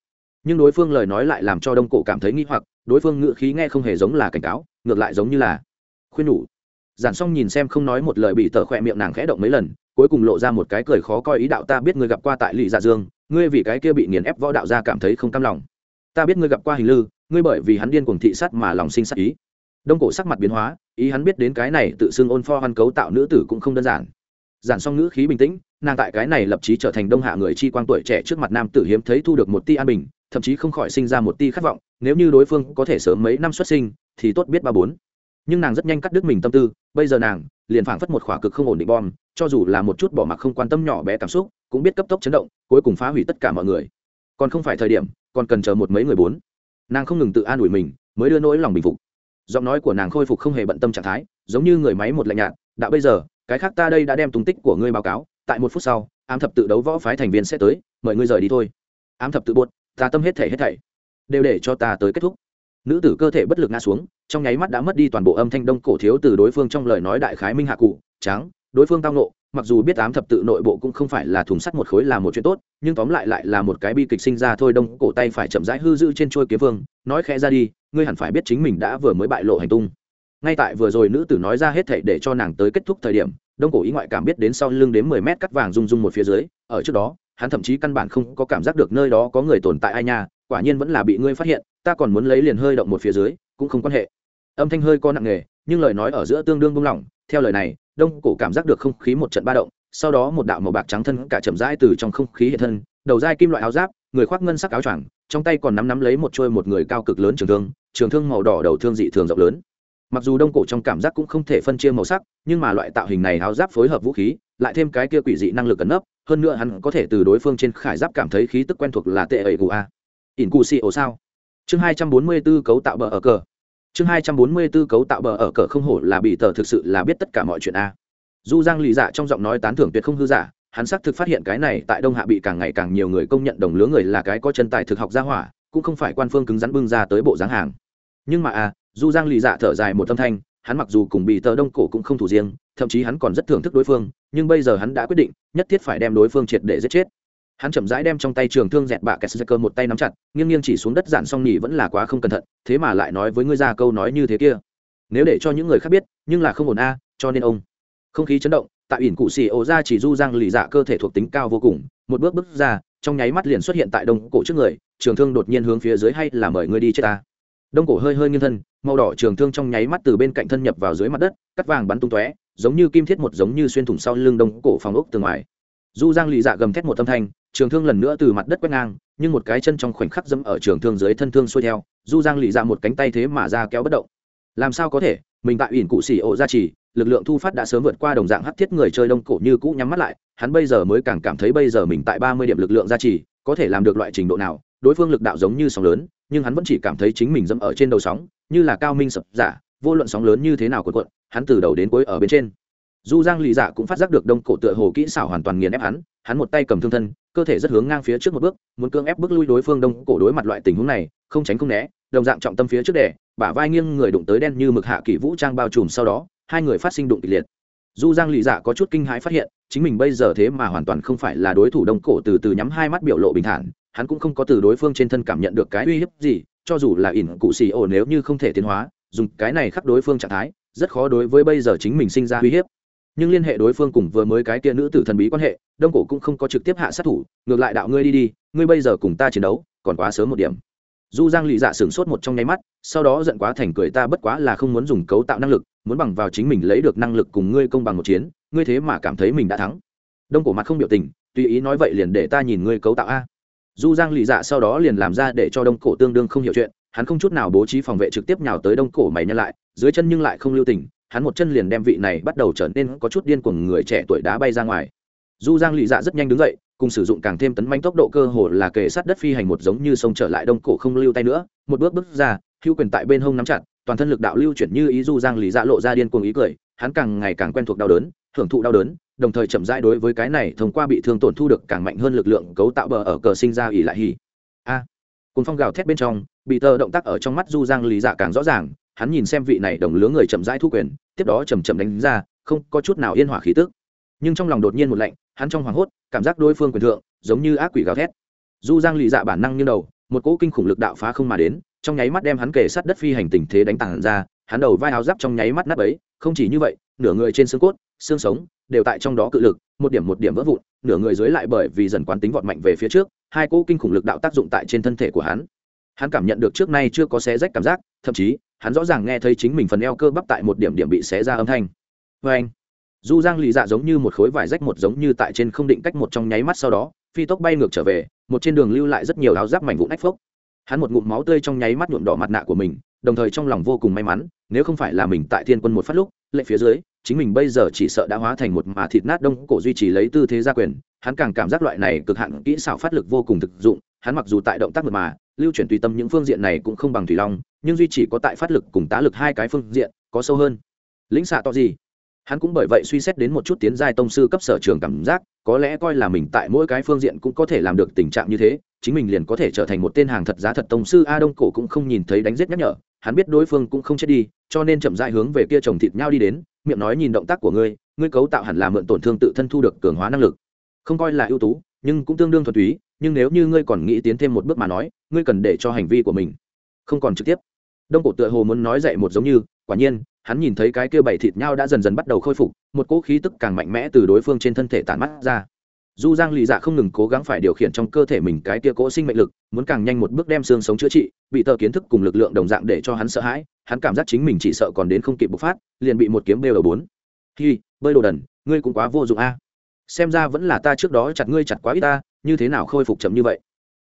Speaker 1: Nhưng đối phương lời nói lại làm cho đông cổ cảm thấy nghi hoặc, đối phương ngự khí nghe không hề giống là cảnh cáo, ngược lại giống như là, khuyên nhủ giản xong nhìn xem không nói một lời bị tờ khỏe miệng nàng khẽ động mấy lần, cuối cùng lộ ra một cái cười khó coi ý đạo ta biết ngươi gặp qua tại lì dạ dương, ngươi vì cái kia bị nghiền ép võ đạo ra cảm thấy không cam lòng. Ta biết ngươi gặp qua hình lư, ngươi bởi vì hắn điên cuồng thị sát mà lòng sinh sát ý. Đông cổ sắc mặt biến hóa, ý hắn biết đến cái này tự xưng ôn pho hoan cấu tạo nữ tử cũng không đơn giản. Giản xong ngữ khí bình tĩnh, nàng tại cái này lập trí trở thành đông hạ người chi quang tuổi trẻ trước mặt nam tử hiếm thấy thu được một ti an bình, thậm chí không khỏi sinh ra một ti khát vọng, nếu như đối phương có thể sớm mấy năm xuất sinh, thì tốt biết ba bốn nhưng nàng rất nhanh cắt đứt mình tâm tư, bây giờ nàng liền phảng phất một khỏa cực không ổn định bom, cho dù là một chút bỏ mặc không quan tâm nhỏ bé cảm xúc, cũng biết cấp tốc chấn động, cuối cùng phá hủy tất cả mọi người. Còn không phải thời điểm, còn cần chờ một mấy người bốn. Nàng không ngừng tự an ủi mình, mới đưa nỗi lòng bình phục. Giọng nói của nàng khôi phục không hề bận tâm trạng thái, giống như người máy một lạnh nhạt đã bây giờ, cái khác ta đây đã đem tung tích của ngươi báo cáo, tại một phút sau, ám thập tự đấu võ phái thành viên sẽ tới, mời ngươi rời đi thôi. Ám thập tự buột ta tâm hết thể hết thảy, đều để cho ta tới kết thúc nữ tử cơ thể bất lực ngã xuống, trong nháy mắt đã mất đi toàn bộ âm thanh đông cổ thiếu từ đối phương trong lời nói đại khái minh hạ cụ, tráng, đối phương tao nộ mặc dù biết ám thập tự nội bộ cũng không phải là thùng sắt một khối là một chuyện tốt, nhưng tóm lại lại là một cái bi kịch sinh ra thôi đông cổ tay phải chậm rãi hư giữ trên trôi kiếm vương, nói khẽ ra đi, ngươi hẳn phải biết chính mình đã vừa mới bại lộ hành tung. Ngay tại vừa rồi nữ tử nói ra hết thảy để cho nàng tới kết thúc thời điểm, đông cổ ý ngoại cảm biết đến sau lưng đến mười mét cắt vàng rung rung một phía dưới, ở trước đó hắn thậm chí căn bản không có cảm giác được nơi đó có người tồn tại ai nha, quả nhiên vẫn là bị ngươi phát hiện, ta còn muốn lấy liền hơi động một phía dưới, cũng không quan hệ. Âm thanh hơi có nặng nề, nhưng lời nói ở giữa tương đương buông lỏng, theo lời này, đông cổ cảm giác được không khí một trận ba động, sau đó một đạo màu bạc trắng thân cả chậm rãi từ trong không khí hiện thân, đầu dai kim loại áo giáp, người khoác ngân sắc áo choàng, trong tay còn nắm nắm lấy một trôi một người cao cực lớn trường thương trường thương màu đỏ đầu thương dị thường rộng lớn mặc dù đông cổ trong cảm giác cũng không thể phân chia màu sắc, nhưng mà loại tạo hình này áo giáp phối hợp vũ khí, lại thêm cái kia quỷ dị năng lực cẩn nấp, hơn nữa hắn có thể từ đối phương trên khải giáp cảm thấy khí tức quen thuộc là tệ ẩy của a. Ỉn cụ xì ổ sao. Chương hai trăm bốn mươi 244 cấu tạo bờ ở cờ. Chương hai trăm bốn mươi 244 cấu tạo bờ ở cờ không hổ là bị tờ thực sự là biết tất cả mọi chuyện a. Du giang lì dạ trong giọng nói tán thưởng tuyệt không hư giả, hắn xác thực phát hiện cái này tại đông hạ bị càng ngày càng nhiều người công nhận đồng lứa người là cái có chân tài thực học gia hỏa, cũng không phải quan phương cứng rắn bưng ra tới bộ dáng hàng. Nhưng mà a du giang lì dạ thở dài một âm thanh, hắn mặc dù cùng bị tờ đông cổ cũng không thủ riêng, thậm chí hắn còn rất thưởng thức đối phương, nhưng bây giờ hắn đã quyết định, nhất thiết phải đem đối phương triệt để giết chết. Hắn chậm rãi đem trong tay trường thương dẹt bạ kẹt cơ một tay nắm chặt, nghiêng nghiêng chỉ xuống đất giản xong nhỉ vẫn là quá không cẩn thận, thế mà lại nói với ngươi ra câu nói như thế kia. Nếu để cho những người khác biết, nhưng là không ổn a, cho nên ông. Không khí chấn động tại ỉn cụ xì ổ ra chỉ du giang lì dạ cơ thể thuộc tính cao vô cùng, một bước bước ra, trong nháy mắt liền xuất hiện tại đông cổ trước người, trường thương đột nhiên hướng phía dưới hay là mời ngươi đi chết ta đông cổ hơi hơi nghiêng thân, màu đỏ trường thương trong nháy mắt từ bên cạnh thân nhập vào dưới mặt đất, cắt vàng bắn tung tóe, giống như kim thiết một giống như xuyên thủng sau lưng đông cổ phòng ốc từ ngoài. Du giang lì dạ gầm thét một âm thanh, trường thương lần nữa từ mặt đất quét ngang, nhưng một cái chân trong khoảnh khắc dẫm ở trường thương dưới thân thương xuôi theo du giang lì dạ một cánh tay thế mà ra kéo bất động. Làm sao có thể? Mình tại ỉn cụ xỉ ổ gia trì, lực lượng thu phát đã sớm vượt qua đồng dạng hắt thiết người chơi đông cổ như cũ nhắm mắt lại, hắn bây giờ mới càng cảm thấy bây giờ mình tại ba mươi điểm lực lượng gia trì, có thể làm được loại trình độ nào, đối phương lực đạo giống như sóng lớn nhưng hắn vẫn chỉ cảm thấy chính mình dẫm ở trên đầu sóng, như là cao minh sập giả, vô luận sóng lớn như thế nào của quận hắn từ đầu đến cuối ở bên trên. Du giang lì dạ cũng phát giác được đông cổ tựa hồ kỹ xảo hoàn toàn nghiền ép hắn hắn một tay cầm thương thân, cơ thể rất hướng ngang phía trước một bước, muốn cưỡng ép bước lui đối phương đông cổ đối mặt loại tình huống này, không tránh không né, đồng dạng trọng tâm phía trước đẻ bả vai nghiêng người đụng tới đen như mực hạ kỷ vũ trang bao trùm sau đó, hai người phát sinh đụng kịch liệt. Du giang lì dạ có chút kinh hãi phát hiện, chính mình bây giờ thế mà hoàn toàn không phải là đối thủ đông cổ từ từ nhắm hai mắt biểu lộ bình thản hắn cũng không có từ đối phương trên thân cảm nhận được cái uy hiếp gì, cho dù là ỉn cụ xì ổ nếu như không thể tiến hóa, dùng cái này khắc đối phương trạng thái, rất khó đối với bây giờ chính mình sinh ra uy hiếp. Nhưng liên hệ đối phương cùng vừa mới cái kia nữ tử thần bí quan hệ, đông cổ cũng không có trực tiếp hạ sát thủ, ngược lại đạo ngươi đi đi, ngươi bây giờ cùng ta chiến đấu, còn quá sớm một điểm. Du giang lì dạ sửng sốt một trong nháy mắt, sau đó giận quá thành cười ta bất quá là không muốn dùng cấu tạo năng lực, muốn bằng vào chính mình lấy được năng lực cùng ngươi công bằng một chiến, ngươi thế mà cảm thấy mình đã thắng. Đông cổ mặt không biểu tình, tùy ý nói vậy liền để ta nhìn ngươi cấu tạo a du giang lì dạ sau đó liền làm ra để cho đông cổ tương đương không hiểu chuyện, hắn không chút nào bố trí phòng vệ trực tiếp nhào tới đông cổ mày nhân lại, dưới chân nhưng lại không lưu tình, hắn một chân liền đem vị này bắt đầu trở nên có chút điên cuồng người trẻ tuổi đá bay ra ngoài. Du giang lì dạ rất nhanh đứng dậy, cùng sử dụng càng thêm tấn manh tốc độ cơ hồ là kề sát đất phi hành một giống như sông trở lại đông cổ không lưu tay nữa, một bước bước ra, hữu quyền tại bên hông nắm chặt, toàn thân lực đạo lưu chuyển như ý du giang lì dạ lộ ra điên cuồng ý cười, hắn càng ngày càng quen thuộc đau đớn, hưởng thụ đau đớn đồng thời chậm rãi đối với cái này thông qua bị thương tổn thu được càng mạnh hơn lực lượng cấu tạo bờ ở cờ sinh ra ỉ lại hỉ. A. À, cùng phong gào thét bên trong bị tờ động tác ở trong mắt du giang lý dạ càng rõ ràng hắn nhìn xem vị này đồng lứa người chậm rãi thu quyền tiếp đó chầm chậm đánh ra không có chút nào yên hỏa khí tức. Nhưng trong lòng đột nhiên một lạnh hắn trong hoảng hốt cảm giác đối phương quyền thượng giống như ác quỷ gào thét. Du giang lì dạ bản năng như đầu một cỗ kinh khủng lực đạo phá không mà đến trong nháy mắt đem hắn kề sát đất phi hành tình thế đánh tàn ra hắn đầu vai áo giáp trong nháy mắt nắp ấy không chỉ như vậy nửa người trên xương cốt xương sống đều tại trong đó cự lực, một điểm một điểm vỡ vụn, nửa người dưới lại bởi vì dần quán tính vọt mạnh về phía trước, hai cỗ kinh khủng lực đạo tác dụng tại trên thân thể của hắn. Hắn cảm nhận được trước nay chưa có xé rách cảm giác, thậm chí, hắn rõ ràng nghe thấy chính mình phần eo cơ bắp tại một điểm điểm bị xé ra âm thanh. Vê anh du giang lì dạ giống như một khối vải rách một giống như tại trên không định cách một trong nháy mắt sau đó, phi tốc bay ngược trở về, một trên đường lưu lại rất nhiều áo giáp mảnh vụn ách phốc. Hắn một ngụm máu tươi trong nháy mắt nhuộm đỏ mặt nạ của mình, đồng thời trong lòng vô cùng may mắn, nếu không phải là mình tại thiên quân một phát lúc, lệ phía dưới chính mình bây giờ chỉ sợ đã hóa thành một mà thịt nát đông cổ duy trì lấy tư thế gia quyền, hắn càng cảm giác loại này cực hạn kỹ xảo phát lực vô cùng thực dụng, hắn mặc dù tại động tác mật mà, lưu chuyển tùy tâm những phương diện này cũng không bằng thủy long, nhưng duy chỉ có tại phát lực cùng tá lực hai cái phương diện, có sâu hơn. Lĩnh xạ to gì? Hắn cũng bởi vậy suy xét đến một chút tiến giai tông sư cấp sở trường cảm giác, có lẽ coi là mình tại mỗi cái phương diện cũng có thể làm được tình trạng như thế, chính mình liền có thể trở thành một tên hàng thật giá thật tông sư a đông cổ cũng không nhìn thấy đánh giết nhắc nhở hắn biết đối phương cũng không chết đi, cho nên chậm dại hướng về kia chồng thịt nhau đi đến, miệng nói nhìn động tác của ngươi ngươi cấu tạo hẳn là mượn tổn thương tự thân thu được cường hóa năng lực. Không coi là ưu tú, nhưng cũng tương đương thuần túy, nhưng nếu như ngươi còn nghĩ tiến thêm một bước mà nói, ngươi cần để cho hành vi của mình không còn trực tiếp. Đông cổ tựa hồ muốn nói dậy một giống như, quả nhiên, hắn nhìn thấy cái kia bảy thịt nhau đã dần dần bắt đầu khôi phục, một cỗ khí tức càng mạnh mẽ từ đối phương trên thân thể tản mắt ra du giang lì dạ không ngừng cố gắng phải điều khiển trong cơ thể mình cái tia cỗ sinh mệnh lực, muốn càng nhanh một bước đem xương sống chữa trị, bị tờ kiến thức cùng lực lượng đồng dạng để cho hắn sợ hãi, hắn cảm giác chính mình chỉ sợ còn đến không kịp bộc phát, liền bị một kiếm bêu ở bốn. Hi, bơi đồ đần, ngươi cũng quá vô dụng a. Xem ra vẫn là ta trước đó chặt ngươi chặt quá ít ta, như thế nào khôi phục chậm như vậy?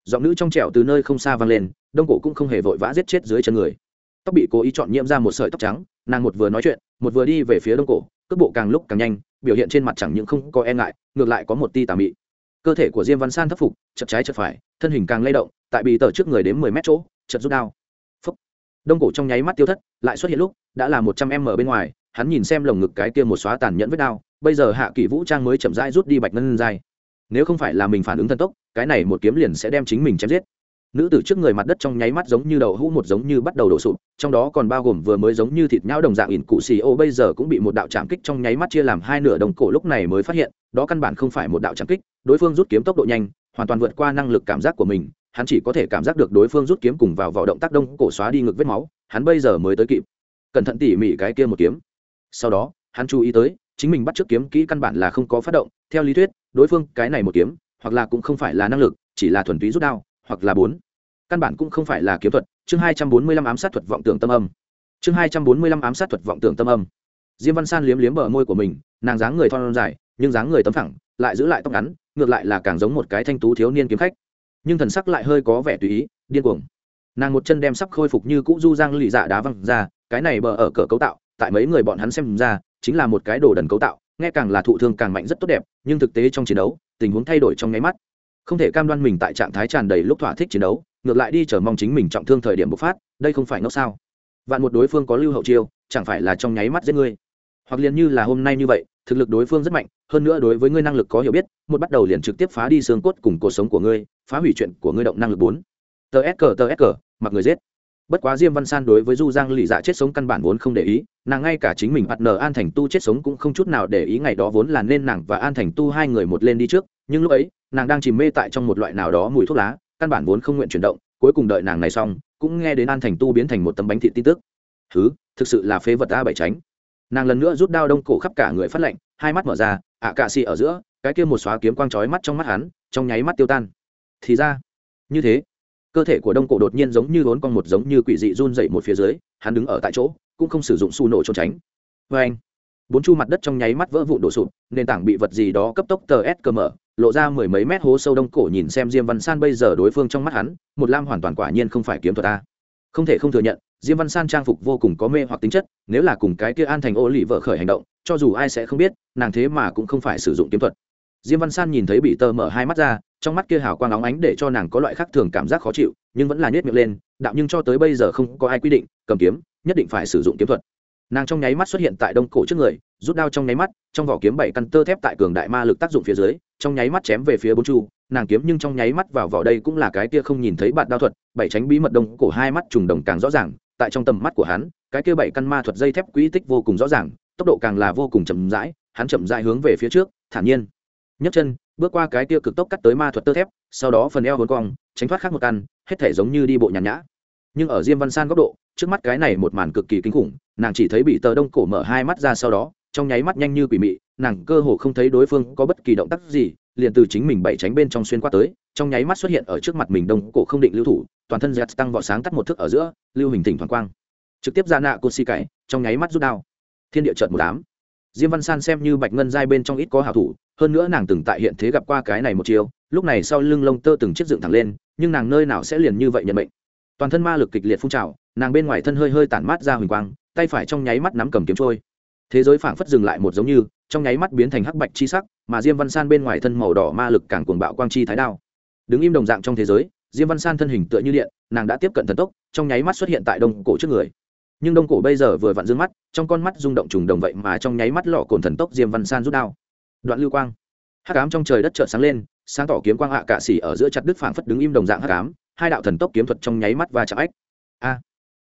Speaker 1: Giọng nữ trong trẻo từ nơi không xa vang lên, đông cổ cũng không hề vội vã giết chết dưới chân người. Tóc bị cố ý chọn nhiễm ra một sợi tóc trắng, nàng một vừa nói chuyện, một vừa đi về phía đông cổ cước bộ càng lúc càng nhanh, biểu hiện trên mặt chẳng những không có e ngại, ngược lại có một ti tà mị. Cơ thể của diêm văn san thất phục, chật trái chật phải, thân hình càng lay động, tại bị tờ trước người đến mười mét chỗ, chật rút đao. Phấp đông cổ trong nháy mắt tiêu thất, lại xuất hiện lúc, đã là một trăm em ở bên ngoài, hắn nhìn xem lồng ngực cái kia một xóa tàn nhẫn vết đao, bây giờ hạ kỷ vũ trang mới chậm rãi rút đi bạch ngân dài. Nếu không phải là mình phản ứng thần tốc, cái này một kiếm liền sẽ đem chính mình chém giết nữ tử trước người mặt đất trong nháy mắt giống như đầu hũ một giống như bắt đầu đổ sụp, trong đó còn bao gồm vừa mới giống như thịt nhão đồng dạng ỉn cụ xì ô bây giờ cũng bị một đạo chạm kích trong nháy mắt chia làm hai nửa đồng cổ lúc này mới phát hiện, đó căn bản không phải một đạo chạm kích, đối phương rút kiếm tốc độ nhanh, hoàn toàn vượt qua năng lực cảm giác của mình, hắn chỉ có thể cảm giác được đối phương rút kiếm cùng vào vào động tác đông cổ xóa đi ngực vết máu, hắn bây giờ mới tới kịp. Cẩn thận tỉ mỉ cái kia một kiếm. Sau đó, hắn chú ý tới, chính mình bắt trước kiếm kỹ căn bản là không có phát động, theo lý thuyết, đối phương cái này một kiếm, hoặc là cũng không phải là năng lực, chỉ là thuần túy rút đao hoặc là bốn. Căn bản cũng không phải là kiếm thuật. Chương hai trăm bốn mươi lăm ám sát thuật vọng tưởng tâm âm. Chương hai trăm bốn mươi lăm ám sát thuật vọng tưởng tâm âm. Diêm văn san liếm liếm bờ môi của mình, nàng dáng người thon dài, nhưng dáng người tấm thẳng, lại giữ lại tóc ngắn, ngược lại là càng giống một cái thanh tú thiếu niên kiếm khách. Nhưng thần sắc lại hơi có vẻ tùy ý, điên cuồng. Nàng một chân đem sắp khôi phục như cũ du giang lì dạ đá văng ra, cái này bờ ở cỡ cấu tạo, tại mấy người bọn hắn xem ra, chính là một cái đồ đần cấu tạo, nghe càng là thụ thương càng mạnh rất tốt đẹp, nhưng thực tế trong chiến đấu, tình huống thay đổi trong nháy mắt không thể cam đoan mình tại trạng thái tràn đầy lúc thỏa thích chiến đấu, ngược lại đi chờ mong chính mình trọng thương thời điểm bộc phát, đây không phải ngốc sao? Vạn một đối phương có lưu hậu chiêu, chẳng phải là trong nháy mắt giết ngươi? Hoặc liền như là hôm nay như vậy, thực lực đối phương rất mạnh, hơn nữa đối với ngươi năng lực có hiểu biết, một bắt đầu liền trực tiếp phá đi xương cốt cùng cuộc sống của ngươi, phá hủy chuyện của ngươi động năng lực bốn. Tờ s cờ tờ s cờ mặc người giết. Bất quá diêm văn san đối với du giang lì dạ chết sống căn bản vốn không để ý, nàng ngay cả chính mình bắt nờ an thành tu chết sống cũng không chút nào để ý ngày đó vốn là nên nàng và an thành tu hai người một lên đi trước nhưng lúc ấy, nàng đang chìm mê tại trong một loại nào đó mùi thuốc lá, căn bản vốn không nguyện chuyển động, cuối cùng đợi nàng này xong, cũng nghe đến an thành tu biến thành một tấm bánh thịt tin tức. Thứ thực sự là phế vật a bảy tránh nàng lần nữa rút đao đông cổ khắp cả người phát lạnh hai mắt mở ra, ạ cạ xị ở giữa, cái kia một xóa kiếm quang trói mắt trong mắt hắn, trong nháy mắt tiêu tan. Thì ra, như thế, cơ thể của đông cổ đột nhiên giống như vốn con một giống như quỷ dị run dậy một phía dưới, hắn đứng ở tại chỗ, cũng không sử dụng xu nổ trốn tránh. Vê anh bốn chu mặt đất trong nháy mắt vỡ vụn đổ sụp, nền tảng bị vật gì đó cấp tốc tờ s cơ mở lộ ra mười mấy mét hố sâu đông cổ nhìn xem diêm văn san bây giờ đối phương trong mắt hắn, một lam hoàn toàn quả nhiên không phải kiếm thuật ta không thể không thừa nhận, diêm văn san trang phục vô cùng có mê hoặc tính chất, nếu là cùng cái kia an thành ô lì vợ khởi hành động, cho dù ai sẽ không biết, nàng thế mà cũng không phải sử dụng kiếm thuật. Diêm văn san nhìn thấy bị tơ mở hai mắt ra, trong mắt kia hào quang óng ánh để cho nàng có loại khác thường cảm giác khó chịu, nhưng vẫn là nhét miệng lên, đạo nhưng cho tới bây giờ không có ai quy định, cầm kiếm, nhất định phải sử dụng kiếm thuật. Nàng trong nháy mắt xuất hiện tại đông cổ trước người, rút đao trong nháy mắt, trong vỏ kiếm bảy căn tơ thép tại cường đại ma lực tác dụng phía dưới trong nháy mắt chém về phía bốn chu, nàng kiếm nhưng trong nháy mắt vào vỏ đây cũng là cái kia không nhìn thấy bạn đao thuật, bảy tránh bí mật đông cổ hai mắt trùng đồng càng rõ ràng, tại trong tầm mắt của hắn, cái kia bảy căn ma thuật dây thép quỹ tích vô cùng rõ ràng, tốc độ càng là vô cùng chậm rãi, hắn chậm rãi hướng về phía trước, thản nhiên. Nhấc chân, bước qua cái kia cực tốc cắt tới ma thuật tơ thép, sau đó phần eo hồn cong, tránh thoát khác một căn, hết thể giống như đi bộ nhàn nhã. Nhưng ở diêm văn san góc độ, trước mắt cái này một màn cực kỳ kinh khủng, nàng chỉ thấy bị tờ đông cổ mở hai mắt ra sau đó trong nháy mắt nhanh như quỷ mị, nàng cơ hồ không thấy đối phương có bất kỳ động tác gì, liền từ chính mình bảy tránh bên trong xuyên qua tới, trong nháy mắt xuất hiện ở trước mặt mình đông cổ không định lưu thủ, toàn thân giật tăng vọ sáng tắt một thức ở giữa, lưu hình thỉnh thoảng quang. Trực tiếp ra nạ cô xi cải, trong nháy mắt rút đao. Thiên địa trợt một đám diêm văn san xem như bạch ngân giai bên trong ít có hảo thủ, hơn nữa nàng từng tại hiện thế gặp qua cái này một chiều lúc này sau lưng lông tơ từng chiếc dựng thẳng lên, nhưng nàng nơi nào sẽ liền như vậy nhận bệnh toàn thân ma lực kịch liệt phun trào, nàng bên ngoài thân hơi hơi tản mát ra huỳnh quang, tay phải trong nháy mắt nắm cầm kiếm trôi thế giới phảng phất dừng lại một giống như, trong nháy mắt biến thành hắc bạch chi sắc, mà diêm văn san bên ngoài thân màu đỏ ma lực càng cuồng bạo quang chi thái đao. Đứng im đồng dạng trong thế giới, diêm văn san thân hình tựa như điện, nàng đã tiếp cận thần tốc, trong nháy mắt xuất hiện tại đông cổ trước người. Nhưng đông cổ bây giờ vừa vặn d mắt, trong con mắt rung động trùng đồng vậy mà trong nháy mắt lọ cồn thần tốc diêm văn san rút đao. Đoạn lưu quang. Hắc ám trong trời đất trợn sáng lên, sáng tỏ kiếm quang hạ cạ xỉ ở giữa chặt đức phảng phất đứng im đồng dạng hắc ám, hai đạo thần tốc kiếm thuật trong nháy mắt và chạm ách. A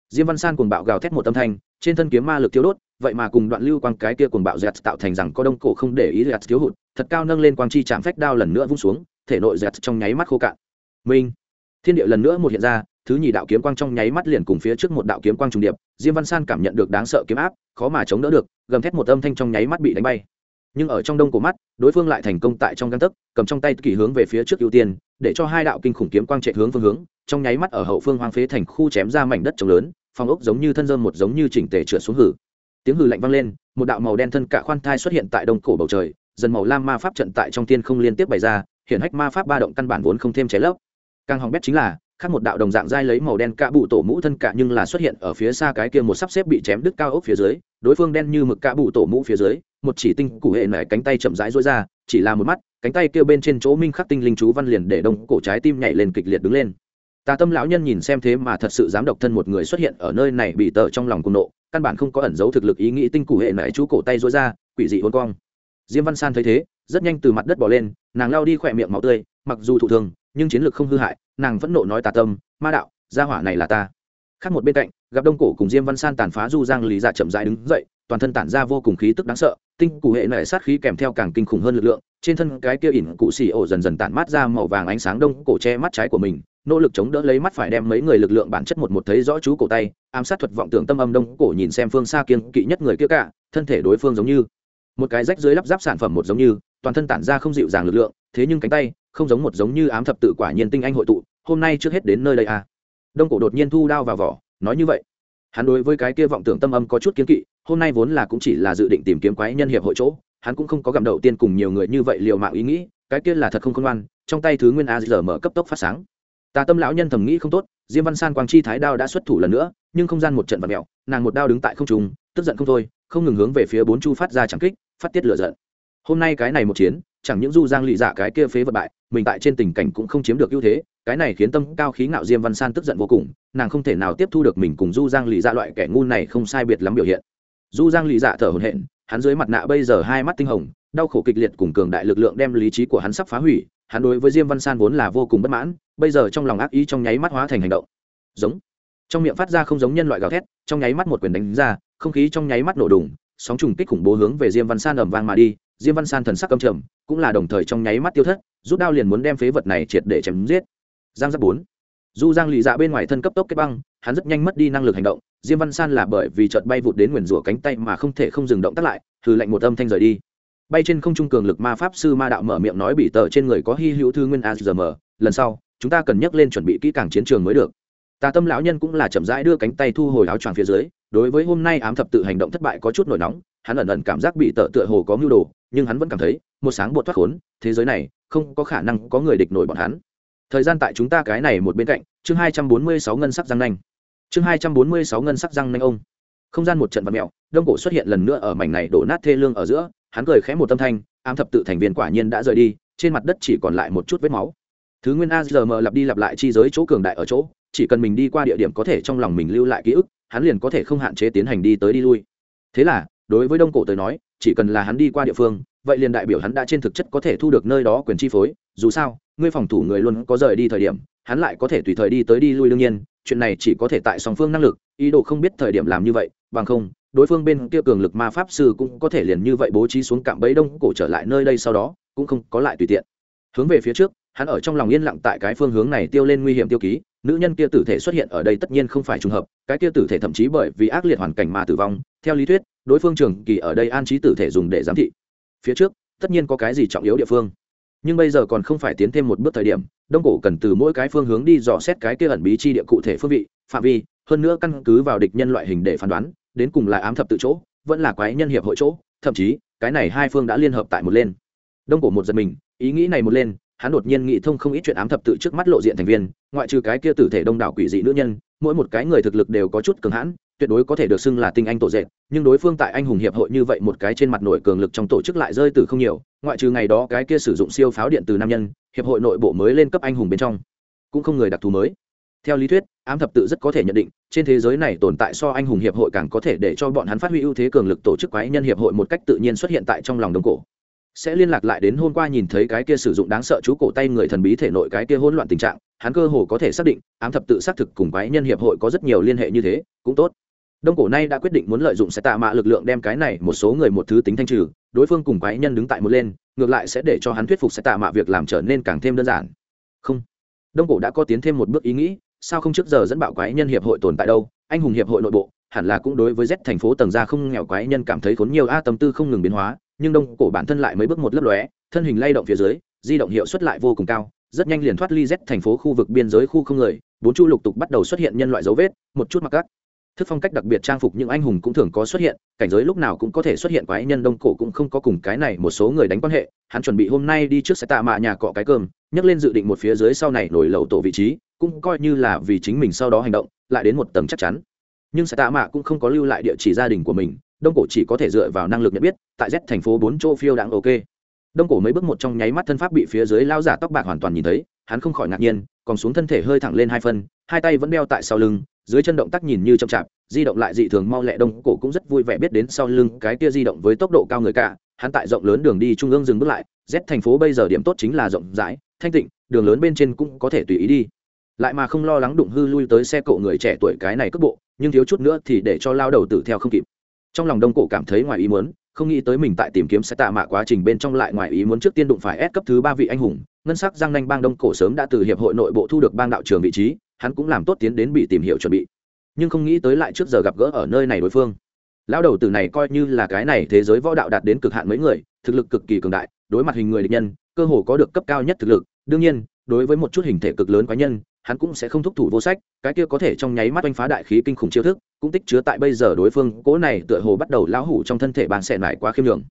Speaker 1: diêm văn san cùng bạo gào thét một âm thanh, trên thân kiếm ma lực thiếu đốt, vậy mà cùng đoạn lưu quang cái kia cùng bạo dẹt tạo thành rằng có đông cổ không để ý dẹt thiếu hụt, thật cao nâng lên quang chi chạm phách đao lần nữa vung xuống, thể nội dẹt trong nháy mắt khô cạn. Minh! Thiên địa lần nữa một hiện ra, thứ nhì đạo kiếm quang trong nháy mắt liền cùng phía trước một đạo kiếm quang trùng điệp, diêm văn san cảm nhận được đáng sợ kiếm áp, khó mà chống đỡ được, gầm thét một âm thanh trong nháy mắt bị đánh bay. Nhưng ở trong đông cổ mắt, đối phương lại thành công tại trong găng tấc, cầm trong tay kỳ hướng về phía trước ưu tiên, để cho hai đạo kinh khủng kiếm quang chạy hướng phương hướng, trong nháy mắt ở hậu phương hoang phế thành khu chém ra mảnh đất trồng lớn phong ốc giống như thân dơm một giống như chỉnh tề trượt xuống hử. Tiếng hử lạnh vang lên, một đạo màu đen thân cả khoan thai xuất hiện tại đông cổ bầu trời, dần màu lam ma pháp trận tại trong tiên không liên tiếp bày ra hiện hách ma pháp ba động căn bản vốn không thêm cháy lấp. Càng hỏng bét chính là, khác một đạo đồng dạng dai lấy màu đen cạ bụ tổ mũ thân cạ nhưng là xuất hiện ở phía xa cái kia một sắp xếp bị chém đứt cao ốc phía dưới, đối phương đen như mực cạ bụ tổ mũ phía dưới, một chỉ tinh cụ hệ nảy cánh tay chậm rãi rối ra, chỉ là một mắt, cánh tay kia bên trên chỗ minh khắc tinh linh chú văn liền để đông cổ trái tim nhảy lên kịch liệt đứng lên tà tâm lão nhân nhìn xem thế mà thật sự dám độc thân một người xuất hiện ở nơi này bị tờ trong lòng cùng nộ, căn bản không có ẩn giấu thực lực ý nghĩ tinh cụ hệ nảy chú cổ tay rối ra, quỷ dị hôn cong diêm văn san thấy thế, rất nhanh từ mặt đất bỏ lên, nàng lao đi khỏe miệng máu tươi, mặc dù thụ thường nhưng chiến lược không hư hại, nàng vẫn nộ nói tà tâm, ma đạo, gia hỏa này là ta. Khác một bên cạnh, gặp đông cổ cùng diêm văn san tàn phá du giang lý dạ chậm rãi đứng dậy, toàn thân tản ra vô cùng khí tức đáng sợ, tinh cụ hệ nảy sát khí kèm theo càng kinh khủng hơn lực lượng, trên thân cái kia ỉn cụ xì ổ dần dần tản mát ra màu vàng ánh sáng đông cổ che mắt trái của mình nỗ lực chống đỡ lấy mắt phải đem mấy người lực lượng bản chất một một thấy rõ chú cổ tay, ám sát thuật vọng tưởng tâm âm đông cổ nhìn xem phương xa kiên kỵ nhất người kia cả, thân thể đối phương giống như một cái rách dưới lắp ráp sản phẩm một giống như, toàn thân tản ra không dịu dàng lực lượng, thế nhưng cánh tay không giống một giống như ám thập tự quả nhiên tinh anh hội tụ, hôm nay trước hết đến nơi đây à. Đông cổ đột nhiên thu đao vào vỏ, nói như vậy. Hắn đối với cái kia vọng tưởng tâm âm có chút kiến kỵ, hôm nay vốn là cũng chỉ là dự định tìm kiếm quái nhân hiệp hội chỗ, hắn cũng không có gặm đầu tiên cùng nhiều người như vậy liều mạng ý nghĩ, cái kia là thật không khôn ngoan, trong tay thứ nguyên a giờ mở cấp tốc phát sáng tà tâm lão nhân thầm nghĩ không tốt, diêm văn san quang chi thái đao đã xuất thủ lần nữa, nhưng không gian một trận vật mẹo nàng một đao đứng tại không trung, tức giận không thôi, không ngừng hướng về phía bốn chu phát ra chẳng kích, phát tiết lửa giận. Hôm nay cái này một chiến, chẳng những du giang lì dạ cái kia phế vật bại, mình tại trên tình cảnh cũng không chiếm được ưu thế, cái này khiến tâm cao khí ngạo diêm văn san tức giận vô cùng, nàng không thể nào tiếp thu được mình cùng du giang lì dạ loại kẻ ngu này không sai biệt lắm biểu hiện. Du giang lì dạ thở hổn hển, hắn dưới mặt nạ bây giờ hai mắt tinh hồng, đau khổ kịch liệt cùng cường đại lực lượng đem lý trí của hắn sắp phá hủy, hắn đối với diêm văn san vốn là vô cùng bất mãn bây giờ trong lòng ác ý trong nháy mắt hóa thành hành động. Giống. Trong miệng phát ra không giống nhân loại gào thét, trong nháy mắt một quyền đánh ra, không khí trong nháy mắt nổ đùng, sóng trùng kích khủng bố hướng về diêm văn san ầm vang mà đi, diêm văn san thần sắc cầm trầm, cũng là đồng thời trong nháy mắt tiêu thất, rút đao liền muốn đem phế vật này triệt để chém giết. Giang giáp bốn. Du giang lì dạ bên ngoài thân cấp tốc kết băng, hắn rất nhanh mất đi năng lực hành động, diêm văn san là bởi vì chợt bay vụt đến nguyền rủa cánh tay mà không thể không dừng động tắt lại thử lệnh một âm thanh rời đi. Bay trên không trung cường lực ma pháp sư ma đạo mở miệng nói bị tờ trên người có hy hữu thư nguyên azm lần sau chúng ta cần nhắc lên chuẩn bị kỹ càng chiến trường mới được. Tà tâm lão nhân cũng là chậm rãi đưa cánh tay thu hồi áo choàng phía dưới, đối với hôm nay ám thập tự hành động thất bại có chút nổi nóng, hắn ẩn ẩn cảm giác bị tợ tựa hồ có mưu đồ, nhưng hắn vẫn cảm thấy, một sáng bột thoát khốn, thế giới này, không có khả năng có người địch nổi bọn hắn. Thời gian tại chúng ta cái này một bên cạnh, chương hai trăm bốn mươi sáu ngân sắc răng nanh. Chương hai trăm bốn mươi sáu ngân sắc răng nanh ông. Không gian một trận vật mẹo đông cổ xuất hiện lần nữa ở mảnh này đổ nát thê lương ở giữa, hắn cười khẽ một tâm thanh, ám thập tự thành viên quả nhiên đã rời đi, trên mặt đất chỉ còn lại một chút vết máu thứ nguyên a giờ mờ lặp đi lặp lại chi giới chỗ cường đại ở chỗ, chỉ cần mình đi qua địa điểm có thể trong lòng mình lưu lại ký ức, hắn liền có thể không hạn chế tiến hành đi tới đi lui. Thế là, đối với đông cổ tới nói, chỉ cần là hắn đi qua địa phương, vậy liền đại biểu hắn đã trên thực chất có thể thu được nơi đó quyền chi phối. Dù sao, ngươi phòng thủ người luôn có rời đi thời điểm, hắn lại có thể tùy thời đi tới đi lui đương nhiên, chuyện này chỉ có thể tại song phương năng lực, ý đồ không biết thời điểm làm như vậy, bằng không, đối phương bên kia cường lực ma pháp sư cũng có thể liền như vậy bố trí xuống cạm bẫy đông cổ trở lại nơi đây sau đó, cũng không có lại tùy tiện. Hướng về phía trước hắn ở trong lòng yên lặng tại cái phương hướng này tiêu lên nguy hiểm tiêu ký, nữ nhân kia tử thể xuất hiện ở đây tất nhiên không phải trùng hợp, cái kia tử thể thậm chí bởi vì ác liệt hoàn cảnh mà tử vong, theo lý thuyết, đối phương trường kỳ ở đây an trí tử thể dùng để giám thị. Phía trước, tất nhiên có cái gì trọng yếu địa phương. Nhưng bây giờ còn không phải tiến thêm một bước thời điểm, đông cổ cần từ mỗi cái phương hướng đi dò xét cái kia ẩn bí chi địa cụ thể phương vị, phạm vi, hơn nữa căn cứ vào địch nhân loại hình để phán đoán, đến cùng là ám thập tự chỗ, vẫn là quái nhân hiệp hội chỗ, thậm chí, cái này hai phương đã liên hợp tại một lên. Đông cổ một giật mình, ý nghĩ này một lên hắn đột nhiên nghĩ thông không ít chuyện ám thập tự trước mắt lộ diện thành viên, ngoại trừ cái kia tử thể đông đảo quỷ dị nữ nhân, mỗi một cái người thực lực đều có chút cường hãn, tuyệt đối có thể được xưng là tinh anh tổ dệt, nhưng đối phương tại anh hùng hiệp hội như vậy một cái trên mặt nổi cường lực trong tổ chức lại rơi từ không nhiều, ngoại trừ ngày đó cái kia sử dụng siêu pháo điện từ nam nhân, hiệp hội nội bộ mới lên cấp anh hùng bên trong, cũng không người đặc thù mới. Theo lý thuyết, ám thập tự rất có thể nhận định, trên thế giới này tồn tại so anh hùng hiệp hội càng có thể để cho bọn hắn phát huy ưu thế cường lực tổ chức quái nhân hiệp hội một cách tự nhiên xuất hiện tại trong lòng đồng cổ sẽ liên lạc lại đến hôm qua nhìn thấy cái kia sử dụng đáng sợ chú cổ tay người thần bí thể nội cái kia hỗn loạn tình trạng, hắn cơ hồ có thể xác định, ám thập tự xác thực cùng quái nhân hiệp hội có rất nhiều liên hệ như thế, cũng tốt. Đông cổ nay đã quyết định muốn lợi dụng sẽ tạ mạ lực lượng đem cái này một số người một thứ tính thanh trừ, đối phương cùng quái nhân đứng tại một lên, ngược lại sẽ để cho hắn thuyết phục sẽ tạ mạ việc làm trở nên càng thêm đơn giản. Không. Đông cổ đã có tiến thêm một bước ý nghĩ, sao không trước giờ dẫn bạo quái nhân hiệp hội tồn tại đâu, anh hùng hiệp hội nội bộ, hẳn là cũng đối với z thành phố tầng ra không nghèo quái nhân cảm thấy khốn nhiều a, tâm tư không ngừng biến hóa nhưng đông cổ bản thân lại mấy bước một lấp lóe, thân hình lay động phía dưới, di động hiệu suất lại vô cùng cao, rất nhanh liền thoát ly z thành phố khu vực biên giới khu không người, bốn chu lục tục bắt đầu xuất hiện nhân loại dấu vết, một chút mặc cắt thức phong cách đặc biệt trang phục những anh hùng cũng thường có xuất hiện, cảnh giới lúc nào cũng có thể xuất hiện quái nhân đông cổ cũng không có cùng cái này một số người đánh quan hệ, hắn chuẩn bị hôm nay đi trước xe tạ mạ nhà cọ cái cơm, nhấc lên dự định một phía dưới sau này nổi lầu tổ vị trí, cũng coi như là vì chính mình sau đó hành động, lại đến một tầng chắc chắn. Nhưng xe tạ mạ cũng không có lưu lại địa chỉ gia đình của mình đông cổ chỉ có thể dựa vào năng lực nhận biết, tại z thành phố bốn chỗ phiêu đáng ok. Đông cổ mấy bước một trong nháy mắt thân pháp bị phía dưới lao giả tóc bạc hoàn toàn nhìn thấy, hắn không khỏi ngạc nhiên, còn xuống thân thể hơi thẳng lên hai phân, hai tay vẫn đeo tại sau lưng, dưới chân động tác nhìn như chậm chạp, di động lại dị thường mau lẹ, đông cổ cũng rất vui vẻ biết đến sau lưng cái kia di động với tốc độ cao người cả, hắn tại rộng lớn đường đi trung ương dừng bước lại, z thành phố bây giờ điểm tốt chính là rộng rãi, thanh tịnh, đường lớn bên trên cũng có thể tùy ý đi. Lại mà không lo lắng đụng hư lui tới xe cộ người trẻ tuổi cái này cước bộ, nhưng thiếu chút nữa thì để cho lao đầu tử theo không kịp trong lòng đông cổ cảm thấy ngoài ý muốn, không nghĩ tới mình tại tìm kiếm sẽ tạ mạ quá trình bên trong lại ngoài ý muốn trước tiên đụng phải ép cấp thứ ba vị anh hùng, ngân sắc giang nanh bang đông cổ sớm đã từ hiệp hội nội bộ thu được bang đạo trường vị trí, hắn cũng làm tốt tiến đến bị tìm hiểu chuẩn bị. Nhưng không nghĩ tới lại trước giờ gặp gỡ ở nơi này đối phương. Lão đầu tử này coi như là cái này thế giới võ đạo đạt đến cực hạn mấy người, thực lực cực kỳ cường đại, đối mặt hình người địch nhân, cơ hồ có được cấp cao nhất thực lực. Đương nhiên, đối với một chút hình thể cực lớn quái nhân, hắn cũng sẽ không thúc thủ vô sách, cái kia có thể trong nháy mắt oanh phá đại khí kinh khủng chiêu thức cũng tích chứa tại bây giờ đối phương, cố này tựa hồ bắt đầu lão hủ trong thân thể bàn xẻ lại quá khiêm đường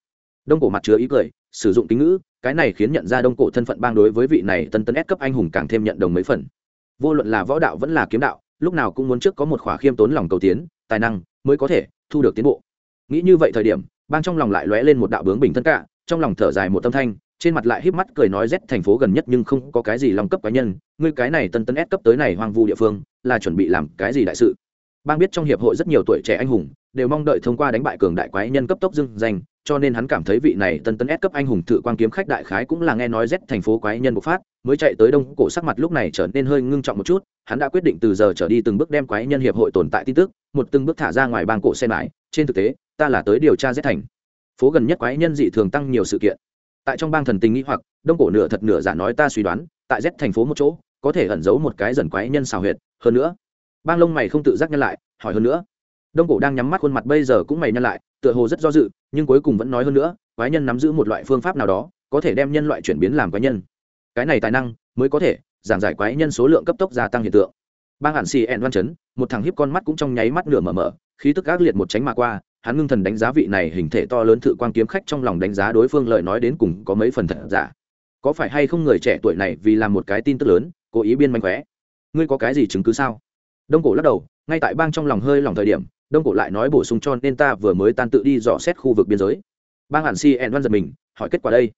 Speaker 1: đông cổ mặt chứa ý cười, sử dụng kính ngữ, cái này khiến nhận ra đông cổ thân phận bang đối với vị này tân tân ép cấp anh hùng càng thêm nhận đồng mấy phần. Vô luận là võ đạo vẫn là kiếm đạo, lúc nào cũng muốn trước có một khỏa khiêm tốn lòng cầu tiến, tài năng mới có thể thu được tiến bộ. Nghĩ như vậy thời điểm, bang trong lòng lại lóe lên một đạo bướng bình thân cả, trong lòng thở dài một tâm thanh, trên mặt lại híp mắt cười nói rét thành phố gần nhất nhưng không có cái gì lòng cấp cá nhân, ngươi cái này tân tân ép cấp tới này hoang vu địa phương, là chuẩn bị làm cái gì đại sự? Bang biết trong hiệp hội rất nhiều tuổi trẻ anh hùng, đều mong đợi thông qua đánh bại cường đại quái nhân cấp tốc dưng danh, cho nên hắn cảm thấy vị này tân tân ép cấp anh hùng tự quan kiếm khách đại khái cũng là nghe nói rét thành phố quái nhân bộc phát, mới chạy tới đông cổ sắc mặt lúc này trở nên hơi ngưng trọng một chút, hắn đã quyết định từ giờ trở đi từng bước đem quái nhân hiệp hội tồn tại tin tức, một từng bước thả ra ngoài bang cổ xe mãi trên thực tế, ta là tới điều tra rét thành. Phố gần nhất quái nhân dị thường tăng nhiều sự kiện. Tại trong bang thần tình nghĩ hoặc, đông cổ nửa thật nửa giả nói ta suy đoán, tại z thành phố một chỗ, có thể ẩn giấu một cái dần quái nhân xào huyệt, hơn nữa bang lông mày không tự giác nhân lại, hỏi hơn nữa. Đông cổ đang nhắm mắt khuôn mặt bây giờ cũng mày nhân lại, tựa hồ rất do dự, nhưng cuối cùng vẫn nói hơn nữa, quái nhân nắm giữ một loại phương pháp nào đó, có thể đem nhân loại chuyển biến làm quái nhân. Cái này tài năng mới có thể giảng giải quái nhân số lượng cấp tốc gia tăng hiện tượng. Bang hạn xì ẹn văn chấn, một thằng hiếp con mắt cũng trong nháy mắt nửa mở mở, khí tức ác liệt một tránh mà qua, hắn ngưng thần đánh giá vị này hình thể to lớn thự quang kiếm khách trong lòng đánh giá đối phương lời nói đến cùng có mấy phần thật giả. Có phải hay không người trẻ tuổi này vì làm một cái tin tức lớn, cố ý biên manh khóe? Ngươi có cái gì chứng cứ sao? Đông cổ lắc đầu ngay tại bang trong lòng hơi lòng thời điểm đông cổ lại nói bổ sung cho nên ta vừa mới tan tự đi dò xét khu vực biên giới bang Hàn si ẹn văn giật mình hỏi kết quả đây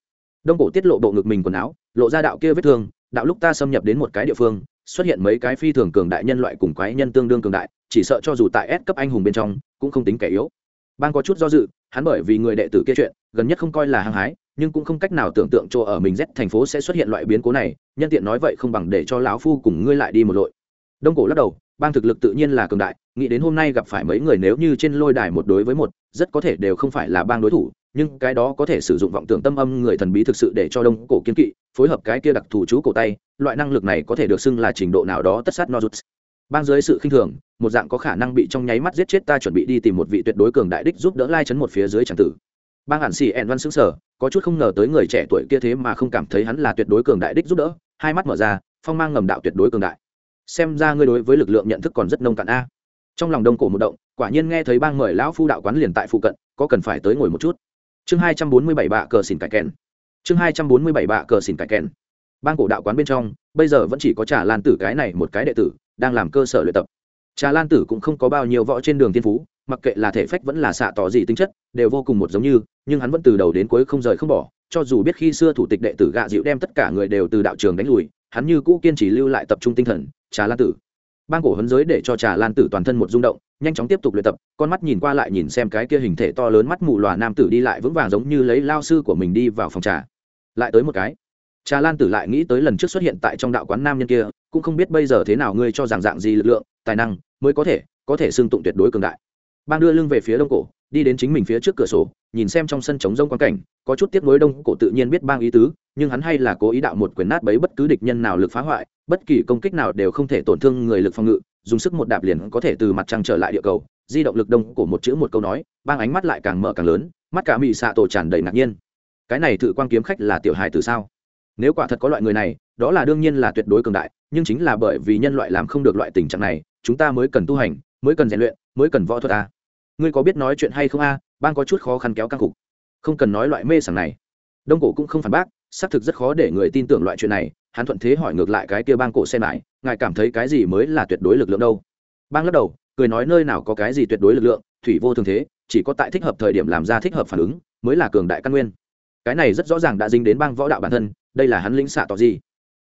Speaker 1: đông cổ tiết lộ bộ ngực mình quần áo lộ ra đạo kia vết thương đạo lúc ta xâm nhập đến một cái địa phương xuất hiện mấy cái phi thường cường đại nhân loại cùng quái nhân tương đương cường đại chỉ sợ cho dù tại S cấp anh hùng bên trong cũng không tính kẻ yếu bang có chút do dự hắn bởi vì người đệ tử kia chuyện gần nhất không coi là hăng hái nhưng cũng không cách nào tưởng tượng chỗ ở mình z thành phố sẽ xuất hiện loại biến cố này nhân tiện nói vậy không bằng để cho lão phu cùng ngươi lại đi một lội đông cổ lắc đầu bang thực lực tự nhiên là cường đại, nghĩ đến hôm nay gặp phải mấy người nếu như trên lôi đài một đối với một, rất có thể đều không phải là bang đối thủ, nhưng cái đó có thể sử dụng vọng tưởng tâm âm người thần bí thực sự để cho đông cổ kiên kỵ, phối hợp cái kia đặc thù chú cổ tay, loại năng lực này có thể được xưng là trình độ nào đó tất sát nozuts bang dưới sự khinh thường, một dạng có khả năng bị trong nháy mắt giết chết ta chuẩn bị đi tìm một vị tuyệt đối cường đại đích giúp đỡ lai chấn một phía dưới tràng tử. Bang hẳn xì ẹn văn xứng sở có chút không ngờ tới người trẻ tuổi kia thế mà không cảm thấy hắn là tuyệt đối cường đại đích giúp đỡ, hai mắt mở ra, phong mang ngầm đạo tuyệt đối cường đại xem ra ngươi đối với lực lượng nhận thức còn rất nông cạn a. Trong lòng đông cổ một động, quả nhiên nghe thấy bang mời lão phu đạo quán liền tại phụ cận, có cần phải tới ngồi một chút. Chương hai trăm bốn mươi bảy bạ cờ xỉn cải kèn. Chương hai trăm bốn mươi bảy bạ cờ xỉn cải kèn. Bang cổ đạo quán bên trong, bây giờ vẫn chỉ có trà lan tử cái này một cái đệ tử, đang làm cơ sở luyện tập. Trà lan tử cũng không có bao nhiêu võ trên đường tiên phú, mặc kệ là thể phách vẫn là xạ tỏ gì tính chất, đều vô cùng một giống như, nhưng hắn vẫn từ đầu đến cuối không rời không bỏ, cho dù biết khi xưa thủ tịch đệ tử gạ dịu đem tất cả người đều từ đạo trường đánh lùi hắn như cũ kiên trì lưu lại tập trung tinh thần, trà lan tử. Ban cổ hấn giới để cho trà lan tử toàn thân một rung động, nhanh chóng tiếp tục luyện tập, con mắt nhìn qua lại nhìn xem cái kia hình thể to lớn mắt mù lòa nam tử đi lại vững vàng giống như lấy lao sư của mình đi vào phòng trà. Lại tới một cái. Trà lan tử lại nghĩ tới lần trước xuất hiện tại trong đạo quán nam nhân kia, cũng không biết bây giờ thế nào ngươi cho rằng dạng gì lực lượng, tài năng mới có thể có thể xưng tụng tuyệt đối cường đại. Bang đưa lưng về phía đông cổ, đi đến chính mình phía trước cửa sổ nhìn xem trong sân trống rông quan cảnh, có chút tiếc nuối đông cổ tự nhiên biết bang ý tứ, nhưng hắn hay là cố ý đạo một quyền nát bấy bất cứ địch nhân nào lực phá hoại, bất kỳ công kích nào đều không thể tổn thương người lực phòng ngự, dùng sức một đạp liền có thể từ mặt trăng trở lại địa cầu, di động lực đông cổ một chữ một câu nói, bang ánh mắt lại càng mở càng lớn, mắt cả mị xạ tổ tràn đầy ngạc nhiên. Cái này tự quan kiếm khách là tiểu hài từ sao? Nếu quả thật có loại người này, đó là đương nhiên là tuyệt đối cường đại, nhưng chính là bởi vì nhân loại làm không được loại tình trạng này, chúng ta mới cần tu hành, mới cần rèn luyện, mới cần võ thuật a ngươi có biết nói chuyện hay không a, bang có chút khó khăn kéo căng cục. Không cần nói loại mê sảng này. Đông cổ cũng không phản bác, xác thực rất khó để người tin tưởng loại chuyện này, hắn thuận thế hỏi ngược lại cái kia bang cổ xem lại, ngài cảm thấy cái gì mới là tuyệt đối lực lượng đâu? Bang lắc đầu, cười nói nơi nào có cái gì tuyệt đối lực lượng, thủy vô thường thế, chỉ có tại thích hợp thời điểm làm ra thích hợp phản ứng, mới là cường đại căn nguyên. Cái này rất rõ ràng đã dính đến bang võ đạo bản thân, đây là hắn lĩnh xạ tỏ gì.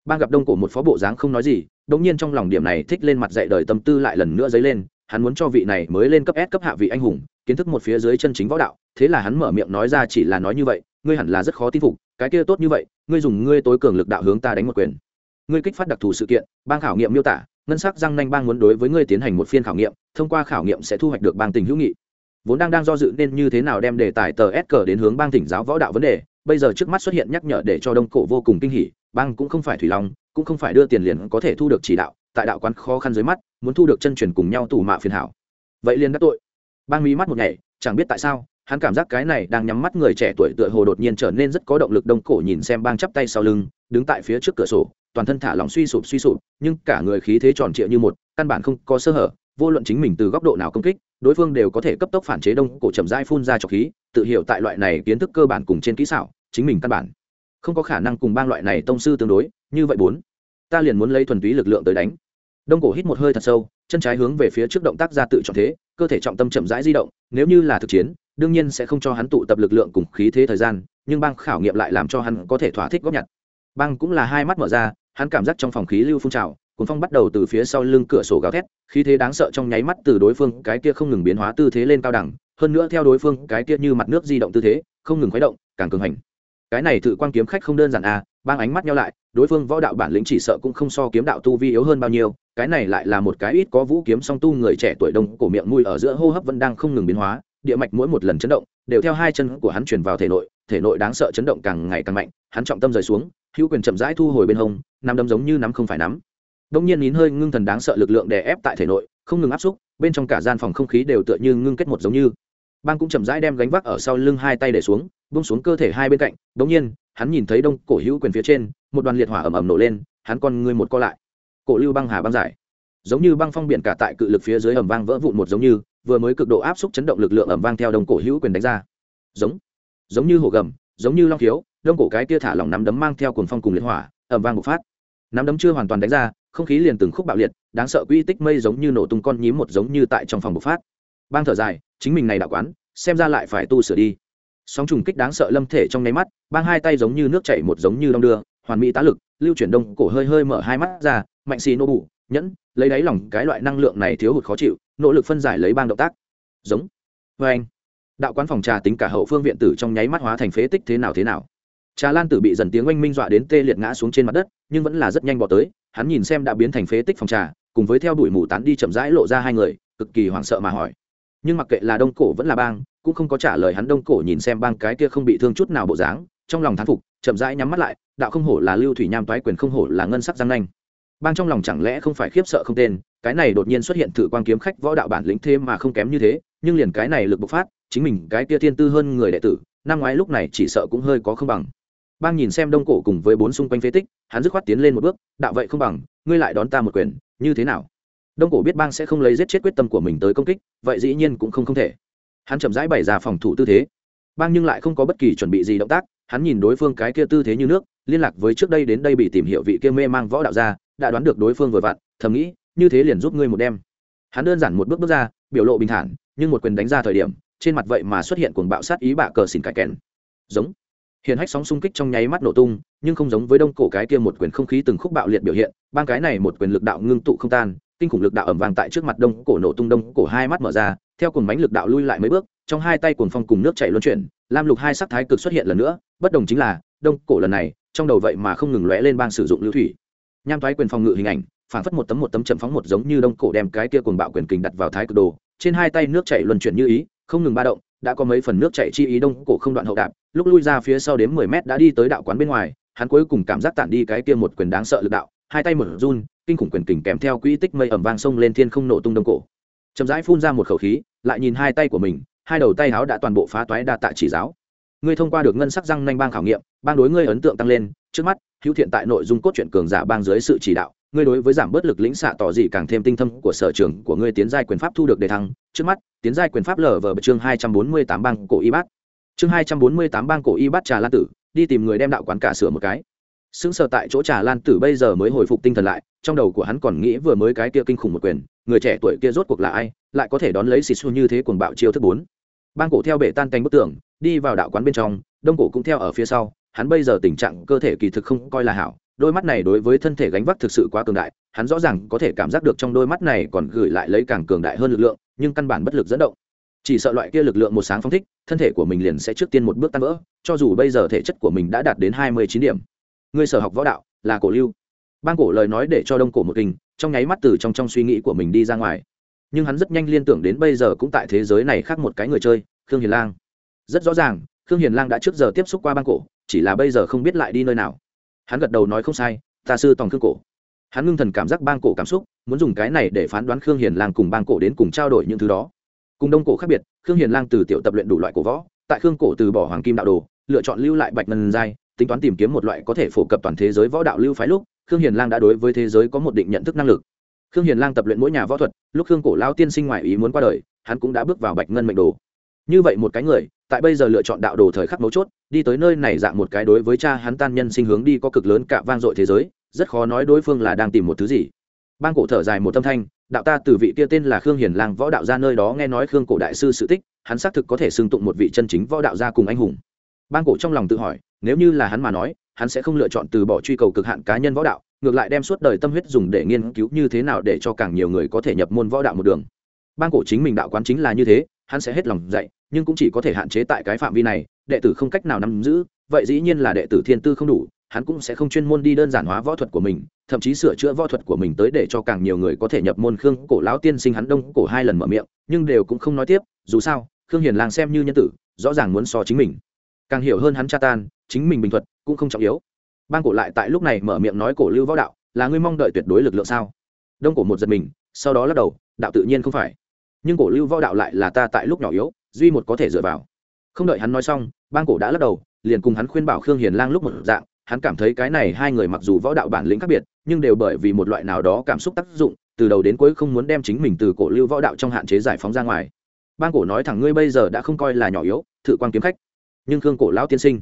Speaker 1: Bang gặp đông cổ một phó bộ dáng không nói gì đống nhiên trong lòng điểm này thích lên mặt dạy đời tâm tư lại lần nữa dấy lên hắn muốn cho vị này mới lên cấp S cấp hạ vị anh hùng, kiến thức một phía dưới chân chính võ đạo, thế là hắn mở miệng nói ra chỉ là nói như vậy, ngươi hẳn là rất khó tin phục, cái kia tốt như vậy, ngươi dùng ngươi tối cường lực đạo hướng ta đánh một quyền. Ngươi kích phát đặc thù sự kiện, bang khảo nghiệm miêu tả, ngân sắc răng nanh bang muốn đối với ngươi tiến hành một phiên khảo nghiệm, thông qua khảo nghiệm sẽ thu hoạch được bang tình hữu nghị. Vốn đang đang do dự nên như thế nào đem đề tài tờ S cờ đến hướng bang tỉnh giáo võ đạo vấn đề, bây giờ trước mắt xuất hiện nhắc nhở để cho đông cổ vô cùng kinh hỉ, bang cũng không phải thủy long, cũng không phải đưa tiền liền có thể thu được chỉ đạo, tại đạo quán khó khăn dưới mắt, muốn thu được chân truyền cùng nhau tù mạ phiền hảo. Vậy liền đắc tội. Bang mí mắt một ngày chẳng biết tại sao, hắn cảm giác cái này đang nhắm mắt người trẻ tuổi tựa hồ đột nhiên trở nên rất có động lực đông cổ nhìn xem bang chắp tay sau lưng, đứng tại phía trước cửa sổ, toàn thân thả lỏng suy sụp suy sụp, nhưng cả người khí thế tròn trịa như một, căn bản không có sơ hở, vô luận chính mình từ góc độ nào công kích, đối phương đều có thể cấp tốc phản chế đông cổ chậm rãi phun ra trọc khí, tự hiểu tại loại này kiến thức cơ bản cùng trên kỹ xảo, chính mình căn bản không có khả năng cùng bang loại này tông sư tương đối, như vậy bốn, ta liền muốn lấy thuần túy lực lượng tới đánh đông cổ hít một hơi thật sâu, chân trái hướng về phía trước động tác ra tự chọn thế, cơ thể trọng tâm chậm rãi di động, nếu như là thực chiến, đương nhiên sẽ không cho hắn tụ tập lực lượng cùng khí thế thời gian, nhưng băng khảo nghiệm lại làm cho hắn có thể thỏa thích góp nhặt. Băng cũng là hai mắt mở ra, hắn cảm giác trong phòng khí lưu phun trào, cuốn phong bắt đầu từ phía sau lưng cửa sổ gào thét, khí thế đáng sợ trong nháy mắt từ đối phương cái kia không ngừng biến hóa tư thế lên cao đẳng, hơn nữa theo đối phương cái kia như mặt nước di động tư thế, không ngừng khuấy động, càng cường hành cái này thử quan kiếm khách không đơn giản à bang ánh mắt nhau lại, đối phương võ đạo bản lĩnh chỉ sợ cũng không so kiếm đạo tu vi yếu hơn bao nhiêu, cái này lại là một cái ít có vũ kiếm song tu người trẻ tuổi đông, cổ miệng mùi ở giữa hô hấp vẫn đang không ngừng biến hóa, địa mạch mỗi một lần chấn động, đều theo hai chân của hắn chuyển vào thể nội thể nội đáng sợ chấn động càng ngày càng mạnh, hắn trọng tâm rời xuống, hữu quyền chậm rãi thu hồi bên hông, nắm đấm giống như nắm không phải nắm. Đông nhiên nín hơi ngưng thần đáng sợ lực lượng đè ép tại thể nội, không ngừng áp xúc, bên trong cả gian phòng không khí đều tựa như ngưng kết một giống như. Bang cũng chậm rãi đem gánh vác ở sau lưng hai tay để xuống bung xuống cơ thể hai bên cạnh, đống nhiên, hắn nhìn thấy đông cổ hữu quyền phía trên, một đoàn liệt hỏa ầm ầm nổ lên, hắn con ngươi một co lại. Cổ lưu băng hà băng giải. Giống như băng phong biển cả tại cự lực phía dưới ẩm vang vỡ vụn một giống như, vừa mới cực độ áp suất chấn động lực lượng ẩm vang theo đông cổ hữu quyền đánh ra. Giống giống như hổ gầm, giống như long thiếu đông cổ cái tia thả lỏng nắm đấm mang theo cồn phong cùng liệt hỏa ẩm vang bộc phát. Nắm đấm chưa hoàn toàn đánh ra, không khí liền từng khúc bạo liệt, đáng sợ quy tích mây giống như nổ tung con nhím một giống như tại trong phòng bộc phát. Bang thở dài, chính mình này đạo quán, xem ra lại phải tu sửa đi sóng trùng kích đáng sợ lâm thể trong nháy mắt bang hai tay giống như nước chảy một giống như đong đưa, hoàn mỹ tá lực, lưu chuyển đông cổ hơi hơi mở hai mắt ra, mạnh xì nô bù, nhẫn, lấy đáy lòng cái loại năng lượng này thiếu hụt khó chịu, nỗ lực phân giải lấy bang động tác. Giống. Vê anh, đạo quán phòng trà tính cả hậu phương viện tử trong nháy mắt hóa thành phế tích thế nào thế nào. Trà lan tử bị dần tiếng oanh minh dọa đến tê liệt ngã xuống trên mặt đất, nhưng vẫn là rất nhanh bỏ tới, hắn nhìn xem đã biến thành phế tích phòng trà, cùng với theo đuổi mù tán đi chậm rãi lộ ra hai người, cực kỳ hoảng sợ mà hỏi nhưng mặc kệ là đông cổ vẫn là bang, cũng không có trả lời hắn đông cổ nhìn xem bang cái kia không bị thương chút nào bộ dáng, trong lòng thán phục, chậm rãi nhắm mắt lại, đạo không hổ là lưu thủy nham toái quyền không hổ là ngân sắc giang nanh. Bang trong lòng chẳng lẽ không phải khiếp sợ không tên, cái này đột nhiên xuất hiện thử quan kiếm khách võ đạo bản lĩnh thêm mà không kém như thế, nhưng liền cái này lực bộc phát, chính mình cái kia thiên tư hơn người đệ tử, năm ngoái lúc này chỉ sợ cũng hơi có không bằng. Bang nhìn xem đông cổ cùng với bốn xung quanh phế tích, hắn dứt khoát tiến lên một bước, đạo vậy không bằng, ngươi lại đón ta một quyền, như thế nào? Đông cổ biết bang sẽ không lấy giết chết quyết tâm của mình tới công kích, vậy dĩ nhiên cũng không không thể. Hắn chậm rãi bày ra phòng thủ tư thế. Bang nhưng lại không có bất kỳ chuẩn bị gì động tác, hắn nhìn đối phương cái kia tư thế như nước, liên lạc với trước đây đến đây bị tìm hiểu vị kia mê mang võ đạo ra đã đoán được đối phương vừa vặn, thầm nghĩ, như thế liền giúp ngươi một đêm hắn đơn giản một bước bước ra, biểu lộ bình thản, nhưng một quyền đánh ra thời điểm, trên mặt vậy mà xuất hiện cuồng bạo sát ý bạ cờ xỉn cải kèn. Giống. Hiện hách sóng xung kích trong nháy mắt nổ tung, nhưng không giống với đông cổ cái kia một quyền không khí từng khúc bạo liệt biểu hiện, bang cái này một quyền lực đạo ngưng tụ không tan kinh khủng lực đạo ẩm vàng tại trước mặt đông cổ nổ tung đông cổ hai mắt mở ra, theo cùng bánh lực đạo lui lại mấy bước, trong hai tay cuồng phong cùng nước chảy luân chuyển, lam lục hai sắc thái cực xuất hiện lần nữa, bất đồng chính là, đông cổ lần này, trong đầu vậy mà không ngừng lóe lên bang sử dụng lưu thủy. Nham thoái quyền phòng ngự hình ảnh phản phất một tấm một tấm chậm phóng một giống như đông cổ đem cái kia cuồng bạo quyền kình đặt vào thái cực đồ, trên hai tay nước chảy luân chuyển như ý, không ngừng ba động, đã có mấy phần nước chảy chi ý đông cổ không đoạn hậu đạp, lúc lui ra phía sau đến mười mét đã đi tới đạo quán bên ngoài, hắn cuối cùng cảm giác tản đi cái kia một quyền đáng sợ lực đạo, hai tay mở run kinh khủng quyền kình kèm theo quỹ tích mây ẩm vang sông lên thiên không nổ tung đông cổ. Chậm rãi phun ra một khẩu khí, lại nhìn hai tay của mình, hai đầu tay áo đã toàn bộ phá toái đa tạ chỉ giáo. Ngươi thông qua được ngân sắc răng nanh bang khảo nghiệm, bang đối ngươi ấn tượng tăng lên, trước mắt, hữu thiện tại nội dung cốt truyện cường giả bang dưới sự chỉ đạo, ngươi đối với giảm bớt lực lĩnh xạ tỏ dị càng thêm tinh thâm của sở trường của ngươi tiến giai quyền pháp thu được đề thăng, trước mắt, tiến giai quyền pháp lở vở chương hai trăm bốn mươi tám bang cổ y bát. Chương hai trăm bốn mươi tám bang cổ y bát trà lan tử, đi tìm người đem đạo quán cả sửa một cái sững sờ tại chỗ trà lan tử bây giờ mới hồi phục tinh thần lại, trong đầu của hắn còn nghĩ vừa mới cái kia kinh khủng một quyền, người trẻ tuổi kia rốt cuộc là ai, lại có thể đón lấy xịt xu như thế cuồng bạo chiêu thức bốn. Bang cổ theo bể tan canh bức tường, đi vào đạo quán bên trong, đông cổ cũng theo ở phía sau, hắn bây giờ tình trạng cơ thể kỳ thực không coi là hảo, đôi mắt này đối với thân thể gánh vác thực sự quá cường đại, hắn rõ ràng có thể cảm giác được trong đôi mắt này còn gửi lại lấy càng cường đại hơn lực lượng, nhưng căn bản bất lực dẫn động. Chỉ sợ loại kia lực lượng một sáng phong thích, thân thể của mình liền sẽ trước tiên một bước tan vỡ, cho dù bây giờ thể chất của mình đã đạt đến hai mươi chín điểm ngươi sở học võ đạo, là cổ lưu. Ban cổ lời nói để cho đông cổ một kinh, trong nháy mắt từ trong trong suy nghĩ của mình đi ra ngoài. Nhưng hắn rất nhanh liên tưởng đến bây giờ cũng tại thế giới này khác một cái người chơi, khương hiền lang. Rất rõ ràng, khương hiền lang đã trước giờ tiếp xúc qua ban cổ, chỉ là bây giờ không biết lại đi nơi nào. Hắn gật đầu nói không sai, ta sư tòng khương cổ. Hắn ngưng thần cảm giác bang cổ cảm xúc, muốn dùng cái này để phán đoán khương hiền lang cùng bang cổ đến cùng trao đổi những thứ đó. Cùng đông cổ khác biệt, khương hiền lang từ tiểu tập luyện đủ loại cổ võ, tại khương cổ từ bỏ hoàng kim đạo đồ, lựa chọn lưu lại bạch ngân giai tính toán tìm kiếm một loại có thể phổ cập toàn thế giới võ đạo lưu phái lúc, khương hiền lang đã đối với thế giới có một định nhận thức năng lực. Khương hiền lang tập luyện mỗi nhà võ thuật, lúc khương cổ lao tiên sinh ngoại ý muốn qua đời, hắn cũng đã bước vào bạch ngân mệnh đồ. Như vậy một cái người, tại bây giờ lựa chọn đạo đồ thời khắc mấu chốt, đi tới nơi này dạng một cái đối với cha hắn tan nhân sinh hướng đi có cực lớn cả vang dội thế giới, rất khó nói đối phương là đang tìm một thứ gì. Bang cổ thở dài một tâm thanh, đạo ta từ vị kia tên là khương hiền lang võ đạo ra nơi đó nghe nói khương cổ đại sư sự tích, hắn xác thực có thể xưng tụng một vị chân chính võ đạo gia cùng anh hùng bang cổ trong lòng tự hỏi, nếu như là hắn mà nói, hắn sẽ không lựa chọn từ bỏ truy cầu cực hạn cá nhân võ đạo, ngược lại đem suốt đời tâm huyết dùng để nghiên cứu như thế nào để cho càng nhiều người có thể nhập môn võ đạo một đường. Bang cổ chính mình đạo quán chính là như thế, hắn sẽ hết lòng dạy, nhưng cũng chỉ có thể hạn chế tại cái phạm vi này, đệ tử không cách nào nắm giữ, vậy dĩ nhiên là đệ tử thiên tư không đủ, hắn cũng sẽ không chuyên môn đi đơn giản hóa võ thuật của mình, thậm chí sửa chữa võ thuật của mình tới để cho càng nhiều người có thể nhập môn. Khương cổ lão tiên sinh hắn đông cổ hai lần mở miệng, nhưng đều cũng không nói tiếp, dù sao, khương hiền lang xem như nhân tử, rõ ràng muốn so chính mình càng hiểu hơn hắn cha tan, chính mình bình thuật cũng không trọng yếu. Ban cổ lại tại lúc này mở miệng nói cổ lưu võ đạo, là ngươi mong đợi tuyệt đối lực lượng sao? Đông cổ một giật mình, sau đó lắc đầu, đạo tự nhiên không phải. Nhưng cổ lưu võ đạo lại là ta tại lúc nhỏ yếu, duy một có thể dựa vào. Không đợi hắn nói xong ban cổ đã lắc đầu, liền cùng hắn khuyên bảo khương hiền lang lúc một dạng, hắn cảm thấy cái này hai người mặc dù võ đạo bản lĩnh khác biệt, nhưng đều bởi vì một loại nào đó cảm xúc tác dụng, từ đầu đến cuối không muốn đem chính mình từ cổ lưu võ đạo trong hạn chế giải phóng ra ngoài. Bang cổ nói thẳng ngươi bây giờ đã không coi là nhỏ yếu, thử quan kiếm khách nhưng khương cổ lão tiên sinh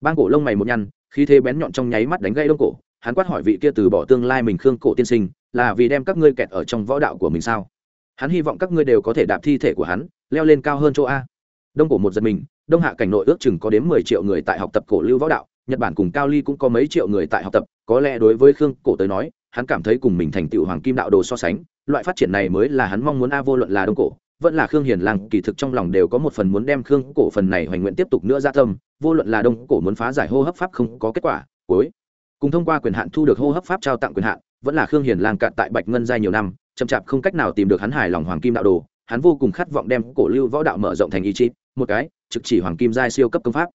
Speaker 1: bang cổ lông mày một nhăn khi thế bén nhọn trong nháy mắt đánh gây đông cổ, hắn quát hỏi vị kia từ bỏ tương lai mình khương cổ tiên sinh, là vì đem các ngươi kẹt ở trong võ đạo của mình sao? Hắn hy vọng các ngươi đều có thể đạp thi thể của hắn, leo lên cao hơn chỗ a. Đông cổ một giật mình, đông hạ cảnh nội ước chừng có đến mười triệu người tại học tập cổ lưu võ đạo, nhật bản cùng cao ly cũng có mấy triệu người tại học tập, có lẽ đối với khương cổ tới nói, hắn cảm thấy cùng mình thành tựu hoàng kim đạo đồ so sánh, loại phát triển này mới là hắn mong muốn a vô luận là đông cổ vẫn là khương hiền làng kỳ thực trong lòng đều có một phần muốn đem khương cổ phần này hoành nguyện tiếp tục nữa ra tâm, vô luận là đông cổ muốn phá giải hô hấp pháp không có kết quả, cuối. Cùng thông qua quyền hạn thu được hô hấp pháp trao tặng quyền hạn, vẫn là khương hiền làng cạn tại bạch ngân giai nhiều năm, chậm chạp không cách nào tìm được hắn hài lòng hoàng kim đạo đồ, hắn vô cùng khát vọng đem cổ lưu võ đạo mở rộng thành ý chí, một cái, trực chỉ hoàng kim giai siêu cấp công pháp.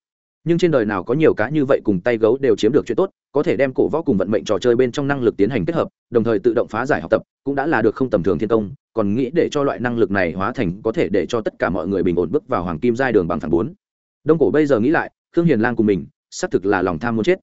Speaker 1: Nhưng trên đời nào có nhiều cá như vậy cùng tay gấu đều chiếm được chuyện tốt, có thể đem cổ võ cùng vận mệnh trò chơi bên trong năng lực tiến hành kết hợp, đồng thời tự động phá giải học tập, cũng đã là được không tầm thường thiên công còn nghĩ để cho loại năng lực này hóa thành có thể để cho tất cả mọi người bình ổn bước vào hoàng kim giai đường bằng thẳng bốn. Đông cổ bây giờ nghĩ lại, khương hiền lang cùng mình, xác thực là lòng tham muốn chết.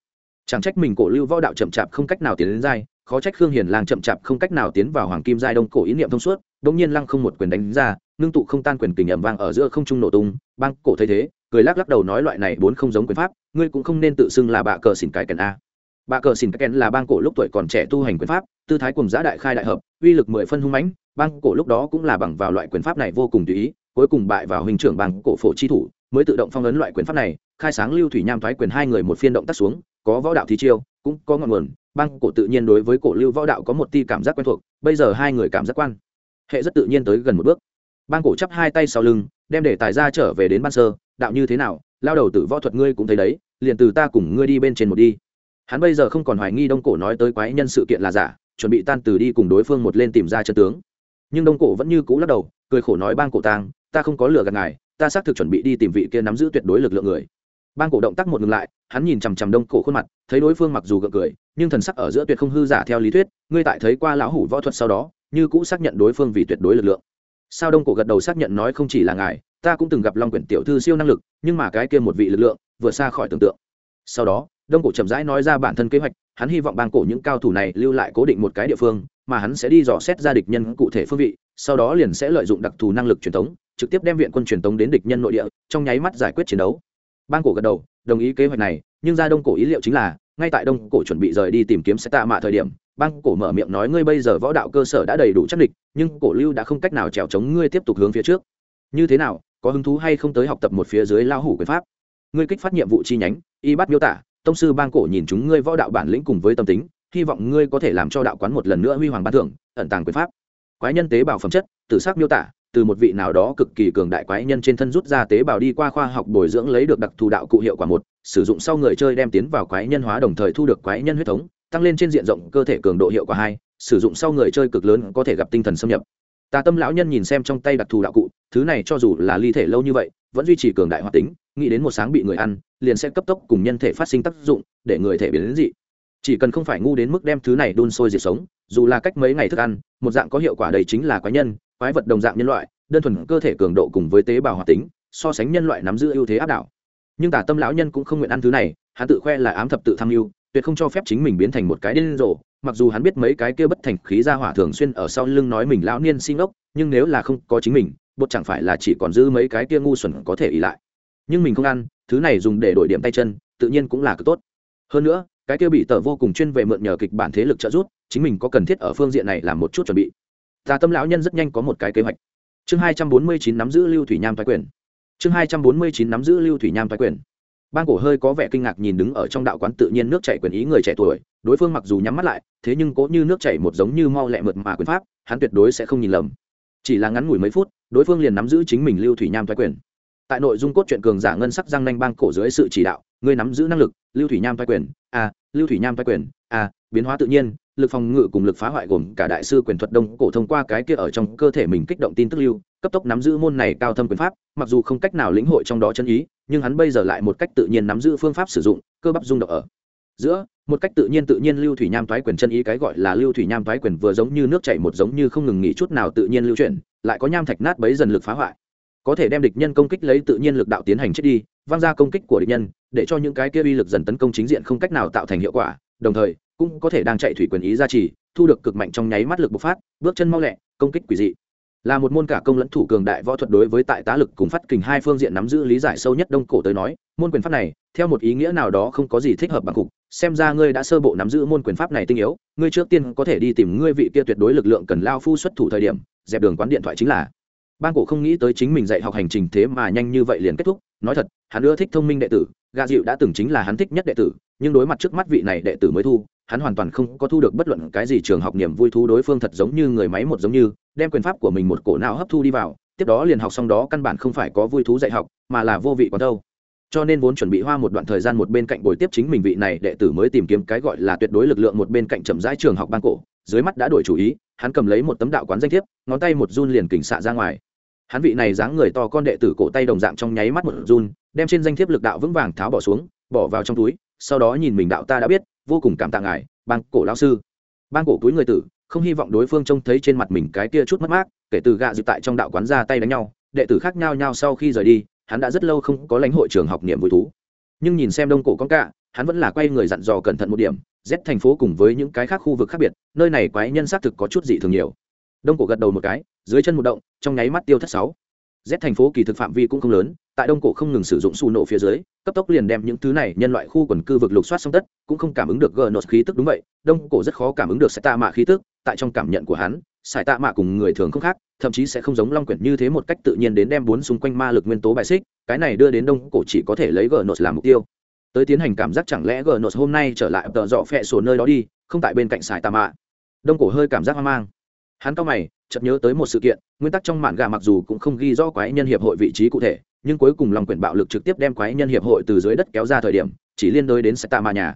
Speaker 1: Chẳng trách mình cổ lưu võ đạo chậm chạp không cách nào tiến đến giai, khó trách khương hiền lang chậm chạp không cách nào tiến vào hoàng kim giai đông cổ ý niệm thông suốt đ ỗ n g nhiên lăng không một quyền đánh ra, ngưng tụ không tan quyền kình ẩm vang ở giữa không trung nổ tung, băng cổ thấy thế, cười lắc lắc đầu nói loại này bốn không giống quyền pháp, ngươi cũng không nên tự xưng là bạ cờ xỉn cái kèn a. Bạ cờ xỉn cái kèn là bang cổ lúc tuổi còn trẻ tu hành quyền pháp, tư thái cùng giã đại khai đại hợp, uy lực mười phân hung mãnh bang cổ lúc đó cũng là bằng vào loại quyền pháp này vô cùng tùy ý, cuối cùng bại vào hình trưởng bang cổ phổ chi thủ, mới tự động phong ấn loại quyền pháp này, khai sáng lưu thủy nham thoái quyền hai người một phiên động tác xuống, có võ đạo thi chiêu, cũng có ngọn nguồn. Bang cổ tự nhiên đối với cổ lưu võ đạo có một ti cảm giác quen thuộc, bây giờ hai người cảm giác quan hệ rất tự nhiên tới gần một bước. Bang cổ chắp hai tay sau lưng, đem để tài ra trở về đến ban sơ, đạo như thế nào, lao đầu tử võ thuật ngươi cũng thấy đấy, liền từ ta cùng ngươi đi bên trên một đi. Hắn bây giờ không còn hoài nghi đông cổ nói tới quái nhân sự kiện là giả, chuẩn bị tan từ đi cùng đối phương một lên tìm ra chân tướng nhưng đông cổ vẫn như cũ lắc đầu, cười khổ nói, bang cổ tang ta không có lừa gạt ngài, ta xác thực chuẩn bị đi tìm vị kia nắm giữ tuyệt đối lực lượng người. Bang cổ động tác một ngừng lại, hắn nhìn chằm chằm đông cổ khuôn mặt, thấy đối phương mặc dù gượng cười, nhưng thần sắc ở giữa tuyệt không hư giả theo lý thuyết, ngươi tại thấy qua lão hủ võ thuật sau đó, như cũ xác nhận đối phương vì tuyệt đối lực lượng. Sao đông cổ gật đầu xác nhận nói, không chỉ là ngài, ta cũng từng gặp long quyển tiểu thư siêu năng lực, nhưng mà cái kia một vị lực lượng, vừa xa khỏi tưởng tượng. Sau đó, đông cổ chậm rãi nói ra bản thân kế hoạch, hắn hy vọng bang cổ những cao thủ này lưu lại cố định một cái địa phương mà hắn sẽ đi dò xét ra địch nhân cụ thể phương vị, sau đó liền sẽ lợi dụng đặc thù năng lực truyền thống trực tiếp đem viện quân truyền thống đến địch nhân nội địa, trong nháy mắt giải quyết chiến đấu. Bang cổ gật đầu, đồng ý kế hoạch này, nhưng ra đông cổ ý liệu chính là, ngay tại đông cổ chuẩn bị rời đi tìm kiếm sẽ tạ mạ thời điểm, bang cổ mở miệng nói ngươi bây giờ võ đạo cơ sở đã đầy đủ chắc địch, nhưng cổ lưu đã không cách nào trèo chống ngươi tiếp tục hướng phía trước. Như thế nào, có hứng thú hay không tới học tập một phía dưới lao hủ quyền pháp? Ngươi kích phát nhiệm vụ chi nhánh y bắt miêu tả, tông sư bang cổ nhìn chúng ngươi võ đạo bản lĩnh cùng với tâm tính hy vọng ngươi có thể làm cho đạo quán một lần nữa huy hoàng ban thưởng, ẩn tàng quyền pháp. Quái nhân tế bào phẩm chất từ xác miêu tả, từ một vị nào đó cực kỳ cường đại quái nhân trên thân rút ra tế bào đi qua khoa học bồi dưỡng lấy được đặc thù đạo cụ hiệu quả một, sử dụng sau người chơi đem tiến vào quái nhân hóa đồng thời thu được quái nhân huyết thống, tăng lên trên diện rộng cơ thể cường độ hiệu quả hai, sử dụng sau người chơi cực lớn có thể gặp tinh thần xâm nhập. Tà tâm lão nhân nhìn xem trong tay đặc thù đạo cụ, thứ này cho dù là ly thể lâu như vậy, vẫn duy trì cường đại hoạt tính, nghĩ đến một sáng bị người ăn, liền sẽ cấp tốc cùng nhân thể phát sinh tác dụng, để người thể biến đến dị chỉ cần không phải ngu đến mức đem thứ này đun sôi diệt sống, dù là cách mấy ngày thức ăn, một dạng có hiệu quả đầy chính là quái nhân, quái vật đồng dạng nhân loại, đơn thuần cơ thể cường độ cùng với tế bào hoạt tính, so sánh nhân loại nắm giữ ưu thế áp đảo. Nhưng tả tâm lão nhân cũng không nguyện ăn thứ này, hắn tự khoe là ám thập tự tham mưu, tuyệt không cho phép chính mình biến thành một cái điên rồ, mặc dù hắn biết mấy cái kia bất thành khí ra hỏa thường xuyên ở sau lưng nói mình lão niên sinh ốc, nhưng nếu là không có chính mình, bột chẳng phải là chỉ còn giữ mấy cái kia ngu xuẩn có thể ỉ lại. Nhưng mình không ăn, thứ này dùng để đổi điểm tay chân, tự nhiên cũng là cực tốt. Hơn nữa cái kia bị tờ vô cùng chuyên về mượn nhờ kịch bản thế lực trợ giúp, chính mình có cần thiết ở phương diện này làm một chút chuẩn bị. Tà tâm lão nhân rất nhanh có một cái kế hoạch. Chương hai trăm bốn mươi chín nắm giữ lưu thủy nham thái quyền. Chương hai trăm bốn mươi chín nắm giữ lưu thủy nham thái quyền. Ban cổ hơi có vẻ kinh ngạc nhìn đứng ở trong đạo quán tự nhiên nước chảy quyền ý người trẻ tuổi, đối phương mặc dù nhắm mắt lại, thế nhưng cố như nước chảy một giống như mau lẹ mượt mà quyền pháp, hắn tuyệt đối sẽ không nhìn lầm. Chỉ là ngắn ngủi mấy phút, đối phương liền nắm giữ chính mình lưu thủy nham thái quyền tại nội dung cốt truyện cường giả ngân sắc răng nanh bang cổ dưới sự chỉ đạo, ngươi nắm giữ năng lực, lưu thủy nham thoái quyền a lưu thủy nham thoái quyền a biến hóa tự nhiên, lực phòng ngự cùng lực phá hoại gồm cả đại sư quyền thuật đông cổ thông qua cái kia ở trong cơ thể mình kích động tin tức lưu, cấp tốc nắm giữ môn này cao thâm quyền pháp, mặc dù không cách nào lĩnh hội trong đó chân ý, nhưng hắn bây giờ lại một cách tự nhiên nắm giữ phương pháp sử dụng, cơ bắp rung động ở giữa, một cách tự nhiên tự nhiên lưu thủy nham thoái quyền chân ý cái gọi là lưu thủy nham thoái quyền vừa giống như nước chảy một giống như không ngừng nghỉ chút nào tự nhiên lưu chuyển, lại có nham thạch nát bấy dần lực phá hoại có thể đem địch nhân công kích lấy tự nhiên lực đạo tiến hành chết đi văng ra công kích của địch nhân, để cho những cái kia uy lực dần tấn công chính diện không cách nào tạo thành hiệu quả, đồng thời, cũng có thể đang chạy thủy quyền ý ra trì, thu được cực mạnh trong nháy mắt lực bộc phát, bước chân mau lẹ, công kích quỷ dị. Là một môn cả công lẫn thủ cường đại võ thuật đối với tại tá lực cùng phát kình hai phương diện nắm giữ lý giải sâu nhất đông cổ tới nói, môn quyền pháp này, theo một ý nghĩa nào đó không có gì thích hợp bằng cục, xem ra ngươi đã sơ bộ nắm giữ môn quyền pháp này tinh yếu, ngươi trước tiên có thể đi tìm ngươi vị kia tuyệt đối lực lượng cần lao phu xuất thủ thời điểm, dẹp đường quán điện thoại chính là ban cổ không nghĩ tới chính mình dạy học hành trình thế mà nhanh như vậy liền kết thúc. Nói thật, hắn ưa thích thông minh đệ tử, gà dịu đã từng chính là hắn thích nhất đệ tử, nhưng đối mặt trước mắt vị này đệ tử mới thu, hắn hoàn toàn không có thu được bất luận cái gì trường học niềm vui thú đối phương thật giống như người máy một giống như, đem quyền pháp của mình một cổ não hấp thu đi vào, tiếp đó liền học xong đó căn bản không phải có vui thú dạy học, mà là vô vị còn đâu. Cho nên vốn chuẩn bị hoa một đoạn thời gian một bên cạnh bồi tiếp chính mình vị này đệ tử mới tìm kiếm cái gọi là tuyệt đối lực lượng một bên cạnh chậm rãi trường học ban cổ. Dưới mắt đã đổi chủ ý, hắn cầm lấy một tấm đạo quán danh thiếp, ngón tay một run liền kỉnh xạ ra ngoài hắn vị này dáng người to con đệ tử cổ tay đồng dạng trong nháy mắt một run, đem trên danh thiếp lực đạo vững vàng tháo bỏ xuống, bỏ vào trong túi, sau đó nhìn mình đạo ta đã biết, vô cùng cảm tạ ngài, bang cổ lão sư. Bang cổ túi người tử, không hy vọng đối phương trông thấy trên mặt mình cái kia chút mất mát, kể từ gạ dự tại trong đạo quán ra tay đánh nhau, đệ tử khác nhau nhau sau khi rời đi, hắn đã rất lâu không có lãnh hội trường học niệm vui thú. Nhưng nhìn xem đông cổ con cạ, hắn vẫn là quay người dặn dò cẩn thận một điểm rét thành phố cùng với những cái khác khu vực khác biệt, nơi này quái nhân xác thực có chút dị thường nhiều. Đông cổ gật đầu một cái dưới chân một động, trong nháy mắt tiêu thất sáu. Z thành phố kỳ thực phạm vi cũng không lớn, tại đông cổ không ngừng sử dụng xù nổ phía dưới, cấp tốc liền đem những thứ này nhân loại khu quần cư vực lục soát xong tất, cũng không cảm ứng được gờ nốt khí tức đúng vậy, đông cổ rất khó cảm ứng được sẽ tạ mạ khí tức, tại trong cảm nhận của hắn sải tạ mạ cùng người thường không khác, thậm chí sẽ không giống long quyển như thế một cách tự nhiên đến đem bốn xung quanh ma lực nguyên tố bài xích, cái này đưa đến đông cổ chỉ có thể lấy gờ nốt làm mục tiêu. Tới tiến hành cảm giác chẳng lẽ gờ nốt hôm nay trở lại tợ dọ phẹ sổ nơi đó đi, không tại bên cạnh sải tạ mạ đông cổ hơi cảm giác hoang mang hắn cao mày, chợt nhớ tới một sự kiện, nguyên tắc trong mạn gà mặc dù cũng không ghi rõ quái nhân hiệp hội vị trí cụ thể, nhưng cuối cùng lòng quyển bạo lực trực tiếp đem quái nhân hiệp hội từ dưới đất kéo ra thời điểm, chỉ liên đối đến sài tạ Ma nhà.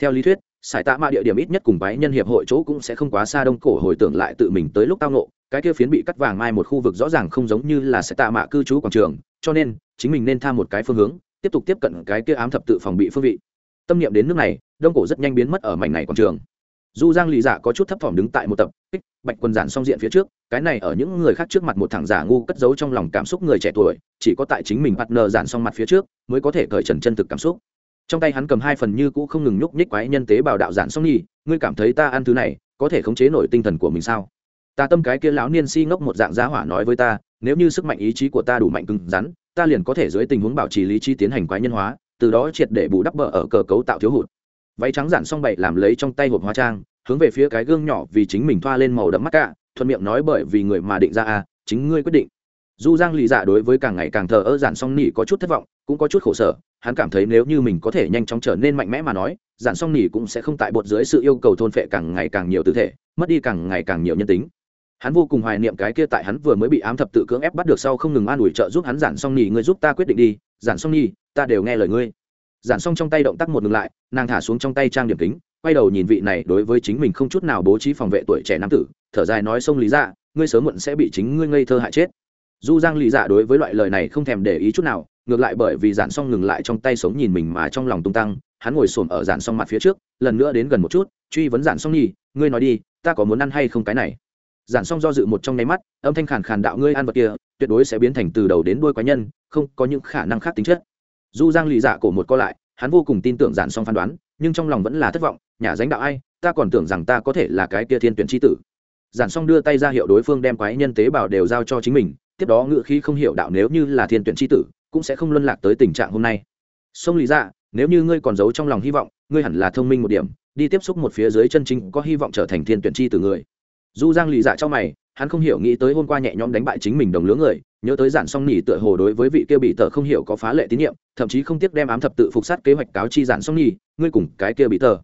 Speaker 1: Theo lý thuyết sài tạ Ma địa điểm ít nhất cùng quái nhân hiệp hội chỗ cũng sẽ không quá xa đông cổ hồi tưởng lại tự mình tới lúc tao nộ cái kia phiến bị cắt vàng mai một khu vực rõ ràng không giống như là sài tạ mạ cư trú quảng trường, cho nên, chính mình nên tham một cái phương hướng, tiếp tục tiếp cận cái kia ám thập tự phòng bị phương vị. Tâm niệm đến nước này, đông cổ rất nhanh biến mất ở mảnh này quảng trường du giang lì giả dạ có chút thấp thỏm đứng tại một tập kích, bạch quân giản song diện phía trước, cái này ở những người khác trước mặt một thằng giả ngu cất giấu trong lòng cảm xúc người trẻ tuổi, chỉ có tại chính mình bắt nờ giản song mặt phía trước mới có thể cởi trần chân thực cảm xúc. Trong tay hắn cầm hai phần như cũ không ngừng nhúc nhích quái nhân tế bào đạo giản song nhi ngươi cảm thấy ta ăn thứ này có thể khống chế nổi tinh thần của mình sao? Ta tâm cái kia lão niên si ngốc một dạng giá hỏa nói với ta, nếu như sức mạnh ý chí của ta đủ mạnh cứng rắn, ta liền có thể dưới tình huống bảo trì lý trí tiến hành quái nhân hóa, từ đó triệt để bù đắp bờ ở cờ cấu tạo thiếu hụt váy trắng giản xong bậy làm lấy trong tay hộp hóa trang, hướng về phía cái gương nhỏ vì chính mình thoa lên màu đậm mắt cả, thuận miệng nói bởi vì người mà định ra à chính ngươi quyết định. Du giang lì dạ đối với càng ngày càng thờ ơ giản song nỉ có chút thất vọng, cũng có chút khổ sở, hắn cảm thấy nếu như mình có thể nhanh chóng trở nên mạnh mẽ mà nói, giản song nỉ cũng sẽ không tại bột dưới sự yêu cầu thôn phệ càng ngày càng nhiều tư thể, mất đi càng ngày càng nhiều nhân tính. Hắn vô cùng hoài niệm cái kia tại hắn vừa mới bị ám thập tự cưỡng ép bắt được sau không ngừng an ủi trợ giúp hắn giản song nỉ, ngươi giúp ta quyết định đi, giản song nỉ, ta đều nghe lời ngươi giản xong trong tay động tác một ngừng lại, nàng thả xuống trong tay trang điểm kính, quay đầu nhìn vị này đối với chính mình không chút nào bố trí phòng vệ tuổi trẻ nam tử, thở dài nói xông lý dạ ngươi sớm muộn sẽ bị chính ngươi ngây thơ hại chết. Du giang lý dạ đối với loại lời này không thèm để ý chút nào, ngược lại bởi vì giản xong ngừng lại trong tay sống nhìn mình mà trong lòng tung tăng, hắn ngồi xổm ở giản xong mặt phía trước, lần nữa đến gần một chút, truy vấn giản xong nhì ngươi nói đi, ta có muốn ăn hay không cái này? Giản xong do dự một trong nháy mắt, âm thanh khàn khàn đạo ngươi ăn vật kia, tuyệt đối sẽ biến thành từ đầu đến đuôi quái nhân, không có những khả năng khác tính chất du giang lì dạ cổ một co lại, hắn vô cùng tin tưởng giản Song phán đoán, nhưng trong lòng vẫn là thất vọng, nhà dánh đạo ai, ta còn tưởng rằng ta có thể là cái kia thiên tuyển tri tử. Giản Song đưa tay ra hiệu đối phương đem quái nhân tế bào đều giao cho chính mình, tiếp đó ngự khí không hiểu đạo nếu như là thiên tuyển tri tử, cũng sẽ không luân lạc tới tình trạng hôm nay. Sông lý dạ nếu như ngươi còn giấu trong lòng hy vọng, ngươi hẳn là thông minh một điểm, đi tiếp xúc một phía dưới chân chính có hy vọng trở thành thiên tuyển tri tử người. Du giang lý dạ cho mày hắn không hiểu nghĩ tới hôm qua nhẹ nhõm đánh bại chính mình đồng lứa người, nhớ tới giản song nỉ tựa hồ đối với vị kia bị tờ không hiểu có phá lệ tín nhiệm, thậm chí không tiếc đem ám thập tự phục sát kế hoạch cáo chi giản song nỉ, ngươi cùng cái kia bị tờ.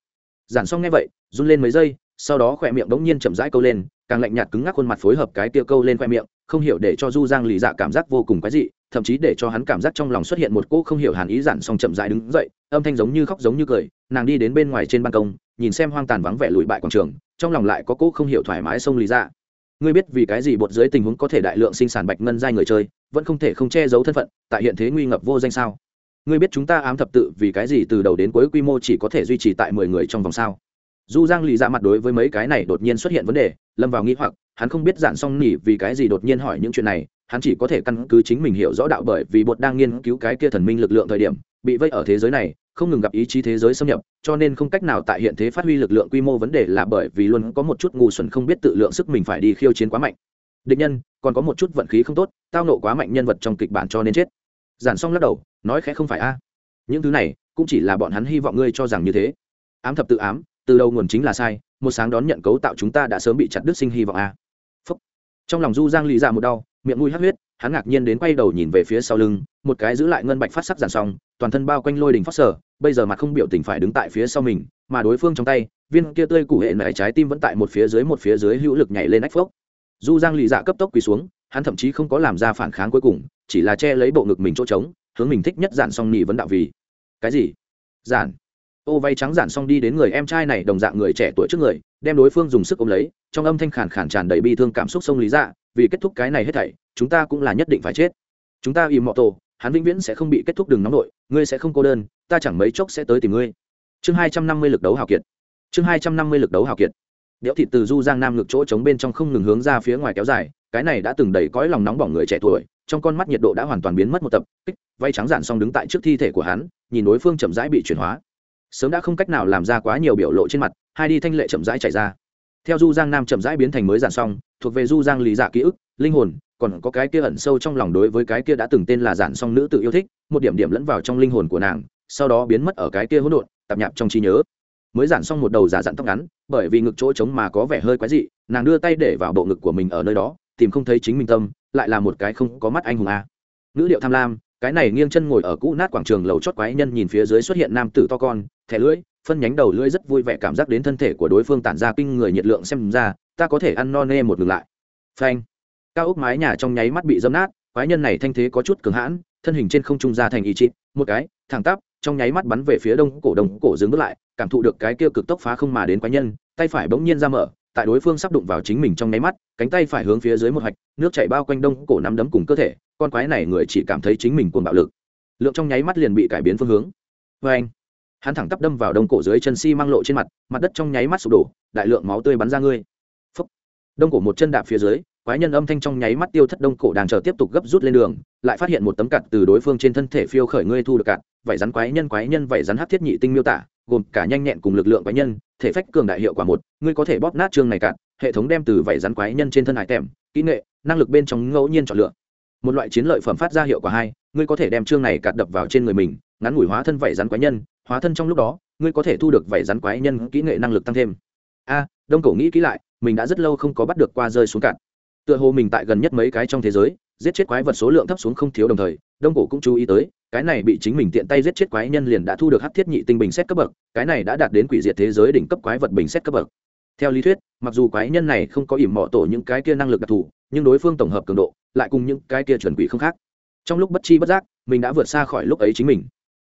Speaker 1: Giản song nghe vậy, run lên mấy giây, sau đó khỏe miệng bỗng nhiên chậm rãi câu lên, càng lạnh nhạt cứng ngắc khuôn mặt phối hợp cái kia câu lên khoe miệng, không hiểu để cho du giang lì dạ cảm giác vô cùng quái dị, thậm chí để cho hắn cảm giác trong lòng xuất hiện một cỗ không hiểu hàn ý giản song chậm rãi đứng dậy, âm thanh giống như khóc giống như cười, nàng đi đến bên ngoài trên ban công, nhìn xem hoang tàn vắng vẻ lùi bại quảng trường, trong lòng lại có cỗ không hiểu thoải mái sông lì dạ ngươi biết vì cái gì bột dưới tình huống có thể đại lượng sinh sản bạch ngân giai người chơi, vẫn không thể không che giấu thân phận, tại hiện thế nguy ngập vô danh sao? Ngươi biết chúng ta ám thập tự vì cái gì từ đầu đến cuối quy mô chỉ có thể duy trì tại mười người trong vòng sao? Du giang lì ra mặt đối với mấy cái này đột nhiên xuất hiện vấn đề, lâm vào nghĩ hoặc, hắn không biết giản xong nỉ vì cái gì đột nhiên hỏi những chuyện này, hắn chỉ có thể căn cứ chính mình hiểu rõ đạo bởi vì bột đang nghiên cứu cái kia thần minh lực lượng thời điểm, bị vây ở thế giới này không ngừng gặp ý chí thế giới xâm nhập, cho nên không cách nào tại hiện thế phát huy lực lượng quy mô vấn đề là bởi vì luôn có một chút ngu xuẩn không biết tự lượng sức mình phải đi khiêu chiến quá mạnh. Địch nhân, còn có một chút vận khí không tốt, tao nộ quá mạnh nhân vật trong kịch bản cho nên chết. Giản xong lắc đầu, nói khẽ không phải a. Những thứ này, cũng chỉ là bọn hắn hy vọng ngươi cho rằng như thế. Ám thập tự ám, từ đầu nguồn chính là sai, một sáng đón nhận cấu tạo chúng ta đã sớm bị chặt đứt sinh hy vọng a. Phúc. trong lòng du giang lì ra dạ một đau, miệng mũi hắt huyết, hắn ngạc nhiên đến quay đầu nhìn về phía sau lưng, một cái giữ lại ngân bạch phát sắc giản xong toàn thân bao quanh lôi đình phát sở, bây giờ mặt không biểu tình phải đứng tại phía sau mình, mà đối phương trong tay, viên kia tươi củ hệ nảy trái tim vẫn tại một phía dưới một phía dưới hữu lực nhảy lên ách phốc. Du giang lì dạ cấp tốc quỳ xuống, hắn thậm chí không có làm ra phản kháng cuối cùng, chỉ là che lấy bộ ngực mình chỗ trống, hướng mình thích nhất giản xong nỉ vấn đạo vì. Cái gì? Giản. Ô vay trắng giản xong đi đến người em trai này đồng dạng người trẻ tuổi trước người, đem đối phương dùng sức ôm lấy, trong âm thanh khàn khàn tràn đầy bi thương cảm xúc sông lý dạ vì kết thúc cái này hết thảy, chúng ta cũng là nhất định phải chết. Chúng ta im mọ tổ hắn vĩnh viễn sẽ không bị kết thúc đường nóng nội, ngươi sẽ không cô đơn, ta chẳng mấy chốc sẽ tới tìm ngươi. Chương hai trăm năm mươi lực đấu hào kiệt. Chương hai trăm năm mươi lực đấu hào kiệt. Đẽo thịt từ du giang nam ngực chỗ trống bên trong không ngừng hướng ra phía ngoài kéo dài, cái này đã từng đầy cõi lòng nóng bỏng người trẻ tuổi, trong con mắt nhiệt độ đã hoàn toàn biến mất một tập, kích, vay trắng dạn xong đứng tại trước thi thể của hắn, nhìn đối phương chậm rãi bị chuyển hóa. Sớm đã không cách nào làm ra quá nhiều biểu lộ trên mặt, hai đi thanh lệ chậm rãi chạy ra. Theo du giang nam chậm rãi biến thành mới giản xong, thuộc về du giang lý dạ ký ức, linh hồn còn có cái kia ẩn sâu trong lòng đối với cái kia đã từng tên là giản song nữ tự yêu thích, một điểm điểm lẫn vào trong linh hồn của nàng, sau đó biến mất ở cái kia hỗn độn, tạp nhạp trong trí nhớ. Mới giản xong một đầu giả dặn tóc ngắn, bởi vì ngực chỗ trống mà có vẻ hơi quái dị, nàng đưa tay để vào bộ ngực của mình ở nơi đó, tìm không thấy chính mình tâm, lại là một cái không có mắt anh hùng a. Nữ điệu tham lam, cái này nghiêng chân ngồi ở cũ nát quảng trường lầu chót quái nhân nhìn phía dưới xuất hiện nam tử to con, thẻ lưỡi, phân nhánh đầu lưỡi rất vui vẻ cảm giác đến thân thể của đối phương tản ra kinh người nhiệt lượng xem ra, ta có thể ăn no nê một ngừng lại. Phanh cao ốc mái nhà trong nháy mắt bị dâm nát, quái nhân này thanh thế có chút cường hãn, thân hình trên không trung ra thành ý chị một cái, thẳng tắp, trong nháy mắt bắn về phía đông cổ đông cổ dừng bước lại, cảm thụ được cái kia cực tốc phá không mà đến quái nhân, tay phải bỗng nhiên ra mở, tại đối phương sắp đụng vào chính mình trong nháy mắt, cánh tay phải hướng phía dưới một hạch nước chảy bao quanh đông cổ nắm đấm cùng cơ thể, con quái này người chỉ cảm thấy chính mình cuồng bạo lực. Lượng trong nháy mắt liền bị cải biến phương hướng. Vê anh hắn thẳng tắp đâm vào đông cổ dưới chân xi mang lộ trên mặt mặt đất trong nháy mắt sụp đổ, đại lượng máu tươi bắn ra ngươi. Phúc. đông cổ một chân đạp phía dưới quái nhân âm thanh trong nháy mắt tiêu thất đông cổ đang chờ tiếp tục gấp rút lên đường, lại phát hiện một tấm cặt từ đối phương trên thân thể phiêu khởi ngươi thu được cạn vảy rắn quái nhân quái nhân vảy rắn hát thiết nhị tinh miêu tả, gồm cả nhanh nhẹn cùng lực lượng quái nhân, thể phách cường đại hiệu quả một, ngươi có thể bóp nát chương này cạn hệ thống đem từ vảy rắn quái nhân trên thân hải tèm, kỹ nghệ, năng lực bên trong ngẫu nhiên chọn lựa. Một loại chiến lợi phẩm phát ra hiệu quả hai, ngươi có thể đem chương này cặt đập vào trên người mình, ngắn ngủi hóa thân vảy rắn quái nhân, hóa thân trong lúc đó, ngươi có thể thu được vảy rắn quái nhân kỹ nghệ năng lực tăng thêm. A, đông cổ nghĩ kỹ lại, mình đã rất lâu không có bắt được qua rơi xuống cạn tựa hồ mình tại gần nhất mấy cái trong thế giới, giết chết quái vật số lượng thấp xuống không thiếu đồng thời, đông cổ cũng chú ý tới, cái này bị chính mình tiện tay giết chết quái nhân liền đã thu được hát thiết nhị tinh bình xét cấp bậc, cái này đã đạt đến quỷ diệt thế giới đỉnh cấp quái vật bình xét cấp bậc. Theo lý thuyết, mặc dù quái nhân này không có ỉm mọ tổ những cái kia năng lực đặc thù, nhưng đối phương tổng hợp cường độ, lại cùng những cái kia chuẩn quỷ không khác. Trong lúc bất chi bất giác, mình đã vượt xa khỏi lúc ấy chính mình.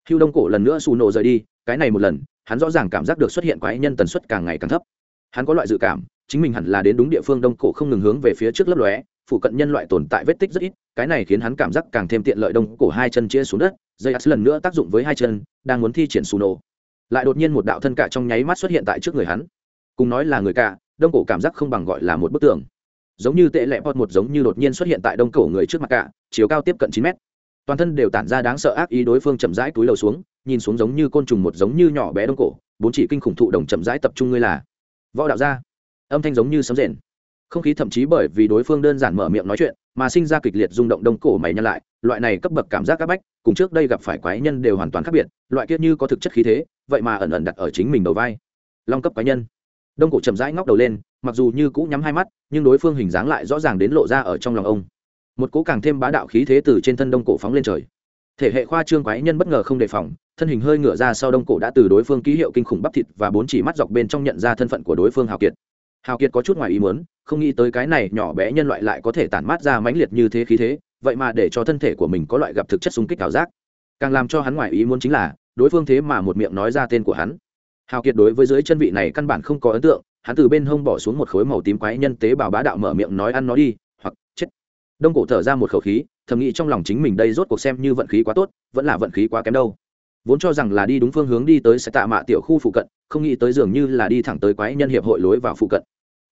Speaker 1: Hưu đông cổ lần nữa xù nổ rời đi, cái này một lần, hắn rõ ràng cảm giác được xuất hiện quái nhân tần suất càng ngày càng thấp. Hắn có loại dự cảm chính mình hẳn là đến đúng địa phương đông cổ không ngừng hướng về phía trước lấp lóe phụ cận nhân loại tồn tại vết tích rất ít, cái này khiến hắn cảm giác càng thêm tiện lợi đông cổ hai chân chia xuống đất, dây ắt lần nữa tác dụng với hai chân, đang muốn thi triển xù nổ. Lại đột nhiên một đạo thân cả trong nháy mắt xuất hiện tại trước người hắn. Cùng nói là người cả, đông cổ cảm giác không bằng gọi là một bức tường. Giống như tệ lẹ pot một giống như đột nhiên xuất hiện tại đông cổ người trước mặt cả, chiều cao tiếp cận chín mét. Toàn thân đều tản ra đáng sợ ác ý đối phương chậm rãi túi lầu xuống, nhìn xuống giống như côn trùng một giống như nhỏ bé đông cổ, bốn chỉ kinh khủng thụ đồng chậm rãi tập trung ngươi là. Võ đạo gia âm thanh giống như sấm rền. Không khí thậm chí bởi vì đối phương đơn giản mở miệng nói chuyện, mà sinh ra kịch liệt rung động đông cổ mày nhăn lại, loại này cấp bậc cảm giác áp bách, cùng trước đây gặp phải quái nhân đều hoàn toàn khác biệt, loại kia như có thực chất khí thế, vậy mà ẩn ẩn đặt ở chính mình đầu vai. Long cấp quái nhân. Đông cổ chậm rãi ngóc đầu lên, mặc dù như cũ nhắm hai mắt, nhưng đối phương hình dáng lại rõ ràng đến lộ ra ở trong lòng ông. Một cố càng thêm bá đạo khí thế từ trên thân đông cổ phóng lên trời. Thể hệ khoa trương quái nhân bất ngờ không đề phòng, thân hình hơi ngửa ra sau đông cổ đã từ đối phương ký hiệu kinh khủng bắp thịt và bốn chỉ mắt dọc bên trong nhận ra thân phận của đối phương hào kiệt hào kiệt có chút ngoài ý muốn, không nghĩ tới cái này nhỏ bé nhân loại lại có thể tản mát ra mãnh liệt như thế khí thế, vậy mà để cho thân thể của mình có loại gặp thực chất xung kích ảo giác. Càng làm cho hắn ngoài ý muốn chính là, đối phương thế mà một miệng nói ra tên của hắn. Hào kiệt đối với dưới chân vị này căn bản không có ấn tượng, hắn từ bên hông bỏ xuống một khối màu tím quái nhân tế bào bá đạo mở miệng nói ăn nó đi, hoặc chết. Đông cổ thở ra một khẩu khí, thầm nghĩ trong lòng chính mình đây rốt cuộc xem như vận khí quá tốt, vẫn là vận khí quá kém đâu vốn cho rằng là đi đúng phương hướng đi tới sẽ tạ mạ tiểu khu phụ cận, không nghĩ tới dường như là đi thẳng tới quái nhân hiệp hội lối vào phụ cận.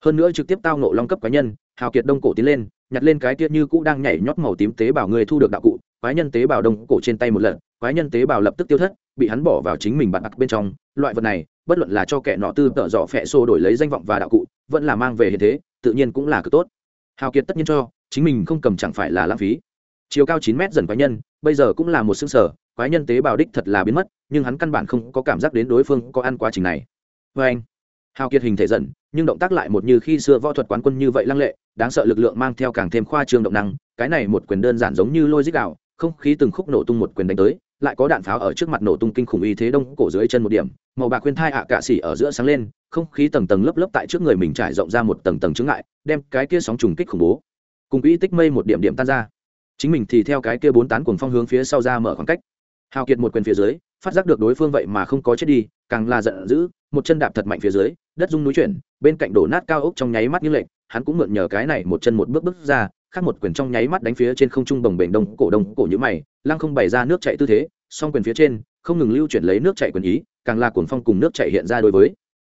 Speaker 1: Hơn nữa trực tiếp tao nộ long cấp quái nhân, hào kiệt đông cổ tiến lên, nhặt lên cái tiết như cũ đang nhảy nhót màu tím tế bào người thu được đạo cụ, quái nhân tế bào đông cổ trên tay một lần, quái nhân tế bào lập tức tiêu thất, bị hắn bỏ vào chính mình bạt bạc bên trong. Loại vật này, bất luận là cho kẻ nọ tư tợ dọ phẹ xô đổi lấy danh vọng và đạo cụ, vẫn là mang về hiện thế, tự nhiên cũng là cực tốt. Hào kiệt tất nhiên cho, chính mình không cầm chẳng phải là lãng phí. Chiều cao chín mét dần quái nhân, bây giờ cũng là một xương sở quái nhân tế bào đích thật là biến mất, nhưng hắn căn bản không có cảm giác đến đối phương có ăn quá trình này. Vê anh, hào kiệt hình thể dần nhưng động tác lại một như khi xưa võ thuật quán quân như vậy lăng lệ, đáng sợ lực lượng mang theo càng thêm khoa trương động năng, cái này một quyền đơn giản giống như lôi dích đạo, không khí từng khúc nổ tung một quyền đánh tới, lại có đạn pháo ở trước mặt nổ tung kinh khủng y thế đông cổ dưới chân một điểm, màu bạc khuyên thai ạ à cạ xỉ ở giữa sáng lên, không khí tầng tầng lớp lớp tại trước người mình trải rộng ra một tầng tầng chướng ngại, đem cái kia sóng trùng kích khủng bố. Cùng quỹ tích mây một điểm điểm tan ra. Chính mình thì theo cái kia bốn tán cuồng phong hướng phía sau ra mở khoảng cách hào kiệt một quyền phía dưới, phát giác được đối phương vậy mà không có chết đi, càng là giận dữ, một chân đạp thật mạnh phía dưới, đất rung núi chuyển, bên cạnh đổ nát cao ốc trong nháy mắt như lệnh hắn cũng mượn nhờ cái này một chân một bước bước ra, khác một quyền trong nháy mắt đánh phía trên không trung đồng bể đông cổ đông cổ như mày, lăng không bày ra nước chạy tư thế, song quyền phía trên, không ngừng lưu chuyển lấy nước chạy quyền ý, càng là cuồng phong cùng nước chạy hiện ra đối với.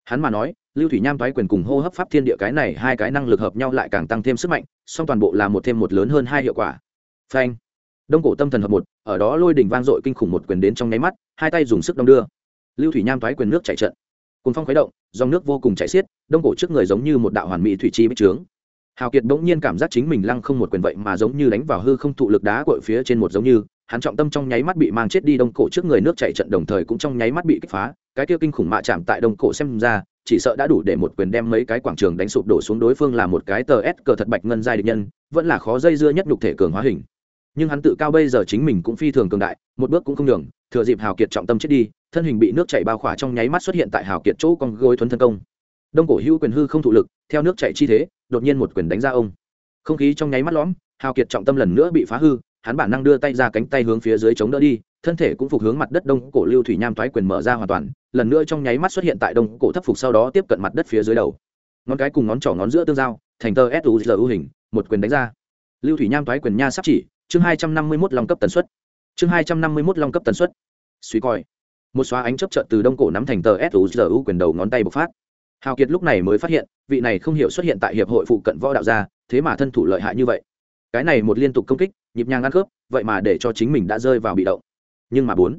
Speaker 1: Hắn mà nói, lưu thủy nham thoái quyền cùng hô hấp pháp thiên địa cái này hai cái năng lực hợp nhau lại càng tăng thêm sức mạnh, song toàn bộ là một thêm một lớn hơn hai hiệu quả. Phanh đông cổ tâm thần hợp một, ở đó lôi đỉnh vang dội kinh khủng một quyền đến trong nháy mắt, hai tay dùng sức đong đưa. Lưu thủy nham thoái quyền nước chạy trận. Cùng phong khuấy động, dòng nước vô cùng chảy xiết, đông cổ trước người giống như một đạo hoàn mỹ thủy chi bích trướng. Hào kiệt bỗng nhiên cảm giác chính mình lăng không một quyền vậy mà giống như đánh vào hư không thụ lực đá cội phía trên một giống như, hắn trọng tâm trong nháy mắt bị mang chết đi đông cổ trước người nước chạy trận đồng thời cũng trong nháy mắt bị kích phá, cái kia kinh khủng mạ chạm tại đông cổ xem ra, chỉ sợ đã đủ để một quyền đem mấy cái quảng trường đánh sụp đổ xuống đối phương là một cái tờ s cờ thật bạch ngân giai địch nhân, vẫn là khó dây dưa nhất nhục thể cường hóa hình nhưng hắn tự cao bây giờ chính mình cũng phi thường cường đại, một bước cũng không đường thừa dịp hào kiệt trọng tâm chết đi, thân hình bị nước chảy bao khỏa trong nháy mắt xuất hiện tại hào kiệt chỗ con gối thuấn thân công. Đông cổ hữu quyền hư không thụ lực, theo nước chảy chi thế, đột nhiên một quyền đánh ra ông. Không khí trong nháy mắt lõm, hào kiệt trọng tâm lần nữa bị phá hư, hắn bản năng đưa tay ra cánh tay hướng phía dưới chống đỡ đi, thân thể cũng phục hướng mặt đất đông cổ lưu thủy nham thoái quyền mở ra hoàn toàn, lần nữa trong nháy mắt xuất hiện tại đông cổ thấp phục sau đó tiếp cận mặt đất phía dưới đầu. Ngón cái cùng ngón trỏ ngón giữa tương giao, thành tờ u hình, một quyền đánh ra. Lưu thủy nham thoái quyền nha sắp chỉ chương hai trăm năm mươi mốt long cấp tần suất. Chương hai trăm năm mươi mốt long cấp tần suất. Suy coi. Một xóa ánh chấp trợn từ đông cổ nắm thành tờ suzu quyền đầu ngón tay bộc phát. Hào kiệt lúc này mới phát hiện, vị này không hiểu xuất hiện tại hiệp hội phụ cận võ đạo gia, thế mà thân thủ lợi hại như vậy. Cái này một liên tục công kích, nhịp nhàng ăn khớp, vậy mà để cho chính mình đã rơi vào bị động. Nhưng mà bốn,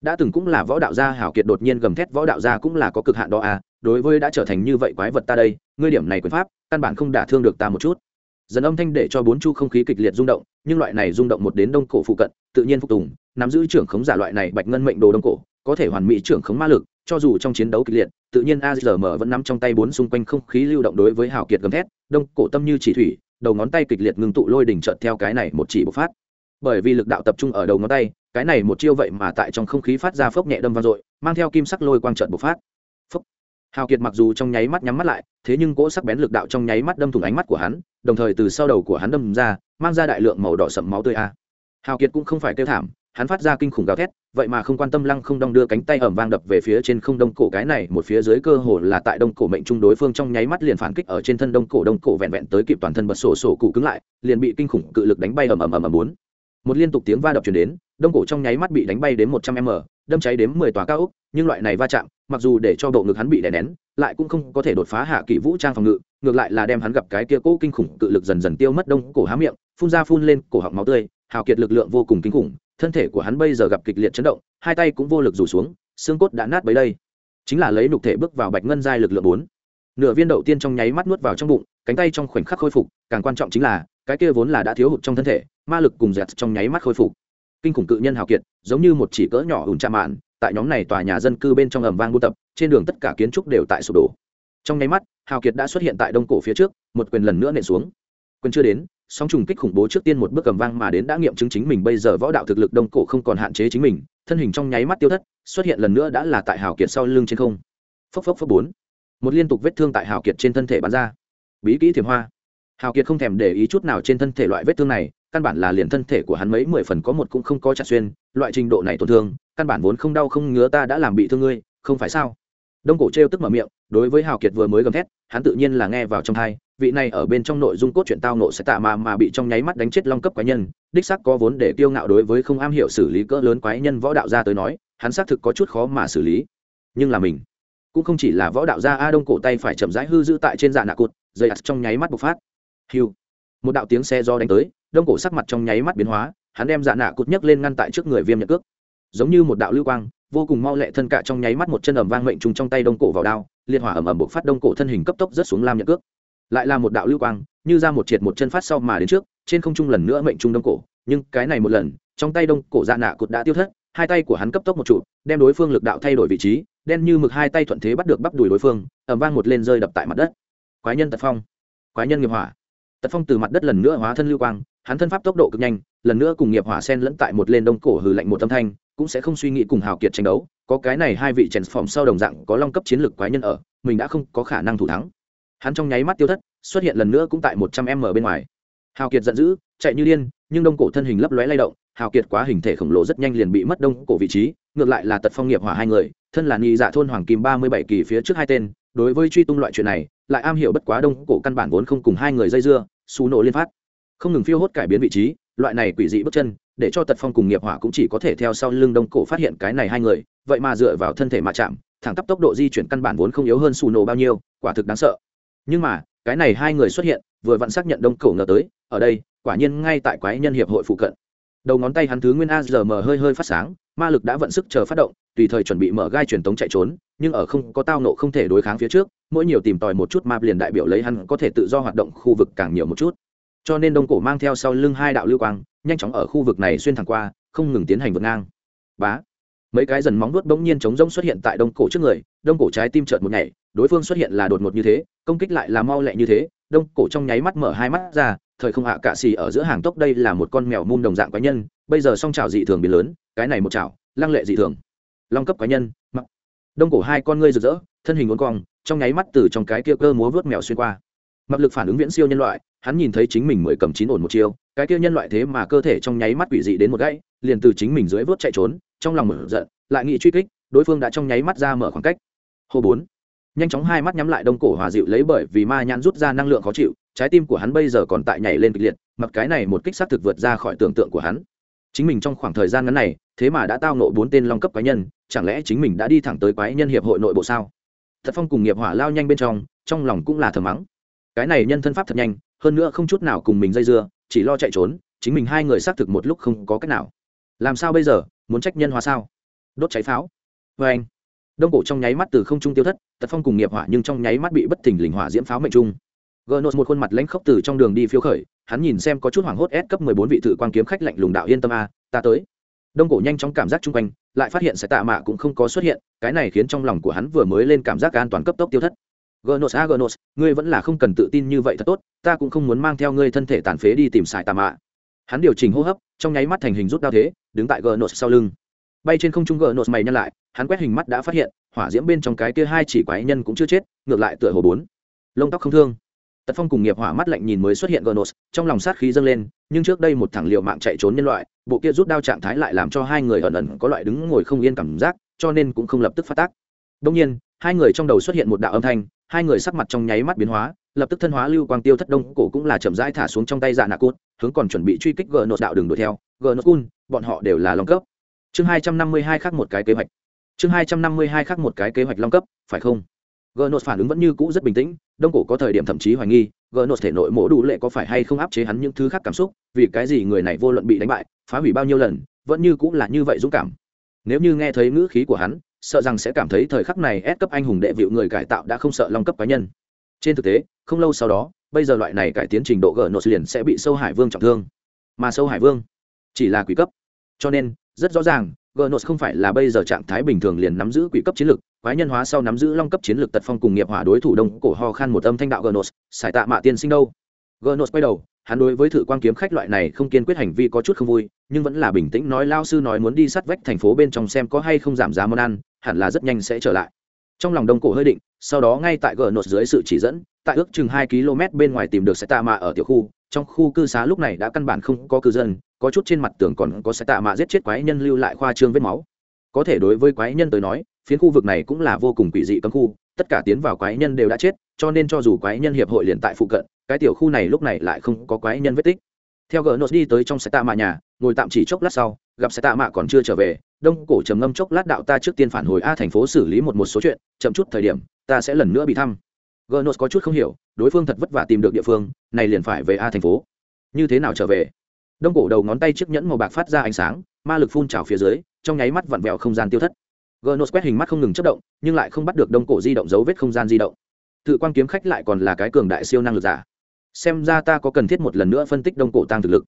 Speaker 1: đã từng cũng là võ đạo gia, hào kiệt đột nhiên gầm thét, võ đạo gia cũng là có cực hạn đó à đối với đã trở thành như vậy quái vật ta đây, ngươi điểm này quyền pháp, căn bản không đả thương được ta một chút dần âm thanh để cho bốn chu không khí kịch liệt rung động, nhưng loại này rung động một đến đông cổ phụ cận, tự nhiên phục tùng, nắm giữ trưởng khống giả loại này bạch ngân mệnh đồ đông cổ, có thể hoàn mỹ trưởng khống ma lực, cho dù trong chiến đấu kịch liệt, tự nhiên azm vẫn nắm trong tay bốn xung quanh không khí lưu động đối với hảo kiệt gầm thét, đông cổ tâm như chỉ thủy, đầu ngón tay kịch liệt ngưng tụ lôi đỉnh trợt theo cái này một chỉ bộc phát. Bởi vì lực đạo tập trung ở đầu ngón tay, cái này một chiêu vậy mà tại trong không khí phát ra phốc nhẹ đâm vang dội, mang theo kim sắc lôi quang trợt bộc phát hào kiệt mặc dù trong nháy mắt nhắm mắt lại, thế nhưng cỗ sắc bén lực đạo trong nháy mắt đâm thủng ánh mắt của hắn, đồng thời từ sau đầu của hắn đâm ra, mang ra đại lượng màu đỏ sậm máu tươi a. Hào kiệt cũng không phải kêu thảm, hắn phát ra kinh khủng gào thét, vậy mà không quan tâm lăng không đong đưa cánh tay ẩm vang đập về phía trên không đông cổ cái này, một phía dưới cơ hồ là tại đông cổ mệnh trung đối phương trong nháy mắt liền phản kích ở trên thân đông cổ đông cổ vẹn vẹn tới kịp toàn thân bật sổ sổ cụ cứng lại, liền bị kinh khủng cự lực đánh bay ầm ầm ầm ầm bốn. Một liên tục tiếng va đập chuyển đến, đông cổ trong nháy mắt bị đánh bay đến một trăm m đâm cháy đến mười tòa cao ốc, nhưng loại này va chạm, mặc dù để cho bộ ngực hắn bị đè nén, lại cũng không có thể đột phá hạ kỷ vũ trang phòng ngự, ngược lại là đem hắn gặp cái kia cỗ kinh khủng cự lực dần dần tiêu mất đông cổ há miệng, phun ra phun lên cổ họng máu tươi, hào kiệt lực lượng vô cùng kinh khủng, thân thể của hắn bây giờ gặp kịch liệt chấn động, hai tay cũng vô lực rủ xuống, xương cốt đã nát bấy đây. Chính là lấy nục thể bước vào bạch ngân giai lực lượng bốn. Nửa viên đầu tiên trong nháy mắt nuốt vào trong bụng, cánh tay trong khoảnh khắc khôi phục, càng quan trọng chính là, cái kia vốn là đã thiếu hụt trong thân thể, ma lực cùng dẹt trong nháy mắt khôi phục kinh khủng cự nhân hào kiệt, giống như một chỉ cỡ nhỏ ủn trà mạn, tại nhóm này tòa nhà dân cư bên trong ầm vang buôn tập, trên đường tất cả kiến trúc đều tại sụp đổ. Trong nháy mắt, hào kiệt đã xuất hiện tại đông cổ phía trước, một quyền lần nữa nện xuống. Quyền chưa đến, song trùng kích khủng bố trước tiên một bước cầm vang mà đến đã nghiệm chứng chính mình bây giờ võ đạo thực lực đông cổ không còn hạn chế chính mình, thân hình trong nháy mắt tiêu thất, xuất hiện lần nữa đã là tại hào kiệt sau lưng trên không. Phốc phốc phốc bốn. Một liên tục vết thương tại hào kiệt trên thân thể bắn ra. Bí kỹ thiềm hoa. Hào kiệt không thèm để ý chút nào trên thân thể loại vết thương này căn bản là liền thân thể của hắn mấy mười phần có một cũng không có chặt xuyên, loại trình độ này tổn thương, căn bản vốn không đau không ngứa ta đã làm bị thương ngươi, không phải sao? Đông cổ trêu tức mở miệng, đối với hào kiệt vừa mới gầm thét, hắn tự nhiên là nghe vào trong thai vị này ở bên trong nội dung cốt truyện tao nộ sẽ tạ mà mà bị trong nháy mắt đánh chết long cấp quái nhân, đích xác có vốn để kiêu ngạo đối với không am hiểu xử lý cỡ lớn quái nhân võ đạo gia tới nói, hắn xác thực có chút khó mà xử lý. Nhưng là mình cũng không chỉ là võ đạo gia a đông cổ tay phải chậm rãi hư giữ tại trên dạ nạ cụt, dây ắt trong nháy mắt bộc phát. Hiu một đạo tiếng xe do đánh tới đông cổ sắc mặt trong nháy mắt biến hóa, hắn đem dạ nạ cụt nhấc lên ngăn tại trước người viêm nhật cước. Giống như một đạo lưu quang, vô cùng mau lẹ thân cạ trong nháy mắt một chân ẩm vang mệnh trùng trong tay đông cổ vào đao liên hỏa ẩm ẩm bộc phát đông cổ thân hình cấp tốc rất xuống lam nhật cước. Lại là một đạo lưu quang, như ra một triệt một chân phát sau mà đến trước, trên không trung lần nữa mệnh trung đông cổ, nhưng cái này một lần, trong tay đông cổ dạ nạ cụt đã tiêu thất, hai tay của hắn cấp tốc một trụ, đem đối phương lực đạo thay đổi vị trí, đen như mực hai tay thuận thế bắt được bắp đùi đối phương ẩm vang một lên rơi đập tại mặt đất. Quái nhân tật phong, quái nhân nghiệp hỏa. Tật phong từ mặt đất lần nữa hóa thân lưu quang hắn thân pháp tốc độ cực nhanh, lần nữa cùng nghiệp hỏa sen lẫn tại một lên đông cổ hừ lạnh một âm thanh, cũng sẽ không suy nghĩ cùng hào kiệt tranh đấu, có cái này hai vị chèn phòng sau đồng dạng có long cấp chiến lược quái nhân ở, mình đã không có khả năng thủ thắng. Hắn trong nháy mắt tiêu thất, xuất hiện lần nữa cũng tại một trăm m bên ngoài. Hào kiệt giận dữ, chạy như điên, nhưng đông cổ thân hình lấp lóe lay động, hào kiệt quá hình thể khổng lồ rất nhanh liền bị mất đông cổ vị trí, ngược lại là tật phong nghiệp hỏa hai người, thân là nghi dạ thôn hoàng kim ba mươi bảy kỳ phía trước hai tên, đối với truy tung loại chuyện này, lại am hiểu bất quá đông cổ căn bản vốn không cùng hai người dây dưa xù nổ liên phát không ngừng phiêu hốt cải biến vị trí, loại này quỷ dị bước chân, để cho tật phong cùng nghiệp hỏa cũng chỉ có thể theo sau lưng đông cổ phát hiện cái này hai người, vậy mà dựa vào thân thể mà chạm, thẳng tắp tốc độ di chuyển căn bản vốn không yếu hơn xù nổ bao nhiêu, quả thực đáng sợ. Nhưng mà, cái này hai người xuất hiện, vừa vặn xác nhận đông cổ ngờ tới, ở đây, quả nhiên ngay tại quái nhân hiệp hội phụ cận. Đầu ngón tay hắn thứ nguyên a giờ mờ hơi hơi phát sáng, ma lực đã vận sức chờ phát động, tùy thời chuẩn bị mở gai truyền tống chạy trốn, nhưng ở không, có tao nộ không thể đối kháng phía trước, mỗi nhiều tìm tòi một chút ma liền đại biểu lấy hắn có thể tự do hoạt động khu vực càng nhiều một chút cho nên đông cổ mang theo sau lưng hai đạo lưu quang, nhanh chóng ở khu vực này xuyên thẳng qua, không ngừng tiến hành vượt ngang. Bá! Mấy cái dần móng vuốt bỗng nhiên chống rỗng xuất hiện tại đông cổ trước người, đông cổ trái tim trợn một nhảy, đối phương xuất hiện là đột ngột như thế, công kích lại là mau lẹ như thế, đông cổ trong nháy mắt mở hai mắt ra, thời không hạ cạ xì ở giữa hàng tốc đây là một con mèo mum đồng dạng quái nhân, bây giờ song trào dị thường biến lớn, cái này một trào lăng lệ dị thường. Long cấp quái nhân, mặc. Đông cổ hai con ngươi rực rỡ, thân hình uốn cong, trong nháy mắt từ trong cái kia cơ múa vớt mèo xuyên qua. Mặc lực phản ứng viễn siêu nhân loại hắn nhìn thấy chính mình mười cầm chín ổn một chiêu, cái kia nhân loại thế mà cơ thể trong nháy mắt quỷ dị đến một gãy, liền từ chính mình dưới vớt chạy trốn, trong lòng mở giận, lại nghị truy kích, đối phương đã trong nháy mắt ra mở khoảng cách. Hô bốn. Nhanh chóng hai mắt nhắm lại đông cổ hòa dịu lấy bởi vì ma nhãn rút ra năng lượng khó chịu, trái tim của hắn bây giờ còn tại nhảy lên kịch liệt, mặc cái này một kích sát thực vượt ra khỏi tưởng tượng của hắn. Chính mình trong khoảng thời gian ngắn này, thế mà đã tao nộ bốn tên long cấp quái nhân, chẳng lẽ chính mình đã đi thẳng tới quái nhân hiệp hội nội bộ sao? Thật phong cùng nghiệp hỏa lao nhanh bên trong trong lòng cũng là thờ mắng. Cái này nhân thân pháp thật nhanh hơn nữa không chút nào cùng mình dây dưa, chỉ lo chạy trốn, chính mình hai người xác thực một lúc không có cách nào. Làm sao bây giờ? Muốn trách nhân hóa sao? Đốt cháy pháo. Vê anh, đông cổ trong nháy mắt từ không trung tiêu thất, tật phong cùng nghiệp hỏa nhưng trong nháy mắt bị bất thình lình hỏa diễm pháo mệnh trung. Gờ nốt một khuôn mặt lãnh khốc từ trong đường đi phiêu khởi, hắn nhìn xem có chút hoảng hốt ép cấp mười bốn vị tự quan kiếm khách lạnh lùng đạo yên tâm a, ta tới. Đông cổ nhanh chóng cảm giác chung quanh, lại phát hiện sẽ tạ mạ cũng không có xuất hiện, cái này khiến trong lòng của hắn vừa mới lên cảm giác an toàn cấp tốc tiêu thất gnos a à, gnos ngươi vẫn là không cần tự tin như vậy thật tốt, ta cũng không muốn mang theo ngươi thân thể tàn phế đi tìm xài tà mạ. Hắn điều chỉnh hô hấp, trong nháy mắt thành hình rút đao thế, đứng tại gnos sau lưng. Bay trên không trung gnos mày nhăn lại, hắn quét hình mắt đã phát hiện, hỏa diễm bên trong cái kia hai chỉ quái nhân cũng chưa chết, ngược lại tựa hồ bốn. Lông tóc không thương. Tật phong cùng nghiệp hỏa mắt lạnh nhìn mới xuất hiện gnos trong lòng sát khí dâng lên, nhưng trước đây một thằng liều mạng chạy trốn nhân loại, bộ kia rút đao trạng thái lại làm cho hai người ẩn ẩn có loại đứng ngồi không yên cảm giác, cho nên cũng không lập tức phát tác. Đương nhiên, hai người trong đầu xuất hiện một đạo âm thanh hai người sắc mặt trong nháy mắt biến hóa, lập tức thân hóa lưu quang tiêu thất đông, cổ cũng là chậm rãi thả xuống trong tay dạ nạ cốt hướng còn chuẩn bị truy kích gờ nốt đạo đường đuổi theo. Gờ nốt cun bọn họ đều là long cấp. Chương hai trăm năm mươi hai khác một cái kế hoạch. Chương hai trăm năm mươi hai khác một cái kế hoạch long cấp, phải không? Gờ nốt phản ứng vẫn như cũ rất bình tĩnh, đông, cổ có thời điểm thậm chí hoài nghi gờ nốt thể nội mổ đủ lệ có phải hay không áp chế hắn những thứ khác cảm xúc, vì cái gì người này vô luận bị đánh bại, phá hủy bao nhiêu lần, vẫn như cũng là như vậy dũng cảm. Nếu như nghe thấy ngữ khí của hắn sợ rằng sẽ cảm thấy thời khắc này ép cấp anh hùng đệ vịu người cải tạo đã không sợ long cấp cá nhân. Trên thực tế, không lâu sau đó, bây giờ loại này cải tiến trình độ gỡ nốt liền sẽ bị sâu hải vương trọng thương. Mà sâu hải vương chỉ là quỷ cấp. Cho nên, rất rõ ràng, gỡ nốt không phải là bây giờ trạng thái bình thường liền nắm giữ quỷ cấp chiến lược. Quái nhân hóa sau nắm giữ long cấp chiến lược tật phong cùng nghiệp hỏa đối thủ đông cổ ho khan một âm thanh đạo gỡ nốt xài tạ mạ tiên sinh đâu? Gỡ nốt quay đầu, hắn đối với thử quan kiếm khách loại này không kiên quyết hành vi có chút không vui, nhưng vẫn là bình tĩnh nói, lao sư nói muốn đi sát vách thành phố bên trong xem có hay không giảm giá món ăn hẳn là rất nhanh sẽ trở lại. Trong lòng đông cổ hơi định, sau đó ngay tại gờ nốt dưới sự chỉ dẫn, tại ước chừng hai km bên ngoài tìm được xe tạ mạ ở tiểu khu. Trong khu cư xá lúc này đã căn bản không có cư dân, có chút trên mặt tường còn có xe tạ mạ giết chết quái nhân lưu lại khoa trương vết máu. Có thể đối với quái nhân tới nói, phiến khu vực này cũng là vô cùng quỷ dị cấm khu, tất cả tiến vào quái nhân đều đã chết, cho nên cho dù quái nhân hiệp hội liền tại phụ cận, cái tiểu khu này lúc này lại không có quái nhân vết tích. Theo gờ nốt đi tới trong xe tạ mạ nhà ngồi tạm chỉ chốc lát sau, gặp xe tạ mạ còn chưa trở về, đông cổ trầm ngâm chốc lát đạo ta trước tiên phản hồi a thành phố xử lý một một số chuyện, chậm chút thời điểm, ta sẽ lần nữa bị thăm. Gernos có chút không hiểu, đối phương thật vất vả tìm được địa phương, này liền phải về a thành phố. Như thế nào trở về? Đông cổ đầu ngón tay chiếc nhẫn màu bạc phát ra ánh sáng, ma lực phun trào phía dưới, trong nháy mắt vặn vẹo không gian tiêu thất. Gernos quét hình mắt không ngừng chất động, nhưng lại không bắt được đông cổ di động dấu vết không gian di động. Tự quan kiếm khách lại còn là cái cường đại siêu năng lực giả. Xem ra ta có cần thiết một lần nữa phân tích đông cổ tăng thực lực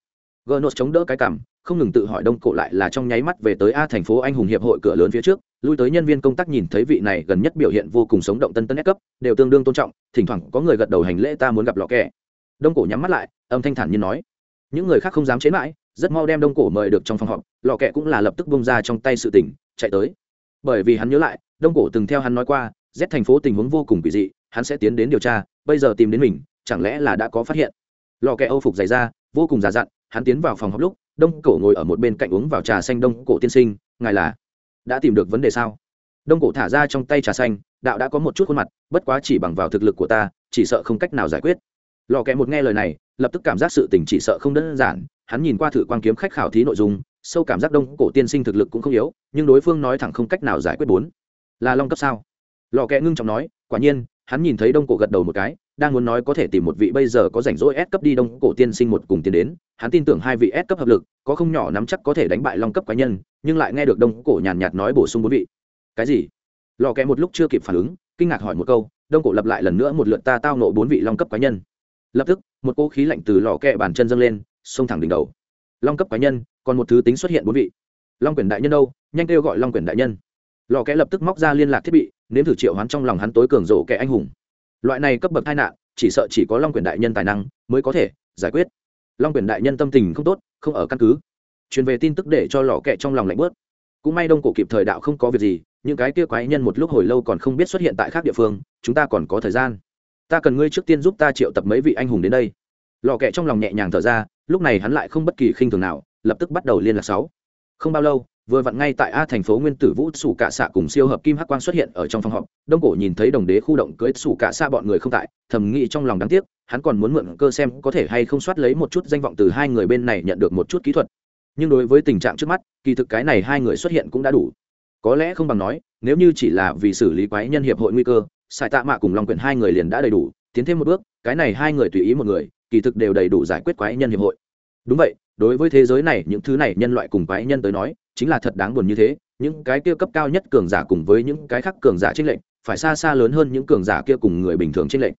Speaker 1: gnos chống đỡ cái cằm, không ngừng tự hỏi đông cổ lại là trong nháy mắt về tới a thành phố anh hùng hiệp hội cửa lớn phía trước lui tới nhân viên công tác nhìn thấy vị này gần nhất biểu hiện vô cùng sống động tân tân ép cấp đều tương đương tôn trọng thỉnh thoảng có người gật đầu hành lễ ta muốn gặp lọ kẹ đông cổ nhắm mắt lại âm thanh thản như nói những người khác không dám chế mãi rất mau đem đông cổ mời được trong phòng họp lọ kẹ cũng là lập tức bông ra trong tay sự tỉnh chạy tới. Bởi vì hắn nhớ lại đông cổ từng theo hắn nói qua z thành phố tình huống vô cùng kỳ dị hắn sẽ tiến đến điều tra bây giờ tìm đến mình chẳng lẽ là đã có phát hiện? Lọ kẹ âu phục dày ra vô cùng già dặn hắn tiến vào phòng họp lúc, đông cổ ngồi ở một bên cạnh uống vào trà xanh đông cổ tiên sinh, ngài là đã tìm được vấn đề sao? Đông cổ thả ra trong tay trà xanh, đạo đã có một chút khuôn mặt, bất quá chỉ bằng vào thực lực của ta, chỉ sợ không cách nào giải quyết. Lò kẹ một nghe lời này, lập tức cảm giác sự tình chỉ sợ không đơn giản, hắn nhìn qua thử quan kiếm khách khảo thí nội dung, sâu cảm giác đông cổ tiên sinh thực lực cũng không yếu, nhưng đối phương nói thẳng không cách nào giải quyết bốn. Là long cấp sao? Lò kẹ ngưng trọng nói, quả nhiên, hắn nhìn thấy đông cổ gật đầu một cái đang muốn nói có thể tìm một vị bây giờ có rảnh rỗi S cấp đi đông cổ tiên sinh một cùng tiến đến, hắn tin tưởng hai vị S cấp hợp lực, có không nhỏ nắm chắc có thể đánh bại long cấp quái nhân, nhưng lại nghe được đông cổ nhàn nhạt nói bổ sung bốn vị. Cái gì? Lò kẹ một lúc chưa kịp phản ứng, kinh ngạc hỏi một câu, đông cổ lặp lại lần nữa một lượt ta tao nộ bốn vị long cấp quái nhân. Lập tức, một cỗ khí lạnh từ lò kẹ bàn chân dâng lên, xông thẳng đỉnh đầu. Long cấp quái nhân, còn một thứ tính xuất hiện bốn vị. Long quyền đại nhân đâu? Nhanh kêu gọi Long quyền đại nhân. Lò kẹ lập tức móc ra liên lạc thiết bị, nếm thử triệu hoán trong lòng hắn tối cường rộ kẻ anh hùng loại này cấp bậc tai nạn, chỉ sợ chỉ có long quyền đại nhân tài năng mới có thể giải quyết. Long quyền đại nhân tâm tình không tốt, không ở căn cứ. Truyền về tin tức để cho lò kẹ trong lòng lạnh bớt. Cũng may đông cổ kịp thời đạo không có việc gì, những cái kia quái nhân một lúc hồi lâu còn không biết xuất hiện tại khác địa phương, chúng ta còn có thời gian. Ta cần ngươi trước tiên giúp ta triệu tập mấy vị anh hùng đến đây. Lò kẹ trong lòng nhẹ nhàng thở ra, lúc này hắn lại không bất kỳ khinh thường nào, lập tức bắt đầu liên lạc sáu không bao lâu, vừa vặn ngay tại a thành phố nguyên tử vũ sủ cạ xạ cùng siêu hợp kim hắc quang xuất hiện ở trong phòng họp, đông cổ nhìn thấy đồng đế khu động cưới sủ cạ xạ bọn người không tại, thầm nghĩ trong lòng đáng tiếc, hắn còn muốn mượn cơ xem có thể hay không soát lấy một chút danh vọng từ hai người bên này nhận được một chút kỹ thuật. Nhưng đối với tình trạng trước mắt, kỳ thực cái này hai người xuất hiện cũng đã đủ. Có lẽ không bằng nói, nếu như chỉ là vì xử lý quái nhân hiệp hội nguy cơ sai tạ mạ cùng long quyển hai người liền đã đầy đủ, tiến thêm một bước, cái này hai người tùy ý một người, kỳ thực đều đầy đủ giải quyết quái nhân hiệp hội. Đúng vậy đối với thế giới này, những thứ này nhân loại cùng quái nhân tới nói, chính là thật đáng buồn như thế. Những cái kia cấp cao nhất cường giả cùng với những cái khác cường giả trên lệnh phải xa xa lớn hơn những cường giả kia cùng người bình thường trên lệnh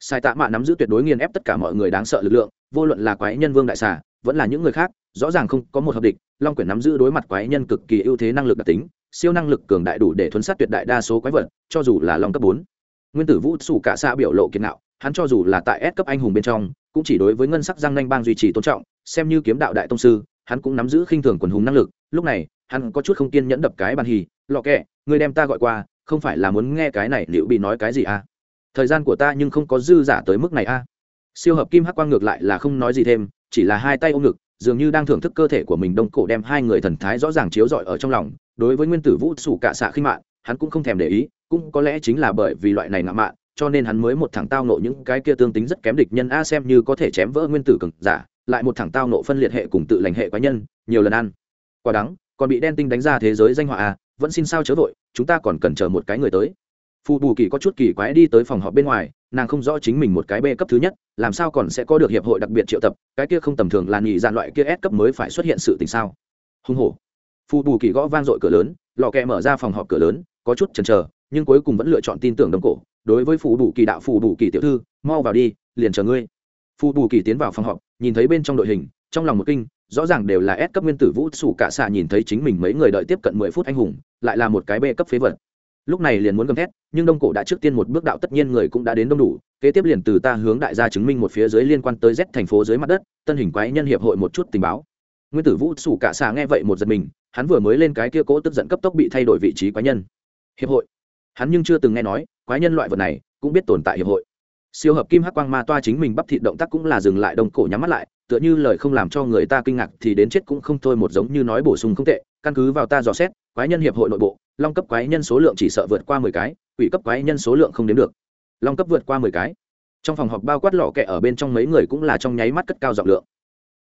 Speaker 1: sai tạ mạ nắm giữ tuyệt đối nghiền ép tất cả mọi người đáng sợ lực lượng, vô luận là quái nhân vương đại xà, vẫn là những người khác, rõ ràng không có một hợp địch, long quyển nắm giữ đối mặt quái nhân cực kỳ ưu thế năng lực đặc tính, siêu năng lực cường đại đủ để thuấn sát tuyệt đại đa số quái vật, cho dù là long cấp bốn. Nguyên tử vũ sủ cả xa biểu lộ kiệt nạo hắn cho dù là tại S cấp anh hùng bên trong, cũng chỉ đối với ngân sắc răng nanh bang duy trì tôn trọng, xem như kiếm đạo đại tông sư, hắn cũng nắm giữ khinh thường quần hùng năng lực. Lúc này, hắn có chút không kiên nhẫn đập cái bàn hì, lọ kẹ, người đem ta gọi qua, không phải là muốn nghe cái này liệu bị nói cái gì à? Thời gian của ta nhưng không có dư giả tới mức này à? Siêu hợp kim hắc quang ngược lại là không nói gì thêm, chỉ là hai tay ôm ngực, dường như đang thưởng thức cơ thể của mình đông cổ đem hai người thần thái rõ ràng chiếu rọi ở trong lòng. Đối với nguyên tử vũ sủ cả xạ khinh mạng, hắn cũng không thèm để ý, cũng có lẽ chính là bởi vì loại này ngạo mạn cho nên hắn mới một thằng tao nộ những cái kia tương tính rất kém địch nhân, a xem như có thể chém vỡ nguyên tử cường giả, lại một thằng tao nộ phân liệt hệ cùng tự lành hệ quái nhân, nhiều lần ăn. Quả đắng, còn bị đen tinh đánh ra thế giới danh họa a, vẫn xin sao chớ vội, chúng ta còn cần chờ một cái người tới. Phù bù kỳ có chút kỳ quái đi tới phòng họp bên ngoài, nàng không rõ chính mình một cái b cấp thứ nhất, làm sao còn sẽ có được hiệp hội đặc biệt triệu tập, cái kia không tầm thường là nghỉ dạn loại kia s cấp mới phải xuất hiện sự tình sao? Hung hổ. Phù bù kỳ gõ vang dội cửa lớn lò kẹ mở ra phòng họp cửa lớn, có chút chần chờ nhưng cuối cùng vẫn lựa chọn tin tưởng đông cổ đối với phù đủ kỳ đạo phù đủ kỳ tiểu thư mau vào đi liền chờ ngươi phù đủ kỳ tiến vào phòng họp nhìn thấy bên trong đội hình trong lòng một kinh rõ ràng đều là S cấp nguyên tử vũ sủ cả xạ nhìn thấy chính mình mấy người đợi tiếp cận mười phút anh hùng, lại là một cái B cấp phế vật. Lúc này liền muốn gầm thét, nhưng Đông Cổ đã trước tiên một bước đạo tất nhiên người cũng đã đến đông đủ, kế tiếp liền từ ta hướng đại gia chứng minh một phía dưới liên quan tới Z thành phố dưới mặt đất, tân hình quái nhân hiệp hội một chút tình báo. Nguyên tử vũ sủ cả xạ nghe vậy một giật mình, hắn vừa mới lên cái kia cố tức giận cấp tốc bị thay đổi vị trí quái nhân. Hiệp hội. Hắn nhưng chưa từng nghe nói, quái nhân loại vật này cũng biết tồn tại hiệp hội. Siêu hợp kim hắc quang ma toa chính mình bắp thịt động tác cũng là dừng lại đồng cổ nhắm mắt lại tựa như lời không làm cho người ta kinh ngạc thì đến chết cũng không thôi một giống như nói bổ sung không tệ căn cứ vào ta dò xét quái nhân hiệp hội nội bộ long cấp quái nhân số lượng chỉ sợ vượt qua mười cái quỷ cấp quái nhân số lượng không đến được. Long cấp vượt qua mười cái. Trong phòng họp bao quát lọ kẹ ở bên trong mấy người cũng là trong nháy mắt cất cao giọng lượng.